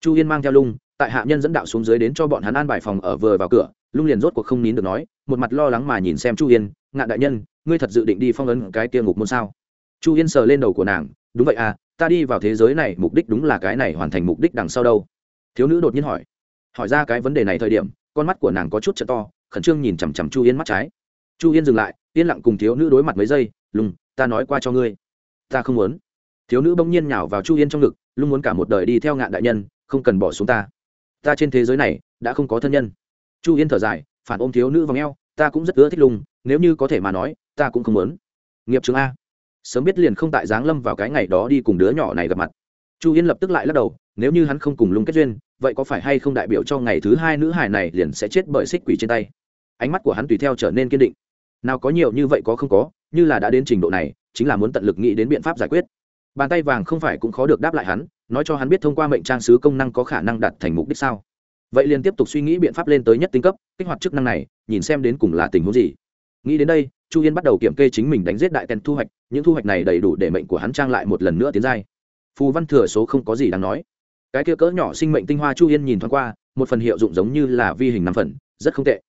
A: Chu yên mang theo lung, tại hạ nhân dẫn đạo xuống dưới đến cho bọn hắn an bài phòng ở vừa vào cửa, lung liền rốt cuộc không nín được nói, một mặt lo lắng mà nhìn xem chu yên ngạn đại nhân ngươi thật dự định đi phong ấn cái kia ngục môn sao? Chu yên sờ lên đầu của nàng, đúng vậy à ta đi vào thế giới này, mục đích đúng là cái này, hoàn thành mục đích đằng sau đâu. Thiếu nữ đột nhiên hỏi. Hỏi ra cái vấn đề này thời điểm, con mắt của nàng có chút chợ to, khẩn trương nhìn chằm chằm chu yên mắt trái. Chu yên dừng lại, yên lặng cùng thiếu nữ đối mặt mấy giây, lùng, ta nói qua cho ngươi. Ta không muốn. Thiếu nữ bỗng nhiên nhào vào chu yên trong ngực, lung muốn cả một đời đi theo ngạn đại nhân, không cần bỏ xuống ta. Ta trên thế giới này, đã không có thân nhân. Chu yên thở dài, phản ôm thiếu nữ v ò ta cũng rất ưa thích lung nếu như có thể mà nói ta cũng không muốn. Nghiệp chứng a. Sớm biết liền không tại giáng lâm vào cái ngày đó đi cùng đứa nhỏ này gặp mặt. Chu yên lập tức lại lắc đầu, nếu như hắn không cùng lung kết duyên, vậy có phải hay không đại biểu cho ngày thứ hai nữ hải này liền sẽ chết bởi xích quỷ trên tay? Ánh mắt của hắn tùy theo trở nên kiên định. Nào có nhiều như vậy có không có, như là đã đến trình độ này, chính là muốn tận lực nghĩ đến biện pháp giải quyết. Bàn tay vàng không phải cũng khó được đáp lại hắn, nói cho hắn biết thông qua mệnh trang sứ công năng có khả năng đạt thành mục đích sao? Vậy liền tiếp tục suy nghĩ biện pháp lên tới nhất tinh cấp, kích hoạt chức năng này, nhìn xem đến cùng là tình huống gì. Nghĩ đến đây chu yên bắt đầu kiểm kê chính mình đánh giết đại tèn thu hoạch, những thu hoạch này đầy đủ để mệnh của hắn trang lại một lần nữa tiến giai. Phù văn thừa số không có gì đáng nói. Cái kia cỡ nhỏ sinh mệnh tinh hoa chu yên nhìn thoáng qua, một phần hiệu dụng giống như là vi hình năm phần, rất không tệ.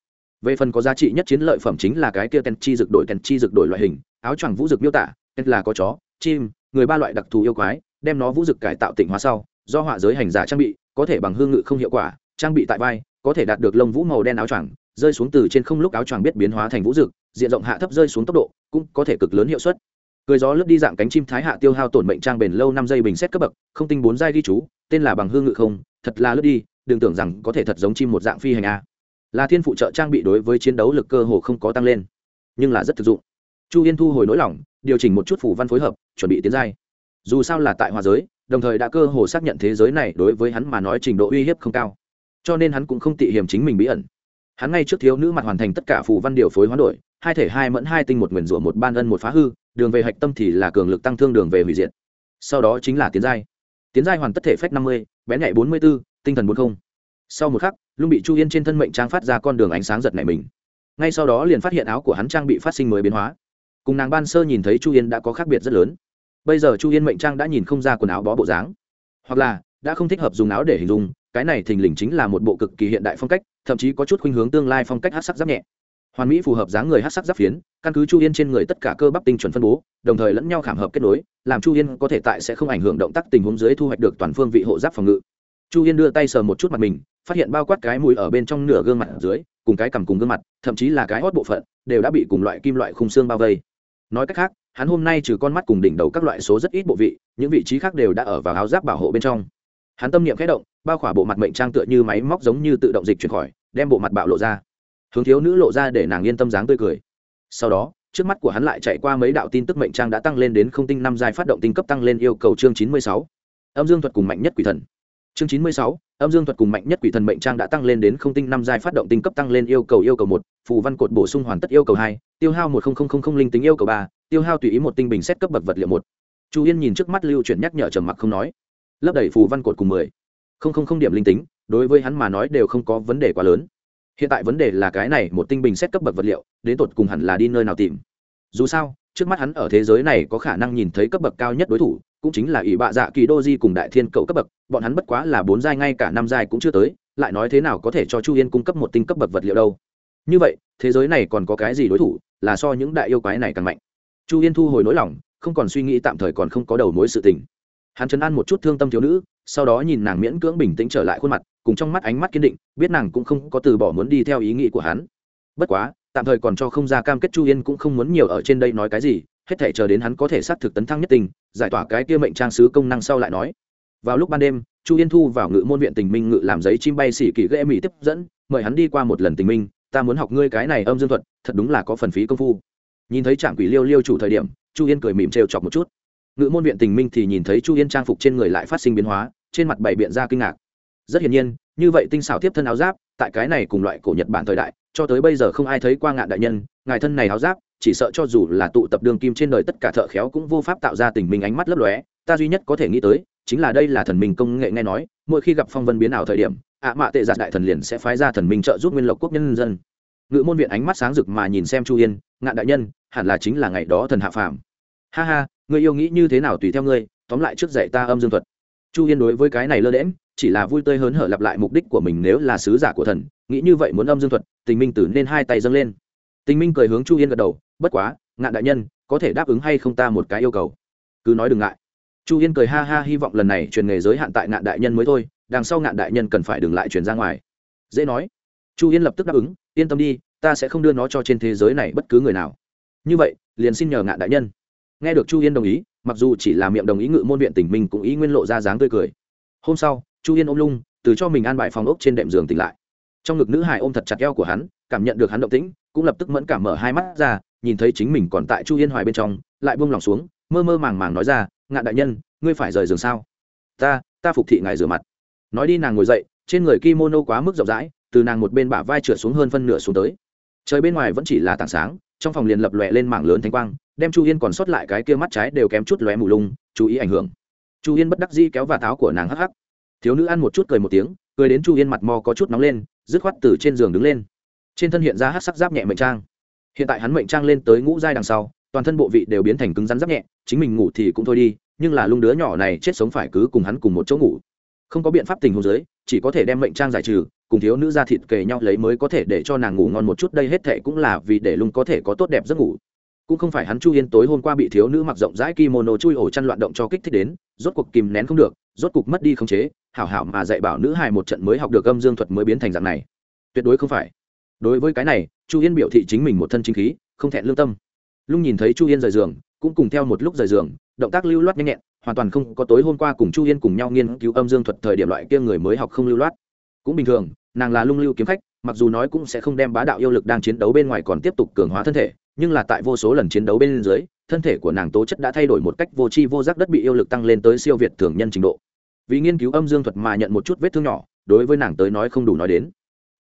A: Về phần có giá trị nhất chiến lợi phẩm chính là cái kia tèn chi dược đổi tèn chi dược đổi loại hình, áo choàng vũ dược miêu tả, tên là có chó, chim, người ba loại đặc thù yêu quái, đem nó vũ dược cải tạo tỉnh hóa sau, do họa giới hành giả trang bị, có thể bằng hương ngự không hiệu quả, trang bị tại vai, có thể đạt được lông vũ màu đen áo choàng rơi xuống từ trên không lúc áo choàng biết biến hóa thành vũ dực, diện rộng hạ thấp rơi xuống tốc độ, cũng có thể cực lớn hiệu suất. Cười gió lướt đi dạng cánh chim thái hạ tiêu hao tổn mệnh trang bền lâu năm giây bình xét cấp bậc, không tinh bốn giai ghi chú, tên là bằng hương ngự không, thật là lướt đi, đừng tưởng rằng có thể thật giống chim một dạng phi hành a. Là thiên phụ trợ trang bị đối với chiến đấu lực cơ hồ không có tăng lên, nhưng là rất thực dụng. Chu yên thu hồi nỗi lòng, điều chỉnh một chút phủ văn phối hợp, chuẩn bị tiến giai. Dù sao là tại hòa giới, đồng thời đã cơ hồ xác nhận thế giới này đối với hắn mà nói trình độ uy hiếp không cao. Cho nên hắn cũng không tị hiểm chính mình bí ẩn hắn ngay trước thiếu nữ mặt hoàn thành tất cả phù văn điều phối hoán đổi, hai thể hai mẫn hai tinh một nguyền rủa một ban ân một phá hư, đường về hạch tâm thì là cường lực tăng thương đường về hủy diệt. Sau đó chính là tiến giai. Tiến giai hoàn tất thể phách năm mươi, bén nhạy bốn mươi b ố tinh thần bốn không. Sau một khắc, lung bị chu yên trên thân mệnh trang phát ra con đường ánh sáng giật này mình. Ngay sau đó liền phát hiện áo của hắn trang bị phát sinh mới biến hóa. Cùng nàng ban sơ nhìn thấy chu yên đã có khác biệt rất lớn. Bây giờ chu yên mệnh trang đã nhìn không ra quần áo bó bộ dáng. Hoặc là, đã không thích hợp dùng áo để hình dung, cái này thình lình chính là một bộ cực kỳ hiện đại phong cách thậm chí có chút khuynh hướng tương lai phong cách hát sắc giáp nhẹ. Hoàn mỹ phù hợp dáng người hát sắc giáp phiến, căn cứ chu yên trên người tất cả cơ bắp tinh chuẩn phân bố, đồng thời lẫn nhau khảm hợp kết nối, làm chu yên có thể tại sẽ không ảnh hưởng động tác tình huống dưới thu hoạch được toàn phương vị hộ giáp phòng ngự. Chu yên đưa tay sờ một chút mặt mình, phát hiện bao quát cái mũi ở bên trong nửa gương mặt dưới, cùng cái cằm cùng gương mặt, thậm chí là cái hót bộ phận, đều đã bị cùng loại kim loại khung xương bao vây. Nói cách khác, hắn hôm nay trừ con mắt cùng đỉnh đầu các loại số rất ít bộ vị, những vị trí khác đều đã ở vào áo giáp bảo hộ bên trong hắn tâm niệm khẽ động, bao khỏa bộ mặt mệnh trang tựa như máy móc giống như tự động dịch chuyển khỏi, đem bộ mặt bạo lộ ra. Hướng thiếu nữ lộ ra để nàng yên tâm dáng tươi cười. Sau đó, trước mắt của hắn lại chạy qua mấy đạo tin tức mệnh trang đã tăng lên đến không tinh năm giai phát động tinh cấp tăng lên yêu cầu chương chín mươi sáu. Âm dương thuật cùng mạnh nhất quỷ thần. Chương chín mươi sáu, âm dương thuật cùng mạnh nhất quỷ thần mệnh trang đã tăng lên đến không tinh năm giai phát động tinh cấp tăng lên yêu cầu yêu cầu một, phù văn cột bổ sung hoàn tất yêu cầu hai, tiêu hao một linh tính yêu cầu ba, tiêu hao tùy ý một tinh bình xét cấp bậc vật liệu một. Chu yên nhìn trước mắt lưu chuyển nhắc nhở trầm mặc không nói lấp đầy phù văn cột cùng mười. Không không không điểm linh tính, đối với hắn mà nói đều không có vấn đề quá lớn. Hiện tại vấn đề là cái này, một tinh bình xét cấp bậc vật liệu, đến tột cùng hẳn là đi nơi nào tìm. Dù sao, trước mắt hắn ở thế giới này có khả năng nhìn thấy cấp bậc cao nhất đối thủ, cũng chính là ỷ bạ dạ kỳ đô di cùng đại thiên cậu cấp bậc, bọn hắn bất quá là bốn giai ngay cả năm giai cũng chưa tới, lại nói thế nào có thể cho chu yên cung cấp một tinh cấp bậc vật liệu đâu. Như vậy, thế giới này còn có cái gì đối thủ, là so những đại yêu quái này càng mạnh? Chu yên thu hồi nỗi lòng, không còn suy nghĩ tạm thời còn không có đầu mối sự tình hắn chấn an một chút thương tâm thiếu nữ, sau đó nhìn nàng miễn cưỡng bình tĩnh trở lại khuôn mặt, cùng trong mắt ánh mắt kiên định, biết nàng cũng không có từ bỏ muốn đi theo ý nghĩ của hắn. Bất quá, tạm thời còn cho không ra cam kết chu yên cũng không muốn nhiều ở trên đây nói cái gì, hết thể chờ đến hắn có thể xác thực tấn thăng nhất tình, giải tỏa cái kia mệnh trang sứ công năng sau lại nói. Vào lúc ban đêm, chu yên thu vào ngự môn viện tình minh ngự làm giấy chim bay xỉ kỳ ghê mỹ tiếp dẫn, mời hắn đi qua một lần tình minh, ta muốn học ngươi cái này âm dương thuật, thật đúng là có phần phí công phu. Nhìn thấy trạm quỷ liêu liêu chủ thời điểm, chu yên cười mỉm trêu chọc một chút ngự môn viện tình minh thì nhìn thấy chu yên trang phục trên người lại phát sinh biến hóa, trên mặt bảy biện ra kinh ngạc. Rất hiển nhiên, như vậy tinh xảo tiếp thân áo giáp, tại cái này cùng loại cổ nhật bản thời đại, cho tới bây giờ không ai thấy qua ngạn đại nhân, ngài thân này áo giáp, chỉ sợ cho dù là tụ tập đường kim trên đời tất cả thợ khéo cũng vô pháp tạo ra tình minh ánh mắt lấp lóe. Ta duy nhất có thể nghĩ tới, chính là đây là thần minh công nghệ nghe nói, mỗi khi gặp phong vân biến ảo thời điểm, ạ mạ tệ giạt đại thần liền sẽ phái ra thần minh trợ giúp nguyên lộc quốc nhân dân. Ngự môn viện ánh mắt sáng rực mà nhìn xem chu yên, ngạn đại nhân, hẳn là chính là ngày đó thần hạ phàm ha ha, người yêu nghĩ như thế nào tùy theo ngươi, tóm lại trước dạy ta âm dương thuật. Chu yên đối với cái này lơ đễm chỉ là vui tươi hớn hở lặp lại mục đích của mình nếu là sứ giả của thần, nghĩ như vậy muốn âm dương thuật, tình minh tử nên hai tay dâng lên. Tình minh cười hướng chu yên gật đầu, bất quá, ngạn đại nhân, có thể đáp ứng hay không ta một cái yêu cầu. Cứ nói đừng ngại. Chu yên cười ha ha hy vọng lần này truyền nghề giới hạn tại ngạn đại nhân mới thôi, đằng sau ngạn đại nhân cần phải đừng lại truyền ra ngoài. Dễ nói. Chu yên lập tức đáp ứng, yên tâm đi, ta sẽ không đưa nó cho trên thế giới này bất cứ người nào. Như vậy, liền xin nhờ ngạn đại nhân nghe được chu yên đồng ý, mặc dù chỉ là miệng đồng ý ngự môn viện tỉnh mình cũng ý nguyên lộ ra dáng tươi cười. Hôm sau, chu yên ôm lung, từ cho mình an bài phòng ốc trên đệm giường tỉnh lại. Trong ngực nữ hải ôm thật chặt eo của hắn, cảm nhận được hắn động tĩnh, cũng lập tức mẫn cảm mở hai mắt ra, nhìn thấy chính mình còn tại chu yên hoài bên trong, lại buông lòng xuống, mơ mơ màng màng nói ra, ngạn đại nhân, ngươi phải rời giường sao? Ta ta phục thị ngài rửa mặt. Nói đi nàng ngồi dậy, trên người kimono quá mức rộng rãi, từ nàng một bên bả vai trượt xuống hơn phân nửa xuống tới. Trời bên ngoài vẫn chỉ là tảng sáng, trong phòng liền lập lòe lên mảng lớn thánh quang đem chu yên còn sót lại cái kia mắt trái đều kém chút lóe mù lung, chú ý ảnh hưởng. Chu yên bất đắc dĩ kéo và táo của nàng hắc hắc. Thiếu nữ ăn một chút cười một tiếng, cười đến chu yên mặt mò có chút nóng lên, dứt khoát từ trên giường đứng lên. Trên thân hiện ra hát sắc giáp nhẹ mệnh trang. Hiện tại hắn mệnh trang lên tới ngũ giai đằng sau, toàn thân bộ vị đều biến thành cứng rắn giáp nhẹ, chính mình ngủ thì cũng thôi đi, nhưng là lung đứa nhỏ này chết sống phải cứ cùng hắn cùng một chỗ ngủ. Không có biện pháp tình huống dưới, chỉ có thể đem mệnh trang giải trừ, cùng thiếu nữ ra thịt kề nhau lấy mới có thể để cho nàng ngủ ngon một chút, đây hết thệ cũng là vì để lung có thể có tốt đẹp giấc ngủ cũng không phải hắn chu yên tối hôm qua bị thiếu nữ mặc rộng rãi kimono chui ổ chăn loạn động cho kích thích đến, rốt cuộc kìm nén không được, rốt cuộc mất đi khống chế, hảo hảo mà dạy bảo nữ hài một trận mới học được âm dương thuật mới biến thành dạng này. Tuyệt đối không phải. Đối với cái này, chu yên biểu thị chính mình một thân chính khí, không thẹn lương tâm. Lung nhìn thấy chu yên rời giường, cũng cùng theo một lúc rời giường, động tác lưu loát nhanh nhẹn, hoàn toàn không có tối hôm qua cùng chu yên cùng nhau nghiên cứu âm dương thuật thời điểm loại kia người mới học không lưu loát. Cũng bình thường, nàng là lung lưu kiếm khách, mặc dù nói cũng sẽ không đem bá đạo yêu lực đang chiến đấu bên ngoài còn tiếp tục cường hóa thân thể nhưng là tại vô số lần chiến đấu bên dưới, thân thể của nàng tố chất đã thay đổi một cách vô tri vô giác đất bị yêu lực tăng lên tới siêu việt thường nhân trình độ. Vì nghiên cứu âm dương thuật mà nhận một chút vết thương nhỏ, đối với nàng tới nói không đủ nói đến.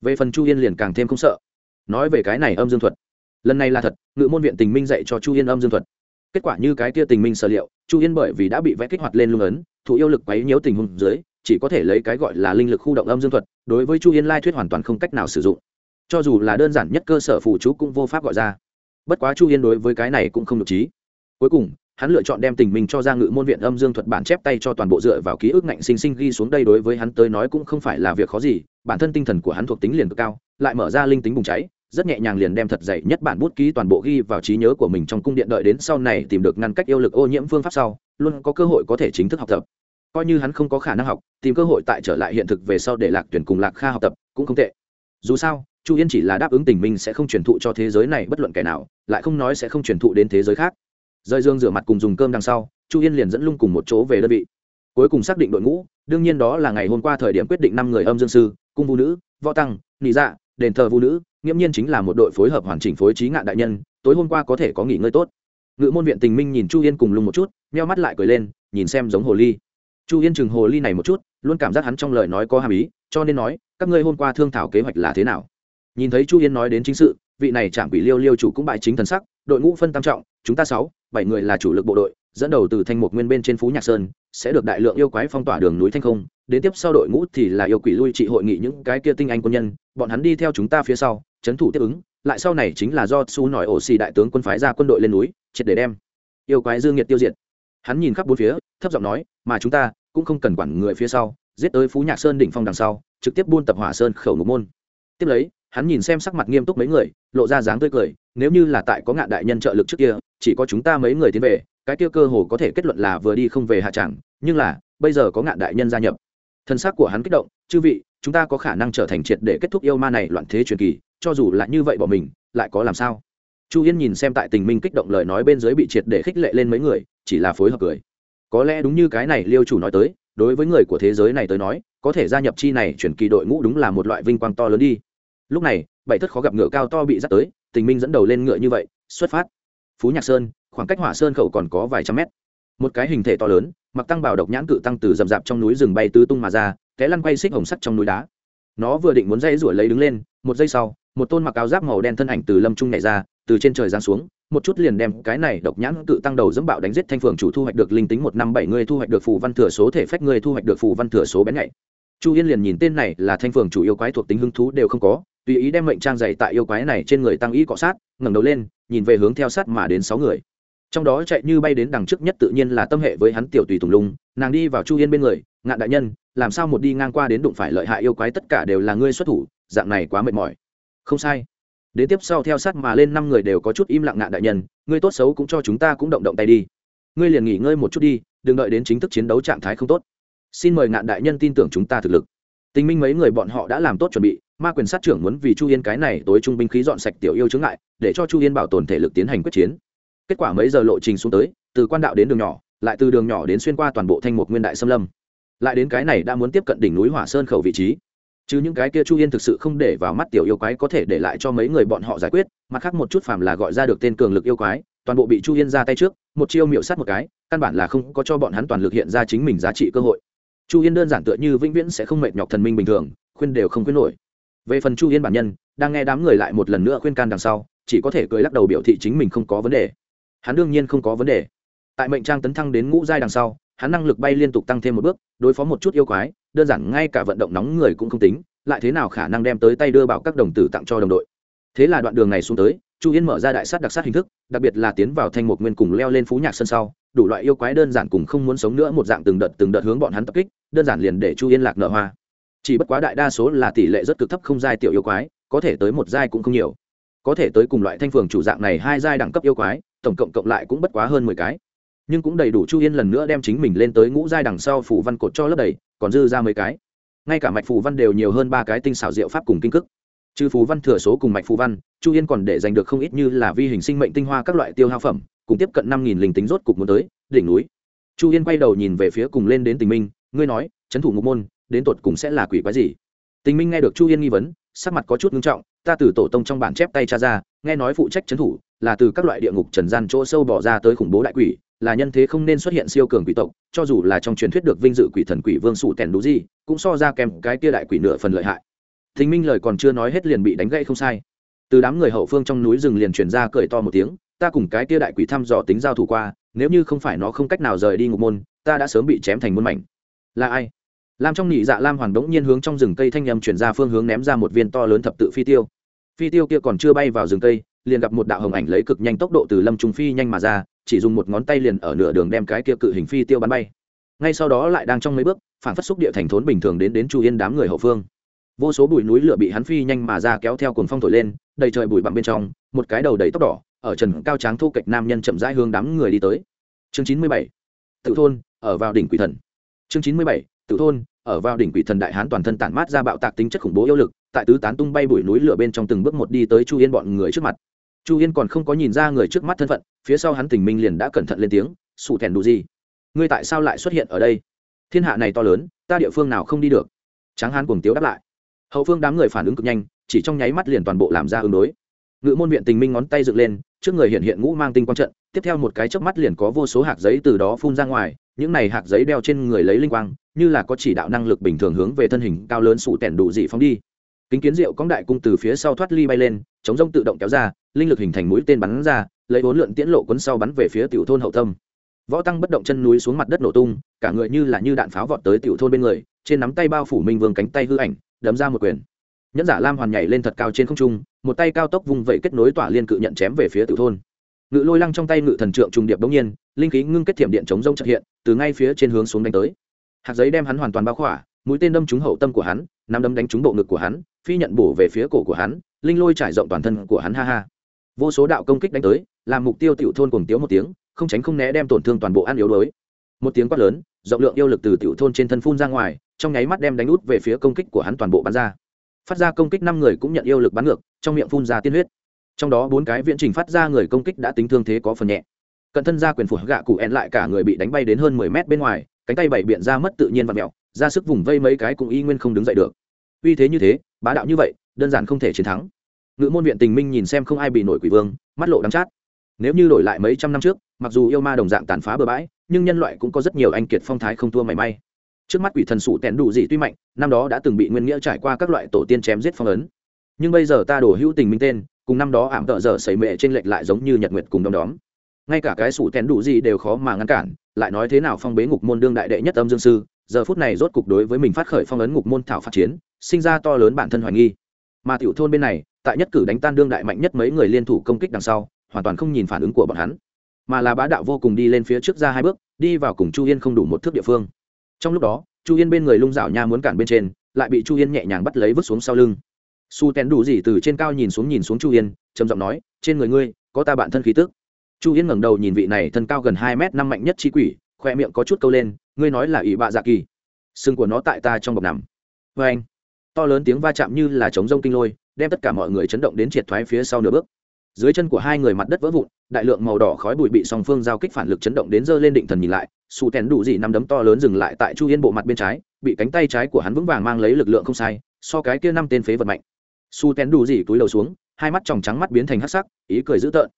A: Về phần chu yên liền càng thêm không sợ. Nói về cái này âm dương thuật, lần này là thật, ngự môn viện tình minh dạy cho chu yên âm dương thuật. Kết quả như cái kia tình minh sở liệu, chu yên bởi vì đã bị vẽ kích hoạt lên lung ấn thụ yêu lực quấy nhiễu tình huống dưới, chỉ có thể lấy cái gọi là linh lực khu động âm dương thuật, đối với chu yên lai thuyết hoàn toàn không cách nào sử dụng. Cho dù là đơn giản nhất cơ sở phụ chú cũng vô pháp gọi ra bất quá chu yên đối với cái này cũng không được trí cuối cùng, hắn lựa chọn đem tình mình cho ra ngự môn viện âm dương thuật bản chép tay cho toàn bộ dựa vào ký ức ngạnh sinh sinh ghi xuống đây đối với hắn tới nói cũng không phải là việc khó gì, bản thân tinh thần của hắn thuộc tính liền cực cao, lại mở ra linh tính bùng cháy, rất nhẹ nhàng liền đem thật dạy nhất bản bút ký toàn bộ ghi vào trí nhớ của mình trong cung điện đợi đến sau này tìm được ngăn cách yêu lực ô nhiễm phương pháp sau, luôn có cơ hội có thể chính thức học tập. Coi như hắn không có khả năng học, tìm cơ hội tại trở lại hiện thực về sau để lạc tuyển cùng lạc kha học tập cũng không tệ. Dù sao chu yên chỉ là đáp ứng tình minh sẽ không truyền thụ cho thế giới này bất luận kẻ nào, lại không nói sẽ không truyền thụ đến thế giới khác. Rơi dương rửa mặt cùng dùng cơm đằng sau, chu yên liền dẫn lung cùng một chỗ về đơn vị. Cuối cùng xác định đội ngũ, đương nhiên đó là ngày hôm qua thời điểm quyết định năm người âm dương sư, cung vũ nữ, võ tăng, nị dạ đền thờ vũ nữ, nghiễm nhiên chính là một đội phối hợp hoàn chỉnh phối trí ngạn đại nhân, tối hôm qua có thể có nghỉ ngơi tốt. Ngự môn viện tình minh nhìn chu yên cùng lung một chút meo mắt lại cười lên, nhìn xem giống hồ ly. Chu yên chừng hồ ly này một chút, luôn cảm giác hắn trong lời nói có hàm ý, cho nên nói, các ngươi hôm qua thương thảo kế hoạch là thế nào? Nhìn thấy chu yên nói đến chính sự, vị này trạm quỷ liêu liêu chủ cũng bại chính thần sắc, đội ngũ phân tam trọng, chúng ta sáu, bảy người là chủ lực bộ đội, dẫn đầu từ thanh mục nguyên bên trên phú nhạc sơn, sẽ được đại lượng yêu quái phong tỏa đường núi thanh không, đến tiếp sau đội ngũ thì là yêu quỷ lui trị hội nghị những cái kia tinh anh quân nhân, bọn hắn đi theo chúng ta phía sau trấn thủ tiếp ứng, lại sau này chính là do su nổi ổ xì đại tướng quân phái ra quân đội lên núi, triệt để đem yêu quái dương nhiệt tiêu diệt. Hắn nhìn khắp bốn phía, thấp giọng nói, mà chúng ta cũng không cần quản người phía sau, giết tới phú nhạc sơn đỉnh phong đằng sau, trực tiếp buôn tập hỏa sơn khẩu ngục môn. Tiếp lấy hắn nhìn xem sắc mặt nghiêm túc mấy người, lộ ra dáng tươi cười, nếu như là tại có ngạn đại nhân trợ lực trước kia, chỉ có chúng ta mấy người tiến về, cái kia cơ hồ có thể kết luận là vừa đi không về hạ chẳng. nhưng là, bây giờ có ngạn đại nhân gia nhập. Thân xác của hắn kích động, chư vị, chúng ta có khả năng trở thành triệt để kết thúc yêu ma này loạn thế truyền kỳ, cho dù là như vậy bỏ mình, lại có làm sao? Chu yên nhìn xem tại tình minh kích động lời nói bên dưới bị triệt để khích lệ lên mấy người, chỉ là phối hợp cười. Có lẽ đúng như cái này liêu chủ nói tới, đối với người của thế giới này tới nói, có thể gia nhập chi này chuyển kỳ đội ngũ đúng là một loại vinh quang to lớn đi lúc này, bảy thất khó gặp ngựa cao to bị dắt tới, tình minh dẫn đầu lên ngựa như vậy, xuất phát. Phú nhạc sơn, khoảng cách hỏa sơn khẩu còn có vài trăm mét. Một cái hình thể to lớn, mặc tăng bảo độc nhãn cự tăng từ rậm rạp trong núi rừng bay tứ tung mà ra, té lăn quay xích hồng sắt trong núi đá. Nó vừa định muốn dây rủi lấy đứng lên, một giây sau, một tôn mặc áo giáp màu đen thân ảnh từ lâm trung nhảy ra, từ trên trời giáng xuống, một chút liền đem cái này độc nhãn cự tăng đầu dẫm bạo đánh giết thanh phường chủ thu hoạch được linh tính một năm bảy, người thu hoạch được phù văn thừa số thể phách, người thu hoạch được phù văn thừa số bén nhạy. Chu yên liền nhìn tên này là thanh phường chủ yêu quái thuộc tính hứng thú đều không có tùy ý đem mệnh trang dày tại yêu quái này trên người tăng ý cọ sát, ngẩng đầu lên, nhìn về hướng theo sát mà đến sáu người. Trong đó chạy như bay đến đằng trước nhất tự nhiên là tâm hệ với hắn tiểu tùy tùng lung nàng đi vào chu yên bên người, ngạn đại nhân, làm sao một đi ngang qua đến đụng phải lợi hại yêu quái tất cả đều là ngươi xuất thủ, dạng này quá mệt mỏi. Không sai. Đến tiếp sau theo sát mà lên năm người đều có chút im lặng, ngạn đại nhân, ngươi tốt xấu cũng cho chúng ta cũng động động tay đi. Ngươi liền nghỉ ngơi một chút đi, đừng đợi đến chính thức chiến đấu trạng thái không tốt. Xin mời ngạn đại nhân tin tưởng chúng ta thực lực. Tình minh mấy người bọn họ đã làm tốt chuẩn bị ma quyền sát trưởng muốn vì chu yên cái này tối trung binh khí dọn sạch tiểu yêu chướng ngại, để cho chu yên bảo tồn thể lực tiến hành quyết chiến. Kết quả mấy giờ lộ trình xuống tới, từ quan đạo đến đường nhỏ, lại từ đường nhỏ đến xuyên qua toàn bộ thanh mục nguyên đại xâm lâm. Lại đến cái này đã muốn tiếp cận đỉnh núi hỏa sơn khẩu vị trí. Chứ những cái kia chu yên thực sự không để vào mắt tiểu yêu quái có thể để lại cho mấy người bọn họ giải quyết, mặt khác một chút phàm là gọi ra được tên cường lực yêu quái, toàn bộ bị chu yên ra tay trước, một chiêu miệu sát một cái, căn bản là không có cho bọn hắn toàn lực hiện ra chính mình giá trị cơ hội. Chu yên đơn giản tựa như vĩnh viễn sẽ không mệt nhọc thần minh bình thường, khuyên đều không khuyên nổi về phần chu yên bản nhân, đang nghe đám người lại một lần nữa khuyên can đằng sau, chỉ có thể cười lắc đầu biểu thị chính mình không có vấn đề. Hắn đương nhiên không có vấn đề. Tại mệnh trang tấn thăng đến ngũ giai đằng sau, hắn năng lực bay liên tục tăng thêm một bước, đối phó một chút yêu quái, đơn giản ngay cả vận động nóng người cũng không tính, lại thế nào khả năng đem tới tay đưa bảo các đồng tử tặng cho đồng đội. Thế là đoạn đường này xuống tới, chu yên mở ra đại sát đặc sát hình thức, đặc biệt là tiến vào thanh một nguyên cùng leo lên phú nhạc sân sau, đủ loại yêu quái đơn giản cùng không muốn sống nữa một dạng từng đợt từng đợt hướng bọn hắn tập kích, đơn giản liền để chu yên lạc nợ hoa chỉ bất quá đại đa số là tỷ lệ rất cực thấp không giai tiểu yêu quái, có thể tới một giai cũng không nhiều. Có thể tới cùng loại thanh phường chủ dạng này hai giai đẳng cấp yêu quái, tổng cộng cộng lại cũng bất quá hơn mười cái. Nhưng cũng đầy đủ chu yên lần nữa đem chính mình lên tới ngũ giai đằng sau phủ văn cột cho lớp đầy, còn dư ra mấy cái. Ngay cả mạch phù văn đều nhiều hơn ba cái tinh xảo diệu pháp cùng kinh cức trừ phù văn thừa số cùng mạch phù văn, chu yên còn để giành được không ít như là vi hình sinh mệnh tinh hoa các loại tiêu hao phẩm, cùng tiếp cận năm nghìn linh tính rốt cục muốn tới, đỉnh núi. Chu yên quay đầu nhìn về phía cùng lên đến tình minh, ngươi nói trấn thủ ngục môn đến tột cùng sẽ là quỷ quái gì? Tình minh nghe được chu yên nghi vấn, sắc mặt có chút ngưng trọng, ta từ tổ tông trong bản chép tay cha ra, nghe nói phụ trách trấn thủ, là từ các loại địa ngục trần gian chỗ sâu bỏ ra tới khủng bố đại quỷ, là nhân thế không nên xuất hiện siêu cường quỷ tộc, cho dù là trong truyền thuyết được vinh dự quỷ thần quỷ vương sụ tèn đủ gì cũng so ra kèm cái kia đại quỷ nửa phần lợi hại. Thình minh lời còn chưa nói hết liền bị đánh gãy không sai. Từ đám người hậu phương trong núi rừng liền truyền ra cười to một tiếng, ta cùng cái kia đại quỷ thăm dò tính giao thủ qua, nếu như không phải nó không cách nào rời đi ngục môn, ta đã sớm bị chém thành muôn mảnh. Là ai? Lam trong nhị dạ lam hoàn đống nhiên hướng trong rừng cây thanh âm chuyển ra phương hướng ném ra một viên to lớn thập tự phi tiêu. Phi tiêu kia còn chưa bay vào rừng cây, liền gặp một đạo hồng ảnh lấy cực nhanh tốc độ từ lâm trung phi nhanh mà ra, chỉ dùng một ngón tay liền ở nửa đường đem cái kia cự hình phi tiêu bắn bay. Ngay sau đó lại đang trong mấy bước, phản phất xúc địa thành thốn bình thường đến đến chu yên đám người hậu phương. Vô số bụi núi lửa bị hắn phi nhanh mà ra kéo theo cuồng phong thổi lên, đầy trời bụi bặm bên trong, một cái đầu đầy tóc đỏ, ở trần cao tráng thu kịch nam nhân chậm rãi hướng đám người đi tới. Chương chín mươi bảy, tự thôn, ở vào đỉnh quỷ thần. Chương chín mươi bảy tự thôn, ở vào đỉnh quỷ thần đại hán toàn thân tản mát ra bạo tạc tính chất khủng bố yêu lực, tại tứ tán tung bay bụi núi lửa bên trong từng bước một đi tới chu yên bọn người trước mặt. Chu yên còn không có nhìn ra người trước mắt thân phận, phía sau hắn tình minh liền đã cẩn thận lên tiếng sụ thèn đủ gì? Ngươi tại sao lại xuất hiện ở đây? Thiên hạ này to lớn, ta địa phương nào không đi được? Tráng hán cuồng tiếu đáp lại. Hậu phương đám người phản ứng cực nhanh, chỉ trong nháy mắt liền toàn bộ làm ra ứng đối. Ngự môn viện tình minh ngón tay dựng lên, trước người hiện hiện ngũ mang tinh quang trận, tiếp theo một cái chớp mắt liền có vô số hạt giấy từ đó phun ra ngoài, những này hạt giấy đeo trên người lấy linh quang như là có chỉ đạo năng lực bình thường hướng về thân hình cao lớn sụ tẻn đủ dị phóng đi. Kính kiến rượu cóng đại cung từ phía sau thoát ly bay lên, chống rông tự động kéo ra, linh lực hình thành mũi tên bắn ra, lấy bốn lượn tiễn lộ cuốn sau bắn về phía tiểu thôn hậu tâm. Võ tăng bất động chân núi xuống mặt đất nổ tung, cả người như là như đạn pháo vọt tới tiểu thôn bên người, trên nắm tay bao phủ minh vương cánh tay hư ảnh, đấm ra một quyền. Nhẫn giả lam hoàn nhảy lên thật cao trên không trung, một tay cao tốc vùng vẫy kết nối tỏa liên cự nhận chém về phía tiểu thôn. Ngự lôi lăng trong tay ngự thần trượng trùng điệp đống nhiên, linh khí ngưng kết thiểm điện chống rông chợt hiện, từ ngay phía trên hướng xuống đánh tới hạt giấy đem hắn hoàn toàn bao khỏa, mũi tên đâm trúng hậu tâm của hắn, nắm đấm đánh trúng bộ ngực của hắn, phi nhận bổ về phía cổ của hắn, linh lôi trải rộng toàn thân của hắn, ha ha. Vô số đạo công kích đánh tới, làm mục tiêu tiểu thôn cùng tiếu một tiếng, không tránh không né đem tổn thương toàn bộ ăn yếu đuối. Một tiếng quát lớn, rộng lượng yêu lực từ tiểu thôn trên thân phun ra ngoài, trong nháy mắt đem đánh út về phía công kích của hắn toàn bộ bắn ra. Phát ra công kích năm người cũng nhận yêu lực bắn ngược, trong miệng phun ra tiên huyết. Trong đó bốn cái viễn trình phát ra người công kích đã tính thương thế có phần nhẹ. Cận thân ra quyền phủ gạ cụ ẹn lại cả người bị đánh bay đến hơn mười mét bên ngoài cánh tay bảy biện ra mất tự nhiên và mẹo, ra sức vùng vây mấy cái cũng y nguyên không đứng dậy được. Uy thế như thế, bá đạo như vậy, đơn giản không thể chiến thắng. Ngự môn viện tình minh nhìn xem không ai bị nổi quỷ vương, mắt lộ đắm chát. Nếu như đổi lại mấy trăm năm trước, mặc dù yêu ma đồng dạng tàn phá bừa bãi, nhưng nhân loại cũng có rất nhiều anh kiệt phong thái không thua mảy may. Trước mắt quỷ thần sụ tẹn đủ gì tuy mạnh, năm đó đã từng bị nguyên nghĩa trải qua các loại tổ tiên chém giết phong ấn. Nhưng bây giờ ta đổ hữu tình minh tên, cùng năm đó ảm tợ dở xảy mệ trên lệch lại giống như nhật nguyệt cùng đom đóm. Ngay cả cái sủ tẹn đủ gì đều khó mà ngăn cản lại nói thế nào phong bế ngục môn đương đại đệ nhất âm dương sư, giờ phút này rốt cục đối với mình phát khởi phong ấn ngục môn thảo phát chiến, sinh ra to lớn bản thân hoài nghi. Mà tiểu thôn bên này, tại nhất cử đánh tan đương đại mạnh nhất mấy người liên thủ công kích đằng sau, hoàn toàn không nhìn phản ứng của bọn hắn. Mà là bá đạo vô cùng đi lên phía trước ra hai bước, đi vào cùng chu yên không đủ một thước địa phương. Trong lúc đó, chu yên bên người lung rảo nha muốn cản bên trên, lại bị chu yên nhẹ nhàng bắt lấy vứt xuống sau lưng. Su tén đủ gì từ trên cao nhìn xuống nhìn xuống chu yên, trầm giọng nói, trên người ngươi, có ta bạn thân khí tức chu yên ngẩng đầu nhìn vị này thân cao gần hai m năm mạnh nhất chi quỷ, khoe miệng có chút câu lên, ngươi nói là ỷ bạ dạ kỳ. Sừng của nó tại ta trong bọc nằm. Vê anh, to lớn tiếng va chạm như là trống rông kinh lôi, đem tất cả mọi người chấn động đến triệt thoái phía sau nửa bước. Dưới chân của hai người mặt đất vỡ vụn, đại lượng màu đỏ khói bụi bị song phương giao kích phản lực chấn động đến dơ lên định thần nhìn lại xù tèn đủ gì năm đấm to lớn dừng lại tại chu yên bộ mặt bên trái, bị cánh tay trái của hắn vững vàng mang lấy lực lượng không sai, so cái kia năm tên phế vật mạnh. Xù tèn đủ gì túi đầu xuống, hai mắt tròng trắng mắt biến thành hắc sắc, ý cười dữ tợn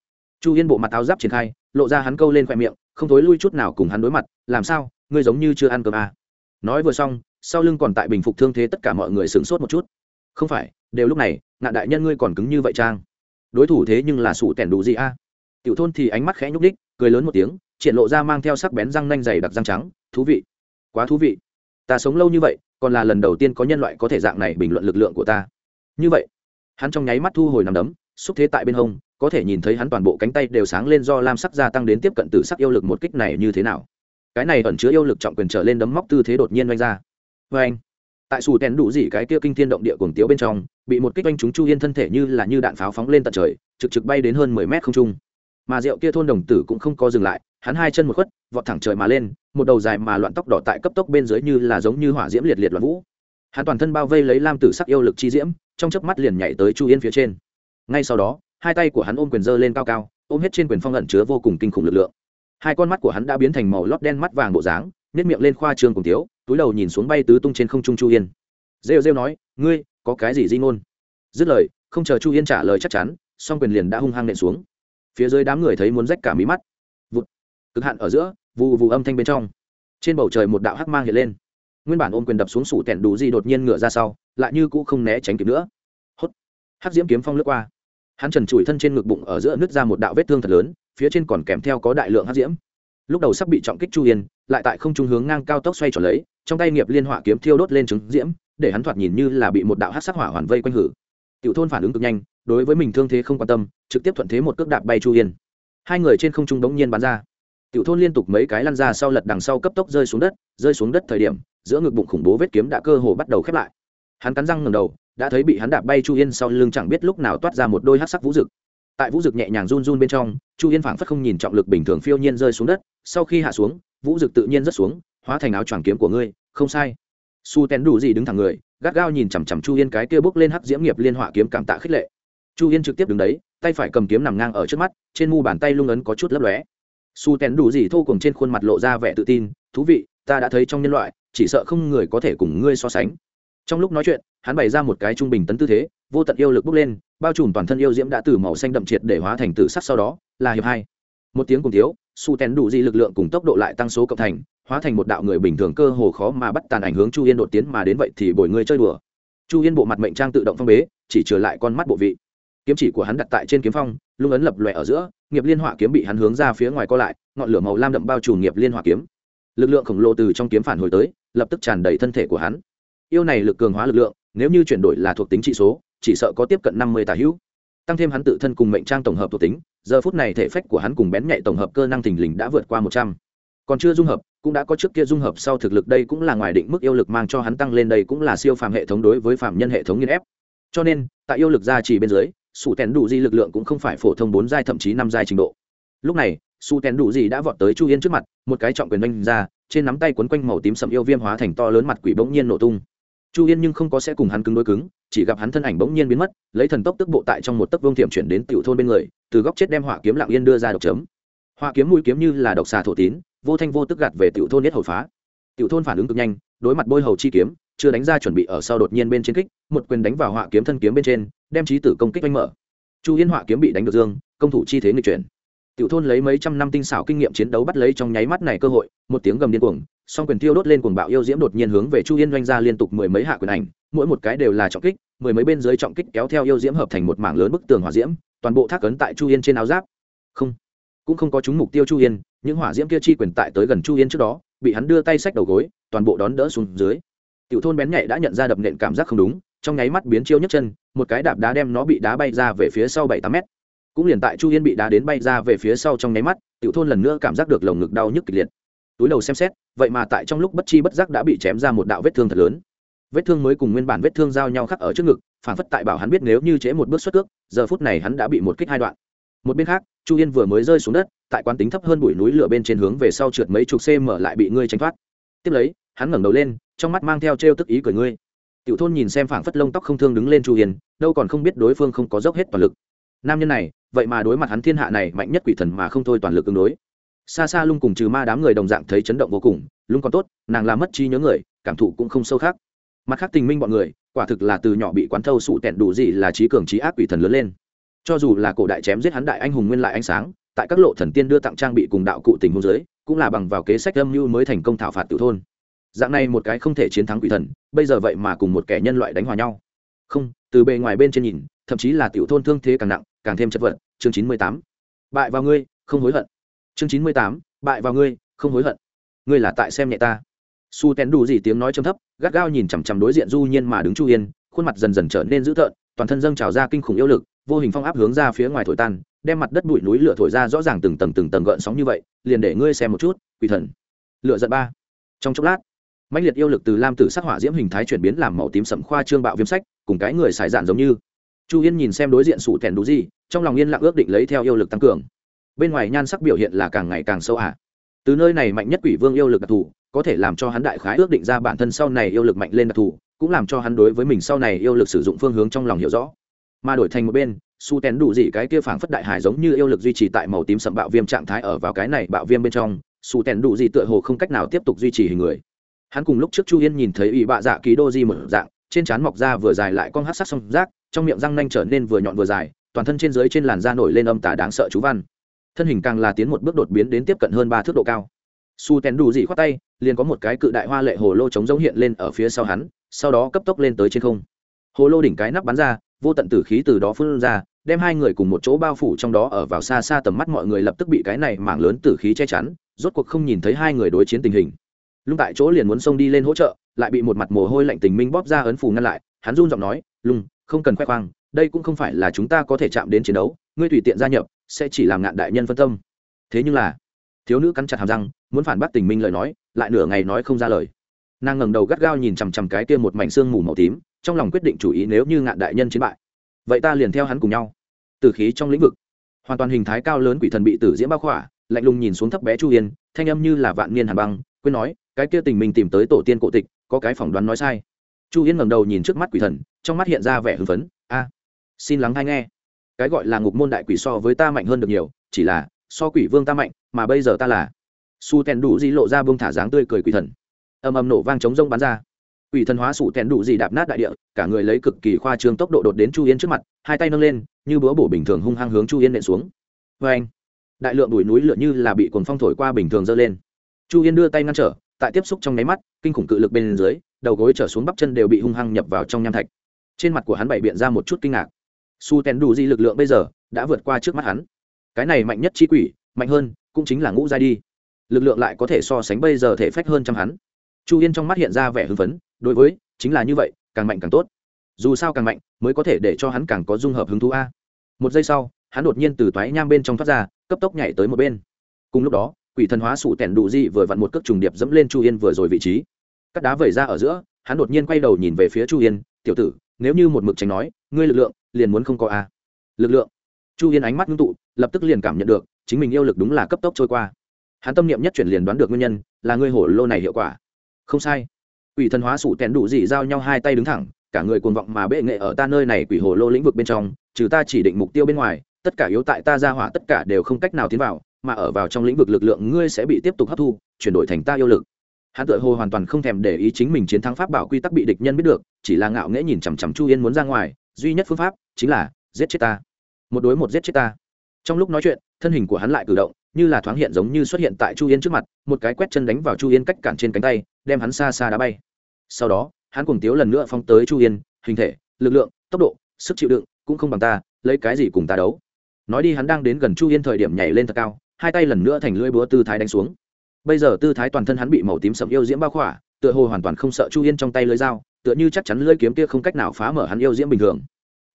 A: chu yên bộ mặt áo giáp triển khai, lộ ra hắn câu lên khoe miệng, không thối lui chút nào cùng hắn đối mặt, làm sao? Ngươi giống như chưa ăn cơm à. nói vừa xong, sau lưng còn tại bình phục thương thế tất cả mọi người sửng sốt một chút. Không phải, đều lúc này, ngạn đại nhân ngươi còn cứng như vậy trang đối thủ thế nhưng là sủ tẻn đủ gì a à? tiểu thôn thì ánh mắt khẽ nhúc đích cười lớn một tiếng, triển lộ ra mang theo sắc bén răng nanh dày đặc răng trắng, thú vị, quá thú vị. Ta sống lâu như vậy, còn là lần đầu tiên có nhân loại có thể dạng này bình luận lực lượng của ta. Như vậy, hắn trong nháy mắt thu hồi nằm đấm, xúc thế tại bên hông có thể nhìn thấy hắn toàn bộ cánh tay đều sáng lên do lam sắc gia tăng đến tiếp cận từ sắc yêu lực một kích này như thế nào. Cái này ẩn chứa yêu lực trọng quyền trở lên đấm móc tư thế đột nhiên oanh ra. Vê anh. Tại xù tèn đủ gì cái kia kinh thiên động địa cuồng tiếu bên trong, bị một kích oanh chúng chu yên thân thể như là như đạn pháo phóng lên tận trời, trực trực bay đến hơn mười mét không trung. Mà rượu kia thôn đồng tử cũng không có dừng lại, hắn hai chân một khuất, vọt thẳng trời mà lên, một đầu dài mà loạn tóc đỏ tại cấp tốc bên dưới như là giống như hỏa diễm liệt liệt loạn vũ. Hắn toàn thân bao vây lấy lam tử sắc yêu lực chi diễm, trong chớp mắt liền nhảy tới chu yên phía trên. Ngay sau đó hai tay của hắn ôm quyền dơ lên cao cao, ôm hết trên quyền phong ẩn chứa vô cùng kinh khủng lực lượng. Hai con mắt của hắn đã biến thành màu lót đen mắt vàng bộ dáng nếp miệng lên khoa trương cùng tiếu, túi đầu nhìn xuống bay tứ tung trên không trung chu yên. Rêu rêu nói, ngươi, có cái gì di ngôn? Dứt lời, không chờ chu yên trả lời chắc chắn, song quyền liền đã hung hăng nện xuống. Phía dưới đám người thấy muốn rách cả mí mắt. Vụt. Cực hạn ở giữa vụ vụ âm thanh bên trong. Trên bầu trời một đạo hắc mang hiện lên. Nguyên bản ôm quyền đập xuống sủ tẻn đủ gì đột nhiên ngựa ra sau, lại như cũ không né tránh kịp nữa. Hốt. Hắc diễm kiếm phong lướt qua hắn trần trụi thân trên ngực bụng ở giữa nứt ra một đạo vết thương thật lớn, phía trên còn kèm theo có đại lượng hắc diễm. Lúc đầu sắp bị trọng kích chu yên lại tại không trung hướng ngang cao tốc xoay trở lấy, trong tay nghiệp liên hỏa kiếm thiêu đốt lên trứng diễm, để hắn thoạt nhìn như là bị một đạo hắc sắc hỏa hoàn vây quanh hử. Tiểu thôn phản ứng cực nhanh, đối với mình thương thế không quan tâm, trực tiếp thuận thế một cước đạp bay chu yên hai người trên không trung đống nhiên bắn ra. Tiểu thôn liên tục mấy cái lăn ra sau lật đằng sau cấp tốc rơi xuống đất, rơi xuống đất thời điểm, giữa ngực bụng khủng bố vết kiếm đã cơ hồ bắt đầu khép lại. Hắn cắn răng ngầm đầu đã thấy bị hắn đạp bay chu yên sau lưng chẳng biết lúc nào toát ra một đôi hát sắc vũ rực. Tại vũ rực nhẹ nhàng run run bên trong, chu yên phảng phất không nhìn trọng lực bình thường phiêu nhiên rơi xuống đất, sau khi hạ xuống, vũ rực tự nhiên rớt xuống, hóa thành áo choàng kiếm của ngươi, không sai. Su tén đủ gì đứng thẳng người, gắt gao nhìn chằm chằm chu yên cái kia bước lên hắc diễm nghiệp liên họa kiếm cảm tạ khích lệ. Chu yên trực tiếp đứng đấy, tay phải cầm kiếm nằm ngang ở trước mắt, trên mu bàn tay lung ấn có chút lấp lóe. Su tén đủ gì thô cùng trên khuôn mặt lộ ra vẻ tự tin, thú vị, ta đã thấy trong nhân loại, chỉ sợ không người có thể cùng ngươi so sánh trong lúc nói chuyện, hắn bày ra một cái trung bình tấn tư thế, vô tận yêu lực bốc lên, bao trùm toàn thân yêu diễm đã từ màu xanh đậm triệt để hóa thành tử sắc sau đó, là hiệp hai. Một tiếng cùng thiếu, su tén đủ di lực lượng cùng tốc độ lại tăng số cộng thành, hóa thành một đạo người bình thường cơ hồ khó mà bắt tàn ảnh hướng chu yên đột tiến mà đến vậy thì bồi người chơi đùa. Chu yên bộ mặt mệnh trang tự động phong bế, chỉ trở lại con mắt bộ vị. Kiếm chỉ của hắn đặt tại trên kiếm phong, lung ấn lập lòe ở giữa, nghiệp liên hỏa kiếm bị hắn hướng ra phía ngoài co lại, ngọn lửa màu lam đậm bao trùm nghiệp liên hỏa kiếm. Lực lượng khổng lồ từ trong kiếm phản hồi tới, lập tức tràn đầy thân thể của hắn yêu này lực cường hóa lực lượng, nếu như chuyển đổi là thuộc tính trị số, chỉ sợ có tiếp cận năm mươi tà hữu. Tăng thêm hắn tự thân cùng mệnh trang tổng hợp thuộc tính, giờ phút này thể phách của hắn cùng bén nhạy tổng hợp cơ năng thình lình đã vượt qua một trăm. Còn chưa dung hợp, cũng đã có trước kia dung hợp sau thực lực đây cũng là ngoài định mức yêu lực mang cho hắn tăng lên đây cũng là siêu phàm hệ thống đối với phạm nhân hệ thống nghiên ép. Cho nên, tại yêu lực gia trì bên dưới, sủ tèn đủ di lực lượng cũng không phải phổ thông bốn giai thậm chí năm giai trình độ. Lúc này su tèn đủ di đã vọt tới chu yên trước mặt, một cái trọng quyền đánh ra, trên nắm tay quấn quanh màu tím sầm yêu viêm hóa thành to lớn mặt quỷ bỗng nhiên nổ tung chu yên nhưng không có sẽ cùng hắn cứng đối cứng, chỉ gặp hắn thân ảnh bỗng nhiên biến mất, lấy thần tốc tức bộ tại trong một tấc vương thiểm chuyển đến tiểu thôn bên người, từ góc chết đem hỏa kiếm lặng yên đưa ra độc chấm. Hỏa kiếm mũi kiếm như là độc xà thổ tín, vô thanh vô tức gạt về tiểu thôn nhất hồi phá. Tiểu thôn phản ứng cực nhanh, đối mặt bôi hầu chi kiếm, chưa đánh ra chuẩn bị ở sau đột nhiên bên trên kích, một quyền đánh vào hỏa kiếm thân kiếm bên trên, đem trí tử công kích oanh mở. Chu yên hỏa kiếm bị đánh được dương, công thủ chi thế nghịch chuyển tiểu thôn lấy mấy trăm năm tinh xảo kinh nghiệm chiến đấu bắt lấy trong nháy mắt này cơ hội, một tiếng gầm điên cuồng, song quyền tiêu đốt lên cuồng bạo yêu diễm đột nhiên hướng về chu yên doanh ra liên tục mười mấy hạ quyền ảnh, mỗi một cái đều là trọng kích, mười mấy bên dưới trọng kích kéo theo yêu diễm hợp thành một mảng lớn bức tường hỏa diễm, toàn bộ thác ấn tại chu yên trên áo giáp. Không, cũng không có chúng mục tiêu chu yên, những hỏa diễm kia chi quyền tại tới gần chu yên trước đó, bị hắn đưa tay xách đầu gối, toàn bộ đón đỡ xuống dưới. Tiểu thôn bén nhạy đã nhận ra đập nện cảm giác không đúng, trong nháy mắt biến chiêu nhấc chân, một cái đạp đá đem nó bị đá bay ra về phía sau bảy tám mét cũng liền tại chu yên bị đá đến bay ra về phía sau trong nháy mắt, tiểu thôn lần nữa cảm giác được lồng ngực đau nhức kịch liệt. Túi đầu xem xét, vậy mà tại trong lúc bất chi bất giác đã bị chém ra một đạo vết thương thật lớn. Vết thương mới cùng nguyên bản vết thương giao nhau khắc ở trước ngực, phản phất tại bảo hắn biết nếu như chế một bước xuất cước, giờ phút này hắn đã bị một kích hai đoạn. Một bên khác, chu yên vừa mới rơi xuống đất, tại quán tính thấp hơn bụi núi lửa bên trên hướng về sau trượt mấy chục cm lại bị ngươi tránh thoát. Tiếp lấy, hắn ngẩng đầu lên, trong mắt mang theo t r e o tức ý cười ngươi. Tiểu thôn nhìn xem phảng phất lông tóc không thương đứng lên chu yên, đâu còn không biết đối phương không có dốc hết toàn lực. Nam nhân này vậy mà đối mặt hắn thiên hạ này mạnh nhất quỷ thần mà không thôi toàn lực ứng đối. Xa xa lung cùng trừ ma đám người đồng dạng thấy chấn động vô cùng, lung còn tốt, nàng làm mất trí nhớ người, cảm thụ cũng không sâu khác. Mặt khác tình minh bọn người, quả thực là từ nhỏ bị quán thâu sụ tẹn đủ gì là trí cường trí ác quỷ thần lớn lên. Cho dù là cổ đại chém giết hắn đại anh hùng nguyên lại ánh sáng, tại các lộ thần tiên đưa tặng trang bị cùng đạo cụ tình hôn giới cũng là bằng vào kế sách âm mưu mới thành công thảo phạt tiểu thôn. Dạng này một cái không thể chiến thắng quỷ thần, bây giờ vậy mà cùng một kẻ nhân loại đánh hòa nhau. Không, từ bề ngoài bên trên nhìn thậm chí là tiểu thôn thương thế càng nặng, càng thêm chất vật. Chương chín mươi tám. Bại vào ngươi, không hối hận. Chương chín mươi tám. Bại vào ngươi, không hối hận. Ngươi là tại xem nhẹ ta. Su tén đủ gì tiếng nói châm thấp, gắt gao nhìn chằm chằm đối diện du nhiên mà đứng chu yên, khuôn mặt dần dần trở nên dữ tợn, toàn thân dâng trào ra kinh khủng yêu lực, vô hình phong áp hướng ra phía ngoài thổi tan, đem mặt đất bụi núi lửa thổi ra rõ ràng từng tầng từng tầng gợn sóng như vậy, liền để ngươi xem một chút, quỷ thần. Lửa giận ba. Trong chốc lát, mãnh liệt yêu lực từ lam tử sắc hỏa diễm hình thái chuyển biến làm màu tím sẫm khoa trương bạo viêm sách, cùng cái người xài dạn giống như chu yên nhìn xem đối diện sủ thèn đủ gì trong lòng yên lặng ước định lấy theo yêu lực tăng cường. Bên ngoài nhan sắc biểu hiện là càng ngày càng sâu à. từ nơi này mạnh nhất quỷ vương yêu lực đặc thù, có thể làm cho hắn đại khái ước định ra bản thân sau này yêu lực mạnh lên đặc thù, cũng làm cho hắn đối với mình sau này yêu lực sử dụng phương hướng trong lòng hiểu rõ. Mà đổi thành một bên su tén đủ gì cái kia phảng phất đại hải giống như yêu lực duy trì tại màu tím sậm bạo viêm trạng thái ở vào cái này bạo viêm bên trong su tén đủ gì tựa hồ không cách nào tiếp tục duy trì hình người. Hắn cùng lúc trước chu yên nhìn thấy ủy bạ dạ ký đô di một dạng, trên trán mọc ra vừa dài lại con hát sắc song rác trong miệng răng nanh trở nên vừa nhọn vừa dài, toàn thân trên dưới trên làn da nổi lên âm tả đáng sợ chú văn. Thân hình càng là tiến một bước đột biến đến tiếp cận hơn ba thước độ cao. Su tèn đủ dị khoát tay, liền có một cái cự đại hoa lệ hồ lô chống giống hiện lên ở phía sau hắn, sau đó cấp tốc lên tới trên không. Hồ lô đỉnh cái nắp bắn ra, vô tận tử khí từ đó phun ra, đem hai người cùng một chỗ bao phủ trong đó ở vào xa xa tầm mắt mọi người lập tức bị cái này mảng lớn tử khí che chắn, rốt cuộc không nhìn thấy hai người đối chiến tình hình. Lung tại chỗ liền muốn xông đi lên hỗ trợ, lại bị một mặt mồ hôi lạnh tình minh bóp ra ấn phù ngăn lại, hắn run giọng nói, lung không cần khoe khoang, đây cũng không phải là chúng ta có thể chạm đến chiến đấu, ngươi tùy tiện gia nhập, sẽ chỉ làm ngạn đại nhân phân tâm. Thế nhưng là, thiếu nữ cắn chặt hàm răng, muốn phản bác tình minh lời nói, lại nửa ngày nói không ra lời. Nàng ngẩng đầu gắt gao nhìn chằm chằm cái kia một mảnh xương mù màu tím, trong lòng quyết định chủ ý nếu như ngạn đại nhân chiến bại. Vậy ta liền theo hắn cùng nhau. Tử khí trong lĩnh vực, hoàn toàn hình thái cao lớn quỷ thần bị tử diễm bao khỏa, lạnh lùng nhìn xuống thấp bé chu yên, thanh âm như là vạn niên hàn băng, quên nói, cái kia tình mình tìm tới tổ tiên cổ tịch, có cái phỏng đoán nói sai chu yên ngẩng đầu nhìn trước mắt quỷ thần, trong mắt hiện ra vẻ hưng phấn. A, xin lắng hay nghe. Cái gọi là ngục môn đại quỷ so với ta mạnh hơn được nhiều, chỉ là, so quỷ vương ta mạnh, mà bây giờ ta là. Su tèn đủ di lộ ra bông thả dáng tươi cười quỷ thần. Ầm ầm nổ vang chống rông bắn ra. Quỷ thần hóa sụ tèn đủ di đạp nát đại địa, cả người lấy cực kỳ khoa trương tốc độ đột đến chu yên trước mặt, hai tay nâng lên, như búa bổ bình thường hung hăng hướng chu yên nện xuống. Vê anh, đại lượng đùi núi lửa như là bị cuồng phong thổi qua bình thường dơ lên. Chu yên đưa tay ngăn trở, tại tiếp xúc trong nháy mắt, kinh khủng cự lực bên dưới đầu gối trở xuống bắp chân đều bị hung hăng nhập vào trong nham thạch. Trên mặt của hắn bày biện ra một chút kinh ngạc. Su tèn đủ di lực lượng bây giờ đã vượt qua trước mắt hắn. Cái này mạnh nhất chi quỷ, mạnh hơn, cũng chính là ngũ giai đi. Lực lượng lại có thể so sánh bây giờ thể phách hơn trăm hắn. Chu yên trong mắt hiện ra vẻ hưng phấn, đối với, chính là như vậy, càng mạnh càng tốt. Dù sao càng mạnh, mới có thể để cho hắn càng có dung hợp hứng thú a. Một giây sau, hắn đột nhiên từ toái nham bên trong thoát ra, cấp tốc nhảy tới một bên. Cùng lúc đó, quỷ thần hóa sụ tẻn đủ dị vừa vặn một cước trùng điệp dẫm lên chu yên vừa rồi vị trí cắt đá vẩy ra ở giữa, hắn đột nhiên quay đầu nhìn về phía chu yên, tiểu tử, nếu như một mực tránh nói, ngươi lực lượng liền muốn không có a. Lực lượng? Chu yên ánh mắt ngưng tụ, lập tức liền cảm nhận được, chính mình yêu lực đúng là cấp tốc trôi qua. Hắn tâm niệm nhất chuyển liền đoán được nguyên nhân, là ngươi hổ lô này hiệu quả. Không sai. Quỷ thần hóa sủ tèn đủ dị giao nhau hai tay đứng thẳng, cả người cuồng vọng mà bệ nghệ ở ta nơi này quỷ hồ lô lĩnh vực bên trong, trừ ta chỉ định mục tiêu bên ngoài, tất cả yếu tại ta ra hỏa tất cả đều không cách nào tiến vào, mà ở vào trong lĩnh vực lực lượng ngươi sẽ bị tiếp tục hấp thu, chuyển đổi thành ta yêu lực hắn tự hồ hoàn toàn không thèm để ý chính mình chiến thắng pháp bảo quy tắc bị địch nhân biết được, chỉ là ngạo nghễ nhìn chằm chằm chu yên muốn ra ngoài, duy nhất phương pháp chính là giết chết ta. Một đối một giết chết ta. Trong lúc nói chuyện, thân hình của hắn lại cử động, như là thoáng hiện giống như xuất hiện tại chu yên trước mặt, một cái quét chân đánh vào chu yên cách cản trên cánh tay, đem hắn xa xa đá bay. Sau đó, hắn cùng tiếu lần nữa phong tới chu yên, hình thể, lực lượng, tốc độ, sức chịu đựng cũng không bằng ta, lấy cái gì cùng ta đấu? Nói đi hắn đang đến gần chu yên thời điểm nhảy lên thật cao, hai tay lần nữa thành lưỡi búa tư thái đánh xuống bây giờ tư thái toàn thân hắn bị màu tím sậm yêu diễm bao khỏa, tựa hồ hoàn toàn không sợ chu yên trong tay lưới dao, tựa như chắc chắn lưỡi kiếm kia không cách nào phá mở hắn yêu diễm bình thường.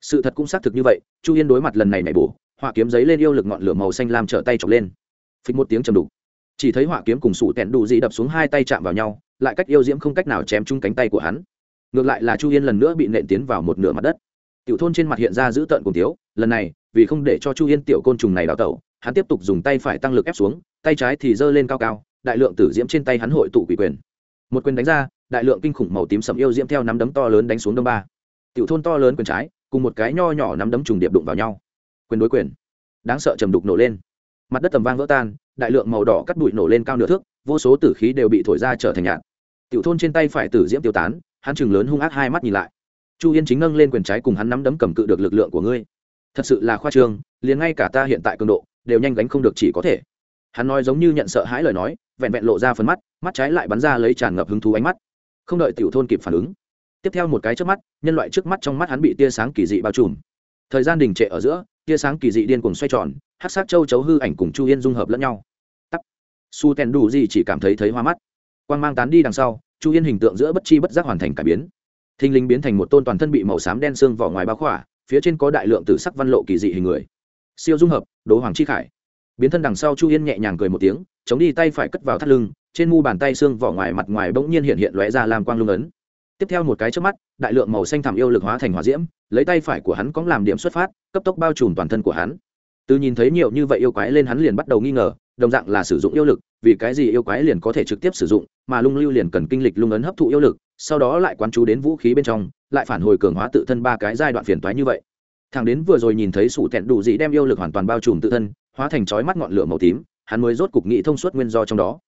A: Sự thật cũng xác thực như vậy, chu yên đối mặt lần này nảy bổ, họa kiếm giấy lên yêu lực ngọn lửa màu xanh làm trở tay chọc lên. Phịch một tiếng chầm đục. Chỉ thấy họa kiếm cùng sủ tẹn đủ dị đập xuống hai tay chạm vào nhau, lại cách yêu diễm không cách nào chém chung cánh tay của hắn. Ngược lại là chu yên lần nữa bị nện tiến vào một nửa mặt đất. Tiểu thôn trên mặt hiện ra giữ tợn cùng tiếu, lần này, vì không để cho chu yên tiểu côn trùng này đào tẩu, hắn tiếp tục dùng tay phải tăng lực ép xuống, tay trái thì giơ lên cao cao đại lượng tử diễm trên tay hắn hội tụ quỷ quyền. Một quyền đánh ra, đại lượng kinh khủng màu tím sầm yêu diễm theo nắm đấm to lớn đánh xuống đông ba. Tiểu thôn to lớn quyền trái, cùng một cái nho nhỏ nắm đấm trùng điệp đụng vào nhau. Quyền đối quyền. Đáng sợ trầm đục nổ lên. Mặt đất tầm vang vỡ tan, đại lượng màu đỏ cắt bụi nổ lên cao nửa thước, vô số tử khí đều bị thổi ra trở thành nhạt. Tiểu thôn trên tay phải tử diễm tiêu tán, hắn chừng lớn hung ác hai mắt nhìn lại. Chu yên chính nâng lên quyền trái cùng hắn nắm đấm cầm cự được lực lượng của ngươi. Thật sự là khoa trương, liền ngay cả ta hiện tại cường độ, đều nhanh gánh không được chỉ có thể hắn nói giống như nhận sợ hãi lời nói, vẹn vẹn lộ ra phần mắt mắt trái lại bắn ra lấy tràn ngập hứng thú ánh mắt. Không đợi tiểu thôn kịp phản ứng, tiếp theo một cái trước mắt, nhân loại trước mắt trong mắt hắn bị tia sáng kỳ dị bao trùm. Thời gian đình trệ ở giữa, tia sáng kỳ dị điên cuồng xoay tròn hát sát châu chấu hư ảnh cùng chu yên dung hợp lẫn nhau. Tắt su tèn đủ gì chỉ cảm thấy thấy hoa mắt. Quan g mang tán đi đằng sau, chu yên hình tượng giữa bất chi bất giác hoàn thành cải biến. Thinh linh biến thành một tôn toàn thân bị màu xám đen xương vỏ ngoài bao khỏa, phía trên có đại lượng tử sắc văn lộ kỳ dị hình người. Siêu dung hợp đố hoàng chi khải biến thân đằng sau chu yên nhẹ nhàng cười một tiếng, chống đi tay phải cất vào thắt lưng, trên mu bàn tay xương vỏ ngoài mặt ngoài bỗng nhiên hiện hiện lóe ra làm quang lung ấn. Tiếp theo một cái trước mắt, đại lượng màu xanh thảm yêu lực hóa thành hỏa diễm, lấy tay phải của hắn cóng làm điểm xuất phát, cấp tốc bao trùm toàn thân của hắn. Từ nhìn thấy nhiều như vậy yêu quái lên hắn liền bắt đầu nghi ngờ, đồng dạng là sử dụng yêu lực, vì cái gì yêu quái liền có thể trực tiếp sử dụng, mà lung lưu liền cần kinh lịch lung ấn hấp thụ yêu lực, sau đó lại quán chú đến vũ khí bên trong, lại phản hồi cường hóa tự thân ba cái giai đoạn phiền toái như vậy. Thằng đến vừa rồi nhìn thấy sủ tẹn đủ dị đem yêu lực hoàn toàn bao trùm tự thân hóa thành chói mắt ngọn lửa màu tím, hắn mới rốt cục nghĩ thông suốt nguyên do trong đó.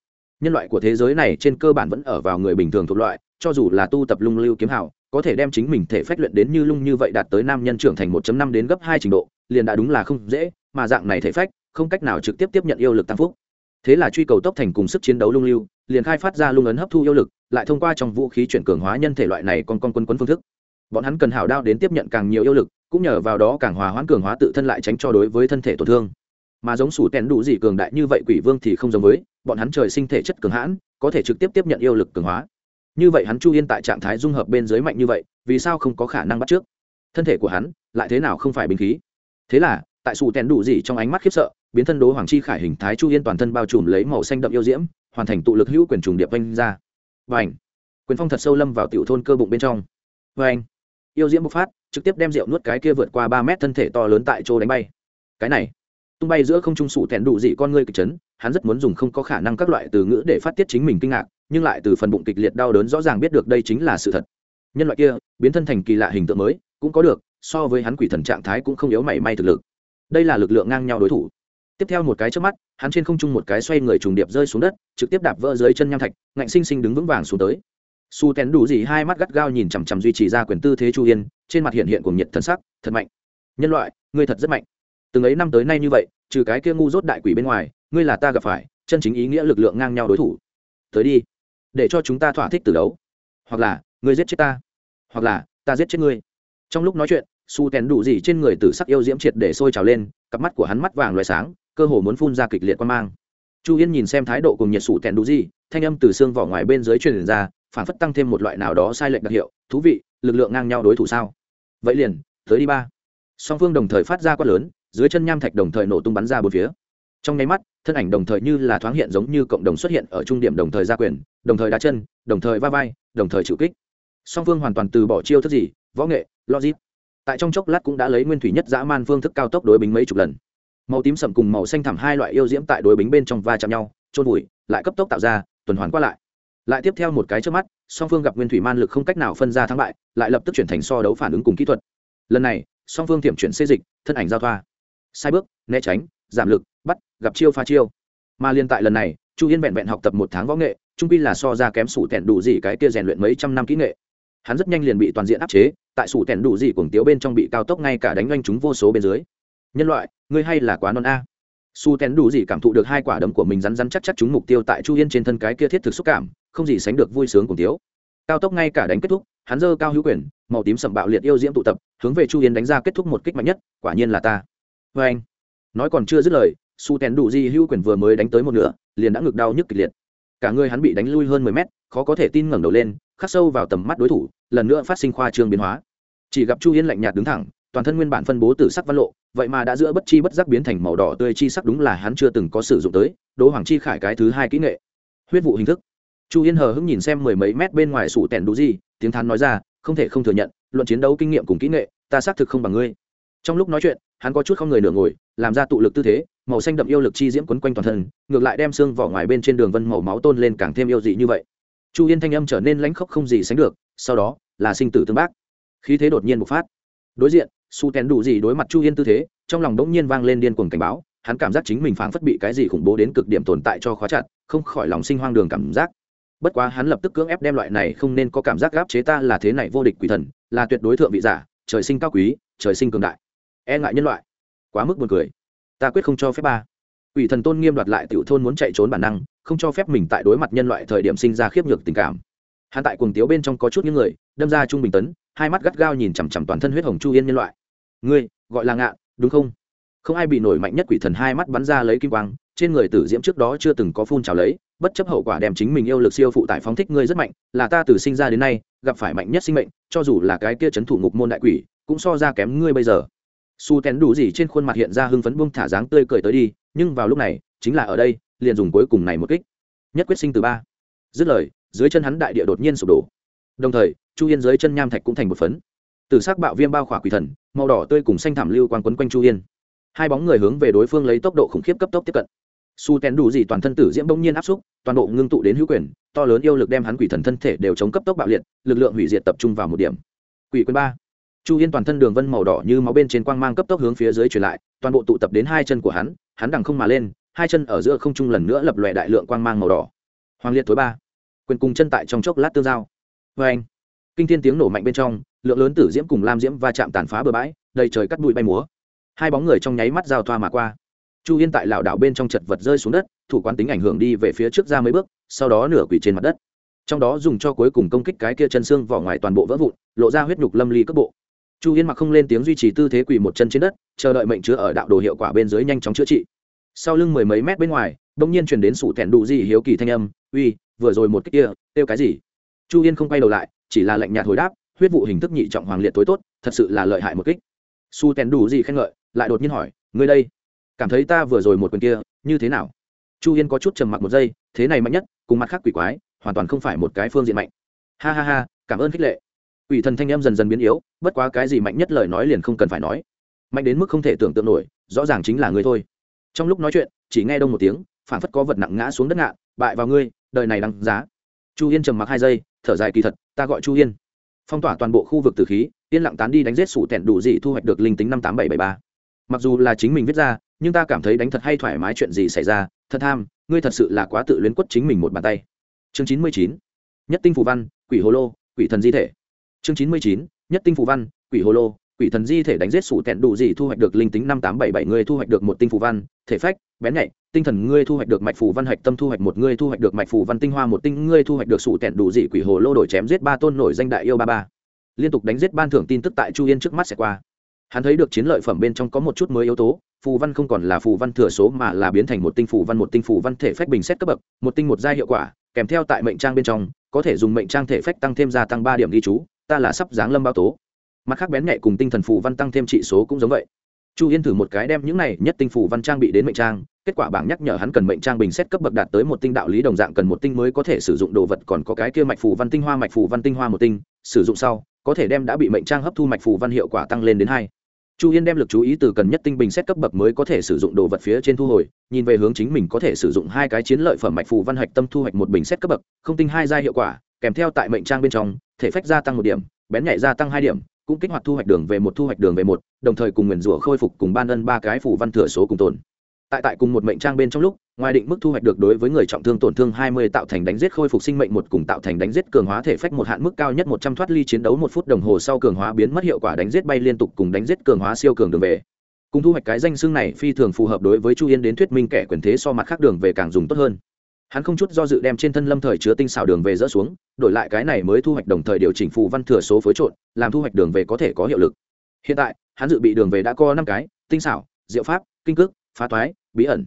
A: Nhân loại của thế giới này trên cơ bản vẫn ở vào người bình thường thuộc loại, cho dù là tu tập lung lưu kiếm hảo có thể đem chính mình thể phách luyện đến như lung như vậy đạt tới nam nhân trưởng thành 1.5 đến gấp 2 trình độ, liền đã đúng là không dễ, mà dạng này thể phách, không cách nào trực tiếp tiếp nhận yêu lực tăng phúc. Thế là truy cầu tốc thành cùng sức chiến đấu lung lưu, liền khai phát ra lung ấn hấp thu yêu lực, lại thông qua trong vũ khí chuyển cường hóa nhân thể loại này con con quân quân phương thức. Bọn hắn cần hảo đao đến tiếp nhận càng nhiều yêu lực, cũng nhờ vào đó càng hòa hoãn cường hóa tự thân lại tránh cho đối với thân thể tổn thương mà giống sủ tèn đủ gì cường đại như vậy quỷ vương thì không giống với, bọn hắn trời sinh thể chất cường hãn, có thể trực tiếp tiếp nhận yêu lực cường hóa. Như vậy hắn chu yên tại trạng thái dung hợp bên dưới mạnh như vậy, vì sao không có khả năng bắt trước? Thân thể của hắn lại thế nào không phải bình khí? Thế là, tại sủ tèn đủ gì trong ánh mắt khiếp sợ, biến thân đố hoàng chi khải hình thái chu yên toàn thân bao trùm lấy màu xanh đậm yêu diễm, hoàn thành tụ lực hữu quyền trùng điệp vanh ra. Và ảnh quyền phong thật sâu lâm vào tiểu thôn cơ bụng bên trong. Và anh yêu diễm bộc phát, trực tiếp đem rượu nuốt cái kia vượt qua ba mét thân thể to lớn tại chỗ đánh bay. Cái này tung bay giữa không trung sủ thẹn đủ dị con ngươi kịch chấn, hắn rất muốn dùng không có khả năng các loại từ ngữ để phát tiết chính mình kinh ngạc, nhưng lại từ phần bụng kịch liệt đau đớn rõ ràng biết được đây chính là sự thật. Nhân loại kia, biến thân thành kỳ lạ hình tượng mới, cũng có được, so với hắn quỷ thần trạng thái cũng không yếu mảy may thực lực. Đây là lực lượng ngang nhau đối thủ. Tiếp theo một cái trước mắt, hắn trên không trung một cái xoay người trùng điệp rơi xuống đất, trực tiếp đạp vỡ dưới chân nham thạch, ngạnh sinh sinh đứng vững vàng xuống tới. Su tén đủ gì hai mắt gắt gao nhìn chằm chằm duy trì ra quyền tư thế chu yên, trên mặt hiện hiện cùng nhiệt thần sắc, thật mạnh. Nhân loại, ngươi thật rất mạnh từng ấy năm tới nay như vậy, trừ cái kia ngu dốt đại quỷ bên ngoài, ngươi là ta gặp phải, chân chính ý nghĩa lực lượng ngang nhau đối thủ. Tới đi, để cho chúng ta thỏa thích từ đấu. Hoặc là, ngươi giết chết ta. Hoặc là, ta giết chết ngươi. Trong lúc nói chuyện, su tèn đủ gì trên người tử sắc yêu diễm triệt để sôi trào lên, cặp mắt của hắn mắt vàng loài sáng, cơ hồ muốn phun ra kịch liệt quan mang. Chu yên nhìn xem thái độ cùng nhiệt sủ tèn đủ gì, thanh âm từ xương vỏ ngoài bên dưới truyền ra, phản phất tăng thêm một loại nào đó sai lệch đặc hiệu, thú vị, lực lượng ngang nhau đối thủ sao? Vậy liền, tới đi ba. Song phương đồng thời phát ra quát lớn dưới chân nham thạch đồng thời nổ tung bắn ra bốn phía. Trong nháy mắt, thân ảnh đồng thời như là thoáng hiện giống như cộng đồng xuất hiện ở trung điểm đồng thời gia quyền, đồng thời đá chân, đồng thời va vai, đồng thời chịu kích. Song phương hoàn toàn từ bỏ chiêu thức gì, võ nghệ, logic. Tại trong chốc lát cũng đã lấy nguyên thủy nhất dã man phương thức cao tốc đối bính mấy chục lần. Màu tím sậm cùng màu xanh thẳm hai loại yêu diễm tại đối bính bên trong va chạm nhau trôn vùi, lại cấp tốc tạo ra, tuần hoàn qua lại. Lại tiếp theo một cái trước mắt, song phương gặp nguyên thủy man lực không cách nào phân ra thắng bại, lại lập tức chuyển thành so đấu phản ứng cùng kỹ thuật. Lần này, song phương tiệm chuyển xê dịch, thân ảnh giao thoa sai bước, né tránh, giảm lực, bắt, gặp chiêu pha chiêu. Mà liên tại lần này, chu yên vẹn vẹn học tập một tháng võ nghệ, trung pi là so ra kém sủ tẻn đủ gì cái kia rèn luyện mấy trăm năm kỹ nghệ. Hắn rất nhanh liền bị toàn diện áp chế, tại sủ tẻn đủ gì cuồng tiếu bên trong bị cao tốc ngay cả đánh doanh chúng vô số bên dưới. Nhân loại, ngươi hay là quá non a. Su tén đủ gì cảm thụ được hai quả đấm của mình rắn rắn chắc chắc chúng mục tiêu tại chu yên trên thân cái kia thiết thực xúc cảm, không gì sánh được vui sướng cùng tiếu. Cao tốc ngay cả đánh kết thúc, hắn dơ cao hữu quyền, màu tím sầm bạo liệt yêu diễm tụ tập, hướng về chu yên đánh ra kết thúc một kích mạnh nhất, quả nhiên là ta vê anh. Nói còn chưa dứt lời, su tèn đủ Di hữu quyền vừa mới đánh tới một nửa, liền đã ngực đau nhức kịch liệt. Cả người hắn bị đánh lui hơn mười mét, khó có thể tin ngẩng đầu lên, khắc sâu vào tầm mắt đối thủ, lần nữa phát sinh khoa trương biến hóa. Chỉ gặp chu yên lạnh nhạt đứng thẳng, toàn thân nguyên bản phân bố từ sắc văn lộ, vậy mà đã giữa bất chi bất giác biến thành màu đỏ tươi chi sắc đúng là hắn chưa từng có sử dụng tới, đỗ hoàng chi khải cái thứ hai kỹ nghệ. Huyết vụ hình thức. Chu yên hờ hững nhìn xem mười mấy mét bên ngoài sủ tèn đủ gì tiếng thán nói ra, không thể không thừa nhận, luận chiến đấu kinh nghiệm cùng kỹ nghệ, ta xác thực không bằng ngươi. Trong lúc nói chuyện hắn có chút không người nửa ngồi, làm ra tụ lực tư thế, màu xanh đậm yêu lực chi diễm quấn quanh toàn thân, ngược lại đem xương vỏ ngoài bên trên đường vân màu máu tôn lên càng thêm yêu dị như vậy. Chu yên thanh âm trở nên lãnh khốc không gì sánh được, sau đó, là sinh tử tương bác. Khí thế đột nhiên bộc phát. Đối diện, su tén đủ gì đối mặt chu yên tư thế, trong lòng đống nhiên vang lên điên cuồng cảnh báo, hắn cảm giác chính mình phảng phất bị cái gì khủng bố đến cực điểm tồn tại cho khóa chặt, không khỏi lòng sinh hoang đường cảm giác. Bất quá hắn lập tức cưỡng ép đem loại này không nên có cảm giác gáp chế ta là thế này vô địch quỷ thần, là tuyệt đối thượng vị giả, trời sinh cao quý, trời sinh cường đại e ngại nhân loại. Quá mức buồn cười. Ta quyết không cho phép ba. Quỷ thần tôn nghiêm đoạt lại tiểu thôn muốn chạy trốn bản năng, không cho phép mình tại đối mặt nhân loại thời điểm sinh ra khiếp nhược tình cảm. Hắn tại cuồng tiếu bên trong có chút những người, đâm ra trung bình tấn, hai mắt gắt gao nhìn chằm chằm toàn thân huyết hồng chu yên nhân loại. Ngươi, gọi là ngạ, đúng không? Không ai bị nổi mạnh nhất quỷ thần hai mắt bắn ra lấy kim quang, trên người tử diễm trước đó chưa từng có phun trào lấy, bất chấp hậu quả đem chính mình yêu lực siêu phụ tải phóng thích ngươi rất mạnh, là ta từ sinh ra đến nay, gặp phải mạnh nhất sinh mệnh, cho dù là cái kia c h ấ n thủ ngục môn đại quỷ, cũng so ra kém ngươi bây giờ su tén đủ gì trên khuôn mặt hiện ra hưng phấn buông thả dáng tươi cười tới đi, nhưng vào lúc này, chính là ở đây, liền dùng cuối cùng này một kích. Nhất quyết sinh từ ba. Dứt lời, dưới chân hắn đại địa đột nhiên sụp đổ. Đồng thời, chu yên dưới chân nham thạch cũng thành một phấn. Từ s ắ c bạo viêm bao khỏa quỷ thần, màu đỏ tươi cùng xanh thảm lưu quang quấn quanh chu yên. Hai bóng người hướng về đối phương lấy tốc độ khủng khiếp cấp tốc tiếp cận. Su tén đủ gì toàn thân tử diễm bỗng nhiên áp xúc, toàn bộ ngưng tụ đến hữu quyền, to lớn yêu lực đem hắn quỷ thần thân thể đều chống cấp tốc bạo liệt, lực lượng hủy diệt tập trung vào một điểm. Quỷ quyền ba chu yên toàn thân đường vân màu đỏ như máu bên trên quang mang cấp tốc hướng phía dưới truyền lại, toàn bộ tụ tập đến hai chân của hắn hắn đằng không mà lên, hai chân ở giữa không trung lần nữa lập lòe đại lượng quang mang màu đỏ. Hoàng liệt tối ba. Quyền cùng chân tại trong chốc lát tương giao. Vê anh, kinh thiên tiếng nổ mạnh bên trong, lượng lớn tử diễm cùng lam diễm va chạm tàn phá bờ bãi, đầy trời cắt bụi bay múa. Hai bóng người trong nháy mắt giao thoa mà qua. Chu yên tại lảo đảo bên trong chật vật rơi xuống đất, thủ quán tính ảnh hưởng đi về phía trước ra mấy bước, sau đó nửa quỷ trên mặt đất. Trong đó dùng cho cuối cùng công kích cái kia chân xương vỏ ngoài toàn bộ vỡ vụn, lộ ra huyết nhục lâm ly cấp bộ chu yên mặc không lên tiếng duy trì tư thế quỳ một chân trên đất, chờ đợi mệnh chứa ở đạo đồ hiệu quả bên dưới nhanh chóng chữa trị. Sau lưng mười mấy mét bên ngoài đông nhiên chuyển đến sủ thẹn đủ gì hiếu kỳ thanh âm, uy, vừa rồi một cái kia, kêu cái gì? Chu yên không quay đầu lại, chỉ là lạnh nhạt hồi đáp, huyết vụ hình thức nhị trọng hoàng liệt tối tốt, thật sự là lợi hại một kích. Su thẹn đủ gì khen ngợi, lại đột nhiên hỏi, ngươi đây, cảm thấy ta vừa rồi một quyền kia, như thế nào? Chu yên có chút trầm mặc một giây, thế này mạnh nhất, cùng mặt khác quỷ quái, hoàn toàn không phải một cái phương diện mạnh. Ha ha ha, cảm ơn khích lệ quỷ thần thanh em dần dần biến yếu, bất quá cái gì mạnh nhất lời nói liền không cần phải nói. Mạnh đến mức không thể tưởng tượng nổi, rõ ràng chính là ngươi thôi. Trong lúc nói chuyện, chỉ nghe đông một tiếng phản phất có vật nặng ngã xuống đất ngạ, bại vào ngươi, đời này đáng giá. Chu yên trầm mặc hai giây, thở dài kỳ thật, ta gọi chu yên. Phong tỏa toàn bộ khu vực tử khí, yên lặng tán đi đánh giết sủ tẹn đủ gì thu hoạch được linh tính năm tám bảy bảy ba. Mặc dù là chính mình viết ra, nhưng ta cảm thấy đánh thật hay thoải mái chuyện gì xảy ra, thật tham, ngươi thật sự là quá tự luyến quất chính mình một bàn tay. Chương chín mươi chín. Nhất tinh phù văn, quỷ hồ lô, quỷ thần di thể chương chín mươi chín, nhất tinh phù văn, quỷ hồ lô, quỷ thần di thể đánh giết sủ tẹn đủ gì thu hoạch được linh tính năm tám bảy bảy ngươi thu hoạch được một tinh phù văn, thể phách, bén nhạy, tinh thần ngươi thu hoạch được mạch phù văn hạch tâm thu hoạch một ngươi thu hoạch được mạch phù văn tinh hoa một tinh ngươi thu hoạch được sủ tẹn đủ gì quỷ hồ lô đổi chém giết ba tôn nổi danh đại yêu ba ba. Liên tục đánh giết ban thưởng tin tức tại chu yên trước mắt sẽ qua. Hắn thấy được chiến lợi phẩm bên trong có một chút mới yếu tố, phù văn không còn là phù văn thừa số mà là biến thành một tinh phù văn, một tinh phù văn thể phách bình xét cấp bậc, một tinh một giai hiệu quả, kèm theo tại mệnh trang bên trong, có thể dùng mệnh trang thể phách tăng thêm gia tăng ba điểm ghi chú ta là sắp giáng lâm bao tố. Mặt khác bén nhạy cùng tinh thần phù văn tăng thêm trị số cũng giống vậy. Chu yên thử một cái đem những này nhất tinh phù văn trang bị đến mệnh trang, kết quả bảng nhắc nhở hắn cần mệnh trang bình xét cấp bậc đạt tới một tinh đạo lý đồng dạng cần một tinh mới có thể sử dụng đồ vật, còn có cái kia mạch phù văn tinh hoa, mạch phù văn tinh hoa một tinh, sử dụng sau, có thể đem đã bị mệnh trang hấp thu mạch phù văn hiệu quả tăng lên đến hai. Chu yên đem lực chú ý từ cần nhất tinh bình xét cấp bậc mới có thể sử dụng đồ vật phía trên thu hồi, nhìn về hướng chính mình có thể sử dụng hai cái chiến lợi phẩm mạch phù văn hạch tâm thu hoạch một bình xét cấp bậc, không tinh hai gia hiệu quả kèm theo tại mệnh trang bên trong, thể phách gia tăng một điểm, bén nhạy gia tăng hai điểm, cũng kích hoạt thu hoạch đường về một, thu hoạch đường về một, đồng thời cùng nguyền rủa khôi phục cùng ban ân ba cái phủ văn thừa số cùng tồn. Tại tại cùng một mệnh trang bên trong lúc, ngoài định mức thu hoạch được đối với người trọng thương tổn thương 20 tạo thành đánh giết khôi phục sinh mệnh một cùng tạo thành đánh giết cường hóa thể phách một hạn mức cao nhất 100 thoát ly chiến đấu một phút đồng hồ sau cường hóa biến mất hiệu quả đánh giết bay liên tục cùng đánh giết cường hóa siêu cường đường về. Cùng thu hoạch cái danh xưng này phi thường phù hợp đối với chu yên đến thuyết minh kẻ quyền thế so mặt khác đường về càng dùng tốt hơn hắn không chút do dự đem trên thân lâm thời chứa tinh xảo đường về dỡ xuống, đổi lại cái này mới thu hoạch đồng thời điều chỉnh phù văn thừa số phối trộn, làm thu hoạch đường về có thể có hiệu lực. Hiện tại, hắn dự bị đường về đã có năm cái, tinh xảo, diệu pháp, kinh cước, phá toái, bí ẩn.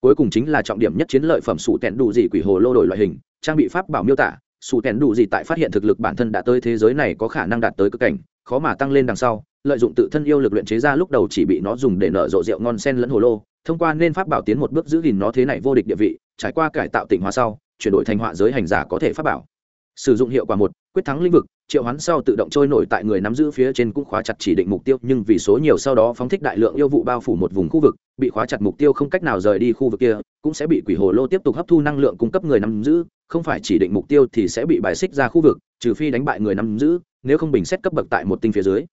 A: Cuối cùng chính là trọng điểm nhất chiến lợi phẩm sủ tẹn đủ gì quỷ hồ lô đổi loại hình, trang bị pháp bảo miêu tả, sủ tẹn đủ gì tại phát hiện thực lực bản thân đã tới thế giới này có khả năng đạt tới cực cảnh, khó mà tăng lên đằng sau, lợi dụng tự thân yêu lực luyện chế ra lúc đầu chỉ bị nó dùng để nở rộ rượu ngon sen lẫn hồ lô, thông qua nên pháp bảo tiến một bước giữ gìn nó thế này vô địch địa vị trải qua cải tạo tỉnh hóa sau, chuyển đổi thành họa giới hành giả có thể phát bảo. Sử dụng hiệu quả một, quyết thắng lĩnh vực, triệu hoán sau tự động trôi nổi tại người nắm giữ phía trên cũng khóa chặt chỉ định mục tiêu, nhưng vì số nhiều sau đó phóng thích đại lượng yêu vụ bao phủ một vùng khu vực, bị khóa chặt mục tiêu không cách nào rời đi khu vực kia, cũng sẽ bị quỷ hồ lô tiếp tục hấp thu năng lượng cung cấp người nắm giữ, không phải chỉ định mục tiêu thì sẽ bị bài xích ra khu vực, trừ phi đánh bại người nắm giữ, nếu không bình xét cấp bậc tại một tinh phía dưới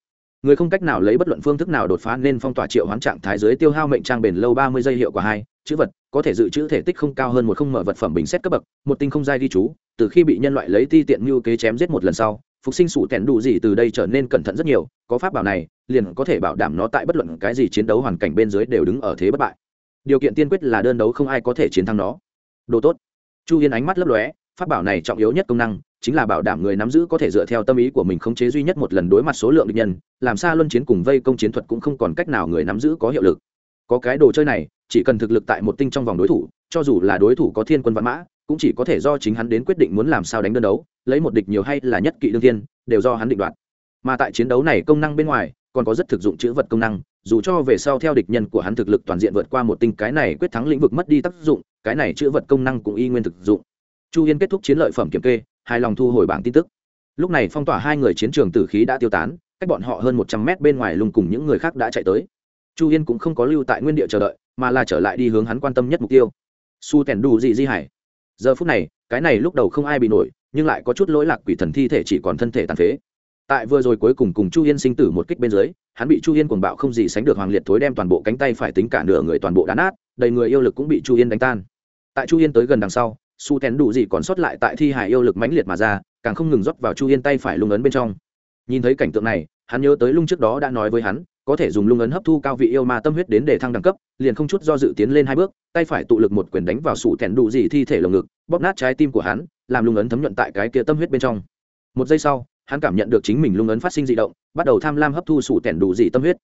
A: người không cách nào lấy bất luận phương thức nào đột phá nên phong tỏa triệu hoán trạng thái dưới tiêu hao mệnh trang bền lâu ba mươi giây hiệu quả hai, chữ vật, có thể dự trữ thể tích không cao hơn một không mở vật phẩm bình xét cấp bậc, một tinh không giai ghi chú, từ khi bị nhân loại lấy ti tiện mưu kế chém giết một lần sau, phục sinh sủ tẻn đủ gì từ đây trở nên cẩn thận rất nhiều, có pháp bảo này, liền có thể bảo đảm nó tại bất luận cái gì chiến đấu hoàn cảnh bên dưới đều đứng ở thế bất bại. Điều kiện tiên quyết là đơn đấu không ai có thể chiến thắng nó. Đồ tốt. Chu yên ánh mắt lấp lóe, pháp bảo này trọng yếu nhất công năng chính là bảo đảm người nắm giữ có thể dựa theo tâm ý của mình khống chế duy nhất một lần đối mặt số lượng địch nhân, làm sao luân chiến cùng vây công chiến thuật cũng không còn cách nào người nắm giữ có hiệu lực. Có cái đồ chơi này, chỉ cần thực lực tại một tinh trong vòng đối thủ, cho dù là đối thủ có thiên quân văn mã, cũng chỉ có thể do chính hắn đến quyết định muốn làm sao đánh đơn đấu, lấy một địch nhiều hay là nhất kỵ đương thiên, đều do hắn định đoạt. Mà tại chiến đấu này công năng bên ngoài, còn có rất thực dụng chữ vật công năng, dù cho về sau theo địch nhân của hắn thực lực toàn diện vượt qua một tinh, cái này quyết thắng lĩnh vực mất đi tác dụng, cái này chữ vật công năng cũng y nguyên thực dụng. Chu yên kết thúc chiến lợi phẩm kiểm kê hài lòng thu hồi bảng tin tức. Lúc này phong tỏa hai người chiến trường tử khí đã tiêu tán, cách bọn họ hơn một trăm mét bên ngoài lùng cùng những người khác đã chạy tới. Chu yên cũng không có lưu tại nguyên địa chờ đợi, mà là trở lại đi hướng hắn quan tâm nhất mục tiêu. Su tèn đủ dị di hải. Giờ phút này, cái này lúc đầu không ai bị nổi, nhưng lại có chút lỗi lạc quỷ thần thi thể chỉ còn thân thể tàn phế. Tại vừa rồi cuối cùng cùng chu yên sinh tử một kích bên dưới, hắn bị chu yên cuồng bạo không gì sánh được hoàng liệt thối đem toàn bộ cánh tay phải tính cả nửa người toàn bộ đá nát, đầy người yêu lực cũng bị chu yên đánh tan. Tại chu yên tới gần đằng sau su tén đủ gì còn sót lại tại thi hải yêu lực mãnh liệt mà ra, càng không ngừng rót vào chu yên tay phải lung ấn bên trong. Nhìn thấy cảnh tượng này, hắn nhớ tới lung trước đó đã nói với hắn, có thể dùng lung ấn hấp thu cao vị yêu ma tâm huyết đến để thăng đẳng cấp, liền không chút do dự tiến lên hai bước, tay phải tụ lực một quyền đánh vào sủ tẻn đủ gì thi thể lồng ngực, bóp nát trái tim của hắn, làm lung ấn thấm nhuận tại cái kia tâm huyết bên trong. Một giây sau, hắn cảm nhận được chính mình lung ấn phát sinh dị động, bắt đầu tham lam hấp thu sủ tẻn đủ gì tâm huyết.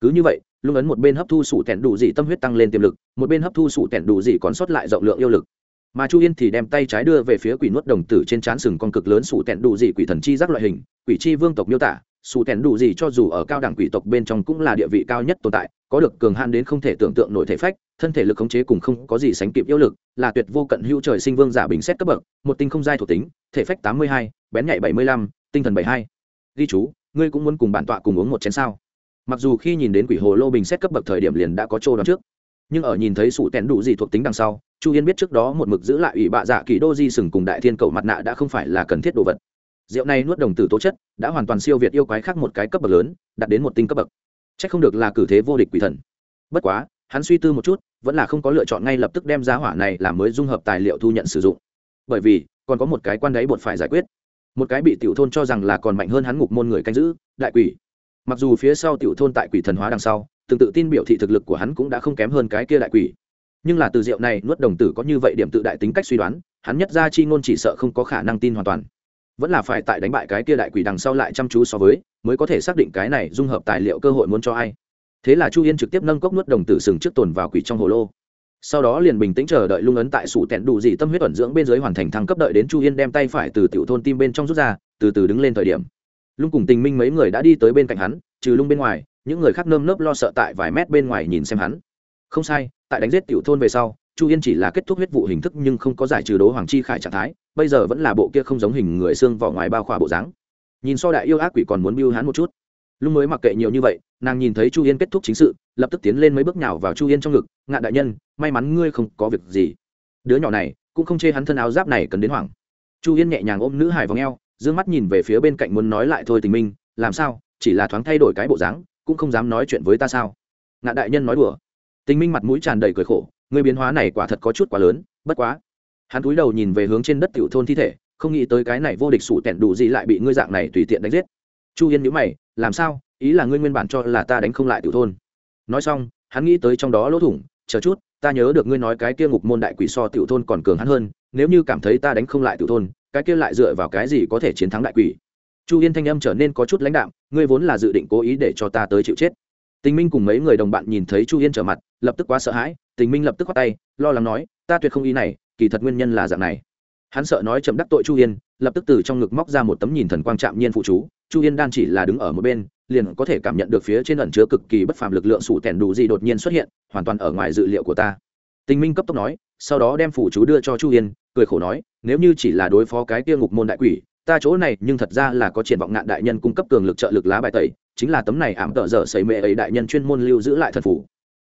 A: Cứ như vậy, lung ấn một bên hấp thu sủ tẻn đủ gì tâm huyết tăng lên tiềm lực, một bên hấp thu sủ tẻn đủ gì còn sót lại rộng lượng yêu lực mà chu yên thì đem tay trái đưa về phía quỷ nuốt đồng tử trên trán sừng con cực lớn sủ tẹn đủ dị quỷ thần chi giác loại hình, quỷ chi vương tộc miêu tả, sủ tẹn đủ dị cho dù ở cao đẳng quỷ tộc bên trong cũng là địa vị cao nhất tồn tại, có được cường hạn đến không thể tưởng tượng nổi thể phách, thân thể lực khống chế cùng không có gì sánh kịp yêu lực, là tuyệt vô cận hữu trời sinh vương giả bình xét cấp bậc, một tinh không giai thuộc tính, thể phách tám mươi hai, bén nhạy bảy mươi lăm, tinh thần bảy hai. Ghi chú, ngươi cũng muốn cùng bản tọa cùng uống một chén sao? Mặc dù khi nhìn đến quỷ hồ lô bình xét cấp bậc thời điểm liền đã có trô đón trước, nhưng ở nhìn thấy sủ tẹn đủ dị thuộc tính đằng sau chu yên biết trước đó một mực giữ lại ủy bạ dạ kỳ đô di sừng cùng đại thiên cầu mặt nạ đã không phải là cần thiết đồ vật. Rượu này nuốt đồng tử tố chất, đã hoàn toàn siêu việt yêu quái khác một cái cấp bậc lớn, đạt đến một tinh cấp bậc. C h ắ c không được là cử thế vô địch quỷ thần. Bất quá, hắn suy tư một chút, vẫn là không có lựa chọn ngay lập tức đem giá hỏa này làm mới dung hợp tài liệu thu nhận sử dụng. Bởi vì, còn có một cái quan đáy bột phải giải quyết. Một cái bị tiểu thôn cho rằng là còn mạnh hơn hắn ngục môn người canh giữ, đại quỷ. Mặc dù phía sau tiểu thôn tại quỷ thần hóa đằng sau từng tự tin biểu thị thực lực của hắn cũng đã không kém hơn cái kia đại quỷ nhưng là từ rượu này, nuốt đồng tử có như vậy điểm tự đại tính cách suy đoán, hắn nhất ra chi ngôn chỉ sợ không có khả năng tin hoàn toàn. Vẫn là phải tại đánh bại cái kia đại quỷ đằng sau lại chăm chú so với, mới có thể xác định cái này dung hợp tài liệu cơ hội muốn cho ai. Thế là chu yên trực tiếp nâng cốc nuốt đồng tử sừng trước tồn vào quỷ trong hồ lô. Sau đó liền bình tĩnh chờ đợi lung ấn tại sủ tẹn đủ gì tâm huyết ẩn dưỡng bên dưới hoàn thành thăng cấp đợi đến chu yên đem tay phải từ tiểu thôn tim bên trong rút ra, từ từ đứng lên thời điểm. Lung cùng tình minh mấy người đã đi tới bên cạnh hắn, trừ lung bên ngoài, những người khác nơm nớp lo sợ tại vài mét bên ngoài nhìn xem hắn. Không sai tại đánh giết tiểu thôn về sau, chu yên chỉ là kết thúc huyết vụ hình thức nhưng không có giải trừ đố hoàng chi khải trạng thái, bây giờ vẫn là bộ kia không giống hình người xương vỏ ngoài bao khỏa bộ dáng. Nhìn so đại yêu ác quỷ còn muốn biêu hắn một chút. Lúc mới mặc kệ nhiều như vậy, nàng nhìn thấy chu yên kết thúc chính sự, lập tức tiến lên mấy bước nhào vào chu yên trong ngực, ngạn đại nhân, may mắn ngươi không có việc gì. Đứa nhỏ này cũng không chê hắn thân áo giáp này cần đến hoảng. Chu yên nhẹ nhàng ôm nữ hải vào ngheo d ư ơ n g mắt nhìn về phía bên cạnh muốn nói lại thôi tình minh, làm sao? Chỉ là thoáng thay đổi cái bộ dáng, cũng không dám nói chuyện với ta sao? Ngạn đại nhân nói đùa tình minh mặt mũi tràn đầy cười khổ người biến hóa này quả thật có chút quá lớn, bất quá. Hắn cúi đầu nhìn về hướng trên đất tiểu thôn thi thể, không nghĩ tới cái này vô địch sủ tẹn đủ gì lại bị ngươi dạng này tùy tiện đánh giết. Chu yên nhữ mày, làm sao? Ý là ngươi nguyên bản cho là ta đánh không lại tiểu thôn? Nói xong, hắn nghĩ tới trong đó lỗ thủng, chờ chút, ta nhớ được ngươi nói cái kia ngục môn đại quỷ so tiểu thôn còn cường hắn hơn, nếu như cảm thấy ta đánh không lại tiểu thôn, cái kia lại dựa vào cái gì có thể chiến thắng đại quỷ? Chu yên thanh âm trở nên có chút lãnh đạm, ngươi vốn là dự định cố ý để cho ta tới chịu chết tình minh cùng mấy người đồng bạn nhìn thấy chu yên trở mặt, lập tức quá sợ hãi, tình minh lập tức khoát tay, lo lắng nói, ta tuyệt không ý này, kỳ thật nguyên nhân là dạng này. Hắn sợ nói chậm đắc tội chu yên, lập tức từ trong ngực móc ra một tấm nhìn thần quang trạm nhiên phụ chú, chu yên đan chỉ là đứng ở một bên, liền có thể cảm nhận được phía trên ẩn chứa cực kỳ bất phàm lực lượng sủ tẻn đủ gì đột nhiên xuất hiện, hoàn toàn ở ngoài dự liệu của ta. Tình minh cấp tốc nói, sau đó đem phủ chú đưa cho chu yên, cười khổ nói, nếu như chỉ là đối phó cái kia ngục môn đại quỷ ta chỗ này nhưng thật ra là có triển vọng ngạn đại nhân cung cấp cường lực trợ lực lá bài tẩy, chính là tấm này ảm tợ dở xảy mệ ấy đại nhân chuyên môn lưu giữ lại thần phủ.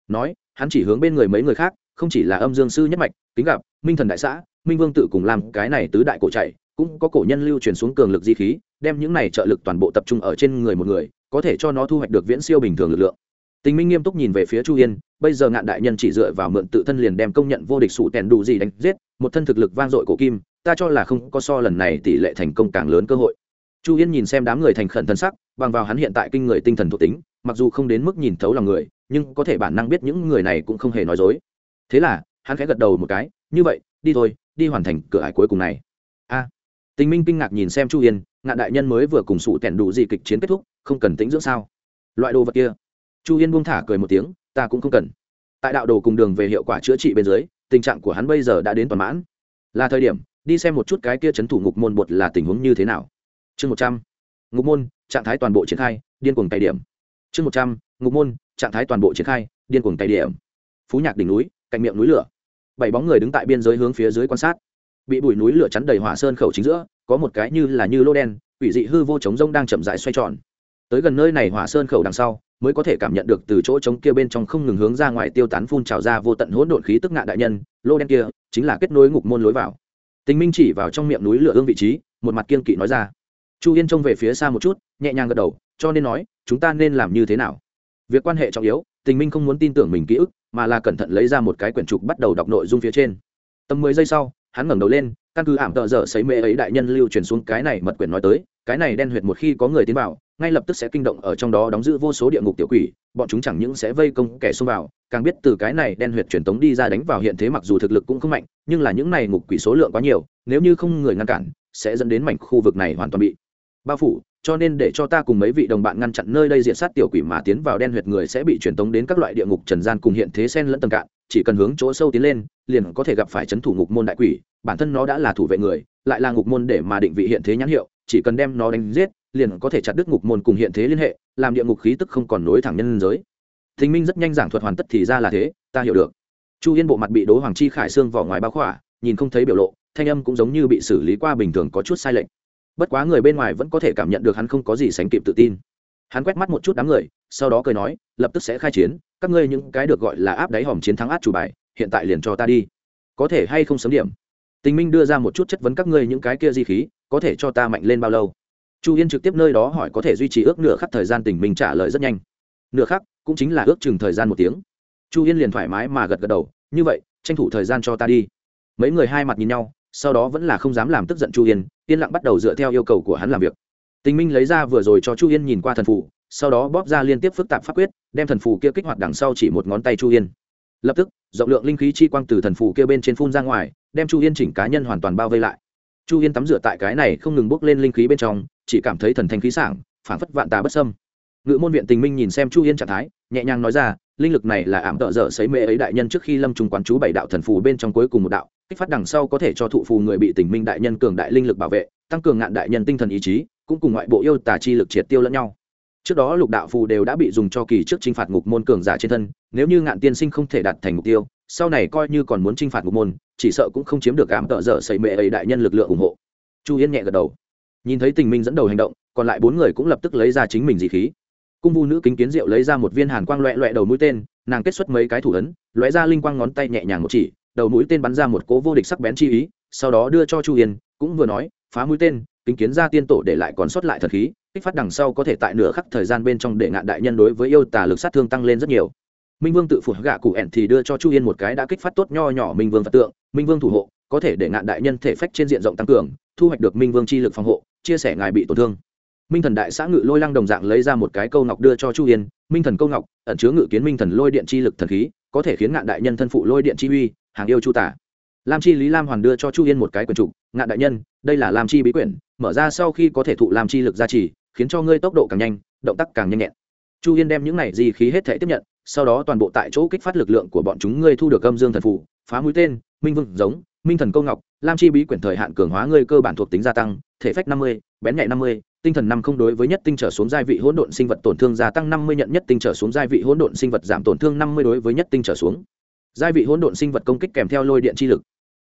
A: Nói, hắn chỉ hướng bên người mấy người khác, không chỉ là âm dương sư nhất mạch, kính gặp, minh thần đại xã, minh vương tự cùng làm cái này tứ đại cổ chạy, cũng có cổ nhân lưu truyền xuống cường lực di khí, đem những này trợ lực toàn bộ tập trung ở trên người một người, có thể cho nó thu hoạch được viễn siêu bình thường lực lượng. Tình minh nghiêm túc nhìn về phía chu yên, bây giờ ngạn đại nhân chỉ dựa vào mượn tự thân liền đem công nhận vô địch sụ tèn đủ gì đánh giết, một thân thực lực vang dội cổ kim ta cho là không có so lần này tỷ lệ thành công càng lớn cơ hội. Chu yên nhìn xem đám người thành khẩn thân sắc, bằng vào hắn hiện tại kinh người tinh thần thuộc tính, mặc dù không đến mức nhìn thấu lòng người, nhưng có thể bản năng biết những người này cũng không hề nói dối. Thế là, hắn khẽ gật đầu một cái, như vậy, đi thôi, đi hoàn thành cửa ải cuối cùng này. A. Tình minh kinh ngạc nhìn xem chu yên, ngạn đại nhân mới vừa cùng sụ tẻn đủ gì kịch chiến kết thúc, không cần tính dưỡng sao? Loại đồ vật kia. Chu yên buông thả cười một tiếng, ta cũng không cần. Tại đạo đồ cùng đường về hiệu quả chữa trị bên dưới, tình trạng của hắn bây giờ đã đến toàn mãn. Là thời điểm đi xem một chút cái kia chấn thủ ngục môn bột là tình huống như thế nào. Chương một trăm. Ngục môn, trạng thái toàn bộ triển khai, điên cuồng tay điểm. Chương một trăm. Ngục môn, trạng thái toàn bộ triển khai, điên cuồng tay điểm. Phú nhạc đỉnh núi, cạnh miệng núi lửa. Bảy bóng người đứng tại biên giới hướng phía dưới quan sát. Bị bụi núi lửa chắn đầy hỏa sơn khẩu chính giữa, có một cái như là như lô đen ủy dị hư vô trống rông đang chậm dại xoay tròn. Tới gần nơi này hỏa sơn khẩu đằng sau, mới có thể cảm nhận được từ chỗ trống kia bên trong không ngừng hướng ra ngoài tiêu tán phun trào ra vô tận hỗn độn khí tức ngạ đại nhân, lô đen kia chính là kết nối ngục môn lối vào tình minh chỉ vào trong miệng núi lửa ương vị trí, một mặt kiên kỵ nói ra. Chu yên trông về phía xa một chút, nhẹ nhàng gật đầu, cho nên nói, chúng ta nên làm như thế nào? Việc quan hệ trọng yếu, tình minh không muốn tin tưởng mình ký ức, mà là cẩn thận lấy ra một cái quyển trục bắt đầu đọc nội dung phía trên. Tầm mười giây sau, hắn ngẩng đầu lên, căn cứ ảm tợ dở xấy mê ấy đại nhân lưu truyền xuống cái này mật quyển nói tới cái này đen huyệt một khi có người tiến vào, ngay lập tức sẽ kinh động ở trong đó đóng giữ vô số địa ngục tiểu quỷ, bọn chúng chẳng những sẽ vây công kẻ xông vào, càng biết từ cái này đen huyệt truyền tống đi ra đánh vào hiện thế mặc dù thực lực cũng không mạnh, nhưng là những này ngục quỷ số lượng quá nhiều, nếu như không người ngăn cản, sẽ dẫn đến mảnh khu vực này hoàn toàn bị bao phủ. Cho nên để cho ta cùng mấy vị đồng bạn ngăn chặn nơi đây diện sát tiểu quỷ mà tiến vào đen huyệt người sẽ bị truyền tống đến các loại địa ngục trần gian cùng hiện thế sen lẫn tầng cạn, chỉ cần hướng chỗ sâu tiến lên, liền có thể gặp phải chấn thủ ngục môn đại quỷ, bản thân nó đã là thủ vệ người, lại là ngục môn để mà định vị hiện thế nhãn hiệu chỉ cần đem nó đánh giết, liền có thể chặt đứt ngục môn cùng hiện thế liên hệ, làm địa ngục khí tức không còn nối thẳng nhân giới. Thính minh rất nhanh giảng thuật hoàn tất thì ra là thế, ta hiểu được. Chu yên bộ mặt bị đố hoàng chi khải xương vỏ ngoài bao khỏa, nhìn không thấy biểu lộ, thanh âm cũng giống như bị xử lý qua bình thường có chút sai lệch. Bất quá người bên ngoài vẫn có thể cảm nhận được hắn không có gì sánh kịp tự tin. Hắn quét mắt một chút đám người, sau đó cười nói, lập tức sẽ khai chiến, các ngươi những cái được gọi là áp đáy hòm chiến thắng át chủ bài, hiện tại liền cho ta đi. Có thể hay không sớm điểm? Tình minh đưa ra một chút chất vấn các ngươi những cái kia di khí có thể cho ta mạnh lên bao lâu? Chu yên trực tiếp nơi đó hỏi có thể duy trì ước nửa khắc thời gian tình mình trả lời rất nhanh. Nửa khắc, cũng chính là ước chừng thời gian một tiếng. Chu yên liền thoải mái mà gật gật đầu, như vậy, tranh thủ thời gian cho ta đi. Mấy người hai mặt nhìn nhau, sau đó vẫn là không dám làm tức giận chu yên yên lặng bắt đầu dựa theo yêu cầu của hắn làm việc. Tình minh lấy ra vừa rồi cho chu yên nhìn qua thần phủ sau đó bóp ra liên tiếp phức tạp pháp quyết, đem thần phù kia kích hoạt đằng sau chỉ một ngón tay chu yên. Lập tức, rộng lượng linh khí chi quang từ thần phù kia bên trên phun ra ngoài, đem chu yên chỉnh cá nhân hoàn toàn bao vây lại chu yên tắm rửa tại cái này không ngừng bốc lên linh khí bên trong, chỉ cảm thấy thần thanh khí sảng, phảng phất vạn tà bất sâm ngự môn viện tình minh nhìn xem chu yên trạng thái, nhẹ nhàng nói ra, linh lực này là ảm tợ dở xấy mê ấy đại nhân trước khi lâm trùng quán chú bảy đạo thần phù bên trong cuối cùng một đạo, kích phát đằng sau có thể cho thụ phù người bị tình minh đại nhân cường đại linh lực bảo vệ, tăng cường ngạn đại nhân tinh thần ý chí, cũng cùng ngoại bộ yêu tà chi lực triệt tiêu lẫn nhau trước đó lục đạo phù đều đã bị dùng cho kỳ trước t r i n h phạt ngục môn cường giả trên thân, nếu như ngạn tiên sinh không thể đạt thành mục tiêu, sau này coi như còn muốn t r i n h phạt ngục môn, chỉ sợ cũng không chiếm được ám tợ dở xây mệ ấy đại nhân lực lượng ủng hộ. Chu yên nhẹ gật đầu. Nhìn thấy tình minh dẫn đầu hành động, còn lại bốn người cũng lập tức lấy ra chính mình dị khí. Cung vu nữ kính kiến diệu lấy ra một viên hàn quang loẹ loẹ đầu mũi tên, nàng kết xuất mấy cái thủ ấn loẹ ra linh quang ngón tay nhẹ nhàng một chỉ, đầu mũi tên bắn ra một cố vô địch sắc bén chi ý, sau đó đưa cho chu yên, cũng vừa nói, phá mũi tên, kính kiến ra tiên tổ để lại còn sót lại thật khí kích phát đằng sau có thể tại nửa khắc thời gian bên trong để ngạn đại nhân đối với yêu tà lực sát thương tăng lên rất nhiều. Minh vương tự phủ gạ cụ ẹn thì đưa cho chu yên một cái đã kích phát tốt nho nhỏ minh vương phật tượng. Minh vương thủ hộ, có thể để ngạn đại nhân thể phách trên diện rộng tăng cường, thu hoạch được minh vương chi lực phòng hộ, chia sẻ ngài bị tổn thương. Minh thần đại xã ngự lôi lăng đồng dạng lấy ra một cái câu ngọc đưa cho chu yên. Minh thần câu ngọc, ẩn chứa ngự kiến minh thần lôi điện chi lực thần khí, có thể khiến ngạn đại nhân thân phụ lôi điện chi uy, hàng yêu chu tả lam chi lý lam hoàn đưa cho chu yên một cái quyển trục. Ngạn đại nhân, đây là lam chi bí quyển, mở ra sau khi có thể thụ lam chi lực gia trì khiến cho ngươi tốc độ càng nhanh, động tác càng nhanh nhẹn. Chu yên đem những này di khí hết thể tiếp nhận, sau đó toàn bộ tại chỗ kích phát lực lượng của bọn chúng ngươi thu được âm dương thần phủ phá mũi tên, minh vương giống, minh thần câu ngọc, lam chi bí quyển thời hạn cường hóa ngươi cơ bản thuộc tính gia tăng, thể phách năm mươi, bén nhạy năm mươi, tinh thần năm không đối với nhất tinh trở xuống gia vị hỗn độn sinh vật tổn thương gia tăng năm mươi nhận nhất tinh trở xuống gia vị hỗn độn sinh vật giảm tổn thương năm mươi đối với nhất tinh trở xuống. Gia vị hỗn độn sinh vật công kích kèm theo lôi điện chi lực.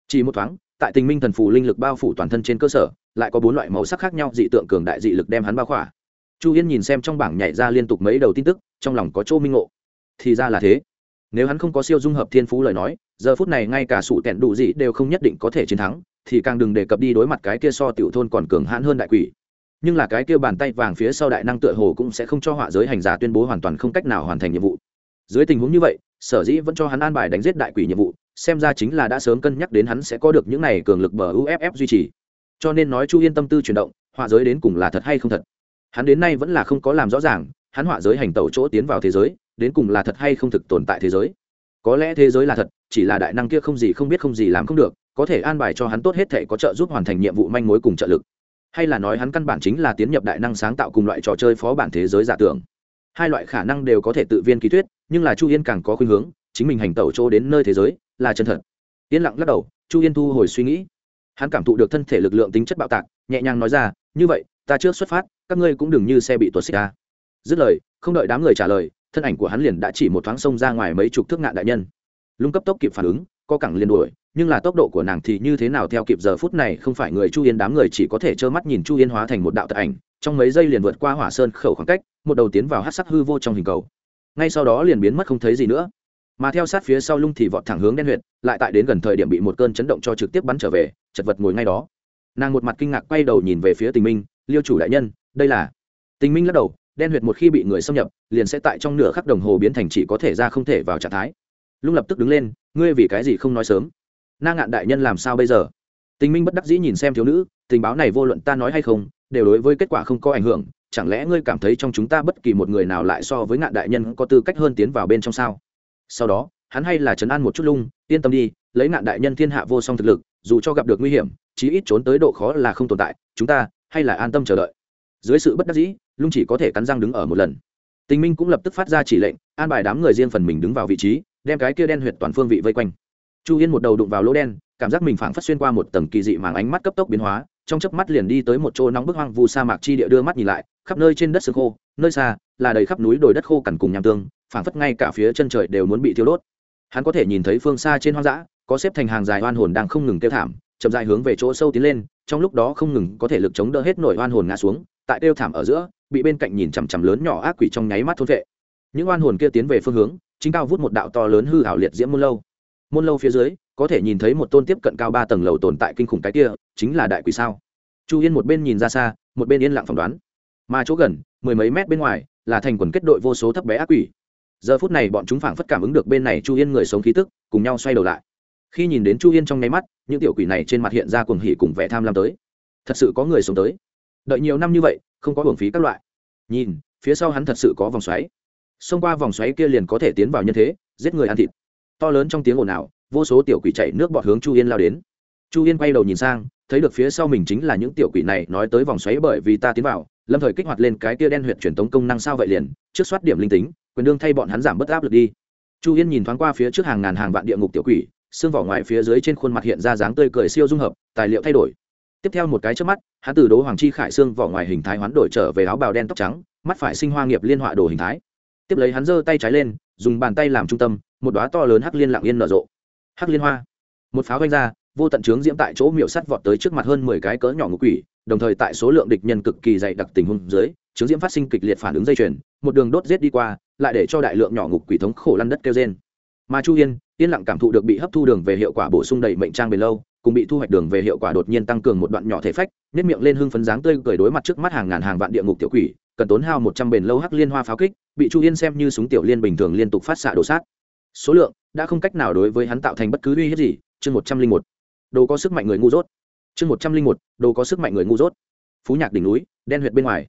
A: Chỉ một thoáng tại tình minh thần phù linh lực bao phủ toàn thân trên cơ sở, lại có bốn loại màu sắc khác nhau dị tượng cường đại dị lực đem hắn bao khỏa. Chu yên nhìn xem trong bảng nhảy ra liên tục mấy đầu tin tức, trong lòng có chỗ minh ngộ. Thì ra là thế. Nếu hắn không có siêu dung hợp thiên phú lời nói, giờ phút này ngay cả sủ tẹn đủ dị đều không nhất định có thể chiến thắng, thì càng đừng đề cập đi đối mặt cái kia so tiểu thôn còn cường hãn hơn đại quỷ. Nhưng là cái kia bàn tay vàng phía sau đại năng tựa hồ cũng sẽ không cho họa giới hành giả tuyên bố hoàn toàn không cách nào hoàn thành nhiệm vụ. Dưới tình huống như vậy, sở dĩ vẫn cho hắn an bài đánh giết đại quỷ nhiệm vụ xem ra chính là đã sớm cân nhắc đến hắn sẽ có được những này cường lực bờ uff duy trì. Cho nên nói chu yên tâm tư chuyển động, họa giới đến cùng là thật hay không thật? Hắn đến nay vẫn là không có làm rõ ràng, hắn họa giới hành tẩu chỗ tiến vào thế giới, đến cùng là thật hay không thực tồn tại thế giới? Có lẽ thế giới là thật, chỉ là đại năng kia không gì không biết không gì làm không được, có thể an bài cho hắn tốt hết thể có trợ giúp hoàn thành nhiệm vụ manh mối cùng trợ lực. Hay là nói hắn căn bản chính là tiến nhập đại năng sáng tạo cùng loại trò chơi phó bản thế giới giả tưởng. Hai loại khả năng đều có thể tự viên ký thuyết, nhưng là chu yên càng có khuynh hướng, chính mình hành tẩu chỗ đến nơi thế giới là chân thật. Yên lặng lắc đầu, chu yên thu hồi suy nghĩ. Hắn cảm thụ được thân thể lực lượng tính chất bạo tạc, nhẹ nhàng nói ra, như vậy, ta trước xuất phát, các ngươi cũng đừng như xe bị tuột xích ta. Dứt lời, không đợi đám người trả lời, thân ảnh của hắn liền đã chỉ một thoáng xông ra ngoài mấy chục thước ngạn đại nhân. Lung cấp tốc kịp phản ứng, co cẳng liền đuổi, nhưng là tốc độ của nàng thì như thế nào theo kịp giờ phút này không phải người chu yên đám người chỉ có thể trơ mắt nhìn chu yên hóa thành một đạo tự ảnh, trong mấy giây liền vượt qua hỏa sơn khẩu khoảng cách, một đầu tiến vào hát sắc hư vô trong hình cầu. Ngay sau đó liền biến mất không thấy gì nữa mà theo sát phía sau lung thì vọt thẳng hướng đen huyệt, lại tại đến gần thời điểm bị một cơn chấn động cho trực tiếp bắn trở về, chật vật ngồi ngay đó. Nàng một mặt kinh ngạc quay đầu nhìn về phía tình minh, liêu chủ đại nhân, đây là tình minh lắc đầu, đen huyệt một khi bị người xâm nhập, liền sẽ tại trong nửa khắc đồng hồ biến thành chỉ có thể ra không thể vào trạng thái. Lung lập tức đứng lên, ngươi vì cái gì không nói sớm? Na ngạn đại nhân làm sao bây giờ? Tình minh bất đắc dĩ nhìn xem thiếu nữ, tình báo này vô luận ta nói hay không, đều đối với kết quả không có ảnh hưởng, chẳng lẽ ngươi cảm thấy trong chúng ta bất kỳ một người nào lại so với ngạn đại nhân có tư cách hơn tiến vào bên trong sao? Sau đó, hắn hay là trấn an một chút lung, yên tâm đi, lấy nạn đại nhân thiên hạ vô song thực lực, dù cho gặp được nguy hiểm, chí ít trốn tới độ khó là không tồn tại, chúng ta hay là an tâm chờ đợi. Dưới sự bất đắc dĩ, lung chỉ có thể cắn răng đứng ở một lần. Tình minh cũng lập tức phát ra chỉ lệnh, an bài đám người riêng phần mình đứng vào vị trí, đem cái kia đen huyệt toàn phương vị vây quanh. Chu yên một đầu đụng vào lỗ đen, cảm giác mình phảng phất xuyên qua một tầng kỳ dị màng ánh mắt cấp tốc biến hóa, trong chớp mắt liền đi tới một chỗ nóng bức hoang vu sa mạc chi địa đưa mắt nhìn lại, khắp nơi trên đất sương khô, nơi xa là đầy khắp núi đồi đất khô cằn cùng nham tương phảng phất ngay cả phía chân trời đều muốn bị thiêu đốt. Hắn có thể nhìn thấy phương xa trên hoang dã, có xếp thành hàng dài oan hồn đang không ngừng kêu thảm, chậm dài hướng về chỗ sâu tiến lên, trong lúc đó không ngừng có thể lực chống đỡ hết nổi oan hồn ngã xuống, tại kêu thảm ở giữa, bị bên cạnh nhìn chằm chằm lớn nhỏ ác quỷ trong nháy mắt thôn vệ. Những oan hồn kia tiến về phương hướng, chính cao vút một đạo to lớn hư hảo liệt diễm môn lâu. Môn lâu phía dưới, có thể nhìn thấy một tôn tiếp cận cao ba tầng lầu tồn tại kinh khủng cái kia, chính là đại quỷ sao? Chu yên một bên nhìn ra xa, một bên yên lặng phỏng đoán. Mà chỗ gần, mười mấy mét bên ngoài, là thành quần kết đội vô số thấp bé ác quỷ giờ phút này bọn chúng phảng phất cảm ứng được bên này chu yên người sống khí tức, cùng nhau xoay đầu lại. Khi nhìn đến chu yên trong nháy mắt, những tiểu quỷ này trên mặt hiện ra cuồng hỉ cùng vẻ tham lam tới. Thật sự có người sống tới. Đợi nhiều năm như vậy, không có hưởng phí các loại. Nhìn, phía sau hắn thật sự có vòng xoáy. Xông qua vòng xoáy kia liền có thể tiến vào nhân thế, giết người ăn thịt. To lớn trong tiếng ồn ào, vô số tiểu quỷ chạy nước bọt hướng chu yên lao đến. Chu yên quay đầu nhìn sang, thấy được phía sau mình chính là những tiểu quỷ này nói tới vòng xoáy bởi vì ta tiến vào, lâm thời kích hoạt lên cái kia đen huyện truyền tống công năng sao vậy liền, trước soát điểm linh tính quyền đương thay bọn hắn giảm bớt áp lực đi. Chu yên nhìn thoáng qua phía trước hàng ngàn hàng vạn địa ngục tiểu quỷ, xương vỏ ngoài phía dưới trên khuôn mặt hiện ra dáng tươi cười siêu dung hợp, tài liệu thay đổi. Tiếp theo một cái trước mắt, hắn từ đố hoàng chi khải xương vỏ ngoài hình thái hoán đổi trở về áo bào đen tóc trắng, mắt phải sinh hoa nghiệp liên họa đồ hình thái. Tiếp lấy hắn giơ tay trái lên, dùng bàn tay làm trung tâm, một đoá to lớn hắc liên lặng yên nở rộ. Hắc liên hoa. Một pháo vanh ra, vô tận trướng diễm tại chỗ miệu sắt vọt tới trước mặt hơn mười cái cỡ nhỏ ngũ quỷ, đồng thời tại số lượng địch nhân cực kỳ dày đặc tình huống dưới, trướng diễm phát sinh kịch liệt phản ứng dây chuyền, một đường đốt giết đi qua lại để cho đại lượng nhỏ ngục quỷ thống khổ lăn đất kêu trên mà chu yên yên lặng cảm thụ được bị hấp thu đường về hiệu quả bổ sung đầy mệnh trang bền lâu, cùng bị thu hoạch đường về hiệu quả đột nhiên tăng cường một đoạn nhỏ thể phách nếp miệng lên hưng phấn dáng tươi cười đối mặt trước mắt hàng ngàn hàng vạn địa ngục tiểu quỷ, cần tốn hao một trăm bền lâu hắc liên hoa pháo kích, bị chu yên xem như súng tiểu liên bình thường liên tục phát xạ đổ sát. Số lượng đã không cách nào đối với hắn tạo thành bất cứ uy hiếp gì. Chương một trăm linh một. Đồ có sức mạnh người ngu dốt. Chương một trăm linh một. Đồ có sức mạnh người ngu dốt. Phú nhạc đỉnh núi, đen huyệt bên ngoài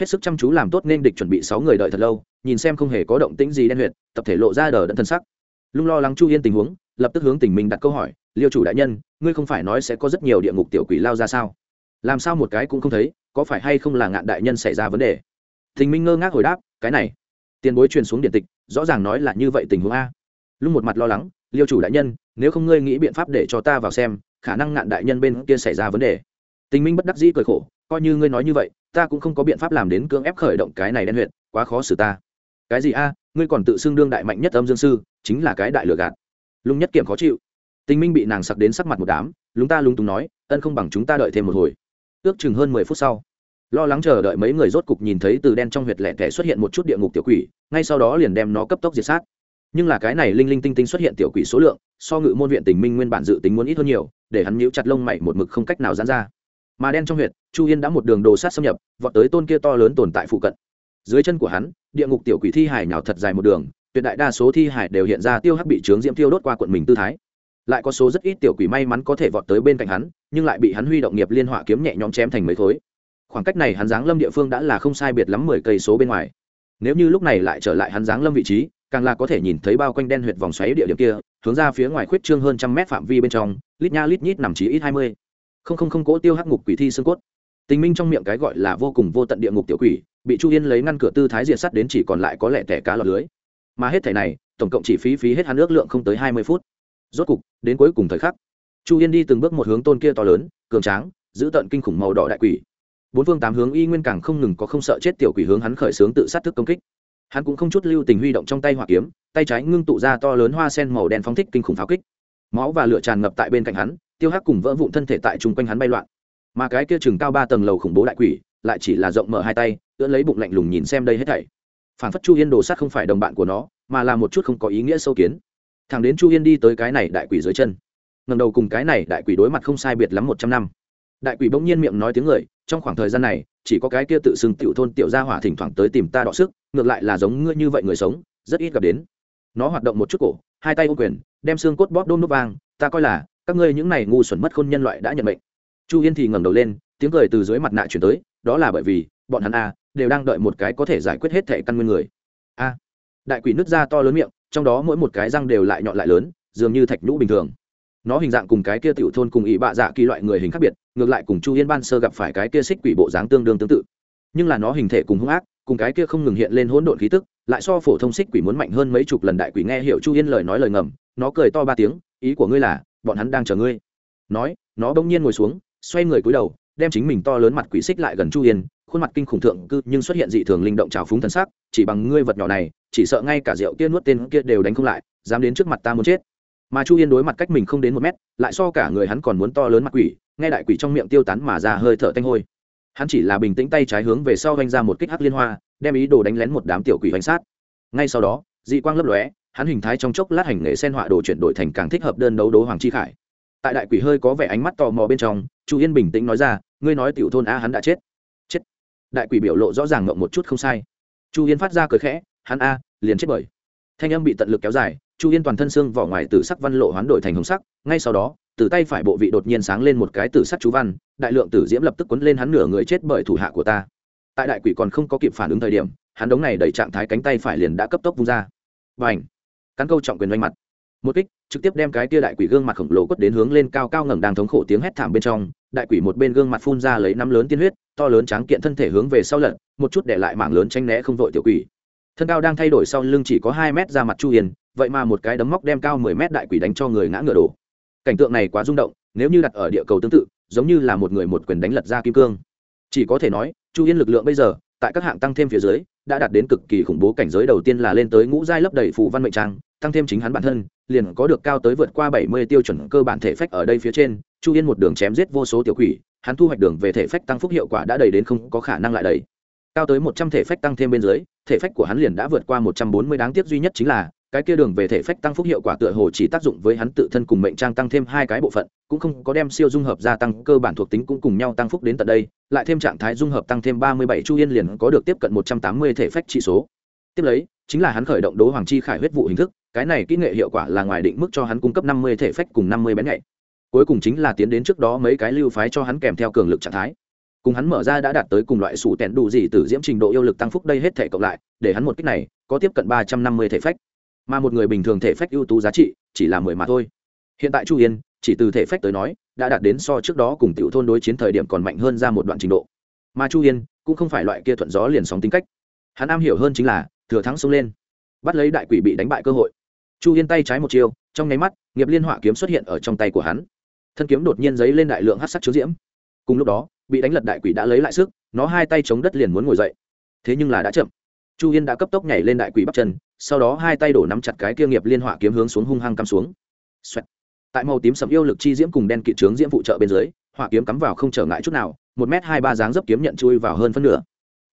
A: hết sức chăm chú làm tốt nên địch chuẩn bị sáu người đợi thật lâu, nhìn xem không hề có động tĩnh gì đen huyệt, tập thể lộ ra đờ đẫn thân sắc. Lung lo lắng chu yên tình huống, lập tức hướng tình mình đặt câu hỏi, liêu chủ đại nhân, ngươi không phải nói sẽ có rất nhiều địa ngục tiểu quỷ lao ra sao? Làm sao một cái cũng không thấy, có phải hay không là ngạn đại nhân xảy ra vấn đề? Tình minh ngơ ngác hồi đáp, cái này, tiền bối truyền xuống điện tịch, rõ ràng nói là như vậy tình huống a. Lung một mặt lo lắng, liêu chủ đại nhân, nếu không ngươi nghĩ biện pháp để cho ta vào xem, khả năng ngạn đại nhân bên kia xảy ra vấn đề. Tình minh bất đắc dĩ cười khổ, coi như ngươi nói như vậy ta cũng không có biện pháp làm đến cưỡng ép khởi động cái này đen huyện quá khó xử ta. Cái gì a? Ngươi còn tự xưng đương đại mạnh nhất âm dương sư, chính là cái đại lừa gạt. Lung nhất kiểm khó chịu. Tình minh bị nàng sặc đến sắc mặt một đám, lúng ta lúng túng nói, ân không bằng chúng ta đợi thêm một hồi. Ước chừng hơn mười phút sau, lo lắng chờ đợi mấy người rốt cục nhìn thấy từ đen trong huyệt lẻ tẻ xuất hiện một chút địa ngục tiểu quỷ, ngay sau đó liền đem nó cấp tốc diệt sát. Nhưng là cái này linh linh tinh tinh xuất hiện tiểu quỷ số lượng, so ngự môn viện tình minh nguyên bản dự tính muốn ít hơn nhiều, để hắn nhíu chặt lông mày một mực không cách nào dán ra mà đen trong huyệt, chu yên đã một đường đồ sát xâm nhập, vọt tới tôn kia to lớn tồn tại phụ cận. Dưới chân của hắn, địa ngục tiểu quỷ thi hải nhào thật dài một đường, tuyệt đại đa số thi hải đều hiện ra tiêu hắc bị trướng diễm tiêu đốt qua quận mình tư thái. Lại có số rất ít tiểu quỷ may mắn có thể vọt tới bên cạnh hắn, nhưng lại bị hắn huy động nghiệp liên họa kiếm nhẹ nhõm chém thành mấy thối khoảng cách này hắn giáng lâm địa phương đã là không sai biệt lắm mười cây số bên ngoài. Nếu như lúc này lại trở lại hắn giáng lâm vị trí, càng là có thể nhìn thấy bao quanh đen huyệt vòng xoáy địa điểm kia, hướng ra phía ngoài khuyết trương hơn trăm mét phạm vi bên trong, lít nha lít nhít nằm chí ít hai mươi không không không cố tiêu hắc ngục quỷ thi xương cốt. Tình minh trong miệng cái gọi là vô cùng vô tận địa ngục tiểu quỷ, bị chu yên lấy ngăn cửa tư thái diệt sắt đến chỉ còn lại có lẽ tẻ cá lọt lưới. Mà hết thẻ này, tổng cộng chỉ phí phí hết hắn ước lượng không tới hai mươi phút. Rốt cục, đến cuối cùng thời khắc, chu yên đi từng bước một hướng tôn kia to lớn, cường tráng, giữ tận kinh khủng màu đỏ đại quỷ. Bốn phương tám hướng y nguyên càng không ngừng có không sợ chết tiểu quỷ hướng hắn khởi xướng tự sát thức công kích. Hắn cũng không chút lưu tình huy động trong tay hỏa kiếm, tay trái ngưng tụ ra to lớn hoa sen màu đen phóng thích kinh khủng pháo kích. Máu và lửa tràn ngập tại bên cạnh hắn tiêu hắc cùng vỡ vụn thân thể tại chung quanh hắn bay loạn. Mà cái kia chừng cao ba tầng lầu khủng bố đại quỷ lại chỉ là rộng mở hai tay ưỡn lấy bụng lạnh lùng nhìn xem đây hết thảy. Phản phất chu yên đồ sát không phải đồng bạn của nó, mà là một chút không có ý nghĩa sâu kiến. Thằng đến chu yên đi tới cái này đại quỷ dưới chân. Ngầm đầu cùng cái này đại quỷ đối mặt không sai biệt lắm một trăm năm. Đại quỷ bỗng nhiên miệng nói tiếng người, trong khoảng thời gian này, chỉ có cái kia tự xưng tiểu thôn tiểu gia hỏa thỉnh thoảng tới tìm ta đọ sức, ngược lại là giống ngươi như vậy người sống, rất ít gặp đến. Nó hoạt động một chút cổ, hai tay ô quyền, đem xương cốt bóp đôm nút vang ta coi là các ngươi những này ngu xuẩn mất khôn nhân loại đã nhận mệnh. Chu yên thì ngẩng đầu lên, tiếng cười từ dưới mặt nạ chuyển tới, đó là bởi vì, bọn hắn a, đều đang đợi một cái có thể giải quyết hết thẻ căn nguyên người. A. Đại quỷ nứt ra to lớn miệng, trong đó mỗi một cái răng đều lại nhọn lại lớn, dường như thạch nhũ bình thường. Nó hình dạng cùng cái kia tiểu thôn cùng ý bạ dạ kỳ loại người hình khác biệt, ngược lại cùng chu yên ban sơ gặp phải cái kia xích quỷ bộ dáng tương đương tương tự. Nhưng là nó hình thể cùng hung ác, cùng cái kia không ngừng hiện lên hỗn độn khí tức, lại so phổ thông xích quỷ muốn mạnh hơn mấy chục lần đại quỷ nghe hiểu chu yên lời nói lời ngầm, nó cười to ba tiếng, ý của ngươi là bọn hắn đang chờ ngươi. Nói, nó bỗng nhiên ngồi xuống, xoay người cúi đầu, đem chính mình to lớn mặt quỷ xích lại gần chu yên, khuôn mặt kinh khủng thượng cư nhưng xuất hiện dị thường linh động trào phúng thần sắc, chỉ bằng ngươi vật nhỏ này, chỉ sợ ngay cả rượu kia nuốt tên kia đều đánh không lại, dám đến trước mặt ta muốn chết. Mà chu yên đối mặt cách mình không đến một mét, lại so cả người hắn còn muốn to lớn mặt quỷ, nghe đại quỷ trong miệng tiêu tán mà ra hơi thở tanh hôi. Hắn chỉ là bình tĩnh tay trái hướng về sau vanh ra một kích hắc liên hoa, đem ý đồ đánh lén một đám tiểu quỷ hoành sát. Ngay sau đó, dị quang lấp lóe hắn hình thái trong chốc lát hành nghề sen họa đồ chuyển đổi thành càng thích hợp đơn đấu đấu hoàng chi khải. Tại đại quỷ hơi có vẻ ánh mắt tò mò bên trong, chu yên bình tĩnh nói ra, ngươi nói tiểu thôn a, hắn đã chết. Chết? Đại quỷ biểu lộ rõ ràng ngậm một chút không sai. Chu yên phát ra cười khẽ, hắn a, liền chết bởi. Thanh âm bị tận lực kéo dài, chu yên toàn thân xương vỏ ngoài từ sắc văn lộ hoán đổi thành hồng sắc, ngay sau đó, từ tay phải bộ vị đột nhiên sáng lên một cái tử sắc chú văn, đại lượng tử diễm lập tức quấn lên hắn nửa người chết bởi thủ hạ của ta. Tại đại quỷ còn không có kịp phản ứng thời điểm, hắn đống này đẩy trạng thái cánh tay phải liền đã cấp tốc vung ra. Và ảnh cắn câu trọng quyền doanh mặt. Một kích, trực tiếp đem cái tia đại quỷ gương mặt khổng lồ quất đến hướng lên cao cao ngẩng đang thống khổ tiếng hét thảm bên trong, đại quỷ một bên gương mặt phun ra lấy năm lớn tiên huyết, to lớn tráng kiện thân thể hướng về sau lật, một chút để lại mảng lớn tranh né không vội tiểu quỷ. Thân cao đang thay đổi sau lưng chỉ có hai mét ra mặt chu hiền, vậy mà một cái đấm móc đem cao mười mét đại quỷ đánh cho người ngã ngựa đổ. Cảnh tượng này quá rung động, nếu như đặt ở địa cầu tương tự, giống như là một người một quyền đánh lật ra kim cương. Chỉ có thể nói, chu yên lực lượng bây giờ, tại các hạng tăng thêm phía dưới, đã đạt đến cực kỳ khủng bố cảnh giới đầu tiên là lên tới ngũ giai lấp đầy phù văn mệnh trang tăng thêm chính hắn bản thân, liền có được cao tới vượt qua bảy mươi tiêu chuẩn cơ bản thể phách ở đây phía trên, chu yên một đường chém giết vô số tiểu quỷ, hắn thu hoạch đường về thể phách tăng phúc hiệu quả đã đầy đến không có khả năng lại đầy. Cao tới một trăm thể phách tăng thêm bên dưới, thể phách của hắn liền đã vượt qua một trăm bốn mươi đáng tiếc duy nhất chính là, cái kia đường về thể phách tăng phúc hiệu quả tựa hồ chỉ tác dụng với hắn tự thân cùng mệnh trang tăng thêm hai cái bộ phận, cũng không có đem siêu dung hợp gia tăng cơ bản thuộc tính cũng cùng nhau tăng phúc đến tận đây, lại thêm trạng thái dung hợp tăng thêm ba mươi bảy, chu yên liền có được tiếp cận một trăm tám mươi thể phách trị số. Tiếp lấy, chính là hắn khởi động đố hoàng chi khải huyết vụ hình thức cái này kỹ nghệ hiệu quả là ngoài định mức cho hắn cung cấp năm mươi thể phách cùng năm mươi bén nhạy. Cuối cùng chính là tiến đến trước đó mấy cái lưu phái cho hắn kèm theo cường lực trạng thái. Cùng hắn mở ra đã đạt tới cùng loại sủ tèn đủ gì từ diễm trình độ yêu lực tăng phúc đây hết thể cộng lại, để hắn một cách này có tiếp cận ba trăm năm mươi thể phách. Mà một người bình thường thể phách ưu tú giá trị chỉ là mười mà thôi. Hiện tại chu yên, chỉ từ thể phách tới nói, đã đạt đến so trước đó cùng tiểu thôn đối chiến thời điểm còn mạnh hơn ra một đoạn trình độ. Mà chu yên cũng không phải loại kia thuận gió liền sóng tính cách. Hắn am hiểu hơn chính là thừa thắng xông lên bắt lấy đại quỷ bị đánh bại cơ hội. Chu yên tay trái một chiêu, trong nháy mắt, nghiệp liên họa kiếm xuất hiện ở trong tay của hắn. Thân kiếm đột nhiên dấy lên đại lượng hát sắc chứa diễm. Cùng lúc đó, bị đánh lật đại quỷ đã lấy lại sức, nó hai tay chống đất liền muốn ngồi dậy. Thế nhưng là đã chậm. Chu yên đã cấp tốc nhảy lên đại quỷ bắp chân, sau đó hai tay đổ nắm chặt cái kia nghiệp liên họa kiếm hướng xuống hung hăng cắm xuống、Xoẹt. tại màu tím sầm yêu lực chi diễm cùng đen kỵ trướng diễm phụ trợ bên dưới họa kiếm cắm vào không trở ngại chút nào, một m hai ba dáng dấp kiếm nhận chui vào hơn phân nửa.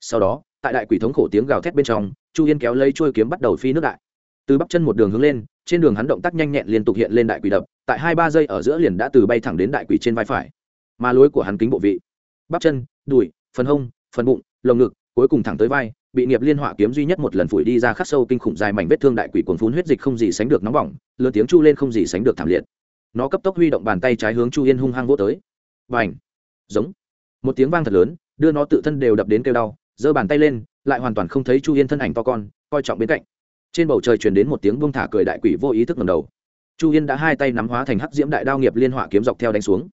A: Sau đó, tại đại quỷ thống khổ tiếng gào thét bên trong chu yên kéo lấy trôi kiếm bắt đầu phi nước đại. Từ bắp chân một đường hướng lên, trên đường hắn động tác nhanh nhẹn liên tục hiện lên đại quỷ đập, tại hai ba giây ở giữa liền đã từ bay thẳng đến đại quỷ trên vai phải. Mà lối của hắn kính bộ vị. Bắp chân, đùi, phần hông, phần bụng, lồng ngực, cuối cùng thẳng tới vai, bị nghiệp liên hỏa kiếm duy nhất một lần phủi đi ra khắc sâu kinh khủng dài mảnh vết thương đại quỷ cuồng phun huyết dịch không gì sánh được nóng bỏng, lớn tiếng chu lên không gì sánh được thảm liệt. Nó cấp tốc huy động bàn tay trái hướng chu yên hung hăng vỗ tới. Và ảnh giống! Một tiếng vang thật lớn, đưa nó tự thân đều đập đến kêu đau, giơ bàn tay lên lại hoàn toàn không thấy chu yên thân ảnh to con, coi trọng bên cạnh. Trên bầu trời truyền đến một tiếng buông thả cười đại quỷ vô ý thức ngầm đầu. Chu yên đã hai tay nắm hóa thành hắc diễm đại đao nghiệp liên họa kiếm dọc theo đánh xuống.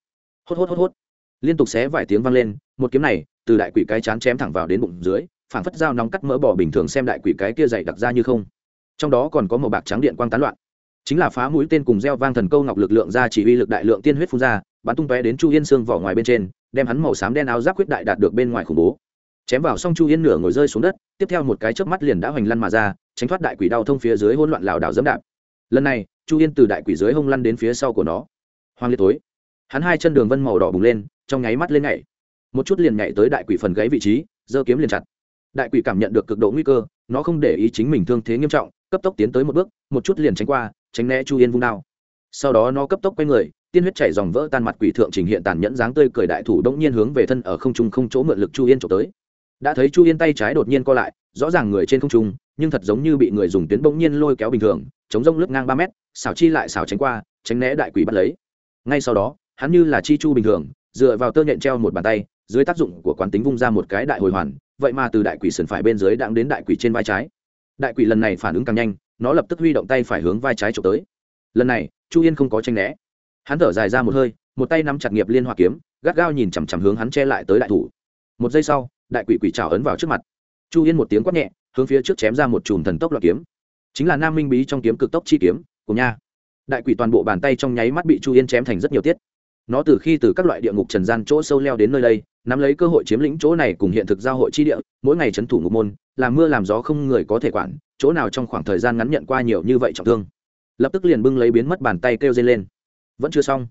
A: Hốt hốt hốt hốt. Liên tục xé vài tiếng vang lên, một kiếm này, từ đại quỷ cái chán chém thẳng vào đến bụng dưới, phảng phất dao nóng cắt mỡ bò bình thường xem đại quỷ cái kia dày đặc ra như không. Trong đó còn có một bạc trắng điện quang tán loạn. Chính là phá mũi tên cùng gieo vang thần câu ngọc lực lượng ra chỉ uy lực đại lượng tiên huyết phun ra, bắn tung tóe đến chu yên xương vỏ ngoài bên trên, đem hắn màu xám đen áo giáp quyết đại đạt được bên ngoài khủng bố chém vào xong chu yên nửa ngồi rơi xuống đất, tiếp theo một cái chớp mắt liền đã hoành lăn mà ra, tránh thoát đại quỷ đau thông phía dưới hỗn loạn lảo đảo dẫm đạp. Lần này, chu yên từ đại quỷ dưới hông lăn đến phía sau của nó. Hoang liệt tối hắn hai chân đường vân màu đỏ bùng lên, trong nháy mắt lên nhảy. Một chút liền nhảy tới đại quỷ phần gáy vị trí, giơ kiếm liền chặt. Đại quỷ cảm nhận được cực độ nguy cơ, nó không để ý chính mình thương thế nghiêm trọng, cấp tốc tiến tới một bước, một chút liền tránh qua, tránh né chu yên vung đao. Sau đó nó cấp tốc quay người, tiên huyết chảy dòng vỡ tan mặt quỷ thượng trình hiện tàn nhẫn dáng tươi cười đại thủ đống nhiên hướng về thân ở không trung không chỗ mượn lực chu yên trộm tới đã thấy chu yên tay trái đột nhiên co lại, rõ ràng người trên không trung, nhưng thật giống như bị người dùng tuyến bỗng nhiên lôi kéo bình thường, chống rông lướt ngang ba mét, xảo chi lại xảo tránh qua, tránh né đại quỷ bắt lấy. Ngay sau đó, hắn như là chi chu bình thường, dựa vào tơ nhện treo một bàn tay, dưới tác dụng của quán tính vung ra một cái đại hồi hoàn, vậy mà từ đại quỷ sườn phải bên dưới đang đến đại quỷ trên vai trái. Đại quỷ lần này phản ứng càng nhanh, nó lập tức huy động tay phải hướng vai trái trộm tới. Lần này, chu yên không có tranh né. Hắn thở dài ra một hơi, một tay nắm chặt nghiệp liên hoa kiếm, gắt gao nhìn chằm chằm hướng hắn che lại tới đại thủ. Một giây sau đại quỷ quỷ trào ấn vào trước mặt. Chu yên một tiếng quát nhẹ, hướng phía trước chém ra một chùm thần tốc loại kiếm. Chính là nam minh bí trong kiếm cực tốc chi kiếm của nha. Đại quỷ toàn bộ bàn tay trong nháy mắt bị chu yên chém thành rất nhiều tiết. Nó từ khi từ các loại địa ngục trần gian chỗ sâu leo đến nơi đây, nắm lấy cơ hội chiếm lĩnh chỗ này cùng hiện thực giao hội chi địa, mỗi ngày trấn thủ ngục môn, làm mưa làm gió không người có thể quản, chỗ nào trong khoảng thời gian ngắn nhận qua nhiều như vậy trọng thương. Lập tức liền bưng lấy biến mất bàn tay kêu dây lên. Vẫn chưa xong.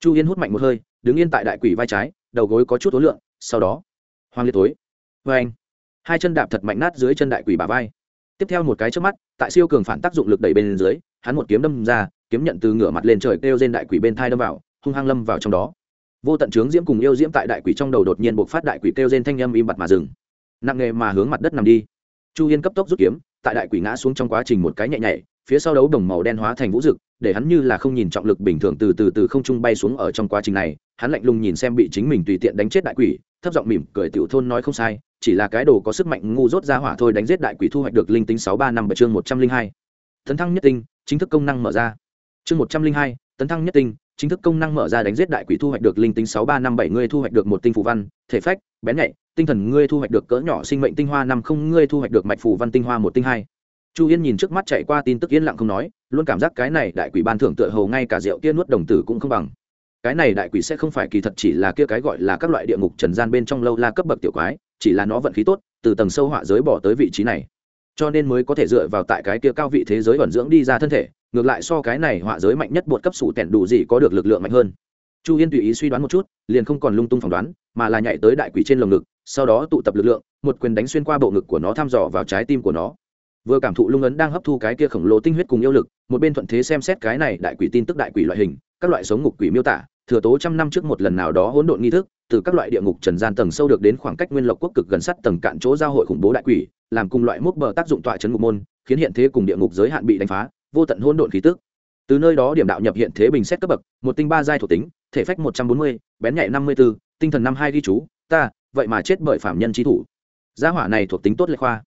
A: Chu yên hút mạnh một hơi, đứng yên tại đại quỷ vai trái, đầu gối có chút tối lượng sau đó, hoang liệt tối vê anh, hai chân đạp thật mạnh nát dưới chân đại quỷ bà vai. Tiếp theo một cái trước mắt, tại siêu cường phản tác dụng lực đẩy bên dưới, hắn một kiếm đâm ra, kiếm nhận từ ngửa mặt lên trời kêu trên đại quỷ bên thai đâm vào, hung hăng lâm vào trong đó. Vô tận trướng diễm cùng yêu diễm tại đại quỷ trong đầu đột nhiên buộc phát đại quỷ kêu trên thanh âm im bặt mà dừng. Nặng nghề mà hướng mặt đất nằm đi. Chu yên cấp tốc rút kiếm, tại đại quỷ ngã xuống trong quá trình một cái nhẹ nhảy phía sau đấu đồng màu đen hóa thành vũ rực để hắn như là không nhìn trọng lực bình thường từ từ từ không trung bay xuống ở trong quá trình này. Hắn lạnh lùng nhìn xem bị chính mình tùy tiện đánh chết đại quỷ, thấp giọng mỉm cười tiểu thôn nói không sai, chỉ là cái đồ có sức mạnh ngu dốt ra hỏa thôi đánh giết đại quỷ thu hoạch được linh tính sáu ba năm bảy chương một trăm linh hai. Tấn thăng nhất tinh, chính thức công năng mở ra. Chương một trăm linh hai, tấn thăng nhất tinh, chính thức công năng mở ra đánh giết đại quỷ thu hoạch được linh tính sáu ba năm bảy, ngươi thu hoạch được một tinh phù văn, thể phách, bén nhạy, tinh thần ngươi thu hoạch được cỡ nhỏ sinh mệnh tinh hoa năm không, ngươi thu hoạch được mạch phù văn tinh hoa một tinh hai chu yên nhìn trước mắt chạy qua tin tức yên lặng không nói, luôn cảm giác cái này đại quỷ ban thưởng tựa hầu ngay cả rượu kia nuốt đồng tử cũng không bằng. Cái này đại quỷ sẽ không phải kỳ thật chỉ là kia cái gọi là các loại địa ngục trần gian bên trong lâu la cấp bậc tiểu quái, chỉ là nó vận khí tốt, từ tầng sâu họa giới bỏ tới vị trí này. Cho nên mới có thể dựa vào tại cái kia cao vị thế giới vận dưỡng đi ra thân thể, ngược lại so cái này họa giới mạnh nhất bột cấp sủ tẻn đủ gì có được lực lượng mạnh hơn. Chu yên tùy ý suy đoán một chút, liền không còn lung tung phỏng đoán, mà là nhảy tới đại quỷ trên lồng ngực, sau đó tụ tập lực lượng, một quyền đánh xuyên qua bộ ngực của nó thăm dò vào trái tim của nó vừa cảm thụ lung ấn đang hấp thu cái kia khổng lồ tinh huyết cùng yêu lực, một bên thuận thế xem xét cái này đại quỷ tin tức đại quỷ loại hình, các loại sống ngục quỷ miêu tả, thừa tố trăm năm trước một lần nào đó hỗn độn nghi thức, từ các loại địa ngục trần gian tầng sâu được đến khoảng cách nguyên lộc quốc cực gần sát tầng cạn chỗ giao hội khủng bố đại quỷ, làm cùng loại mốc bờ tác dụng tọa chấn ngục môn, khiến hiện thế cùng địa ngục giới hạn bị đánh phá, vô tận hỗn độn khí tức. Từ nơi đó điểm đạo nhập hiện thế bình xét cấp bậc, một tinh ba giai thuộc tính, thể phách một trăm bốn mươi, bén nhạy năm mươi b ố tinh thần năm hai ghi chú, ta, vậy mà chết bởi phạm nhân trí thủ. Gia hỏa này thuộc tính tốt lệ khoa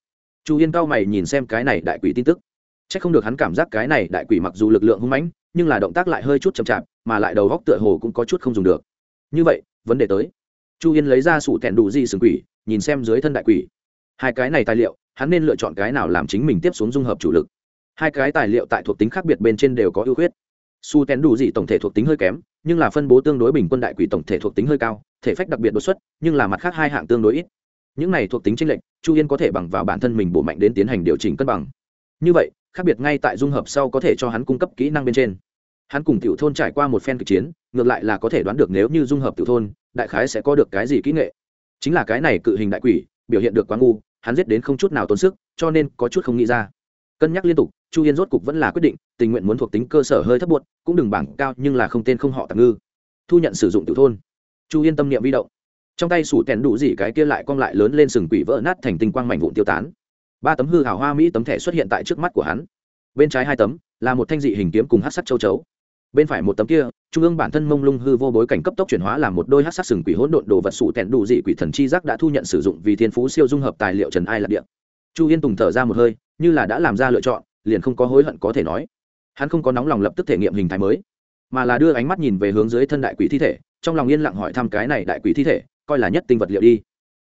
A: chu yên cao mày nhìn xem cái này đại quỷ tin tức. C h ắ c không được hắn cảm giác cái này đại quỷ mặc dù lực lượng hung mãnh, nhưng là động tác lại hơi chút chậm chạp, mà lại đầu góc tựa hồ cũng có chút không dùng được. Như vậy, vấn đề tới. Chu yên lấy ra sủ thẹn đủ di sừng quỷ, nhìn xem dưới thân đại quỷ. Hai cái này tài liệu, hắn nên lựa chọn cái nào làm chính mình tiếp xuống dung hợp chủ lực. Hai cái tài liệu tại thuộc tính khác biệt bên trên đều có ưu khuyết. Su tén đủ dị tổng thể thuộc tính hơi kém, nhưng là phân bố tương đối bình quân đại quỷ tổng thể thuộc tính hơi cao, thể phách đặc biệt đột xuất, nhưng là mặt khác hai hạng tương đối ít những này thuộc tính tranh lệch, chu yên có thể bằng vào bản thân mình bổ mạnh đến tiến hành điều chỉnh cân bằng. Như vậy, khác biệt ngay tại dung hợp sau có thể cho hắn cung cấp kỹ năng bên trên. Hắn cùng tiểu thôn trải qua một phen kịch chiến, ngược lại là có thể đoán được nếu như dung hợp tiểu thôn, đại khái sẽ có được cái gì kỹ nghệ. Chính là cái này cự hình đại quỷ, biểu hiện được quá ngu, hắn giết đến không chút nào tốn sức, cho nên có chút không nghĩ ra. Cân nhắc liên tục, chu yên rốt cục vẫn là quyết định, tình nguyện muốn thuộc tính cơ sở hơi thấp buột cũng đừng bảng cao nhưng là không tên không họ tạm ngư. Thu nhận sử dụng tiểu thôn. Chu yên tâm niệm vi động trong tay sủ tèn đủ gì cái kia lại cong lại lớn lên sừng quỷ vỡ nát thành tinh quang mảnh vụn tiêu tán. Ba tấm hư hào hoa mỹ tấm thẻ xuất hiện tại trước mắt của hắn. Bên trái hai tấm, là một thanh dị hình kiếm cùng hát sắc châu chấu. Bên phải một tấm kia, trung ương bản thân mông lung hư vô bối cảnh cấp tốc chuyển hóa làm một đôi hát sắc sừng quỷ hỗn độn đồ vật sủ tèn đủ dị quỷ thần chi giác đã thu nhận sử dụng vì thiên phú siêu dung hợp tài liệu trần ai lạc địa. Chu yên tùng thở ra một hơi, như là đã làm ra lựa chọn, liền không có hối hận có thể nói. Hắn không có nóng lòng lập tức thể nghiệm hình thái mới, mà là đưa ánh mắt nhìn về hướng dưới thân đại quỷ thi thể, trong lòng yên lặng hỏi thăm cái này đại quỷ thi thể coi là nhất tinh vật liệu đi.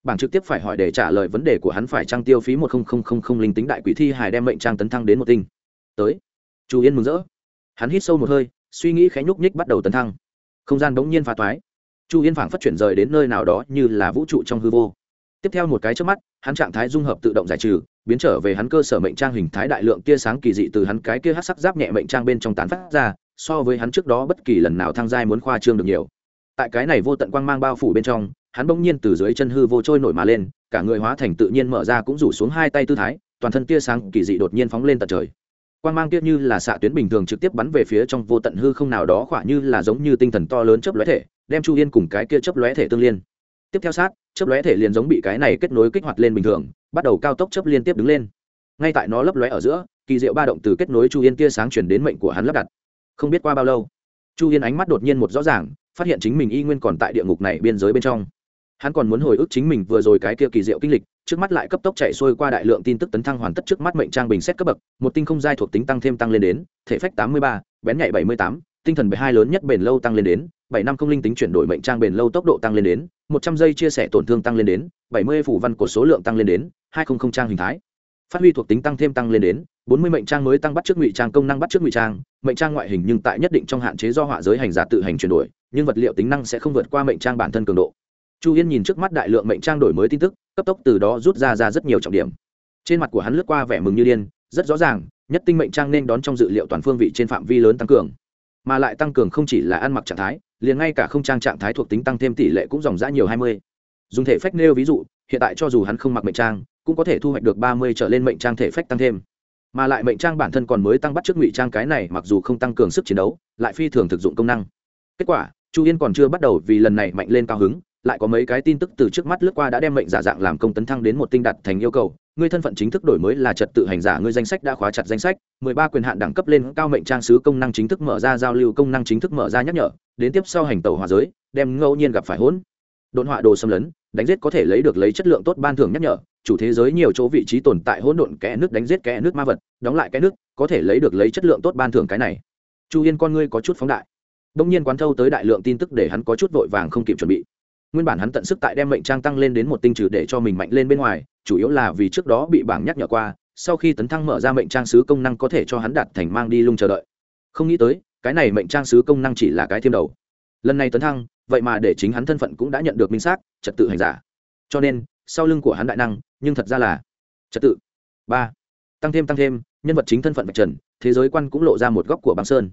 A: Bảng trực tiếp phải hỏi để trả lời vấn đề của hắn phải trang tiêu phí một không linh tính đại quỷ thi hài đem mệnh trang tấn thăng đến một tinh. Tới. Chu yên mừng rỡ. Hắn hít sâu một hơi, suy nghĩ khẽ nhúc nhích bắt đầu tấn thăng. Không gian bỗng nhiên phá toái. Chu yên phảng phát chuyển rời đến nơi nào đó như là vũ trụ trong hư vô. Tiếp theo một cái trước mắt, hắn trạng thái dung hợp tự động giải trừ, biến trở về hắn cơ sở mệnh trang hình thái đại lượng tia sáng kỳ dị từ hắn cái kia hát sắc giáp nhẹ mệnh trang bên trong tán phát ra, so với hắn trước đó bất kỳ lần nào thăng giai muốn khoa trương được nhiều. Tại cái này vô tận quang mang bao phủ bên trong hắn bỗng nhiên từ dưới chân hư vô trôi nổi mà lên, cả người hóa thành tự nhiên mở ra cũng rủ xuống hai tay tư thái, toàn thân tia sáng kỳ dị đột nhiên phóng lên tận trời. Quan g mang kia như là xạ tuyến bình thường trực tiếp bắn về phía trong vô tận hư không nào đó khỏa như là giống như tinh thần to lớn chấp lóe thể, đem chu yên cùng cái kia chấp lóe thể tương liên. Tiếp theo sát chấp lóe thể liền giống bị cái này kết nối kích hoạt lên bình thường, bắt đầu cao tốc chấp liên tiếp đứng lên. Ngay tại nó lấp lóe ở giữa, kỳ diệu ba động từ kết nối chu yên tia sáng chuyển đến mệnh của hắn lắp đặt. Không biết qua bao lâu, chu yên ánh mắt đột nhiên một rõ ràng, phát hiện chính mình y nguyên còn tại địa ngục này biên giới bên trong hắn còn muốn hồi ức chính mình vừa rồi cái kia kỳ diệu kinh lịch, trước mắt lại cấp tốc chạy xuôi qua đại lượng tin tức tấn thăng hoàn tất trước mắt mệnh trang bình xét cấp bậc, một tinh không giai thuộc tính tăng thêm tăng lên đến, thể phách tám mươi ba, bén nhạy bảy mươi tám, tinh thần hai lớn nhất bền lâu tăng lên đến, bảy năm không linh tính chuyển đổi mệnh trang bền lâu tốc độ tăng lên đến, một trăm giây chia sẻ tổn thương tăng lên đến, bảy mươi phủ văn của số lượng tăng lên đến, hai không không trang hình thái. Phát huy thuộc tính tăng thêm tăng lên đến, bốn mươi mệnh trang mới tăng bắt trước ngụy trang công năng bắt trước ngụy trang, mệnh trang ngoại hình nhưng tại nhất định trong hạn chế do họa giới hành giả tự hành chuyển đổi, nhưng vật liệu tính năng sẽ không vượt qua mệnh trang bản thân cường độ chu yên nhìn trước mắt đại lượng mệnh trang đổi mới tin tức, cấp tốc từ đó rút ra ra rất nhiều trọng điểm. Trên mặt của hắn lướt qua vẻ mừng như điên, rất rõ ràng, nhất tinh mệnh trang nên đón trong dự liệu toàn phương vị trên phạm vi lớn tăng cường. Mà lại tăng cường không chỉ là ăn mặc trạng thái, liền ngay cả không trang trạng thái thuộc tính tăng thêm tỷ lệ cũng dòng dã nhiều hai mươi. Dùng thể phách nêu ví dụ, hiện tại cho dù hắn không mặc mệnh trang, cũng có thể thu hoạch được ba mươi trở lên mệnh trang thể phách tăng thêm. Mà lại mệnh trang bản thân còn mới tăng bắt trước ngụy trang cái này, mặc dù không tăng cường sức chiến đấu, lại phi thường thực dụng công năng. Kết quả, chu yên còn chưa bắt đầu vì lần này mạnh lên cao hứng lại có mấy cái tin tức từ trước mắt lướt qua đã đem mệnh giả dạng làm công tấn thăng đến một tinh đặt thành yêu cầu. Ngươi thân phận chính thức đổi mới là trật tự hành giả, ngươi danh sách đã khóa chặt danh sách. Mười ba quyền hạn đẳng cấp lên cao mệnh trang sứ công năng chính thức mở ra, giao lưu công năng chính thức mở ra nhắc nhở. Đến tiếp sau hành tàu hòa giới, đem ngẫu nhiên gặp phải hỗn. Đột họa đồ xâm lấn, đánh giết có thể lấy được lấy chất lượng tốt ban thưởng nhắc nhở. Chủ thế giới nhiều chỗ vị trí tồn tại hỗn độn kẽ nước đánh giết kẽ nước ma vật, đóng lại kẽ nước, có thể lấy được lấy chất lượng tốt ban thưởng cái này. Chu yên con ngươi có chút phóng đại. Đông nhiên quán thâu tới đại lượng tin tức để hắn có chút vội vàng không kịp chuẩn bị nguyên bản hắn tận sức tại đem mệnh trang tăng lên đến một tinh trừ để cho mình mạnh lên bên ngoài, chủ yếu là vì trước đó bị bảng nhắc nhở qua, sau khi tấn thăng mở ra mệnh trang sứ công năng có thể cho hắn đạt thành mang đi lung chờ đợi. Không nghĩ tới, cái này mệnh trang sứ công năng chỉ là cái thêm đầu. Lần này tấn thăng, vậy mà để chính hắn thân phận cũng đã nhận được minh xác, trật tự hành giả. Cho nên, sau lưng của hắn đại năng, nhưng thật ra là trật tự. Ba. Tăng thêm tăng thêm, nhân vật chính thân phận vạch trần, thế giới quan cũng lộ ra một góc của băng sơn.